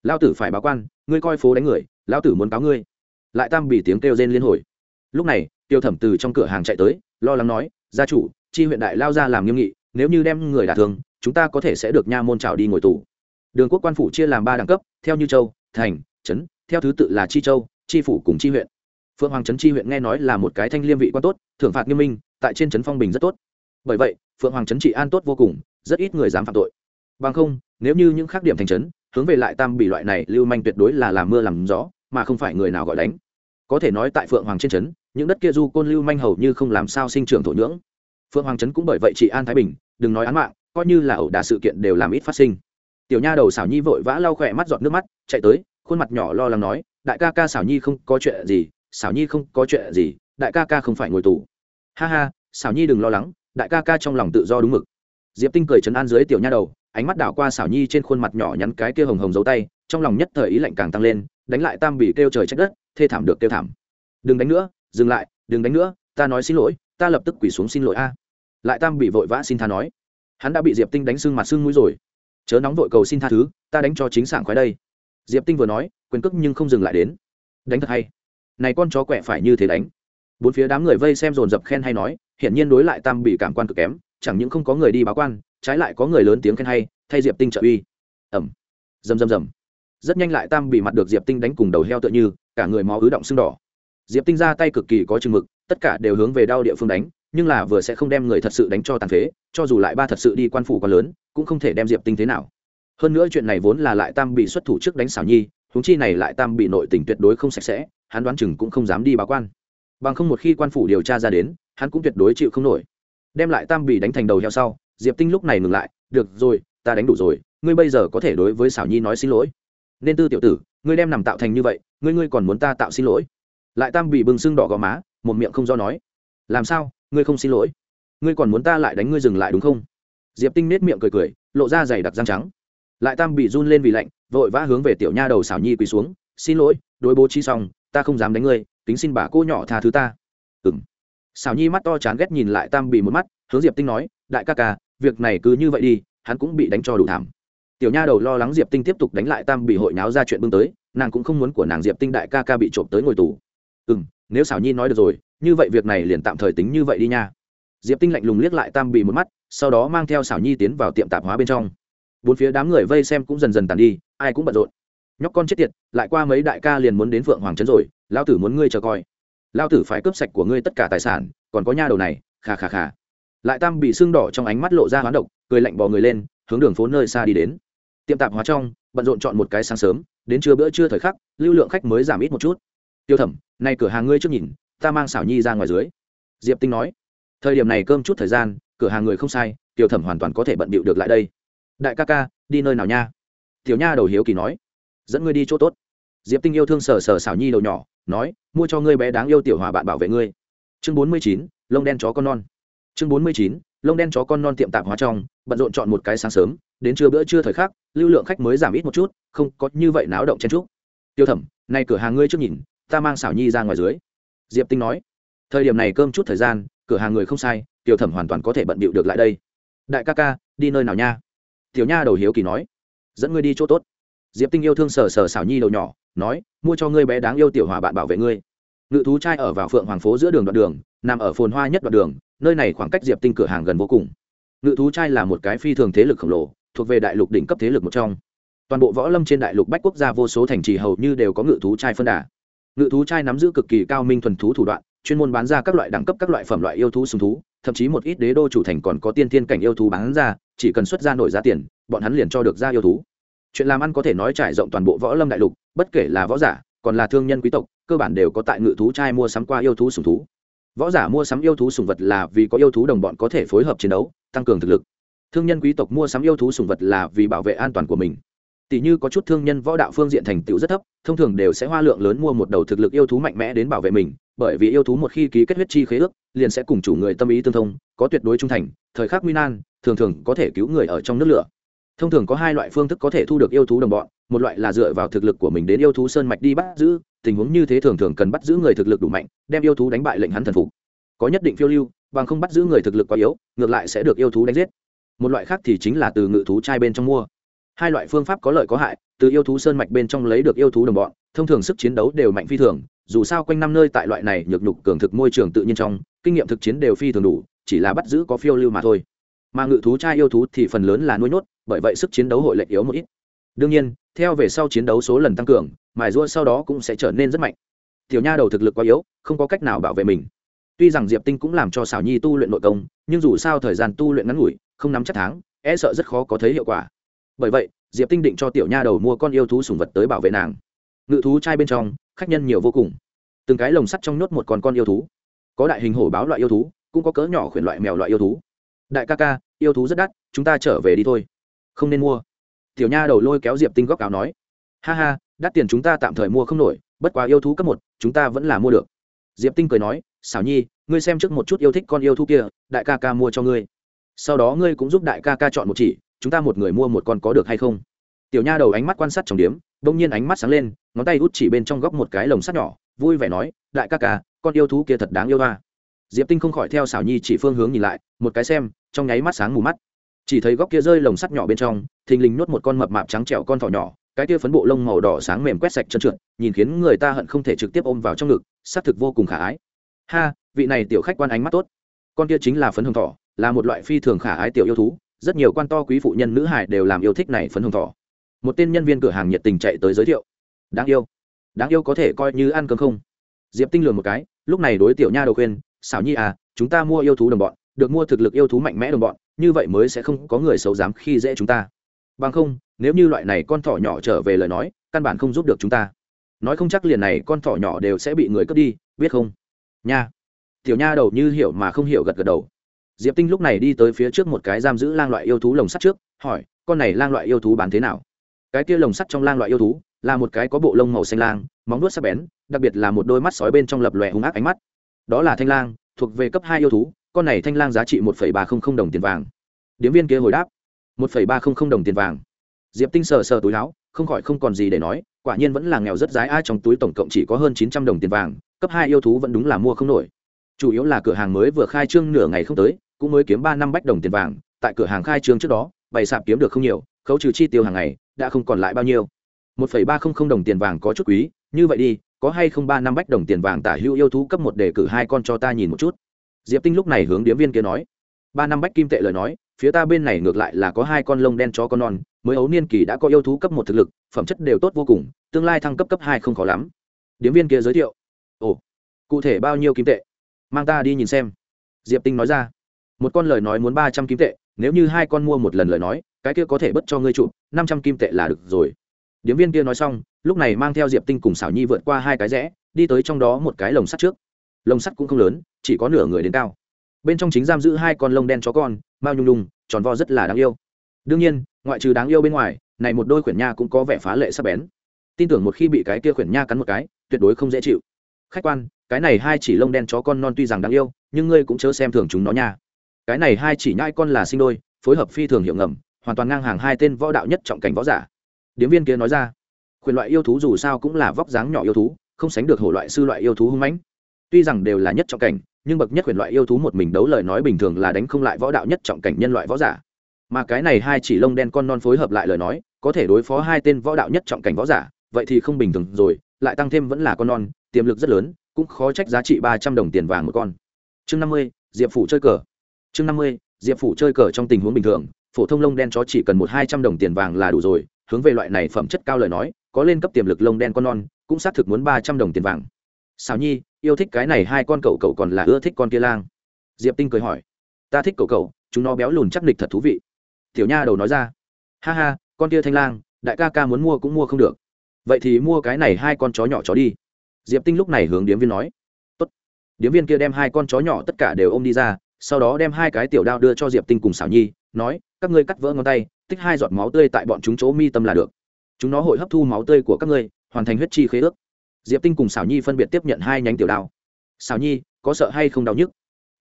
Lao tử phải báo quan, ngươi coi phố đánh người, lão tử muốn cáo ngươi. Lại tam bỉ tiếng kêu rên liên hồi. Lúc này, tiêu thẩm từ trong cửa hàng chạy tới, lo lắng nói, gia chủ, chi huyện đại lao ra làm nghiêm nghị, nếu như đem người đả thương chúng ta có thể sẽ được nha môn trào đi ngồi tù. Đường quốc quan phủ chia làm ba đẳng cấp, theo như châu, thành, trấn, theo thứ tự là chi châu, chi phủ cùng chi huyện. Phượng hoàng trấn chi huyện nghe nói là một cái thanh liêm vị quan tốt, thưởng phạt nghiêm minh, tại trên trấn phong bình rất tốt. Bởi vậy, phượng hoàng trấn trị an tốt vô cùng, rất ít người dám phạm tội. Bằng không, nếu như những khác điểm thành trấn, hướng về lại tam bị loại này lưu manh tuyệt đối là làm mưa làm gió, mà không phải người nào gọi đánh. Có thể nói tại phượng hoàng trên trấn, những đất kia du côn lưu manh hầu như không làm sao sinh trưởng thổ nhưỡng. Phượng hoàng trấn cũng bởi vậy trị an thái bình, đừng nói án mạng coi như là ẩu đả sự kiện đều làm ít phát sinh. Tiểu nha đầu xảo nhi vội vã lau khỏe mắt giọt nước mắt, chạy tới, khuôn mặt nhỏ lo lắng nói, đại ca ca xảo nhi không có chuyện gì, xảo nhi không có chuyện gì, đại ca ca không phải ngồi tù. Ha ha, xảo nhi đừng lo lắng, đại ca ca trong lòng tự do đúng mực. Diệp tinh cười chấn an dưới tiểu nha đầu, ánh mắt đảo qua xảo nhi trên khuôn mặt nhỏ nhắn cái kia hồng hồng dấu tay, trong lòng nhất thời ý lạnh càng tăng lên, đánh lại tam bỉ kêu trời trách đất, thê thảm được kêu thảm. Đừng đánh nữa, dừng lại, đừng đánh nữa, ta nói xin lỗi, ta lập tức quỳ xuống xin lỗi a. Lại tam bị vội vã xin tha nói hắn đã bị diệp tinh đánh sưng mặt sưng mũi rồi. Chớ nóng vội cầu xin tha thứ, ta đánh cho chính sảng khoái đây. Diệp tinh vừa nói, quyền cước nhưng không dừng lại đến. Đánh thật hay. Này con chó quẹ phải như thế đánh. Bốn phía đám người vây xem dồn dập khen hay nói, hiển nhiên đối lại tam bị cảm quan cực kém, chẳng những không có người đi báo quan, trái lại có người lớn tiếng khen hay, thay diệp tinh trợ uy. Ẩm rầm rầm rầm. Rất nhanh lại tam bị mặt được diệp tinh đánh cùng đầu heo tựa như, cả người máu ứ động sưng đỏ. Diệp tinh ra tay cực kỳ có chừng mực, tất cả đều hướng về đau địa phương đánh nhưng là vừa sẽ không đem người thật sự đánh cho tàn phế, cho dù lại ba thật sự đi quan phủ quá lớn, cũng không thể đem diệp tinh thế nào. Hơn nữa chuyện này vốn là lại tam bị xuất thủ trước đánh xảo nhi húng chi này lại tam bị nội tình tuyệt đối không sạch sẽ, hắn đoán chừng cũng không dám đi báo quan. Bằng không một khi quan phủ điều tra ra đến, hắn cũng tuyệt đối chịu không nổi. Đem lại tam bị đánh thành đầu heo sau, diệp tinh lúc này ngừng lại, được rồi, ta đánh đủ rồi, ngươi bây giờ có thể đối với xảo nhi nói xin lỗi. Nên tư tiểu tử, ngươi đem nằm tạo thành như vậy, ngươi ngươi còn muốn ta tạo xin lỗi? Lại tam bị bừng sưng đỏ gò má, một miệng không do nói. Làm sao? Ngươi không xin lỗi. Ngươi còn muốn ta lại đánh ngươi dừng lại đúng không? Diệp tinh nết miệng cười cười, lộ ra giày đặc răng trắng. Lại tam bị run lên vì lạnh, vội vã hướng về tiểu nha đầu xảo nhi quỳ xuống, xin lỗi, đối bố trí xong, ta không dám đánh ngươi tính xin bà cô nhỏ tha thứ ta. Ừ m xảo nhi mắt to chán ghét nhìn lại tam bị một mắt, hướng diệp tinh nói, đại ca ca, việc này cứ như vậy đi, hắn cũng bị đánh cho đủ thảm. Tiểu nha đầu lo lắng diệp tinh tiếp tục đánh lại tam bị hội náo ra chuyện bưng tới, nàng cũng không muốn của nàng diệp tinh đại ca ca bị trộm tới ngồi tù. Ừ m nếu xảo nhi nói được rồi, như vậy việc này liền tạm thời tính như vậy đi nha. Diệp tinh lạnh lùng liếc lại tam bị một mắt, sau đó mang theo xảo nhi tiến vào tiệm tạp hóa bên trong. Bốn phía đám người vây xem cũng dần dần tàn đi, ai cũng bận rộn. Nhóc con chết tiệt, lại qua mấy đại ca liền muốn đến phượng hoàng trấn rồi lao tử muốn ngươi chờ coi. Lao tử phải cướp sạch của ngươi tất cả tài sản, còn có nha đầu này khà khà khà lại tam bị sưng đỏ trong ánh mắt lộ ra hoán độc, cười lạnh bò người lên, hướng đường phố nơi xa đi đến. Tiệm tạp hóa trong, bận rộn chọn một cái sáng sớm, đến trưa bữa trưa thời khắc, lưu lượng khách mới giảm ít một chút tiêu thẩm, nay cửa hàng ngươi trước nhìn, ta mang xảo nhi ra ngoài dưới. Diệp tinh nói. Thời điểm này cơm chút thời gian, cửa hàng người không sai tiểu thẩm hoàn toàn có thể bận bịu được lại đây. Đại ca ca, đi nơi nào nha? Tiểu nha đầu hiếu kỳ nói. Dẫn ngươi đi chỗ tốt. Diệp tinh yêu thương sờ sờ xảo nhi đầu nhỏ, nói, mua cho ngươi bé đáng yêu tiểu hòa bạn bảo vệ ngươi. Chương bốn mươi chín, lông đen chó con non. Chương bốn mươi chín, lông đen chó con non tiệm tạp hóa trong, bận rộn chọn một cái sáng sớm, đến trưa bữa trưa thời khắc, lưu lượng khách mới giảm ít một chút, không có như vậy náo động chen trúc tiêu thẩm, nay cửa hàng ngươi trước nhìn ta mang xảo nhi ra ngoài dưới. Diệp tinh nói, thời điểm này cơm chút thời gian, cửa hàng người không sai, tiểu thẩm hoàn toàn có thể bận bịu được lại đây. Đại ca ca, đi nơi nào nha? Tiểu nha đầu hiếu kỳ nói, dẫn ngươi đi chỗ tốt. Diệp tinh yêu thương sờ sờ xảo nhi đầu nhỏ, nói, mua cho ngươi bé đáng yêu tiểu hòa bạn bảo vệ ngươi. Ngự thú trai ở vào phượng hoàng phố giữa đường đoạn đường, nằm ở phồn hoa nhất đoạn đường, nơi này khoảng cách diệp tinh cửa hàng gần vô cùng. Ngự thú trai là một cái phi thường thế lực khổng lồ, thuộc về đại lục đỉnh cấp thế lực một trong. Toàn bộ võ lâm trên đại lục bách quốc gia vô số thành trì hầu như đều có ngự thú trai phân đà ngự thú trai nắm giữ cực kỳ cao minh thuần thú thủ đoạn, chuyên môn bán ra các loại đẳng cấp các loại phẩm loại yêu thú sùng thú, thậm chí một ít đế đô chủ thành còn có tiên thiên cảnh yêu thú bán ra, chỉ cần xuất ra nổi giá tiền, bọn hắn liền cho được ra yêu thú. Chuyện làm ăn có thể nói trải rộng toàn bộ võ lâm đại lục, bất kể là võ giả, còn là thương nhân quý tộc, cơ bản đều có tại ngự thú trai mua sắm qua yêu thú sùng thú. Võ giả mua sắm yêu thú sùng vật là vì có yêu thú đồng bọn có thể phối hợp chiến đấu, tăng cường thực lực. Thương nhân quý tộc mua sắm yêu thú sùng vật là vì bảo vệ an toàn của mình tỷ như có chút thương nhân võ đạo phương diện thành tựu rất thấp, thông thường đều sẽ hoa lượng lớn mua một đầu thực lực yêu thú mạnh mẽ đến bảo vệ mình, bởi vì yêu thú một khi ký kết huyết chi khế ước, liền sẽ cùng chủ người tâm ý tương thông, có tuyệt đối trung thành, thời khắc nguy nan, thường thường có thể cứu người ở trong nước lửa. Thông thường có hai loại phương thức có thể thu được yêu thú đồng bọn, một loại là dựa vào thực lực của mình đến yêu thú sơn mạch đi bắt giữ, tình huống như thế thường thường cần bắt giữ người thực lực đủ mạnh, đem yêu thú đánh bại lệnh hắn thần phục. Có nhất định phiêu lưu, bằng không bắt giữ người thực lực quá yếu, ngược lại sẽ được yêu thú đánh giết. Một loại khác thì chính là từ ngự thú trai bên trong mua hai loại phương pháp có lợi có hại, từ yêu thú sơn mạch bên trong lấy được yêu thú đồng bọn, thông thường sức chiến đấu đều mạnh phi thường, dù sao quanh năm nơi tại loại này nhược nhục cường thực môi trường tự nhiên trong, kinh nghiệm thực chiến đều phi thường đủ, chỉ là bắt giữ có phiêu lưu mà thôi. Mà ngự thú trai yêu thú thì phần lớn là nuôi nhốt, bởi vậy sức chiến đấu hội lệch yếu một ít. Đương nhiên, theo về sau chiến đấu số lần tăng cường, mài rua sau đó cũng sẽ trở nên rất mạnh. Tiểu nha đầu thực lực quá yếu, không có cách nào bảo vệ mình. Tuy rằng diệp tinh cũng làm cho xảo nhi tu luyện nội công, nhưng dù sao thời gian tu luyện ngắn ngủi, không nắm chắc tháng e sợ rất khó có thấy hiệu quả bởi vậy, diệp tinh định cho tiểu nha đầu mua con yêu thú sùng vật tới bảo vệ nàng. Ngự thú trai bên trong, khách nhân nhiều vô cùng. Từng cái lồng sắt trong nhốt một con con yêu thú. Có đại hình hổ báo loại yêu thú, cũng có cỡ nhỏ khuyển loại mèo loại yêu thú. Đại ca ca, yêu thú rất đắt, chúng ta trở về đi thôi. Không nên mua. Tiểu nha đầu lôi kéo diệp tinh góc áo nói. Ha ha, đắt tiền chúng ta tạm thời mua không nổi, bất quá yêu thú cấp một, chúng ta vẫn là mua được. Diệp tinh cười nói, xảo nhi, ngươi xem trước một chút yêu thích con yêu thú kia, đại ca ca mua cho ngươi. Sau đó ngươi cũng giúp đại ca ca chọn một chỉ chúng ta một người mua một con có được hay không? Tiểu nha đầu ánh mắt quan sát trọng điếm, bỗng nhiên ánh mắt sáng lên, ngón tay út chỉ bên trong góc một cái lồng sắt nhỏ, vui vẻ nói, đại ca ca, con yêu thú kia thật đáng yêu hoa diệp tinh không khỏi theo xảo nhi chỉ phương hướng nhìn lại, một cái xem, trong nháy mắt sáng mù mắt. Chỉ thấy góc kia rơi lồng sắt nhỏ bên trong, thình lình nhốt một con mập mạp trắng trẻo con thỏ nhỏ, cái kia phấn bộ lông màu đỏ sáng mềm quét sạch trơn trượt, nhìn khiến người ta hận không thể trực tiếp ôm vào trong ngực, xác thực vô cùng khả ái. Ha, vị này tiểu khách quan ánh mắt tốt. Con kia chính là phấn hồng thỏ, là một loại phi thường khả ái tiểu yêu thú rất nhiều quan to quý phụ nhân nữ hải đều làm yêu thích này phấn hồng thỏ một tên nhân viên cửa hàng nhiệt tình chạy tới giới thiệu. Đáng yêu. Đáng yêu có thể coi như ăn cơm không? Diệp tinh lường một cái, lúc này đối tiểu nha đầu khuyên, xảo nhi à chúng ta mua yêu thú đồng bọn, được mua thực lực yêu thú mạnh mẽ đồng bọn, như vậy mới sẽ không có người xấu dám khi dễ chúng ta. Bằng không, nếu như loại này con thỏ nhỏ trở về lời nói, căn bản không giúp được chúng ta. Nói không chắc liền này con thỏ nhỏ đều sẽ bị người cướp đi, biết không? Nha. Tiểu nha đầu như hiểu mà không hiểu gật gật đầu diệp tinh lúc này đi tới phía trước một cái giam giữ lang loại yêu thú lồng sắt trước, hỏi, con này lang loại yêu thú bán thế nào? Cái kia lồng sắt trong lang loại yêu thú là một cái có bộ lông màu xanh lang, móng nuốt sắc bén, đặc biệt là một đôi mắt sói bên trong lập lòe hung ác ánh mắt. Đó là thanh lang, thuộc về cấp hai yêu thú, con này thanh lang giá trị một ba trăm linh đồng tiền vàng. Điếm viên kia hồi đáp, một ba trăm linh đồng tiền vàng. Diệp tinh sờ sờ túi áo, không khỏi không còn gì để nói, quả nhiên vẫn là nghèo rất giá ai trong túi tổng cộng chỉ có hơn chín trăm đồng tiền vàng, cấp hai yêu thú vẫn đúng là mua không nổi. Chủ yếu là cửa hàng mới vừa khai trương nửa ngày không tới cũng mới kiếm ba năm bách đồng tiền vàng, tại cửa hàng khai trương trước đó, bày sạp kiếm được không nhiều, khấu trừ chi tiêu hàng ngày, đã không còn lại bao nhiêu. Một phẩy ba không không đồng tiền vàng có chút quý, như vậy đi, có hay không ba năm bách đồng tiền vàng tả hữu yêu thú cấp một để cử hai con cho ta nhìn một chút. Diệp tinh lúc này hướng điếm viên kia nói, ba năm bách kim tệ lời nói, phía ta bên này ngược lại là có hai con lông đen chó con non, mới ấu niên kỳ đã có yêu thú cấp một thực lực, phẩm chất đều tốt vô cùng, tương lai thăng cấp cấp hai không khó lắm. Điếm viên kia giới thiệu, ồ, cụ thể bao nhiêu kim tệ? Mang ta đi nhìn xem. Diệp tinh nói ra một con lời nói muốn ba trăm kim tệ nếu như hai con mua một lần lời nói cái kia có thể bất cho ngươi chụp năm trăm kim tệ là được rồi. Điếm viên kia nói xong lúc này mang theo diệp tinh cùng xảo nhi vượt qua hai cái rẽ đi tới trong đó một cái lồng sắt trước. Lồng sắt cũng không lớn chỉ có nửa người đến cao. Bên trong chính giam giữ hai con lông đen chó con mao nhung lùng, tròn vo rất là đáng yêu. Đương nhiên ngoại trừ đáng yêu bên ngoài này một đôi khuyển nha cũng có vẻ phá lệ sắc bén. Tin tưởng một khi bị cái kia khuyển nha cắn một cái tuyệt đối không dễ chịu. Khách quan cái này hai chỉ lông đen chó con non tuy rằng đáng yêu nhưng ngươi cũng chớ xem thường chúng nó nha cái này hai chỉ nhai con là sinh đôi, phối hợp phi thường hiệu ngầm, hoàn toàn ngang hàng hai tên võ đạo nhất trọng cảnh võ giả. Điếm viên kia nói ra, quyền loại yêu thú dù sao cũng là vóc dáng nhỏ yêu thú, không sánh được hổ loại sư loại yêu thú hung mãnh. Tuy rằng đều là nhất trọng cảnh, nhưng bậc nhất quyền loại yêu thú một mình đấu lời nói bình thường là đánh không lại võ đạo nhất trọng cảnh nhân loại võ giả. Mà cái này hai chỉ lông đen con non phối hợp lại lời nói, có thể đối phó hai tên võ đạo nhất trọng cảnh võ giả, vậy thì không bình thường rồi, lại tăng thêm vẫn là con non, tiềm lực rất lớn, cũng khó trách giá trị ba trăm đồng tiền vàng một con. Chương năm mươi, diệp phủ chơi cờ chương năm mươi, diệp phủ chơi cờ trong tình huống bình thường, phổ thông lông đen chó chỉ cần một hai trăm đồng tiền vàng là đủ rồi, hướng về loại này phẩm chất cao lời nói, có lên cấp tiềm lực lông đen con non, cũng xác thực muốn ba trăm đồng tiền vàng. Xào nhi, yêu thích cái này hai con cậu cậu còn là ưa thích con kia lang. Diệp tinh cười hỏi. Ta thích cậu cậu, chúng nó béo lùn chắc địch thật thú vị. Tiểu nha đầu nói ra. Ha ha, con kia thanh lang, đại ca ca muốn mua cũng mua không được. Vậy thì mua cái này hai con chó nhỏ chó đi. Diệp tinh lúc này hướng điếm viên nói. Tốt. điếm viên kia đem hai con chó nhỏ tất cả đều ôm đi ra sau đó đem hai cái tiểu đao đưa cho diệp tinh cùng xảo nhi, nói, các ngươi cắt vỡ ngón tay, tích hai giọt máu tươi tại bọn chúng chỗ mi tâm là được. Chúng nó hội hấp thu máu tươi của các ngươi, hoàn thành huyết chi khế ước. Diệp tinh cùng xảo nhi phân biệt tiếp nhận hai nhánh tiểu đao. Xảo nhi, có sợ hay không đau nhức?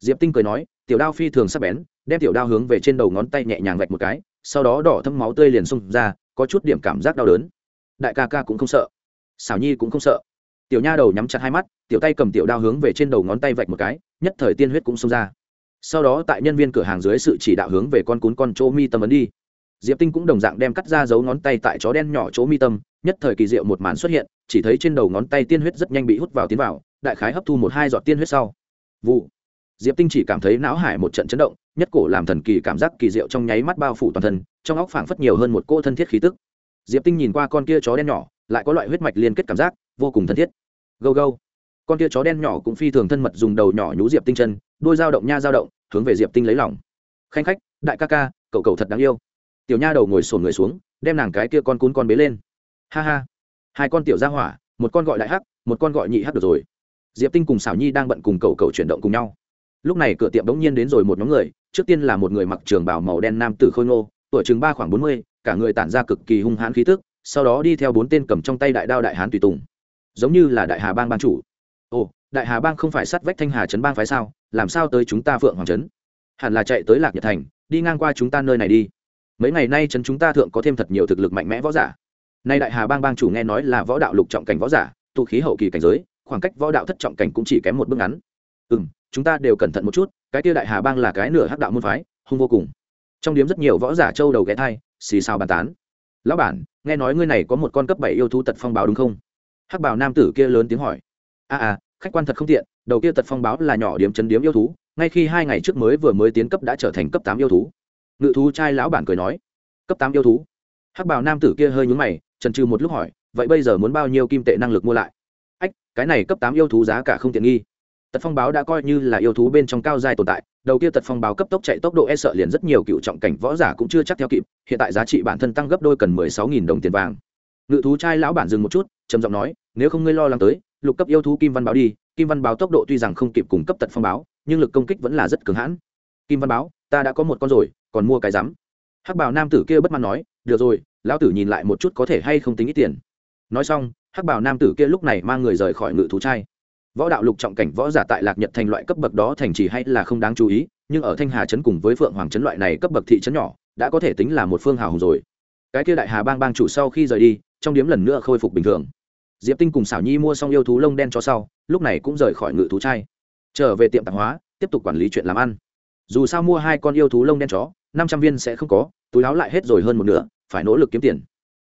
Diệp tinh cười nói, tiểu đao phi thường sắc bén, đem tiểu đao hướng về trên đầu ngón tay nhẹ nhàng vạch một cái, sau đó đỏ thâm máu tươi liền xông ra, có chút điểm cảm giác đau đớn. Đại ca ca cũng không sợ. Xảo nhi cũng không sợ. Tiểu nha đầu nhắm chặt hai mắt, tiểu tay cầm tiểu đao hướng về trên đầu ngón tay vạch một cái, nhất thời tiên huyết cũng xông ra sau đó tại nhân viên cửa hàng dưới sự chỉ đạo hướng về con cún con chỗ mi tâm ấn đi. Diệp tinh cũng đồng dạng đem cắt ra dấu ngón tay tại chó đen nhỏ chỗ mi tâm, nhất thời kỳ diệu một màn xuất hiện, chỉ thấy trên đầu ngón tay tiên huyết rất nhanh bị hút vào tiến vào, đại khái hấp thu một hai giọt tiên huyết sau. Vụ. Diệp tinh chỉ cảm thấy não hải một trận chấn động, nhất cổ làm thần kỳ cảm giác kỳ diệu trong nháy mắt bao phủ toàn thân, trong óc phảng phất nhiều hơn một cô thân thiết khí tức. Diệp tinh nhìn qua con kia chó đen nhỏ, lại có loại huyết mạch liên kết cảm giác, vô cùng thân thiết. Gâu gâu. Con kia chó đen nhỏ cũng phi thường thân mật dùng đầu nhỏ nhú diệp tinh chân đôi dao động nha dao động, hướng về diệp tinh lấy lòng. Khanh khách, đại ca ca, cậu cậu thật đáng yêu. Tiểu nha đầu ngồi sổn người xuống, đem nàng cái kia con cún con bế lên. Ha ha. Hai con tiểu ra hỏa, một con gọi đại hắc, một con gọi nhị hắc được rồi. Diệp tinh cùng xảo nhi đang bận cùng cậu cậu chuyển động cùng nhau. Lúc này cửa tiệm bỗng nhiên đến rồi một nhóm người, trước tiên là một người mặc trường bào màu đen nam tử khôi ngô, tuổi chừng ba khoảng bốn mươi, cả người tản ra cực kỳ hung hãn khí tức, sau đó đi theo bốn tên cầm trong tay đại đao đại hán tùy tùng. Giống như là đại hà bang ban chủ. Ồ đại hà bang không phải sát vách thanh hà trấn bang phái sao làm sao tới chúng ta phượng hoàng trấn? Hẳn là chạy tới lạc nhật thành đi ngang qua chúng ta nơi này đi. Mấy ngày nay trấn chúng ta thượng có thêm thật nhiều thực lực mạnh mẽ võ giả. Nay đại hà bang bang chủ nghe nói là võ đạo lục trọng cảnh võ giả tụ khí hậu kỳ cảnh giới khoảng cách võ đạo thất trọng cảnh cũng chỉ kém một bước ngắn. Ừ m chúng ta đều cẩn thận một chút cái tiêu đại hà bang là cái nửa hắc đạo môn phái hung vô cùng. Trong điếm rất nhiều võ giả châu đầu ghé thai xì xào bàn tán. Lão bản nghe nói ngươi này có một con cấp bảy yêu thú tật phong báo đúng không? Hắc bảo nam tử kia lớn tiếng hỏi. A à, à khách quan thật không tiện, đầu kia tật phong báo là nhỏ điếm chấn điếm yêu thú, ngay khi hai ngày trước mới vừa mới tiến cấp đã trở thành cấp tám yêu thú. Ngự thú trai lão bản cười nói, cấp tám yêu thú? Hắc bảo nam tử kia hơi nhúng mày, trần trừ một lúc hỏi, vậy bây giờ muốn bao nhiêu kim tệ năng lực mua lại? Ách, cái này cấp tám yêu thú giá cả không tiện nghi. Tật phong báo đã coi như là yêu thú bên trong cao giai tồn tại, đầu kia tật phong báo cấp tốc chạy tốc độ e sợ liền rất nhiều cựu trọng cảnh võ giả cũng chưa chắc theo kịp, hiện tại giá trị bản thân tăng gấp đôi cần mười sáu nghìn đồng tiền vàng. Ngự thú trai lão bản dừng một chút, trầm giọng nói, nếu không ngươi lo lắng tới lục cấp yêu thú kim văn báo đi, kim văn báo tốc độ tuy rằng không kịp cùng cấp tật phong báo, nhưng lực công kích vẫn là rất cường hãn. Kim văn báo, ta đã có một con rồi, còn mua cái rắm. Hắc bảo nam tử kia bất mãn nói, được rồi, lão tử nhìn lại một chút có thể hay không tính ít tiền. Nói xong, hắc bảo nam tử kia lúc này mang người rời khỏi ngự thú trai. Võ đạo lục trọng cảnh võ giả tại lạc nhật thành loại cấp bậc đó thành trì hay là không đáng chú ý, nhưng ở thanh hà trấn cùng với phượng hoàng trấn loại này cấp bậc thị trấn nhỏ, đã có thể tính là một phương hào hùng rồi. Cái kia đại hà bang bang chủ sau khi rời đi, trong điếm lần nữa khôi phục bình thường diệp tinh cùng xảo nhi mua xong yêu thú lông đen cho sau, lúc này cũng rời khỏi ngự thú trai. Trở về tiệm tạp hóa, tiếp tục quản lý chuyện làm ăn. Dù sao mua hai con yêu thú lông đen chó, năm trăm viên sẽ không có, túi láo lại hết rồi hơn một nửa, phải nỗ lực kiếm tiền.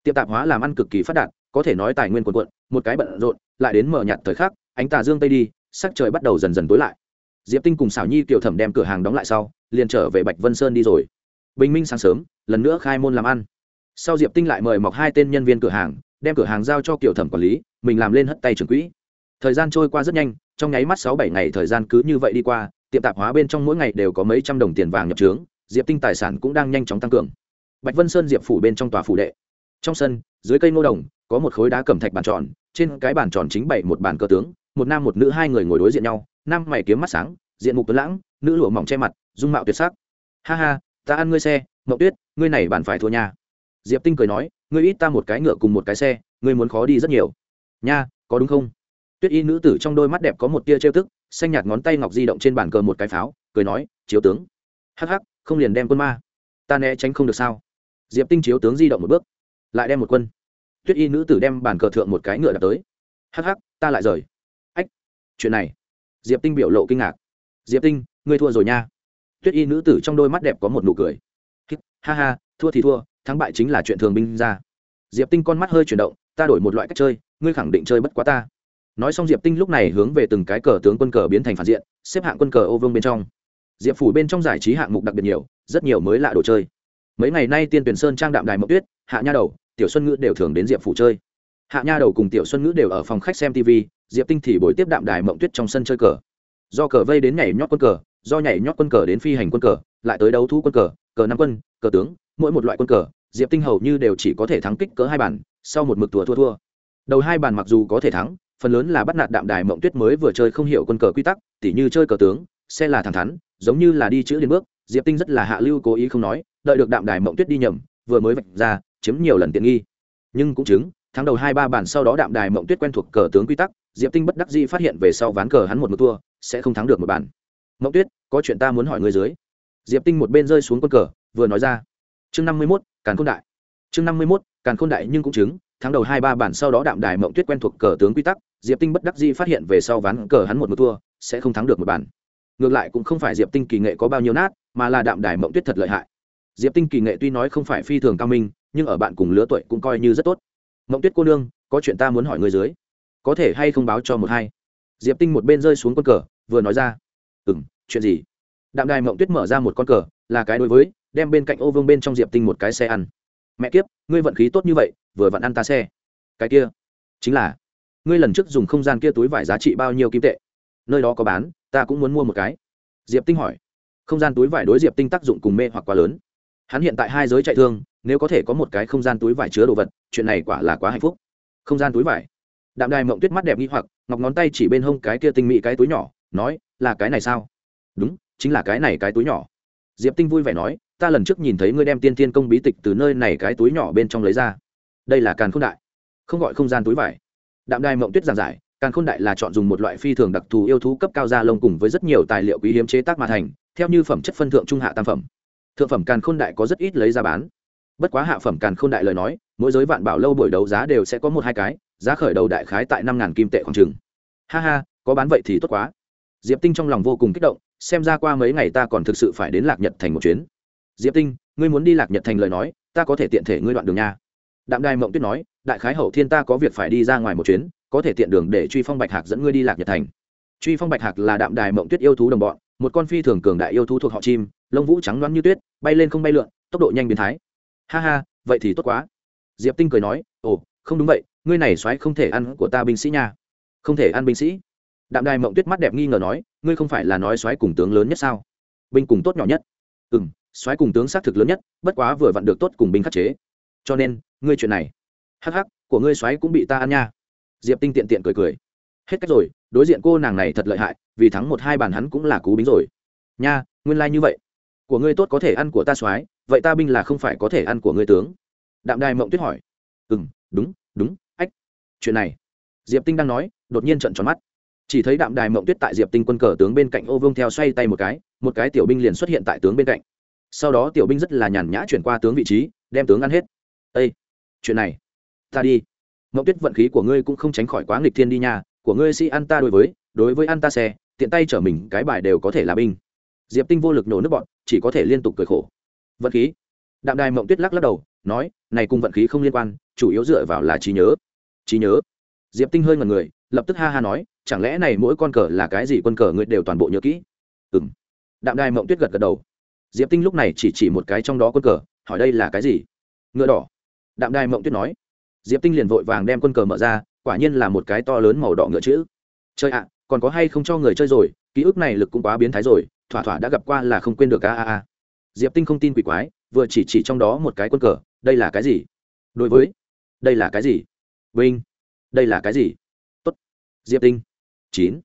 Tiệm tạp hóa làm ăn cực kỳ phát đạt, có thể nói tài nguyên quần quận một cái bận rộn, lại đến mở nhạt thời khắc, ánh tà dương tây đi, sắc trời bắt đầu dần dần tối lại. Diệp tinh cùng xảo nhi kiều thẩm đem cửa hàng đóng lại sau, liền trở về bạch vân sơn đi rồi. Bình minh sáng sớm, lần nữa khai môn làm ăn. Sau diệp tinh lại mời mọc hai tên nhân viên cửa hàng đem cửa hàng giao cho kiều thẩm quản lý, mình làm lên hất tay trưởng quỹ. Thời gian trôi qua rất nhanh, trong nháy mắt sáu bảy ngày thời gian cứ như vậy đi qua, tiệm tạp hóa bên trong mỗi ngày đều có mấy trăm đồng tiền vàng nhập trướng, diệp tinh tài sản cũng đang nhanh chóng tăng cường. Bạch vân sơn diệp phủ bên trong tòa phủ đệ. Trong sân, dưới cây ngô đồng, có một khối đá cẩm thạch bàn tròn, trên cái bàn tròn chính bày một bàn cờ tướng, một nam một nữ hai người ngồi đối diện nhau, nam mày kiếm mắt sáng, diện mục tuấn lãng, nữ lụa mỏng che mặt, dung mạo tuyệt sắc. Ha ha, ta ăn ngươi xe, mậu tuyết, ngươi này bàn phải thua nhà diệp tinh cười nói, ngươi ít ta một cái ngựa cùng một cái xe, ngươi muốn khó đi rất nhiều. Nha, có đúng không? Tuyết y nữ tử trong đôi mắt đẹp có một tia trêu tức, xanh nhạt ngón tay ngọc di động trên bàn cờ một cái pháo, cười nói, chiếu tướng. Hắc hắc, không liền đem quân ma? Ta né tránh không được sao? Diệp tinh chiếu tướng di động một bước, lại đem một quân. Tuyết y nữ tử đem bàn cờ thượng một cái ngựa đặt tới. Hắc hắc, ta lại rời. Ách, chuyện này? Diệp tinh biểu lộ kinh ngạc. Diệp tinh, ngươi thua rồi nha. Tuyết y nữ tử trong đôi mắt đẹp có một nụ cười. Ha ha, thua thì thua thắng bại chính là chuyện thường binh ra. Diệp tinh con mắt hơi chuyển động, ta đổi một loại cách chơi, ngươi khẳng định chơi bất quá ta. Nói xong diệp tinh lúc này hướng về từng cái cờ tướng quân cờ biến thành phản diện, xếp hạng quân cờ ô vương bên trong. Diệp phủ bên trong giải trí hạng mục đặc biệt nhiều, rất nhiều mới lạ đồ chơi. Mấy ngày nay tiên tuyển sơn trang đạm đài mậu tuyết, hạ nha đầu, tiểu xuân ngữ đều thường đến diệp phủ chơi. Hạ nha đầu cùng tiểu xuân ngữ đều ở phòng khách xem tv diệp tinh thì buổi tiếp đạm đài mộng tuyết trong sân chơi cờ. Do cờ vây đến nhảy nhót quân cờ, do nhảy nhót quân cờ đến phi hành quân cờ, lại tới đấu thu quân cờ cờ năm quân, cờ tướng, mỗi một loại quân cờ diệp tinh hầu như đều chỉ có thể thắng kích cỡ hai bàn, sau một mực thua thua thua. Đầu hai bàn mặc dù có thể thắng, phần lớn là bắt nạt đạm đài mộng tuyết mới vừa chơi không hiểu quân cờ quy tắc, tỉ như chơi cờ tướng, xe là thẳng thắn, giống như là đi chữ liên bước, diệp tinh rất là hạ lưu cố ý không nói, đợi được đạm đài mộng tuyết đi nhầm, vừa mới vạch ra, chiếm nhiều lần tiện nghi. Nhưng cũng chứng tháng đầu hai ba bản sau đó đạm đài mộng tuyết quen thuộc cờ tướng quy tắc, diệp tinh bất đắc dĩ phát hiện về sau ván cờ hắn một mực thua, sẽ không thắng được một bản mộng tuyết, có chuyện ta muốn hỏi người dưới. Diệp tinh một bên rơi xuống quân cờ, vừa nói ra. Chương năm mươi mốt càn khôn đại. Chương năm mươi mốt, càn khôn đại nhưng cũng chứng, tháng đầu hai ba bản sau đó đạm đài mộng tuyết quen thuộc cờ tướng quy tắc, diệp tinh bất đắc dĩ phát hiện về sau ván cờ hắn một một thua, sẽ không thắng được một bản. Ngược lại cũng không phải diệp tinh kỳ nghệ có bao nhiêu nát, mà là đạm đài mộng tuyết thật lợi hại. Diệp tinh kỳ nghệ tuy nói không phải phi thường cao minh, nhưng ở bạn cùng lứa tuổi cũng coi như rất tốt. Mộng tuyết cô nương, có chuyện ta muốn hỏi người dưới. Có thể hay không báo cho một hai? Diệp tinh một bên rơi xuống con cờ, vừa nói ra. Ừ m chuyện gì? Đạm đài mộng tuyết mở ra một con cờ, là cái đối với đem bên cạnh ô vương bên trong diệp tinh một cái xe ăn. Mẹ kiếp, ngươi vận khí tốt như vậy, vừa vặn ăn ta xe. Cái kia, chính là, ngươi lần trước dùng không gian kia túi vải giá trị bao nhiêu kim tệ? Nơi đó có bán, ta cũng muốn mua một cái. Diệp tinh hỏi. Không gian túi vải đối diệp tinh tác dụng cùng mê hoặc quá lớn. Hắn hiện tại hai giới chạy thương, nếu có thể có một cái không gian túi vải chứa đồ vật, chuyện này quả là quá hạnh phúc. Không gian túi vải. Đạm đài mộng tuyết mắt đẹp nghi hoặc, ngọc ngón tay chỉ bên hông cái kia tinh mỹ cái túi nhỏ, nói, là cái này sao? Đúng, chính là cái này cái túi nhỏ. Diệp tinh vui vẻ nói ta lần trước nhìn thấy ngươi đem tiên tiên công bí tịch từ nơi này cái túi nhỏ bên trong lấy ra. Đây là càn k h ô n đại. Không gọi không gian túi vải. Đạm đài mộng tuyết giảng giải, càn khôn đại là chọn dùng một loại phi thường đặc thù yêu thú cấp cao da lông cùng với rất nhiều tài liệu quý hiếm chế tác mà thành, theo như phẩm chất phân thượng trung hạ tam phẩm. Thượng phẩm càn khôn đại có rất ít lấy ra bán. Bất quá hạ phẩm càn khôn đại lời nói, mỗi giới vạn bảo lâu buổi đấu giá đều sẽ có một hai cái, giá khởi đầu đại khái tại năm ngàn kim tệ khoảng chừng. Ha ha, có bán vậy thì tốt quá. Diệp tinh trong lòng vô cùng kích động, xem ra qua mấy ngày ta còn thực sự phải đến lạc nhật thành một chuyến diệp tinh, ngươi muốn đi lạc nhật thành lời nói, ta có thể tiện thể ngươi đoạn đường nha. Đạm đài mộng tuyết nói, đại khái hậu thiên ta có việc phải đi ra ngoài một chuyến, có thể tiện đường để truy phong bạch hạc dẫn ngươi đi lạc nhật thành. Truy phong bạch hạc là đạm đài mộng tuyết yêu thú đồng bọn, một con phi thường cường đại yêu thú thuộc họ chim, lông vũ trắng loáng như tuyết, bay lên không bay lượn, tốc độ nhanh biến thái. Ha ha, vậy thì tốt quá. Diệp tinh cười nói, ồ, không đúng vậy, ngươi này xoáy không thể ăn của ta binh sĩ nha. Không thể ăn binh sĩ. Đạm đài mộng tuyết mắt đẹp nghi ngờ nói, ngươi không phải là nói xoáy cùng tướng lớn nhất sao? Binh cùng tốt nhỏ nhất. Ừ m soái cùng tướng xác thực lớn nhất, bất quá vừa vặn được tốt cùng binh khắc chế. Cho nên, ngươi chuyện này. Hắc hắc, của ngươi soái cũng bị ta ăn nha. Diệp tinh tiện tiện cười cười. Hết cách rồi, đối diện cô nàng này thật lợi hại, vì thắng một hai bàn hắn cũng là cú bính rồi. Nha, nguyên lai như vậy. Của ngươi tốt có thể ăn của ta soái, vậy ta binh là không phải có thể ăn của ngươi tướng. Đạm đài mộng tuyết hỏi. Ừ m đúng đúng, ách. Chuyện này. Diệp tinh đang nói, đột nhiên trận tròn mắt. Chỉ thấy đạm đài mộng tuyết tại diệp tinh quân cờ tướng bên cạnh ô vương theo xoay tay một cái một cái tiểu binh liền xuất hiện tại tướng bên cạnh sau đó tiểu binh rất là nhàn nhã chuyển qua tướng vị trí, đem tướng ăn hết. Ây chuyện này, ta đi. Mậu tuyết vận khí của ngươi cũng không tránh khỏi quá nghịch thiên đi nha, của ngươi sĩ ăn ta đối với đối với ăn ta xe, tiện tay chở mình cái bài đều có thể là binh. Diệp tinh vô lực nổ nước bọn, chỉ có thể liên tục cười khổ. Vận khí? Đạm đài mộng tuyết lắc lắc đầu, nói, này cùng vận khí không liên quan, chủ yếu dựa vào là trí nhớ. Trí nhớ? Diệp tinh hơi ngần người, lập tức ha ha nói, chẳng lẽ này mỗi con cờ là cái gì quân cờ ngươi đều toàn bộ nhớ kỹ? Ừ m đạm đài mộng tuyết gật gật đầu diệp tinh lúc này chỉ chỉ một cái trong đó quân cờ, hỏi đây là cái gì? Ngựa đỏ. Đạm đài mộng tuyết nói. Diệp tinh liền vội vàng đem quân cờ mở ra, quả nhiên là một cái to lớn màu đỏ ngựa chữ. Chơi ạ, còn có hay không cho người chơi rồi, ký ức này lực cũng quá biến thái rồi, thỏa thỏa đã gặp qua là không quên được a a a. Diệp tinh không tin quỷ quái, vừa chỉ chỉ trong đó một cái quân cờ, đây là cái gì? Đối với, đây là cái gì? Vinh, đây là cái gì? Tốt. Diệp tinh. Chín.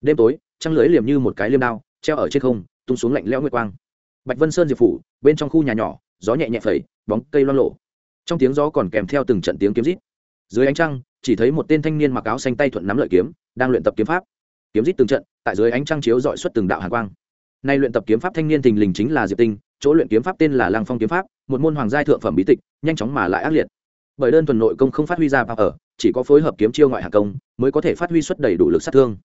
Đêm tối, trăng lưới liềm như một cái liêm đao, treo ở trên không, tung xuống lạnh lẽo nguyệt quang bạch vân sơn diệp phủ, bên trong khu nhà nhỏ, gió nhẹ nhẹ phẩy, bóng cây loan lộ trong tiếng gió còn kèm theo từng trận tiếng kiếm rít. Dưới ánh trăng, chỉ thấy một tên thanh niên mặc áo xanh tay thuận nắm lợi kiếm, đang luyện tập kiếm pháp. Kiếm rít từng trận, tại dưới ánh trăng chiếu dọi xuất từng đạo hàn quang. Nay luyện tập kiếm pháp thanh niên thình lình chính là diệp tinh, chỗ luyện kiếm pháp tên là lăng phong kiếm pháp, một môn hoàng gia thượng phẩm bí tịch, nhanh chóng mà lại ác liệt. Bởi đơn thuần nội công không phát huy ra ở, chỉ có phối hợp kiếm chiêu ngoại hạ công, mới có thể phát huy xuất đầy đủ lực sát thương.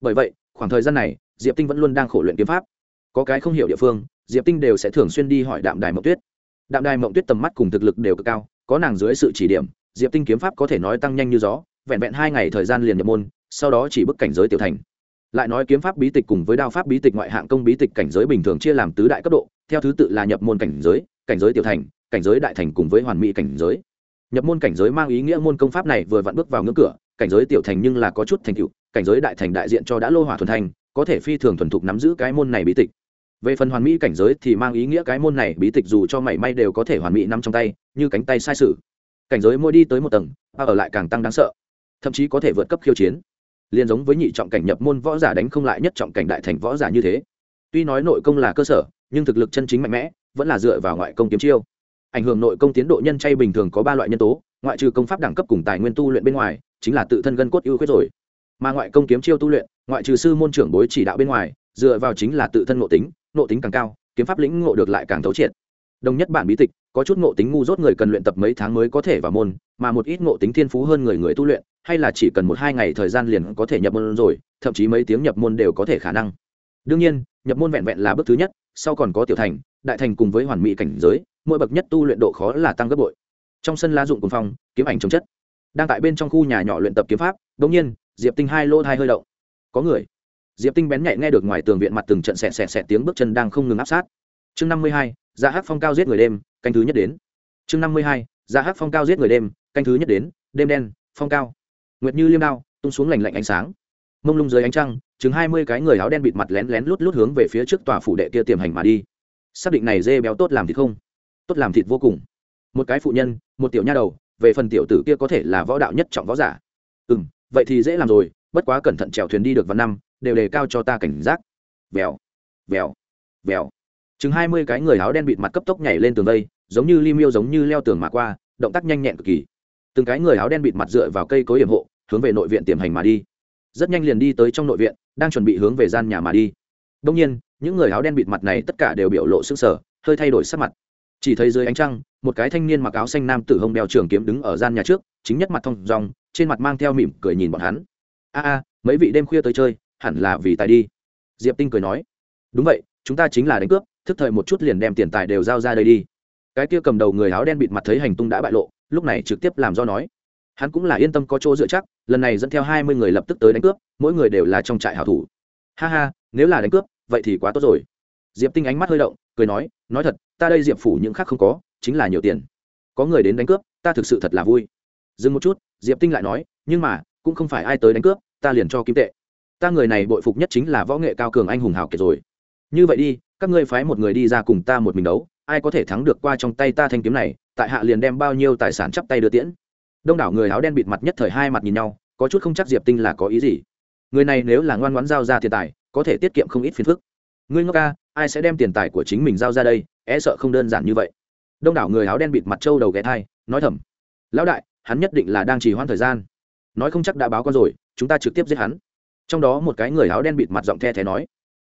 Bởi vậy, khoảng thời gian này, diệp tinh vẫn luôn đang khổ luyện kiếm pháp. Có cái không hiểu địa phương diệp tinh đều sẽ thường xuyên đi hỏi đạm đài mộng tuyết. Đạm đài mộng tuyết tầm mắt cùng thực lực đều cực cao, có nàng dưới sự chỉ điểm, diệp tinh kiếm pháp có thể nói tăng nhanh như gió, vẹn vẹn hai ngày thời gian liền nhập môn, sau đó chỉ bức cảnh giới tiểu thành. Lại nói kiếm pháp bí tịch cùng với đao pháp bí tịch ngoại hạng công bí tịch cảnh giới bình thường chia làm tứ đại cấp độ, theo thứ tự là nhập môn cảnh giới cảnh giới tiểu thành, cảnh giới đại thành cùng với hoàn mỹ cảnh giới. Nhập môn cảnh giới mang ý nghĩa môn công pháp này vừa vặn bước vào ngưỡng cửa, cảnh giới tiểu thành nhưng là có chút thành tựu, cảnh giới đại thành đại diện cho đã lô hỏa thuần thành, có thể phi thường thuần thục nắm giữ cái môn này bí tịch về phần hoàn mỹ cảnh giới thì mang ý nghĩa cái môn này bí tịch dù cho mảy may đều có thể hoàn mỹ nắm trong tay, như cánh tay sai sự cảnh giới mỗi đi tới một tầng ba ở lại càng tăng đáng sợ, thậm chí có thể vượt cấp khiêu chiến. Liền giống với nhị trọng cảnh nhập môn võ giả đánh không lại nhất trọng cảnh đại thành võ giả như thế. Tuy nói nội công là cơ sở, nhưng thực lực chân chính mạnh mẽ, vẫn là dựa vào ngoại công kiếm chiêu. Ảnh hưởng nội công tiến độ nhân chay bình thường có ba loại nhân tố, ngoại trừ công pháp đẳng cấp cùng tài nguyên tu luyện bên ngoài, chính là tự thân gân cốt ưu khuyết rồi. Mà ngoại công kiếm chiêu tu luyện, ngoại trừ sư môn trưởng bối chỉ đạo bên ngoài, dựa vào chính là tự thân ngộ tính ngộ tính càng cao, kiếm pháp lĩnh ngộ được lại càng thấu triệt. Đồng nhất bản bí tịch, có chút ngộ tính ngu dốt người cần luyện tập mấy tháng mới có thể vào môn, mà một ít ngộ tính thiên phú hơn người người tu luyện, hay là chỉ cần một hai ngày thời gian liền có thể nhập môn rồi, thậm chí mấy tiếng nhập môn đều có thể khả năng. Đương nhiên, nhập môn vẹn vẹn là bước thứ nhất, sau còn có tiểu thành, đại thành cùng với hoàn mỹ cảnh giới, mỗi bậc nhất tu luyện độ khó là tăng gấp bội. Trong sân la dụng cùng phong, kiếm ảnh chống chất. Đang tại bên trong khu nhà nhỏ luyện tập kiếm pháp đ ỗ n g nhiên, diệp tinh hai lô hai hơi động. Có người diệp tinh bén nhạy nghe được ngoài tường viện mặt từng trận xẹt xẹt xẹt tiếng bước chân đang không ngừng áp sát. Chương năm mươi hai dạ ra hát phong cao giết người đêm, canh thứ nhất đến. Chương năm mươi hai dạ ra hát phong cao giết người đêm, canh thứ nhất đến, đêm đen, phong cao. Nguyệt như liêm đao, tung xuống lành lạnh ánh sáng. Mông lung dưới ánh trăng, chừng hai mươi cái người áo đen bịt mặt lén lén lút lút hướng về phía trước tòa phủ đệ kia tiềm hành mà đi. Xác định này dê béo tốt làm thịt không? Tốt làm thịt vô cùng. Một cái phụ nhân, một tiểu nha đầu, về phần tiểu tử kia có thể là võ đạo nhất trọng võ giả. Ừ m vậy thì dễ làm rồi, bất quá cẩn thận chèo thuyền đi được vào năm đều đề cao cho ta cảnh giác. Vèo vèo vèo. Chừng hai mươi cái người áo đen bịt mặt cấp tốc nhảy lên tường vây giống như li miêu giống như leo tường mà qua động tác nhanh nhẹn cực kỳ. Từng cái người áo đen bịt mặt dựa vào cây cối hiểm hộ hướng về nội viện tiềm hành mà đi. Rất nhanh liền đi tới trong nội viện đang chuẩn bị hướng về gian nhà mà đi. Đông nhiên những người áo đen bịt mặt này tất cả đều biểu lộ sức sở hơi thay đổi sắc mặt. Chỉ thấy dưới ánh trăng một cái thanh niên mặc áo xanh nam tử hông đeo trường kiếm đứng ở gian nhà trước chính nhất mặt thông rong, trên mặt mang theo mỉm cười nhìn bọn hắn. A a mấy vị đêm khuya tới chơi hẳn là vì tài đi. Diệp tinh cười nói, đúng vậy, chúng ta chính là đánh cướp, thức thời một chút liền đem tiền tài đều giao ra đây đi. Cái kia cầm đầu người áo đen bịt mặt thấy hành tung đã bại lộ, lúc này trực tiếp làm do nói, hắn cũng là yên tâm có chỗ dựa chắc, lần này dẫn theo hai mươi người lập tức tới đánh cướp, mỗi người đều là trong trại hảo thủ. Ha ha, nếu là đánh cướp, vậy thì quá tốt rồi. Diệp tinh ánh mắt hơi động, cười nói nói thật, ta đây diệp phủ những khác không có, chính là nhiều tiền. Có người đến đánh cướp, ta thực sự thật là vui. Dừng một chút, diệp tinh lại nói, nhưng mà, cũng không phải ai tới đánh cướp, ta liền cho kim tệ ta người này bội phục nhất chính là võ nghệ cao cường anh hùng hào kiệt rồi. Như vậy đi, các ngươi phái một người đi ra cùng ta một mình đấu, ai có thể thắng được qua trong tay ta thanh kiếm này, tại hạ liền đem bao nhiêu tài sản chắp tay đưa tiễn. Đông đảo người áo đen bịt mặt nhất thời hai mặt nhìn nhau, có chút không chắc diệp tinh là có ý gì. Người này nếu là ngoan ngoãn giao ra tiền tài, có thể tiết kiệm không ít phiền phức. Ngươi ngốc ca, ai sẽ đem tiền tài của chính mình giao ra đây e sợ không đơn giản như vậy. Đông đảo người áo đen bịt mặt trâu đầu ghé thai, nói thầm. Lão đại, hắn nhất định là đang trì hoãn thời gian. Nói không chắc đã báo con rồi, chúng ta trực tiếp giết hắn trong đó một cái người áo đen bịt mặt giọng the thé nói.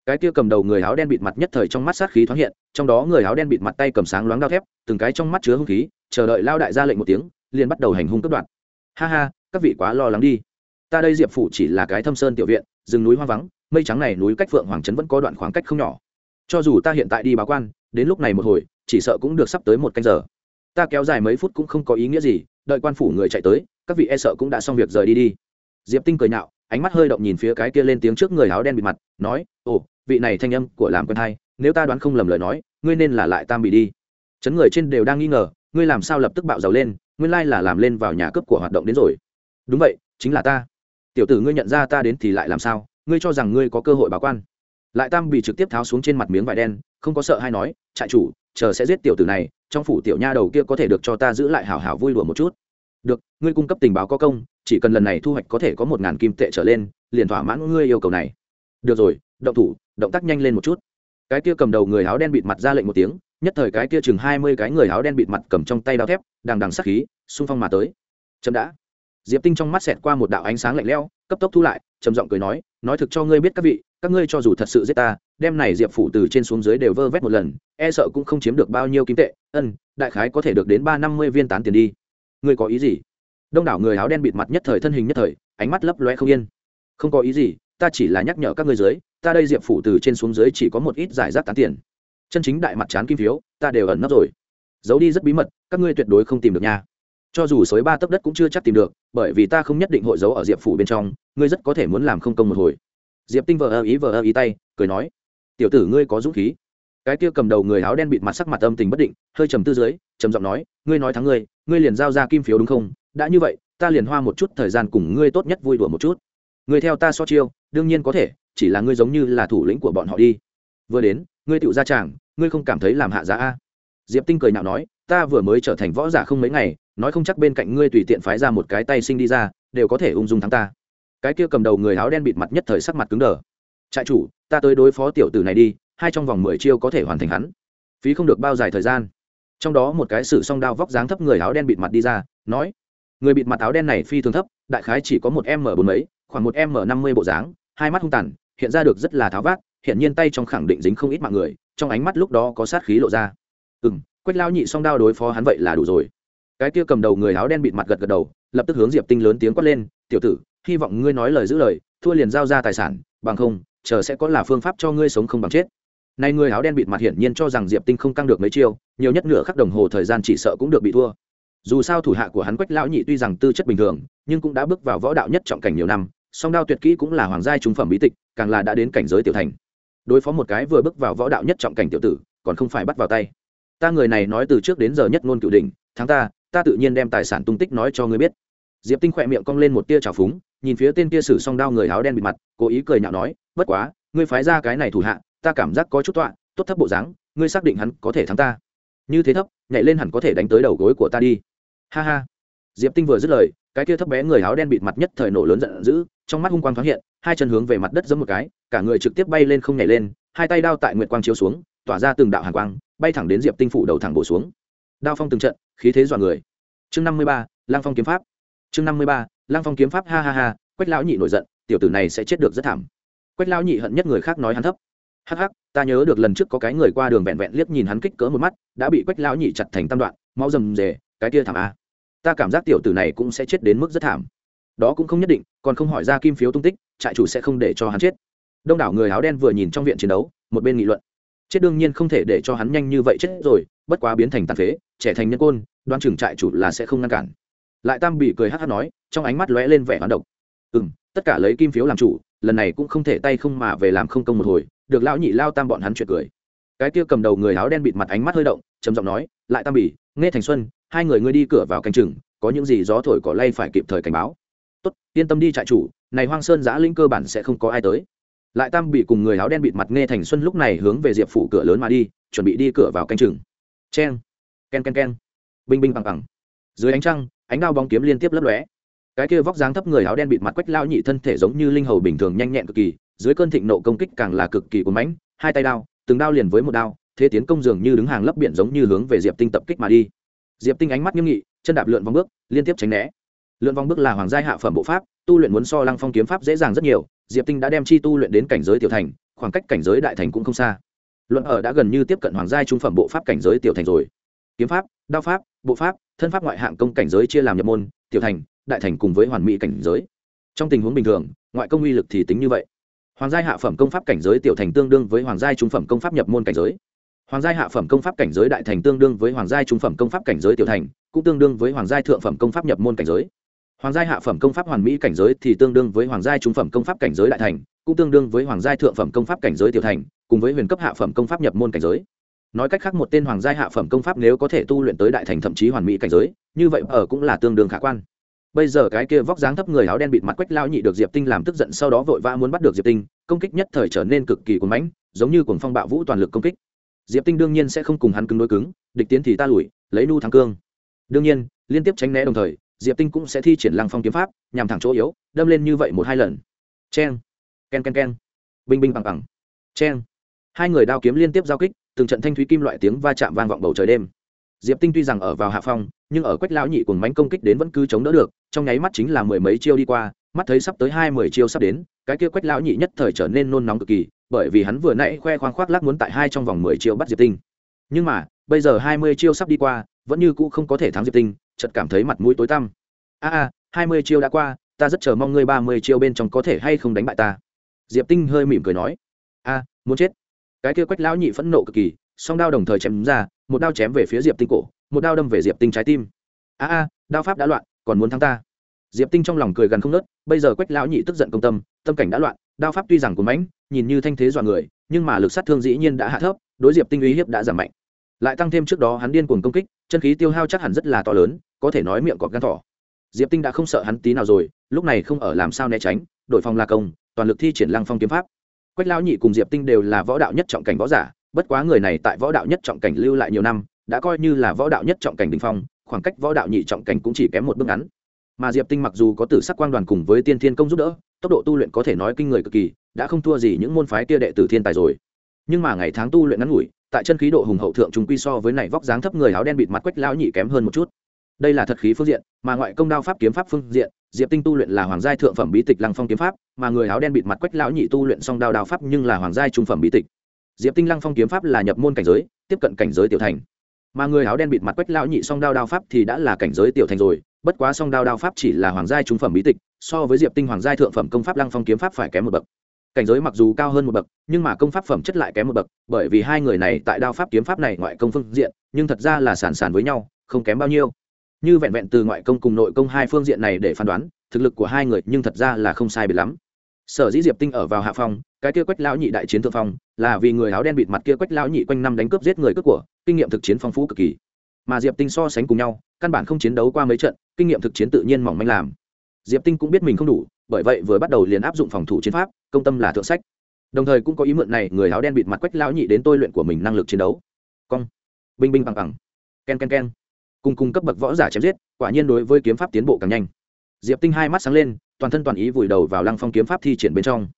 Cái kia cầm đầu người áo đen bịt mặt nhất thời trong mắt sát khí thoáng hiện, trong đó người áo đen bịt mặt tay cầm sáng loáng đao thép, từng cái trong mắt chứa hung khí, chờ đợi lao đại ra lệnh một tiếng, liền bắt đầu hành hung cướp đoạt. Ha ha, các vị quá lo lắng đi. Ta đây diệp phủ chỉ là cái thâm sơn tiểu viện, rừng núi hoang vắng, mây trắng này núi cách phượng hoàng trấn vẫn có đoạn khoảng cách không nhỏ. Cho dù ta hiện tại đi báo quan, đến lúc này một hồi, chỉ sợ cũng được sắp tới một canh giờ. Ta kéo dài mấy phút cũng không có ý nghĩa gì, đợi quan phủ người chạy tới, các vị e sợ cũng đã xong việc rời đi đi. Diệp tinh cười nhạo ánh mắt hơi động nhìn phía cái kia lên tiếng trước người áo đen bịt mặt, nói, ồ, vị này thanh âm của làm quen hay nếu ta đoán không lầm lời nói, ngươi nên là lại tam bị đi. Chấn người trên đều đang nghi ngờ, ngươi làm sao lập tức bạo giàu lên, nguyên lai là làm lên vào nhà cướp của hoạt động đến rồi. Đúng vậy, chính là ta. Tiểu tử ngươi nhận ra ta đến thì lại làm sao? Ngươi cho rằng ngươi có cơ hội báo quan? Lại tam bị trực tiếp tháo xuống trên mặt miếng vải đen, không có sợ hay nói, trại chủ, chờ sẽ giết tiểu tử này, trong phủ tiểu nha đầu kia có thể được cho ta giữ lại hảo hảo vui đùa một chút. Được, ngươi cung cấp tình báo có công chỉ cần lần này thu hoạch có thể có một ngàn kim tệ trở lên, liền thỏa mãn ngươi yêu cầu này. Được rồi, động thủ, động tác nhanh lên một chút. Cái kia cầm đầu người áo đen bịt mặt ra lệnh một tiếng, nhất thời cái kia chừng hai mươi cái người áo đen bịt mặt cầm trong tay đao thép, đằng đằng sắc khí, xung phong mà tới. Chậm đã. Diệp tinh trong mắt xẹt qua một đạo ánh sáng lạnh lẽo, cấp tốc thu lại, trầm giọng cười nói nói thực cho ngươi biết các vị, các ngươi cho dù thật sự giết ta, đem này diệp phủ từ trên xuống dưới đều vơ vét một lần e sợ cũng không chiếm được bao nhiêu kim tệ. Ân, đại khái có thể được đến ba năm mươi viên tán tiền đi. Ngươi có ý gì? Đông đảo người áo đen bịt mặt nhất thời thân hình nhất thời, ánh mắt lấp loe không yên. Không có ý gì, ta chỉ là nhắc nhở các ngươi dưới, ta đây diệp phủ từ trên xuống dưới chỉ có một ít giải rác tán tiền. Chân chính đại mặt chán kim phiếu, ta đều ẩn nấp rồi. Giấu đi rất bí mật, các ngươi tuyệt đối không tìm được nha. Cho dù sới ba tấc đất cũng chưa chắc tìm được, bởi vì ta không nhất định hội giấu ở diệp phủ bên trong, ngươi rất có thể muốn làm không công một hồi. Diệp tinh vờ ơ ý vờ ơ ý tay, cười nói, tiểu tử ngươi có dũng khí. Cái kia cầm đầu người áo đen bịt mặt sắc mặt âm tình bất định, hơi trầm tư dưới, trầm giọng nói, ngươi nói thắng ngươi ngươi liền giao ra kim phiếu đúng không? Đã như vậy ta liền hoa một chút thời gian cùng ngươi tốt nhất vui đùa một chút. Ngươi theo ta so chiêu đương nhiên có thể chỉ là ngươi giống như là thủ lĩnh của bọn họ đi. Vừa đến ngươi tựu ra chàng, ngươi không cảm thấy làm hạ giá a? Diệp tinh cười nhạo nói ta vừa mới trở thành võ giả không mấy ngày nói không chắc bên cạnh ngươi tùy tiện phái ra một cái tay sinh đi ra đều có thể ung dung thắng ta. Cái kia cầm đầu người áo đen bịt mặt nhất thời sắc mặt cứng đờ. Trại chủ ta tới đối phó tiểu tử này đi hai trong vòng mười chiêu có thể hoàn thành hắn. Phí không được bao dài thời gian. Trong đó một cái sử song đao vóc dáng thấp người áo đen bịt mặt đi ra nói người bịt mặt áo đen này phi thường thấp, đại khái chỉ có một m bốn mấy, khoảng một m năm mươi bộ dáng, hai mắt hung tàn, hiện ra được rất là tháo vát hiện nhiên tay trong khẳng định dính không ít mạng người, trong ánh mắt lúc đó có sát khí lộ ra. Ừ m quách lao nhị song đao đối phó hắn vậy là đủ rồi. Cái kia cầm đầu người áo đen bịt mặt gật gật đầu, lập tức hướng diệp tinh lớn tiếng quát lên, tiểu tử, hy vọng ngươi nói lời giữ lời, thua liền giao ra tài sản, bằng không, chờ sẽ có là phương pháp cho ngươi sống không bằng chết. Nay người áo đen bịt mặt hiển nhiên cho rằng diệp tinh không căng được mấy chiêu, nhiều nhất nửa khắc đồng hồ thời gian chỉ sợ cũng được bị thua dù sao thủ hạ của hắn quách lão nhị tuy rằng tư chất bình thường, nhưng cũng đã bước vào võ đạo nhất trọng cảnh nhiều năm, song đao tuyệt kỹ cũng là hoàng gia trung phẩm bí tịch, càng là đã đến cảnh giới tiểu thành. Đối phó một cái vừa bước vào võ đạo nhất trọng cảnh tiểu tử, còn không phải bắt vào tay. Ta người này nói từ trước đến giờ nhất ngôn cựu đỉnh, thắng ta ta tự nhiên đem tài sản tung tích nói cho ngươi biết. Diệp tinh khỏe miệng cong lên một tia trào phúng, nhìn phía tên kia sử song đao người áo đen bịt mặt, cố ý cười nhạo nói, bất quá, ngươi phái ra cái này thủ hạ, ta cảm giác có chút tọa, tốt thấp bộ dáng, ngươi xác định hắn có thể thắng ta. Như thế thấp, nhảy lên hẳn có thể đánh tới đầu gối của ta đi ha ha. Diệp tinh vừa dứt lời, cái kia thấp bé người áo đen bịt mặt nhất thời nổ lớn giận dữ, trong mắt hung quang thoáng hiện, hai chân hướng về mặt đất giẫm một cái, cả người trực tiếp bay lên không nhảy lên, hai tay đao tại nguyệt quang chiếu xuống, tỏa ra từng đạo hàn quang, bay thẳng đến diệp tinh phủ đầu thẳng bổ xuống. Đao phong từng trận, khí thế dọa người. Chương năm mươi ba lang phong kiếm pháp. Chương năm mươi ba lang phong kiếm pháp, ha ha ha, quách lão nhị nổi giận, tiểu tử này sẽ chết được rất thảm. Quách lão nhị hận nhất người khác nói hắn thấp. Hắc hắc, ta nhớ được lần trước có cái người qua đường vẹn vẹn liếc nhìn hắn kích cỡ một mắt, đã bị quách lão nhị chặt thành tam đoạn mau rầm rề, cái kia thảm a ta cảm giác tiểu tử này cũng sẽ chết đến mức rất thảm. Đó cũng không nhất định, còn không hỏi ra kim phiếu tung tích, trại chủ sẽ không để cho hắn chết. Đông đảo người áo đen vừa nhìn trong viện chiến đấu, một bên nghị luận. Chết đương nhiên không thể để cho hắn nhanh như vậy chết rồi, bất quá biến thành tàn phế, trẻ thành nhân côn, đoan trưởng trại chủ là sẽ không ngăn cản. Lại tam bị cười hát hát nói, trong ánh mắt lóe lên vẻ hoán độc. Ừ m tất cả lấy kim phiếu làm chủ, lần này cũng không thể tay không mà về làm không công một hồi, được lão nhị lao tam bọn hắn chuyện cười. Cái kia cầm đầu người áo đen bịt mặt ánh mắt hơi động, trầm giọng nói, lại tam bỉ nghe thành xuân, hai người ngươi đi cửa vào canh chừng, có những gì gió thổi cỏ lay phải kịp thời cảnh báo. Tốt, yên tâm đi trại chủ, này hoang sơn giã linh cơ bản sẽ không có ai tới. Lại tam bị cùng người áo đen bịt mặt nghe thành xuân lúc này hướng về diệp phủ cửa lớn mà đi, chuẩn bị đi cửa vào canh chừng. Cheng, ken ken ken, binh binh bằng bằng. Dưới ánh trăng, ánh đao bóng kiếm liên tiếp lấp lóe. Cái kia vóc dáng thấp người áo đen bịt mặt quách lao nhị thân thể giống như linh hầu bình thường nhanh nhẹn cực kỳ, dưới cơn thịnh nộ công kích càng là cực kỳ cuốn mãnh, hai tay đao, từng đao liền với một đao thế tiến công dường như đứng hàng lấp biển giống như hướng về diệp tinh tập kích mà đi. Diệp tinh ánh mắt nghiêm nghị, chân đạp lượn vòng bước, liên tiếp tránh né. Lượn vòng bước là hoàng gia hạ phẩm bộ pháp, tu luyện muốn so lăng phong kiếm pháp dễ dàng rất nhiều, diệp tinh đã đem chi tu luyện đến cảnh giới tiểu thành, khoảng cách cảnh giới đại thành cũng không xa. Luận ở đã gần như tiếp cận hoàng gia trung phẩm bộ pháp cảnh giới tiểu thành rồi. Kiếm pháp, đao pháp, bộ pháp, thân pháp ngoại hạng công cảnh giới chia làm nhập môn, tiểu thành, đại thành cùng với hoàn mỹ cảnh giới. Trong tình huống bình thường, ngoại công uy lực thì tính như vậy. Hoàng gia hạ phẩm công pháp cảnh giới tiểu thành tương đương với hoàng gia trung phẩm công pháp nhập môn cảnh giới hoàng gia hạ phẩm công pháp cảnh giới đại thành tương đương với hoàng gia trung phẩm công pháp cảnh giới tiểu thành, cũng tương đương với hoàng gia thượng phẩm công pháp nhập môn cảnh giới. Hoàng gia hạ phẩm công pháp hoàn mỹ cảnh giới thì tương đương với hoàng gia trung phẩm công pháp cảnh giới đại thành, cũng tương đương với hoàng gia thượng phẩm công pháp cảnh giới tiểu thành, cùng với huyền cấp hạ phẩm công pháp nhập môn cảnh giới. Nói cách khác một tên hoàng gia hạ phẩm công pháp nếu có thể tu luyện tới đại thành thậm chí hoàn mỹ cảnh giới, như vậy ở cũng là tương đương khả quan. Bây giờ cái kia vóc dáng thấp người áo đen bịt mặt quách lao nhị được diệp tinh làm tức giận sau đó vội vã muốn bắt được diệp tinh, công kích nhất thời trở nên cực kỳ cuốn mãnh, giống như cuồng phong bạo vũ toàn lực công kích diệp tinh đương nhiên sẽ không cùng hắn cứng đối cứng, địch tiến thì ta lùi, lấy nu thắng cương. Đương nhiên, liên tiếp tránh né đồng thời, diệp tinh cũng sẽ thi triển lăng phong kiếm pháp, nhằm thẳng chỗ yếu, đâm lên như vậy một hai lần. Cheng, ken ken ken. Binh binh bằng bằng. Cheng. Hai người đao kiếm liên tiếp giao kích, từng trận thanh thúy kim loại tiếng va chạm vang vọng bầu trời đêm. Diệp tinh tuy rằng ở vào hạ phong, nhưng ở quách lão nhị cùng mánh công kích đến vẫn cứ chống đỡ được, trong nháy mắt chính là mười mấy chiêu đi qua, mắt thấy sắp tới hai mươi chiêu sắp đến, cái kia quách lão nhị nhất thời trở nên nôn nóng cực kỳ bởi vì hắn vừa nãy khoe khoang khoác lác muốn tại hai trong vòng mười chiêu bắt diệp tinh. Nhưng mà, bây giờ hai mươi chiêu sắp đi qua, vẫn như cũ không có thể thắng diệp tinh, chợt cảm thấy mặt mũi tối tăm. A a, hai mươi chiêu đã qua, ta rất chờ mong ngươi ba mươi chiêu bên trong có thể hay không đánh bại ta. Diệp tinh hơi mỉm cười nói. A, muốn chết. Cái kia quách lão nhị phẫn nộ cực kỳ, song đao đồng thời chém ra, một đao chém về phía diệp tinh cổ, một đao đâm về diệp tinh trái tim. A a, đao pháp đã loạn, còn muốn thắng ta. Diệp tinh trong lòng cười gần không nớt, bây giờ quách lão nhị tức giận công tâm tâm cảnh đã loạn đao pháp tuy rằng của mãnh, nhìn như thanh thế dọa người, nhưng mà lực sát thương dĩ nhiên đã hạ thấp, đối diệp tinh uy hiếp đã giảm mạnh. Lại tăng thêm trước đó hắn điên cuồng công kích, chân khí tiêu hao chắc hẳn rất là to lớn, có thể nói miệng cọp gan thỏ. Diệp tinh đã không sợ hắn tí nào rồi, lúc này không ở làm sao né tránh đội phòng la công, toàn lực thi triển lăng phong kiếm pháp. Quách lão nhị cùng diệp tinh đều là võ đạo nhất trọng cảnh võ giả, bất quá người này tại võ đạo nhất trọng cảnh lưu lại nhiều năm, đã coi như là võ đạo nhất trọng cảnh đình phong, khoảng cách võ đạo nhị trọng cảnh cũng chỉ kém một bước ngắn mà diệp tinh mặc dù có tử sắc quang đoàn cùng với tiên thiên công giúp đỡ, tốc độ tu luyện có thể nói kinh người cực kỳ, đã không thua gì những môn phái kia đệ tử thiên tài rồi. Nhưng mà ngày tháng tu luyện ngắn ngủi, tại chân khí độ hùng hậu thượng chúng quy so với này vóc dáng thấp người áo đen bịt mặt quách lão nhị kém hơn một chút. Đây là thật khí phương diện, mà ngoại công đao pháp kiếm pháp phương diện, diệp tinh tu luyện là hoàng giai thượng phẩm bí tịch lăng phong kiếm pháp, mà người áo đen bịt mặt quách lão nhị tu luyện song đao đao pháp nhưng là hoàng giai trung phẩm bí tịch. Diệp tinh lăng phong kiếm pháp là nhập môn cảnh giới, tiếp cận cảnh giới tiểu thành. Mà người áo đen bịt mặt quách lão nhị song đao đao pháp thì đã là cảnh giới tiểu thành rồi bất quá song đao đao pháp chỉ là hoàng giai trung phẩm bí tịch, so với diệp tinh hoàng giai thượng phẩm công pháp lăng phong kiếm pháp phải kém một bậc. Cảnh giới mặc dù cao hơn một bậc, nhưng mà công pháp phẩm chất lại kém một bậc, bởi vì hai người này tại đao pháp kiếm pháp này ngoại công phương diện, nhưng thật ra là sản sản với nhau, không kém bao nhiêu. Như vẹn vẹn từ ngoại công cùng nội công hai phương diện này để phán đoán, thực lực của hai người nhưng thật ra là không sai biệt lắm. Sở dĩ diệp tinh ở vào hạ phong, cái kia quách lão nhị đại chiến thượng phong, là vì người áo đen bịt mặt kia quách lão nhị quanh năm đánh cướp giết người cướp của, kinh nghiệm thực chiến phong phú cực kỳ mà diệp tinh so sánh cùng nhau, căn bản không chiến đấu qua mấy trận, kinh nghiệm thực chiến tự nhiên mỏng manh làm. Diệp tinh cũng biết mình không đủ, bởi vậy vừa bắt đầu liền áp dụng phòng thủ chiến pháp, công tâm là thượng sách. Đồng thời cũng có ý mượn này, người áo đen bịt mặt quách lão nhị đến tôi luyện của mình năng lực chiến đấu. Cong. Binh binh bằng bằng. Ken ken ken. Cùng cung cấp bậc võ giả chém giết, quả nhiên đối với kiếm pháp tiến bộ càng nhanh. Diệp tinh hai mắt sáng lên, toàn thân toàn ý vùi đầu vào lăng phong kiếm pháp thi triển bên trong.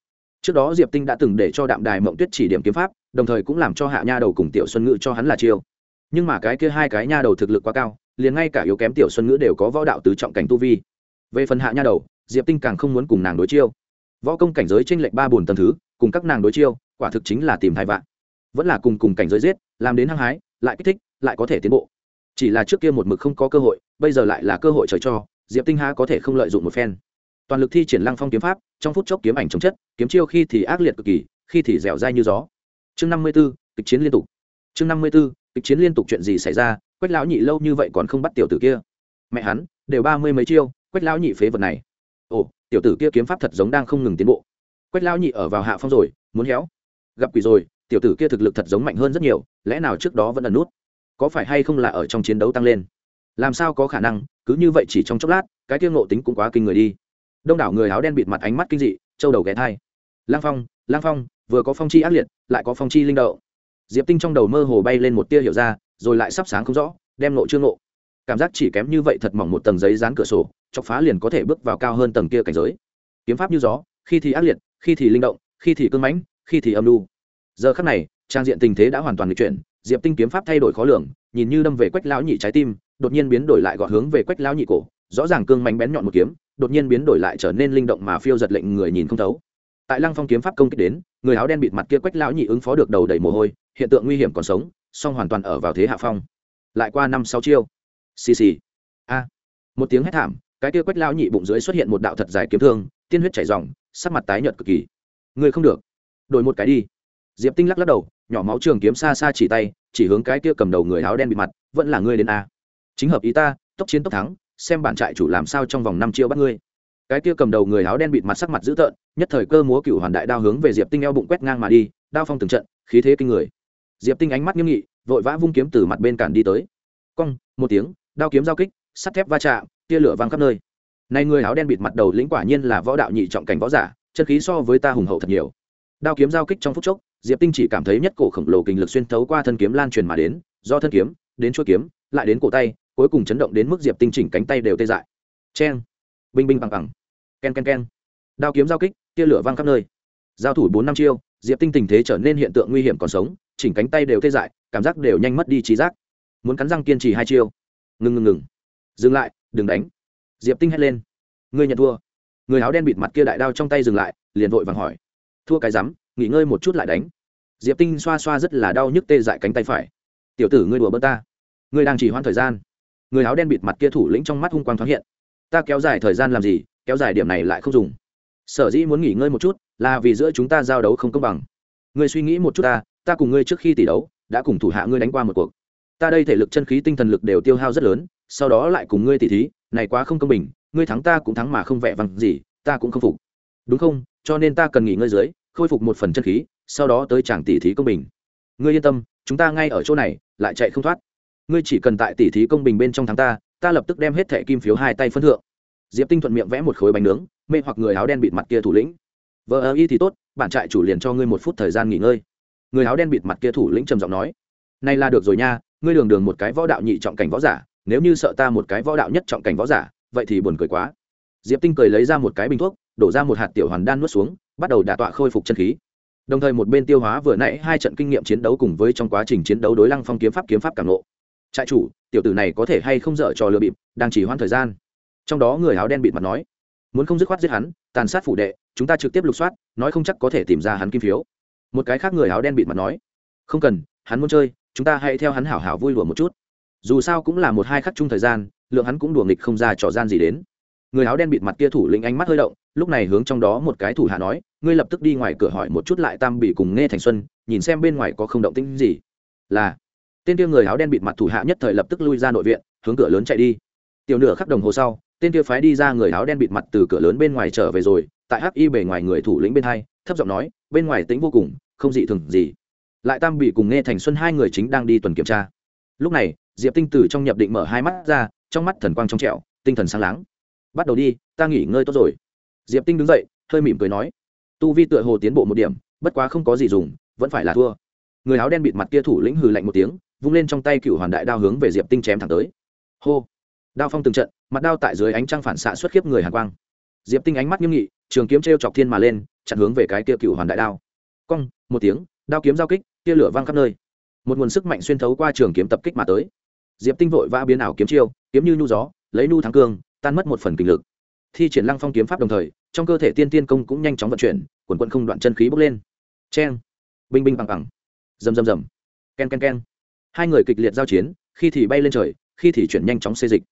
Trước đó diệp tinh đã từng để cho đạm đài mộng tuyết chỉ điểm kiếm pháp, đồng thời cũng làm cho hạ nha đầu cùng tiểu xuân Ngự cho hắn là chiêu nhưng mà cái kia hai cái nha đầu thực lực quá cao, liền ngay cả yếu kém tiểu xuân ngữ đều có võ đạo tứ trọng cảnh tu vi. Về phần hạ nha đầu, diệp tinh càng không muốn cùng nàng đối chiêu. Võ công cảnh giới t r ê n lệch ba bùn tầm thứ, cùng các nàng đối chiêu, quả thực chính là tìm thai vạn. Vẫn là cùng cùng cảnh giới giết, làm đến hăng hái, lại kích thích, lại có thể tiến bộ. Chỉ là trước kia một mực không có cơ hội, bây giờ lại là cơ hội trời cho, diệp tinh ha có thể không lợi dụng một phen. Toàn lực thi triển lăng phong kiếm pháp, trong phút chốc kiếm ảnh chống chất, kiếm chiêu khi thì ác liệt cực kỳ, khi thì dẻo dai như gió. Chương năm mươi b ố kịch chiến liên tục. Chương năm mươi b ố kịch chiến liên tục chuyện gì xảy ra, quách lão nhị lâu như vậy còn không bắt tiểu tử kia. Mẹ hắn, đều ba mươi mấy chiêu, quách lão nhị phế vật này. Ồ, tiểu tử kia kiếm pháp thật giống đang không ngừng tiến bộ. Quách lão nhị ở vào hạ phong rồi, muốn héo. Gặp quỷ rồi, tiểu tử kia thực lực thật giống mạnh hơn rất nhiều, lẽ nào trước đó vẫn ẩn nút? Có phải hay không là ở trong chiến đấu tăng lên? Làm sao có khả năng, cứ như vậy chỉ trong chốc lát, cái kia ngộ tính cũng quá kinh người đi. Đông đảo người áo đen bịt mặt ánh mắt kinh dị châu đầu ghé thai. Lang phong lang phong, vừa có phong chi ác liệt, lại có phong chi linh đậu diệp tinh trong đầu mơ hồ bay lên một tia hiểu ra, rồi lại sắp sáng không rõ, đem nộ chưa nộ cảm giác chỉ kém như vậy thật mỏng một tầng giấy dán cửa sổ, chọc phá liền có thể bước vào cao hơn tầng kia cảnh giới. Kiếm pháp như gió, khi thì ác liệt, khi thì linh động, khi thì cưng mãnh, khi thì âm lu giờ khắc này, trang diện tình thế đã hoàn toàn nghịch chuyển, diệp tinh kiếm pháp thay đổi khó lường, nhìn như đâm về quách lão nhị trái tim, đột nhiên biến đổi lại gọn hướng về quách lão nhị cổ, rõ ràng cương mánh bén nhọn một kiếm, đột nhiên biến đổi lại trở nên linh động mà phiêu giật lệnh người nhìn không thấu tại lăng phong kiếm pháp công kích đến, người áo đen bịt mặt kia quách lão nhị ứng phó được đầu đầy mồ hôi, hiện tượng nguy hiểm còn sống, song hoàn toàn ở vào thế hạ phong. Lại qua năm sáu chiêu. Xì xì. A. Một tiếng hét thảm, cái kia quách lão nhị bụng dưới xuất hiện một đạo thật dài kiếm thương, tiên huyết chảy ròng, sắc mặt tái nhợt cực kỳ. Người không được. Đổi một cái đi. Diệp tinh lắc lắc đầu, nhỏ máu trường kiếm xa xa chỉ tay, chỉ hướng cái kia cầm đầu người áo đen bịt mặt, vẫn là ngươi đến a. Chính hợp ý ta, tốc chiến tốc thắng, xem bản trại chủ làm sao trong vòng năm chiêu bắt ngươi cái kia cầm đầu người áo đen bịt mặt sắc mặt dữ tợn, nhất thời cơ múa cựu hoàn đại đao hướng về diệp tinh eo bụng quét ngang mà đi, đao phong từng trận, khí thế kinh người. Diệp tinh ánh mắt nghiêm nghị, vội vã vung kiếm từ mặt bên cản đi tới. Cong, một tiếng, đao kiếm giao kích, sắt thép va chạm, tia lửa văng khắp nơi. Nay người áo đen bịt mặt đầu lĩnh quả nhiên là võ đạo nhị trọng cảnh võ giả, chân khí so với ta hùng hậu thật nhiều. Đao kiếm giao kích trong phút chốc, diệp tinh chỉ cảm thấy nhất cổ khổng lồ kinh lực xuyên thấu qua thân kiếm lan truyền mà đến, do thân kiếm, đến chuôi kiếm, lại đến cổ tay, cuối cùng chấn động đến mức diệp tinh chỉnh cánh tay đều tê dại. Cheng, binh binh bằng bằng ken ken ken. Đao kiếm giao kích, tia lửa văng khắp nơi. Giao thủ bốn năm chiêu, diệp tinh tình thế trở nên hiện tượng nguy hiểm còn sống, chỉnh cánh tay đều tê dại, cảm giác đều nhanh mất đi trí giác. Muốn cắn răng kiên trì hai chiêu. Ngừng ngừng ngừng. Dừng lại, đừng đánh. Diệp tinh hét lên. Ngươi nhận thua. Người áo đen bịt mặt kia đại đao trong tay dừng lại, liền vội vàng hỏi. Thua cái rắm, nghỉ ngơi một chút lại đánh. Diệp tinh xoa xoa rất là đau nhức tê dại cánh tay phải. Tiểu tử ngươi đùa bơ ta. Ngươi đang chỉ hoãn thời gian. Người áo đen bịt mặt kia thủ lĩnh trong mắt hung quang thoáng hiện ta kéo dài thời gian làm gì, kéo dài điểm này lại không dùng. Sở dĩ muốn nghỉ ngơi một chút, là vì giữa chúng ta giao đấu không công bằng. Ngươi suy nghĩ một chút ta ta cùng ngươi trước khi tỷ đấu, đã cùng thủ hạ ngươi đánh qua một cuộc. Ta đây thể lực, chân khí, tinh thần lực đều tiêu hao rất lớn, sau đó lại cùng ngươi tỷ thí, này quá không công bình, ngươi thắng ta cũng thắng mà không vẻ vang gì, ta cũng không phục. Đúng không? Cho nên ta cần nghỉ ngơi dưới, khôi phục một phần chân khí, sau đó tới chàng tỷ thí công bình. Ngươi yên tâm, chúng ta ngay ở chỗ này, lại chạy không thoát. Ngươi chỉ cần tại tỷ thí công bình bên trong thắng ta ta lập tức đem hết thẻ kim phiếu hai tay phân thượng. Diệp tinh thuận miệng vẽ một khối bánh nướng, mê hoặc người áo đen bịt mặt kia thủ lĩnh. Vợ ơ y thì tốt bản trại chủ liền cho ngươi một phút thời gian nghỉ ngơi. Người áo đen bịt mặt kia thủ lĩnh trầm giọng nói, này là được rồi nha, ngươi đường đường một cái võ đạo nhị trọng cảnh võ giả, nếu như sợ ta một cái võ đạo nhất trọng cảnh võ giả, vậy thì buồn cười quá. Diệp tinh cười lấy ra một cái bình thuốc, đổ ra một hạt tiểu hoàn đan nuốt xuống, bắt đầu đả tọa khôi phục chân khí. Đồng thời một bên tiêu hóa vừa nãy hai trận kinh nghiệm chiến đấu cùng với trong quá trình chiến đấu đối lăng phong kiếm pháp kiếm pháp cảm lộ trại chủ, tiểu tử này có thể hay không dở trò lừa bịp, đang chỉ hoãn thời gian. Trong đó người áo đen bịt mặt nói, muốn không dứt khoát giết hắn, tàn sát phủ đệ, chúng ta trực tiếp lục soát, nói không chắc có thể tìm ra hắn kim phiếu. Một cái khác người áo đen bịt mặt nói, không cần, hắn muốn chơi, chúng ta hãy theo hắn hảo hảo vui lùa một chút. Dù sao cũng là một hai khắc chung thời gian, lượng hắn cũng đùa nghịch không ra trò gian gì đến. Người áo đen bịt mặt kia thủ lĩnh ánh mắt hơi động, lúc này hướng trong đó một cái thủ hạ nói, ngươi lập tức đi ngoài cửa hỏi một chút lại tam bị cùng nghe thành xuân, nhìn xem bên ngoài có không động tĩnh gì. Là tên kia người áo đen bịt mặt thủ hạ nhất thời lập tức lui ra nội viện, hướng cửa lớn chạy đi. Tiểu nửa khắc đồng hồ sau, tên kia phái đi ra người áo đen bịt mặt từ cửa lớn bên ngoài trở về rồi, tại hắc y bề ngoài người thủ lĩnh bên hai, thấp giọng nói, bên ngoài tính vô cùng, không dị thường gì. Lại tam bị cùng nghe thành xuân hai người chính đang đi tuần kiểm tra. Lúc này, diệp tinh tử trong nhập định mở hai mắt ra, trong mắt thần quang trong trẹo tinh thần sáng láng. Bắt đầu đi, ta nghỉ ngơi tốt rồi. Diệp tinh đứng dậy, hơi mỉm cười nói, tu vi tựa hồ tiến bộ một điểm, bất quá không có gì dùng, vẫn phải là thua. Người áo đen bịt mặt kia thủ lĩnh hừ lạnh một tiếng vung lên trong tay cựu hoàn đại đao hướng về diệp tinh chém thẳng tới hô đao phong từng trận mặt đao tại dưới ánh trăng phản xạ xuất khiếp người hàn quang diệp tinh ánh mắt nghiêm nghị trường kiếm t r e o chọc thiên mà lên chặn hướng về cái kia cựu hoàn đại đao cong một tiếng đao kiếm giao kích tia lửa văng khắp nơi một nguồn sức mạnh xuyên thấu qua trường kiếm tập kích mà tới diệp tinh vội vã biến ảo kiếm chiêu kiếm như nhu gió lấy nu thắng cương tan mất một phần kinh lực thi triển lăng phong kiếm pháp đồng thời trong cơ thể tiên tiên công cũng nhanh chóng vận chuyển quần quận không đoạn chân khí bốc lên c h e n binh binh bằng bằng rầm rầm rầm k e n k e n k e n hai người kịch liệt giao chiến, khi thì bay lên trời, khi thì chuyển nhanh chóng xê dịch.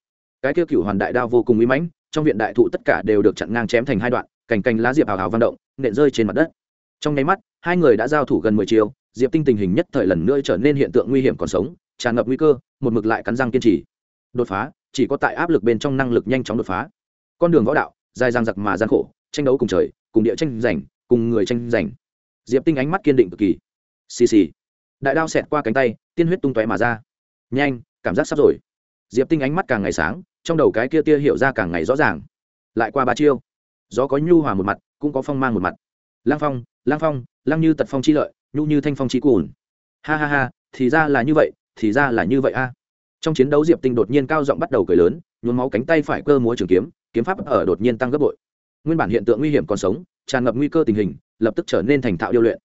Cái kia cựu hoàn đại đao vô cùng uy mãnh, trong viện đại thụ tất cả đều được chặn ngang chém thành hai đoạn, cành cành lá diệp hào hào vang động, nện rơi trên mặt đất. Trong nháy mắt, hai người đã giao thủ gần mười chiều diệp tinh tình hình nhất thời lần nữa trở nên hiện tượng nguy hiểm còn sống, tràn ngập nguy cơ, một mực lại cắn răng kiên trì. Đột phá, chỉ có tại áp lực bên trong năng lực nhanh chóng đột phá. Con đường võ đạo, dài dang giặc mà gian khổ, tranh đấu cùng trời, cùng địa tranh giành, cùng người tranh giành. Diệp tinh ánh mắt kiên định cực kỳ. Xì xì đại đao xẹt qua cánh tay, tiên huyết tung tóe mà ra. Nhanh, cảm giác sắp rồi. Diệp tinh ánh mắt càng ngày sáng, trong đầu cái kia tia hiểu ra càng ngày rõ ràng. Lại qua ba chiêu. Gió có nhu hòa một mặt, cũng có phong mang một mặt. Lang phong lang phong lang như tật phong chi lợi, nhu như thanh phong chi cùn. Ha ha ha, thì ra là như vậy, thì ra là như vậy a. Trong chiến đấu diệp tinh đột nhiên cao giọng bắt đầu cười lớn, nhuốm máu cánh tay phải cơ múa trường kiếm kiếm pháp ở đột nhiên tăng gấp bội. Nguyên bản hiện tượng nguy hiểm còn sống, tràn ngập nguy cơ tình hình, lập tức trở nên thành thạo điêu luyện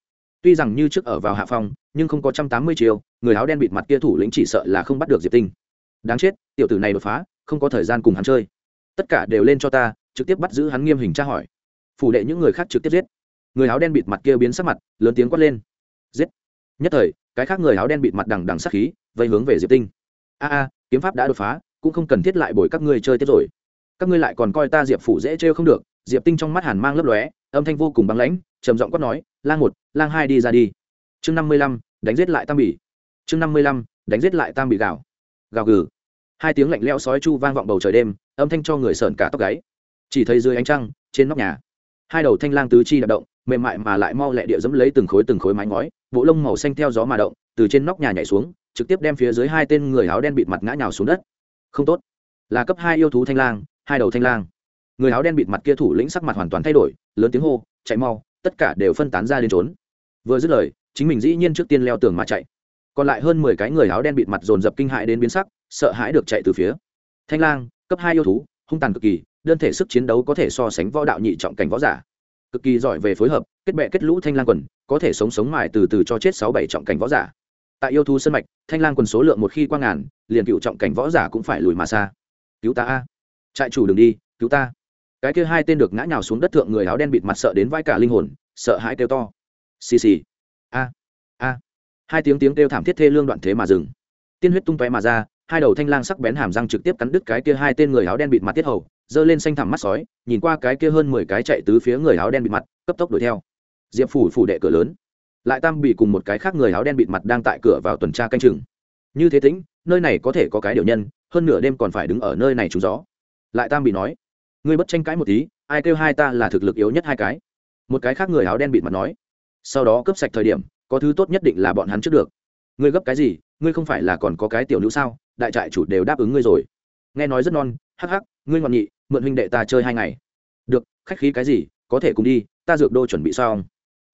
tuy rằng như trước ở vào hạ phong, nhưng không có trăm tám mươi chiều người áo đen bịt mặt kia thủ lĩnh chỉ sợ là không bắt được diệp tinh. Đáng chết, tiểu tử này đột phá, không có thời gian cùng hắn chơi. Tất cả đều lên cho ta, trực tiếp bắt giữ hắn nghiêm hình tra hỏi. Phủ đệ những người khác trực tiếp giết. Người áo đen bịt mặt kia biến sắc mặt, lớn tiếng quát lên. Giết. Nhất thời, cái khác người áo đen bịt mặt đằng đằng sắc khí, vây hướng về diệp tinh. A a, kiếm pháp đã đột phá, cũng không cần thiết lại bồi các ngươi chơi tiếp rồi. Các ngươi lại còn coi ta diệp phủ dễ trêu không được. Diệp tinh trong mắt hàn mang lấp lóe, âm thanh vô cùng băng lãnh, trầm giọng quát nói lang một, lang hai đi ra đi. Chương năm mươi lăm, đánh giết lại tam bỉ. Chương năm mươi lăm, đánh giết lại tam bỉ gạo gào gừ. Hai tiếng lạnh leo sói chu vang vọng bầu trời đêm, âm thanh cho người sợn cả tóc gáy. Chỉ thấy dưới ánh trăng, trên nóc nhà, hai đầu thanh lang tứ chi đạp động, mềm mại mà lại mau lẹ địa dẫm lấy từng khối từng khối mái ngói, bộ lông màu xanh theo gió mà động, từ trên nóc nhà nhảy xuống, trực tiếp đem phía dưới hai tên người áo đen bịt mặt ngã nhào xuống đất. Không tốt. Là cấp hai yêu thú thanh lang, hai đầu thanh lang. Người áo đen bịt mặt kia thủ lĩnh sắc mặt hoàn toàn thay đổi, lớn tiếng hô, chạy mau tất cả đều phân tán ra đến trốn. Vừa dứt lời, chính mình dĩ nhiên trước tiên leo tường mà chạy. Còn lại hơn mười cái người áo đen bịt mặt dồn dập kinh hại đến biến sắc, sợ hãi được chạy từ phía. Thanh lang, cấp hai yêu thú, hung tàn cực kỳ, đơn thể sức chiến đấu có thể so sánh võ đạo nhị trọng cảnh võ giả. Cực kỳ giỏi về phối hợp, kết bệ kết lũ thanh lang quần, có thể sống sống mài từ từ cho chết sáu bảy trọng cảnh võ giả. Tại yêu thú sân mạch, thanh lang quần số lượng một khi qua ngàn, liền cựu trọng cảnh võ giả cũng phải lùi mà xa. Cứu ta a. Trại chủ đừng đi, cứu ta cái kia hai tên được ngã nhào xuống đất thượng người áo đen bịt mặt sợ đến vai cả linh hồn, sợ hãi kêu to. Xì xì. A a. Hai tiếng tiếng kêu thảm thiết thê lương đoạn thế mà dừng. Tiên huyết tung tóe mà ra, hai đầu thanh lang sắc bén hàm răng trực tiếp cắn đứt cái kia hai tên người áo đen bịt mặt tiết hầu, giơ lên xanh thẳm mắt sói, nhìn qua cái kia hơn mười cái chạy tứ phía người áo đen bịt mặt, cấp tốc đuổi theo. Diệp phủ phủ đệ cửa lớn. Lại tam bị cùng một cái khác người áo đen bịt mặt đang tại cửa vào tuần tra canh chừng. Như thế tính, nơi này có thể có cái điều nhân, hơn nửa đêm còn phải đứng ở nơi này trúng gió. Lại tam bị nói ngươi bất tranh cãi một tí, ai kêu hai ta là thực lực yếu nhất hai cái? Một cái khác người áo đen bịt mặt nói. Sau đó cướp sạch thời điểm, có thứ tốt nhất định là bọn hắn trước được. Ngươi gấp cái gì? Ngươi không phải là còn có cái tiểu nữ sao? Đại trại chủ đều đáp ứng ngươi rồi. Nghe nói rất non, hắc hắc, ngươi ngọn nhị, mượn huynh đệ ta chơi hai ngày. Được, khách khí cái gì, có thể cùng đi, ta dược đô chuẩn bị xong.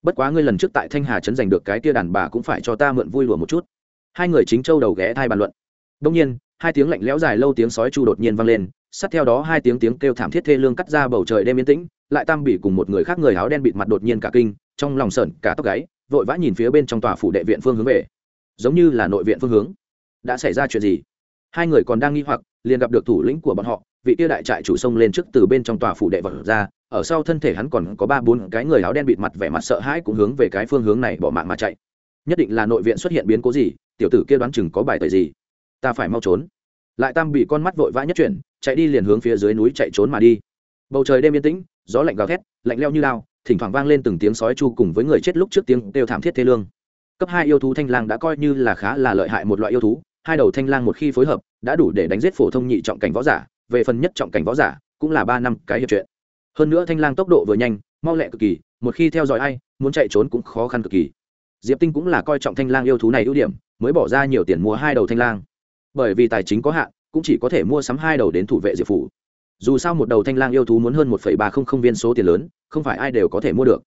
Bất quá ngươi lần trước tại thanh hà trấn giành được cái tia đàn bà cũng phải cho ta mượn vui lùa một chút. Hai người chính châu đầu ghé thai bàn luận. Đông nhiên, hai tiếng lạnh lẽo dài lâu tiếng sói chu đột nhiên vang lên sát theo đó hai tiếng tiếng kêu thảm thiết thê lương cắt ra bầu trời đêm yên tĩnh, lại tam bỉ cùng một người khác người áo đen bịt mặt đột nhiên cả kinh, trong lòng sởn, cả tóc gáy, vội vã nhìn phía bên trong tòa phủ đệ viện phương hướng về. Giống như là nội viện phương hướng. Đã xảy ra chuyện gì? Hai người còn đang nghi hoặc, liền gặp được thủ lĩnh của bọn họ, vị tiêu đại trại chủ sông lên trước từ bên trong tòa phủ đệ vật ra, ở sau thân thể hắn còn có ba bốn cái người áo đen bịt mặt vẻ mặt sợ hãi cũng hướng về cái phương hướng này bỏ mạng mà chạy. Nhất định là nội viện xuất hiện biến cố gì, tiểu tử kia đoán chừng có bài tời gì. Ta phải mau trốn. Lại tam bị con mắt vội vã nhất chuyển chạy đi liền hướng phía dưới núi chạy trốn mà đi. Bầu trời đêm yên tĩnh, gió lạnh gào thét, lạnh leo như lao thỉnh thoảng vang lên từng tiếng sói chu cùng với người chết lúc trước tiếng đều thảm thiết thế lương. Cấp hai yêu thú thanh lang đã coi như là khá là lợi hại một loại yêu thú, hai đầu thanh lang một khi phối hợp, đã đủ để đánh giết phổ thông nhị trọng cảnh võ giả, về phần nhất trọng cảnh võ giả, cũng là ba năm cái hiệp chuyện. Hơn nữa thanh lang tốc độ vừa nhanh, mau lẹ cực kỳ, một khi theo dõi ai, muốn chạy trốn cũng khó khăn cực kỳ. Diệp tinh cũng là coi trọng thanh lang yêu thú này ưu điểm, mới bỏ ra nhiều tiền mua hai đầu thanh lang. Bởi vì tài chính có hạn cũng chỉ có thể mua sắm hai đầu đến thủ vệ diệp phủ. Dù sao một đầu thanh lang yêu thú muốn hơn một ba không không viên số tiền lớn, không phải ai đều có thể mua được.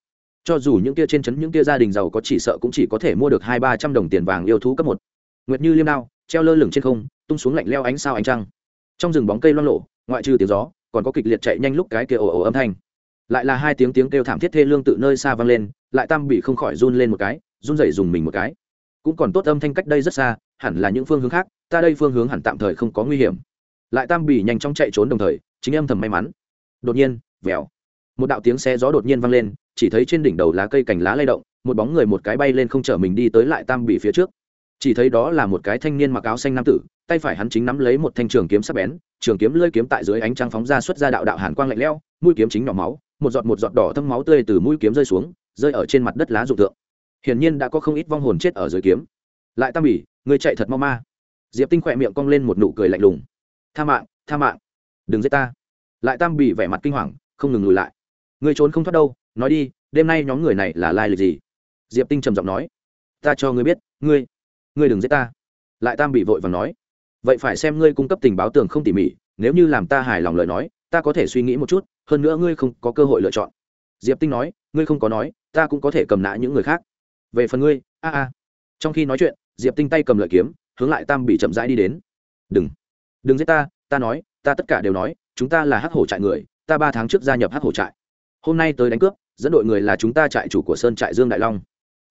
Cho dù những kia trên trấn những kia gia đình giàu có chỉ sợ cũng chỉ có thể mua được hai ba trăm đồng tiền vàng yêu thú cấp một. Nguyệt như liêm đao, treo lơ lửng trên không, tung xuống lạnh leo ánh sao ánh trăng. Trong rừng bóng cây loan lộ ngoại trừ tiếng gió, còn có kịch liệt chạy nhanh lúc cái kia ồ ồ âm thanh. Lại là hai tiếng tiếng kêu thảm thiết thê lương tự nơi xa vang lên, lại tam bị không khỏi run lên một cái, run rẩy dùng mình một cái. Cũng còn tốt âm thanh cách đây rất xa hẳn là những phương hướng khác, ta đây phương hướng hẳn tạm thời không có nguy hiểm. Lại tam bỉ nhanh chóng chạy trốn đồng thời, chính em thầm may mắn. Đột nhiên, vèo. Một đạo tiếng xe gió đột nhiên vang lên, chỉ thấy trên đỉnh đầu lá cây cành lá lay động, một bóng người một cái bay lên không chở mình đi tới lại tam bỉ phía trước. Chỉ thấy đó là một cái thanh niên mặc áo xanh nam tử, tay phải hắn chính nắm lấy một thanh trường kiếm sắc bén, trường kiếm lơi kiếm tại dưới ánh trăng phóng ra xuất ra đạo đạo hàn quang lạnh lẽo, mũi kiếm chính nhỏ máu, một giọt một giọt đỏ thâm máu tươi từ mũi kiếm rơi xuống, rơi ở trên mặt đất lá rụng tượng hiển nhiên đã có không ít vong hồn chết ở dưới kiếm lại tam bỉ người chạy thật mau ma. Diệp tinh khỏe miệng cong lên một nụ cười lạnh lùng. Tha mạng tha mạng. Đừng giết ta. Lại tam bỉ vẻ mặt kinh hoàng, không ngừng lùi lại. Người trốn không thoát đâu, nói đi, đêm nay nhóm người này là lai lịch gì? Diệp tinh trầm giọng nói. Ta cho ngươi biết, ngươi ngươi đừng giết ta. Lại tam bị vội và nói. Vậy phải xem ngươi cung cấp tình báo tường không tỉ mỉ, nếu như làm ta hài lòng lời nói, ta có thể suy nghĩ một chút, hơn nữa ngươi không có cơ hội lựa chọn. Diệp tinh nói, ngươi không có nói, ta cũng có thể cầm nã những người khác. Về phần ngươi, a a. Trong khi nói chuyện diệp tinh tay cầm lợi kiếm, hướng lại tam bị chậm rãi đi đến. Đừng đừng giết ta ta nói, ta tất cả đều nói, chúng ta là hắc hổ trại người, ta ba tháng trước gia nhập hắc hổ trại. Hôm nay tới đánh cướp, dẫn đội người là chúng ta trại chủ của sơn trại dương đại long.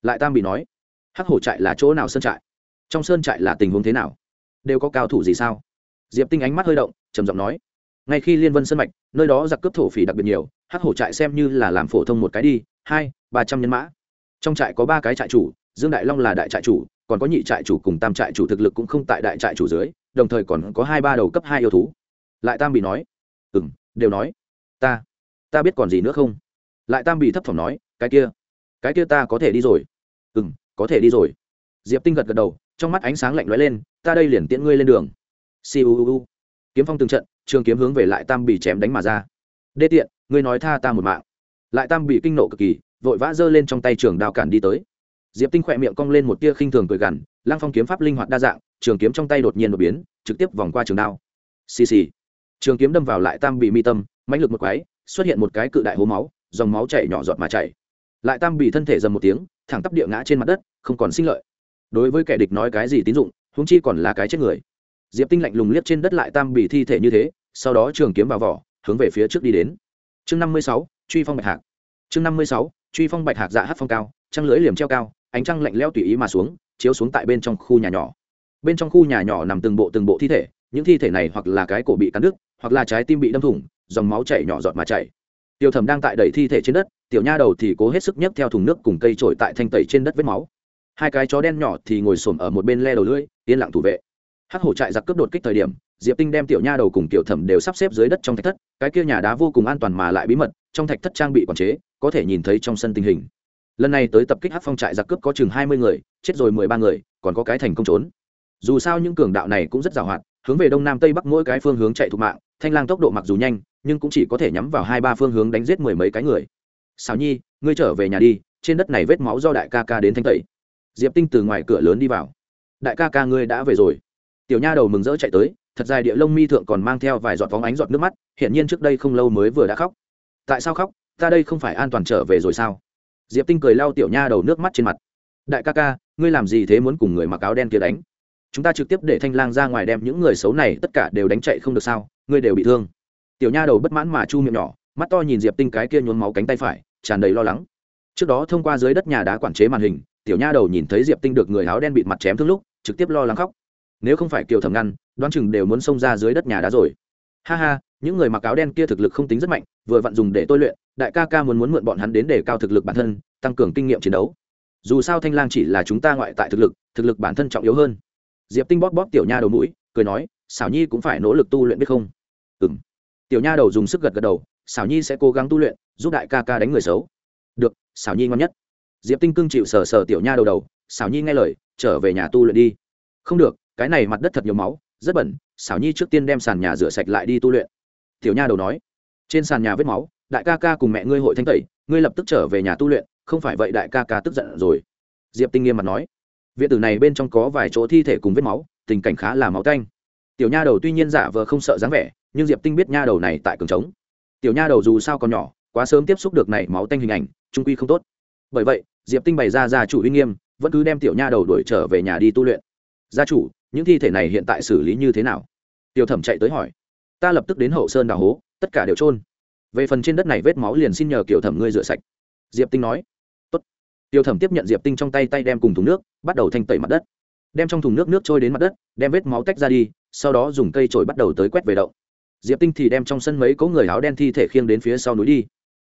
Lại tam bị nói, hắc hổ trại là chỗ nào sơn trại? Trong sơn trại là tình huống thế nào? Đều có cao thủ gì sao? Diệp tinh ánh mắt hơi động, trầm giọng nói, ngay khi liên vân sân mạch, nơi đó giặc cướp thổ phỉ đặc biệt nhiều, hắc hổ trại xem như là làm phổ thông một cái đi, hai, ba trăm nhân mã. Trong trại có ba cái trại chủ, dương đại long là đại trại chủ còn có nhị trại chủ cùng tam trại chủ thực lực cũng không tại đại trại chủ dưới, đồng thời còn có hai ba đầu cấp hai yêu thú. Lại tam bị nói ừ m đều nói. Ta ta biết còn gì nữa không? Lại tam bị thấp thỏm nói, cái kia cái kia ta có thể đi rồi. Ừ m có thể đi rồi. Diệp tinh gật gật đầu, trong mắt ánh sáng lạnh lóe lên, ta đây liền tiễn ngươi lên đường. Siêu kiếm phong từng trận, trường kiếm hướng về lại tam bị chém đánh mà ra. Đê tiện, ngươi nói tha ta một mạng. Lại tam bị kinh nộ cực kỳ, vội vã giơ lên trong tay trường đao cản đi tới diệp tinh khỏe miệng cong lên một tia khinh thường cười gằn, lăng phong kiếm pháp linh hoạt đa dạng, trường kiếm trong tay đột nhiên đột biến, trực tiếp vòng qua trường đao. Xì xì. Trường kiếm đâm vào lại tam bị mi tâm, mãnh lực một quái, xuất hiện một cái cự đại hố máu, dòng máu chảy nhỏ giọt mà chảy. Lại tam bị thân thể dầm một tiếng, thẳng tắp địa ngã trên mặt đất, không còn sinh lợi. Đối với kẻ địch nói cái gì tín dụng, huống chi còn là cái chết người. Diệp tinh lạnh lùng liếc trên đất lại tam bị thi thể như thế, sau đó trường kiếm vào vỏ, hướng về phía trước đi đến. Chương năm mươi sáu, truy phong bạch hạc. Chương năm mươi sáu, truy phong bạch hạc dạ hát phong cao, trăng lưỡi liềm treo cao ánh trăng lạnh lẽo tùy ý mà xuống, chiếu xuống tại bên trong khu nhà nhỏ. Bên trong khu nhà nhỏ nằm từng bộ từng bộ thi thể, những thi thể này hoặc là cái cổ bị cắn đứt, hoặc là trái tim bị đâm thủng, dòng máu chảy nhỏ giọt mà chảy. Tiểu thẩm đang tại đẩy thi thể trên đất, tiểu nha đầu thì cố hết sức nhấc theo thùng nước cùng cây trổi tại thanh tẩy trên đất vết máu. Hai cái chó đen nhỏ thì ngồi xổm ở một bên le đầu lưỡi, yên lặng thủ vệ. Hắc hổ trại giặc cướp đột kích thời điểm, diệp tinh đem tiểu nha đầu cùng tiểu thẩm đều sắp xếp dưới đất trong thạch thất, cái kia nhà đá vô cùng an toàn mà lại bí mật, trong thạch thất trang bị quản chế, có thể nhìn thấy trong sân tình hình lần này tới tập kích hắc phong trại giặc cướp có chừng hai mươi người, chết rồi mười ba người, còn có cái thành công trốn. Dù sao những cường đạo này cũng rất giàu hoạt hướng về đông nam tây bắc mỗi cái phương hướng chạy thục mạng, thanh lang tốc độ mặc dù nhanh, nhưng cũng chỉ có thể nhắm vào hai ba phương hướng đánh giết mười mấy cái người. Xào nhi, ngươi trở về nhà đi, trên đất này vết máu do đại ca ca đến thanh tẩy. Diệp tinh từ ngoài cửa lớn đi vào. Đại ca ca ngươi đã về rồi. Tiểu nha đầu mừng rỡ chạy tới, thật dài địa lông mi thượng còn mang theo vài giọt vóng ánh giọt nước mắt hiện nhiên trước đây không lâu mới vừa đã khóc. Tại sao khóc? Ta đây không phải an toàn trở về rồi sao? Diệp tinh cười lau tiểu nha đầu nước mắt trên mặt. Đại ca ca, ngươi làm gì thế muốn cùng người mặc áo đen kia đánh? Chúng ta trực tiếp để thanh lang ra ngoài đem những người xấu này tất cả đều đánh chạy không được sao? Ngươi đều bị thương. Tiểu nha đầu bất mãn mà chu miệng nhỏ, mắt to nhìn diệp tinh cái kia nhốn máu cánh tay phải, tràn đầy lo lắng. Trước đó thông qua dưới đất nhà đá quản chế màn hình, tiểu nha đầu nhìn thấy diệp tinh được người áo đen bịt mặt chém thương lúc, trực tiếp lo lắng khóc. Nếu không phải kiều thầm ngăn, đoán chừng đều muốn xông ra dưới đất nhà đá rồi. Ha ha, những người mặc áo đen kia thực lực không tính rất mạnh, vừa vặn dùng để tôi luyện đại ca ca muốn muốn mượn bọn hắn đến để cao thực lực bản thân, tăng cường kinh nghiệm chiến đấu. Dù sao thanh lang chỉ là chúng ta ngoại tại thực lực thực lực bản thân trọng yếu hơn. Diệp tinh bóp bóp tiểu nha đầu mũi, cười nói, xảo nhi cũng phải nỗ lực tu luyện biết không? Ừ m tiểu nha đầu dùng sức gật gật đầu, xảo nhi sẽ cố gắng tu luyện, giúp đại ca ca đánh người xấu. Được, xảo nhi ngon nhất. Diệp tinh cưng chịu sờ sờ tiểu nha đầu đầu, xảo nhi nghe lời, trở về nhà tu luyện đi. Không được, cái này mặt đất thật nhiều máu, rất bẩn, xảo nhi trước tiên đem sàn nhà rửa sạch lại đi tu luyện. Tiểu nha đầu nói. Trên sàn nhà vết máu đại ca ca cùng mẹ ngươi hội thanh tẩy, ngươi lập tức trở về nhà tu luyện, không phải vậy đại ca ca tức giận rồi. Diệp tinh nghiêm mặt nói. Viện tử này bên trong có vài chỗ thi thể cùng vết máu, tình cảnh khá là máu tanh. Tiểu nha đầu tuy nhiên giả vờ không sợ dáng vẻ, nhưng diệp tinh biết nha đầu này tại cường trống. Tiểu nha đầu dù sao còn nhỏ, quá sớm tiếp xúc được này máu tanh hình ảnh, trung quy không tốt. Bởi vậy, diệp tinh bày ra gia chủ uy nghiêm, vẫn cứ đem tiểu nha đầu đuổi trở về nhà đi tu luyện. Gia chủ, những thi thể này hiện tại xử lý như thế nào? Tiểu thẩm chạy tới hỏi. Ta lập tức đến hậu sơn đào hố, tất cả đều trôn về phần trên đất này vết máu liền xin nhờ kiểu thẩm ngươi rửa sạch. Diệp tinh nói. Tốt. tiểu thẩm tiếp nhận diệp tinh trong tay tay đem cùng thùng nước, bắt đầu thanh tẩy mặt đất. Đem trong thùng nước nước trôi đến mặt đất, đem vết máu tách ra đi, sau đó dùng cây trổi bắt đầu tới quét về động. Diệp tinh thì đem trong sân mấy cỗ người áo đen thi thể khiêng đến phía sau núi đi.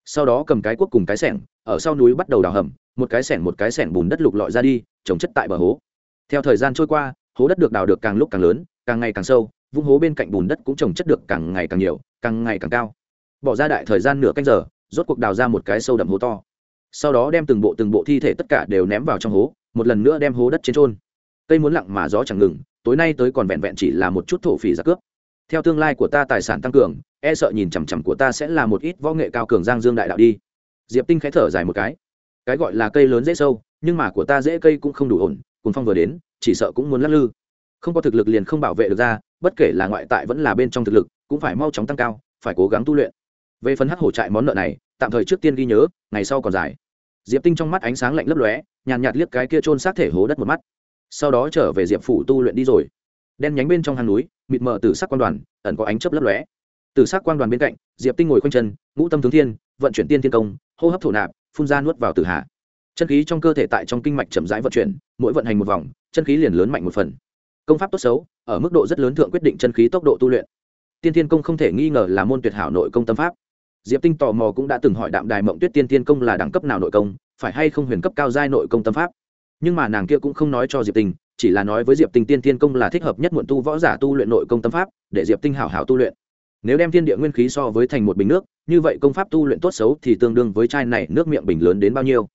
Sau đó cầm cái cuốc cùng cái sẻng, ở sau núi bắt đầu đào hầm, một cái sẻng một cái sẻng bùn đất lục lọi ra đi, trồng chất tại bờ hố. Theo thời gian trôi qua, hố đất được đào được càng lúc càng lớn, càng ngày càng sâu vung hố bên cạnh bùn đất cũng trồng chất được càng ngày càng nhiều, càng ngày càng cao bỏ ra đại thời gian nửa canh giờ, rốt cuộc đào ra một cái sâu đậm hố to. Sau đó đem từng bộ từng bộ thi thể tất cả đều ném vào trong hố, một lần nữa đem hố đất trên trôn. Cây muốn lặng mà gió chẳng ngừng, tối nay tới còn vẹn vẹn chỉ là một chút thổ phỉ ra cướp. Theo tương lai của ta tài sản tăng cường e sợ nhìn chằm chằm của ta sẽ là một ít võ nghệ cao cường giang dương đại đạo đi. Diệp tinh khẽ thở dài một cái. Cái gọi là cây lớn dễ sâu, nhưng mà của ta dễ cây cũng không đủ ổn cùng phong vừa đến, chỉ sợ cũng muốn lắc lư. Không có thực lực liền không bảo vệ được ra, bất kể là ngoại tại vẫn là bên trong thực lực, cũng phải mau chóng tăng cao, phải cố gắng tu luyện về phần hắc hổ trại món nợ này, tạm thời trước tiên ghi nhớ, ngày sau còn dài. Diệp tinh trong mắt ánh sáng lạnh lấp lóe, nhàn nhạt liếc cái kia trôn xác thể hố đất một mắt. Sau đó trở về diệp phủ tu luyện đi rồi. Đen nhánh bên trong hang núi, mịt mờ từ sắc quan đoàn, ẩn có ánh chớp lấp lóe. Từ sắc quan đoàn bên cạnh, diệp tinh ngồi quanh chân, ngũ tâm tướng thiên, vận chuyển tiên thiên công, hô hấp thổ nạp, phun ra nuốt vào tử hạ. Chân khí trong cơ thể tại trong kinh mạch chậm rãi vận chuyển, mỗi vận hành một vòng, chân khí liền lớn mạnh một phần. Công pháp tốt xấu, ở mức độ rất lớn thượng quyết định chân khí tốc độ tu luyện. Tiên thiên công không thể nghi ngờ là môn tuyệt hảo nội công tâm pháp diệp tinh tò mò cũng đã từng hỏi đạm đài mộng tuyết tiên Tiên công là đẳng cấp nào nội công, phải hay không huyền cấp cao giai nội công tâm pháp. Nhưng mà nàng kia cũng không nói cho diệp tinh, chỉ là nói với diệp tinh tiên Tiên công là thích hợp nhất muộn tu võ giả tu luyện nội công tâm pháp, để diệp tinh hảo hảo tu luyện. Nếu đem thiên địa nguyên khí so với thành một bình nước, như vậy công pháp tu luyện tốt xấu thì tương đương với chai này nước miệng bình lớn đến bao nhiêu.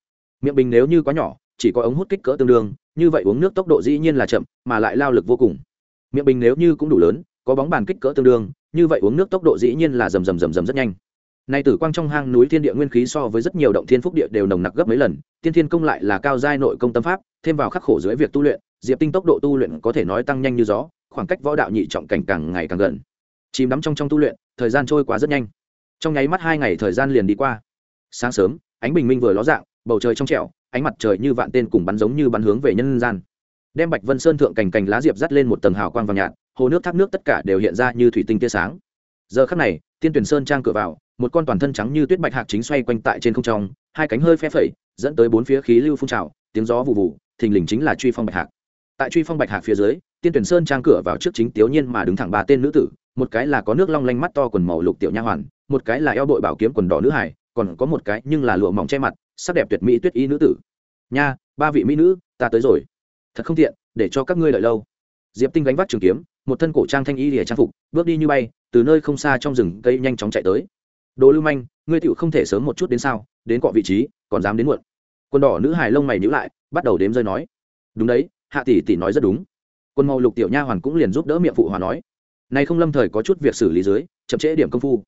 Miệng bình nếu như quá nhỏ, chỉ có ống hút kích cỡ tương đương, như vậy uống nước tốc độ dĩ nhiên là chậm, mà lại lao lực vô cùng. Miệng bình nếu như cũng đủ lớn, có bóng bàn kích cỡ tương đương, như vậy uống nước tốc độ dĩ nhiên là rầm rầm rầm rầm rất nhanh nay tử quang trong hang núi thiên địa nguyên khí so với rất nhiều động thiên phúc địa đều nồng nặc gấp mấy lần, tiên thiên công lại là cao giai nội công tâm pháp, thêm vào khắc khổ dưới việc tu luyện, diệp tinh tốc độ tu luyện có thể nói tăng nhanh như gió, khoảng cách võ đạo nhị trọng cảnh càng ngày càng gần. Chìm đắm trong trong tu luyện, thời gian trôi qua rất nhanh. Trong nháy mắt hai ngày thời gian liền đi qua. Sáng sớm, ánh bình minh vừa ló dạng, bầu trời trong trẻo, ánh mặt trời như vạn tên cùng bắn giống như bắn hướng về nhân gian. Đem bạch vân sơn thượng cành cành lá diệp dắt lên một tầng hào quang vàng nhạt, hồ nước thác nước tất cả đều hiện ra như thủy tinh tia sáng. Giờ khắc này, tiên tuyển sơn trang cửa vào một con toàn thân trắng như tuyết bạch hạc chính xoay quanh tại trên không trong, hai cánh hơi phe phẩy, dẫn tới bốn phía khí lưu phun trào, tiếng gió vụ vụ, thình lình chính là truy phong bạch hạc. Tại truy phong bạch hạc phía dưới, tiên tuyển sơn trang cửa vào trước chính tiểu nhiên mà đứng thẳng ba tên nữ tử, một cái là có nước long lanh mắt to quần màu lục tiểu nha hoàn, một cái là eo bội bảo kiếm quần đỏ nữ hải, còn có một cái nhưng là lụa mỏng che mặt, sắc đẹp tuyệt mỹ tuyết y nữ tử. Nha, ba vị mỹ nữ, ta tới rồi. Thật không tiện, để cho các ngươi đợi lâu. Diệp tinh gánh vác trường kiếm, một thân cổ trang thanh y lìa trang phục, bước đi như bay, từ nơi không xa trong rừng cây nhanh chóng chạy tới đồ lưu manh ngươi tựu không thể sớm một chút đến sao đến cọ vị trí còn dám đến muộn. Quần đỏ nữ hài lông mày nhữ lại bắt đầu đếm rơi nói. Đúng đấy hạ tỷ tỷ nói rất đúng. Quân màu lục tiểu nha hoàn cũng liền giúp đỡ miệng phụ hòa nói. Này không lâm thời có chút việc xử lý dưới chậm trễ điểm công phu.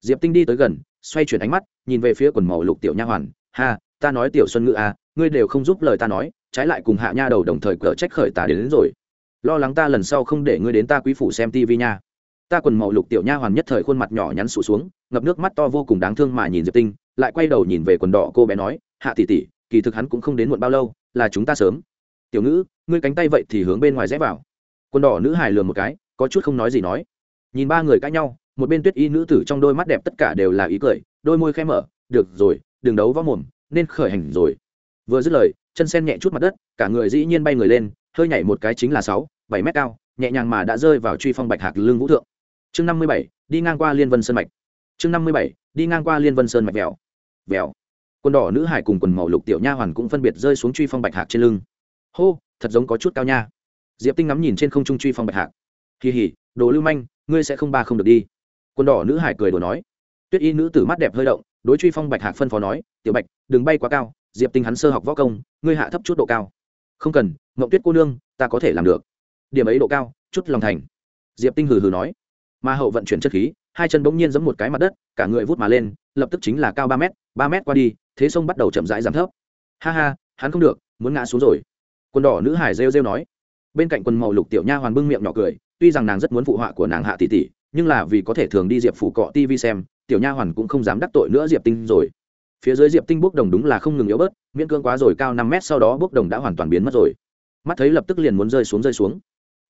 Diệp tinh đi tới gần xoay chuyển ánh mắt nhìn về phía quần màu lục tiểu nha hoàn. Ha ta nói tiểu xuân ngữ à ngươi đều không giúp lời ta nói trái lại cùng hạ nha đầu đồng thời cờ trách khởi ta đến, đến rồi. Lo lắng ta lần sau không để ngươi đến ta quý phủ xem tivi nha. Ta quần màu lục tiểu nha hoàn nhất thời khuôn mặt nhỏ nhắn sụ xuống ngập nước mắt to vô cùng đáng thương mà nhìn diệp tinh, lại quay đầu nhìn về quần đỏ cô bé nói, hạ tỷ tỷ, kỳ thực hắn cũng không đến muộn bao lâu, là chúng ta sớm. Tiểu ngữ, ngươi cánh tay vậy thì hướng bên ngoài rẽ vào. Quần đỏ nữ hài lườm một cái, có chút không nói gì nói. Nhìn ba người cãi nhau, một bên tuyết y nữ tử trong đôi mắt đẹp tất cả đều là ý cười, đôi môi khẽ mở, được rồi, đừng đấu võ mồm, nên khởi hành rồi. Vừa dứt lời, chân sen nhẹ chút mặt đất, cả người dĩ nhiên bay người lên, hơi nhảy một cái chính là sáu, bảy mét cao, nhẹ nhàng mà đã rơi vào truy phong bạch hạc lương vũ thượng. Chương năm mươi bảy, đi ngang qua liên vân sơn mạch chương năm mươi bảy, đi ngang qua liên vân sơn mạch vèo. Vèo. Quần đỏ nữ hải cùng quần màu lục tiểu nha hoàn cũng phân biệt rơi xuống truy phong bạch hạc trên lưng. Hô, thật giống có chút cao nha. Diệp tinh ngắm nhìn trên không trung truy phong bạch hạc. Kỳ hỉ, đồ lưu manh, ngươi sẽ không ba không được đi. Quần đỏ nữ hải cười đồ nói. Tuyết y nữ tử mắt đẹp hơi động, đối truy phong bạch hạc phân phó nói, tiểu bạch, đừng bay quá cao, diệp tinh hắn sơ học võ công, ngươi hạ thấp chút độ cao. Không cần mộng tuyết cô nương, ta có thể làm được. Điểm ấy độ cao, chút lòng thành. Diệp tinh hừ hừ nói. Mà hậu vận chuyển chất khí hai chân bỗng nhiên giẫm một cái mặt đất, cả người vút mà lên, lập tức chính là cao ba m ba m qua đi, thế sông bắt đầu chậm rãi giảm thấp. Ha ha, hắn không được, muốn ngã xuống rồi. Quần đỏ nữ hải rêu rêu nói. Bên cạnh quần màu lục tiểu nha hoàn bưng miệng nhỏ cười, tuy rằng nàng rất muốn phụ họa của nàng hạ tỷ tỷ, nhưng là vì có thể thường đi diệp phủ cọ tv xem, tiểu nha hoàn cũng không dám đắc tội nữa diệp tinh rồi. Phía dưới diệp tinh bốc đồng đúng là không ngừng yếu bớt, miễn cưỡng quá rồi cao năm mét sau đó bốc đồng đã hoàn toàn biến mất rồi. Mắt thấy lập tức liền muốn rơi xuống rơi xuống.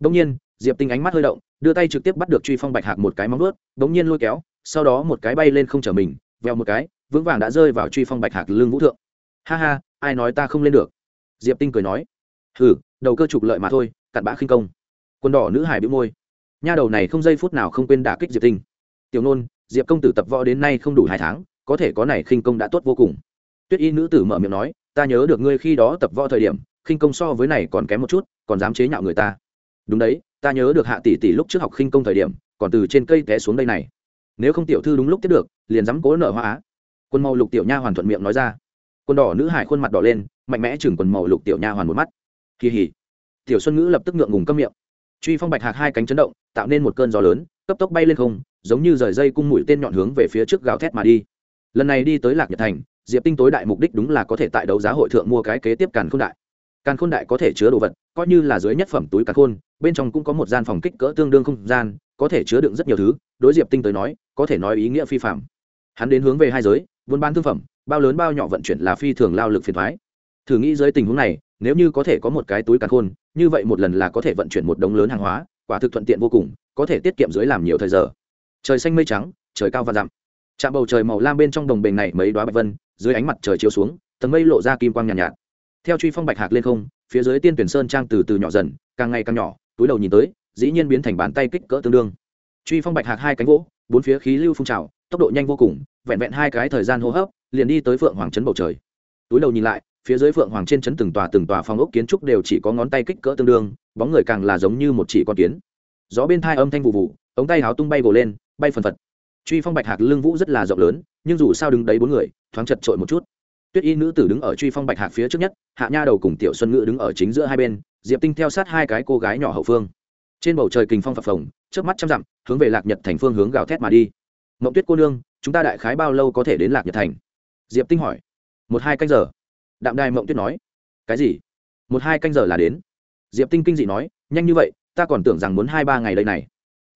Đương nhiên diệp tinh ánh mắt hơi động đưa tay trực tiếp bắt được truy phong bạch hạc một cái móng vuốt, đống nhiên lôi kéo sau đó một cái bay lên không chở mình veo một cái vững vàng đã rơi vào truy phong bạch hạc lưng vũ thượng. Ha ha ai nói ta không lên được? Diệp tinh cười nói. Hừ đầu cơ trục lợi mà thôi cặn bã khinh công. Quân đỏ nữ hải bị môi. Nha đầu này không giây phút nào không quên đả kích diệp tinh. Tiểu nôn diệp công tử tập võ đến nay không đủ hai tháng có thể có này khinh công đã tốt vô cùng. Tuyết y nữ tử mở miệng nói ta nhớ được ngươi khi đó tập võ thời điểm khinh công so với này còn kém một chút còn dám chế nhạo người ta. Đúng đấy ta nhớ được hạ tỷ tỷ lúc trước học khinh công thời điểm, còn từ trên cây té xuống đây này. Nếu không tiểu thư đúng lúc tiếp được, liền dám cố nợ hoa á. Quân màu lục tiểu nha hoàn thuận miệng nói ra. Quân đỏ nữ hải khuôn mặt đỏ lên, mạnh mẽ chừng quần màu lục tiểu nha hoàn một mắt. Kỳ hỉ. Tiểu xuân ngữ lập tức ngượng ngùng câm miệng. Truy phong bạch hạc hai cánh chấn động, tạo nên một cơn gió lớn, cấp tốc bay lên không, giống như rời dây cung mũi tên nhọn hướng về phía trước gào thét mà đi. Lần này đi tới lạc nhật thành, diệp tinh tối đại mục đích đúng là có thể tại đấu giá hội thượng mua cái kế tiếp càn khôn đại càn khôn đại có thể chứa đồ vật coi như là dưới nhất phẩm túi càn khôn bên trong cũng có một gian phòng kích cỡ tương đương không gian có thể chứa đựng rất nhiều thứ đối diệp tinh tới nói có thể nói ý nghĩa phi phạm hắn đến hướng về hai giới buôn bán thương phẩm bao lớn bao nhỏ vận chuyển là phi thường lao lực phiền thoái thử nghĩ dưới tình huống này nếu như có thể có một cái túi càn khôn như vậy một lần là có thể vận chuyển một đống lớn hàng hóa quả thực thuận tiện vô cùng có thể tiết kiệm dưới làm nhiều thời giờ. Trời xanh mây trắng trời cao và dặm. Trạm bầu trời màu lam bên trong đồng bình này mấy đoá bạch vân dưới ánh mặt trời chiếu xuống tầng mây lộ ra kim quang nhàn nhạt, nhạt theo truy phong bạch hạc lên không, phía dưới tiên tuyển sơn trang từ từ nhỏ dần, càng ngày càng nhỏ, túi đầu nhìn tới, dĩ nhiên biến thành bàn tay kích cỡ tương đương. Truy phong bạch hạc hai cánh gỗ bốn phía khí lưu phun trào, tốc độ nhanh vô cùng, vẹn vẹn hai cái thời gian hô hấp, liền đi tới phượng hoàng trấn bầu trời. Túi đầu nhìn lại, phía dưới phượng hoàng trên trấn từng tòa từng tòa phong ốc kiến trúc đều chỉ có ngón tay kích cỡ tương đương, bóng người càng là giống như một chỉ con kiến. Gió bên thai âm thanh vụ vụ, ống tay háo tung bay gồ lên, bay phần phật. Truy phong bạch hạc lưng vũ rất là rộng lớn, nhưng dù sao đứng đấy bốn người, thoáng chật trội một chút tuyết y nữ tử đứng ở truy phong bạch hạc phía trước nhất, hạ nha đầu cùng tiểu xuân ngữ đứng ở chính giữa hai bên, diệp tinh theo sát hai cái cô gái nhỏ hậu phương. Trên bầu trời kình phong phập phồng trước mắt trăm dặm, hướng về lạc nhật thành phương hướng gào thét mà đi. Mộng tuyết cô nương, chúng ta đại khái bao lâu có thể đến lạc nhật thành? Diệp tinh hỏi. Một hai canh giờ. Đạm đài mộng tuyết nói. Cái gì? Một hai canh giờ là đến? Diệp tinh kinh dị nói. Nhanh như vậy, ta còn tưởng rằng muốn hai ba ngày đây này.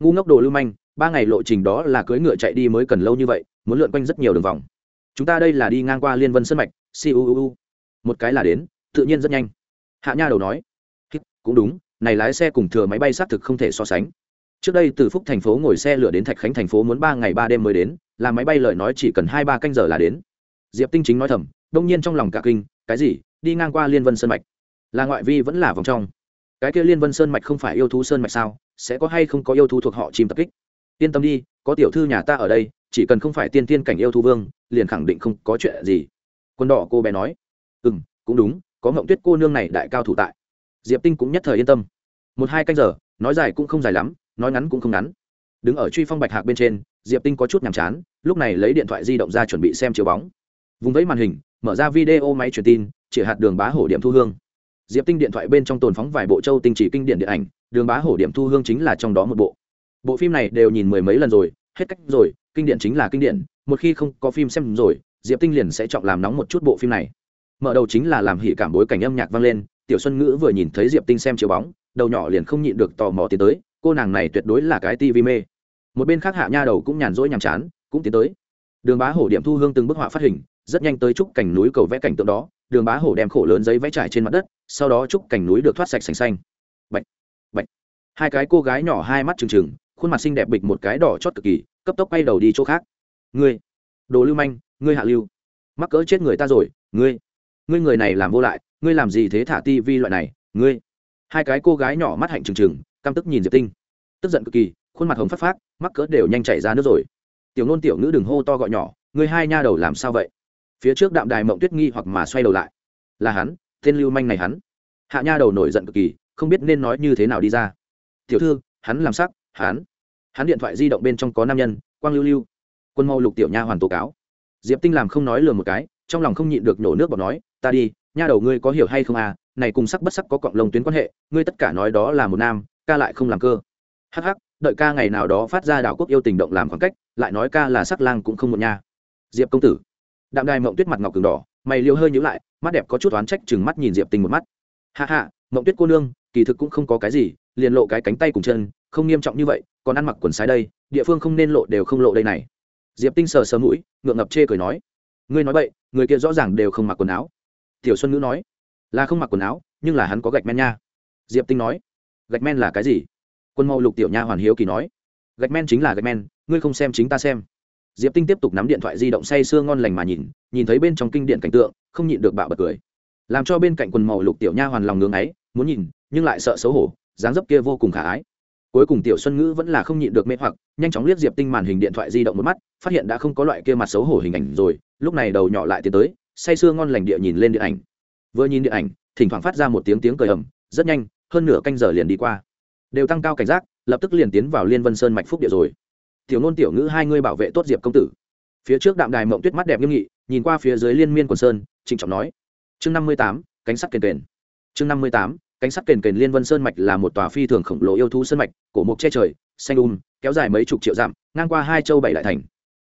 Ngu ngốc đồ lưu manh, ba ngày lộ trình đó là cưỡi ngựa chạy đi mới cần lâu như vậy, muốn lượn quanh rất nhiều đường vòng chúng ta đây là đi ngang qua liên vân sân mạch siêu một cái là đến, tự nhiên rất nhanh. Hạ nha đầu nói cũng đúng, này lái xe cùng thừa máy bay xác thực không thể so sánh. Trước đây từ phúc thành phố ngồi xe lửa đến thạch khánh thành phố muốn ba ngày ba đêm mới đến là máy bay lời nói chỉ cần hai ba canh giờ là đến. Diệp tinh chính nói thầm, đông nhiên trong lòng cả kinh, cái gì? Đi ngang qua liên vân sơn mạch? Là ngoại vi vẫn là vòng trong. Cái kia liên vân sơn mạch không phải yêu thú sơn mạch sao? Sẽ có hay không có yêu thú thuộc họ chim tập kích? Yên tâm đi, có tiểu thư nhà ta ở đây, chỉ cần không phải tiên tiên cảnh yêu thú vương liền khẳng định không có chuyện gì. Quân đỏ cô bé nói ừ m cũng đúng, có ngộng tuyết cô nương này đại cao thủ tại. Diệp tinh cũng nhất thời yên tâm. Một hai canh giờ, nói dài cũng không dài lắm, nói ngắn cũng không ngắn. Đứng ở truy phong bạch hạc bên trên, diệp tinh có chút nhàm chán, lúc này lấy điện thoại di động ra chuẩn bị xem chiếu bóng. Vùng vẫy màn hình, mở ra video máy truyền tin chỉ hạt đường bá hổ điểm thu hương. Diệp tinh điện thoại bên trong tồn phóng vài bộ châu tinh chỉ kinh điển điện ảnh, đường bá hổ điểm thu hương chính là trong đó một bộ. Bộ phim này đều nhìn mười mấy lần rồi, hết cách rồi, kinh điển chính là kinh điển một khi không có phim xem rồi, diệp tinh liền sẽ chọn làm nóng một chút bộ phim này. Mở đầu chính là làm hỉ cảm bối cảnh âm nhạc vang lên, tiểu xuân ngữ vừa nhìn thấy diệp tinh xem chiếu bóng, đầu nhỏ liền không nhịn được tò mò tiến tới, cô nàng này tuyệt đối là cái tivi mê. Một bên khác hạ nha đầu cũng nhàn rỗi nhàm chán, cũng tiến tới. Đường bá hổ điểm thu hương từng bức họa phát hình, rất nhanh tới trúc cảnh núi cầu vẽ cảnh tượng đó. Đường bá hổ đem khổ lớn giấy vẽ trải trên mặt đất, sau đó trúc cảnh núi được thoát sạch sành xanh. Bệnh bệnh hai cái cô gái nhỏ hai mắt trừng trừng, khuôn mặt xinh đẹp bịch một cái đỏ chót cực kỳ, cấp tốc bay đầu đi chỗ khác ngươi, đồ lưu manh, ngươi hạ lưu. Mắc cỡ chết người ta rồi, ngươi ngươi người này làm vô lại, ngươi làm gì thế thả ti vi loại này, ngươi. Hai cái cô gái nhỏ mắt hạnh trừng trừng, căm tức nhìn diệp tinh. Tức giận cực kỳ, khuôn mặt hồng phát phát mắc cỡ đều nhanh chảy ra nước rồi. Tiểu nôn tiểu nữ đừng hô to gọi nhỏ, ngươi hai nha đầu làm sao vậy? Phía trước đạm đài mộng tuyết nghi hoặc mà xoay đầu lại. Là hắn, tên lưu manh này hắn. Hạ nha đầu nổi giận cực kỳ, không biết nên nói như thế nào đi ra. Tiểu thư, hắn làm sắc, hắn. Hắn điện thoại di động bên trong có nam nhân, quang lưu lưu quân mau lục tiểu nha hoàn tố cáo. Diệp tinh làm không nói lừa một cái, trong lòng không nhịn được nhổ nước bọt nói, ta đi, nha đầu ngươi có hiểu hay không à này cùng sắc bất sắc có cọng lông tuyến quan hệ, ngươi tất cả nói đó là một nam, ca lại không làm cơ. Hắc hắc, đợi ca ngày nào đó phát ra đảo quốc yêu tình động làm khoảng cách, lại nói ca là sắc lang cũng không một nha. Diệp công tử. Đạm đài mộng tuyết mặt ngọc cường đỏ, mày liều hơi nhữ lại, mắt đẹp có chút oán trách chừng mắt nhìn diệp tinh một mắt. Hạ hạ mộng tuyết cô nương, kỳ thực cũng không có cái gì, liền lộ cái cánh tay cùng chân, không nghiêm trọng như vậy, còn ăn mặc quần sai đây, địa phương không nên lộ đều không lộ đây này diệp tinh sờ sờ mũi, ngượng ngập chê cười nói, ngươi nói vậy người kia rõ ràng đều không mặc quần áo. Tiểu xuân ngữ nói, là không mặc quần áo, nhưng là hắn có gạch men nha. Diệp tinh nói, gạch men là cái gì? Quân mẫu lục tiểu nha hoàn hiếu kỳ nói, gạch men chính là gạch men, ngươi không xem chính ta xem. Diệp tinh tiếp tục nắm điện thoại di động say sưa ngon lành mà nhìn nhìn thấy bên trong kinh điện cảnh tượng, không nhịn được bạo bật cười. Làm cho bên cạnh quần màu lục tiểu nha hoàn lòng ngưng ấy, muốn nhìn, nhưng lại sợ xấu hổ, dáng dấp kia vô cùng khả ái cuối cùng tiểu xuân ngữ vẫn là không nhịn được mê hoặc, nhanh chóng liếc diệp tinh màn hình điện thoại di động một mắt, phát hiện đã không có loại kia mặt xấu hổ hình ảnh rồi, lúc này đầu nhỏ lại tiến tới, say sưa ngon lành địa nhìn lên điện ảnh. Vừa nhìn điện ảnh, thỉnh thoảng phát ra một tiếng tiếng cười ầm, rất nhanh, hơn nửa canh giờ liền đi qua. Đều tăng cao cảnh giác, lập tức liền tiến vào liên vân sơn mạch phúc địa rồi. Tiểu nôn, tiểu ngữ hai ngươi bảo vệ tốt diệp công tử. Phía trước đạm đài mộng tuyết mắt đẹp nghiêm nghị, nhìn qua phía dưới liên miên quần sơn, trịnh trọng nói, chương năm mươi tám, cánh sắt kền kền. Chương năm mươi tám cánh sắt kền kền liên vân sơn mạch là một tòa phi thường khổng lồ yêu thú sơn mạch, cổ mộc che trời, xanh um kéo dài mấy chục triệu dặm, ngang qua hai châu bảy đại thành.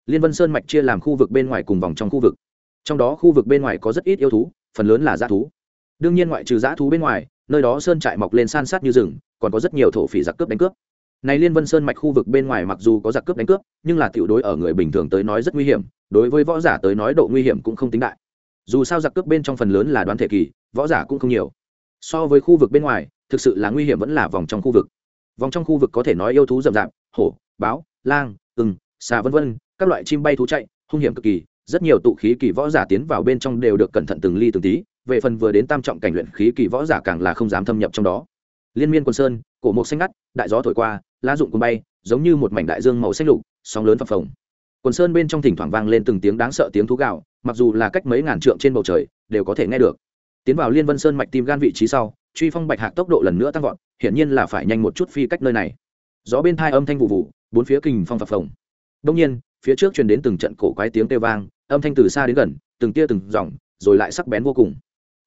Liên vân sơn mạch chia làm khu vực bên ngoài cùng vòng trong khu vực. Trong đó khu vực bên ngoài có rất ít yêu thú, phần lớn là dã thú. Đương nhiên ngoại trừ dã thú bên ngoài, nơi đó sơn trại mọc lên san sát như rừng, còn có rất nhiều thổ phỉ giặc cướp đánh cướp. Này liên vân sơn mạch khu vực bên ngoài mặc dù có giặc cướp đánh cướp, nhưng là tiểu đối ở người bình thường tới nói rất nguy hiểm, đối với võ giả tới nói độ nguy hiểm cũng không tính đại. Dù sao giặc cướp bên trong phần lớn là đoán thể kỳ, võ giả cũng không nhiều so với khu vực bên ngoài, thực sự là nguy hiểm vẫn là vòng trong khu vực. Vòng trong khu vực có thể nói yêu thú rậm rạp, hổ, báo, lang ưng xà vân vân, các loại chim bay thú chạy, hung hiểm cực kỳ, rất nhiều tụ khí kỳ võ giả tiến vào bên trong đều được cẩn thận từng ly từng tí, về phần vừa đến tam trọng cảnh luyện khí kỳ võ giả càng là không dám thâm nhập trong đó. Liên miên quân sơn, cổ mộc xanh ngắt, đại gió thổi qua, lá rụng cuốn bay, giống như một mảnh đại dương màu xanh lục, sóng lớn phập phồng. Quần sơn bên trong thỉnh thoảng vang lên từng tiếng đáng sợ tiếng thú gạo mặc dù là cách mấy ngàn trượng trên bầu trời, đều có thể nghe được tiến vào liên vân sơn mạch tim gan vị trí sau, truy phong bạch hạc tốc độ lần nữa tăng vọt, hiển nhiên là phải nhanh một chút phi cách nơi này. Gió bên thai âm thanh vụ vụ, bốn phía kình phong phập phồng. Đông nhiên, phía trước truyền đến từng trận cổ quái tiếng kêu vang, âm thanh từ xa đến gần, từng tia từng dòng, rồi lại sắc bén vô cùng.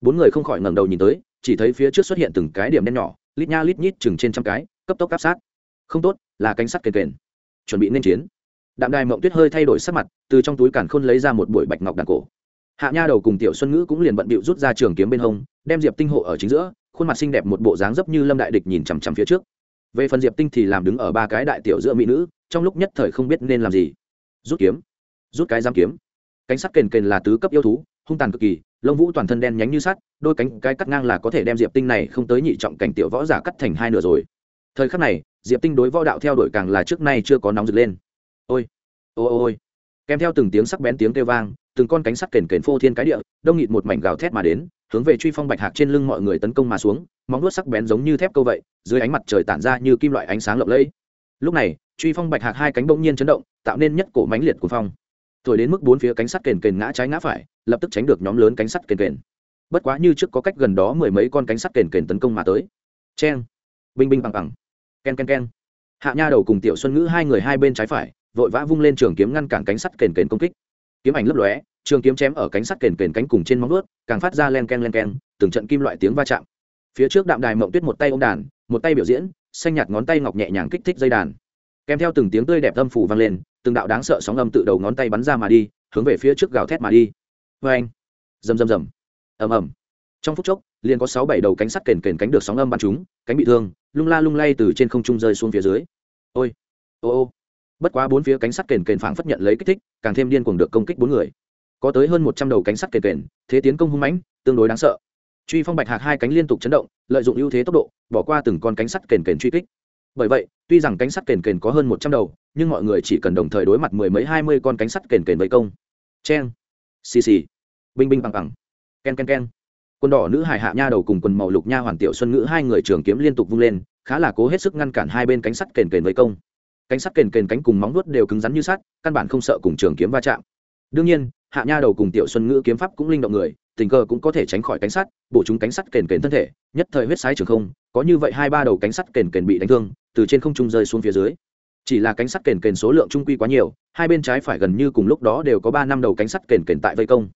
Bốn người không khỏi ngẩng đầu nhìn tới, chỉ thấy phía trước xuất hiện từng cái điểm đen nhỏ, lít nha lít nhít chừng trên trăm cái, cấp tốc áp sát. Không tốt, là cánh sắt kền kền. Chuẩn bị nên chiến. Đạm đài mộng tuyết hơi thay đổi sắc mặt, từ trong túi càn khôn lấy ra một buổi bạch ngọc đàn cổ hạ nha đầu cùng tiểu xuân ngữ cũng liền bận bịu rút ra trường kiếm bên hông, đem diệp tinh hộ ở chính giữa, khuôn mặt xinh đẹp một bộ dáng dấp như lâm đại địch nhìn chằm chằm phía trước. Về phần diệp tinh thì làm đứng ở ba cái đại tiểu giữa mỹ nữ, trong lúc nhất thời không biết nên làm gì. Rút kiếm, rút cái giam kiếm. Cánh sắt kền kền là tứ cấp yêu thú, hung tàn cực kỳ, lông vũ toàn thân đen nhánh như sắt, đôi cánh cái cắt ngang là có thể đem diệp tinh này không tới nhị trọng cảnh tiểu võ giả cắt thành hai nửa rồi. Thời khắc này, diệp tinh đối võ đạo theo đuổi càng là trước nay chưa có nóng rực lên. Ôi ôi ôi ôi. Kèm theo từng tiếng sắc bén tiếng kêu vang từng con cánh sắt kền kền phô thiên cái địa, đông nghịt một mảnh gào thét mà đến, hướng về truy phong bạch hạc trên lưng mọi người tấn công mà xuống, móng nuốt sắc bén giống như thép câu vậy, dưới ánh mặt trời tản ra như kim loại ánh sáng lộng lẫy. Lúc này, truy phong bạch hạc hai cánh bỗng nhiên chấn động, tạo nên nhất cổ mãnh liệt của phong. Thổi đến mức bốn phía cánh sắt kền kền ngã trái ngã phải, lập tức tránh được nhóm lớn cánh sắt kền kền. Bất quá như trước có cách gần đó mười mấy con cánh sắt kền kền tấn công mà tới. Cheng, binh binh bằng bằng, ken ken ken. Hạ nha đầu cùng tiểu xuân ngữ hai người hai bên trái phải, vội vã vung lên trường kiếm ngăn cản cánh sắt kền kền công kích kiếm ảnh lấp lóe, trường kiếm chém ở cánh sắt kền kền cánh cùng trên móng vuốt, càng phát ra len ken len ken từng trận kim loại tiếng va chạm. Phía trước đạm đài mộng tuyết một tay ô m đàn, một tay biểu diễn, xanh nhạt ngón tay ngọc nhẹ nhàng kích thích dây đàn. Kèm theo từng tiếng tươi đẹp âm phủ vang lên, từng đạo đáng sợ sóng âm tự đầu ngón tay bắn ra mà đi, hướng về phía trước gào thét mà đi. Vê anh, rầm rầm rầm, ầm ầm. Trong phút chốc, liền có sáu bảy đầu cánh sắt kền kền cánh được sóng âm bắn chúng cánh bị thương, lung la lung lay từ trên không trung rơi xuống phía dưới. Ôi, ô ô bất quá bốn phía cánh sắt kền kền phảng phất nhận lấy kích thích, càng thêm điên cuồng được công kích bốn người. Có tới hơn một trăm đầu cánh sắt kền kền, thế tiến công hung mãnh, tương đối đáng sợ. Truy phong bạch hạc hai cánh liên tục chấn động, lợi dụng ưu thế tốc độ, bỏ qua từng con cánh sắt kền kền truy kích. Bởi vậy, tuy rằng cánh sắt kền kền có hơn một trăm đầu, nhưng mọi người chỉ cần đồng thời đối mặt mười mấy hai mươi con cánh sắt kền kền vây công. Cheng. Xì xì. Binh binh bằng bằng ken ken ken. Quân đỏ nữ hải hạ nha đầu cùng quần màu lục nha hoàn tiểu xuân ngữ hai người trường kiếm liên tục vung lên, khá là cố hết sức ngăn cản hai bên cánh sắt kền kền vây công cánh sắt kền kền cánh cùng móng nuốt đều cứng rắn như sắt, căn bản không sợ cùng trường kiếm va chạm. Đương nhiên, hạ nha đầu cùng tiểu xuân ngữ kiếm pháp cũng linh động người, tình cờ cũng có thể tránh khỏi cánh sắt, bổ chúng cánh sắt kền kền thân thể, nhất thời huyết sái trường không, có như vậy hai ba đầu cánh sắt kền kền bị đánh thương, từ trên không trung rơi xuống phía dưới. Chỉ là cánh sắt kền kền số lượng trung quy quá nhiều, hai bên trái phải gần như cùng lúc đó đều có ba năm đầu cánh sắt kền kền tại vây công.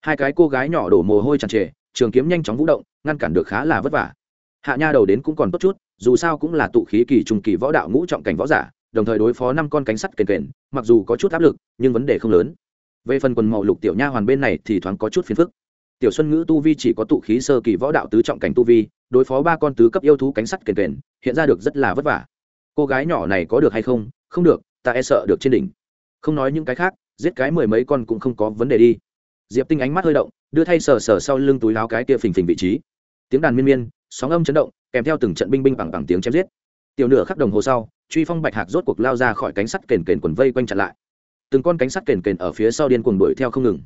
Hai cái cô gái nhỏ đổ mồ hôi tràn trề, trường kiếm nhanh chóng vũ động, ngăn cản được khá là vất vả. Hạ nha đầu đến cũng còn tốt chút, dù sao cũng là tụ khí kỳ trung kỳ võ đạo ngũ trọng cảnh võ giả đồng thời đối phó năm con cánh sắt kền kền, mặc dù có chút áp lực, nhưng vấn đề không lớn. Về phần quần màu lục tiểu nha hoàn bên này thì thoáng có chút phiền phức. Tiểu xuân ngữ tu vi chỉ có tụ khí sơ kỳ võ đạo tứ trọng cảnh tu vi, đối phó ba con tứ cấp yêu thú cánh sắt kền kền, hiện ra được rất là vất vả. Cô gái nhỏ này có được hay không? Không được, ta e sợ được trên đỉnh. Không nói những cái khác, giết cái mười mấy con cũng không có vấn đề đi. Diệp tinh ánh mắt hơi động, đưa thay sờ sờ sau lưng túi láo cái kia phình phình vị trí. Tiếng đàn miên miên, sóng âm chấn động, kèm theo từng trận binh binh bằng bằng tiếng chém giết. Tiểu nửa khắc đồng hồ sau truy phong bạch hạc rốt cuộc lao ra khỏi cánh sắt kền kền quần vây quanh chặn lại. Từng con cánh sắt kền kền ở phía sau điên cuồng đuổi theo không ngừng.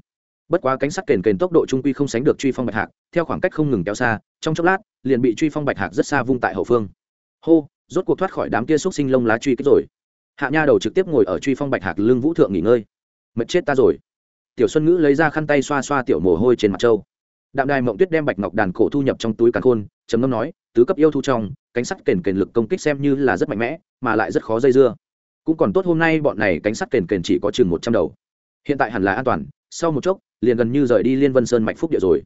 Bất quá cánh sắt kền kền tốc độ trung quy không sánh được truy phong bạch hạc, theo khoảng cách không ngừng kéo xa, trong chốc lát, liền bị truy phong bạch hạc rất xa vung tại hậu phương. Hô, rốt cuộc thoát khỏi đám kia xúc sinh lông lá truy kích rồi. Hạ nha đầu trực tiếp ngồi ở truy phong bạch hạc lưng vũ thượng nghỉ ngơi. Mệt chết ta rồi. Tiểu xuân ngữ lấy ra khăn tay xoa xoa tiểu mồ hôi trên mặt trâu. Đạm đài mộng tuyết đem bạch ngọc đàn cổ thu nhập trong túi càn khôn trầm ngâm nói, tứ cấp yêu thu trong, cánh sắt kền kền lực công kích xem như là rất mạnh mẽ, mà lại rất khó dây dưa. Cũng còn tốt hôm nay bọn này cánh sắt kền kền chỉ có chừng một trăm đầu. Hiện tại hẳn là an toàn, sau một chốc, liền gần như rời đi liên vân sơn mạch phúc địa rồi.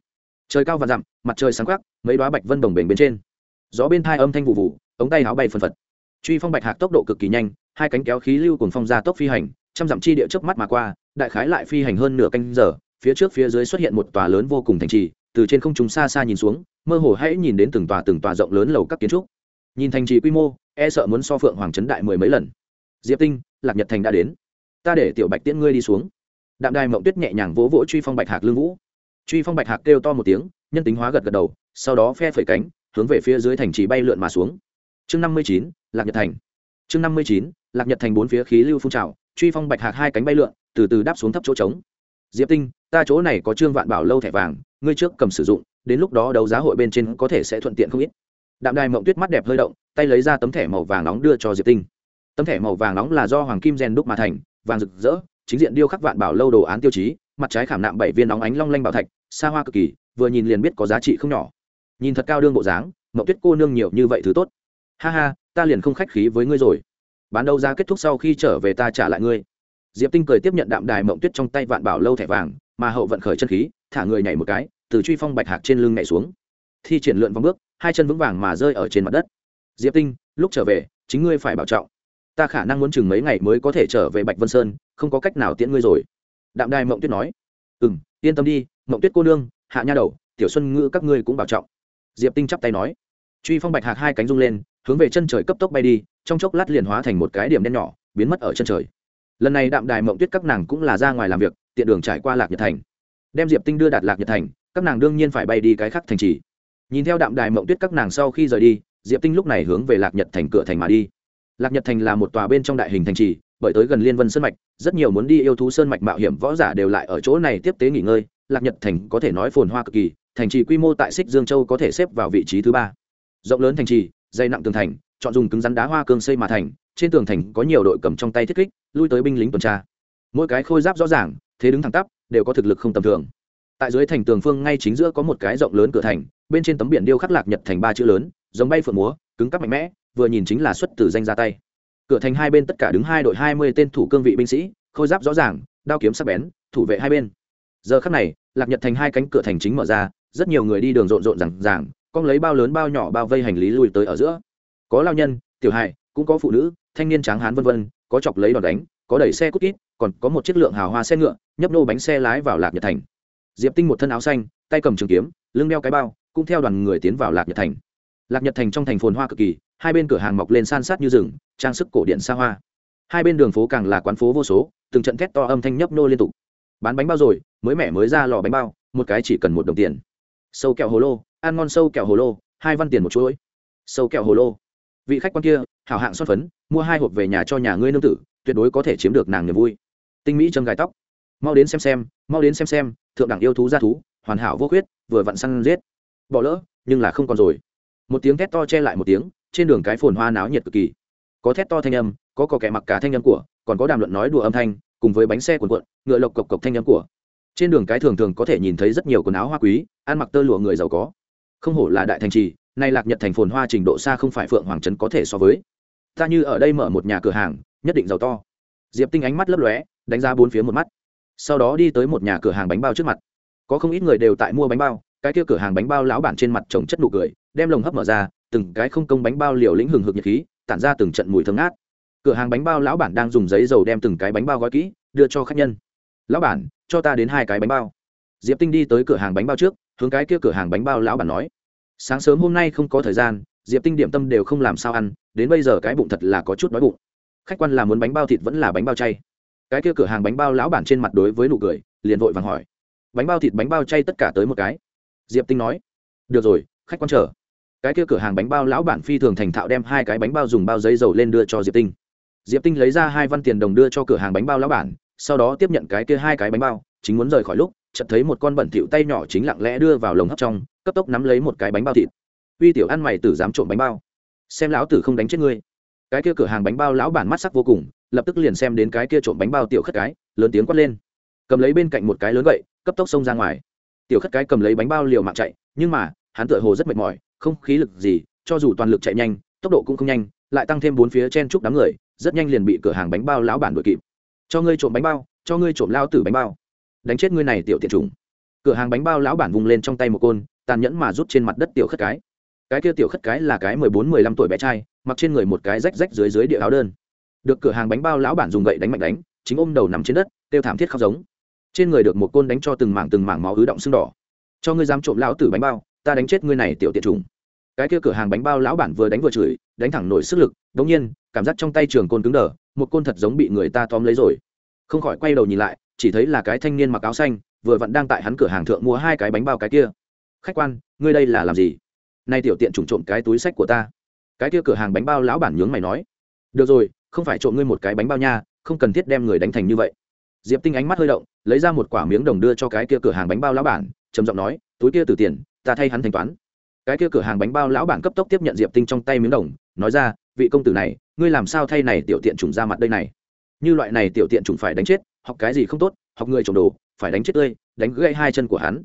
Trời cao và dặm, mặt trời sáng khắc mấy đoá bạch vân đồng bềnh bên trên. Gió bên thai âm thanh vụ vụ, ống tay áo bay phân phật. Truy phong bạch hạc tốc độ cực kỳ nhanh, hai cánh kéo khí lưu cùng phong ra tốc phi hành, trăm dặm chi địa trước mắt mà qua, đại khái lại phi hành hơn nửa canh giờ, phía trước phía dưới xuất hiện một tòa lớn vô cùng thành trì, từ trên không trung xa xa nhìn xuống mơ hồ hãy nhìn đến từng tòa từng tòa rộng lớn lầu các kiến trúc. Nhìn thành trì quy mô e sợ muốn so phượng hoàng trấn đại mười mấy lần. Diệp tinh, lạc nhật thành đã đến. Ta để tiểu bạch tiễn ngươi đi xuống. Đạm đài mộng tuyết nhẹ nhàng vỗ vỗ truy phong bạch hạc lương vũ. Truy phong bạch hạc kêu to một tiếng, nhân tính hóa gật gật đầu, sau đó phe phẩy cánh, hướng về phía dưới thành trì bay lượn mà xuống. Chương năm mươi chín, lạc nhật thành. Chương năm mươi chín, lạc nhật thành bốn phía khí lưu phun trào, truy phong bạch hạc hai cánh bay lượn, từ từ đáp xuống thấp chỗ trống. Diệp tinh, ta chỗ này có trương vạn bảo lâu thẻ vàng, ngươi trước cầm sử dụng đến lúc đó đấu giá hội bên trên có thể sẽ thuận tiện không ít. Đạm đài mộng tuyết mắt đẹp hơi động, tay lấy ra tấm thẻ màu vàng nóng đưa cho diệp tinh. Tấm thẻ màu vàng nóng là do hoàng kim rèn đúc mà thành, vàng rực rỡ, chính diện điêu khắc vạn bảo lâu đồ án tiêu chí, mặt trái khảm nạm bảy viên nóng ánh long lanh bảo thạch, xa hoa cực kỳ, vừa nhìn liền biết có giá trị không nhỏ. Nhìn thật cao đương bộ dáng, mộng tuyết cô nương nhiều như vậy thứ tốt. Ha ha, ta liền không khách khí với ngươi rồi. Bán đấu giá kết thúc sau khi trở về ta trả lại ngươi. Diệp tinh cười tiếp nhận đạm đài mộng tuyết trong tay vạn bảo lâu thẻ vàng, mà hậu vận khởi chân khí, thả người nhảy một cái từ truy phong bạch hạc trên lưng nhảy xuống. Thi triển lượn vòng bước, hai chân vững vàng mà rơi ở trên mặt đất. Diệp tinh, lúc trở về, chính ngươi phải bảo trọng. Ta khả năng muốn chừng mấy ngày mới có thể trở về bạch vân sơn, không có cách nào tiễn ngươi rồi. Đạm đài mộng tuyết nói. Ừ m yên tâm đi, mộng tuyết cô nương, hạ nha đầu, tiểu xuân ngữ các ngươi cũng bảo trọng. Diệp tinh chắp tay nói. Truy phong bạch hạc hai cánh rung lên, hướng về chân trời cấp tốc bay đi, trong chốc lát liền hóa thành một cái điểm đen nhỏ, biến mất ở chân trời. Lần này đạm đài mộng tuyết các nàng cũng là ra ngoài làm việc, tiện đường trải qua lạc nhật thành. Đem diệp tinh đưa đạt lạc nhật thành các nàng đương nhiên phải bay đi cái khác thành trì. Nhìn theo đạm đài mộng tuyết các nàng sau khi rời đi, diệp tinh lúc này hướng về lạc nhật thành cửa thành mà đi. Lạc nhật thành là một tòa bên trong đại hình thành trì, bởi tới gần liên vân sơn mạch, rất nhiều muốn đi yêu thú sơn mạch mạo hiểm võ giả đều lại ở chỗ này tiếp tế nghỉ ngơi. Lạc nhật thành có thể nói phồn hoa cực kỳ, thành trì quy mô tại xích dương châu có thể xếp vào vị trí thứ ba. Rộng lớn thành trì dây nặng tường thành, chọn dùng cứng rắn đá hoa cương xây mà thành, trên tường thành có nhiều đội cầm trong tay thiết kích, lui tới binh lính tuần tra. Mỗi cái khôi giáp rõ ràng, thế đứng thẳng tắp, đều có thực lực không tầm thường tại dưới thành tường phương ngay chính giữa có một cái rộng lớn cửa thành, bên trên tấm biển điêu khắc lạc nhật thành ba chữ lớn, giống bay phượng múa, cứng cắp mạnh mẽ, vừa nhìn chính là xuất từ danh ra tay. Cửa thành hai bên tất cả đứng hai đội hai mươi tên thủ cương vị binh sĩ, khôi giáp rõ ràng, đao kiếm sắc bén, thủ vệ hai bên. Giờ khắc này, lạc nhật thành hai cánh cửa thành chính mở ra, rất nhiều người đi đường rộn rộn rằng ràng, con lấy bao lớn bao nhỏ bao vây hành lý lùi tới ở giữa. Có lao nhân, tiểu hài, cũng có phụ nữ, thanh niên tráng hán vân vân, có chọc lấy đòn đánh, có đẩy xe cút kít, còn có một chiếc lượng hào hoa xe ngựa, nhấp nô bánh xe lái vào lạc nhật thành diệp tinh một thân áo xanh, tay cầm trường kiếm, lưng đeo cái bao, cũng theo đoàn người tiến vào lạc nhật thành. Lạc nhật thành trong thành phồn hoa cực kỳ, hai bên cửa hàng mọc lên san sát như rừng, trang sức cổ điện xa hoa. Hai bên đường phố càng là quán phố vô số, từng trận thét to âm thanh nhấp nô liên tục. Bán bánh bao rồi, mới mẻ mới ra lò bánh bao, một cái chỉ cần một đồng tiền. Sâu kẹo hồ lô, ăn ngon sâu kẹo hồ lô, hai văn tiền một chuỗi. Sâu kẹo hồ lô. Vị khách quan kia, hảo hạng xuất phấn, mua hai hộp về nhà cho nhà ngươi nương tử, tuyệt đối có thể chiếm được nàng niềm vui. Tinh mỹ châm gài tóc. Mau đến xem xem, mau đến xem xem thượng đẳng yêu thú gia thú, hoàn hảo vô khuyết, vừa vặn săn giết. Bỏ lỡ, nhưng là không còn rồi. Một tiếng thét to che lại một tiếng, trên đường cái phồn hoa náo nhiệt cực kỳ. Có thét to thanh âm, có cò kẻ mặc cả thanh âm của, còn có đàm luận nói đùa âm thanh, cùng với bánh xe cuộn cuộn, ngựa lộc cộc cộc thanh âm của. Trên đường cái thường thường có thể nhìn thấy rất nhiều quần áo hoa quý, ăn mặc tơ lụa người giàu có. Không hổ là đại thành trì, nay lạc nhật thành phồn hoa trình độ xa không phải phượng hoàng trấn có thể so với. Ta như ở đây mở một nhà cửa hàng, nhất định giàu to. Diệp tinh ánh mắt lấp lóe, đánh ra bốn phía một mắt sau đó đi tới một nhà cửa hàng bánh bao trước mặt. Có không ít người đều tại mua bánh bao, cái kia cửa hàng bánh bao lão bản trên mặt trồng chất nụ cười, đem lồng hấp mở ra, từng cái không công bánh bao liều lĩnh hừng hực nhiệt khí, tản ra từng trận mùi thơm ngát. Cửa hàng bánh bao lão bản đang dùng giấy dầu đem từng cái bánh bao gói kỹ, đưa cho khách nhân. Lão bản, cho ta đến hai cái bánh bao. Diệp tinh đi tới cửa hàng bánh bao trước, hướng cái kia cửa hàng bánh bao lão bản nói. Sáng sớm hôm nay không có thời gian, diệp tinh điểm tâm đều không làm sao ăn, đến bây giờ cái bụng thật là có chút đói bụng. Khách quan là muốn bánh bao thịt vẫn là bánh bao chay cái kia cửa hàng bánh bao lão bản trên mặt đối với nụ cười, liền vội vàng hỏi. Bánh bao thịt bánh bao chay tất cả tới một cái. Diệp tinh nói. Được rồi, khách quan chờ. Cái kia cửa hàng bánh bao lão bản phi thường thành thạo đem hai cái bánh bao dùng bao giấy dầu lên đưa cho diệp tinh. Diệp tinh lấy ra hai văn tiền đồng đưa cho cửa hàng bánh bao lão bản, sau đó tiếp nhận cái kia hai cái bánh bao, chính muốn rời khỏi lúc, chợt thấy một con bẩn thỉu tay nhỏ chính lặng lẽ đưa vào lồng hấp trong, cấp tốc nắm lấy một cái bánh bao thịt. Uy tiểu ăn mày tử dám trộm bánh bao. Xem lão tử không đánh chết ngươi. Cái kia cửa hàng bánh bao lão bản mắt sắc vô cùng lập tức liền xem đến cái kia trộm bánh bao tiểu khất cái, lớn tiếng quát lên. Cầm lấy bên cạnh một cái lớn vậy cấp tốc xông ra ngoài. Tiểu khất cái cầm lấy bánh bao liều mạng chạy, nhưng mà, hắn tựa hồ rất mệt mỏi, không khí lực gì, cho dù toàn lực chạy nhanh, tốc độ cũng không nhanh, lại tăng thêm bốn phía chen chúc đám người, rất nhanh liền bị cửa hàng bánh bao lão bản đuổi kịp. Cho ngươi trộm bánh bao, cho ngươi trộm lao tử bánh bao. Đánh chết ngươi này tiểu tiện trùng cửa hàng bánh bao lão bản vùng lên trong tay một côn, tàn nhẫn mà rút trên mặt đất tiểu khất cái. Cái kia tiểu khất cái là cái mười bốn, mười lăm tuổi bé trai, mặc trên người một cái rách rách dưới dưới địa áo đơn được cửa hàng bánh bao lão bản dùng gậy đánh mạnh đánh, chính ôm đầu nằm trên đất, kêu thảm thiết khóc giống. Trên người được một côn đánh cho từng mảng từng mảng máu ứ động sưng đỏ. Cho ngươi dám trộm lão tử bánh bao, ta đánh chết ngươi này tiểu tiện trùng cái kia cửa hàng bánh bao lão bản vừa đánh vừa chửi, đánh thẳng nổi sức lực, đống nhiên, cảm giác trong tay trường côn cứng đờ, một côn thật giống bị người ta tóm lấy rồi. Không khỏi quay đầu nhìn lại, chỉ thấy là cái thanh niên mặc áo xanh, vừa vặn đang tại hắn cửa hàng thượng mua hai cái bánh bao cái kia. Khách quan, ngươi đây là làm gì? Nay tiểu tiện trùng trộm cái túi sách của ta. Cái kia cửa hàng bánh bao lão bản nhướng mày nói. Được rồi không phải trộm ngươi một cái bánh bao nha, không cần thiết đem người đánh thành như vậy. Diệp tinh ánh mắt hơi động, lấy ra một quả miếng đồng đưa cho cái kia cửa hàng bánh bao lão bản, trầm giọng nói, túi kia từ tiền, ta thay hắn thanh toán. Cái kia cửa hàng bánh bao lão bản cấp tốc tiếp nhận diệp tinh trong tay miếng đồng, nói ra, vị công tử này, ngươi làm sao thay này tiểu tiện trùng ra mặt đây này? Như loại này tiểu tiện trùng phải đánh chết, học cái gì không tốt, học người trộm đồ, phải đánh chết tươi, đánh gãy hai chân của hắn.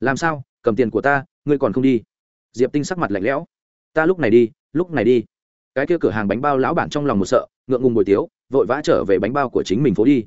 Làm sao? Cầm tiền của ta, ngươi còn không đi? Diệp tinh sắc mặt lạnh lẽo. Ta lúc này đi, lúc này đi. Cái kia cửa hàng bánh bao lão bản trong lòng một sợ ngượng ngùng bồi tiếu, vội vã trở về bánh bao của chính mình phố đi.